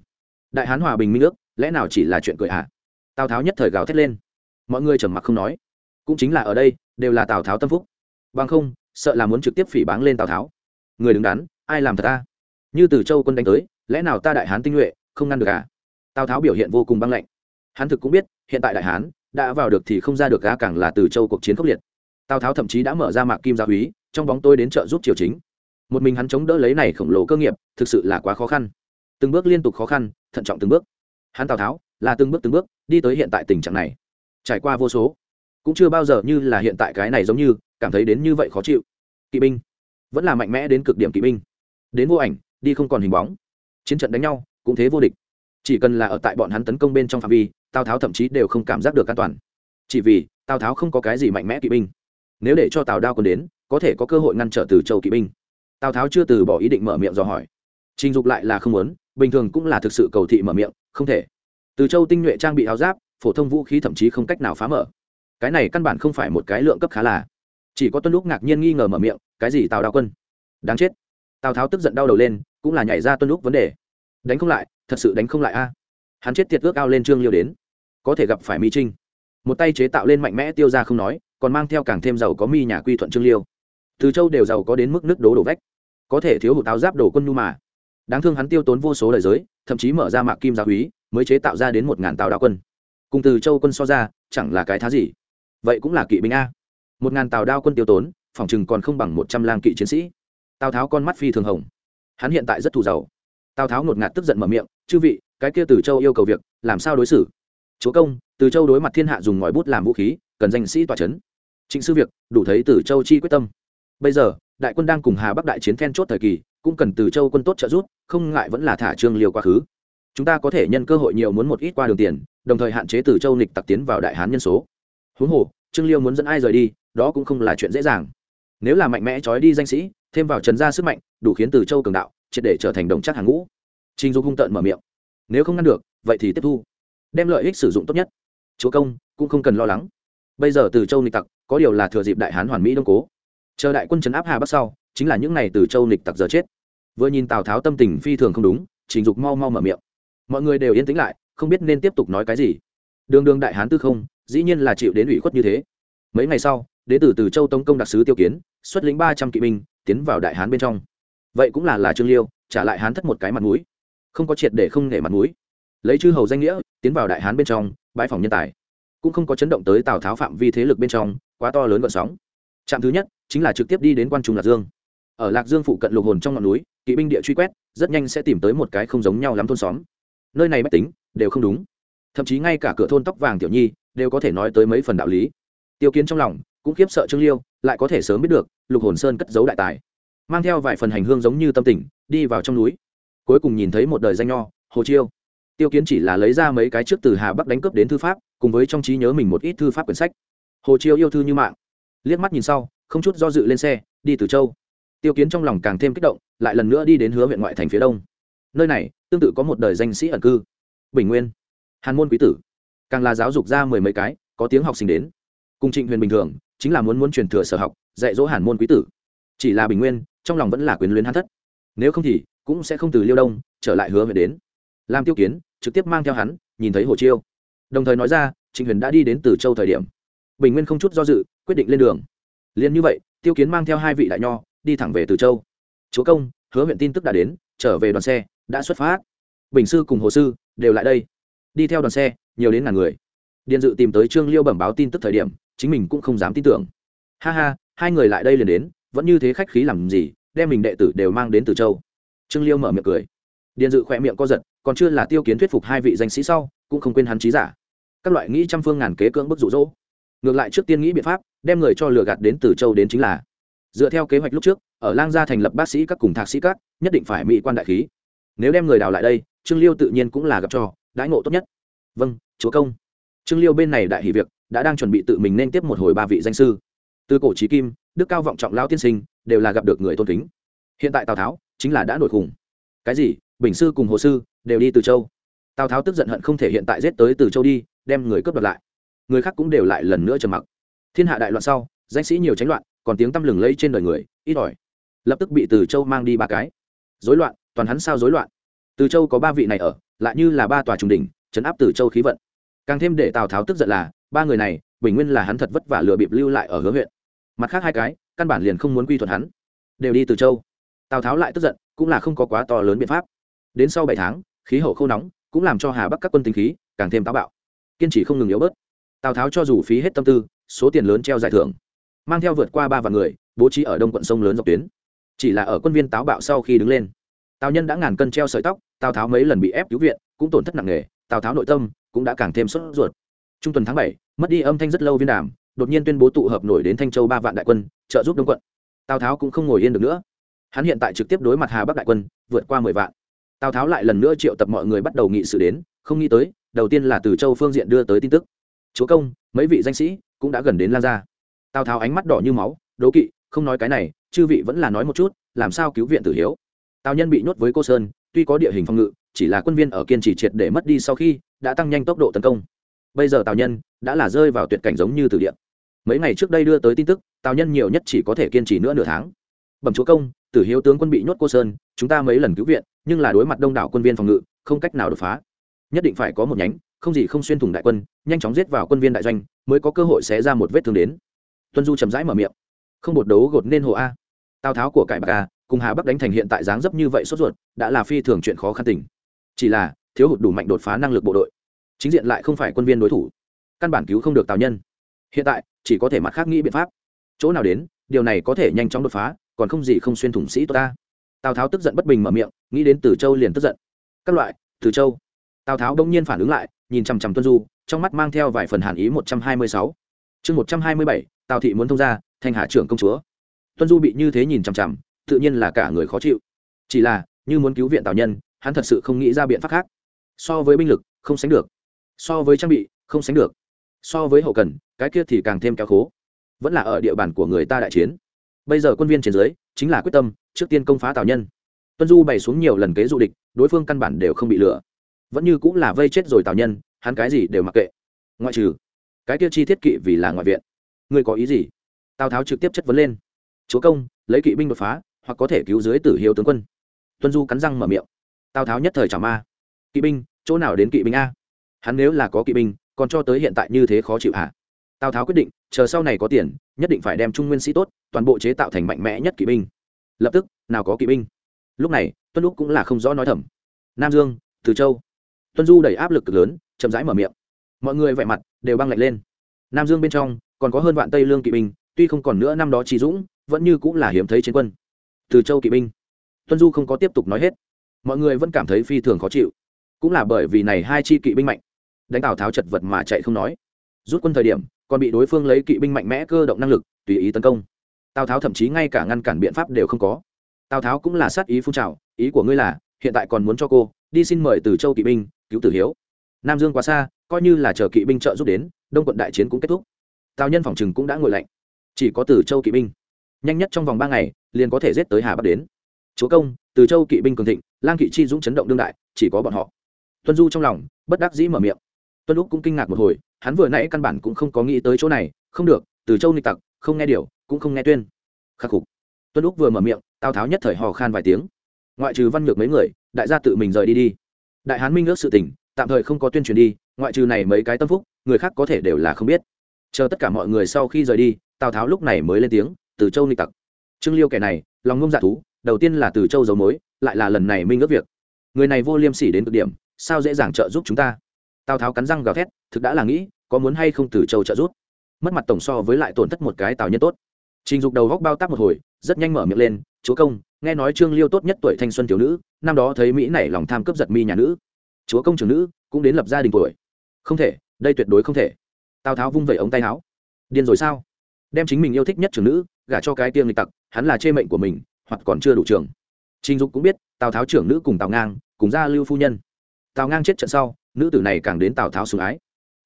Đại hán hòa bình minh ước, lẽ nào chỉ là chuyện cười à? Tào tháo nhất thời gào thét lên. Mọi người trầm mặc không nói. Cũng chính là ở đây, đều là tào tháo tâm phúc. Bằng không, sợ là muốn trực tiếp phỉ báng lên tào tháo. Người đứng đắn, ai làm thật ta? Như từ châu quân đánh tới, lẽ nào ta đại hán tinh nhuệ, không ngăn được à? Tào tháo biểu hiện vô cùng băng lạnh hắn thực cũng biết, hiện tại đại hán, đã vào được thì không ra được ga càng là từ châu cuộc chiến khốc liệt. Tào tháo thậm chí đã mở ra mạc kim gia úy trong bóng tôi đến trợ giúp triều chính. Một mình hắn chống đỡ lấy này khổng lồ cơ nghiệp, thực sự là quá khó khăn. Từng bước liên tục khó khăn, thận trọng từng bước. Hắn tào tháo, là từng bước từng bước đi tới hiện tại tình trạng này. Trải qua vô số, cũng chưa bao giờ như là hiện tại cái này giống như, cảm thấy đến như vậy khó chịu. Kỵ binh, vẫn là mạnh mẽ đến cực điểm kỵ binh. Đến vô ảnh, đi không còn hình bóng. Chiến trận đánh nhau, cũng thế vô địch. Chỉ cần là ở tại bọn hắn tấn công bên trong phạm vi tào tháo thậm chí đều không cảm giác được an toàn chỉ vì tào tháo không có cái gì mạnh mẽ kỵ binh nếu để cho tào đao còn đến có thể có cơ hội ngăn trở từ châu kỵ binh tào tháo chưa từ bỏ ý định mở miệng dò hỏi trình dục lại là không muốn bình thường cũng là thực sự cầu thị mở miệng không thể từ châu tinh nhuệ trang bị áo giáp phổ thông vũ khí thậm chí không cách nào phá mở cái này căn bản không phải một cái lượng cấp khá là chỉ có tuân lúc ngạc nhiên nghi ngờ mở miệng cái gì tào đao quân đáng chết tào tháo tức giận đau đầu lên cũng là nhảy ra tuân lúc vấn đề đánh không lại thật sự đánh không lại a hắn chết tiệt ước ao lên trương liêu đến có thể gặp phải mi trinh. Một tay chế tạo lên mạnh mẽ tiêu ra không nói, còn mang theo càng thêm giàu có mi nhà quy thuận trương liêu. Từ châu đều giàu có đến mức nước đố đổ vách. Có thể thiếu hụt áo giáp đổ quân nhu mà. Đáng thương hắn tiêu tốn vô số lời giới, thậm chí mở ra mạc kim gia úy mới chế tạo ra đến một ngàn tàu đạo quân. Cùng từ châu quân so ra, chẳng là cái thá gì. Vậy cũng là kỵ binh a. Một ngàn tàu đao quân tiêu tốn, phòng chừng còn không bằng một trăm lang kỵ chiến sĩ. Tào tháo con mắt phi thường hồng. Hắn hiện tại rất thù giàu. Tào tháo ngột ngạt tức giận mở miệng, chư vị, cái kia từ châu yêu cầu việc, làm sao đối xử? Chúa công, từ châu đối mặt thiên hạ dùng ngòi bút làm vũ khí, cần danh sĩ tòa c h ấ n trịnh sư việc, đủ thấy từ châu chi quyết tâm. Bây giờ, đại quân đang cùng hà bắc đại chiến then chốt thời kỳ, cũng cần từ châu quân tốt trợ giúp, không ngại vẫn là thả trương liều quá khứ. Chúng ta có thể nhân cơ hội nhiều muốn một ít qua đường tiền, đồng thời hạn chế từ châu nịch tặc tiến vào đại hán nhân số. Huống hồ, trương liêu muốn dẫn ai rời đi, đó cũng không là chuyện dễ dàng. Nếu là mạnh mẽ trói đi danh sĩ, thêm vào trần gia sức mạnh, đủ khiến từ châu cường đạo, triệt để trở thành đồng chắc hàng ngũ. Trình dục hung tợn mở miệng. Nếu không ngăn được, vậy thì tiếp thu đem lợi ích sử dụng tốt nhất. Chúa công, cũng không cần lo lắng. Bây giờ từ châu nịch tặc, có điều là thừa dịp đại hán hoàn mỹ đông cố. Chờ đại quân trấn áp hà bắc sau, chính là những n à y từ châu nịch tặc giờ chết. Vừa nhìn tào tháo tâm tình phi thường không đúng, trình dục mau mau mở miệng. Mọi người đều yên tĩnh lại, không biết nên tiếp tục nói cái gì. Đường đường đại hán tư không, dĩ nhiên là chịu đến ủy khuất như thế. Mấy ngày sau, Đế tử từ châu tống công đặc sứ tiêu kiến, xuất lĩnh ba trăm kỵ binh, tiến vào đại hán bên trong. Vậy cũng là là trương liêu, trả lại hán thất một cái mặt mũi. Không có triệt để không nể mặt mũi lấy chư hầu danh nghĩa, tiến vào đại hán bên trong, bãi phòng nhân tài. Cũng không có chấn động tới tào tháo phạm vi thế lực bên trong, quá to lớn gọn sóng. Trạm thứ nhất chính là trực tiếp đi đến quan trung lạc dương. Ở lạc dương phụ cận lục hồn trong ngọn núi, kỵ binh địa truy quét, rất nhanh sẽ tìm tới một cái không giống nhau lắm thôn xóm. Nơi này mách tính đều không đúng. Thậm chí ngay cả cửa thôn tóc vàng tiểu nhi đều có thể nói tới mấy phần đạo lý. Tiêu kiến trong lòng cũng khiếp sợ trương liêu, lại có thể sớm biết được, lục hồn sơn cất giấu đại tài. Mang theo vài phần hành hương giống như tâm tình, đi vào trong núi. Cuối cùng nhìn thấy một đời danh nho, hồ chiêu tiêu kiến chỉ là lấy ra mấy cái trước từ hà bắc đánh cướp đến thư pháp, cùng với trong trí nhớ mình một ít thư pháp quyển sách. Hồ chiêu yêu thư như mạng. Liếc mắt nhìn sau, không chút do dự lên xe, đi từ châu. Tiêu kiến trong lòng càng thêm kích động, lại lần nữa đi đến hứa huyện ngoại thành phía đông. Nơi này, tương tự có một đời danh sĩ ẩn cư. Bình nguyên. Hàn môn quý tử. Càng là giáo dục ra mười mấy cái, có tiếng học sinh đến. Cùng trịnh huyền bình thường, chính là muốn muốn truyền thừa sở học, dạy dỗ hàn môn quý tử. Chỉ là bình nguyên, trong lòng vẫn là quyền luyến hắn thất. Nếu không thì, cũng sẽ không từ liêu đông trở lại hứa huyện đến. Làm tiêu kiến trực tiếp mang theo hắn, nhìn thấy hồ chiêu. Đồng thời nói ra, trịnh huyền đã đi đến từ châu thời điểm. Bình nguyên không chút do dự, quyết định lên đường. Liền như vậy, tiêu kiến mang theo hai vị đại nho, đi thẳng về từ châu. Chúa công, hứa huyện tin tức đã đến, trở về đoàn xe, đã xuất phát. Bình sư cùng hồ sư đều lại đây. Đi theo đoàn xe, nhiều đến ngàn người. Điện dự tìm tới trương liêu bẩm báo tin tức thời điểm, chính mình cũng không dám tin tưởng. Ha ha, hai người lại đây liền đến, vẫn như thế khách khí làm gì, đem mình đệ tử đều mang đến từ châu. Trương liêu mở miệng cười điện dự khỏe miệng co giật, còn chưa là tiêu kiến thuyết phục hai vị danh sĩ sau, cũng không quên hắn trí giả. Các loại nghĩ trăm phương ngàn kế cưỡng bức rụ rỗ ngược lại trước tiên nghĩ biện pháp, đem người cho lừa gạt đến từ châu đến chính là. Dựa theo kế hoạch lúc trước, ở lang gia thành lập bác sĩ các cùng thạc sĩ các, nhất định phải mỹ quan đại khí. Nếu đem người đào lại đây, trương liêu tự nhiên cũng là gặp trò, đãi ngộ tốt nhất. Vâng chúa công. Trương liêu bên này đại hỷ việc, đã đang chuẩn bị tự mình nên tiếp một hồi ba vị danh sư. Từ cổ trí kim, đức cao vọng trọng lao tiên sinh, đều là gặp được người tôn kính. Hiện tại tào tháo, chính là đã nổi khủng. Cái gì? Bình sư cùng hồ sư đều đi từ châu. Tào tháo tức giận hận không thể hiện tại giết tới từ châu đi, đem người cướp đoạt lại. Người khác cũng đều lại lần nữa trầm mặc. Thiên hạ đại loạn sau, danh sĩ nhiều tránh loạn, còn tiếng tăm lừng lây trên đời người, ít ỏi. Lập tức bị từ châu mang đi ba cái. Dối loạn, toàn hắn sao dối loạn? Từ châu có ba vị này ở, lại như là ba tòa trùng đỉnh, chấn áp từ châu khí vận. Càng thêm để tào tháo tức giận là, ba người này, bình nguyên là hắn thật vất vả lừa bịp lưu lại ở hứa huyện. Mặt khác hai cái, căn bản liền không muốn quy thuật hắn. Đều đi từ châu. Tào tháo lại tức giận, cũng là không có quá to lớn biện pháp đến sau bảy tháng, khí hậu khô nóng, cũng làm cho hà bắc các quân tinh khí càng thêm táo bạo. Kiên trì không ngừng yếu bớt. Tào tháo cho dù phí hết tâm tư, số tiền lớn treo giải thưởng, mang theo vượt qua ba vạn người, bố trí ở đông quận sông lớn dọc tuyến. Chỉ là ở quân viên táo bạo sau khi đứng lên, tào nhân đã ngàn cân treo sợi tóc, tào tháo mấy lần bị ép cứu viện, cũng tổn thất nặng nề, tào tháo nội tâm cũng đã càng thêm sốt ruột. Trung tuần tháng bảy, mất đi âm thanh rất lâu viên đàm, đột nhiên tuyên bố tụ hợp nổi đến thanh châu ba vạn đại quân, trợ giúp đông quận. Tào tháo cũng không ngồi yên được nữa. Hắn hiện tại trực tiếp đối mặt hà bắc đại quân, vượt qua mười vạn tào tháo lại lần nữa triệu tập mọi người bắt đầu nghị sự đến, không nghĩ tới, đầu tiên là từ châu phương diện đưa tới tin tức. Chúa công, mấy vị danh sĩ cũng đã gần đến lan ra tào tháo ánh mắt đỏ như máu, đố kỵ, không nói cái này, chư vị vẫn là nói một chút, làm sao cứu viện tử hiếu? Tào nhân bị nhốt với cô sơn, tuy có địa hình phòng ngự, chỉ là quân viên ở kiên trì triệt để mất đi sau khi đã tăng nhanh tốc độ tấn công. Bây giờ tào nhân đã là rơi vào tuyệt cảnh giống như từ địa. Mấy ngày trước đây đưa tới tin tức, tào nhân nhiều nhất chỉ có thể kiên trì nữa nửa tháng. Bẩm chúa công tử hiếu tướng quân bị nhốt cô sơn, chúng ta mấy lần cứu viện, nhưng là đối mặt đông đảo quân viên phòng ngự, không cách nào đột phá. Nhất định phải có một nhánh, không gì không xuyên thủng đại quân, nhanh chóng giết vào quân viên đại doanh, mới có cơ hội xé ra một vết thương đến. Tuân du chậm rãi mở miệng. Không bột đấu gột nên hồ a. Tào tháo của cải bạc a, cùng hà bắc đánh thành hiện tại dáng dấp như vậy sốt ruột, đã là phi thường chuyện khó khăn tình. Chỉ là, thiếu hụt đủ mạnh đột phá năng lực bộ đội. Chính diện lại không phải quân viên đối thủ. Căn bản cứu không được tào nhân. Hiện tại, chỉ có thể mặt khác nghĩ biện pháp. Chỗ nào đến, điều này có thể nhanh chóng đột phá còn không gì không xuyên thủng sĩ tốt ta. Tào tháo tức giận bất bình mở miệng, nghĩ đến từ châu liền tức giận. Các loại, từ châu. Tào tháo đông nhiên phản ứng lại, nhìn chằm chằm tuân du, trong mắt mang theo vài phần hàn ý một trăm hai mươi sáu. Chương một trăm hai mươi bảy, tào thị muốn thông ra thanh hà trưởng công chúa. Tuân du bị như thế nhìn chằm chằm, tự nhiên là cả người khó chịu. Chỉ là, như muốn cứu viện tào nhân, hắn thật sự không nghĩ ra biện pháp khác. So với binh lực, không sánh được. So với trang bị, không sánh được. So với hậu cần, cái kia thì càng thêm kéo khố. Vẫn là ở địa bàn của người ta đại chiến bây giờ quân viên trên dưới chính là quyết tâm, trước tiên công phá tào nhân. Tuân du bày xuống nhiều lần kế du địch, đối phương căn bản đều không bị lừa. Vẫn như cũng là vây chết rồi tào nhân, hắn cái gì đều mặc kệ. Ngoại trừ cái kia chi thiết kỵ vì là ngoại viện. Ngươi có ý gì? Tào tháo trực tiếp chất vấn lên. Chúa công, lấy kỵ binh đột phá, hoặc có thể cứu dưới tử hiếu tướng quân. Tuân du cắn răng mở miệng. Tào tháo nhất thời chả ma. Kỵ binh, chỗ nào đến kỵ binh a? Hắn nếu là có kỵ binh, còn cho tới hiện tại như thế khó chịu hả? Tào tháo quyết định, chờ sau này có tiền, nhất định phải đem trung nguyên sĩ tốt, toàn bộ chế tạo thành mạnh mẽ nhất kỵ binh. Lập tức, nào có kỵ binh. Lúc này, tuân lúc cũng là không rõ nói thầm. Nam dương, từ châu. Tuân du đẩy áp lực cực lớn, chậm rãi mở miệng. Mọi người vẻ mặt đều băng lạnh lên. Nam dương bên trong, còn có hơn vạn tây lương kỵ binh, tuy không còn nữa năm đó trí dũng, vẫn như cũng là hiếm thấy chiến quân. Từ châu kỵ binh. Tuân du không có tiếp tục nói hết. Mọi người vẫn cảm thấy phi thường khó chịu. Cũng là bởi vì này hai chi kỵ binh mạnh. Đánh tào tháo chật vật mà chạy không nói. Rút quân thời điểm còn bị đối phương lấy kỵ binh mạnh mẽ cơ động năng lực, tùy ý tấn công. Tào tháo thậm chí ngay cả ngăn cản biện pháp đều không có. Tào tháo cũng là sát ý phun trào, ý của ngươi là, hiện tại còn muốn cho cô, đi xin mời từ châu kỵ binh, cứu tử hiếu. Nam dương quá xa, coi như là chờ kỵ binh trợ giúp đến, đông quận đại chiến cũng kết thúc. Tào nhân phòng chừng cũng đã ngồi lạnh. Chỉ có từ châu kỵ binh. Nhanh nhất trong vòng ba ngày, liền có thể giết tới hà bắc đến. Chúa công, từ châu kỵ binh cường thịnh, lang kỵ chi dũng chấn động đương đại, chỉ có bọn họ. Tuân du trong lòng, bất đắc dĩ mở miệng. Tuân lúc cũng kinh ngạc một hồi hắn vừa nãy căn bản cũng không có nghĩ tới chỗ này, không được, từ châu nịch tặc, không nghe điều, cũng không nghe tuyên. Khắc phục tuân lúc vừa mở miệng tào tháo nhất thời hò khan vài tiếng. Ngoại trừ văn nhược mấy người, đại gia tự mình rời đi đi. Đại hán minh ước sự tình, tạm thời không có tuyên truyền đi, ngoại trừ này mấy cái tâm phúc, người khác có thể đều là không biết. Chờ tất cả mọi người sau khi rời đi, tào tháo lúc này mới lên tiếng, từ châu nịch tặc. Trương liêu kẻ này, lòng ngông dạ thú, đầu tiên là từ châu dấu mối, lại là lần này minh ước việc. Người này vô liêm sỉ đến cực điểm, sao dễ dàng trợ giúp chúng ta? Tào tháo cắn răng gào thét thực đã là nghĩ có muốn hay không từ châu trợ rút, mất mặt tổng so với lại tổn thất một cái tào nhân tốt. Trình dục đầu góc bao tác một hồi rất nhanh mở miệng lên chúa công nghe nói trương liêu tốt nhất tuổi thanh xuân thiếu nữ năm đó thấy mỹ nảy lòng tham cướp giật mi nhà nữ. Chúa công trưởng nữ cũng đến lập gia đình tuổi. Không thể đây tuyệt đối không thể. Tào tháo vung vẩy ống tay áo. Điên rồi sao? Đem chính mình yêu thích nhất trưởng nữ gả cho cái tiêm lịch tặc hắn là chê mệnh của mình hoặc còn chưa đủ trường trình dục cũng biết tào tháo trưởng nữ cùng tào ngang cùng gia lưu phu nhân. Tào ngang chết trận sau nữ tử này càng đến tào tháo sủng ái.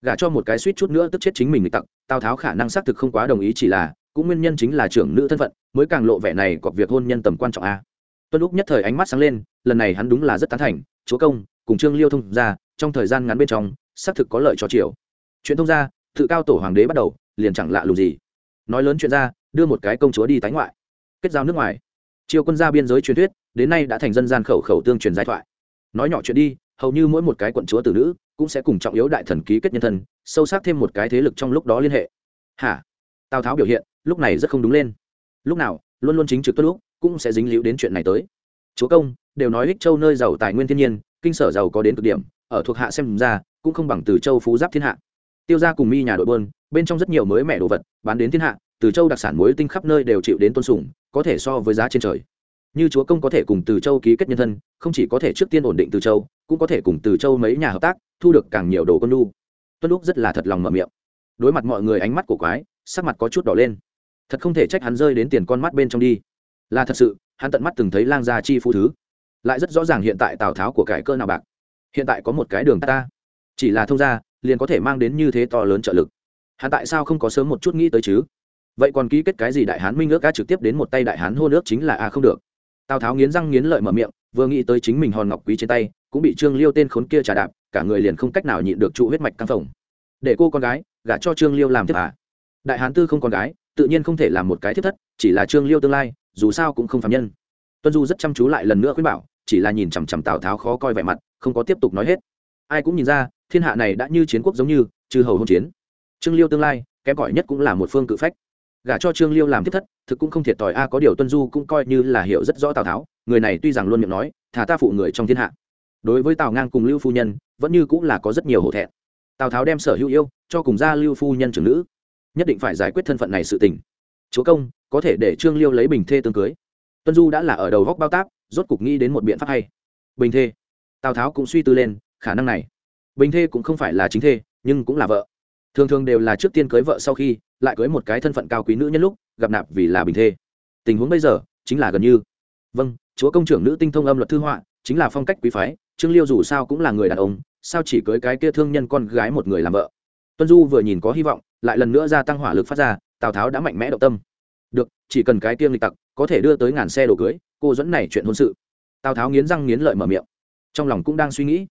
Gả cho một cái suýt chút nữa tức chết chính mình lịch tặc, tào tháo khả năng xác thực không quá đồng ý chỉ là, cũng nguyên nhân chính là trưởng nữ thân phận, mới càng lộ vẻ này cọc việc hôn nhân tầm quan trọng a. Tuân lúc nhất thời ánh mắt sáng lên, lần này hắn đúng là rất tán thành, chúa công, cùng trương liêu thông ra trong thời gian ngắn bên trong, xác thực có lợi cho triều. Chuyện thông ra tự cao tổ hoàng đế bắt đầu, liền chẳng lạ lùng gì. Nói lớn chuyện ra, đưa một cái công chúa đi tái ngoại. Kết giao nước ngoài. Triều quân gia biên giới truyền thuyết, đến nay đã thành dân gian khẩu khẩu tương truyền giai thoại. Nói nhỏ chuyện đi hầu như mỗi một cái quận chúa tử nữ cũng sẽ cùng trọng yếu đại thần ký kết nhân thân, sâu sắc thêm một cái thế lực trong lúc đó liên hệ. Hả? Tào tháo biểu hiện, lúc này rất không đúng lên. Lúc nào, luôn luôn chính trực tốt lúc, cũng sẽ dính líu đến chuyện này tới. Chúa công, đều nói ích châu nơi giàu tài nguyên thiên nhiên, kinh sở giàu có đến cực điểm, ở thuộc hạ xem ra, cũng không bằng từ châu phú giáp thiên hạ. Tiêu ra cùng mi nhà đội bơn bên trong rất nhiều mới mẻ đồ vật, bán đến thiên hạ, từ châu đặc sản muối tinh khắp nơi đều chịu đến tôn sùng, có thể so với giá trên trời như chúa công có thể cùng từ châu ký kết nhân thân, không chỉ có thể trước tiên ổn định từ châu, cũng có thể cùng từ châu mấy nhà hợp tác, thu được càng nhiều đồ con nu. tuân lúc rất là thật lòng mở miệng. Đối mặt mọi người ánh mắt của quái, sắc mặt có chút đỏ lên. Thật không thể trách hắn rơi đến tiền con mắt bên trong đi. Là thật sự, hắn tận mắt từng thấy lang gia chi phú thứ. Lại rất rõ ràng hiện tại tào tháo của cải cơ nào bạc. Hiện tại có một cái đường ta. Chỉ là thông gia, liền có thể mang đến như thế to lớn trợ lực. Hắn tại sao không có sớm một chút nghĩ tới chứ? Vậy còn ký kết cái gì đại hán minh ước ca trực tiếp đến một tay đại hán hô nước chính là a không được tào tháo nghiến răng nghiến lợi mở miệng, vừa nghĩ tới chính mình hòn ngọc quý trên tay, cũng bị trương liêu tên khốn kia trà đạp, cả người liền không cách nào nhịn được trụ huyết mạch căng phồng. Để cô con gái, gả cho trương liêu làm tiếp à? Đại hán tư không con gái, tự nhiên không thể làm một cái thiết thất, chỉ là trương liêu tương lai, dù sao cũng không phạm nhân. Tuân du rất chăm chú lại lần nữa khuyên bảo, chỉ là nhìn chằm chằm tào tháo khó coi vẻ mặt, không có tiếp tục nói hết. Ai cũng nhìn ra, thiên hạ này đã như chiến quốc giống như, trừ hầu hôn chiến. Trương liêu tương lai, kém cỏi nhất cũng là một phương cự phách gả cho trương liêu làm thiết thất, thực cũng không thiệt thòi. A, có điều tuân du cũng coi như là hiểu rất rõ tào tháo. Người này tuy rằng luôn miệng nói, thả ta phụ người trong thiên hạ. Đối với tào ngang cùng lưu phu nhân, vẫn như cũng là có rất nhiều hổ thẹn. Tào tháo đem sở hữu yêu cho cùng gia lưu phu nhân trưởng nữ, nhất định phải giải quyết thân phận này sự tình. Chúa công, có thể để trương liêu lấy bình thê tương cưới. Tuân du đã là ở đầu góc bao táp, rốt cục nghĩ đến một biện pháp hay. Bình thê. Tào tháo cũng suy tư lên, khả năng này. Bình thê cũng không phải là chính thê, nhưng cũng là vợ thường thường đều là trước tiên cưới vợ sau khi, lại cưới một cái thân phận cao quý nữ nhân lúc, gặp nạp vì là bình thê. Tình huống bây giờ, chính là gần như. Vâng chúa công trưởng nữ tinh thông âm luật thư họa, chính là phong cách quý phái, trương liêu dù sao cũng là người đàn ông, sao chỉ cưới cái kia thương nhân con gái một người làm vợ? Tuân du vừa nhìn có hy vọng, lại lần nữa gia tăng hỏa lực phát ra, tào tháo đã mạnh mẽ động tâm. Được, chỉ cần cái tiêm lịch tặc, có thể đưa tới ngàn xe đồ cưới, cô dẫn này chuyện hôn sự. Tào tháo nghiến răng nghiến lợi mở miệng. Trong lòng cũng đang suy nghĩ.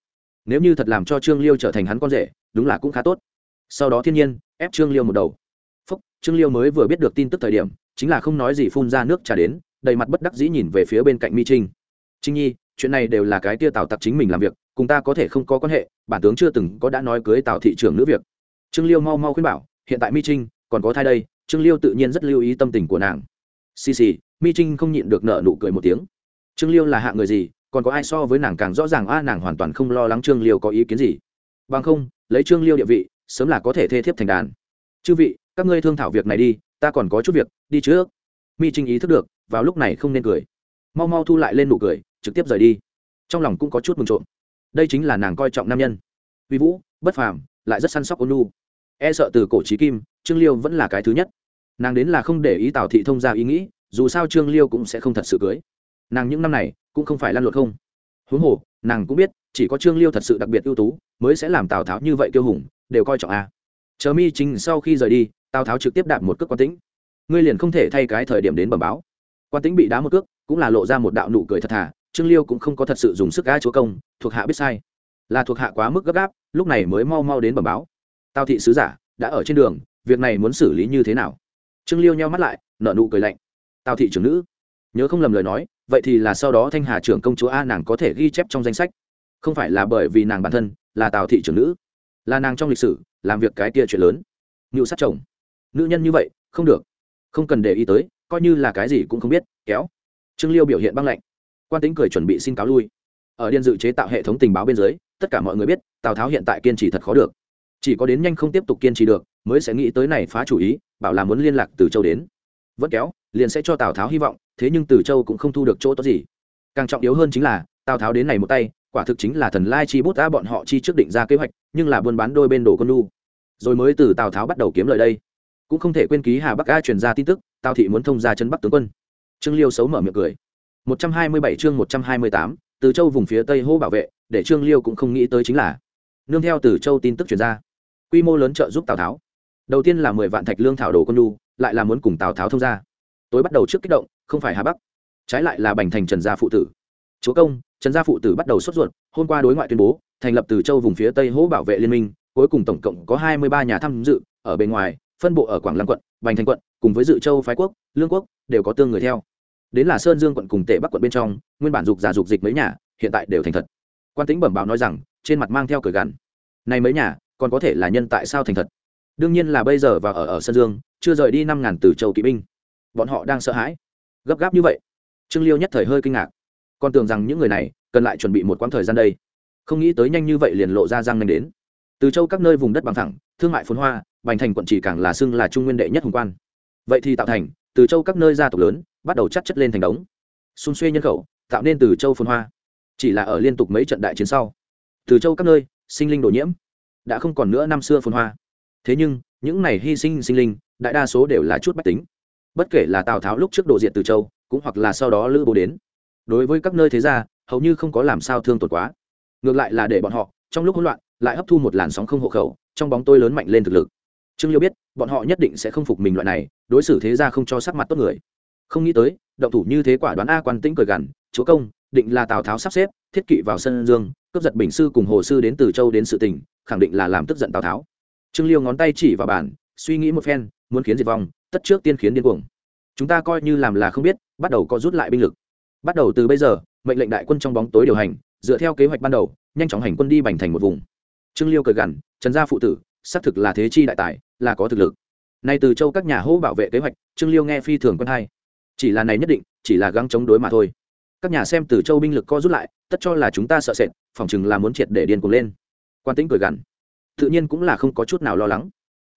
Nếu như thật làm cho trương liêu trở thành hắn con rể, đúng là cũng khá tốt sau đó thiên nhiên, ép trương liêu một đầu. Phúc, trương liêu mới vừa biết được tin tức thời điểm, chính là không nói gì phun ra nước trà đến, đầy mặt bất đắc dĩ nhìn về phía bên cạnh mi trinh. Trinh nhi, chuyện này đều là cái tia tào tặc chính mình làm việc, cùng ta có thể không có quan hệ, bản tướng chưa từng có đã nói cưới tào thị trưởng nữ việc. Trương liêu mau mau khuyên bảo, hiện tại mi trinh còn có thai đây, trương liêu tự nhiên rất lưu ý tâm tình của nàng. Xì xì, mi trinh không nhịn được nợ nụ cười một tiếng. Trương liêu là hạ người gì, còn có ai so với nàng càng rõ ràng, a, nàng hoàn toàn không lo lắng trương liêu có ý kiến gì. Bằng không, lấy trương liêu địa vị sớm là có thể thê thiếp thành đàn. Chư vị, các ngươi thương thảo việc này đi, ta còn có chút việc, đi trước. Mi trinh ý thức được, vào lúc này không nên cười. Mau mau thu lại lên nụ cười, trực tiếp rời đi. Trong lòng cũng có chút mừng trộm đây chính là nàng coi trọng nam nhân. Uy vũ, bất phàm, lại rất săn sóc ôn lu e sợ từ cổ trí kim, trương liêu vẫn là cái thứ nhất. Nàng đến là không để ý tào thị thông ra ý nghĩ, dù sao trương liêu cũng sẽ không thật sự cưới. Nàng những năm này, cũng không phải lan lộn không huống hồ, nàng cũng biết, chỉ có trương liêu thật sự đặc biệt ưu tú, mới sẽ làm tào tháo như vậy tiêu hùng, đều coi trọng a. Chờ mi chính sau khi rời đi, tào tháo trực tiếp đạp một cước quan tĩnh. Ngươi liền không thể thay cái thời điểm đến bẩm báo. Quan tĩnh bị đá một cước, cũng là lộ ra một đạo nụ cười thật thà, trương liêu cũng không có thật sự dùng sức ga chúa công, thuộc hạ biết sai. Là thuộc hạ quá mức gấp gáp, lúc này mới mau mau đến bẩm báo. Tào thị sứ giả đã ở trên đường, việc này muốn xử lý như thế nào? Trương liêu nheo mắt lại nợ nụ cười lạnh. Tào thị trưởng nữ, nhớ không lầm lời nói vậy thì là sau đó thanh hà trưởng công chúa a nàng có thể ghi chép trong danh sách. Không phải là bởi vì nàng bản thân là tào thị trưởng nữ, là nàng trong lịch sử làm việc cái tia chuyện lớn. Ngự sát chồng. Nữ nhân như vậy, không được. Không cần để ý tới, coi như là cái gì cũng không biết, kéo. Trương liêu biểu hiện băng lạnh. Quan tính cười chuẩn bị xin cáo lui. Ở điên dự chế tạo hệ thống tình báo bên dưới, tất cả mọi người biết, tào tháo hiện tại kiên trì thật khó được. Chỉ có đến nhanh không tiếp tục kiên trì được, mới sẽ nghĩ tới này phá chủ ý, bảo là muốn liên lạc từ châu đến vẫn kéo liền sẽ cho tào tháo hy vọng thế nhưng từ châu cũng không thu được chỗ tốt gì. Càng trọng yếu hơn chính là tào tháo đến này một tay quả thực chính là thần lai chi bút ta bọn họ chi trước định ra kế hoạch nhưng là buôn bán đôi bên đồ con nu rồi mới từ tào tháo bắt đầu kiếm lời đây. Cũng không thể quên ký hà bắc a truyền ra tin tức tào thị muốn thông ra chân bắc tướng quân. Trương liêu xấu mở miệng cười. 127 chương 128, từ châu vùng phía tây hô bảo vệ để trương liêu cũng không nghĩ tới chính là nương theo từ châu tin tức truyền ra quy mô lớn trợ giúp tào tháo. Đầu tiên là mười vạn thạch lương thảo đồ con nu lại là muốn cùng tào tháo thông ra tối bắt đầu trước kích động, không phải hà bắc, trái lại là bành thành trần gia phụ tử. Chúa công, trần gia phụ tử bắt đầu sốt ruột, hôm qua đối ngoại tuyên bố, thành lập từ châu vùng phía tây hỗ bảo vệ liên minh, cuối cùng tổng cộng có hai mươi ba nhà tham dự, ở bên ngoài, phân bộ ở quảng lăng quận, bành thành quận, cùng với dự châu phái quốc, lương quốc, đều có tương người theo. Đến là sơn dương quận cùng tệ bắc quận bên trong, nguyên bản dục giả dục dịch mấy nhà, hiện tại đều thành thật. Quan tính bẩm báo nói rằng, trên mặt mang theo cởi gằn. Này mấy nhà, còn có thể là nhân tại sao thành thật? Đương nhiên là bây giờ và ở ở sân dương, chưa rời đi năm ngàn từ châu kỵ binh. Bọn họ đang sợ hãi. Gấp gáp như vậy. Trương liêu nhất thời hơi kinh ngạc. Còn tưởng rằng những người này cần lại chuẩn bị một quãng thời gian đây. Không nghĩ tới nhanh như vậy liền lộ ra răng nhanh đến. Từ châu các nơi vùng đất bằng thẳng, thương mại phồn hoa, bành thành quận chỉ càng là xưng là trung nguyên đệ nhất hùng quan. Vậy thì tạo thành, từ châu các nơi gia tộc lớn, bắt đầu chắt chất lên thành đống. Xung xuê nhân khẩu, tạo nên từ châu phồn hoa. Chỉ là ở liên tục mấy trận đại chiến sau, từ châu các nơi, sinh linh đổ nhiễm. Đã không còn nữa năm xưa phồn hoa thế nhưng, những này hy sinh sinh linh, đại đa số đều là chút bách tính. Bất kể là tào tháo lúc trước độ diện từ châu, cũng hoặc là sau đó lữ bố đến. Đối với các nơi thế gia, hầu như không có làm sao thương tổn quá. Ngược lại là để bọn họ, trong lúc hỗn loạn, lại hấp thu một làn sóng không hộ khẩu, trong bóng tôi lớn mạnh lên thực lực. Trương liêu biết, bọn họ nhất định sẽ không phục mình loại này, đối xử thế gia không cho sắc mặt tốt người. Không nghĩ tới, động thủ như thế quả đoán a quan tĩnh cười gằn, chúa công, định là tào tháo sắp xếp, thiết kỵ vào sân dương, cướp giật bình sư cùng hồ sư đến từ châu đến sự tình, khẳng định là làm tức giận tào tháo trương liêu ngón tay chỉ vào bàn, suy nghĩ một phen, muốn khiến diệt vong, tất trước tiên khiến điên cuồng. Chúng ta coi như làm là không biết, bắt đầu có rút lại binh lực. Bắt đầu từ bây giờ, mệnh lệnh đại quân trong bóng tối điều hành, dựa theo kế hoạch ban đầu, nhanh chóng hành quân đi bành thành một vùng. Trương liêu cười gằn, trần gia phụ tử, xác thực là thế chi đại tài, là có thực lực. Nay từ châu các nhà hô bảo vệ kế hoạch, trương liêu nghe phi thường quân hai chỉ là này nhất định, chỉ là gắng chống đối mà thôi. Các nhà xem từ châu binh lực co rút lại, tất cho là chúng ta sợ sệt phòng chừng là muốn triệt để điên cuồng lên. Quan tĩnh cười gằn tự nhiên cũng là không có chút nào lo lắng.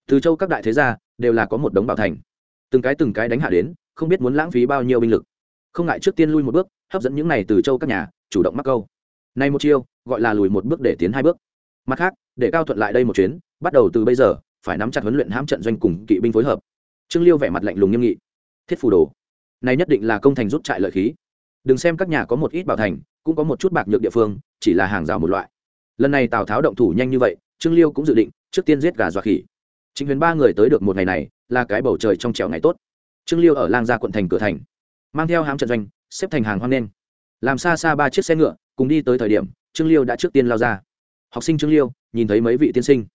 Từ châu các đại thế gia đều là có một đống bảo thành. Từng cái từng cái đánh hạ đến, không biết muốn lãng phí bao nhiêu binh lực. Không ngại trước tiên lui một bước, hấp dẫn những này từ châu các nhà, chủ động mắc câu. Nay một chiêu, gọi là lùi một bước để tiến hai bước. Mặt khác, để cao thuận lại đây một chuyến, bắt đầu từ bây giờ, phải nắm chặt huấn luyện hãm trận doanh cùng kỵ binh phối hợp. Trương liêu vẻ mặt lạnh lùng nghiêm nghị. Thiết phù đồ. Này nhất định là công thành rút trại lợi khí. Đừng xem các nhà có một ít bảo thành, cũng có một chút bạc nhược địa phương, chỉ là hàng rào một loại. Lần này tào tháo động thủ nhanh như vậy trương liêu cũng dự định trước tiên giết gà dọa khỉ. Chính huyền ba người tới được một ngày này là cái bầu trời trong trẻo ngày tốt. Trương liêu ở lang gia quận thành cửa thành, mang theo hãm trận doanh, xếp thành hàng hoang lên làm xa xa ba chiếc xe ngựa, cùng đi tới thời điểm, trương liêu đã trước tiên lao ra. Học sinh trương liêu, nhìn thấy mấy vị tiên sinh.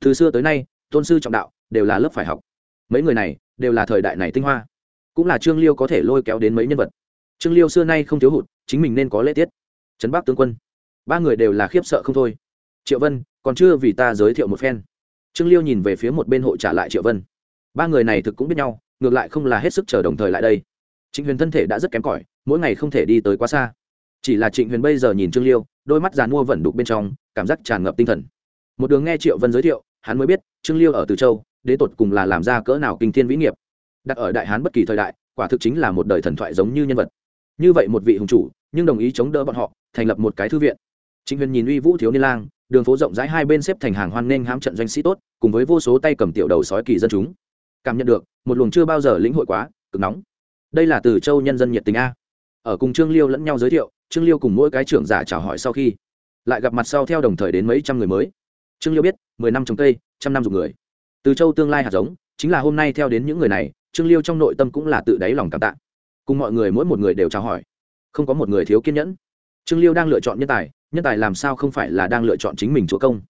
Từ xưa tới nay, tôn sư trọng đạo, đều là lớp phải học. Mấy người này, đều là thời đại này tinh hoa. Cũng là trương liêu có thể lôi kéo đến mấy nhân vật. Trương liêu xưa nay không thiếu hụt, chính mình nên có lễ tiết. Trấn bắc tướng quân. Ba người đều là khiếp sợ không thôi. Triệu vân còn chưa vì ta giới thiệu một phen. Trương liêu nhìn về phía một bên hộ trả lại triệu vân. Ba người này thực cũng biết nhau, ngược lại không là hết sức chờ đồng thời lại đây. Trịnh huyền thân thể đã rất kém cỏi, mỗi ngày không thể đi tới quá xa. Chỉ là trịnh huyền bây giờ nhìn trương liêu, đôi mắt giàn mua vẩn đục bên trong, cảm giác tràn ngập tinh thần. Một đường nghe triệu vân giới thiệu, hắn mới biết, trương liêu ở từ châu đế tột cùng là làm ra cỡ nào kinh thiên vĩ nghiệp. Đặt ở đại hán bất kỳ thời đại, quả thực chính là một đời thần thoại giống như nhân vật. Như vậy một vị hùng chủ, nhưng đồng ý chống đỡ bọn họ, thành lập một cái thư viện trịnh huyền nhìn uy vũ thiếu niên lang, đường phố rộng rãi hai bên xếp thành hàng hoan nghênh hám trận doanh sĩ tốt, cùng với vô số tay cầm tiểu đầu sói kỳ dân chúng. Cảm nhận được, một luồng chưa bao giờ lĩnh hội quá, cực nóng. Đây là từ châu nhân dân nhiệt tình a. Ở cùng trương liêu lẫn nhau giới thiệu, trương liêu cùng mỗi cái trưởng giả chào hỏi sau khi, lại gặp mặt sau theo đồng thời đến mấy trăm người mới. Trương liêu biết, mười năm trồng cây, trăm năm dùng người. Từ châu tương lai hạt giống, chính là hôm nay theo đến những người này, trương liêu trong nội tâm cũng là tự đáy lòng cảm tạ. Cùng mọi người mỗi một người đều chào hỏi. Không có một người thiếu kiên nhẫn. Trương liêu đang lựa chọn nhân tài nhân tài làm sao không phải là đang lựa chọn chính mình chúa công?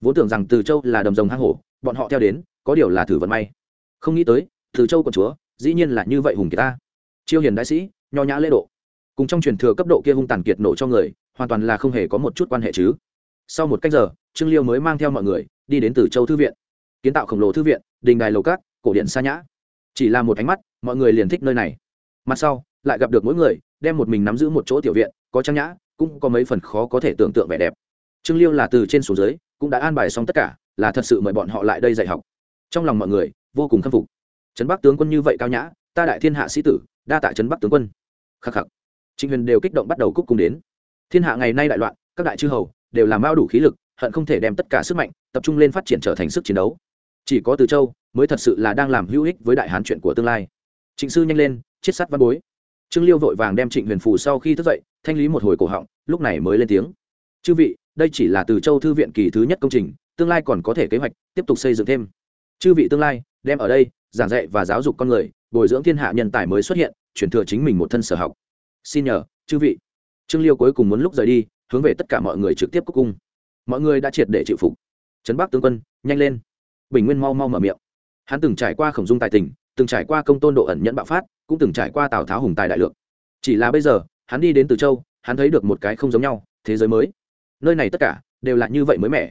Vốn tưởng rằng từ châu là đầm rồng hang hổ, bọn họ theo đến, có điều là thử vận may. Không nghĩ tới, từ châu còn chúa, dĩ nhiên là như vậy hùng kỳ ta. Chiêu hiền đại sĩ, nho nhã lễ độ. Cùng trong truyền thừa cấp độ kia hung tàn kiệt nổ cho người, hoàn toàn là không hề có một chút quan hệ chứ. Sau một cách giờ, trương liêu mới mang theo mọi người, đi đến từ châu thư viện. Kiến tạo khổng lồ thư viện, đình đài lầu cát cổ điện xa nhã. Chỉ là một ánh mắt, mọi người liền thích nơi này. Mặt sau, lại gặp được mỗi người, đem một mình nắm giữ một chỗ tiểu viện, có trang nhã cũng có mấy phần khó có thể tưởng tượng vẻ đẹp. Trương liêu là từ trên xuống dưới, cũng đã an bài xong tất cả, là thật sự mời bọn họ lại đây dạy học. Trong lòng mọi người, vô cùng khâm phục. Trấn bắc tướng quân như vậy cao nhã, ta đại thiên hạ sĩ tử, đa tại trấn bắc tướng quân. Khắc khắc. Trịnh huyền đều kích động bắt đầu cúc cùng đến. Thiên hạ ngày nay đại loạn, các đại chư hầu đều làm bao đủ khí lực, hận không thể đem tất cả sức mạnh tập trung lên phát triển trở thành sức chiến đấu. Chỉ có từ châu mới thật sự là đang làm hữu ích với đại hán chuyện của tương lai. Trịnh sư nhanh lên chết sắt văn bối trương liêu vội vàng đem trịnh huyền phù sau khi thức dậy, thanh lý một hồi cổ họng, lúc này mới lên tiếng. Chư vị, đây chỉ là từ châu thư viện kỳ thứ nhất công trình, tương lai còn có thể kế hoạch, tiếp tục xây dựng thêm. Chư vị tương lai, đem ở đây, giảng dạy và giáo dục con người, bồi dưỡng thiên hạ nhân tài mới xuất hiện chuyển thừa chính mình một thân sở học. Xin nhờ, chư vị. Trương liêu cuối cùng muốn lúc rời đi, hướng về tất cả mọi người trực tiếp cúc cung. Mọi người đã triệt để chịu phục. Trấn bắc tướng quân, nhanh lên. Bình nguyên mau mau mở miệng. Hắn từng trải qua khổng dung tài tình từng trải qua công tôn độ ẩn nhẫn bạo phát, cũng từng trải qua tào tháo hùng tài đại lượng. Chỉ là bây giờ, hắn đi đến từ châu, hắn thấy được một cái không giống nhau, thế giới mới. Nơi này tất cả đều là như vậy mới mẻ.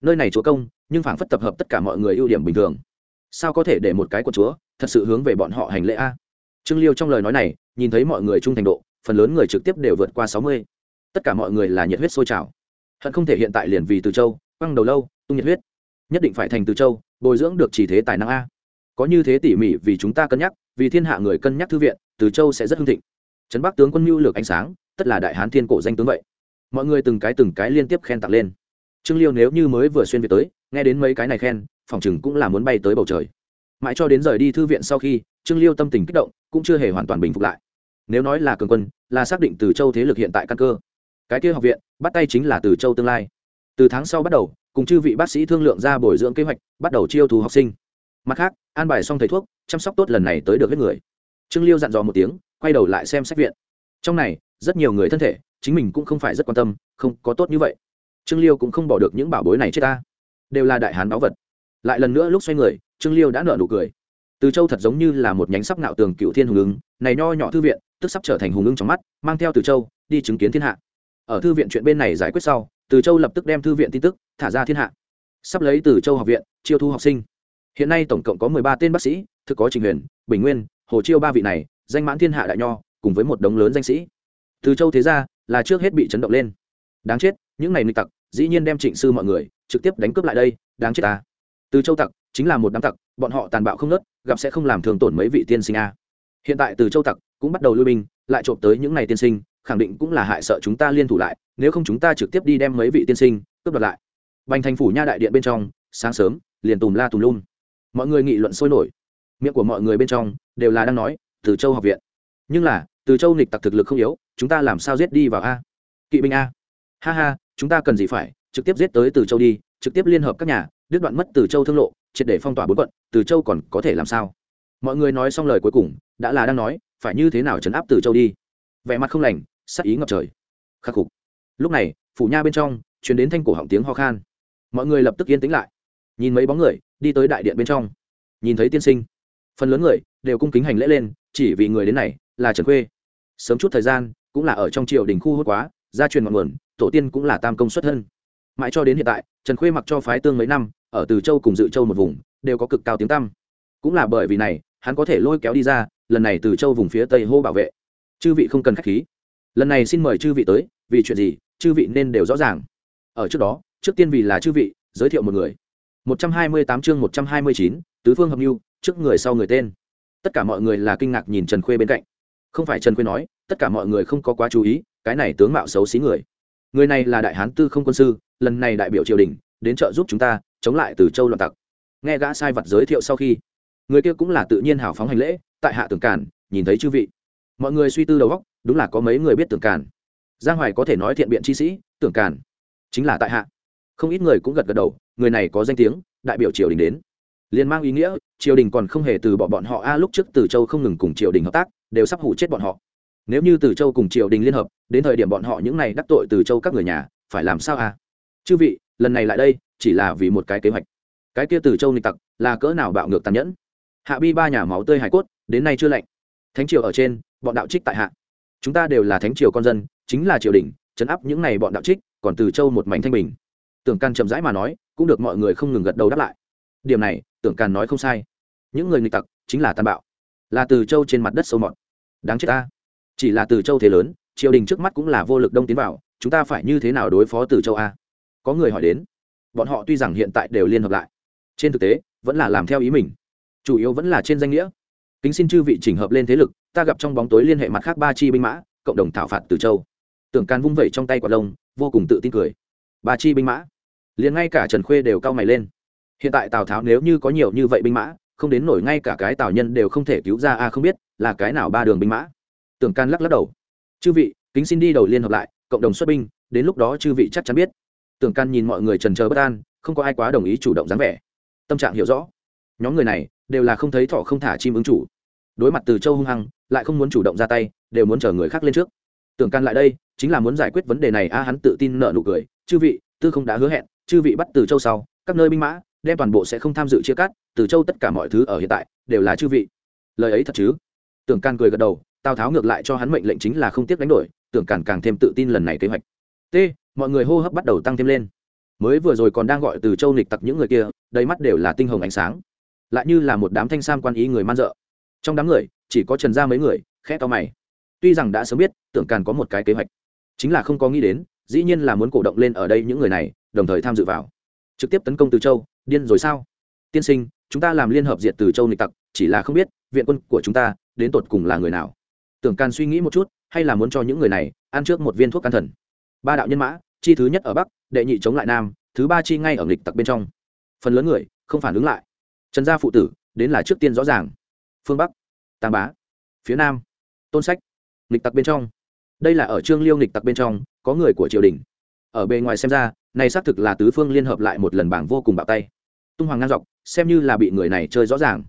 Nơi này chúa công, nhưng phảng phất tập hợp tất cả mọi người ưu điểm bình thường. Sao có thể để một cái của chúa thật sự hướng về bọn họ hành lễ a? Trương liêu trong lời nói này, nhìn thấy mọi người trung thành độ, phần lớn người trực tiếp đều vượt qua sáu mươi. Tất cả mọi người là nhiệt huyết sôi trào. Hận không thể hiện tại liền vì từ châu, quăng đầu lâu, tung nhiệt huyết. Nhất định phải thành từ châu, bồi dưỡng được chỉ thế tài năng a có như thế tỉ mỉ vì chúng ta cân nhắc, vì thiên hạ người cân nhắc thư viện, từ châu sẽ rất hưng thịnh. Trấn bắc tướng quân mưu lược ánh sáng, tất là đại hán thiên cổ danh tướng vậy. Mọi người từng cái từng cái liên tiếp khen tặng lên. Trương liêu nếu như mới vừa xuyên việt tới, nghe đến mấy cái này khen, phòng chừng cũng là muốn bay tới bầu trời. Mãi cho đến rời đi thư viện sau khi, trương liêu tâm tình kích động, cũng chưa hề hoàn toàn bình phục lại. Nếu nói là cường quân, là xác định từ châu thế lực hiện tại căn cơ. Cái kia học viện, bắt tay chính là từ châu tương lai. Từ tháng sau bắt đầu, cùng chư vị bác sĩ thương lượng ra bồi dưỡng kế hoạch, bắt đầu chiêu thù học sinh mặt khác, an bài xong thầy thuốc, chăm sóc tốt lần này tới được hết người. Trương liêu dặn dò một tiếng, quay đầu lại xem sách viện. Trong này, rất nhiều người thân thể, chính mình cũng không phải rất quan tâm, không có tốt như vậy. Trương liêu cũng không bỏ được những bảo bối này chết ta. Đều là đại hán báu vật. Lại lần nữa lúc xoay người, trương liêu đã nợ nụ cười. Từ châu thật giống như là một nhánh sắp nạo tường cựu thiên hùng ứng, này nho nhỏ thư viện, tức sắp trở thành hùng ứng trong mắt, mang theo từ châu, đi chứng kiến thiên hạ. Ở thư viện chuyện bên này giải quyết sau, từ châu lập tức đem thư viện tin tức thả ra thiên hạ. Sắp lấy từ châu học viện, chiêu thu học sinh hiện nay tổng cộng có mười ba tên bác sĩ, thực có trình huyền, bình nguyên, hồ chiêu ba vị này, danh mãn thiên hạ đại nho, cùng với một đống lớn danh sĩ. Từ châu thế ra là trước hết bị chấn động lên. Đáng chết, những này nịch tặc, dĩ nhiên đem trịnh sư mọi người, trực tiếp đánh cướp lại đây, đáng chết ta. Từ châu tặc, chính là một đám tặc, bọn họ tàn bạo không nớt gặp sẽ không làm thường tổn mấy vị tiên sinh a. Hiện tại từ châu tặc, cũng bắt đầu lui binh, lại trộm tới những này tiên sinh, khẳng định cũng là hại sợ chúng ta liên thủ lại, nếu không chúng ta trực tiếp đi đem mấy vị tiên sinh, cướp đoạt lại. Bành thành phủ nha đại điện bên trong, sáng sớm, liền tùm la tùm lum mọi người nghị luận sôi nổi. Miệng của mọi người bên trong đều là đang nói, từ châu học viện. Nhưng là, từ châu nghịch tặc thực lực không yếu, chúng ta làm sao giết đi vào a? Kỵ binh a. Ha ha, chúng ta cần gì phải trực tiếp giết tới từ châu đi, trực tiếp liên hợp các nhà, đứt đoạn mất từ châu thương lộ, triệt để phong tỏa bốn quận, từ châu còn có thể làm sao? Mọi người nói xong lời cuối cùng, đã là đang nói, phải như thế nào chấn áp từ châu đi? Vẻ mặt không lành, sắc ý ngập trời. Khắc phục. Lúc này, phủ nha bên trong chuyển đến thanh cổ họng tiếng ho khan. Mọi người lập tức yên tĩnh lại. Nhìn mấy bóng người đi tới đại điện bên trong. Nhìn thấy tiên sinh, phần lớn người đều cung kính hành lễ lên, chỉ vì người đến này là trần khuê. Sớm chút thời gian, cũng là ở trong triều đình khu hốt quá, gia truyền ngọn nguồn, tổ tiên cũng là tam công xuất thân. Mãi cho đến hiện tại, trần khuê mặc cho phái tương mấy năm, ở từ châu cùng dự châu một vùng, đều có cực cao tiếng tăm. Cũng là bởi vì này, hắn có thể lôi kéo đi ra, lần này từ châu vùng phía tây hô bảo vệ. Chư vị không cần khách khí. Lần này xin mời chư vị tới, vì chuyện gì, chư vị nên đều rõ ràng. Ở trước đó, trước tiên vì là chư vị, giới thiệu một người. 128 chương 129, tứ phương hợp lưu trước người sau người tên. Tất cả mọi người là kinh ngạc nhìn trần khuê bên cạnh. Không phải trần khuê nói tất cả mọi người không có quá chú ý cái này tướng mạo xấu xí người. Người này là đại hán tư không quân sư lần này đại biểu triều đình đến trợ giúp chúng ta chống lại từ châu loạn tặc. Nghe gã sai vật giới thiệu sau khi người kia cũng là tự nhiên hào phóng hành lễ tại hạ tưởng cản nhìn thấy chư vị. Mọi người suy tư đầu óc đúng là có mấy người biết tưởng cản giang hoài có thể nói thiện biện chi sĩ tưởng cản chính là tại hạ. Không ít người cũng gật gật đầu người này có danh tiếng, đại biểu triều đình đến. Liền mang ý nghĩa, triều đình còn không hề từ bỏ bọn họ. A, lúc trước từ châu không ngừng cùng triều đình hợp tác, đều sắp hủ chết bọn họ. Nếu như từ châu cùng triều đình liên hợp, đến thời điểm bọn họ những này đắc tội từ châu các người nhà, phải làm sao a? Chư vị, lần này lại đây, chỉ là vì một cái kế hoạch. Cái kia từ châu nịch tặc, là cỡ nào bạo ngược tàn nhẫn? Hạ bi ba nhà máu tươi hải cốt, đến nay chưa lạnh. Thánh triều ở trên, bọn đạo trích tại hạ. Chúng ta đều là thánh triều con dân, chính là triều đình, chấn áp những này bọn đạo trích, còn từ châu một mảnh thanh bình. Tưởng căn chậm rãi mà nói cũng được mọi người không ngừng gật đầu đáp lại. Điểm này, tưởng càn nói không sai. Những người nghịch tặc chính là tàn bạo. Là từ châu trên mặt đất sâu mọt. Đáng chết ta. Chỉ là từ châu thế lớn, triều đình trước mắt cũng là vô lực đông tiến vào, chúng ta phải như thế nào đối phó từ châu a? Có người hỏi đến. Bọn họ tuy rằng hiện tại đều liên hợp lại, trên thực tế, vẫn là làm theo ý mình. Chủ yếu vẫn là trên danh nghĩa. Kính xin chư vị chỉnh hợp lên thế lực, ta gặp trong bóng tối liên hệ mặt khác ba chi binh mã, cộng đồng thảo phạt từ châu. Tưởng càn vung vẩy trong tay quả lông, vô cùng tự tin cười. Ba chi binh mã liền ngay cả trần khuê đều cao mày lên. Hiện tại tào tháo nếu như có nhiều như vậy binh mã, không đến nổi ngay cả cái tào nhân đều không thể cứu ra a không biết là cái nào ba đường binh mã. Tưởng can lắc lắc đầu. Chư vị, kính xin đi đầu liên hợp lại, cộng đồng xuất binh, đến lúc đó chư vị chắc chắn biết. Tưởng can nhìn mọi người trần trờ bất an, không có ai quá đồng ý chủ động dáng vẻ. Tâm trạng hiểu rõ. Nhóm người này đều là không thấy thỏ không thả chim ứng chủ. Đối mặt từ châu hung hăng, lại không muốn chủ động ra tay, đều muốn chờ người khác lên trước. Tưởng can lại đây, chính là muốn giải quyết vấn đề này, a, hắn tự tin nợ nụ cười. Chư vị, tư không đã hứa hẹn chư vị bắt từ châu sau, các nơi binh mã, đem toàn bộ sẽ không tham dự chia cắt, từ châu tất cả mọi thứ ở hiện tại, đều là chư vị. Lời ấy thật chứ? Tưởng Càn cười gật đầu, tào tháo ngược lại cho hắn mệnh lệnh chính là không tiếc đánh đổi, tưởng càn càng thêm tự tin lần này kế hoạch. T, mọi người hô hấp bắt đầu tăng thêm lên. Mới vừa rồi còn đang gọi từ châu nghịch tặc những người kia, đầy mắt đều là tinh hồng ánh sáng. Lại như là một đám thanh sam quan ý người man dợ. Trong đám người, chỉ có trần Gia mấy người, khẽ to mày. Tuy rằng đã sớm biết tưởng càn có một cái kế hoạch, chính là không có nghĩ đến, dĩ nhiên là muốn cổ động lên ở đây những người này đồng thời tham dự vào. Trực tiếp tấn công từ châu, điên rồi sao? Tiên sinh, chúng ta làm liên hợp diệt từ châu nịch tặc, chỉ là không biết, viện quân của chúng ta đến tột cùng là người nào? Tưởng can suy nghĩ một chút, hay là muốn cho những người này ăn trước một viên thuốc can thần? Ba đạo nhân mã, chi thứ nhất ở bắc, đệ nhị chống lại nam, thứ ba chi ngay ở nghịch tặc bên trong. Phần lớn người không phản ứng lại. Trần gia phụ tử, đến là trước tiên rõ ràng. Phương bắc, tàng bá, phía nam, tôn sách, nghịch tặc bên trong. Đây là ở trương liêu nghịch tặc bên trong, có người của triều đình. Ở bề ngoài xem ra này xác thực là tứ phương liên hợp lại một lần bảng vô cùng bạo tay. Tung hoàng ngang dọc, xem như là bị người này chơi rõ ràng.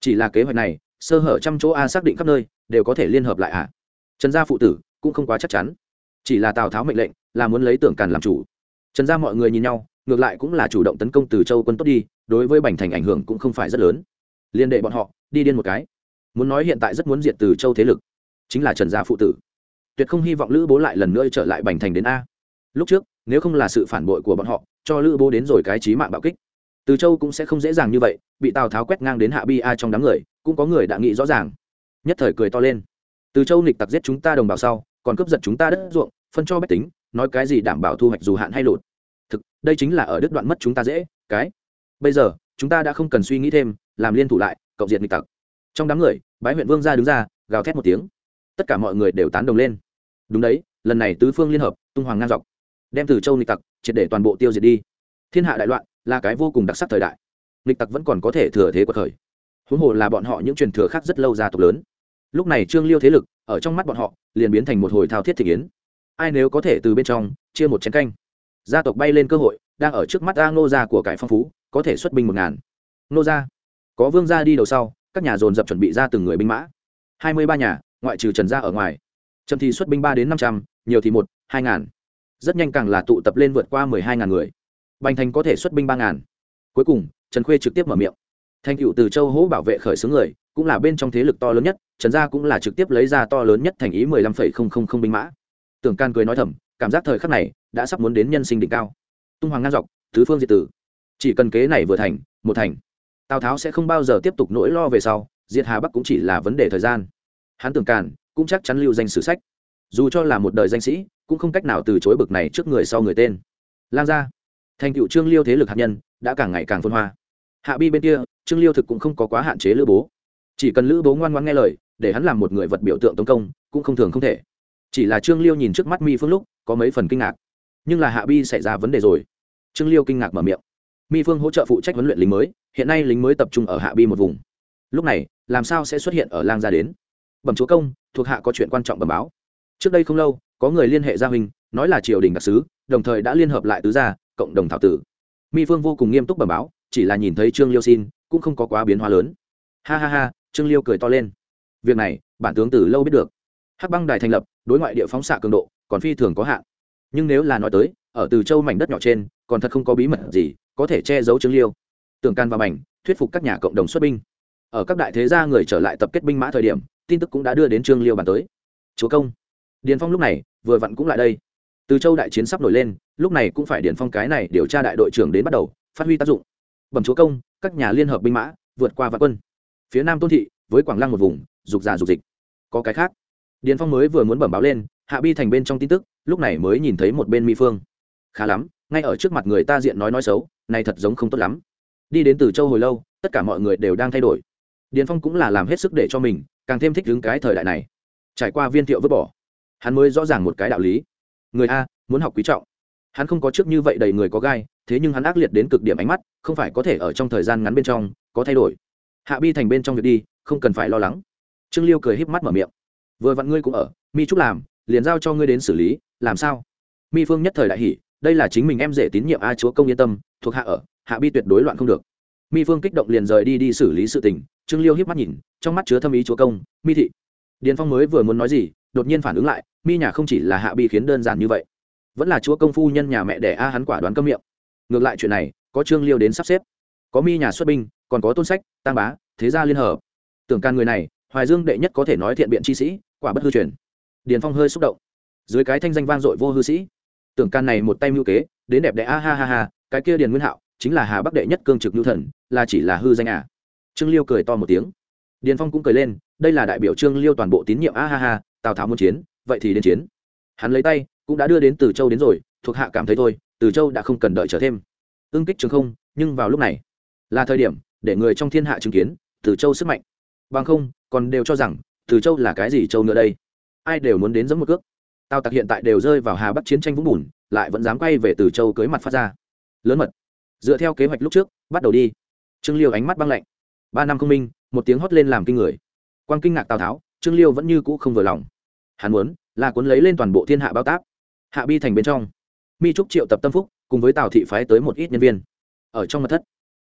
Chỉ là kế hoạch này, sơ hở trăm chỗ a xác định khắp nơi, đều có thể liên hợp lại ạ. À. trần gia phụ tử cũng không quá chắc chắn. Chỉ là tào tháo mệnh lệnh, là muốn lấy tưởng càn làm chủ. Trần gia mọi người nhìn nhau, ngược lại cũng là chủ động tấn công từ châu quân tốt đi, đối với bành thành ảnh hưởng cũng không phải rất lớn. Liên đệ bọn họ, đi điên một cái. Muốn nói hiện tại rất muốn diệt từ châu thế lực, chính là trần gia phụ tử. Tuyệt không hy vọng lữ bố lại lần nữa trở lại bành thành đến a. Lúc trước nếu không là sự phản bội của bọn họ, cho lữ bố đến rồi cái trí mạng bạo kích. Từ châu cũng sẽ không dễ dàng như vậy, bị tào tháo quét ngang đến hạ bi a trong đám người, cũng có người đã nghĩ rõ ràng. Nhất thời cười to lên. Từ châu nịch tặc giết chúng ta đồng bào sau, còn cướp giật chúng ta đất ruộng, phân cho bách tính, nói cái gì đảm bảo thu hoạch dù hạn hay lụt. Thực, đây chính là ở đứt đoạn mất chúng ta dễ, cái. Bây giờ, chúng ta đã không cần suy nghĩ thêm, làm liên thủ lại, cộng diệt nịch tặc. Trong đám người, bái huyện vương ra đứng ra, gào thét một tiếng. Tất cả mọi người đều tán đồng lên. Đúng đấy, lần này tứ phương liên hợp, tung hoàng ngang dọc đem từ châu nghịch tặc triệt để toàn bộ tiêu diệt đi. Thiên hạ đại loạn là cái vô cùng đặc sắc thời đại. Nghịch tặc vẫn còn có thể thừa thế của thời huống hồ là bọn họ những truyền thừa khác rất lâu gia tộc lớn. Lúc này trương liêu thế lực ở trong mắt bọn họ liền biến thành một hồi thao thiết thị kiến. Ai nếu có thể từ bên trong chia một chén canh? Gia tộc bay lên cơ hội, đang ở trước mắt a ngô gia của cải phong phú, có thể xuất binh một ngàn. Ngô gia. Có vương gia đi đầu sau, các nhà dồn dập chuẩn bị ra từng người binh mã. Hai mươi ba nhà, ngoại trừ trần gia ở ngoài. Chậm thì xuất binh ba đến năm trăm, nhiều thì một, hai ngàn rất nhanh càng là tụ tập lên vượt qua mười hai ngàn người. Bành thành có thể xuất binh ba ngàn. Cuối cùng, trần khuê trực tiếp mở miệng. Thành cựu từ châu hỗ bảo vệ khởi xướng người, cũng là bên trong thế lực to lớn nhất, trần gia cũng là trực tiếp lấy ra to lớn nhất thành ý mười lăm phẩy không không không binh mã. Tưởng can cười nói thầm, cảm giác thời khắc này đã sắp muốn đến nhân sinh đỉnh cao. Tung hoàng ngang dọc, tứ phương diệt tử. Chỉ cần kế này vừa thành, một thành, tào tháo sẽ không bao giờ tiếp tục nỗi lo về sau, diệt hà bắc cũng chỉ là vấn đề thời gian. Hắn tưởng càn cũng chắc chắn lưu danh sử sách dù cho là một đời danh sĩ, cũng không cách nào từ chối bực này trước người sau người tên. Lang gia, thành cựu trương liêu thế lực hạt nhân, đã càng ngày càng phân hoa. Hạ bi bên kia, trương liêu thực cũng không có quá hạn chế lữ bố. Chỉ cần lữ bố ngoan ngoan nghe lời, để hắn làm một người vật biểu tượng tấn công, cũng không thường không thể. Chỉ là trương liêu nhìn trước mắt mi phương lúc, có mấy phần kinh ngạc. Nhưng là hạ bi xảy ra vấn đề rồi. Trương liêu kinh ngạc mở miệng. Mi phương hỗ trợ phụ trách huấn luyện lính mới, hiện nay lính mới tập trung ở hạ bi một vùng. Lúc này, làm sao sẽ xuất hiện ở lang gia đến? Bẩm chúa công, thuộc hạ có chuyện quan trọng bẩm báo trước đây không lâu, có người liên hệ gia huynh, nói là triều đình đặc sứ, đồng thời đã liên hợp lại tứ gia, cộng đồng thảo tử. Mi phương vô cùng nghiêm túc bẩm báo, chỉ là nhìn thấy trương liêu xin, cũng không có quá biến hóa lớn. Ha ha ha, trương liêu cười to lên. Việc này, bản tướng từ lâu biết được. Hắc băng đài thành lập, đối ngoại địa phóng xạ cường độ, còn phi thường có hạn. Nhưng nếu là nói tới, ở từ châu mảnh đất nhỏ trên, còn thật không có bí mật gì, có thể che giấu trương liêu. Tưởng can và mảnh thuyết phục các nhà cộng đồng xuất binh. Ở các đại thế gia người trở lại tập kết binh mã thời điểm, tin tức cũng đã đưa đến trương liêu bàn tới. Chúa công điền phong lúc này vừa vặn cũng lại đây. Từ châu đại chiến sắp nổi lên, lúc này cũng phải điền phong cái này điều tra đại đội trưởng đến bắt đầu phát huy tác dụng. Bẩm chúa công, các nhà liên hợp binh mã vượt qua vạn quân. Phía nam tôn thị với quảng lăng một vùng, dục già dục dịch. Có cái khác. Điền phong mới vừa muốn bẩm báo lên, hạ bi thành bên trong tin tức, lúc này mới nhìn thấy một bên mỹ phương. Khá lắm, ngay ở trước mặt người ta diện nói nói xấu, này thật giống không tốt lắm. Đi đến từ châu hồi lâu, tất cả mọi người đều đang thay đổi. Điền phong cũng là làm hết sức để cho mình, càng thêm thích ứng cái thời đại này. Trải qua viên thiệu vứt bỏ hắn mới rõ ràng một cái đạo lý. Người a, muốn học quý trọng. Hắn không có trước như vậy đầy người có gai, thế nhưng hắn ác liệt đến cực điểm ánh mắt, không phải có thể ở trong thời gian ngắn bên trong, có thay đổi. Hạ bi thành bên trong việc đi, không cần phải lo lắng. Trương liêu cười híp mắt mở miệng. Vừa vặn ngươi cũng ở, mi trúc làm, liền giao cho ngươi đến xử lý, làm sao? Mi phương nhất thời đại hỷ đây là chính mình em dễ tín nhiệm a chúa công yên tâm, thuộc hạ ở, hạ bi tuyệt đối loạn không được. Mi phương kích động liền rời đi đi xử lý sự tình, trương liêu hiếp mắt nhìn, trong mắt chứa thâm ý chúa công, mi thị. Điền phong mới vừa muốn nói gì đột nhiên phản ứng lại, mi nhà không chỉ là hạ bi khiến đơn giản như vậy, vẫn là chúa công phu nhân nhà mẹ đẻ a hắn quả đoán cơm miệng. Ngược lại chuyện này, có trương liêu đến sắp xếp. Có mi nhà xuất binh, còn có tôn sách tăng bá, thế gia liên hợp. Tưởng can người này, hoài dương đệ nhất có thể nói thiện biện chi sĩ, quả bất hư truyền. Điền phong hơi xúc động. Dưới cái thanh danh vang dội vô hư sĩ. Tưởng can này một tay mưu kế, đến đẹp đẽ a ha ha ha, cái kia điền nguyên hạo, chính là hà bắc đệ nhất cương trực lưu thần, là chỉ là hư danh à. Trương liêu cười to một tiếng. Điền phong cũng cười lên, đây là đại biểu trương liêu toàn bộ tín nhiệm a ha ha tào tháo muốn chiến, vậy thì đến chiến. Hắn lấy tay, cũng đã đưa đến từ châu đến rồi, thuộc hạ cảm thấy thôi, từ châu đã không cần đợi chờ thêm. Ưng kích trường không, nhưng vào lúc này, là thời điểm để người trong thiên hạ chứng kiến, từ châu sức mạnh. Bằng không, còn đều cho rằng, từ châu là cái gì châu nữa đây? Ai đều muốn đến giống một cước. Tào tặc hiện tại đều rơi vào hà bắc chiến tranh vũng bùn, lại vẫn dám quay về từ châu cưới mặt phát ra. Lớn mật. Dựa theo kế hoạch lúc trước, bắt đầu đi. Trương liêu ánh mắt băng lạnh. Ba năm không minh, một tiếng hót lên làm kinh người. Quan kinh ngạc tào tháo, trương liêu vẫn như cũ không vừa lòng hắn muốn, là cuốn lấy lên toàn bộ thiên hạ bao tác. Hạ bi thành bên trong, mi trúc triệu tập tâm phúc, cùng với tào thị phái tới một ít nhân viên. Ở trong mật thất,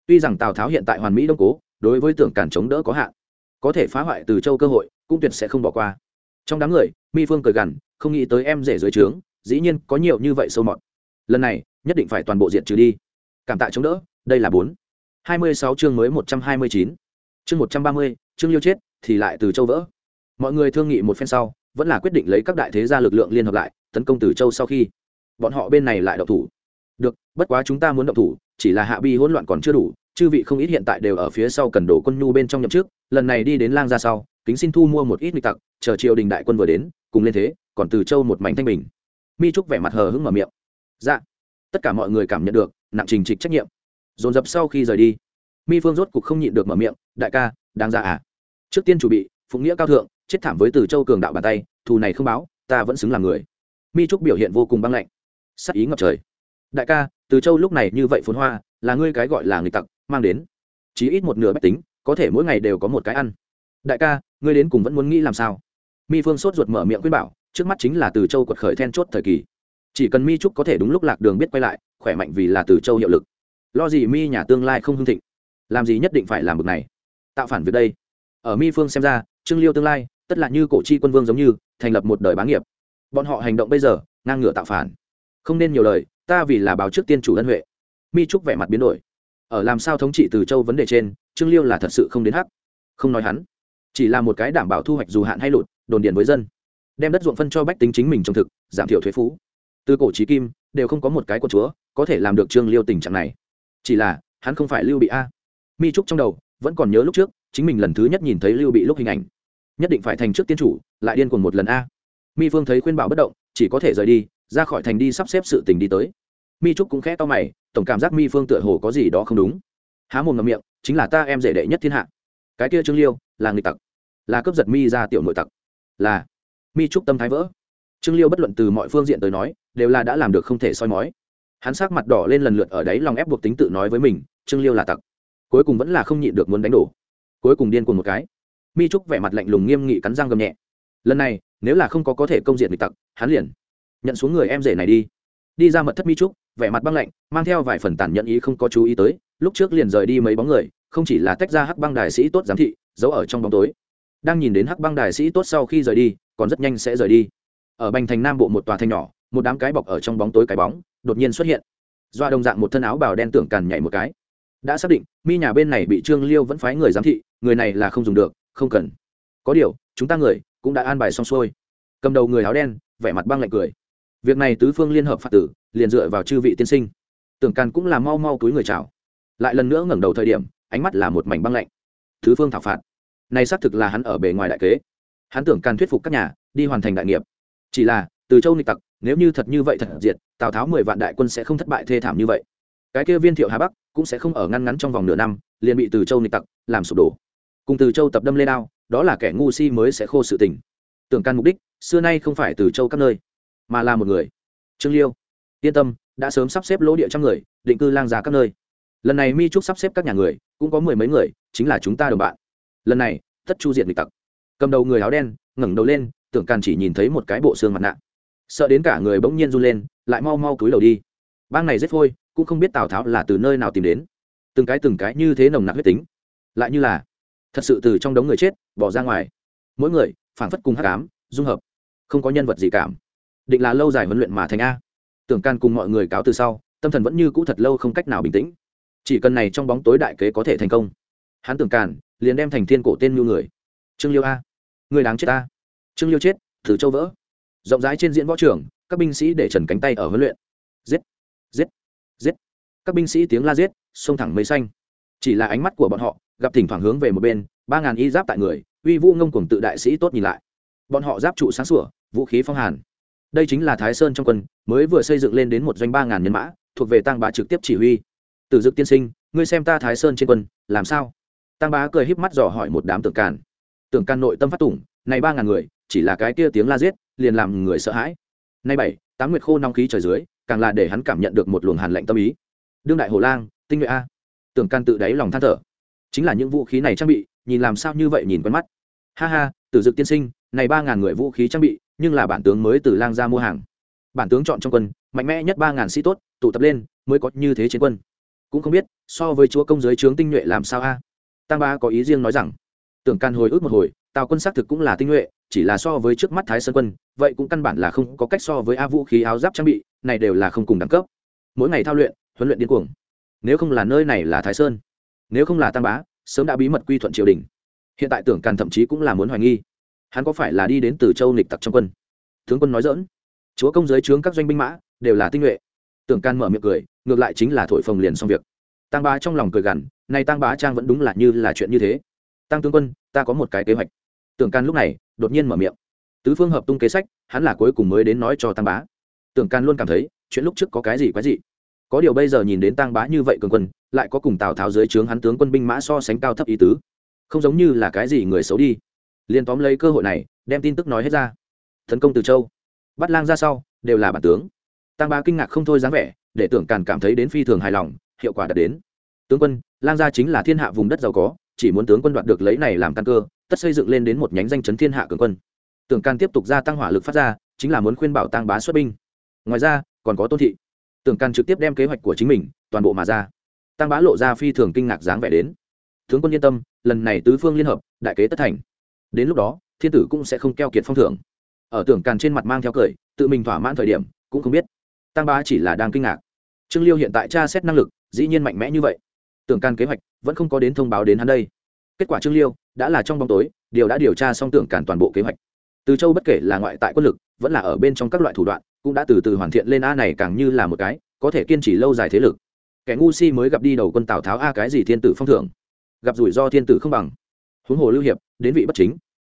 tuy rằng tào tháo hiện tại hoàn mỹ đông cố, đối với tưởng cản chống đỡ có hạn, có thể phá hoại từ châu cơ hội, cũng tuyệt sẽ không bỏ qua. Trong đám người, mi phương cười gằn, không nghĩ tới em rể dưới trướng, dĩ nhiên có nhiều như vậy sâu mọt. Lần này, nhất định phải toàn bộ diện trừ đi. Cảm tạ chống đỡ, đây là bốn. Hai mươi sáu chương mới một trăm hai mươi chín. Chương một trăm ba mươi chương liêu chết, thì lại từ châu vỡ. Mọi người thương nghị một phen sau vẫn là quyết định lấy các đại thế gia lực lượng liên hợp lại, tấn công từ châu sau khi bọn họ bên này lại độc thủ. Được, bất quá chúng ta muốn động thủ, chỉ là hạ bi hỗn loạn còn chưa đủ, chư vị không ít hiện tại đều ở phía sau cần đổ quân nhu bên trong nhậm trước lần này đi đến lang ra sau, kính xin thu mua một ít nghịch tặc, chờ triều đình đại quân vừa đến, cùng lên thế, còn từ châu một mảnh thanh bình. Mi trúc vẻ mặt hờ hững mở miệng. Dạ. Tất cả mọi người cảm nhận được, nặng trình trịch trách nhiệm. Dồn dập sau khi rời đi, mi phương rốt cục không nhịn được mở miệng, đại ca, đáng ra à? Trước tiên chủ bị, phụng nghĩa cao thượng chết thảm với từ châu cường đạo bàn tay, thù này không báo, ta vẫn xứng làm người. Mi trúc biểu hiện vô cùng băng lạnh. Sắc ý ngập trời. Đại ca, từ châu lúc này như vậy phồn hoa, là ngươi cái gọi là người tặc, mang đến. Chỉ ít một nửa bách tính, có thể mỗi ngày đều có một cái ăn. Đại ca, ngươi đến cùng vẫn muốn nghĩ làm sao? Mi phương sốt ruột mở miệng khuyên bảo, trước mắt chính là từ châu quật khởi then chốt thời kỳ. Chỉ cần mi trúc có thể đúng lúc lạc đường biết quay lại, khỏe mạnh vì là từ châu hiệu lực. Lo gì mi nhà tương lai không hưng thịnh? Làm gì nhất định phải làm bực này? Tạo phản việc đây. Ở mi phương xem ra, trương liêu tương lai tất là như cổ chi quân vương giống như, thành lập một đời bá nghiệp. Bọn họ hành động bây giờ, ngang ngửa tạo phản. Không nên nhiều lời, ta vì là báo trước tiên chủ ân huệ. Mi trúc vẻ mặt biến đổi. Ở làm sao thống trị từ châu vấn đề trên, trương liêu là thật sự không đến hắc. Không nói hắn, chỉ là một cái đảm bảo thu hoạch dù hạn hay lụt, đồn điện với dân. Đem đất ruộng phân cho bách tính chính mình trồng thực, giảm thiểu thuế phú. Từ cổ trí kim, đều không có một cái quân chúa có thể làm được trương liêu tình trạng này. Chỉ là, hắn không phải lưu bị a. Mi trúc trong đầu, vẫn còn nhớ lúc trước, chính mình lần thứ nhất nhìn thấy lưu bị lúc hình ảnh nhất định phải thành trước tiên chủ, lại điên cuồng một lần a. Mi phương thấy khuyên bảo bất động, chỉ có thể rời đi, ra khỏi thành đi sắp xếp sự tình đi tới. Mi trúc cũng khẽ to mày, tổng cảm giác mi phương tựa hồ có gì đó không đúng. Há mồm ngậm miệng, chính là ta em dễ đệ nhất thiên hạ. Cái kia trương liêu, là người tặc. Là cướp giật mi ra tiểu nội tặc. Là. Mi trúc tâm thái vỡ. Trương liêu bất luận từ mọi phương diện tới nói, đều là đã làm được không thể soi mói. Hắn sắc mặt đỏ lên lần lượt ở đấy lòng ép buộc tính tự nói với mình, trương liêu là tặc. Cuối cùng vẫn là không nhịn được muốn đánh đổ. Cuối cùng điên cuồng một cái mi trúc vẻ mặt lạnh lùng nghiêm nghị cắn răng gầm nhẹ. Lần này, nếu là không có có thể công diện bị tặc, hắn liền nhận xuống người em rể này đi. Đi ra mật thất mi trúc, vẻ mặt băng lạnh, mang theo vài phần tàn nhẫn ý không có chú ý tới, lúc trước liền rời đi mấy bóng người, không chỉ là tách ra hắc băng đài sĩ tốt giám thị, giấu ở trong bóng tối. Đang nhìn đến hắc băng đài sĩ tốt sau khi rời đi, còn rất nhanh sẽ rời đi. Ở bành thành nam bộ một tòa thanh nhỏ, một đám cái bọc ở trong bóng tối cái bóng, đột nhiên xuất hiện. Doa đồng dạng một thân áo bào đen tưởng càn nhảy một cái. Đã xác định, mi nhà bên này bị trương liêu vẫn phái người giám thị, người này là không dùng được không cần. Có điều, chúng ta người cũng đã an bài xong xuôi. Cầm đầu người áo đen, vẻ mặt băng lạnh cười. Việc này tứ phương liên hợp phạt tử, liền dựa vào chư vị tiên sinh. Tưởng càn cũng là mau mau túi người chào. Lại lần nữa ngẩng đầu thời điểm, ánh mắt là một mảnh băng lạnh. Tứ phương thảo phạt. Này xác thực là hắn ở bề ngoài đại kế. Hắn tưởng càn thuyết phục các nhà, đi hoàn thành đại nghiệp. Chỉ là, từ châu nịch tặc, nếu như thật như vậy thật diệt, tào tháo mười vạn đại quân sẽ không thất bại thê thảm như vậy. Cái kia viên thiệu hà bắc cũng sẽ không ở ngăn ngắn trong vòng nửa năm, liền bị từ châu nịch tặc làm sụp đổ cùng từ châu tập đâm lê đao, đó là kẻ ngu si mới sẽ khô sự tình. Tưởng can mục đích, xưa nay không phải từ châu các nơi, mà là một người. Trương liêu. Yên tâm, đã sớm sắp xếp lỗ địa trăm người, định cư lang già các nơi. Lần này mi trúc sắp xếp các nhà người, cũng có mười mấy người, chính là chúng ta đồng bạn. Lần này, tất chu diệt nghịch tặc. Cầm đầu người áo đen, ngẩng đầu lên, tưởng càn chỉ nhìn thấy một cái bộ xương mặt nạ. Sợ đến cả người bỗng nhiên run lên, lại mau mau cúi đầu đi. Bang này rất phôi, cũng không biết tào tháo là từ nơi nào tìm đến. Từng cái từng cái như thế nồng nặc huyết tính. Lại như là thật sự từ trong đống người chết, bỏ ra ngoài. Mỗi người phản phất cùng hát cám dung hợp. Không có nhân vật gì cảm. Định là lâu dài huấn luyện mà thành a. Tưởng can cùng mọi người cáo từ sau, tâm thần vẫn như cũ thật lâu không cách nào bình tĩnh. Chỉ cần này trong bóng tối đại kế có thể thành công. Hắn tưởng càn liền đem thành thiên cổ tên nhu người. Trương liêu a. Người đáng chết a. Trương liêu chết, thử châu vỡ. Rộng rãi trên diễn võ trường, các binh sĩ để trần cánh tay ở huấn luyện. Giết giết giết. Các binh sĩ tiếng la giết, xông thẳng mây xanh chỉ là ánh mắt của bọn họ, gặp thỉnh thoảng hướng về một bên, ba ngàn y giáp tại người, uy vũ ngông cuồng tự đại sĩ tốt nhìn lại. Bọn họ giáp trụ sáng sủa, vũ khí phong hàn. Đây chính là thái sơn trong quân, mới vừa xây dựng lên đến một doanh ba ngàn nhân mã, thuộc về tăng bá trực tiếp chỉ huy. Từ dực tiên sinh, ngươi xem ta thái sơn trên quân, làm sao? Tăng bá cười híp mắt dò hỏi một đám tưởng càn. Tưởng càn nội tâm phát tủng, này ba ngàn người, chỉ là cái kia tiếng la giết, liền làm người sợ hãi. Nay bảy, tám nguyệt khô nóng khí trời dưới, càng là để hắn cảm nhận được một luồng hàn lạnh tâm ý. Đương đại hồ lang, tinh nhuệ a tưởng can tự đáy lòng than thở. Chính là những vũ khí này trang bị, nhìn làm sao như vậy nhìn quen mắt. Ha ha, tử dực tiên sinh, này ba ngàn người vũ khí trang bị, nhưng là bản tướng mới từ lang ra mua hàng. Bản tướng chọn trong quân, mạnh mẽ nhất ba ngàn sĩ tốt, tụ tập lên, mới có như thế chiến quân. Cũng không biết, so với chúa công giới trướng tinh nhuệ làm sao a? Tăng ba có ý riêng nói rằng, tưởng can hồi ức một hồi, tào quân xác thực cũng là tinh nhuệ, chỉ là so với trước mắt thái sơn quân, vậy cũng căn bản là không có cách so với a vũ khí áo giáp trang bị, này đều là không cùng đẳng cấp. Mỗi ngày thao luyện, huấn luyện điên cuồng nếu không là nơi này là thái sơn, nếu không là tam bá, sớm đã bí mật quy thuận triều đình. Hiện tại tưởng càn thậm chí cũng là muốn hoài nghi, hắn có phải là đi đến từ châu nghịch tặc trong quân? Tướng quân nói dỡn chúa công giới trướng các doanh binh mã đều là tinh nhuệ. Tưởng can mở miệng cười, ngược lại chính là thổi phồng liền xong việc. Tăng bá trong lòng cười gằn, nay tăng bá trang vẫn đúng là như là chuyện như thế. Tăng tướng quân, ta có một cái kế hoạch. Tưởng can lúc này đột nhiên mở miệng. Tứ phương hợp tung kế sách, hắn là cuối cùng mới đến nói cho tăng bá. Tưởng can luôn cảm thấy, chuyện lúc trước có cái gì quái gì có điều bây giờ nhìn đến tăng bá như vậy cường quân, lại có cùng tào tháo dưới trướng hắn tướng quân binh mã so sánh cao thấp ý tứ. Không giống như là cái gì người xấu đi. Liền tóm lấy cơ hội này, đem tin tức nói hết ra. Tấn công từ châu. Bắt lang ra sau, đều là bản tướng. Tăng bá kinh ngạc không thôi dáng vẻ, để tưởng càn cảm thấy đến phi thường hài lòng, hiệu quả đạt đến. Tướng quân, lang gia chính là thiên hạ vùng đất giàu có, chỉ muốn tướng quân đoạt được lấy này làm căn cơ, tất xây dựng lên đến một nhánh danh chấn thiên hạ cường quân. Tưởng càn tiếp tục gia tăng hỏa lực phát ra, chính là muốn khuyên bảo tăng bá xuất binh. Ngoài ra, còn có tôn thị tưởng càn trực tiếp đem kế hoạch của chính mình, toàn bộ mà ra. Tăng bá lộ ra phi thường kinh ngạc dáng vẻ đến. Tướng quân yên tâm, lần này tứ phương liên hợp, đại kế tất thành. Đến lúc đó, thiên tử cũng sẽ không keo kiệt phong thưởng. Ở tưởng càn trên mặt mang theo cười, tự mình thỏa mãn thời điểm, cũng không biết. Tăng bá chỉ là đang kinh ngạc. Trương liêu hiện tại tra xét năng lực, dĩ nhiên mạnh mẽ như vậy. Tưởng càn kế hoạch, vẫn không có đến thông báo đến hắn đây. Kết quả trương liêu, đã là trong bóng tối, điều đã điều tra xong tưởng càn toàn bộ kế hoạch. Từ châu bất kể là ngoại tại quân lực, vẫn là ở bên trong các loại thủ đoạn cũng đã từ từ hoàn thiện lên a này càng như là một cái, có thể kiên trì lâu dài thế lực. Kẻ ngu si mới gặp đi đầu quân tào tháo a cái gì thiên tử phong thưởng? Gặp rủi ro thiên tử không bằng. Huống hồ lưu hiệp, đến vị bất chính.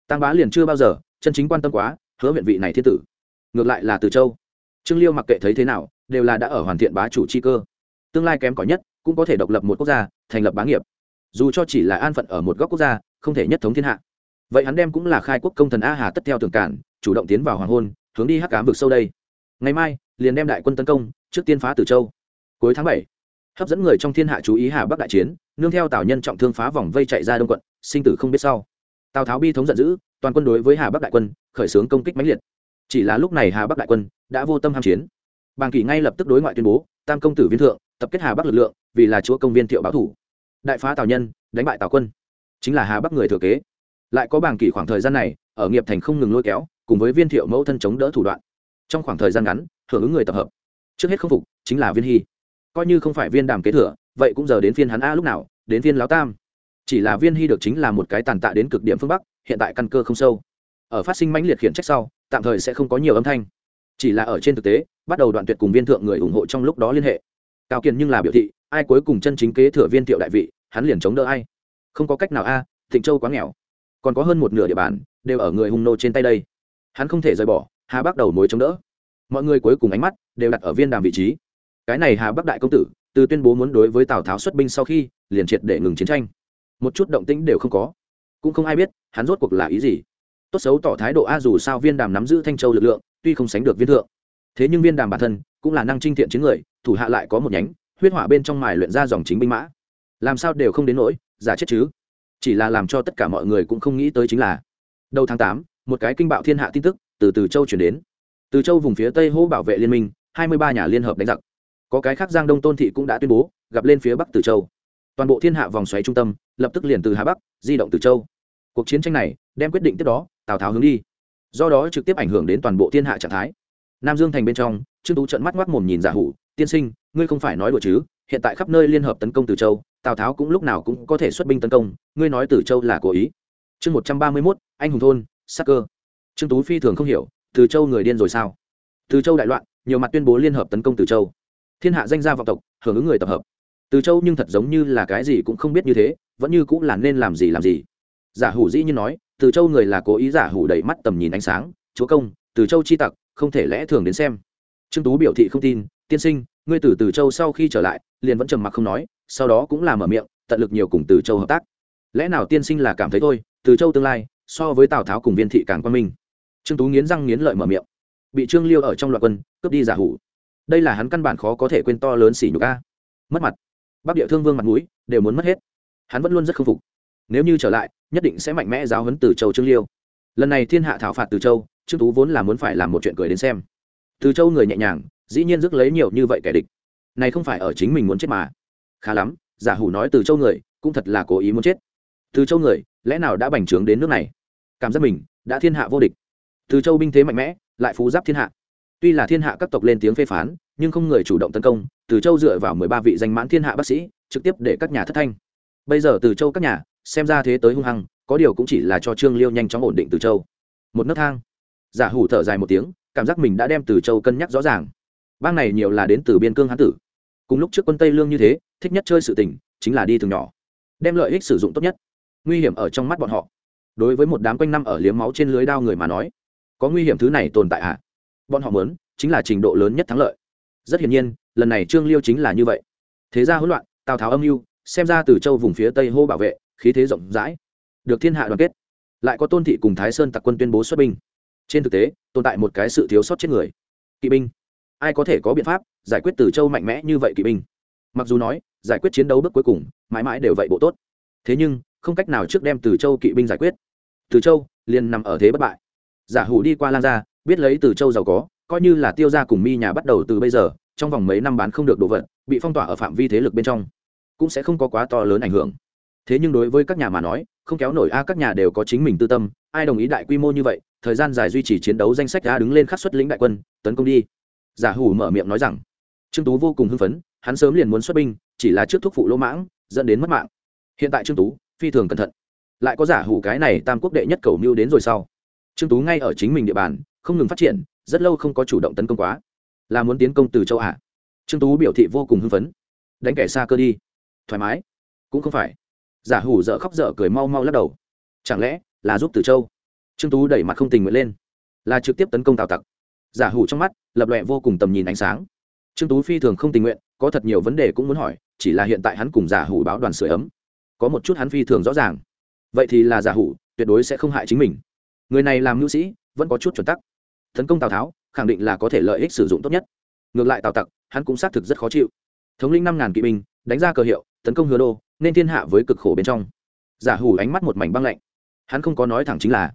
Tăng bá liền chưa bao giờ, chân chính quan tâm quá, hứa huyện vị này thiên tử. Ngược lại là từ châu. Trương liêu mặc kệ thấy thế nào, đều là đã ở hoàn thiện bá chủ chi cơ. Tương lai kém cỏi nhất, cũng có thể độc lập một quốc gia, thành lập bá nghiệp. Dù cho chỉ là an phận ở một góc quốc gia, không thể nhất thống thiên hạ. Vậy hắn đem cũng là khai quốc công thần a hà tất theo tường cản, chủ động tiến vào hoàng hôn, hướng đi hắc cám vực sâu đây ngày mai, liền đem đại quân tấn công, trước tiên phá Tử châu. Cuối tháng bảy, hấp dẫn người trong thiên hạ chú ý hà bắc đại chiến, nương theo tào nhân trọng thương phá vòng vây chạy ra đông quận, sinh tử không biết sau. Tào tháo bi thống giận dữ, toàn quân đối với hà bắc đại quân, khởi xướng công kích mãnh liệt. Chỉ là lúc này hà bắc đại quân đã vô tâm ham chiến. Bàng kỷ ngay lập tức đối ngoại tuyên bố, tam công tử viên thượng, tập kết hà bắc lực lượng, vì là chúa công viên thiệu báo thủ. Đại phá tào nhân, đánh bại tào quân. Chính là hà bắc người thừa kế. Lại có bàng kỷ khoảng thời gian này, ở nghiệp thành không ngừng lôi kéo, cùng với viên thiệu mẫu thân chống đỡ thủ đoạn trong khoảng thời gian ngắn, hưởng ứng người tập hợp. Trước hết không phục, chính là viên hy. Coi như không phải viên đàm kế thừa, vậy cũng giờ đến phiên hắn a lúc nào, đến phiên láo tam. Chỉ là viên hy được chính là một cái tàn tạ đến cực điểm phương bắc, hiện tại căn cơ không sâu. Ở phát sinh mãnh liệt khiển trách sau, tạm thời sẽ không có nhiều âm thanh. Chỉ là ở trên thực tế, bắt đầu đoạn tuyệt cùng viên thượng người ủng hộ trong lúc đó liên hệ. Cao kiện nhưng là biểu thị, ai cuối cùng chân chính kế thừa viên thiệu đại vị, hắn liền chống đỡ ai. Không có cách nào a, thịnh châu quá nghèo. Còn có hơn một nửa địa bàn, đều ở người hung nô trên tay đây. Hắn không thể rời bỏ hà bắc đầu mối chống đỡ. Mọi người cuối cùng ánh mắt đều đặt ở viên đàm vị trí. Cái này hà bắc đại công tử, từ tuyên bố muốn đối với tào tháo xuất binh sau khi, liền triệt để ngừng chiến tranh. Một chút động tĩnh đều không có. Cũng không ai biết hắn rốt cuộc là ý gì. Tốt xấu tỏ thái độ a dù sao viên đàm nắm giữ thanh châu lực lượng, tuy không sánh được viên thượng. Thế nhưng viên đàm bản thân cũng là năng trinh thiện chiến người, thủ hạ lại có một nhánh, huyết hỏa bên trong mài luyện ra dòng chính binh mã. Làm sao đều không đến nỗi, giả chết chứ? Chỉ là làm cho tất cả mọi người cũng không nghĩ tới chính là, đầu tháng tám, một cái kinh bạo thiên hạ tin tức từ từ châu chuyển đến. Từ châu vùng phía tây hô bảo vệ liên minh, hai mươi ba nhà liên hợp đánh giặc. Có cái khác giang đông tôn thị cũng đã tuyên bố, gặp lên phía bắc từ châu. Toàn bộ thiên hạ vòng xoáy trung tâm, lập tức liền từ hà bắc, di động từ châu. Cuộc chiến tranh này, đem quyết định tiếp đó, tào tháo hướng đi. Do đó trực tiếp ảnh hưởng đến toàn bộ thiên hạ trạng thái. Nam dương thành bên trong, trương tú trận mắt mắt mồm nhìn giả hủ, tiên sinh, ngươi không phải nói đùa chứ? Hiện tại khắp nơi liên hợp tấn công từ châu, tào tháo cũng lúc nào cũng có thể xuất binh tấn công, ngươi nói từ châu là cố ý. Chương một trăm ba mươi mốt, anh hùng thôn, sắc cơ trương tú phi thường không hiểu, từ châu người điên rồi sao? Từ châu đại loạn, nhiều mặt tuyên bố liên hợp tấn công từ châu. Thiên hạ danh gia vọng tộc, hưởng ứng người tập hợp. Từ châu nhưng thật giống như là cái gì cũng không biết như thế, vẫn như cũng là nên làm gì làm gì. Giả hủ dĩ như nói, từ châu người là cố ý giả hủ đẩy mắt tầm nhìn ánh sáng, chúa công, từ châu chi tặc, không thể lẽ thường đến xem. Trương tú biểu thị không tin, tiên sinh, ngươi từ từ châu sau khi trở lại, liền vẫn trầm mặc không nói, sau đó cũng là mở miệng, tận lực nhiều cùng từ châu hợp tác. Lẽ nào tiên sinh là cảm thấy thôi, từ châu tương lai, so với tào tháo cùng viên thị càng quan minh? Trương tú nghiến răng nghiến lợi mở miệng bị trương liêu ở trong loạt quân cướp đi giả hủ đây là hắn căn bản khó có thể quên to lớn xỉ nhục a mất mặt bắc địa thương vương mặt mũi đều muốn mất hết hắn vẫn luôn rất khâm phục nếu như trở lại nhất định sẽ mạnh mẽ giáo hấn từ châu trương liêu lần này thiên hạ thảo phạt từ châu trương tú vốn là muốn phải làm một chuyện cười đến xem từ châu người nhẹ nhàng dĩ nhiên rước lấy nhiều như vậy kẻ địch này không phải ở chính mình muốn chết mà khá lắm giả hủ nói từ châu người cũng thật là cố ý muốn chết từ châu người lẽ nào đã bành trướng đến nước này cảm giác mình đã thiên hạ vô địch từ châu binh thế mạnh mẽ, lại phú giáp thiên hạ. Tuy là thiên hạ các tộc lên tiếng phê phán, nhưng không người chủ động tấn công, từ châu dựa vào mười ba vị danh mãn thiên hạ bác sĩ, trực tiếp để các nhà thất thanh. Bây giờ từ châu các nhà, xem ra thế tới hung hăng, có điều cũng chỉ là cho trương liêu nhanh chóng ổn định từ châu. Một nấc thang. Giả hủ thở dài một tiếng, cảm giác mình đã đem từ châu cân nhắc rõ ràng. Bang này nhiều là đến từ biên cương hán tử. Cùng lúc trước quân tây lương như thế, thích nhất chơi sự tình, chính là đi thường nhỏ. Đem lợi ích sử dụng tốt nhất. Nguy hiểm ở trong mắt bọn họ. Đối với một đám quanh năm ở liếm máu trên lưới đao người mà nói có nguy hiểm thứ này tồn tại ạ à? bọn họ muốn, chính là trình độ lớn nhất thắng lợi. Rất hiển nhiên, lần này trương liêu chính là như vậy. Thế ra hỗn loạn, tào tháo âm mưu, xem ra từ châu vùng phía tây hô bảo vệ, khí thế rộng rãi. Được thiên hạ đoàn kết. Lại có tôn thị cùng thái sơn tặc quân tuyên bố xuất binh. Trên thực tế, tồn tại một cái sự thiếu sót chết người. Kỵ binh. Ai có thể có biện pháp giải quyết từ châu mạnh mẽ như vậy kỵ binh? Mặc dù nói, giải quyết chiến đấu bước cuối cùng, mãi mãi đều vậy bộ tốt. Thế nhưng, không cách nào trước đem từ châu kỵ binh giải quyết. Từ châu liền nằm ở thế bất bại giả hủ đi qua lan ra biết lấy từ châu giàu có, coi như là tiêu ra cùng mi nhà bắt đầu từ bây giờ, trong vòng mấy năm bán không được đồ vật, bị phong tỏa ở phạm vi thế lực bên trong, cũng sẽ không có quá to lớn ảnh hưởng. Thế nhưng đối với các nhà mà nói, không kéo nổi a, các nhà đều có chính mình tư tâm, ai đồng ý đại quy mô như vậy, thời gian dài duy trì chiến đấu danh sách đã đứng lên khắc xuất lĩnh đại quân, tấn công đi. Giả hủ mở miệng nói rằng, trương tú vô cùng hưng phấn, hắn sớm liền muốn xuất binh, chỉ là trước thuốc phụ lỗ mãng, dẫn đến mất mạng. Hiện tại trương tú, phi thường cẩn thận. Lại có giả hủ cái này tam quốc đệ nhất cầu mưu đến rồi sau trương tú ngay ở chính mình địa bàn, không ngừng phát triển, rất lâu không có chủ động tấn công quá. Là muốn tiến công từ châu ạ trương tú biểu thị vô cùng hưng phấn. Đánh kẻ xa cơ đi. Thoải mái. Cũng không phải. Giả hủ dợ khóc dở cười mau mau lắc đầu. Chẳng lẽ là giúp từ châu? Trương tú đẩy mặt không tình nguyện lên. Là trực tiếp tấn công tào tặc. Giả hủ trong mắt, lập lệ vô cùng tầm nhìn ánh sáng. Trương tú phi thường không tình nguyện, có thật nhiều vấn đề cũng muốn hỏi, chỉ là hiện tại hắn cùng giả hủ báo đoàn sửa ấm. Có một chút hắn phi thường rõ ràng. Vậy thì là giả hủ, tuyệt đối sẽ không hại chính mình người này làm nhu sĩ, vẫn có chút chuẩn tắc. Tấn công tào tháo, khẳng định là có thể lợi ích sử dụng tốt nhất. Ngược lại tào tặc, hắn cũng xác thực rất khó chịu. Thống linh năm ngàn kỵ binh, đánh ra cờ hiệu, tấn công hứa đô, nên thiên hạ với cực khổ bên trong. Giả hủ ánh mắt một mảnh băng lạnh. Hắn không có nói thẳng chính là,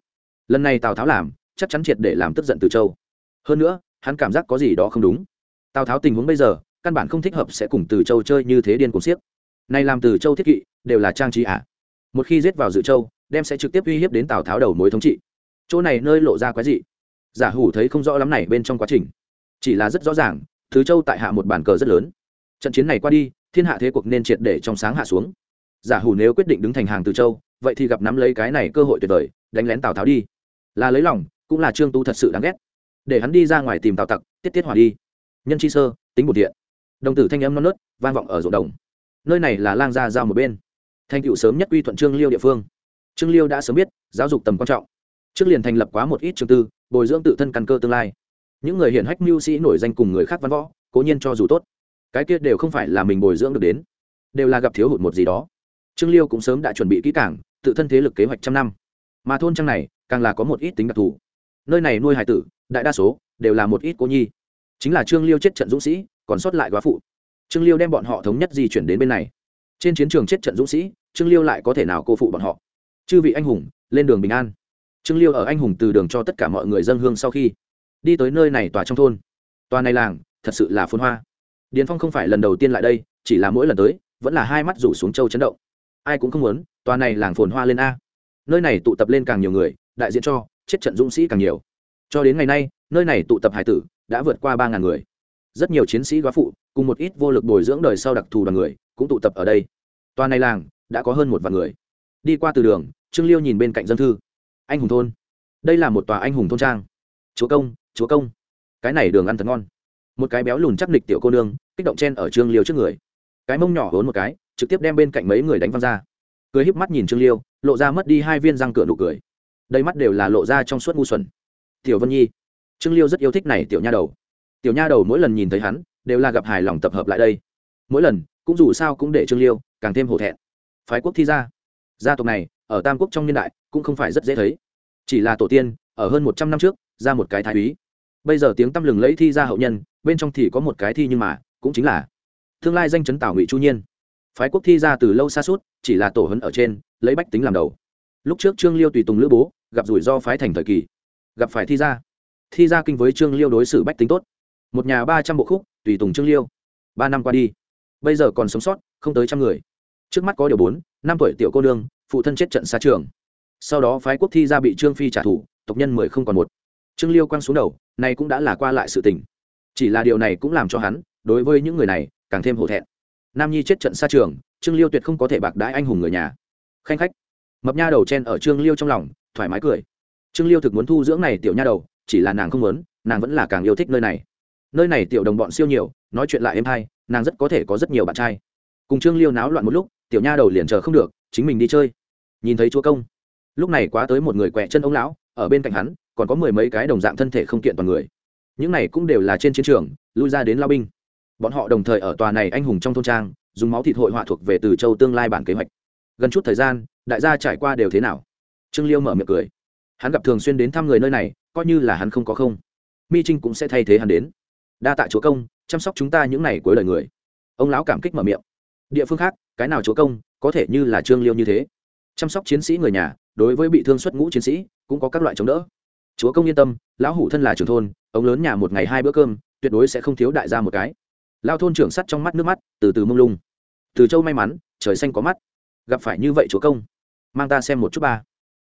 lần này tào tháo làm, chắc chắn triệt để làm tức giận từ châu. Hơn nữa, hắn cảm giác có gì đó không đúng. Tào tháo tình huống bây giờ, căn bản không thích hợp sẽ cùng từ châu chơi như thế điên cuồng siếc này làm từ châu thiết kỵ, đều là trang trí ạ. À. một khi giết vào dự châu, đem sẽ trực tiếp uy hiếp đến tào tháo đầu mối thống trị chỗ này nơi lộ ra quái dị. Giả hủ thấy không rõ lắm này bên trong quá trình. Chỉ là rất rõ ràng, thứ châu tại hạ một bàn cờ rất lớn. Trận chiến này qua đi, thiên hạ thế cuộc nên triệt để trong sáng hạ xuống. Giả hủ nếu quyết định đứng thành hàng từ châu, vậy thì gặp nắm lấy cái này cơ hội tuyệt vời, đánh lén tào tháo đi. Là lấy lòng, cũng là trương tu thật sự đáng ghét. Để hắn đi ra ngoài tìm tào tặc, tiết tiết hỏa đi. Nhân chi sơ, tính một điện. Đồng tử thanh âm non nớt, vang vọng ở ruộng đồng. Nơi này là lang gia giao một bên. Thanh cựu sớm nhất uy thuận trương liêu địa phương. Trương liêu đã sớm biết, giáo dục tầm quan trọng trước liền thành lập quá một ít trường tư, bồi dưỡng tự thân căn cơ tương lai. Những người hiển hách mưu sĩ nổi danh cùng người khác văn võ, cố nhiên cho dù tốt. Cái kia đều không phải là mình bồi dưỡng được đến, đều là gặp thiếu hụt một gì đó. Trương liêu cũng sớm đã chuẩn bị kỹ cảng tự thân thế lực kế hoạch trăm năm. Mà thôn trang này, càng là có một ít tính đặc thù. Nơi này nuôi hải tử, đại đa số đều là một ít cô nhi. Chính là trương liêu chết trận dũng sĩ, còn sót lại quá phụ. Trương liêu đem bọn họ thống nhất di chuyển đến bên này. Trên chiến trường chết trận dũng sĩ, trương liêu lại có thể nào cô phụ bọn họ? Chư vị anh hùng, lên đường bình an trương liêu ở anh hùng từ đường cho tất cả mọi người dân hương sau khi đi tới nơi này tòa trong thôn. Tòa này làng, thật sự là phôn hoa. Điền phong không phải lần đầu tiên lại đây, chỉ là mỗi lần tới, vẫn là hai mắt rủ xuống châu chấn động. Ai cũng không muốn, tòa này làng phồn hoa lên a. Nơi này tụ tập lên càng nhiều người, đại diện cho chết trận dũng sĩ càng nhiều. Cho đến ngày nay, nơi này tụ tập hải tử đã vượt qua ba ngàn người. Rất nhiều chiến sĩ góa phụ, cùng một ít vô lực bồi dưỡng đời sau đặc thù đoàn người, cũng tụ tập ở đây. Tòa này làng đã có hơn một vạn người. Đi qua từ đường, trương liêu nhìn bên cạnh dân thư anh hùng thôn. Đây là một tòa anh hùng thôn trang. Chúa công chúa công. Cái này đường ăn thật ngon. Một cái béo lùn chắc nịch tiểu cô nương, kích động chen ở trương liêu trước người. Cái mông nhỏ hốn một cái, trực tiếp đem bên cạnh mấy người đánh văng ra. Cười híp mắt nhìn trương liêu, lộ ra mất đi hai viên răng cửa nụ cười. Đầy mắt đều là lộ ra trong suốt ngu xuẩn. Tiểu vân nhi. Trương liêu rất yêu thích này tiểu nha đầu. Tiểu nha đầu mỗi lần nhìn thấy hắn, đều là gặp hài lòng tập hợp lại đây. Mỗi lần, cũng dù sao cũng để trương liêu càng thêm hổ thẹn. Phái quốc thi ra. Gia tộc này ở tam quốc trong niên đại cũng không phải rất dễ thấy. Chỉ là tổ tiên, ở hơn một trăm năm trước, ra một cái thái úy. Bây giờ tiếng tăm lừng lẫy thi ra hậu nhân, bên trong thì có một cái thi nhưng mà, cũng chính là tương lai danh chấn tảo ngụy chu nhiên. Phái quốc thi ra từ lâu xa suốt, chỉ là tổ hấn ở trên, lấy bách tính làm đầu. Lúc trước trương liêu tùy tùng lữ bố, gặp rủi ro phái thành thời kỳ. Gặp phải thi ra. Thi ra kinh với trương liêu đối xử bách tính tốt. Một nhà ba trăm bộ khúc, tùy tùng trương liêu. Ba năm qua đi. Bây giờ còn sống sót, không tới trăm người. Trước mắt có điều bốn, năm tuổi tiểu cô đương phụ thân chết trận xa trường. Sau đó phái quốc thi ra bị trương phi trả thù, tộc nhân mười không còn một. Trương liêu quăng xuống đầu này cũng đã là qua lại sự tình. Chỉ là điều này cũng làm cho hắn, đối với những người này, càng thêm hổ thẹn. Nam nhi chết trận xa trường, trương liêu tuyệt không có thể bạc đãi anh hùng người nhà. Khanh khách. Mập nha đầu chen ở trương liêu trong lòng, thoải mái cười. Trương liêu thực muốn thu dưỡng này tiểu nha đầu, chỉ là nàng không muốn, nàng vẫn là càng yêu thích nơi này. Nơi này tiểu đồng bọn siêu nhiều, nói chuyện lại êm hay nàng rất có thể có rất nhiều bạn trai. Cùng trương liêu náo loạn một lúc, tiểu nha đầu liền chờ không được chính mình đi chơi. Nhìn thấy chúa công. Lúc này quá tới một người quẹ chân ông lão, ở bên cạnh hắn, còn có mười mấy cái đồng dạng thân thể không kiện toàn người. Những này cũng đều là trên chiến trường, lui ra đến lao binh. Bọn họ đồng thời ở tòa này anh hùng trong thôn trang, dùng máu thịt hội họa thuộc về từ châu tương lai bản kế hoạch. Gần chút thời gian, đại gia trải qua đều thế nào? Trương liêu mở miệng cười. Hắn gặp thường xuyên đến thăm người nơi này, coi như là hắn không có không. Mi trinh cũng sẽ thay thế hắn đến. Đa tạ chúa công, chăm sóc chúng ta những n à y cuối đời người. Ông lão cảm kích mở miệng. Địa phương khác cái nào chúa công, có thể như là trương liêu như thế. Chăm sóc chiến sĩ người nhà, đối với bị thương xuất ngũ chiến sĩ, cũng có các loại chống đỡ. Chúa công yên tâm, lão hủ thân là trưởng thôn, ông lớn nhà một ngày hai bữa cơm, tuyệt đối sẽ không thiếu đại gia một cái. Lao thôn trưởng sắt trong mắt nước mắt, từ từ mông lung. Từ châu may mắn, trời xanh có mắt. Gặp phải như vậy chúa công, mang ta xem một chút ba.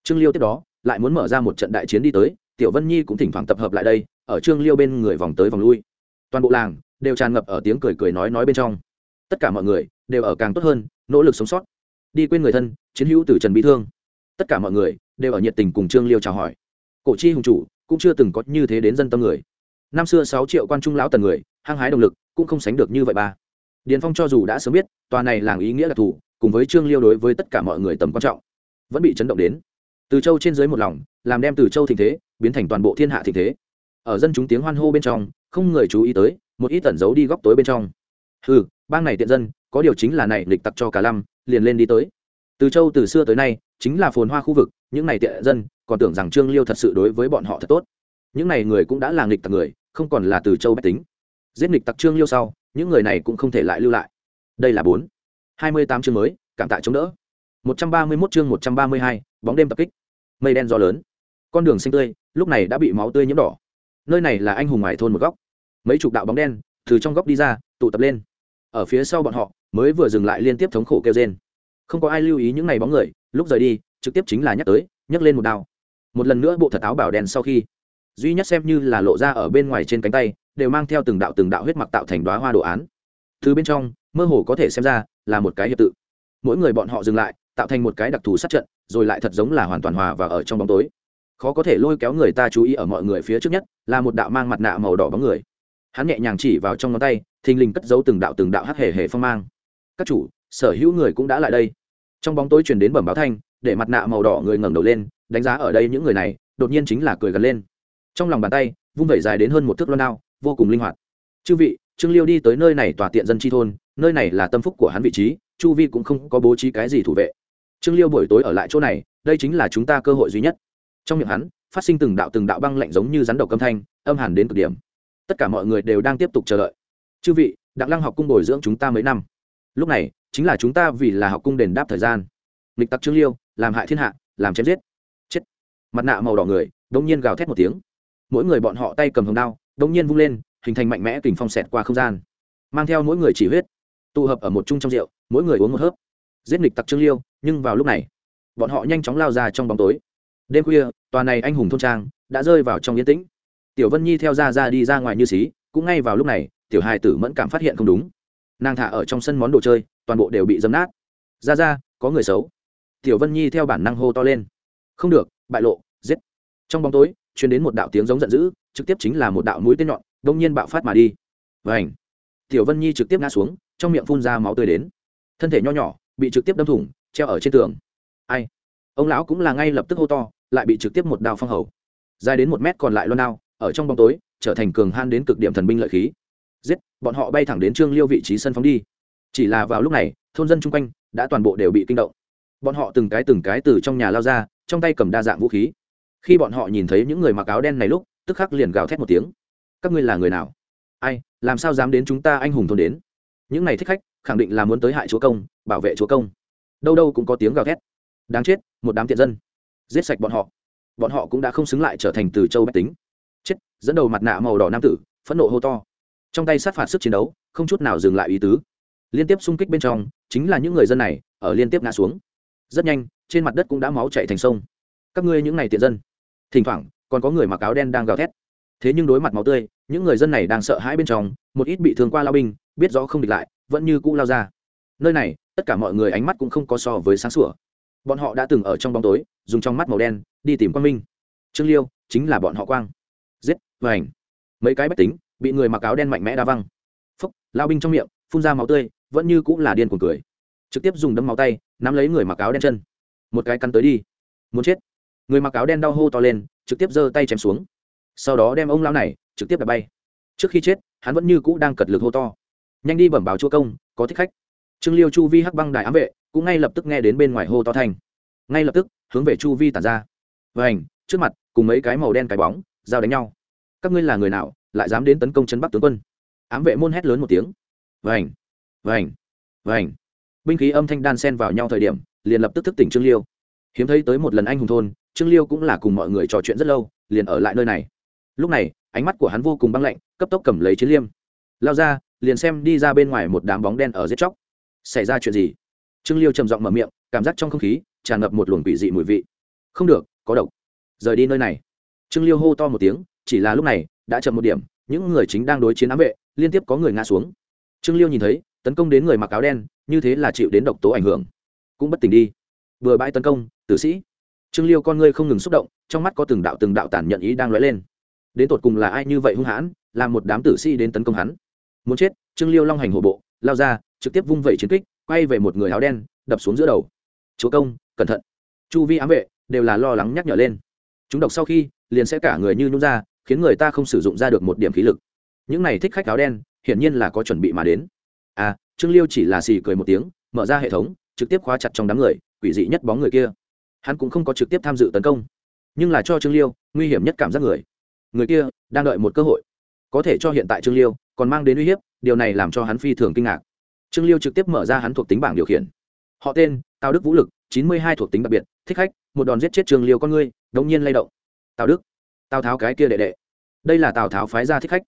Trương liêu tiếp đó, lại muốn mở ra một trận đại chiến đi tới, tiểu vân nhi cũng thỉnh thoảng tập hợp lại đây, ở trương liêu bên người vòng tới vòng lui. Toàn bộ làng đều tràn ngập ở tiếng cười cười nói nói bên trong tất cả mọi người đều ở càng tốt hơn, nỗ lực sống sót. Đi quên người thân, chiến hữu từ trần bị thương. Tất cả mọi người đều ở nhiệt tình cùng trương liêu chào hỏi. Cổ chi hùng chủ cũng chưa từng có như thế đến dân tâm người. Năm xưa sáu triệu quan trung lão tần người, hăng hái động lực, cũng không sánh được như vậy ba. Điền phong cho dù đã sớm biết, tòa này làng ý nghĩa đặc thù, cùng với trương liêu đối với tất cả mọi người tầm quan trọng, vẫn bị chấn động đến. Từ châu trên dưới một lòng, làm đem từ châu thịnh thế biến thành toàn bộ thiên hạ thịnh thế. Ở dân chúng tiếng hoan hô bên trong, không người chú ý tới, một ít tẩn giấu đi góc tối bên trong ừ bang này tiện dân, có điều chính là này lịch tặc cho cả lâm liền lên đi tới. Từ châu từ xưa tới nay, chính là phồn hoa khu vực, những này tiện dân, còn tưởng rằng trương liêu thật sự đối với bọn họ thật tốt. Những này người cũng đã là nghịch tặc người, không còn là từ châu bách tính. Giết nghịch tặc trương liêu sau, những người này cũng không thể lại lưu lại. Đây là bốn. Hai mươi tám chương mới, cảm tạ chống đỡ. một trăm ba mươi mốt chương một trăm ba mươi hai, bóng đêm tập kích. Mây đen gió lớn. Con đường xanh tươi, lúc này đã bị máu tươi nhiễm đỏ. Nơi này là anh hùng ngoài thôn một góc. Mấy chục đạo bóng đen từ trong góc đi ra, tụ tập lên ở phía sau bọn họ, mới vừa dừng lại liên tiếp thống khổ kêu trên không có ai lưu ý những ngày bóng người, lúc rời đi, trực tiếp chính là nhắc tới, nhấc lên một đao. Một lần nữa bộ thật áo bảo đen sau khi, duy nhất xem như là lộ ra ở bên ngoài trên cánh tay, đều mang theo từng đạo từng đạo huyết mặc tạo thành đoá hoa đồ án. Thứ bên trong, mơ hồ có thể xem ra là một cái hiệp tự. Mỗi người bọn họ dừng lại, tạo thành một cái đặc thù sát trận, rồi lại thật giống là hoàn toàn hòa và ở trong bóng tối. Khó có thể lôi kéo người ta chú ý ở mọi người phía trước nhất, là một đạo mang mặt nạ màu đỏ bóng người. Hắn nhẹ nhàng chỉ vào trong ngón tay thình lình cất giấu từng đạo từng đạo hắc hề hề phong mang. Các chủ, sở hữu người cũng đã lại đây. Trong bóng tối truyền đến bẩm báo thanh, để mặt nạ màu đỏ người ngẩng đầu lên, đánh giá ở đây những người này, đột nhiên chính là cười gần lên. Trong lòng bàn tay, vung vẩy dài đến hơn một thước loan đao, vô cùng linh hoạt. Chư vị, trương liêu đi tới nơi này tòa tiện dân chi thôn, nơi này là tâm phúc của hắn vị trí, chu vi cũng không có bố trí cái gì thủ vệ. Trương liêu buổi tối ở lại chỗ này, đây chính là chúng ta cơ hội duy nhất. Trong miệng hắn, phát sinh từng đạo từng đạo băng lạnh giống như rắn độc âm thanh, âm hẳn đến cực điểm. Tất cả mọi người đều đang tiếp tục chờ đợi chư vị, đặng lăng học cung bồi dưỡng chúng ta mấy năm. Lúc này, chính là chúng ta vì là học cung đền đáp thời gian. Nghịch tặc trương liêu, làm hại thiên hạ, làm chém giết. Chết. Mặt nạ màu đỏ người, đông nhiên gào thét một tiếng. Mỗi người bọn họ tay cầm hồng đao, đông nhiên vung lên, hình thành mạnh mẽ kình phong xẹt qua không gian. Mang theo mỗi người chỉ huyết. Tụ hợp ở một chung trong rượu, mỗi người uống một hớp. Giết nghịch tặc trương liêu, nhưng vào lúc này, bọn họ nhanh chóng lao ra trong bóng tối. Đêm khuya, tòa này anh hùng thôn trang đã rơi vào trong yên tĩnh. Tiểu vân nhi theo ra ra đi ra ngoài như xí, cũng ngay vào lúc này tiểu hài tử mẫn cảm phát hiện không đúng. Nàng thả ở trong sân món đồ chơi, toàn bộ đều bị dấm nát. Ra ra, có người xấu. Tiểu vân nhi theo bản năng hô to lên. Không được, bại lộ, giết. Trong bóng tối chuyến đến một đạo tiếng giống giận dữ, trực tiếp chính là một đạo mũi tên nhọn, đông nhiên bạo phát mà đi. Và ảnh tiểu vân nhi trực tiếp ngã xuống, trong miệng phun ra máu tươi đến. Thân thể nho nhỏ, bị trực tiếp đâm thủng, treo ở trên tường. Ai? Ông lão cũng là ngay lập tức hô to, lại bị trực tiếp một đao phong hầu. Dài đến một mét còn lại luôn đao, ở trong bóng tối, trở thành cường han đến cực điểm thần binh lợi khí giết, bọn họ bay thẳng đến trương liêu vị trí sân phóng đi. Chỉ là vào lúc này, thôn dân chung quanh đã toàn bộ đều bị kinh động. Bọn họ từng cái từng cái từ trong nhà lao ra, trong tay cầm đa dạng vũ khí. Khi bọn họ nhìn thấy những người mặc áo đen này lúc, tức khắc liền gào thét một tiếng. Các ngươi là người nào? Ai, làm sao dám đến chúng ta anh hùng thôn đến? Những này thích khách, khẳng định là muốn tới hại chúa công, bảo vệ chúa công. Đâu đâu cũng có tiếng gào thét. Đáng chết, một đám tiện dân. Giết sạch bọn họ. Bọn họ cũng đã không xứng lại trở thành từ châu bách tính. Chết, dẫn đầu mặt nạ màu đỏ nam tử, phẫn nộ hô to trong tay sát phạt sức chiến đấu, không chút nào dừng lại ý tứ. Liên tiếp xung kích bên trong, chính là những người dân này, ở liên tiếp ngã xuống. Rất nhanh, trên mặt đất cũng đã máu chạy thành sông. Các ngươi những này tiện dân. Thỉnh thoảng, còn có người mặc áo đen đang gào thét. Thế nhưng đối mặt máu tươi, những người dân này đang sợ hãi bên trong, một ít bị thương qua lao binh, biết rõ không địch lại, vẫn như cũ lao ra. Nơi này, tất cả mọi người ánh mắt cũng không có so với sáng sủa. Bọn họ đã từng ở trong bóng tối, dùng trong mắt màu đen, đi tìm quang minh. Trương liêu, chính là bọn họ quang. Giết, và ảnh. Mấy cái bách tính bị người mặc áo đen mạnh mẽ đa văng. Phúc, lao binh trong miệng, phun ra máu tươi, vẫn như cũng là điên cuồng cười. Trực tiếp dùng đấm máu tay, nắm lấy người mặc áo đen chân. Một cái cắn tới đi. Muốn chết. Người mặc áo đen đau hô to lên, trực tiếp giơ tay chém xuống. Sau đó đem ông lao này, trực tiếp đập bay. Trước khi chết, hắn vẫn như cũ đang cật lực hô to. Nhanh đi bẩm báo chúa công, có thích khách. Trương liêu chu vi hắc băng đại ám vệ, cũng ngay lập tức nghe đến bên ngoài hô to thành. Ngay lập tức, hướng về chu vi tản ra. Và ảnh trước mặt, cùng mấy cái màu đen cái bóng, giao đánh nhau. Các ngươi là người nào? Lại dám đến tấn công chân bắc tướng quân. Ám vệ môn hét lớn một tiếng. Vành vành vành. Binh khí âm thanh đan sen vào nhau thời điểm, liền lập tức thức tỉnh trương liêu. Hiếm thấy tới một lần anh hùng thôn, trương liêu cũng là cùng mọi người trò chuyện rất lâu, liền ở lại nơi này. Lúc này, ánh mắt của hắn vô cùng băng lạnh, cấp tốc cầm lấy chiến liêm. Lao ra, liền xem đi ra bên ngoài một đám bóng đen ở giết chóc. Xảy ra chuyện gì? Trương liêu trầm giọng mở miệng, cảm giác trong không khí, tràn ngập một luồng quỷ dị mùi vị. Không được, có độc. Rời đi nơi này. Trương liêu hô to một tiếng chỉ là lúc này, đã chậm một điểm, những người chính đang đối chiến ám vệ, liên tiếp có người ngã xuống. Trương liêu nhìn thấy, tấn công đến người mặc áo đen, như thế là chịu đến độc tố ảnh hưởng. Cũng bất tỉnh đi. Vừa bãi tấn công, tử sĩ. Trương liêu con ngươi không ngừng xúc động, trong mắt có từng đạo từng đạo tản nhận ý đang lóe lên. Đến tột cùng là ai như vậy hung hãn làm một đám tử sĩ đến tấn công hắn. Muốn chết, trương liêu long hành hổ bộ, lao ra, trực tiếp vung vẩy chiến kích, quay về một người áo đen, đập xuống giữa đầu. Chúa công, cẩn thận. Chu vi ám vệ đều là lo lắng nhắc nhở lên. Chúng độc sau khi, liền sẽ cả người như nhún ra khiến người ta không sử dụng ra được một điểm khí lực. Những này thích khách áo đen, hiển nhiên là có chuẩn bị mà đến. À trương liêu chỉ là xì cười một tiếng, mở ra hệ thống, trực tiếp khóa chặt trong đám người, quỷ dị nhất bóng người kia. Hắn cũng không có trực tiếp tham dự tấn công, nhưng là cho trương liêu nguy hiểm nhất cảm giác người. Người kia đang đợi một cơ hội. Có thể cho hiện tại trương liêu còn mang đến uy hiếp, điều này làm cho hắn phi thường kinh ngạc. Trương liêu trực tiếp mở ra hắn thuộc tính bảng điều khiển. Họ tên, tào đức vũ lực, chín mươi hai thuộc tính đặc biệt, thích khách, một đòn giết chết trương liêu con ngươi, đống nhiên lay động. Tào đức tào tháo cái kia đệ đệ. Đây là tào tháo phái ra thích khách.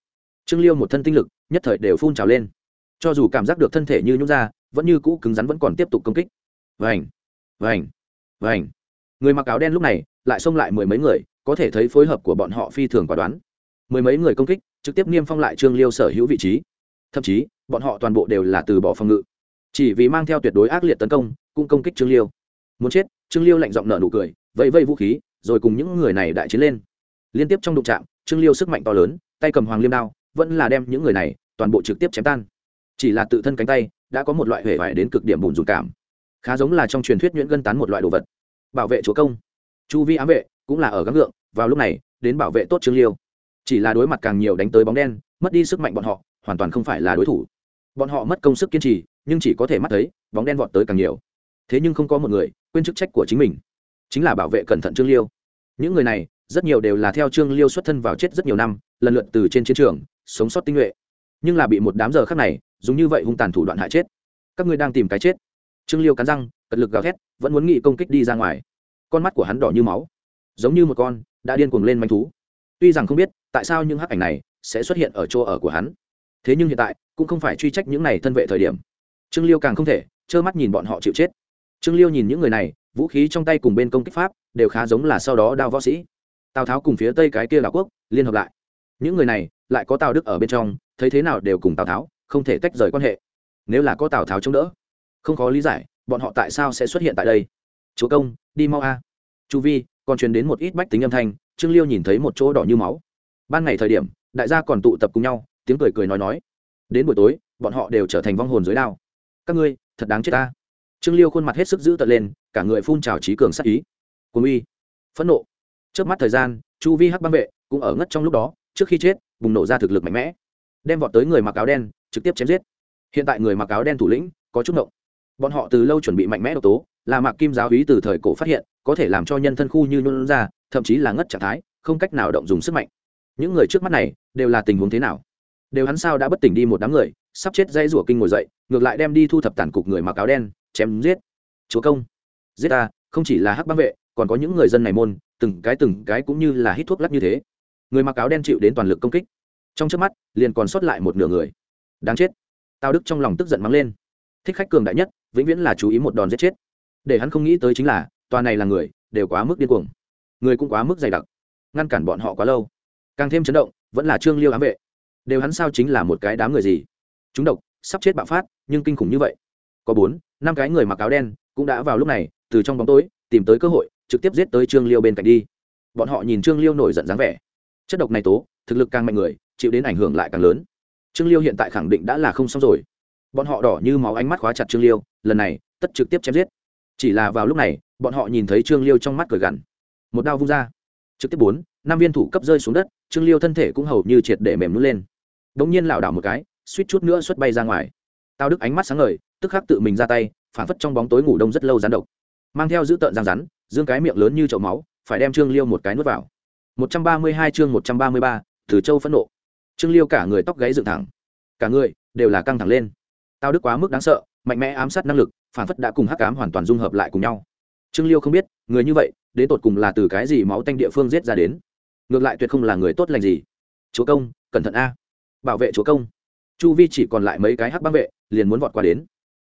Trương liêu một thân tinh lực, nhất thời đều phun trào lên. Cho dù cảm giác được thân thể như nhút ra, vẫn như cũ cứng rắn vẫn còn tiếp tục công kích. Vành vành vành. Người mặc áo đen lúc này lại xông lại mười mấy người, có thể thấy phối hợp của bọn họ phi thường quả đoán. Mười mấy người công kích, trực tiếp niêm phong lại trương liêu sở hữu vị trí. Thậm chí, bọn họ toàn bộ đều là từ bỏ phòng ngự. Chỉ vì mang theo tuyệt đối ác liệt tấn công, cũng công kích trương liêu. Muốn chết, trương liêu lạnh giọng nở nụ cười, vẫy vây vũ khí, rồi cùng những người này đại chiến lên liên tiếp trong đụng trạm trương liêu sức mạnh to lớn, tay cầm hoàng liêm đao, vẫn là đem những người này, toàn bộ trực tiếp chém tan. Chỉ là tự thân cánh tay, đã có một loại huệ vải đến cực điểm bùn dùng cảm. Khá giống là trong truyền thuyết nhuyễn gân tán một loại đồ vật. Bảo vệ chúa công. Chu vi ám vệ, cũng là ở gắng ngượng, vào lúc này, đến bảo vệ tốt trương liêu. Chỉ là đối mặt càng nhiều đánh tới bóng đen, mất đi sức mạnh bọn họ, hoàn toàn không phải là đối thủ. Bọn họ mất công sức kiên trì, nhưng chỉ có thể mắt thấy, bóng đen vọt tới càng nhiều. Thế nhưng không có một người quên chức trách của chính mình. Chính là bảo vệ cẩn thận trương liêu. Những người này rất nhiều đều là theo trương liêu xuất thân vào chết rất nhiều năm, lần lượt từ trên chiến trường, sống sót tinh nhuệ. Nhưng là bị một đám giờ khác này, dùng như vậy hung tàn thủ đoạn hại chết. Các ngươi đang tìm cái chết. Trương liêu cắn răng, cật lực gào thét, vẫn muốn nghị công kích đi ra ngoài. Con mắt của hắn đỏ như máu. Giống như một con đã điên cuồng lên manh thú. Tuy rằng không biết, tại sao những hắc ảnh này sẽ xuất hiện ở chỗ ở của hắn. Thế nhưng hiện tại, cũng không phải truy trách những này thân vệ thời điểm. Trương liêu càng không thể trơ mắt nhìn bọn họ chịu chết. Trương liêu nhìn những người này, vũ khí trong tay cùng bên công kích pháp đều khá giống là sau đó đao võ sĩ tào tháo cùng phía tây cái kia đảo quốc liên hợp lại những người này lại có tào đức ở bên trong thấy thế nào đều cùng tào tháo không thể tách rời quan hệ nếu là có tào tháo chống đỡ không khó lý giải bọn họ tại sao sẽ xuất hiện tại đây chúa công đi mau a à. chu vi còn truyền đến một ít bách tính âm thanh trương liêu nhìn thấy một chỗ đỏ như máu ban ngày thời điểm đại gia còn tụ tập cùng nhau tiếng cười cười nói nói đến buổi tối bọn họ đều trở thành vong hồn dưới đao các ngươi thật đáng chết ta trương liêu khuôn mặt hết sức giữ tợn lên cả người phun trào trí cường sắc ý cuồng uy phẫn nộ trước mắt thời gian, chu vi hắc băng vệ cũng ở ngất trong lúc đó, trước khi chết, bùng nổ ra thực lực mạnh mẽ. Đem vọt tới người mặc áo đen, trực tiếp chém giết. Hiện tại người mặc áo đen thủ lĩnh có chút ngộng. Bọn họ từ lâu chuẩn bị mạnh mẽ độc tố, là mạc kim giáo hí từ thời cổ phát hiện, có thể làm cho nhân thân khu như nôn ra, thậm chí là ngất trạng thái, không cách nào động dùng sức mạnh. Những người trước mắt này đều là tình huống thế nào? Đều hắn sao đã bất tỉnh đi một đám người, sắp chết dây rủa kinh ngồi dậy, ngược lại đem đi thu thập tàn cục người mặc áo đen, chém giết. Chúa công, giết ta, không chỉ là hắc băng vệ, còn có những người dân này môn từng cái từng cái cũng như là hít thuốc lắc như thế. Người mặc áo đen chịu đến toàn lực công kích. Trong trước mắt, liền còn sót lại một nửa người. Đáng chết. Tào đức trong lòng tức giận mắng lên. Thích khách cường đại nhất, vĩnh viễn là chú ý một đòn giết chết. Để hắn không nghĩ tới chính là, tòa này là người, đều quá mức điên cuồng. Người cũng quá mức dày đặc. Ngăn cản bọn họ quá lâu. Càng thêm chấn động, vẫn là trương liêu ám vệ. Đều hắn sao chính là một cái đám người gì? Chúng độc, sắp chết bạo phát, nhưng kinh khủng như vậy. Có bốn, năm cái người mặc áo đen, cũng đã vào lúc này, từ trong bóng tối, tìm tới cơ hội trực tiếp giết tới trương liêu bên cạnh đi. Bọn họ nhìn trương liêu nổi giận dáng vẻ. Chất độc này tố, thực lực càng mạnh người, chịu đến ảnh hưởng lại càng lớn. Trương liêu hiện tại khẳng định đã là không xong rồi. Bọn họ đỏ như máu ánh mắt khóa chặt trương liêu, lần này, tất trực tiếp chém giết. Chỉ là vào lúc này, bọn họ nhìn thấy trương liêu trong mắt cười gằn. Một đao vung ra. Trực tiếp bốn, năm viên thủ cấp rơi xuống đất, trương liêu thân thể cũng hầu như triệt để mềm nút lên. Đ ỗ n g nhiên lảo đảo một cái, suýt chút nữa xuất bay ra ngoài. Tao đức ánh mắt sáng ngời, tức khắc tự mình ra tay, phản phất trong bóng tối ngủ đông rất lâu rán độc. Mang theo dữ tợn răng rắn dương cái miệng lớn như chậu máu, phải đem trương liêu một cái nuốt vào. một trăm ba mươi hai chương một trăm ba mươi ba, từ châu phẫn nộ. Trương liêu cả người tóc gáy dựng thẳng. Cả người đều là căng thẳng lên. Tao đức quá mức đáng sợ, mạnh mẽ ám sát năng lực, phản phất đã cùng hắc ám hoàn toàn dung hợp lại cùng nhau. Trương liêu không biết, người như vậy, đến tột cùng là từ cái gì máu tanh địa phương giết ra đến. Ngược lại tuyệt không là người tốt lành gì. Chúa công, cẩn thận a. Bảo vệ chúa công. Chu vi chỉ còn lại mấy cái hắc băng vệ, liền muốn vọt qua đến.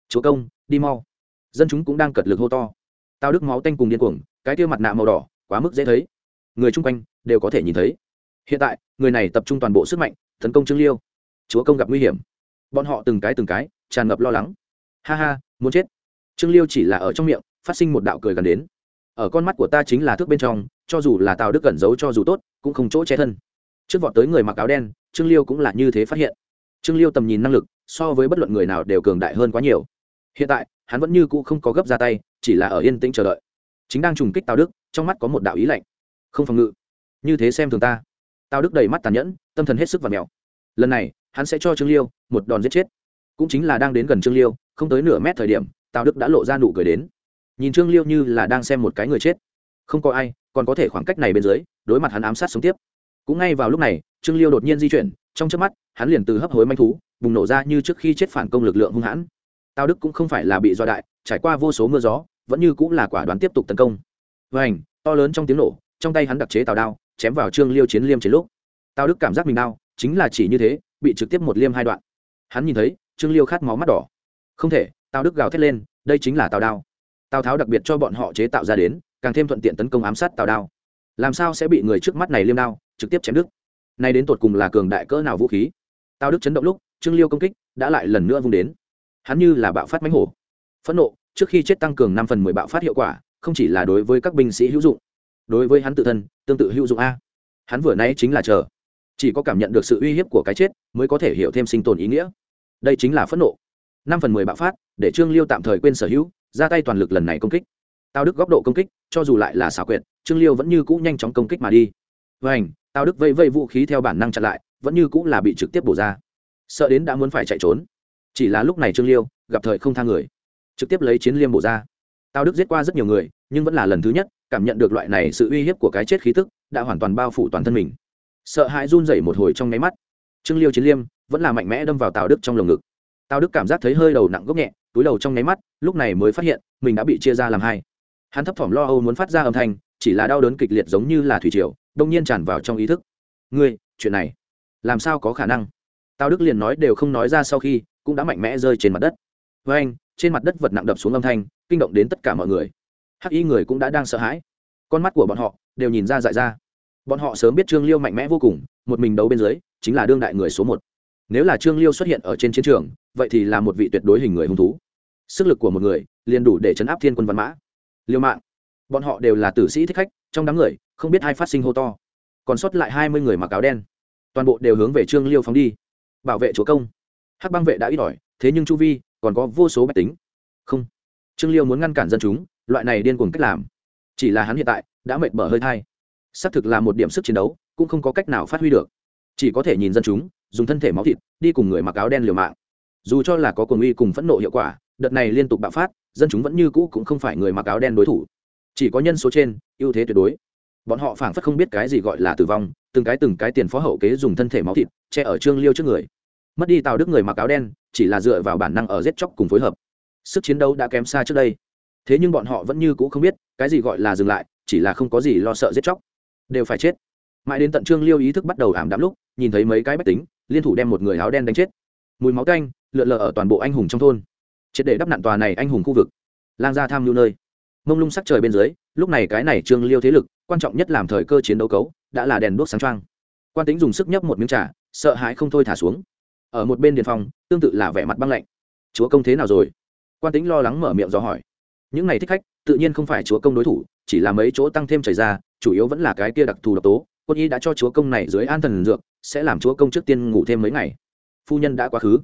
Chúa công, đi mau. Dân chúng cũng đang cật lực hô to tao đức máu tanh cùng điên cuồng, cái kia mặt nạ màu đỏ, quá mức dễ thấy. Người chung quanh đều có thể nhìn thấy. Hiện tại, người này tập trung toàn bộ sức mạnh, tấn công trương liêu. Chúa công gặp nguy hiểm. Bọn họ từng cái từng cái, tràn ngập lo lắng. Ha ha, muốn chết. Trương liêu chỉ là ở trong miệng, phát sinh một đạo cười gần đến. Ở con mắt của ta chính là thước bên trong, cho dù là tào đức cẩn giấu cho dù tốt, cũng không chỗ che thân. Trước vọt tới người mặc áo đen, trương liêu cũng là như thế phát hiện. Trương liêu tầm nhìn năng lực, so với bất luận người nào đều cường đại hơn quá nhiều hiện tại, hắn vẫn như cũ không có gấp ra tay, chỉ là ở yên tĩnh chờ đợi. Chính đang trùng kích tào đức, trong mắt có một đạo ý lạnh. Không phòng ngự. Như thế xem thường ta. Tào đức đầy mắt tàn nhẫn, tâm thần hết sức và mèo. Lần này, hắn sẽ cho trương liêu một đòn giết chết. Cũng chính là đang đến gần trương liêu, không tới nửa mét thời điểm, tào đức đã lộ ra nụ cười đến. Nhìn trương liêu như là đang xem một cái người chết. Không có ai, còn có thể khoảng cách này bên dưới, đối mặt hắn ám sát sống tiếp. Cũng ngay vào lúc này, trương liêu đột nhiên di chuyển, trong trước mắt, hắn liền từ hấp hối manh thú, bùng nổ ra như trước khi chết phản công lực lượng hung hãn tào đức cũng không phải là bị do đại, trải qua vô số mưa gió, vẫn như cũng là quả đoán tiếp tục tấn công. Và ảnh to lớn trong tiếng nổ, trong tay hắn đặc chế tào đao, chém vào trương liêu chiến liêm chiến lúc. Tào đức cảm giác mình đau, chính là chỉ như thế, bị trực tiếp một liêm hai đoạn. Hắn nhìn thấy, trương liêu khát máu mắt đỏ. Không thể, tào đức gào thét lên, đây chính là tào đao. Tào tháo đặc biệt cho bọn họ chế tạo ra đến, càng thêm thuận tiện tấn công ám sát tào đao. Làm sao sẽ bị người trước mắt này liêm đao, trực tiếp chém đứt? Nay đến tột cùng là cường đại cỡ nào vũ khí? Tào đức chấn động lúc, trương liêu công kích đã lại lần nữa vung đến hắn như là bạo phát mánh hổ. Phẫn nộ, trước khi chết tăng cường năm phần mười bạo phát hiệu quả, không chỉ là đối với các binh sĩ hữu dụng, đối với hắn tự thân, tương tự hữu dụng a. Hắn vừa nay chính là chờ. Chỉ có cảm nhận được sự uy hiếp của cái chết mới có thể hiểu thêm sinh tồn ý nghĩa. Đây chính là phẫn nộ. Năm phần mười bạo phát, để trương liêu tạm thời quên sở hữu, ra tay toàn lực lần này công kích. Tao đức góc độ công kích, cho dù lại là xảo quyệt, trương liêu vẫn như cũ nhanh chóng công kích mà đi. Vảnh tao đức vây vây vũ khí theo bản năng chặn lại, vẫn như cũ là bị trực tiếp bổ ra. Sợ đến đã muốn phải chạy trốn chỉ là lúc này trương liêu gặp thời không thang người, trực tiếp lấy chiến liêm bổ ra. Tào đức giết qua rất nhiều người, nhưng vẫn là lần thứ nhất cảm nhận được loại này sự uy hiếp của cái chết khí tức đã hoàn toàn bao phủ toàn thân mình. Sợ hãi run rẩy một hồi trong nháy mắt, trương liêu chiến liêm vẫn là mạnh mẽ đâm vào tào đức trong lồng ngực. Tào đức cảm giác thấy hơi đầu nặng gốc nhẹ, túi đầu trong nháy mắt, lúc này mới phát hiện mình đã bị chia ra làm hai. Hắn thấp thỏm lo âu muốn phát ra âm thanh, chỉ là đau đớn kịch liệt giống như là thủy triều, đông nhiên tràn vào trong ý thức. Ngươi, chuyện này làm sao có khả năng? Tào đức liền nói đều không nói ra sau khi cũng đã mạnh mẽ rơi trên mặt đất. Với anh, trên mặt đất vật nặng đập xuống âm thanh, kinh động đến tất cả mọi người. Hắc y người cũng đã đang sợ hãi. Con mắt của bọn họ đều nhìn ra dại ra. Bọn họ sớm biết trương liêu mạnh mẽ vô cùng, một mình đấu bên dưới, chính là đương đại người số một. Nếu là trương liêu xuất hiện ở trên chiến trường, vậy thì là một vị tuyệt đối hình người hung thú. Sức lực của một người liền đủ để chấn áp thiên quân văn mã. Liêu mạng. Bọn họ đều là tử sĩ thích khách, trong đám người, không biết ai phát sinh hô to. Còn sót lại hai mươi người mặc áo đen. Toàn bộ đều hướng về trương liêu phóng đi. Bảo vệ chúa công hắc bang vệ đã ít ỏi, thế nhưng chu vi còn có vô số bách tính. Không. Trương liêu muốn ngăn cản dân chúng, loại này điên cuồng cách làm. Chỉ là hắn hiện tại đã mệt mở hơi thai. Xác thực là một điểm sức chiến đấu, cũng không có cách nào phát huy được. Chỉ có thể nhìn dân chúng, dùng thân thể máu thịt, đi cùng người mặc áo đen liều mạng. Dù cho là có cuồng uy cùng phẫn nộ hiệu quả, đợt này liên tục bạo phát, dân chúng vẫn như cũ cũng không phải người mặc áo đen đối thủ. Chỉ có nhân số trên, ưu thế tuyệt đối. Bọn họ phảng phất không biết cái gì gọi là tử vong, từng cái từng cái tiền phó hậu kế dùng thân thể máu thịt, che ở trương liêu trước người mất đi tào đức người mặc áo đen chỉ là dựa vào bản năng ở giết chóc cùng phối hợp sức chiến đấu đã kém xa trước đây thế nhưng bọn họ vẫn như cũ không biết cái gì gọi là dừng lại chỉ là không có gì lo sợ giết chóc đều phải chết mãi đến tận trương liêu ý thức bắt đầu ảm đạm lúc nhìn thấy mấy cái bách tính liên thủ đem một người áo đen đánh chết mùi máu canh lượn lờ ở toàn bộ anh hùng trong thôn triệt để đắp nặn tòa này anh hùng khu vực lang gia tham lưu nơi mông lung sắc trời bên dưới lúc này cái này trương liêu thế lực quan trọng nhất làm thời cơ chiến đấu cấu đã là đèn đuốc sáng trăng quan tính dùng sức nhấp một miếng trà sợ hãi không thôi thả xuống ở một bên Điền Phong, tương tự là vẻ mặt băng lạnh. Chúa công thế nào rồi? Quan tính lo lắng mở miệng do hỏi. Những này thích khách, tự nhiên không phải chúa công đối thủ, chỉ là mấy chỗ tăng thêm chảy ra, chủ yếu vẫn là cái kia đặc thù độc tố. Quân y đã cho chúa công này dưới an thần dược, sẽ làm chúa công trước tiên ngủ thêm mấy ngày. Phu nhân đã quá khứ.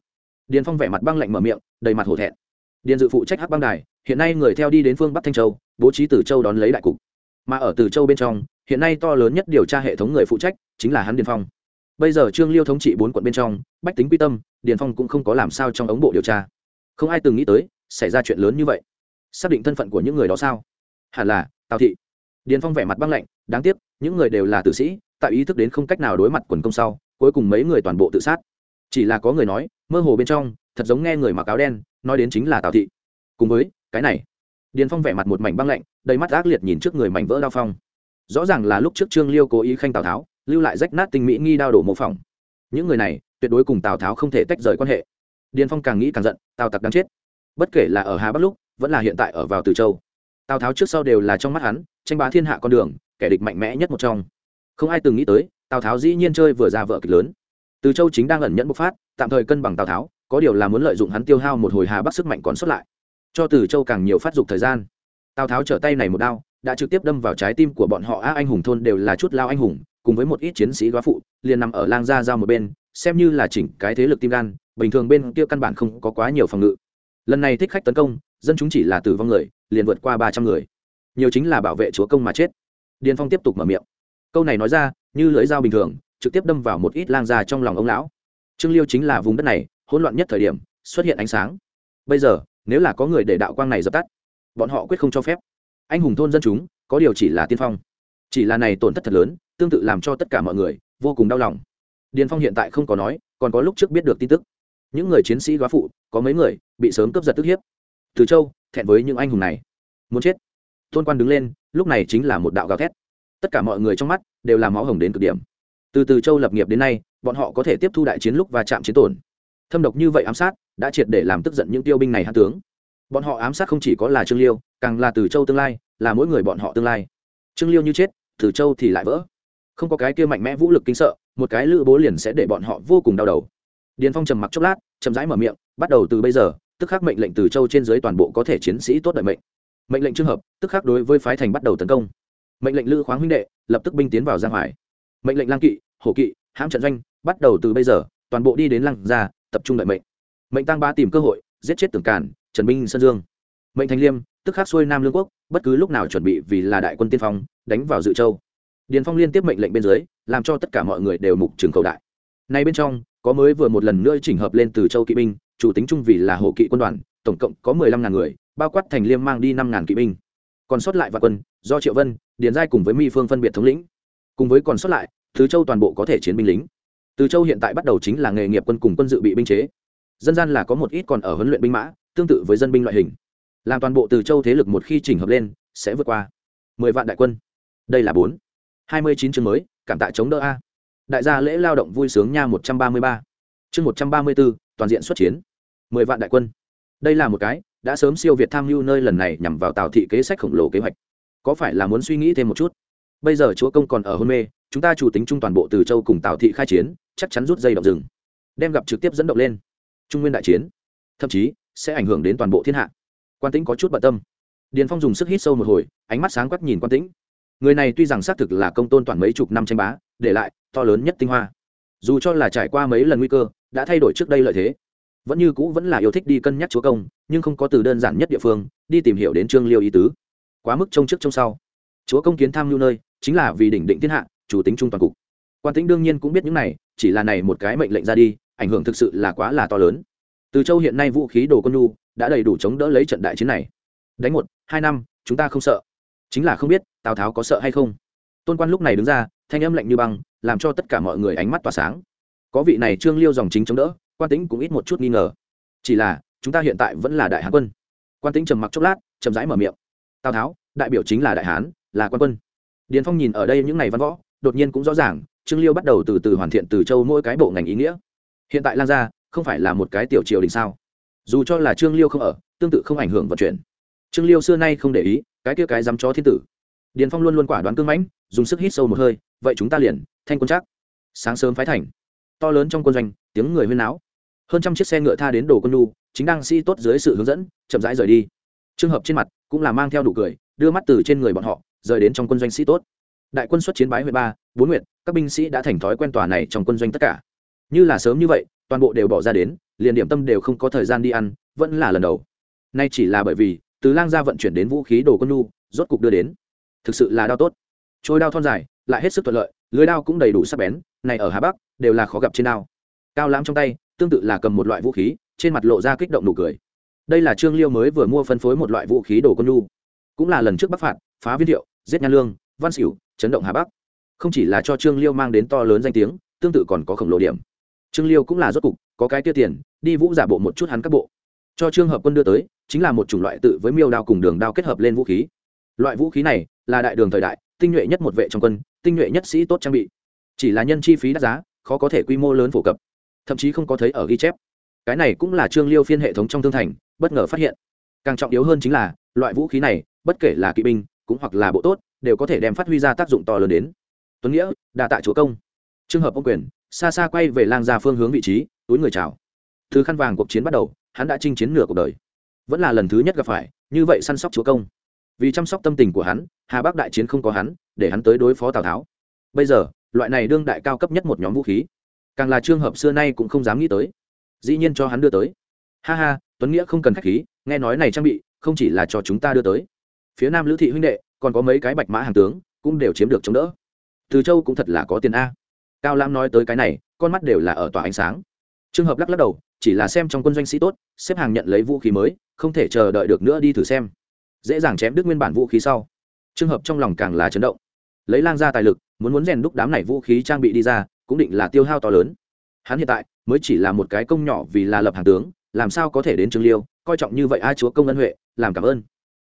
Điền phong vẻ mặt băng lạnh mở miệng, đầy mặt hổ thẹn. Điền dự phụ trách hắc băng đài, hiện nay người theo đi đến phương bắc thanh châu, bố trí từ châu đón lấy đại cục. Mà ở từ châu bên trong, hiện nay to lớn nhất điều tra hệ thống người phụ trách chính là hắn điền phong bây giờ trương liêu thống trị bốn quận bên trong, bách tính quy tâm, điền phong cũng không có làm sao trong ống bộ điều tra. Không ai từng nghĩ tới, xảy ra chuyện lớn như vậy. Xác định thân phận của những người đó sao? Hẳn là, tào thị. Điền phong vẻ mặt băng lạnh, đáng tiếc, những người đều là tử sĩ, tại ý thức đến không cách nào đối mặt quần công sau, cuối cùng mấy người toàn bộ tự sát. Chỉ là có người nói, mơ hồ bên trong, thật giống nghe người mặc áo đen, nói đến chính là tào thị. Cùng với, cái này. Điền phong vẻ mặt một mảnh băng lạnh, đầy mắt ác liệt nhìn trước người mảnh vỡ đao phong. Rõ ràng là lúc trước trương liêu cố ý khanh tào tháo lưu lại rách nát tinh mỹ nghi đao đổ mô phỏng. Những người này, tuyệt đối cùng tào tháo không thể tách rời quan hệ. Điền phong càng nghĩ càng giận, tào tặc đáng chết. Bất kể là ở hà bắc lúc, vẫn là hiện tại ở vào từ châu. Tào tháo trước sau đều là trong mắt hắn, tranh bá thiên hạ con đường, kẻ địch mạnh mẽ nhất một trong. Không ai từng nghĩ tới, tào tháo dĩ nhiên chơi vừa ra vợ kịch lớn. Từ châu chính đang ẩn nhẫn bộc phát, tạm thời cân bằng tào tháo, có điều là muốn lợi dụng hắn tiêu hao một hồi hà bắc sức mạnh còn xuất lại. Cho từ châu càng nhiều phát dục thời gian. Tào tháo trở tay này một đao, đã trực tiếp đâm vào trái tim của bọn họ. A anh hùng thôn đều là chút lao anh hùng cùng với một ít chiến sĩ góa phụ, liền nằm ở lang gia giao một bên, xem như là chỉnh cái thế lực tim gan, bình thường bên kia căn bản không có quá nhiều phòng ngự. Lần này thích khách tấn công, dân chúng chỉ là tử vong người, liền vượt qua ba trăm người. Nhiều chính là bảo vệ chúa công mà chết. Điền phong tiếp tục mở miệng. Câu này nói ra, như lưỡi dao bình thường, trực tiếp đâm vào một ít lang gia trong lòng ông lão. Trương liêu chính là vùng đất này, hỗn loạn nhất thời điểm, xuất hiện ánh sáng. Bây giờ, nếu là có người để đạo quang này dập tắt, bọn họ quyết không cho phép. Anh hùng thôn dân chúng, có điều chỉ là tiên phong. Chỉ là này tổn thất thật lớn tương tự làm cho tất cả mọi người vô cùng đau lòng. Điền phong hiện tại không có nói, còn có lúc trước biết được tin tức. Những người chiến sĩ góa phụ, có mấy người bị sớm cướp giật tức hiếp. Từ châu, thẹn với những anh hùng này. Muốn chết. Tôn quan đứng lên, lúc này chính là một đạo gào thét. Tất cả mọi người trong mắt đều là máu hồng đến cực điểm. Từ từ châu lập nghiệp đến nay, bọn họ có thể tiếp thu đại chiến lúc và chạm chiến tổn. Thâm độc như vậy ám sát, đã triệt để làm tức giận những tiêu binh này hạ tướng. Bọn họ ám sát không chỉ có là trương liêu, càng là từ châu tương lai, là mỗi người bọn họ tương lai. Trương liêu như chết, từ châu thì lại vỡ không có cái kia mạnh mẽ vũ lực kinh sợ, một cái lữ bố liền sẽ để bọn họ vô cùng đau đầu. Điền phong trầm mặc chốc lát, chậm rãi mở miệng, bắt đầu từ bây giờ, tức khắc mệnh lệnh từ châu trên dưới toàn bộ có thể chiến sĩ tốt đợi mệnh. Mệnh lệnh trường hợp, tức khắc đối với phái thành bắt đầu tấn công. Mệnh lệnh lữ khoáng huynh đệ, lập tức binh tiến vào giang hoài. Mệnh lệnh lang kỵ, hổ kỵ, hãm trận doanh, bắt đầu từ bây giờ, toàn bộ đi đến lăng gia, tập trung đợi mệnh. Mệnh tăng ba tìm cơ hội, giết chết tưởng cản trần binh sơn dương. Mệnh thành liêm, tức khắc xuôi nam lương quốc, bất cứ lúc nào chuẩn bị vì là đại quân tiên phong, đánh vào dự châu điền phong liên tiếp mệnh lệnh bên dưới, làm cho tất cả mọi người đều mục trường cầu đại. Nay bên trong, có mới vừa một lần nữa chỉnh hợp lên từ châu kỵ binh, chủ tính trung vì là hộ kỵ quân đoàn, tổng cộng có mười lăm ngàn người, bao quát thành liêm mang đi năm ngàn kỵ binh. Còn sót lại vạn quân, do triệu vân, điền giai cùng với mi phương phân biệt thống lĩnh. Cùng với còn sót lại, thứ châu toàn bộ có thể chiến binh lính. Từ châu hiện tại bắt đầu chính là nghề nghiệp quân cùng quân dự bị binh chế. Dân gian là có một ít còn ở huấn luyện binh mã, tương tự với dân binh loại hình. Làm toàn bộ từ châu thế lực một khi chỉnh hợp lên, sẽ vượt qua mười vạn đại quân. Đây là bốn hai mươi chín chương mới, cảm tạ chống đỡ a. Đại gia lễ lao động vui sướng nha một trăm ba mươi ba. Chương một trăm ba mươi bốn toàn diện xuất chiến. mười vạn đại quân. Đây là một cái, đã sớm siêu việt tham mưu nơi lần này nhằm vào tào thị kế sách khổng lồ kế hoạch. Có phải là muốn suy nghĩ thêm một chút? Bây giờ chúa công còn ở hôn mê, chúng ta chủ tính chung toàn bộ từ châu cùng tào thị khai chiến, chắc chắn rút dây động rừng. Đem gặp trực tiếp dẫn động lên. Trung nguyên đại chiến. Thậm chí, sẽ ảnh hưởng đến toàn bộ thiên hạ. Quan tĩnh có chút bận tâm. Điền phong dùng sức hít sâu một hồi, ánh mắt sáng quắc nhìn quan tĩnh người này tuy rằng xác thực là công tôn toàn mấy chục năm tranh bá, để lại to lớn nhất tinh hoa. Dù cho là trải qua mấy lần nguy cơ, đã thay đổi trước đây lợi thế. Vẫn như cũ vẫn là yêu thích đi cân nhắc chúa công, nhưng không có từ đơn giản nhất địa phương, đi tìm hiểu đến trương liêu ý tứ. Quá mức trông trước trông sau. Chúa công kiến tham lưu nơi, chính là vì đỉnh định thiên hạ, chủ tính trung toàn cục. Quan tính đương nhiên cũng biết những này, chỉ là này một cái mệnh lệnh ra đi, ảnh hưởng thực sự là quá là to lớn. Từ châu hiện nay vũ khí đồ quân nhu, đã đầy đủ chống đỡ lấy trận đại chiến này. Đánh một, hai năm, chúng ta không sợ. Chính là không biết tào tháo có sợ hay không? Tôn quan lúc này đứng ra, thanh âm lạnh như băng, làm cho tất cả mọi người ánh mắt tỏa sáng. Có vị này trương liêu dòng chính chống đỡ, quan tính cũng ít một chút nghi ngờ. Chỉ là, chúng ta hiện tại vẫn là đại hán quân. Quan tính trầm mặc chốc lát, chậm rãi mở miệng. Tào tháo, đại biểu chính là đại hán, là quan quân. Điền phong nhìn ở đây những ngày văn võ, đột nhiên cũng rõ ràng, trương liêu bắt đầu từ từ hoàn thiện từ châu mỗi cái bộ ngành ý nghĩa. Hiện tại lan ra không phải là một cái tiểu triều đình sao? Dù cho là trương liêu không ở, tương tự không ảnh hưởng vận chuyển. Trương liêu xưa nay không để ý, cái kia cái dám cho thiên tử điền phong luôn luôn quả đoán cương mãnh, dùng sức hít sâu một hơi, vậy chúng ta liền, thanh quân chắc sáng sớm phái thành. To lớn trong quân doanh, tiếng người huyên náo. Hơn trăm chiếc xe ngựa tha đến đồ quân lu chính đang sĩ tốt dưới sự hướng dẫn, chậm rãi rời đi. Trường hợp trên mặt cũng là mang theo đủ cười, đưa mắt từ trên người bọn họ, rời đến trong quân doanh sĩ tốt. Đại quân xuất chiến bái huyện ba, bốn huyện các binh sĩ đã thành thói quen tòa này trong quân doanh tất cả. Như là sớm như vậy, toàn bộ đều bỏ ra đến, liền điểm tâm đều không có thời gian đi ăn, vẫn là lần đầu. Nay chỉ là bởi vì, từ lang gia vận chuyển đến vũ khí đồ quân nhu, rốt cục đưa đến thực sự là đao tốt. Trôi đao thon dài, lại hết sức thuận lợi, lưới đao cũng đầy đủ sắc bén, này ở hà bắc, đều là khó gặp trên đao. Cao lãm trong tay, tương tự là cầm một loại vũ khí, trên mặt lộ ra kích động nụ cười. Đây là trương liêu mới vừa mua phân phối một loại vũ khí đồ con nhu. Cũng là lần trước bắc phạt, phá viên thiệu giết nhan lương, văn xỉu chấn động hà bắc. Không chỉ là cho trương liêu mang đến to lớn danh tiếng, tương tự còn có khổng lồ điểm. Trương liêu cũng là rốt cục, có cái tiêu tiền, đi vũ giả bộ một chút hắn các bộ. Cho trương hợp quân đưa tới, chính là một chủng loại tự với miêu đao cùng đường đao kết hợp lên vũ khí. Loại vũ khí này là đại đường thời đại, tinh nhuệ nhất một vệ trong quân, tinh nhuệ nhất sĩ tốt trang bị. Chỉ là nhân chi phí đắt giá, khó có thể quy mô lớn phổ cập. Thậm chí không có thấy ở ghi chép. Cái này cũng là trương liêu phiên hệ thống trong thương thành, bất ngờ phát hiện. Càng trọng yếu hơn chính là, loại vũ khí này, bất kể là kỵ binh, cũng hoặc là bộ tốt, đều có thể đem phát huy ra tác dụng to lớn đến. Tuấn nghĩa đà tạ chúa công. Trường hợp ông quyền, xa xa quay về lang ra phương hướng vị trí, túi người chào. Từ khăn vàng cuộc chiến bắt đầu, hắn đã chinh chiến nửa cuộc đời. Vẫn là lần thứ nhất gặp phải, như vậy săn sóc chúa công vì chăm sóc tâm tình của hắn, hà bắc đại chiến không có hắn, để hắn tới đối phó tào tháo. Bây giờ, loại này đương đại cao cấp nhất một nhóm vũ khí, càng là trường hợp xưa nay cũng không dám nghĩ tới. Dĩ nhiên cho hắn đưa tới. Ha ha, tuấn nghĩa không cần khách khí, nghe nói này trang bị, không chỉ là cho chúng ta đưa tới. Phía nam lữ thị huynh đệ, còn có mấy cái bạch mã hàng tướng, cũng đều chiếm được chống đỡ. Từ châu cũng thật là có tiền a. Cao lam nói tới cái này, con mắt đều là ở tòa ánh sáng. Trường hợp lắc lắc đầu, chỉ là xem trong quân doanh sĩ tốt, xếp hàng nhận lấy vũ khí mới, không thể chờ đợi được nữa đi thử xem dễ dàng chém đứt nguyên bản vũ khí sau. Trường hợp trong lòng càng là chấn động. Lấy lang ra tài lực, muốn muốn rèn đúc đám này vũ khí trang bị đi ra, cũng định là tiêu hao to lớn. Hắn hiện tại mới chỉ là một cái công nhỏ vì là lập hàng tướng, làm sao có thể đến trương liêu, coi trọng như vậy a chúa công ân huệ, làm cảm ơn.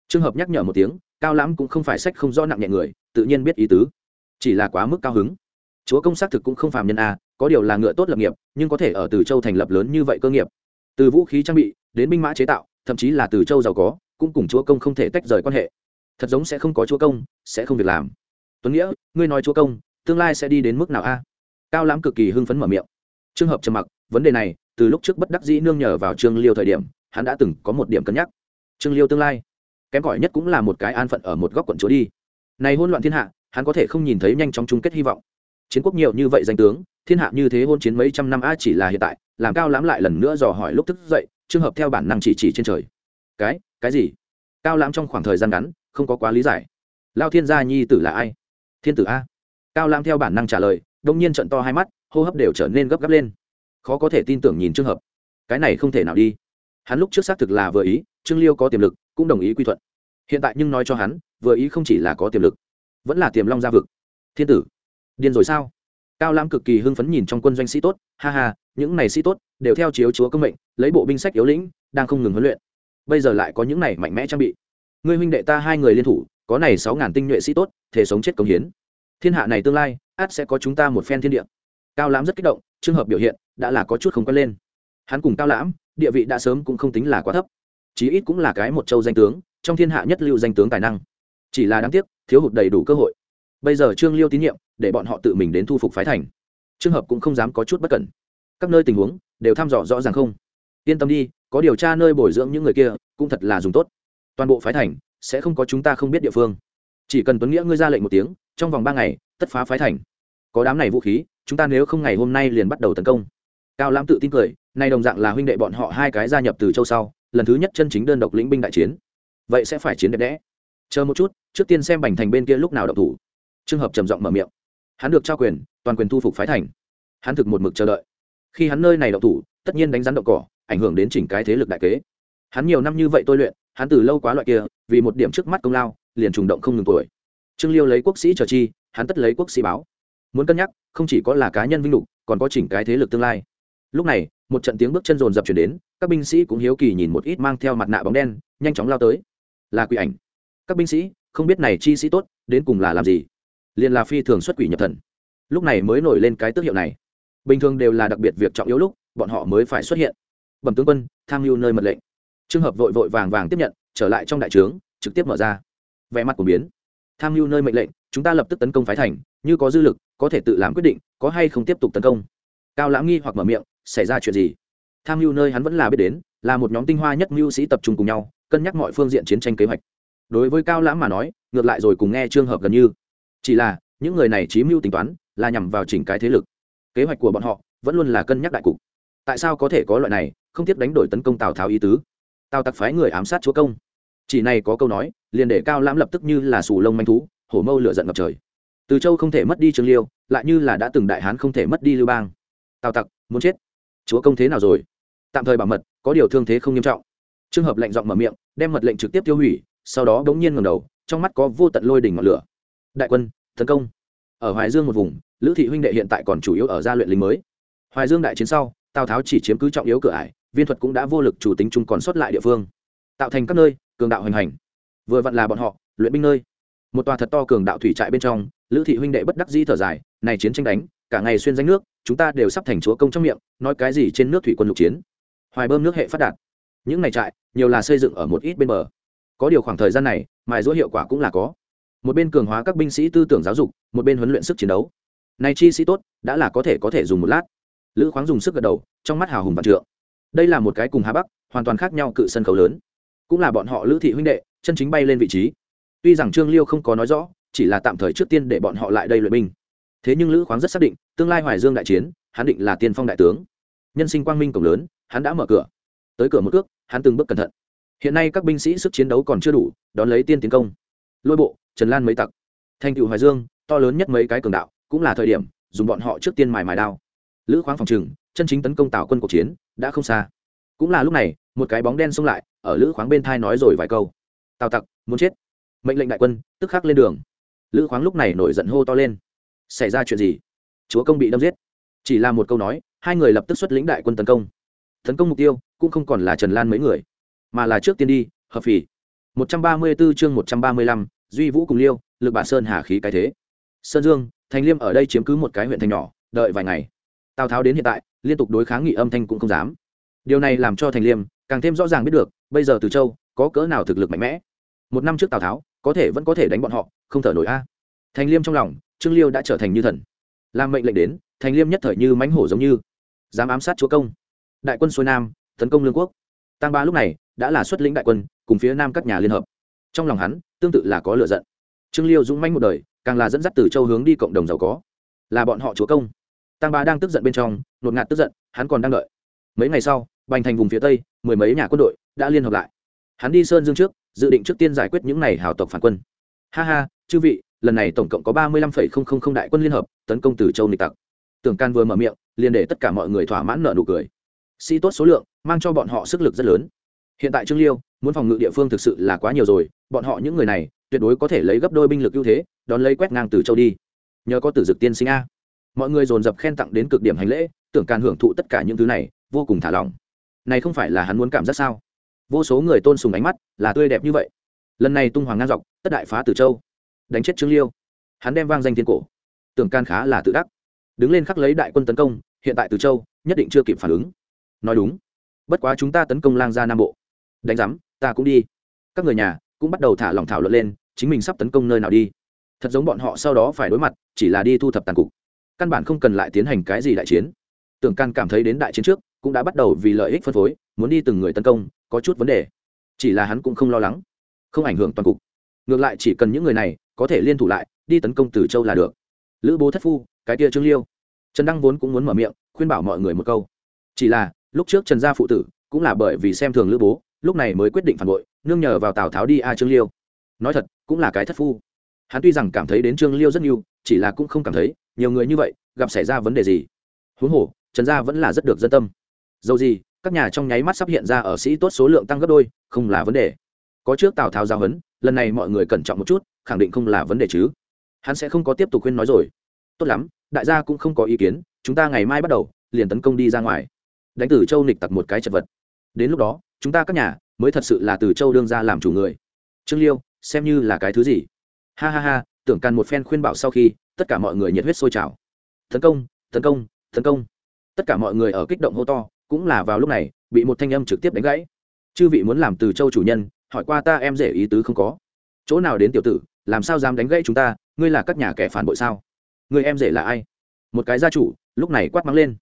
Trường hợp nhắc nhở một tiếng, cao lãm cũng không phải sách không rõ nặng nhẹ người, tự nhiên biết ý tứ. Chỉ là quá mức cao hứng. Chúa công xác thực cũng không phàm nhân a, có điều là ngựa tốt lập nghiệp, nhưng có thể ở từ châu thành lập lớn như vậy cơ nghiệp. Từ vũ khí trang bị đến binh mã chế tạo, thậm chí là từ châu giàu có cũng cùng chúa công không thể tách rời quan hệ. Thật giống sẽ không có chúa công, sẽ không việc làm. Tuấn nghĩa, ngươi nói chúa công, tương lai sẽ đi đến mức nào a? Cao lãm cực kỳ hưng phấn mở miệng. Trường hợp trầm mặc, vấn đề này, từ lúc trước bất đắc dĩ nương nhờ vào trương liêu thời điểm, hắn đã từng có một điểm cân nhắc. Trương liêu tương lai, kém cỏi nhất cũng là một cái an phận ở một góc quận chúa đi. Này hôn loạn thiên hạ, hắn có thể không nhìn thấy nhanh chóng chung kết hy vọng. Chiến quốc nhiều như vậy danh tướng, thiên hạ như thế hôn chiến mấy trăm năm a chỉ là hiện tại, làm cao lãm lại lần nữa dò hỏi lúc thức dậy trường hợp theo bản năng chỉ chỉ trên trời. Cái cái gì? Cao lãm trong khoảng thời gian ngắn, không có quá lý giải. Lao thiên gia nhi tử là ai? Thiên tử a. Cao lãm theo bản năng trả lời đông nhiên trận to hai mắt, hô hấp đều trở nên gấp gáp lên. Khó có thể tin tưởng nhìn trường hợp. Cái này không thể nào đi. Hắn lúc trước xác thực là vừa ý, trương liêu có tiềm lực, cũng đồng ý quy thuận. Hiện tại nhưng nói cho hắn, vừa ý không chỉ là có tiềm lực, vẫn là tiềm long gia vực. Thiên tử, điên rồi sao? Cao lãm cực kỳ hưng phấn nhìn trong quân doanh sĩ tốt, ha ha, những này sĩ tốt, đều theo chiếu chúa công mệnh, lấy bộ binh sách yếu lĩnh, đang không ngừng huấn luyện bây giờ lại có những này mạnh mẽ trang bị. Ngươi huynh đệ ta hai người liên thủ, có này sáu ngàn tinh nhuệ sĩ tốt, thể sống chết công hiến. Thiên hạ này tương lai át sẽ có chúng ta một phen thiên địa. Cao lãm rất kích động, trường hợp biểu hiện đã là có chút không quen lên. Hắn cùng cao lãm, địa vị đã sớm cũng không tính là quá thấp. Chí ít cũng là cái một châu danh tướng, trong thiên hạ nhất lưu danh tướng tài năng. Chỉ là đáng tiếc, thiếu hụt đầy đủ cơ hội. Bây giờ trương liêu tín nhiệm, để bọn họ tự mình đến thu phục phái thành. Trường hợp cũng không dám có chút bất cẩn. Các nơi tình huống, đều thăm dò rõ ràng không? Yên tâm đi có điều tra nơi bồi dưỡng những người kia, cũng thật là dùng tốt. Toàn bộ phái thành sẽ không có chúng ta không biết địa phương. Chỉ cần tuấn nghĩa ngươi ra lệnh một tiếng, trong vòng ba ngày, tất phá phái thành. Có đám này vũ khí, chúng ta nếu không ngày hôm nay liền bắt đầu tấn công. Cao lãm tự tin cười nay đồng dạng là huynh đệ bọn họ hai cái gia nhập từ châu sau, lần thứ nhất chân chính đơn độc lĩnh binh đại chiến. Vậy sẽ phải chiến đẹp đẽ. Chờ một chút, trước tiên xem bành thành bên kia lúc nào độc thủ. Trường hợp trầm giọng mở miệng. Hắn được trao quyền, toàn quyền thu phục phái thành. Hắn thực một mực chờ đợi. Khi hắn nơi này độc thủ, tất nhiên đánh rắn đậu cỏ ảnh hưởng đến chỉnh cái thế lực đại kế. Hắn nhiều năm như vậy tôi luyện, hắn từ lâu quá loại kia, vì một điểm trước mắt công lao, liền trùng động không ngừng tuổi. Trương liêu lấy quốc sĩ trở chi, hắn tất lấy quốc sĩ báo. Muốn cân nhắc, không chỉ có là cá nhân vinh lục, còn có chỉnh cái thế lực tương lai. Lúc này, một trận tiếng bước chân rồn dập chuyển đến, các binh sĩ cũng hiếu kỳ nhìn một ít mang theo mặt nạ bóng đen, nhanh chóng lao tới. Là quỷ ảnh. Các binh sĩ, không biết này chi sĩ tốt, đến cùng là làm gì? Liền là phi thường xuất quỷ nhập thần. Lúc này mới nổi lên cái tước hiệu này. Bình thường đều là đặc biệt việc trọng yếu lúc, bọn họ mới phải xuất hiện bẩm tướng quân, tham mưu nơi mật lệnh. Trường hợp vội vội vàng vàng tiếp nhận, trở lại trong đại trướng, trực tiếp mở ra. Vẻ mặt của biến. Tham mưu nơi mệnh lệnh, chúng ta lập tức tấn công phái thành, như có dư lực, có thể tự làm quyết định, có hay không tiếp tục tấn công. Cao lãng nghi hoặc mở miệng, xảy ra chuyện gì? Tham mưu nơi hắn vẫn là biết đến, là một nhóm tinh hoa nhất mưu sĩ tập trung cùng nhau, cân nhắc mọi phương diện chiến tranh kế hoạch. Đối với cao lãng mà nói, ngược lại rồi cùng nghe trường hợp gần như. Chỉ là, những người này trí mưu tính toán, là nhằm vào chỉnh cái thế lực. Kế hoạch của bọn họ vẫn luôn là cân nhắc đại cục. Tại sao có thể có loại này không tiếc đánh đổi tấn công tào tháo ý tứ. Tào tặc phái người ám sát chúa công. Chỉ này có câu nói, liền để cao lãm lập tức như là sù lông manh thú, hổ mâu lửa giận ngập trời. Từ châu không thể mất đi trương liêu, lại như là đã từng đại hán không thể mất đi lưu bang. Tào tặc, muốn chết. Chúa công thế nào rồi? Tạm thời bảo mật, có điều thương thế không nghiêm trọng. Trường hợp lệnh giọng mở miệng, đem mật lệnh trực tiếp tiêu hủy, sau đó bỗng nhiên ngầm đầu, trong mắt có vô tận lôi đỉnh ngọn lửa. Đại quân, tấn công. Ở hoài dương một vùng, lữ thị huynh đệ hiện tại còn chủ yếu ở gia luyện lính mới. Hoài dương đại chiến sau, tào tháo chỉ chiếm cứ trọng yếu cửa ải viên thuật cũng đã vô lực chủ tính chung còn xuất lại địa phương. Tạo thành các nơi, cường đạo hoành hành. Vừa vặn là bọn họ, luyện binh nơi. Một tòa thật to cường đạo thủy trại bên trong, lữ thị huynh đệ bất đắc di thở dài, này chiến tranh đánh, cả ngày xuyên danh nước, chúng ta đều sắp thành chúa công trong miệng, nói cái gì trên nước thủy quân lục chiến? Hoài bơm nước hệ phát đạt. Những ngày trại, nhiều là xây dựng ở một ít bên bờ. Có điều khoảng thời gian này, mài giũa hiệu quả cũng là có. Một bên cường hóa các binh sĩ tư tưởng giáo dục, một bên huấn luyện sức chiến đấu. Này chi sĩ tốt, đã là có thể có thể dùng một lát. Lữ khoáng dùng sức gật đầu, trong mắt hào hùng và trượng đây là một cái cùng hà bắc, hoàn toàn khác nhau cự sân khấu lớn. Cũng là bọn họ lữ thị huynh đệ, chân chính bay lên vị trí. Tuy rằng trương liêu không có nói rõ, chỉ là tạm thời trước tiên để bọn họ lại đây luyện binh. Thế nhưng lữ khoáng rất xác định, tương lai hoài dương đại chiến, hắn định là tiên phong đại tướng. Nhân sinh quang minh cổng lớn, hắn đã mở cửa. Tới cửa một cước, hắn từng bước cẩn thận. Hiện nay các binh sĩ sức chiến đấu còn chưa đủ, đón lấy tiên tiến công. Lôi bộ, trần lan mấy tặc. Thành cựu hoài dương, to lớn nhất mấy cái cường đạo, cũng là thời điểm, dùng bọn họ trước tiên mài mài đao. Lữ khoáng phòng trừng chân chính tấn công tào quân cuộc chiến đã không xa. Cũng là lúc này một cái bóng đen xông lại ở lữ khoáng bên thai nói rồi vài câu. Tào tặc muốn chết. Mệnh lệnh đại quân tức khắc lên đường. Lữ khoáng lúc này nổi giận hô to lên. Xảy ra chuyện gì? Chúa công bị đâm giết. Chỉ là một câu nói hai người lập tức xuất lĩnh đại quân tấn công. Tấn công mục tiêu cũng không còn là trần lan mấy người mà là trước tiên đi hợp phì một trăm ba mươi 134 chương một trăm ba mươi lăm, duy vũ cùng liêu lực bản sơn hà khí cái thế. Sơn dương thành liêm ở đây chiếm cứ một cái huyện thành nhỏ đợi vài ngày. Tào tháo đến hiện tại liên tục đối kháng nghị âm thanh cũng không dám. Điều này làm cho thành liêm càng thêm rõ ràng biết được, bây giờ từ châu có cỡ nào thực lực mạnh mẽ. Một năm trước tào tháo, có thể vẫn có thể đánh bọn họ, không thở nổi a. Thành liêm trong lòng, trương liêu đã trở thành như thần. Làm mệnh lệnh đến, thành liêm nhất thời như mãnh hổ giống như, dám ám sát chúa công. Đại quân xuôi nam, tấn công lương quốc. Tăng ba lúc này đã là xuất lĩnh đại quân, cùng phía nam các nhà liên hợp. Trong lòng hắn, tương tự là có lựa giận. Trương liêu dũng manh một đời, càng là dẫn dắt từ châu hướng đi cộng đồng giàu có. Là bọn họ chúa công tăng ba đang tức giận bên trong, nột ngạt tức giận, hắn còn đang đợi. Mấy ngày sau, bành thành vùng phía tây, mười mấy nhà quân đội đã liên hợp lại. Hắn đi sơn dương trước, dự định trước tiên giải quyết những n à y hào tộc phản quân. Ha ha, chư vị, lần này tổng cộng có ba mươi lăm phẩy không không không đại quân liên hợp, tấn công từ châu nịch tặc. Tưởng can vừa mở miệng, liền để tất cả mọi người thỏa mãn nợ nụ cười. Sĩ tốt số lượng, mang cho bọn họ sức lực rất lớn. Hiện tại trương liêu, muốn phòng ngự địa phương thực sự là quá nhiều rồi, bọn họ những người này, tuyệt đối có thể lấy gấp đôi binh lực ưu thế, đón lấy quét ngang từ châu đi. Nhờ có tử dực tiên sinh a mọi người dồn dập khen tặng đến cực điểm hành lễ, tưởng can hưởng thụ tất cả những thứ này, vô cùng thả lỏng. Này không phải là hắn muốn cảm giác sao? Vô số người tôn sùng ánh mắt, là tươi đẹp như vậy. Lần này tung hoàng ngang dọc, tất đại phá từ châu. Đánh chết trương liêu. Hắn đem vang danh thiên cổ. Tưởng can khá là tự đắc. Đứng lên khắc lấy đại quân tấn công, hiện tại từ châu, nhất định chưa kịp phản ứng. Nói đúng. Bất quá chúng ta tấn công lang gia nam bộ. Đánh giám, ta cũng đi. Các người nhà, cũng bắt đầu thả lòng thảo luận lên, chính mình sắp tấn công nơi nào đi. Thật giống bọn họ sau đó phải đối mặt, chỉ là đi thu thập tàn cục căn bản không cần lại tiến hành cái gì đại chiến. Tưởng can cảm thấy đến đại chiến trước, cũng đã bắt đầu vì lợi ích phân phối, muốn đi từng người tấn công, có chút vấn đề. Chỉ là hắn cũng không lo lắng, không ảnh hưởng toàn cục. Ngược lại chỉ cần những người này có thể liên thủ lại, đi tấn công từ châu là được. Lữ bố thất phu, cái kia trương liêu. Trần đăng vốn cũng muốn mở miệng, khuyên bảo mọi người một câu. Chỉ là, lúc trước trần gia phụ tử cũng là bởi vì xem thường lữ bố, lúc này mới quyết định phản bội, nương nhờ vào tào tháo đi a trương liêu. Nói thật, cũng là cái thất phu. Hắn tuy rằng cảm thấy đến trương liêu rất nhiều, chỉ là cũng không cảm thấy nhiều người như vậy, gặp xảy ra vấn đề gì? Huống hồ, trần gia vẫn là rất được dân tâm. Dầu gì, các nhà trong nháy mắt sắp hiện ra ở sĩ tốt số lượng tăng gấp đôi, không là vấn đề. Có trước tào tháo giao hấn lần này mọi người cẩn trọng một chút, khẳng định không là vấn đề chứ. Hắn sẽ không có tiếp tục khuyên nói rồi. Tốt lắm, đại gia cũng không có ý kiến, chúng ta ngày mai bắt đầu, liền tấn công đi ra ngoài. Đánh từ châu nịch tặc một cái chật vật. Đến lúc đó, chúng ta các nhà mới thật sự là từ châu đương ra làm chủ người. Trương liêu, xem như là cái thứ gì? Ha ha ha, tưởng càn một phen khuyên bảo sau khi tất cả mọi người nhiệt huyết sôi trào. Tấn công tấn công tấn công. Tất cả mọi người ở kích động hô to, cũng là vào lúc này, bị một thanh âm trực tiếp đánh gãy. Chư vị muốn làm từ châu chủ nhân, hỏi qua ta em rể ý tứ không có. Chỗ nào đến tiểu tử, làm sao dám đánh gãy chúng ta, ngươi là các nhà kẻ phản bội sao? Người em rể là ai? Một cái gia chủ, lúc này quát mắng lên.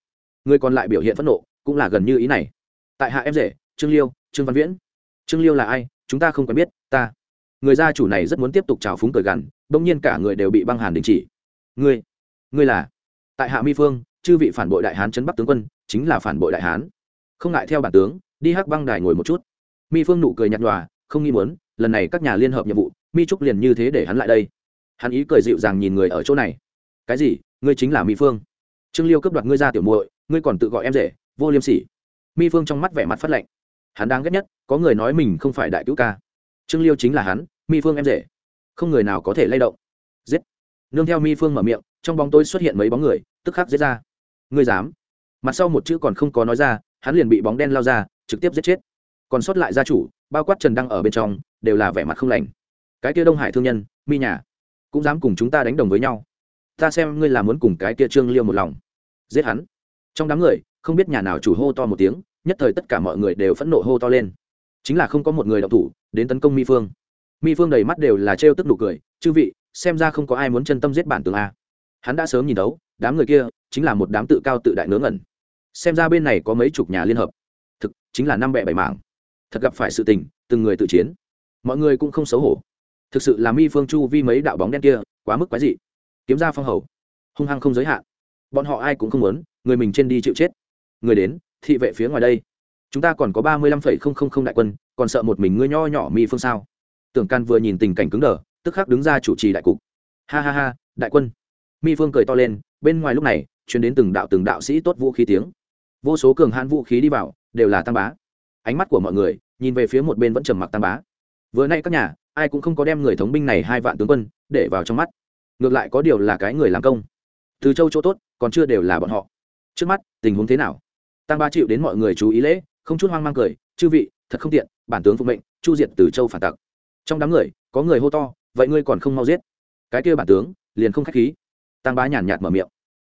Người còn lại biểu hiện phẫn nộ, cũng là gần như ý này. Tại hạ em rể, trương liêu, trương văn viễn. Trương liêu là ai? Chúng ta không quen biết, ta. Người gia chủ này rất muốn tiếp tục trào phúng cười gằn, bỗng nhiên cả người đều bị băng hàn đình chỉ ngươi ngươi là? Tại hạ mi phương, chư vị phản bội đại hán trấn bắc tướng quân, chính là phản bội đại hán. Không ngại theo bản tướng, đi hắc băng đài ngồi một chút. Mi phương nụ cười nhạt nhòa, không nghĩ muốn, lần này các nhà liên hợp nhiệm vụ, mi trúc liền như thế để hắn lại đây. Hắn ý cười dịu dàng nhìn người ở chỗ này. Cái gì? Ngươi chính là mi phương. Trương liêu cướp đoạt ngươi ra tiểu muội, ngươi còn tự gọi em rể, vô liêm sỉ. Mi phương trong mắt vẻ mặt phát lạnh. Hắn đang ghét nhất, có người nói mình không phải đại cứu ca. Trương liêu chính là hắn, mi phương em rể. Không người nào có thể lay động nương theo mi phương mở miệng, trong bóng tôi xuất hiện mấy bóng người, tức khắc giết ra. Ngươi dám? Mặt sau một chữ còn không có nói ra, hắn liền bị bóng đen lao ra, trực tiếp giết chết. Còn sót lại gia chủ, bao quát trần đăng ở bên trong, đều là vẻ mặt không lành. Cái kia đông hải thương nhân, mi nhà, cũng dám cùng chúng ta đánh đồng với nhau. Ta xem ngươi là muốn cùng cái kia trương liêu một lòng. Giết hắn. Trong đám người, không biết nhà nào chủ hô to một tiếng, nhất thời tất cả mọi người đều phẫn nộ hô to lên. Chính là không có một người đậu thủ, đến tấn công mi phương. Mi phương đầy mắt đều là trêu tức nụ cười, chư vị xem ra không có ai muốn chân tâm giết bản tướng a. Hắn đã sớm nhìn đấu đám người kia chính là một đám tự cao tự đại ngớ ngẩn. Xem ra bên này có mấy chục nhà liên hợp. Thực, chính là năm bẹ bảy mảng. Thật gặp phải sự tình, từng người tự chiến. Mọi người cũng không xấu hổ. Thực sự là mi phương chu vi mấy đạo bóng đen kia, quá mức quái dị. Kiếm ra phong hầu. Hung hăng không giới hạn. Bọn họ ai cũng không muốn, người mình trên đi chịu chết. Người đến, thị vệ phía ngoài đây. Chúng ta còn có ba mươi lăm phẩy không không không đại quân, còn sợ một mình ngươi nho nhỏ mi phương sao? Tưởng can vừa nhìn tình cảnh cứng đờ tức khắc đứng ra chủ trì đại cục. Ha ha ha, đại quân. Mi phương cười to lên, bên ngoài lúc này chuyển đến từng đạo từng đạo sĩ tốt vũ khí tiếng. Vô số cường hãn vũ khí đi vào, đều là tăng bá. Ánh mắt của mọi người, nhìn về phía một bên vẫn trầm mặc tăng bá. Vừa nay các nhà, ai cũng không có đem người thống binh này hai vạn tướng quân, để vào trong mắt. Ngược lại có điều là cái người làm công. Từ châu chỗ tốt, còn chưa đều là bọn họ. Trước mắt, tình huống thế nào? Tăng ba chịu đến mọi người chú ý lễ, không chút hoang mang cười, chư vị, thật không tiện, bản tướng phụ mệnh, chu diệt từ châu phản tặc. Trong đám người, có người hô to vậy ngươi còn không mau giết. Cái kia bản tướng, liền không khách khí. Tăng bá nhàn nhạt mở miệng.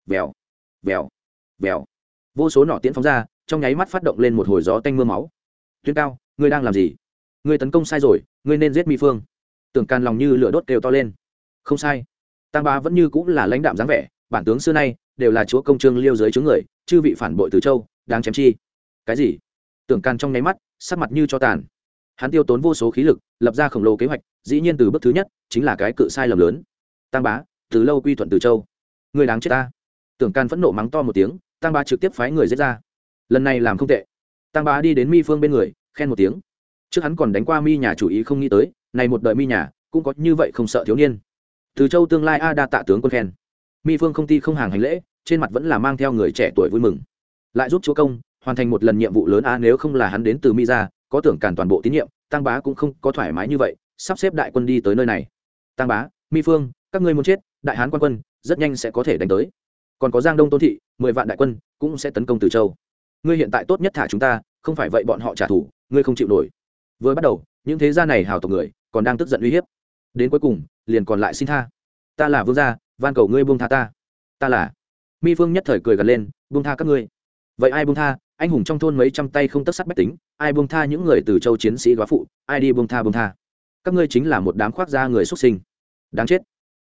Vèo vèo vèo. Vô số nỏ tiễn phóng ra, trong nháy mắt phát động lên một hồi gió tanh mưa máu. Tuyên cao, ngươi đang làm gì? Ngươi tấn công sai rồi, ngươi nên giết mi phương. Tưởng càn lòng như lửa đốt đều to lên. Không sai. Tăng bá vẫn như cũng là lãnh đạm dáng vẻ, bản tướng xưa nay đều là chúa công trương liêu dưới chướng người, chư vị phản bội từ châu, đáng chém chi. Cái gì? Tưởng càn trong nháy mắt, sắc mặt như cho tàn. Hắn tiêu tốn vô số khí lực lập ra khổng lồ kế hoạch, dĩ nhiên từ bước thứ nhất chính là cái cự sai lầm lớn. Tăng bá, từ lâu quy thuận từ châu. Người đáng chết ta. Tưởng can phẫn nộ mắng to một tiếng, tăng bá trực tiếp phái người giết ra. Lần này làm không tệ. Tăng bá đi đến mi phương bên người, khen một tiếng. Trước hắn còn đánh qua mi nhà chủ ý không nghĩ tới, này một đời mi nhà, cũng có như vậy không sợ thiếu niên. Từ châu tương lai a đa tạ tướng quân khen. Mi phương không ti không hàng hành lễ, trên mặt vẫn là mang theo người trẻ tuổi vui mừng. Lại giúp chúa công, hoàn thành một lần nhiệm vụ lớn a nếu không là hắn đến từ mi ra có tưởng cản toàn bộ tín nhiệm tăng bá cũng không có thoải mái như vậy, sắp xếp đại quân đi tới nơi này. Tăng bá, mi phương, các ngươi muốn chết, đại hán quan quân, rất nhanh sẽ có thể đánh tới. Còn có giang đông tôn thị, mười vạn đại quân cũng sẽ tấn công từ châu. Ngươi hiện tại tốt nhất thả chúng ta, không phải vậy bọn họ trả thù, ngươi không chịu nổi. Vừa bắt đầu, những thế gia này hào tộc người còn đang tức giận uy hiếp. Đến cuối cùng, liền còn lại xin tha. Ta là vương gia, van cầu ngươi buông tha ta. Ta là. Mi phương nhất thời cười gần lên, buông tha các ngươi. Vậy ai buông tha? Anh hùng trong thôn mấy trăm tay không tất sắt bách tính ai buông tha những người từ châu chiến sĩ góa phụ, ai đi buông tha buông tha. Các ngươi chính là một đám khoác da người xuất sinh. Đáng chết.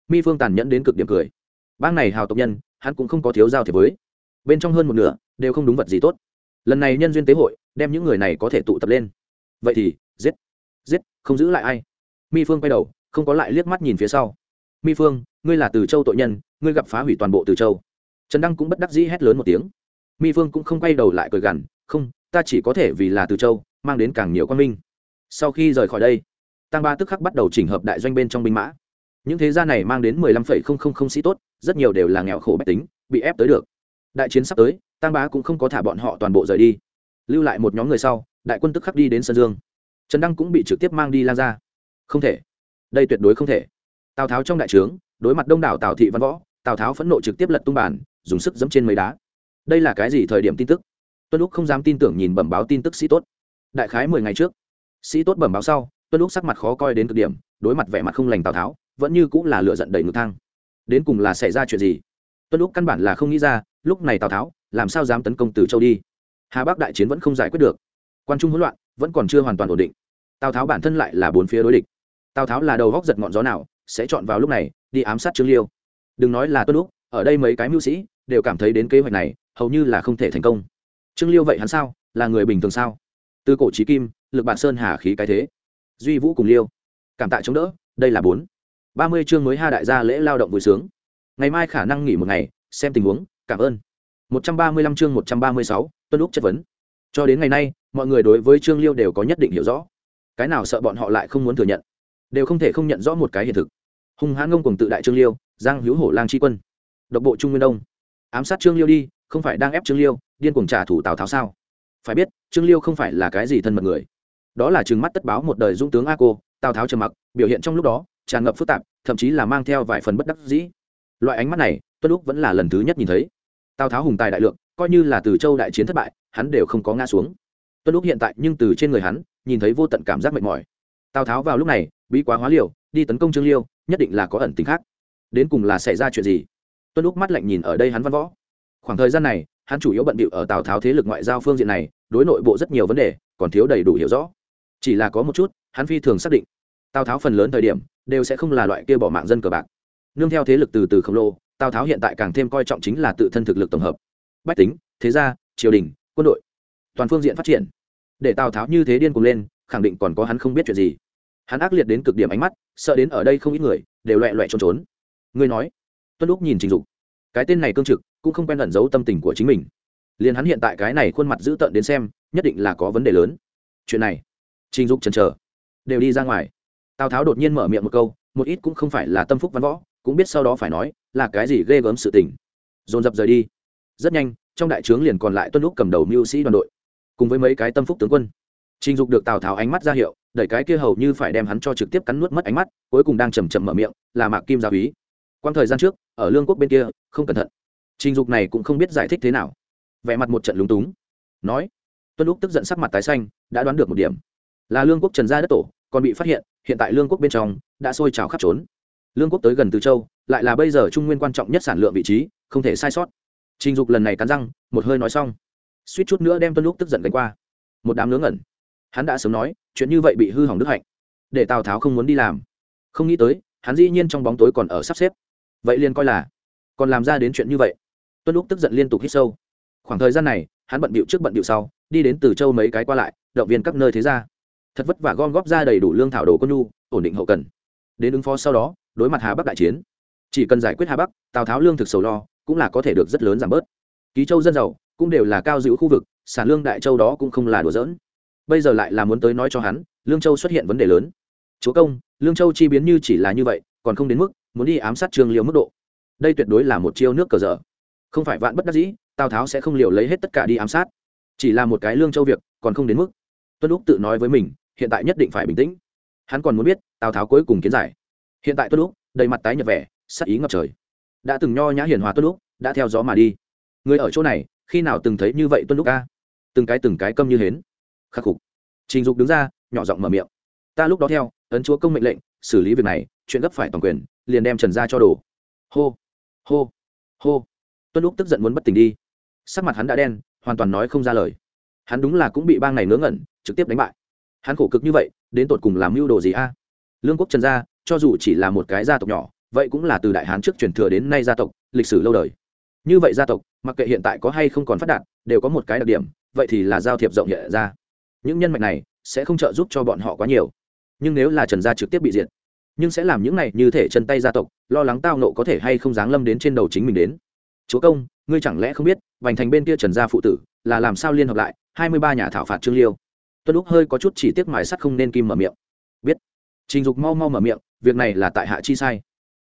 Mi phương tàn nhẫn đến cực điểm cười. Bang này hào tộc nhân, hắn cũng không có thiếu giao thiệp với. Bên trong hơn một nửa, đều không đúng vật gì tốt. Lần này nhân duyên tế hội, đem những người này có thể tụ tập lên. Vậy thì, giết. Giết, không giữ lại ai. Mi phương quay đầu, không có lại liếc mắt nhìn phía sau. Mi phương, ngươi là từ châu tội nhân, ngươi gặp phá hủy toàn bộ từ châu. Trần đăng cũng bất đắc dĩ hét lớn một tiếng. Mi phương cũng không quay đầu lại cười gằn, không ta chỉ có thể vì là từ châu, mang đến càng nhiều quan minh. Sau khi rời khỏi đây, tăng ba tức khắc bắt đầu chỉnh hợp đại doanh bên trong binh mã. Những thế gia này mang đến mười lăm phẩy không không không sĩ tốt, rất nhiều đều là nghèo khổ bách tính, bị ép tới được. Đại chiến sắp tới, tăng bá cũng không có thả bọn họ toàn bộ rời đi. Lưu lại một nhóm người sau, đại quân tức khắc đi đến sơn dương. Trần đăng cũng bị trực tiếp mang đi lan ra không thể. Đây tuyệt đối không thể. Tào tháo trong đại trướng, đối mặt đông đảo tào thị văn võ, tào tháo phẫn nộ trực tiếp lật tung bản dùng sức dẫm trên mấy đá. Đây là cái gì thời điểm tin tức? Tuân lúc không dám tin tưởng nhìn bẩm báo tin tức sĩ tốt. Đại khái mười ngày trước, sĩ tốt bẩm báo sau, tuân lúc sắc mặt khó coi đến cực điểm, đối mặt vẻ mặt không lành tào tháo, vẫn như cũng là lựa giận đầy ngực thang. Đến cùng là xảy ra chuyện gì? Tuân lúc căn bản là không nghĩ ra, lúc này tào tháo, làm sao dám tấn công từ châu đi? Hà bắc đại chiến vẫn không giải quyết được. Quan trung hỗn loạn, vẫn còn chưa hoàn toàn ổn định. Tào tháo bản thân lại là bốn phía đối địch. Tào tháo là đầu góc giật ngọn gió nào, sẽ chọn vào lúc này, đi ám sát trương liêu. Đừng nói là tuân lúc, ở đây mấy cái mưu sĩ, đều cảm thấy đến kế hoạch này, hầu như là không thể thành công trương liêu vậy hắn sao? Là người bình thường sao? Từ cổ trí kim, lực bản sơn hà khí cái thế. Duy vũ cùng liêu. Cảm tạ chống đỡ, đây là bốn. Ba mươi chương mới hai đại gia lễ lao động vui sướng. Ngày mai khả năng nghỉ một ngày, xem tình huống, cảm ơn. Một trăm ba mươi lăm chương một trăm ba mươi sáu, tuân lúc chất vấn. Cho đến ngày nay, mọi người đối với trương liêu đều có nhất định hiểu rõ. Cái nào sợ bọn họ lại không muốn thừa nhận? Đều không thể không nhận rõ một cái hiện thực. Hung hãn ngông cùng tự đại trương liêu, giang hữu hổ lang tri quân. Độc bộ trung nguyên đông. Ám sát trương liêu đi không phải đang ép trương liêu, điên cuồng trả thủ tào tháo sao? Phải biết, trương liêu không phải là cái gì thân mật người. Đó là trừng mắt tất báo một đời dũng tướng a cô, tào tháo trầm mặc, biểu hiện trong lúc đó, tràn ngập phức tạp, thậm chí là mang theo vài phần bất đắc dĩ. Loại ánh mắt này tuân lúc vẫn là lần thứ nhất nhìn thấy. Tào tháo hùng tài đại lượng, coi như là từ châu đại chiến thất bại, hắn đều không có ngã xuống. Tuân lúc hiện tại nhưng từ trên người hắn, nhìn thấy vô tận cảm giác mệt mỏi. Tào tháo vào lúc này, bí quá hóa liều, đi tấn công trương liêu, nhất định là có ẩn tính khác. Đến cùng là xảy ra chuyện gì? Tuân lúc mắt lạnh nhìn ở đây hắn văn võ khoảng thời gian này, hắn chủ yếu bận bịu ở tào tháo thế lực ngoại giao phương diện này, đối nội bộ rất nhiều vấn đề, còn thiếu đầy đủ hiểu rõ. Chỉ là có một chút, hắn phi thường xác định, tào tháo phần lớn thời điểm, đều sẽ không là loại kia bỏ mạng dân cờ bạc. Nương theo thế lực từ từ khổng lồ, tào tháo hiện tại càng thêm coi trọng chính là tự thân thực lực tổng hợp. Bách tính, thế gia, triều đình, quân đội, toàn phương diện phát triển. Để tào tháo như thế điên cuồng lên, khẳng định còn có hắn không biết chuyện gì. Hắn ác liệt đến cực điểm ánh mắt, sợ đến ở đây không ít người, đều loẹ loẹ trốn trốn. Ngươi nói, tuân lúc nhìn trình dục. Cái tên này cương trực cũng không quen ẩn giấu tâm tình của chính mình. Liền hắn hiện tại cái này khuôn mặt dữ tợn đến xem, nhất định là có vấn đề lớn. Chuyện này, trình dục chần chờ, đều đi ra ngoài. Tào tháo đột nhiên mở miệng một câu, một ít cũng không phải là tâm phúc văn võ, cũng biết sau đó phải nói là cái gì ghê gớm sự tình. Dồn dập rời đi. Rất nhanh, trong đại trướng liền còn lại tuân lúc cầm đầu mưu sĩ đoàn đội, cùng với mấy cái tâm phúc tướng quân. Trình dục được tào tháo ánh mắt ra hiệu, đẩy cái kia hầu như phải đem hắn cho trực tiếp cắn nuốt mất ánh mắt, cuối cùng đang chầm chậm mở miệng, là mạc kim gia úy. Quang thời gian trước, ở lương quốc bên kia, không cẩn thận trình dục này cũng không biết giải thích thế nào. Vẻ mặt một trận lúng túng. Nói, tuân lúc tức giận sắc mặt tái xanh, đã đoán được một điểm. Là lương quốc trần gia đất tổ, còn bị phát hiện hiện tại lương quốc bên trong đã sôi trào khắp trốn. Lương quốc tới gần từ châu, lại là bây giờ trung nguyên quan trọng nhất sản lượng vị trí, không thể sai sót. Trình dục lần này cắn răng, một hơi nói xong. Suýt chút nữa đem tuân lúc tức giận đánh qua. Một đám ngớ ngẩn. Hắn đã sớm nói, chuyện như vậy bị hư hỏng đức hạnh. Để tào tháo không muốn đi làm. Không nghĩ tới, hắn dĩ nhiên trong bóng tối còn ở sắp xếp. Vậy liền coi là, còn làm ra đến chuyện như vậy tuân lúc tức giận liên tục hít sâu. Khoảng thời gian này, hắn bận bịu trước bận bịu sau, đi đến từ châu mấy cái qua lại, động viên các nơi thế ra thật vất vả gom góp ra đầy đủ lương thảo đồ quân nhu, ổn định hậu cần. Đến ứng phó sau đó, đối mặt hà bắc đại chiến. Chỉ cần giải quyết hà bắc, tào tháo lương thực sầu lo, cũng là có thể được rất lớn giảm bớt. Ký châu dân giàu, cũng đều là cao giữ khu vực, sản lương đại châu đó cũng không là đùa giỡn. Bây giờ lại là muốn tới nói cho hắn, lương châu xuất hiện vấn đề lớn. Chúa công, lương châu chi biến như chỉ là như vậy, còn không đến mức muốn đi ám sát trương liêu mức độ. Đây tuyệt đối là một chiêu nước cờ dở không phải vạn bất đắc dĩ, tào tháo sẽ không liều lấy hết tất cả đi ám sát. Chỉ là một cái lương châu việc, còn không đến mức. Tuân lúc tự nói với mình, hiện tại nhất định phải bình tĩnh. Hắn còn muốn biết, tào tháo cuối cùng kiến giải. Hiện tại tuân lúc đầy mặt tái nhợt vẻ, sắc ý ngập trời. Đã từng nho nhã hiền hòa tuân lúc đã theo gió mà đi. Người ở chỗ này, khi nào từng thấy như vậy tuân lúc ca từng cái từng cái câm như hến. Khắc phục trình dục đứng ra, nhỏ giọng mở miệng. Ta lúc đó theo, ấn chúa công mệnh lệnh, xử lý việc này, chuyện gấp phải toàn quyền, liền đem trần ra cho đồ. Hô. Hô. Hô tuân lúc tức giận muốn bất tỉnh đi. Sắc mặt hắn đã đen, hoàn toàn nói không ra lời. Hắn đúng là cũng bị bang này ngớ ngẩn, trực tiếp đánh bại. Hắn khổ cực như vậy, đến tột cùng làm mưu đồ gì a? Lương quốc trần gia, cho dù chỉ là một cái gia tộc nhỏ, vậy cũng là từ đại hán trước truyền thừa đến nay gia tộc, lịch sử lâu đời. Như vậy gia tộc, mặc kệ hiện tại có hay không còn phát đạt, đều có một cái đặc điểm, vậy thì là giao thiệp rộng nhẹ ra. Những nhân mạch này sẽ không trợ giúp cho bọn họ quá nhiều. Nhưng nếu là trần gia trực tiếp bị diệt, nhưng sẽ làm những này như thể chân tay gia tộc, lo lắng tao nộ có thể hay không giáng lâm đến trên đầu chính mình đến chúa công, ngươi chẳng lẽ không biết vành thành bên kia trần gia phụ tử là làm sao liên hợp lại hai mươi ba nhà thảo phạt trương liêu? Tuân lúc hơi có chút chỉ tiếc mài sắt không nên kim mở miệng. Biết. Trình dục mau mau mở miệng, việc này là tại hạ chi sai.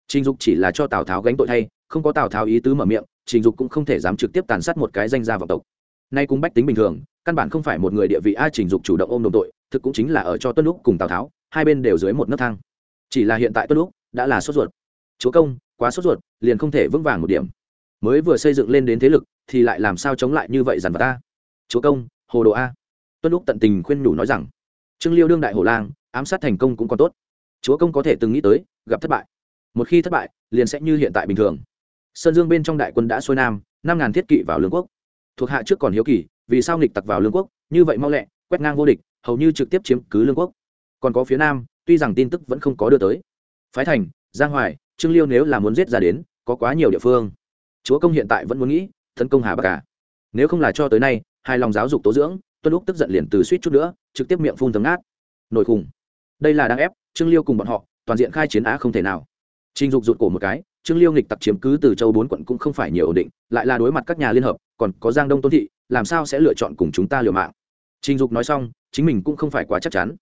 Trình dục chỉ là cho tào tháo gánh tội thay, không có tào tháo ý tứ mở miệng, trình dục cũng không thể dám trực tiếp tàn sát một cái danh gia vọng tộc. Nay cũng bách tính bình thường, căn bản không phải một người địa vị ai trình dục chủ động ôm đồng tội, thực cũng chính là ở cho tuân lúc cùng tào tháo, hai bên đều dưới một nấc thang. Chỉ là hiện tại tuân lúc đã là sốt ruột. Chúa công, quá sốt ruột, liền không thể vững vàng một điểm mới vừa xây dựng lên đến thế lực, thì lại làm sao chống lại như vậy dằn vặt ta? Chúa công, hồ đồ a. Tuân lúc tận tình khuyên nhủ nói rằng, trương liêu đương đại hồ lang, ám sát thành công cũng còn tốt. Chúa công có thể từng nghĩ tới, gặp thất bại. Một khi thất bại, liền sẽ như hiện tại bình thường. Sơn dương bên trong đại quân đã xuôi nam, năm ngàn thiết kỵ vào lương quốc. Thuộc hạ trước còn hiếu kỳ, vì sao nghịch tặc vào lương quốc, như vậy mau lẹ, quét ngang vô địch, hầu như trực tiếp chiếm cứ lương quốc. Còn có phía nam, tuy rằng tin tức vẫn không có đưa tới. Phái thành, giang hoài, trương liêu nếu là muốn giết ra đến, có quá nhiều địa phương chúa công hiện tại vẫn muốn nghĩ, tấn công hà bắc cả nếu không là cho tới nay hai lòng giáo dục tố dưỡng, tuân lúc tức giận liền từ suýt chút nữa, trực tiếp miệng phun tấm ngát. Nổi khủng đây là đang ép, trương liêu cùng bọn họ, toàn diện khai chiến á không thể nào. Trình dục rụt cổ một cái, trương liêu nghịch tặc chiếm cứ từ châu bốn quận cũng không phải nhiều ổn định, lại là đối mặt các nhà liên hợp, còn có giang đông tôn thị, làm sao sẽ lựa chọn cùng chúng ta liều mạng? Trình dục nói xong, chính mình cũng không phải quá chắc chắn.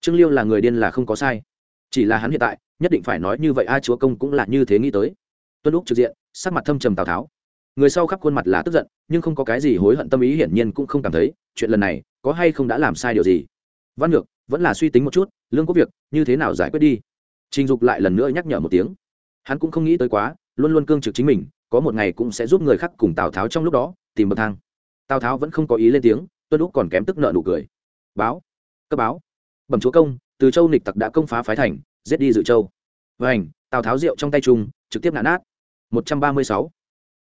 Trương liêu là người điên là không có sai. Chỉ là hắn hiện tại, nhất định phải nói như vậy, a, chúa công cũng là như thế nghĩ tới. Tuân lúc trực diện sắc mặt thâm trầm tào tháo. Người sau khắp khuôn mặt là tức giận, nhưng không có cái gì hối hận tâm ý hiển nhiên cũng không cảm thấy, chuyện lần này có hay không đã làm sai điều gì. Văn ngược vẫn là suy tính một chút, lương có việc, như thế nào giải quyết đi. Trình dục lại lần nữa nhắc nhở một tiếng. Hắn cũng không nghĩ tới quá, luôn luôn cương trực chính mình, có một ngày cũng sẽ giúp người khác cùng tào tháo trong lúc đó, tìm bậc thang. Tào tháo vẫn không có ý lên tiếng, tuân lúc còn kém tức nợ nụ cười. Báo. Cấp báo. Bẩm chúa công, từ châu nịch tặc đã công phá phái thành, giết đi dự châu. Vảnh tào tháo rượu trong tay trung trực tiếp nạn nát một trăm ba mươi sáu.